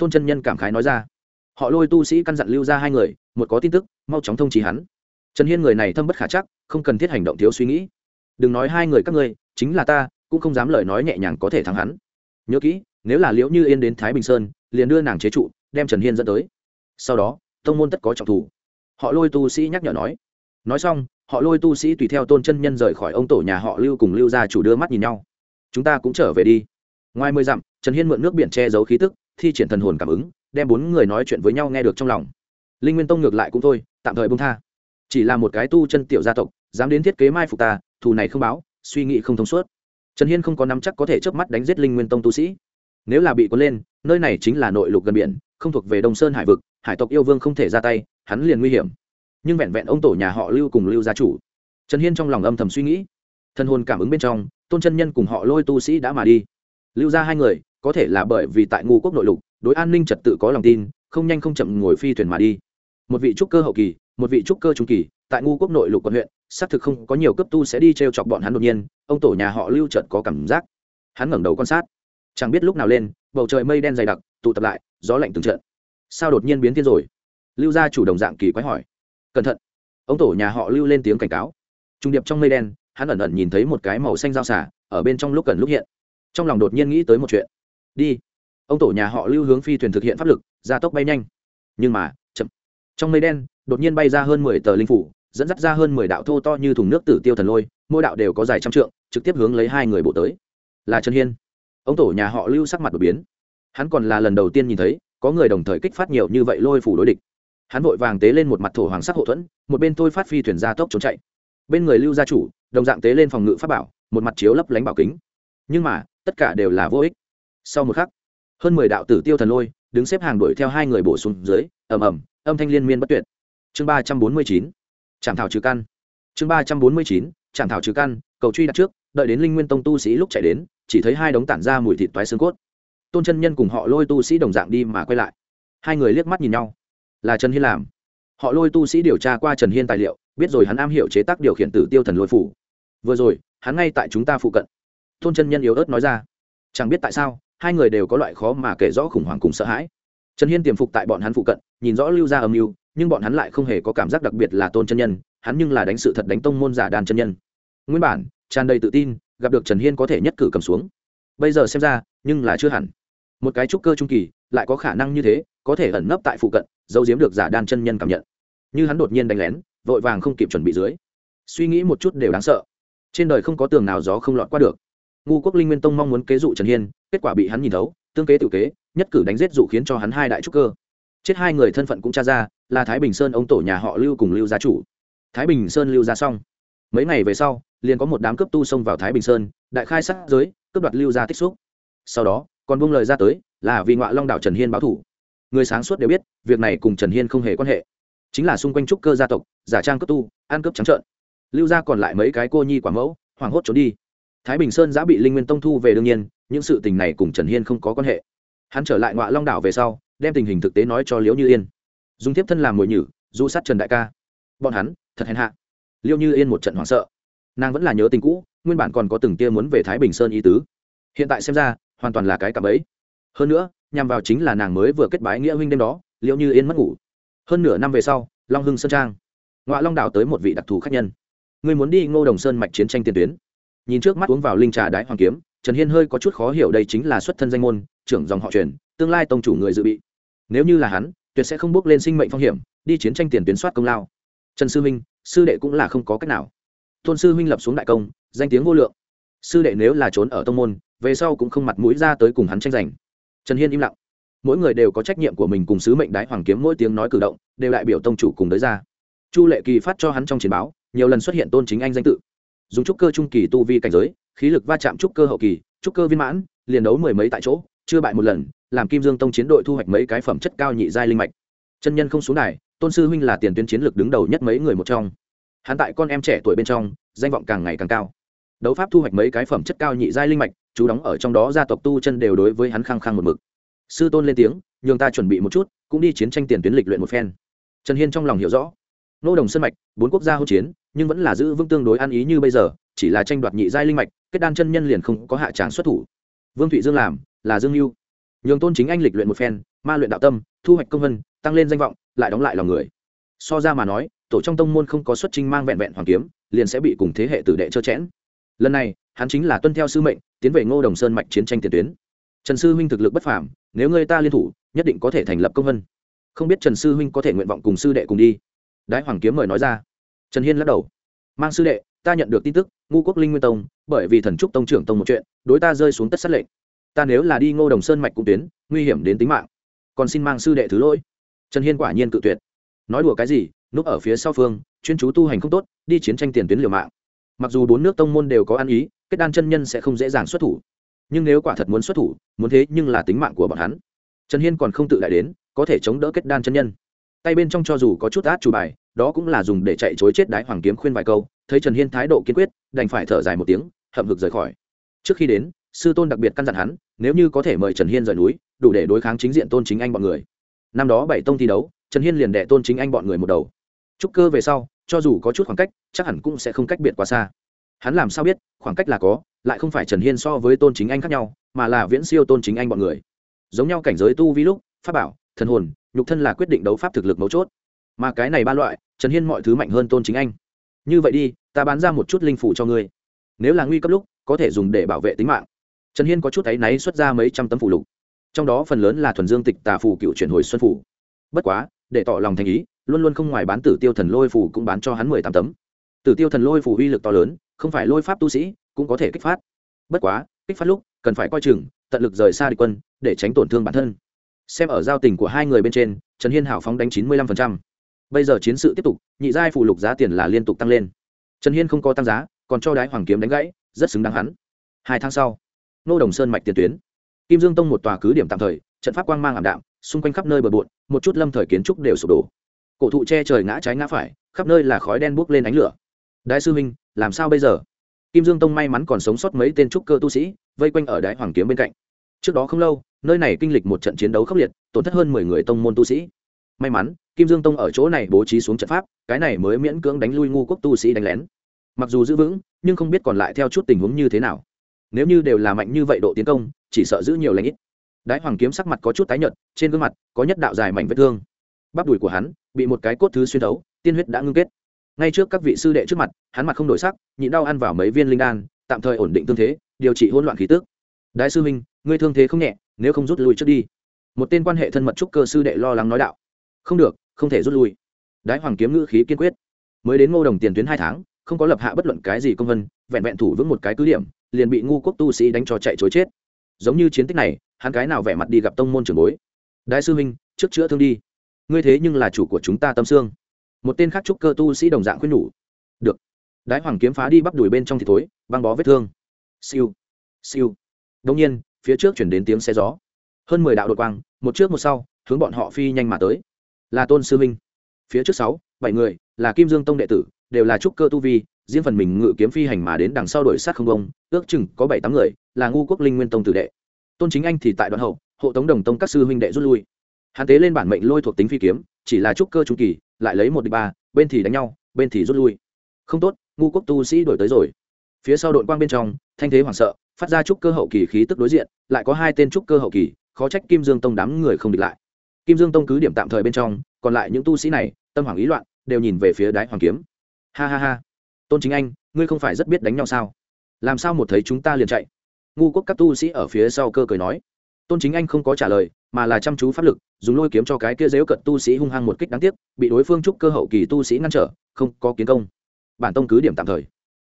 tôn chân nhân cảm khái nói ra. Họ lôi tu sĩ căn dặn lưu ra hai người, một có tin tức, mau chóng thông trí hắn. Trần hiên người này thâm bất khả chắc, không cần thiết hành động thiếu suy nghĩ. Đừng nói hai người các ngươi, chính là ta, cũng không dám lời nói nhẹ nhàng có thể thắng hắn. Nhớ kỹ, nếu là liễu như yên đến thái bình sơn, liền đưa nàng chế trụ, đem trần hiên dẫn tới. Sau đó, tông môn tất có trọng thủ. Họ lôi tu sĩ nhắc nhở nói. Nói xong, họ lôi tu sĩ tùy theo tôn chân nhân rời khỏi ông tổ nhà họ lưu cùng lưu gia chủ đưa mắt nhìn nhau. Chúng ta cũng trở về đi. Ngoài mười dặm, trần hiên mượn nước biển che giấu khí tức thi triển thần hồn cảm ứng, đem bốn người nói chuyện với nhau nghe được trong lòng. Linh nguyên tông ngược lại cũng thôi, tạm thời bông tha. Chỉ là một cái tu chân tiểu gia tộc, dám đến thiết kế mai phục ta, thù này không báo, suy nghĩ không thông suốt. Trần hiên không có nắm chắc có thể chớp mắt đánh giết linh nguyên tông tu sĩ. Nếu là bị cuốn lên, nơi này chính là nội lục gần biển, không thuộc về đông sơn hải vực, hải tộc yêu vương không thể ra tay, hắn liền nguy hiểm. Nhưng vẹn vẹn ông tổ nhà họ lưu cùng lưu gia chủ. Trần hiên trong lòng âm thầm suy nghĩ. Thân hồn cảm ứng bên trong, tôn chân nhân cùng họ lôi tu sĩ đã mà đi. Lưu ra hai người có thể là bởi vì tại ngu quốc nội lục, đối an ninh trật tự có lòng tin, không nhanh không chậm ngồi phi thuyền mà đi. Một vị trúc cơ hậu kỳ, một vị trúc cơ trung kỳ, tại ngu quốc nội lục quận huyện, xác thực không có nhiều cấp tu sẽ đi t r e o chọc bọn hắn đột nhiên, ông tổ nhà họ lưu trợt có cảm giác. Hắn ngẩng đầu quan sát. Chẳng biết lúc nào lên, bầu trời mây đen dày đặc, tụ tập lại, gió lạnh từng trận. Sao đột nhiên biến thiên rồi? Lưu gia chủ đồng dạng kỳ quái hỏi. Cẩn thận. Ông tổ nhà họ lưu lên tiếng cảnh cáo. Trung điệp trong mây đen, hắn ẩn ẩn nhìn thấy một cái màu xanh dao xả, ở bên trong lúc cần lúc hiện. Trong lòng đột nhiên nghĩ tới một chuyện đi. Ông tổ nhà họ lưu hướng phi thuyền thực hiện pháp lực, gia tốc bay nhanh. Nhưng mà, chậm. Trong mây đen, đột nhiên bay ra hơn mười tờ linh phủ, dẫn dắt ra hơn mười đạo thô to như thùng nước tử tiêu thần lôi, mỗi đạo đều có dài trăm trượng, trực tiếp hướng lấy hai người bộ tới. Là trần hiên. Ông tổ nhà họ lưu sắc mặt đột biến. Hắn còn là lần đầu tiên nhìn thấy, có người đồng thời kích phát nhiều như vậy lôi phủ đối địch. Hắn vội vàng tế lên một mặt thổ hoàng sắc hậu thuẫn, một bên thôi phát phi thuyền gia tốc trốn chạy. Bên người lưu gia chủ, đồng dạng tế lên phòng ngự pháp bảo, một mặt chiếu lấp lánh bảo kính. Nhưng mà, tất cả đều là vô ích sau một khắc, hơn mười đạo tử tiêu thần lôi đứng xếp hàng đuổi theo hai người bổ sung dưới, ầm ầm, âm thanh liên miên bất tuyệt. Chương ba trăm bốn mươi chín trạm thảo trừ căn. Chương ba trăm bốn mươi chín trạm thảo trừ căn, cầu truy đặt trước, đợi đến linh nguyên tông tu sĩ lúc chạy đến, chỉ thấy hai đống tản ra mùi thịt toái xương cốt. Tôn chân nhân cùng họ lôi tu sĩ đồng dạng đi mà quay lại. Hai người liếc mắt nhìn nhau. Là trần hiên làm. Họ lôi tu sĩ điều tra qua trần hiên tài liệu, biết rồi hắn am hiểu chế tác điều khiển tử tiêu thần lôi phủ. Vừa rồi, hắn ngay tại chúng ta phụ cận. Tôn chân nhân yếu ớt nói ra. Chẳng biết tại sao hai người đều có loại khó mà kể rõ khủng hoảng cùng sợ hãi. Trần hiên tiềm phục tại bọn hắn phụ cận, nhìn rõ lưu ra âm mưu, nhưng bọn hắn lại không hề có cảm giác đặc biệt là tôn chân nhân, hắn nhưng là đánh sự thật đánh tông môn giả đàn chân nhân. Nguyên bản, tràn đầy tự tin, gặp được trần hiên có thể nhất cử cầm xuống. Bây giờ xem ra, nhưng là chưa hẳn. Một cái trúc cơ trung kỳ, lại có khả năng như thế, có thể ẩn nấp tại phụ cận, giấu giếm được giả đan chân nhân cảm nhận. Như hắn đột nhiên đánh lén, vội vàng không kịp chuẩn bị dưới. Suy nghĩ một chút đều đáng sợ. Trên đời không có tường nào gió không lọt qua được. Ngu quốc linh nguyên tông mong muốn kế dụ trần hiên kết quả bị hắn nhìn thấu, tương kế tự kế, nhất cử đánh giết dụ khiến cho hắn hai đại trúc cơ. Chết hai người thân phận cũng tra ra, là thái bình sơn ông tổ nhà họ lưu cùng lưu gia chủ. Thái bình sơn lưu gia xong. Mấy ngày về sau, liền có một đám cướp tu xông vào thái bình sơn, đại khai sát giới, cướp đoạt lưu gia tích xúc. Sau đó, còn buông lời ra tới, là vì ngọa long đảo trần hiên báo thủ. Người sáng suốt đều biết, việc này cùng trần hiên không hề quan hệ. Chính là xung quanh trúc cơ gia tộc, giả trang cướp tu, ăn cướp trắng trợn. Lưu gia còn lại mấy cái cô nhi quả mẫu, hoảng hốt trốn đi. Thái bình sơn đã bị linh nguyên tông thu về đương nhiên những sự tình này cùng trần hiên không có quan hệ. Hắn trở lại Ngoại long đảo về sau, đem tình hình thực tế nói cho liễu như yên. Dùng tiếp thân làm mồi nhử, du sát trần đại ca. Bọn hắn, thật hèn hạ. Liễu như yên một trận hoảng sợ. Nàng vẫn là nhớ tình cũ, nguyên bản còn có từng tia muốn về thái bình sơn y tứ. Hiện tại xem ra, hoàn toàn là cái cặp ấy hơn nữa, nhằm vào chính là nàng mới vừa kết bái nghĩa huynh đêm đó, liễu như yên mất ngủ. Hơn nửa năm về sau, long hưng sơn trang. Ngoại long đảo tới một vị đặc thù khách nhân. Người muốn đi ngô đồng sơn mạch chiến tranh tiền tuyến. Nhìn trước mắt uống vào linh trà đái hoàng kiếm trần hiên hơi có chút khó hiểu đây chính là xuất thân danh môn, trưởng dòng họ truyền, tương lai tông chủ người dự bị. Nếu như là hắn, tuyệt sẽ không bước lên sinh mệnh phong hiểm, đi chiến tranh tiền tuyến soát công lao. Trần sư huynh sư đệ cũng là không có cách nào. Tôn sư huynh lập xuống đại công, danh tiếng vô lượng. Sư đệ nếu là trốn ở tông môn, về sau cũng không mặt mũi ra tới cùng hắn tranh giành. Trần hiên im lặng. Mỗi người đều có trách nhiệm của mình cùng sứ mệnh đái hoàng kiếm mỗi tiếng nói cử động, đều đại biểu tông chủ cùng đới ra. Chu lệ kỳ phát cho hắn trong chiến báo, nhiều lần xuất hiện tôn chính anh danh tự. Dùng trúc cơ trung kỳ tu vi cảnh giới khí lực va chạm trúc cơ hậu kỳ, trúc cơ viên mãn, liền đấu mười mấy tại chỗ, chưa bại một lần, làm kim dương tông chiến đội thu hoạch mấy cái phẩm chất cao nhị giai linh mạch. Chân nhân không xuống đài, tôn sư huynh là tiền tuyến chiến lược đứng đầu nhất mấy người một trong. Hắn tại con em trẻ tuổi bên trong, danh vọng càng ngày càng cao. Đấu pháp thu hoạch mấy cái phẩm chất cao nhị giai linh mạch, chú đóng ở trong đó gia tộc tu chân đều đối với hắn khăng khăng một mực. Sư tôn lên tiếng, nhường ta chuẩn bị một chút, cũng đi chiến tranh tiền tuyến lịch luyện một phen. Trần hiên trong lòng hiểu rõ. Nô đồng sân mạch, bốn quốc gia hỗn chiến, nhưng vẫn là giữ vững tương đối ăn ý như bây giờ chỉ là tranh đoạt nhị giai linh mạch, kết đan chân nhân liền không có hạ tràng xuất thủ. Vương thụy dương làm, là dương mưu nhường tôn chính anh lịch luyện một phen, ma luyện đạo tâm, thu hoạch công vân, tăng lên danh vọng, lại đóng lại lòng người. So ra mà nói, tổ trong tông môn không có xuất trình mang vẹn vẹn hoàng kiếm, liền sẽ bị cùng thế hệ tử đệ trơ chẽn. Lần này, hắn chính là tuân theo sư mệnh, tiến về ngô đồng sơn mạch chiến tranh tiền tuyến. Trần sư huynh thực lực bất phàm, nếu người ta liên thủ, nhất định có thể thành lập công vân. Không biết trần sư huynh có thể nguyện vọng cùng sư đệ cùng đi. Đái hoàng kiếm mời nói ra. Trần hiên lắc đầu. Mang sư đệ ta nhận được tin tức ngu quốc linh nguyên tông, bởi vì thần trúc tông trưởng tông một chuyện, đối ta rơi xuống tất sát lệnh. Ta nếu là đi ngô đồng sơn mạch cũng tuyến, nguy hiểm đến tính mạng. Còn xin mang sư đệ thứ lỗi. Trần hiên quả nhiên cự tuyệt. Nói đùa cái gì, núp ở phía sau phương, chuyên chú tu hành không tốt, đi chiến tranh tiền tuyến liều mạng. Mặc dù bốn nước tông môn đều có ăn ý, kết đan chân nhân sẽ không dễ dàng xuất thủ. Nhưng nếu quả thật muốn xuất thủ, muốn thế nhưng là tính mạng của bọn hắn. Trần hiên còn không tự đại đến, có thể chống đỡ kết đan chân nhân. Tay bên trong cho dù có chút át chủ bài đó cũng là dùng để chạy chối chết đái hoàng kiếm khuyên vài câu, thấy trần hiên thái độ kiên quyết, đành phải thở dài một tiếng, hậm hực rời khỏi. Trước khi đến, sư tôn đặc biệt căn dặn hắn, nếu như có thể mời trần hiên rời núi, đủ để đối kháng chính diện tôn chính anh bọn người. Năm đó bảy tông thi đấu, trần hiên liền đệ tôn chính anh bọn người một đầu. Trúc cơ về sau, cho dù có chút khoảng cách, chắc hẳn cũng sẽ không cách biệt quá xa. Hắn làm sao biết, khoảng cách là có, lại không phải trần hiên so với tôn chính anh khác nhau, mà là viễn siêu tôn chính anh bọn người. Giống nhau cảnh giới tu vi lúc, pháp bảo, thần hồn, nhục thân là quyết định đấu pháp thực lực mấu chốt mà cái này ba loại, trần hiên mọi thứ mạnh hơn tôn chính anh. Như vậy đi, ta bán ra một chút linh phủ cho ngươi. Nếu là nguy cấp lúc, có thể dùng để bảo vệ tính mạng. Trần hiên có chút áy náy xuất ra mấy trăm tấm phủ lục. Trong đó phần lớn là thuần dương tịch tà phù cựu chuyển hồi xuân phủ. Bất quá, để tỏ lòng thành ý, luôn luôn không ngoài bán tử tiêu thần lôi phủ cũng bán cho hắn mười tám tấm. Tử tiêu thần lôi phủ uy lực to lớn, không phải lôi pháp tu sĩ, cũng có thể kích phát. Bất quá, kích phát lúc, cần phải coi chừng, tận lực rời xa địch quân, để tránh tổn thương bản thân. Xem ở giao tình của hai người bên trên, trần hiên hảo phóng đánh chín mươi lăm phần trăm bây giờ chiến sự tiếp tục, nhị giai phụ lục giá tiền là liên tục tăng lên. Trần hiên không có tăng giá, còn cho đái hoàng kiếm đánh gãy, rất xứng đáng hắn. Hai tháng sau, nô đồng sơn mạch tiền tuyến. Kim dương tông một tòa cứ điểm tạm thời, trận pháp quang mang ảm đạm, xung quanh khắp nơi bờ bộn, một chút lâm thời kiến trúc đều sụp đổ. Cổ thụ che trời ngã trái ngã phải, khắp nơi là khói đen buốc lên ánh lửa. Đại sư huynh, làm sao bây giờ? Kim dương tông may mắn còn sống sót mấy tên trúc cơ tu sĩ, vây quanh ở đại hoàng kiếm bên cạnh. Trước đó không lâu, nơi này kinh lịch một trận chiến đấu khốc liệt, tổn thất hơn mười người tông môn tu sĩ may mắn, kim dương tông ở chỗ này bố trí xuống trận pháp, cái này mới miễn cưỡng đánh lui ngu quốc tu sĩ đánh lén. Mặc dù giữ vững, nhưng không biết còn lại theo chút tình huống như thế nào. Nếu như đều là mạnh như vậy độ tiến công, chỉ sợ giữ nhiều lãnh ít. Đái hoàng kiếm sắc mặt có chút tái nhợt, trên gương mặt có nhất đạo dài mảnh vết thương. Bắp đùi của hắn bị một cái cốt thứ xuyên thấu, tiên huyết đã ngưng kết. Ngay trước các vị sư đệ trước mặt, hắn mặt không đổi sắc nhịn đau ăn vào mấy viên linh đan, tạm thời ổn định tương thế, điều trị hỗn loạn khí tước đại sư huynh, ngươi thương thế không nhẹ, nếu không rút lui trước đi. Một tên quan hệ thân mật trúc cơ sư đệ lo lắng nói đạo không được, không thể rút lui. Đái hoàng kiếm ngữ khí kiên quyết. Mới đến ngô đồng tiền tuyến hai tháng, không có lập hạ bất luận cái gì công vân, vẹn vẹn thủ vững một cái cứ điểm, liền bị ngu quốc tu sĩ đánh cho chạy chối chết. Giống như chiến tích này, hắn cái nào vẻ mặt đi gặp tông môn trưởng bối. Đại sư huynh, trước chữa thương đi. Ngươi thế nhưng là chủ của chúng ta tâm xương một tên khác trúc cơ tu sĩ đồng dạng khuyên nhủ. Được. Đái hoàng kiếm phá đi bắp đùi bên trong thì thối, băng bó vết thương. Siêu. Siêu. Đông nhiên, phía trước chuyển đến tiếng xe gió. Hơn mười đạo đội quang, một trước một sau, hướng bọn họ phi nhanh mà tới là tôn sư minh phía trước sáu, bảy người, là kim dương tông đệ tử, đều là trúc cơ tu vi, riêng phần mình ngự kiếm phi hành mà đến đằng sau đổi sát không công, ước chừng có bảy tám người, là ngu quốc linh nguyên tông tử đệ. Tôn chính anh thì tại đoạn hậu, hộ tống đồng tông các sư huynh đệ rút lui. Hàn tế lên bản mệnh lôi thuộc tính phi kiếm, chỉ là trúc cơ trung kỳ, lại lấy một địch ba, bên thì đánh nhau, bên thì rút lui. Không tốt, ngu quốc tu sĩ đổi tới rồi. Phía sau đội quang bên trong, thanh thế hoảng sợ, phát ra trúc cơ hậu kỳ khí tức đối diện, lại có hai tên trúc cơ hậu kỳ, khó trách kim dương tông đám người không địch lại kim dương tông cứ điểm tạm thời bên trong, còn lại những tu sĩ này, tâm hoảng ý loạn, đều nhìn về phía đái hoàng kiếm. Ha ha ha. Tôn chính anh, ngươi không phải rất biết đánh nhau sao? Làm sao một thấy chúng ta liền chạy? Ngu quốc các tu sĩ ở phía sau cơ cười nói. Tôn chính anh không có trả lời, mà là chăm chú pháp lực, dùng lôi kiếm cho cái kia dếu cận tu sĩ hung hăng một kích đáng tiếc, bị đối phương trúc cơ hậu kỳ tu sĩ ngăn trở, không có kiến công. Bản tông cứ điểm tạm thời.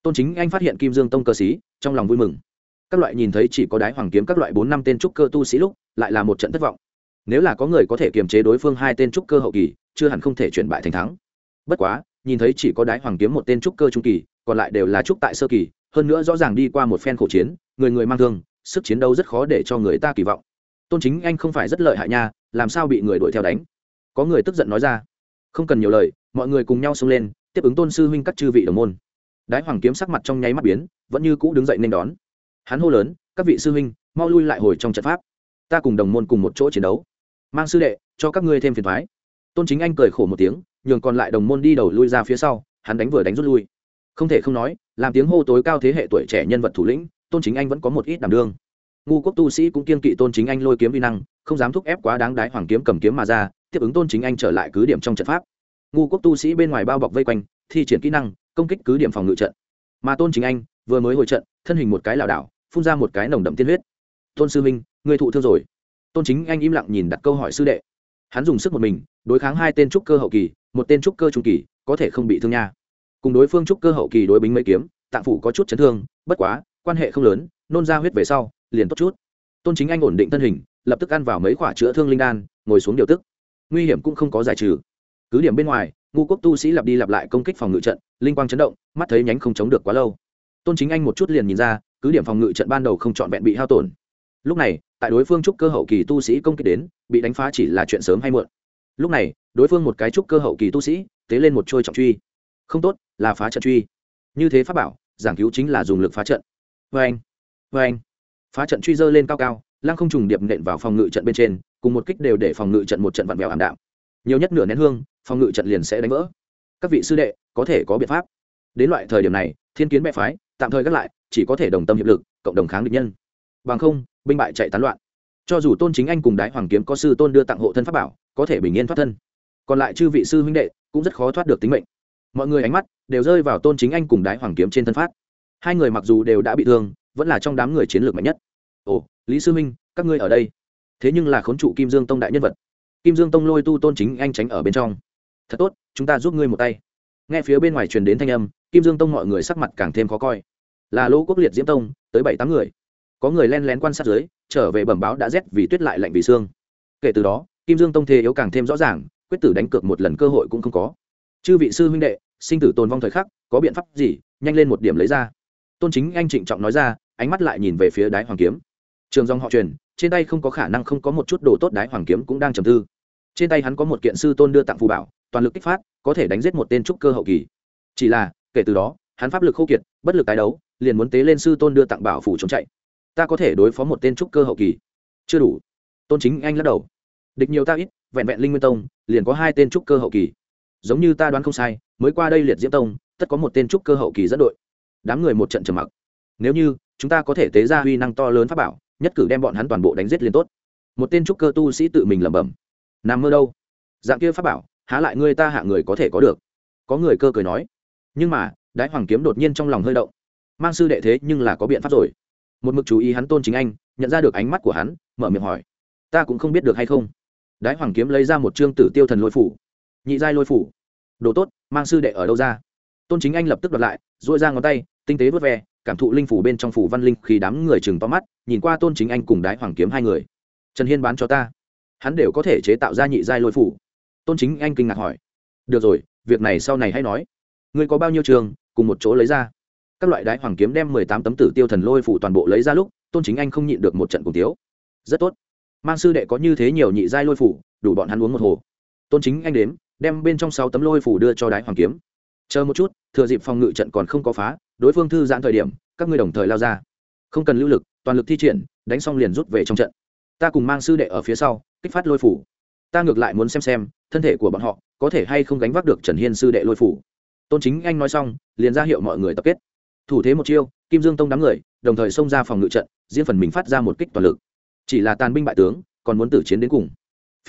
Tôn chính anh phát hiện kim dương tông cơ sĩ, trong lòng vui mừng. Các loại nhìn thấy chỉ có đái hoàng kiếm các loại bốn năm tên trúc cơ tu sĩ lúc, lại là một trận thất vọng nếu là có người có thể kiềm chế đối phương hai tên trúc cơ hậu kỳ, chưa hẳn không thể chuyển bại thành thắng. Bất quá, nhìn thấy chỉ có đái hoàng kiếm một tên trúc cơ trung kỳ, còn lại đều là trúc tại sơ kỳ, hơn nữa rõ ràng đi qua một phen khổ chiến, người người mang thương, sức chiến đấu rất khó để cho người ta kỳ vọng. Tôn chính anh không phải rất lợi hại nha, làm sao bị người đuổi theo đánh? Có người tức giận nói ra. Không cần nhiều lời, mọi người cùng nhau xông lên, tiếp ứng tôn sư huynh các chư vị đồng môn. Đái hoàng kiếm sắc mặt trong nháy mắt biến, vẫn như cũ đứng dậy nên đón. Hắn hô lớn, các vị sư huynh, mau lui lại hồi trong trận pháp. Ta cùng đồng môn cùng một chỗ chiến đấu mang sư đệ, cho các ngươi thêm phiền thoái. Tôn chính anh cười khổ một tiếng, nhường còn lại đồng môn đi đầu lui ra phía sau, hắn đánh vừa đánh rút lui. Không thể không nói, làm tiếng hô tối cao thế hệ tuổi trẻ nhân vật thủ lĩnh, tôn chính anh vẫn có một ít đảm đương. Ngu quốc tu sĩ cũng kiên kỵ tôn chính anh lôi kiếm vi năng, không dám thúc ép quá đáng đái hoàng kiếm cầm kiếm mà ra, tiếp ứng tôn chính anh trở lại cứ điểm trong trận pháp. Ngu quốc tu sĩ bên ngoài bao bọc vây quanh, thi triển kỹ năng, công kích cứ điểm phòng ngự trận. Mà tôn chính anh, vừa mới hồi trận, thân hình một cái lảo đảo, phun ra một cái nồng đậm tiên huyết. Tôn sư minh người thụ thương rồi tôn chính anh im lặng nhìn đặt câu hỏi sư đệ. Hắn dùng sức một mình, đối kháng hai tên trúc cơ hậu kỳ, một tên trúc cơ trung kỳ, có thể không bị thương nha. Cùng đối phương trúc cơ hậu kỳ đối bính mấy kiếm, tạng phủ có chút chấn thương, bất quá, quan hệ không lớn, nôn ra huyết về sau, liền tốt chút. Tôn chính anh ổn định thân hình, lập tức ăn vào mấy khoả chữa thương linh đan, ngồi xuống điều tức. Nguy hiểm cũng không có giải trừ. Cứ điểm bên ngoài, ngu quốc tu sĩ lặp đi lặp lại công kích phòng ngự trận, linh quang chấn động, mắt thấy nhánh không chống được quá lâu. Tôn chính anh một chút liền nhìn ra, cứ điểm phòng ngự trận ban đầu không trọn vẹn bị hao tổn. Lúc này tại đối phương trúc cơ hậu kỳ tu sĩ công kích đến, bị đánh phá chỉ là chuyện sớm hay muộn. Lúc này, đối phương một cái trúc cơ hậu kỳ tu sĩ, tế lên một trôi trọng truy. Không tốt, là phá trận truy. Như thế pháp bảo, giảng cứu chính là dùng lực phá trận. Vê anh vê anh. Phá trận truy dơ lên cao cao, lăng không trùng điệp nện vào phòng ngự trận bên trên, cùng một kích đều để phòng ngự trận một trận vặn vẹo ảm đạm. Nhiều nhất nửa nén hương, phòng ngự trận liền sẽ đánh vỡ. Các vị sư đệ, có thể có biện pháp. Đến loại thời điểm này, thiên kiến mẹ phái, tạm thời gác lại, chỉ có thể đồng tâm hiệp lực, cộng đồng kháng địch nhân. Bằng không binh bại chạy tán loạn. Cho dù tôn chính anh cùng đái hoàng kiếm có sư tôn đưa tặng hộ thân pháp bảo, có thể bình yên thoát thân. Còn lại chư vị sư huynh đệ cũng rất khó thoát được tính mệnh. Mọi người ánh mắt đều rơi vào tôn chính anh cùng đái hoàng kiếm trên thân phát. Hai người mặc dù đều đã bị thương, vẫn là trong đám người chiến lược mạnh nhất. Ồ, lý sư minh các ngươi ở đây. Thế nhưng là khốn trụ kim dương tông đại nhân vật. Kim dương tông lôi tu tôn chính anh tránh ở bên trong. Thật tốt, chúng ta giúp ngươi một tay. Nghe phía bên ngoài truyền đến thanh âm, kim dương tông mọi người sắc mặt càng thêm khó coi. Là lỗ quốc liệt diễm tông, tới bảy tám người có người len lén quan sát dưới, trở về bẩm báo đã rét vì tuyết lại lạnh vì xương. Kể từ đó, kim dương tông thế yếu càng thêm rõ ràng, quyết tử đánh cược một lần cơ hội cũng không có. Chư vị sư huynh đệ, sinh tử tồn vong thời khắc, có biện pháp gì, nhanh lên một điểm lấy ra. Tôn chính anh trịnh trọng nói ra, ánh mắt lại nhìn về phía đái hoàng kiếm. Trường dòng họ truyền, trên tay không có khả năng không có một chút đồ tốt đái hoàng kiếm cũng đang trầm tư. Trên tay hắn có một kiện sư tôn đưa tặng phù bảo, toàn lực kích phát, có thể đánh giết một tên trúc cơ hậu kỳ. Chỉ là, kể từ đó, hắn pháp lực khô kiệt, bất lực tái đấu, liền muốn tế lên sư tôn đưa tặng bảo phủ chống chạy ta có thể đối phó một tên trúc cơ hậu kỳ. Chưa đủ. Tôn chính anh lắc đầu. Địch nhiều ta ít, vẹn vẹn linh nguyên tông, liền có hai tên trúc cơ hậu kỳ. Giống như ta đoán không sai, mới qua đây liệt diễm tông, tất có một tên trúc cơ hậu kỳ dẫn đội. Đám người một trận trầm mặc. Nếu như, chúng ta có thể tế ra huy năng to lớn pháp bảo, nhất cử đem bọn hắn toàn bộ đánh giết liền tốt. Một tên trúc cơ tu sĩ tự mình lẩm bẩm. Nằm mơ đâu? Dạng kia pháp bảo, há lại ngươi ta hạ người có thể có được? Có người cơ cười nói. Nhưng mà, đái hoàng kiếm đột nhiên trong lòng hơi động. Mang sư đệ thế nhưng là có biện pháp rồi một mực chú ý hắn tôn chính anh, nhận ra được ánh mắt của hắn, mở miệng hỏi, ta cũng không biết được hay không? Đái hoàng kiếm lấy ra một chương tử tiêu thần lôi phủ. Nhị giai lôi phủ. Đồ tốt, mang sư đệ ở đâu ra? Tôn chính anh lập tức đọc lại dội ra ngón tay, tinh tế vớt ve, cảm thụ linh phủ bên trong phủ văn linh khi đám người chừng to mắt, nhìn qua tôn chính anh cùng đái hoàng kiếm hai người. Trần hiên bán cho ta. Hắn đều có thể chế tạo ra nhị giai lôi phủ. Tôn chính anh kinh ngạc hỏi. Được rồi, việc này sau này hãy nói. Ngươi có bao nhiêu trường, cùng một chỗ lấy ra? Các loại đái hoàng kiếm đem mười tám tấm tử tiêu thần lôi phủ toàn bộ lấy ra lúc, tôn chính anh không nhịn được một trận cùng tiếu. Rất tốt. Mang sư đệ có như thế nhiều nhị giai lôi phủ, đủ bọn hắn uống một hồ. Tôn chính anh đếm, đem bên trong sáu tấm lôi phủ đưa cho đái hoàng kiếm. Chờ một chút, thừa dịp phòng ngự trận còn không có phá, đối phương thư giãn thời điểm, các ngươi đồng thời lao ra. Không cần lưu lực, toàn lực thi triển, đánh xong liền rút về trong trận. Ta cùng mang sư đệ ở phía sau, kích phát lôi phủ. Ta ngược lại muốn xem xem, thân thể của bọn họ có thể hay không gánh vác được trần hiên sư đệ lôi phủ. Tôn chính anh nói xong, liền ra hiệu mọi người tập kết thủ thế một chiêu, kim dương tông đám người, đồng thời xông ra phòng ngự trận, diễn phần mình phát ra một kích toàn lực. Chỉ là tàn binh bại tướng, còn muốn tử chiến đến cùng.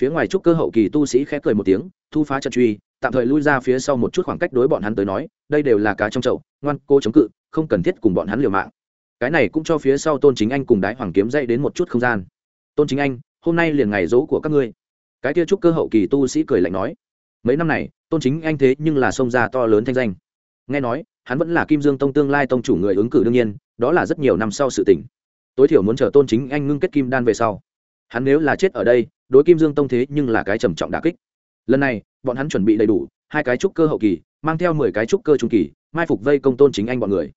Phía ngoài trúc cơ hậu kỳ tu sĩ khẽ cười một tiếng, thu phá trận truy, tạm thời lui ra phía sau một chút khoảng cách đối bọn hắn tới nói, đây đều là cá trong chậu, ngoan cô chống cự, không cần thiết cùng bọn hắn liều mạng. Cái này cũng cho phía sau tôn chính anh cùng đái hoàng kiếm dậy đến một chút không gian. Tôn chính anh, hôm nay liền ngày dỗ của các ngươi. Cái kia trúc cơ hậu kỳ tu sĩ cười lạnh nói, mấy năm này, tôn chính anh thế nhưng là sông ra to lớn thanh danh nghe nói, hắn vẫn là kim dương tông tương lai tông chủ người ứng cử đương nhiên, đó là rất nhiều năm sau sự tỉnh tối thiểu muốn chờ tôn chính anh ngưng kết kim đan về sau. Hắn nếu là chết ở đây, đối kim dương tông thế nhưng là cái trầm trọng đà kích. Lần này, bọn hắn chuẩn bị đầy đủ, hai cái trúc cơ hậu kỳ, mang theo mười cái trúc cơ trung kỳ, mai phục vây công tôn chính anh bọn người.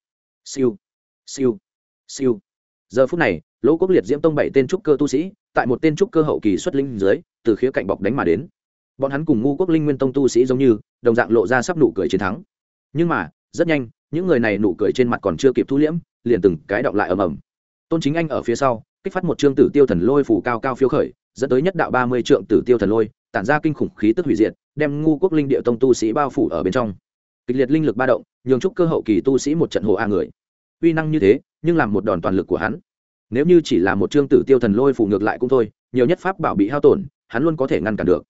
Siêu siêu siêu. Giờ phút này, lỗ quốc liệt diễm tông bảy tên trúc cơ tu sĩ, tại một tên trúc cơ hậu kỳ xuất linh dưới, từ khía cạnh bọc đánh mà đến. Bọn hắn cùng ngu quốc linh nguyên tông tu sĩ giống như, đồng dạng lộ ra sắp nụ cười chiến thắng nhưng mà, rất nhanh, những người này nụ cười trên mặt còn chưa kịp thu liễm, liền từng cái động lại ầm ầm. Tôn chính anh ở phía sau, kích phát một chương tử tiêu thần lôi phủ cao cao phiêu khởi, dẫn tới nhất đạo ba mươi trượng tử tiêu thần lôi, tản ra kinh khủng khí tức hủy diệt, đem ngu quốc linh địa tông tu sĩ bao phủ ở bên trong. Kịch liệt linh lực ba động, nhường chúc cơ hậu kỳ tu sĩ một trận hồ a người. Uy năng như thế, nhưng làm một đòn toàn lực của hắn. Nếu như chỉ là một chương tử tiêu thần lôi phủ ngược lại cũng thôi, nhiều nhất pháp bảo bị hao tổn, hắn luôn có thể ngăn cản được.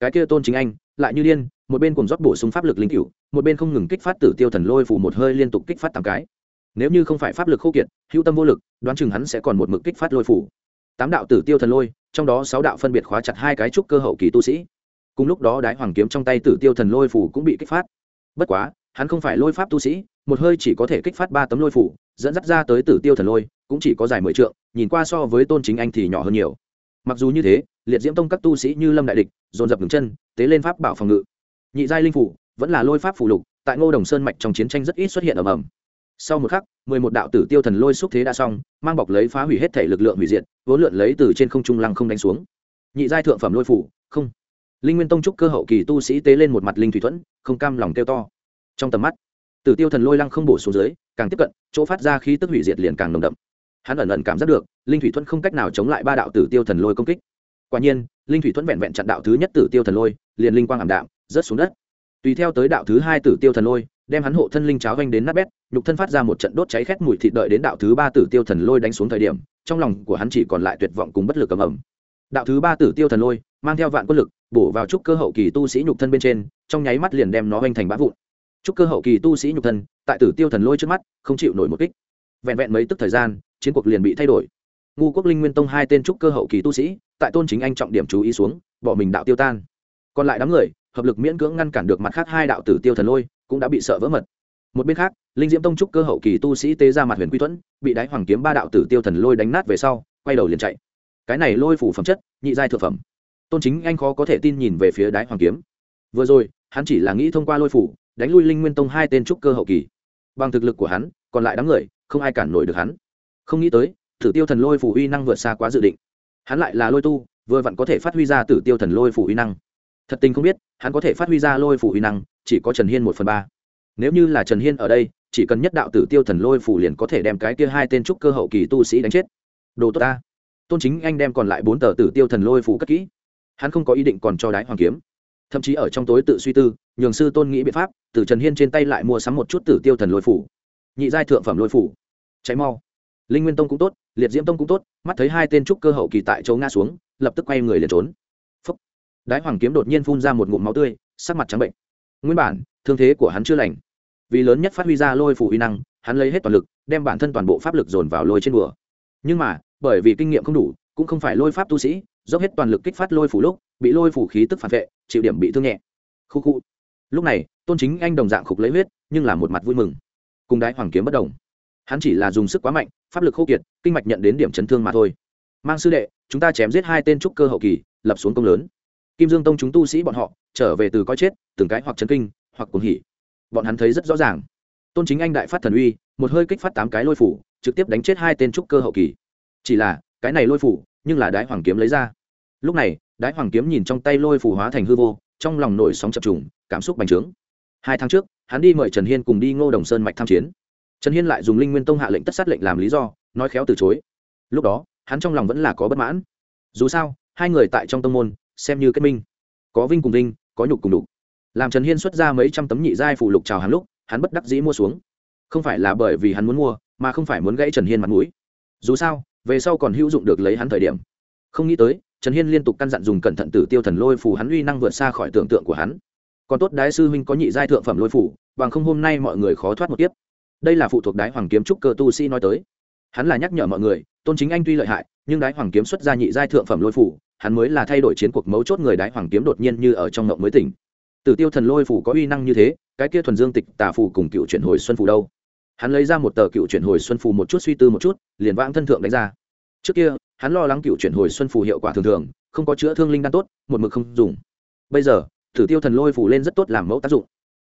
Cái kia tôn chính anh, lại như điên, một bên cùng rót bổ sung pháp lực linh cựu một bên không ngừng kích phát tử tiêu thần lôi phủ một hơi liên tục kích phát tám cái. Nếu như không phải pháp lực khô kiệt, hữu tâm vô lực, đoán chừng hắn sẽ còn một mực kích phát lôi phủ tám đạo tử tiêu thần lôi, trong đó sáu đạo phân biệt khóa chặt hai cái trúc cơ hậu kỳ tu sĩ. Cùng lúc đó đái hoàng kiếm trong tay tử tiêu thần lôi phủ cũng bị kích phát. Bất quá, hắn không phải lôi pháp tu sĩ, một hơi chỉ có thể kích phát ba tấm lôi phủ dẫn dắt ra tới tử tiêu thần lôi, cũng chỉ có dài mười trượng, nhìn qua so với tôn chính anh thì nhỏ hơn nhiều. Mặc dù như thế, liệt diễm tông các tu sĩ như lâm đại địch, dồn dập ngừng chân, tế lên pháp bảo phòng ngự. Nhị giai linh phủ vẫn là lôi pháp phù lục, tại ngô đồng sơn mạch trong chiến tranh rất ít xuất hiện ở mầm sau một khắc, mười một đạo tử tiêu thần lôi xúc thế đã xong, mang bọc lấy phá hủy hết thể lực lượng hủy diệt, vốn lượn lấy từ trên không trung lăng không đánh xuống. Nhị giai thượng phẩm lôi phủ, không. Linh nguyên tông trúc cơ hậu kỳ tu sĩ tế lên một mặt linh thủy thuẫn, không cam lòng kêu to. Trong tầm mắt, tử tiêu thần lôi lăng không bổ xuống dưới, càng tiếp cận, chỗ phát ra khí tức hủy diệt liền càng nồng đậm. Hắn ẩn ẩn cảm giác được, linh thủy thuẫn không cách nào chống lại ba đạo tử tiêu thần lôi công kích. Quả nhiên, linh thủy thuẫn vẹn vẹn chặn đạo thứ nhất tử tiêu thần lôi, liền linh quang ảm đạm, rớt xuống đất tùy theo tới đạo thứ hai tử tiêu thần lôi, đem hắn hộ thân linh cháo vanh đến nát bét, nhục thân phát ra một trận đốt cháy khét mùi thịt đợi đến đạo thứ ba tử tiêu thần lôi đánh xuống thời điểm, trong lòng của hắn chỉ còn lại tuyệt vọng cùng bất lực cầm ẩm đạo thứ ba tử tiêu thần lôi, mang theo vạn quân lực, bổ vào trúc cơ hậu kỳ tu sĩ nhục thân bên trên, trong nháy mắt liền đem nó vanh thành bã vụn. Trúc cơ hậu kỳ tu sĩ nhục thân, tại tử tiêu thần lôi trước mắt, không chịu nổi một kích. Vẹn vẹn mấy tức thời gian, chiến cuộc liền bị thay đổi. Ngu quốc linh nguyên tông hai tên trúc cơ hậu kỳ tu sĩ, tại tôn chính anh trọng điểm chú ý xuống, bỏ mình đạo tiêu tan. Còn lại đám người hợp lực miễn cưỡng ngăn cản được mặt khác hai đạo tử tiêu thần lôi, cũng đã bị sợ vỡ mật. Một bên khác, linh diễm tông trúc cơ hậu kỳ tu sĩ tế ra mặt huyền quy thuẫn, bị đáy hoàng kiếm ba đạo tử tiêu thần lôi đánh nát về sau, quay đầu liền chạy. Cái này lôi phủ phẩm chất, nhị giai thực phẩm. Tôn chính anh khó có thể tin nhìn về phía đáy hoàng kiếm. Vừa rồi, hắn chỉ là nghĩ thông qua lôi phủ, đánh lui linh nguyên tông hai tên trúc cơ hậu kỳ. Bằng thực lực của hắn, còn lại đám người, không ai cản nổi được hắn. Không nghĩ tới, tử tiêu thần lôi phủ uy năng vượt xa quá dự định. Hắn lại là lôi tu, vừa vặn có thể phát huy ra tử tiêu thần lôi phủ uy năng thật tình không biết, hắn có thể phát huy ra lôi phủ uy năng, chỉ có trần hiên một phần ba. Nếu như là trần hiên ở đây, chỉ cần nhất đạo tử tiêu thần lôi phủ liền có thể đem cái kia hai tên trúc cơ hậu kỳ tu sĩ đánh chết. Đồ tốt ta. Tôn chính anh đem còn lại bốn tờ tử tiêu thần lôi phủ cất kỹ. Hắn không có ý định còn cho đái hoàng kiếm. Thậm chí ở trong tối tự suy tư, nhường sư tôn nghĩ biện pháp, từ trần hiên trên tay lại mua sắm một chút tử tiêu thần lôi phủ. Nhị giai thượng phẩm lôi phủ. Cháy mau. Linh nguyên tông cũng tốt, liệt diễm tông cũng tốt, mắt thấy hai tên trúc cơ hậu kỳ tại chỗ ngã xuống, lập tức quay người liền trốn đái hoàng kiếm đột nhiên phun ra một ngụm máu tươi, sắc mặt trắng bệnh. Nguyên bản, thương thế của hắn chưa lành. Vì lớn nhất phát huy ra lôi phủ uy năng, hắn lấy hết toàn lực, đem bản thân toàn bộ pháp lực dồn vào lôi trên bùa. Nhưng mà, bởi vì kinh nghiệm không đủ, cũng không phải lôi pháp tu sĩ, dốc hết toàn lực kích phát lôi phủ lúc, bị lôi phủ khí tức phản vệ, chịu điểm bị thương nhẹ. Khu khu. Lúc này, tôn chính anh đồng dạng khục lấy huyết, nhưng là một mặt vui mừng. Cùng đái hoàng kiếm bất đồng. Hắn chỉ là dùng sức quá mạnh, pháp lực khô kiệt, kinh mạch nhận đến điểm chấn thương mà thôi. Mang sư đệ, chúng ta chém giết hai tên trúc cơ hậu kỳ, lập xuống công lớn kim dương tông chúng tu sĩ bọn họ trở về từ coi chết, từng cái hoặc chấn kinh, hoặc cuồng hỉ. Bọn hắn thấy rất rõ ràng. Tôn chính anh đại phát thần uy, một hơi kích phát tám cái lôi phủ, trực tiếp đánh chết hai tên trúc cơ hậu kỳ. Chỉ là, cái này lôi phủ, nhưng là đái hoàng kiếm lấy ra. Lúc này, đái hoàng kiếm nhìn trong tay lôi phủ hóa thành hư vô, trong lòng nổi sóng chập trùng, cảm xúc bành trướng. Hai tháng trước, hắn đi mời trần hiên cùng đi ngô đồng sơn mạch tham chiến. Trần hiên lại dùng linh nguyên tông hạ lệnh tất sát lệnh làm lý do, nói khéo từ chối. Lúc đó, hắn trong lòng vẫn là có bất mãn. Dù sao, hai người tại trong tông môn xem như kết minh. Có vinh cùng vinh, có nhục cùng đục làm trần hiên xuất ra mấy trăm tấm nhị giai phụ lục chào hắn lúc, hắn bất đắc dĩ mua xuống. Không phải là bởi vì hắn muốn mua, mà không phải muốn gãy trần hiên mặt mũi. Dù sao, về sau còn hữu dụng được lấy hắn thời điểm. Không nghĩ tới, trần hiên liên tục căn dặn dùng cẩn thận tử tiêu thần lôi phù hắn uy năng vượt xa khỏi tưởng tượng của hắn. Còn tốt đái sư huynh có nhị giai thượng phẩm lôi phủ bằng không hôm nay mọi người khó thoát một tiếp đây là phụ thuộc đái hoàng kiếm trúc cơ tu sĩ nói tới. Hắn là nhắc nhở mọi người, tôn chính anh tuy lợi hại, nhưng đái hoàng kiếm xuất ra nhị giai thượng phẩm lôi phủ hắn mới là thay đổi chiến cuộc mấu chốt người đái hoàng kiếm đột nhiên như ở trong ngộng mới tỉnh. Tử tiêu thần lôi phủ có uy năng như thế, cái kia thuần dương tịch tà phù cùng cựu chuyển hồi xuân phù đâu? Hắn lấy ra một tờ cựu chuyển hồi xuân phù một chút suy tư một chút, liền vãng thân thượng đánh ra. Trước kia, hắn lo lắng cựu chuyển hồi xuân phù hiệu quả thường thường, không có chữa thương linh đan tốt, một mực không dùng. Bây giờ, Tử tiêu thần lôi phủ lên rất tốt làm mẫu tác dụng.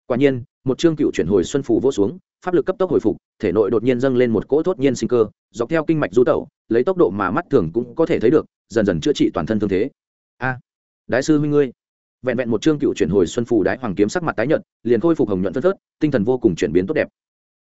Quả nhiên, một chương cựu chuyển hồi xuân phủ vô xuống, pháp lực cấp tốc hồi phục, thể nội đột nhiên dâng lên một cỗ thốt nhiên sinh cơ, dọc theo kinh mạch du tẩu lấy tốc độ mà mắt thường cũng có thể thấy được dần dần chữa trị toàn thân thương thế. A à, đại sư huynh ngươi. Vẹn vẹn một chương cựu chuyển hồi xuân phủ đái hoàng kiếm sắc mặt tái nhợt liền khôi phục hồng nhuận phân phớt tinh thần vô cùng chuyển biến tốt đẹp.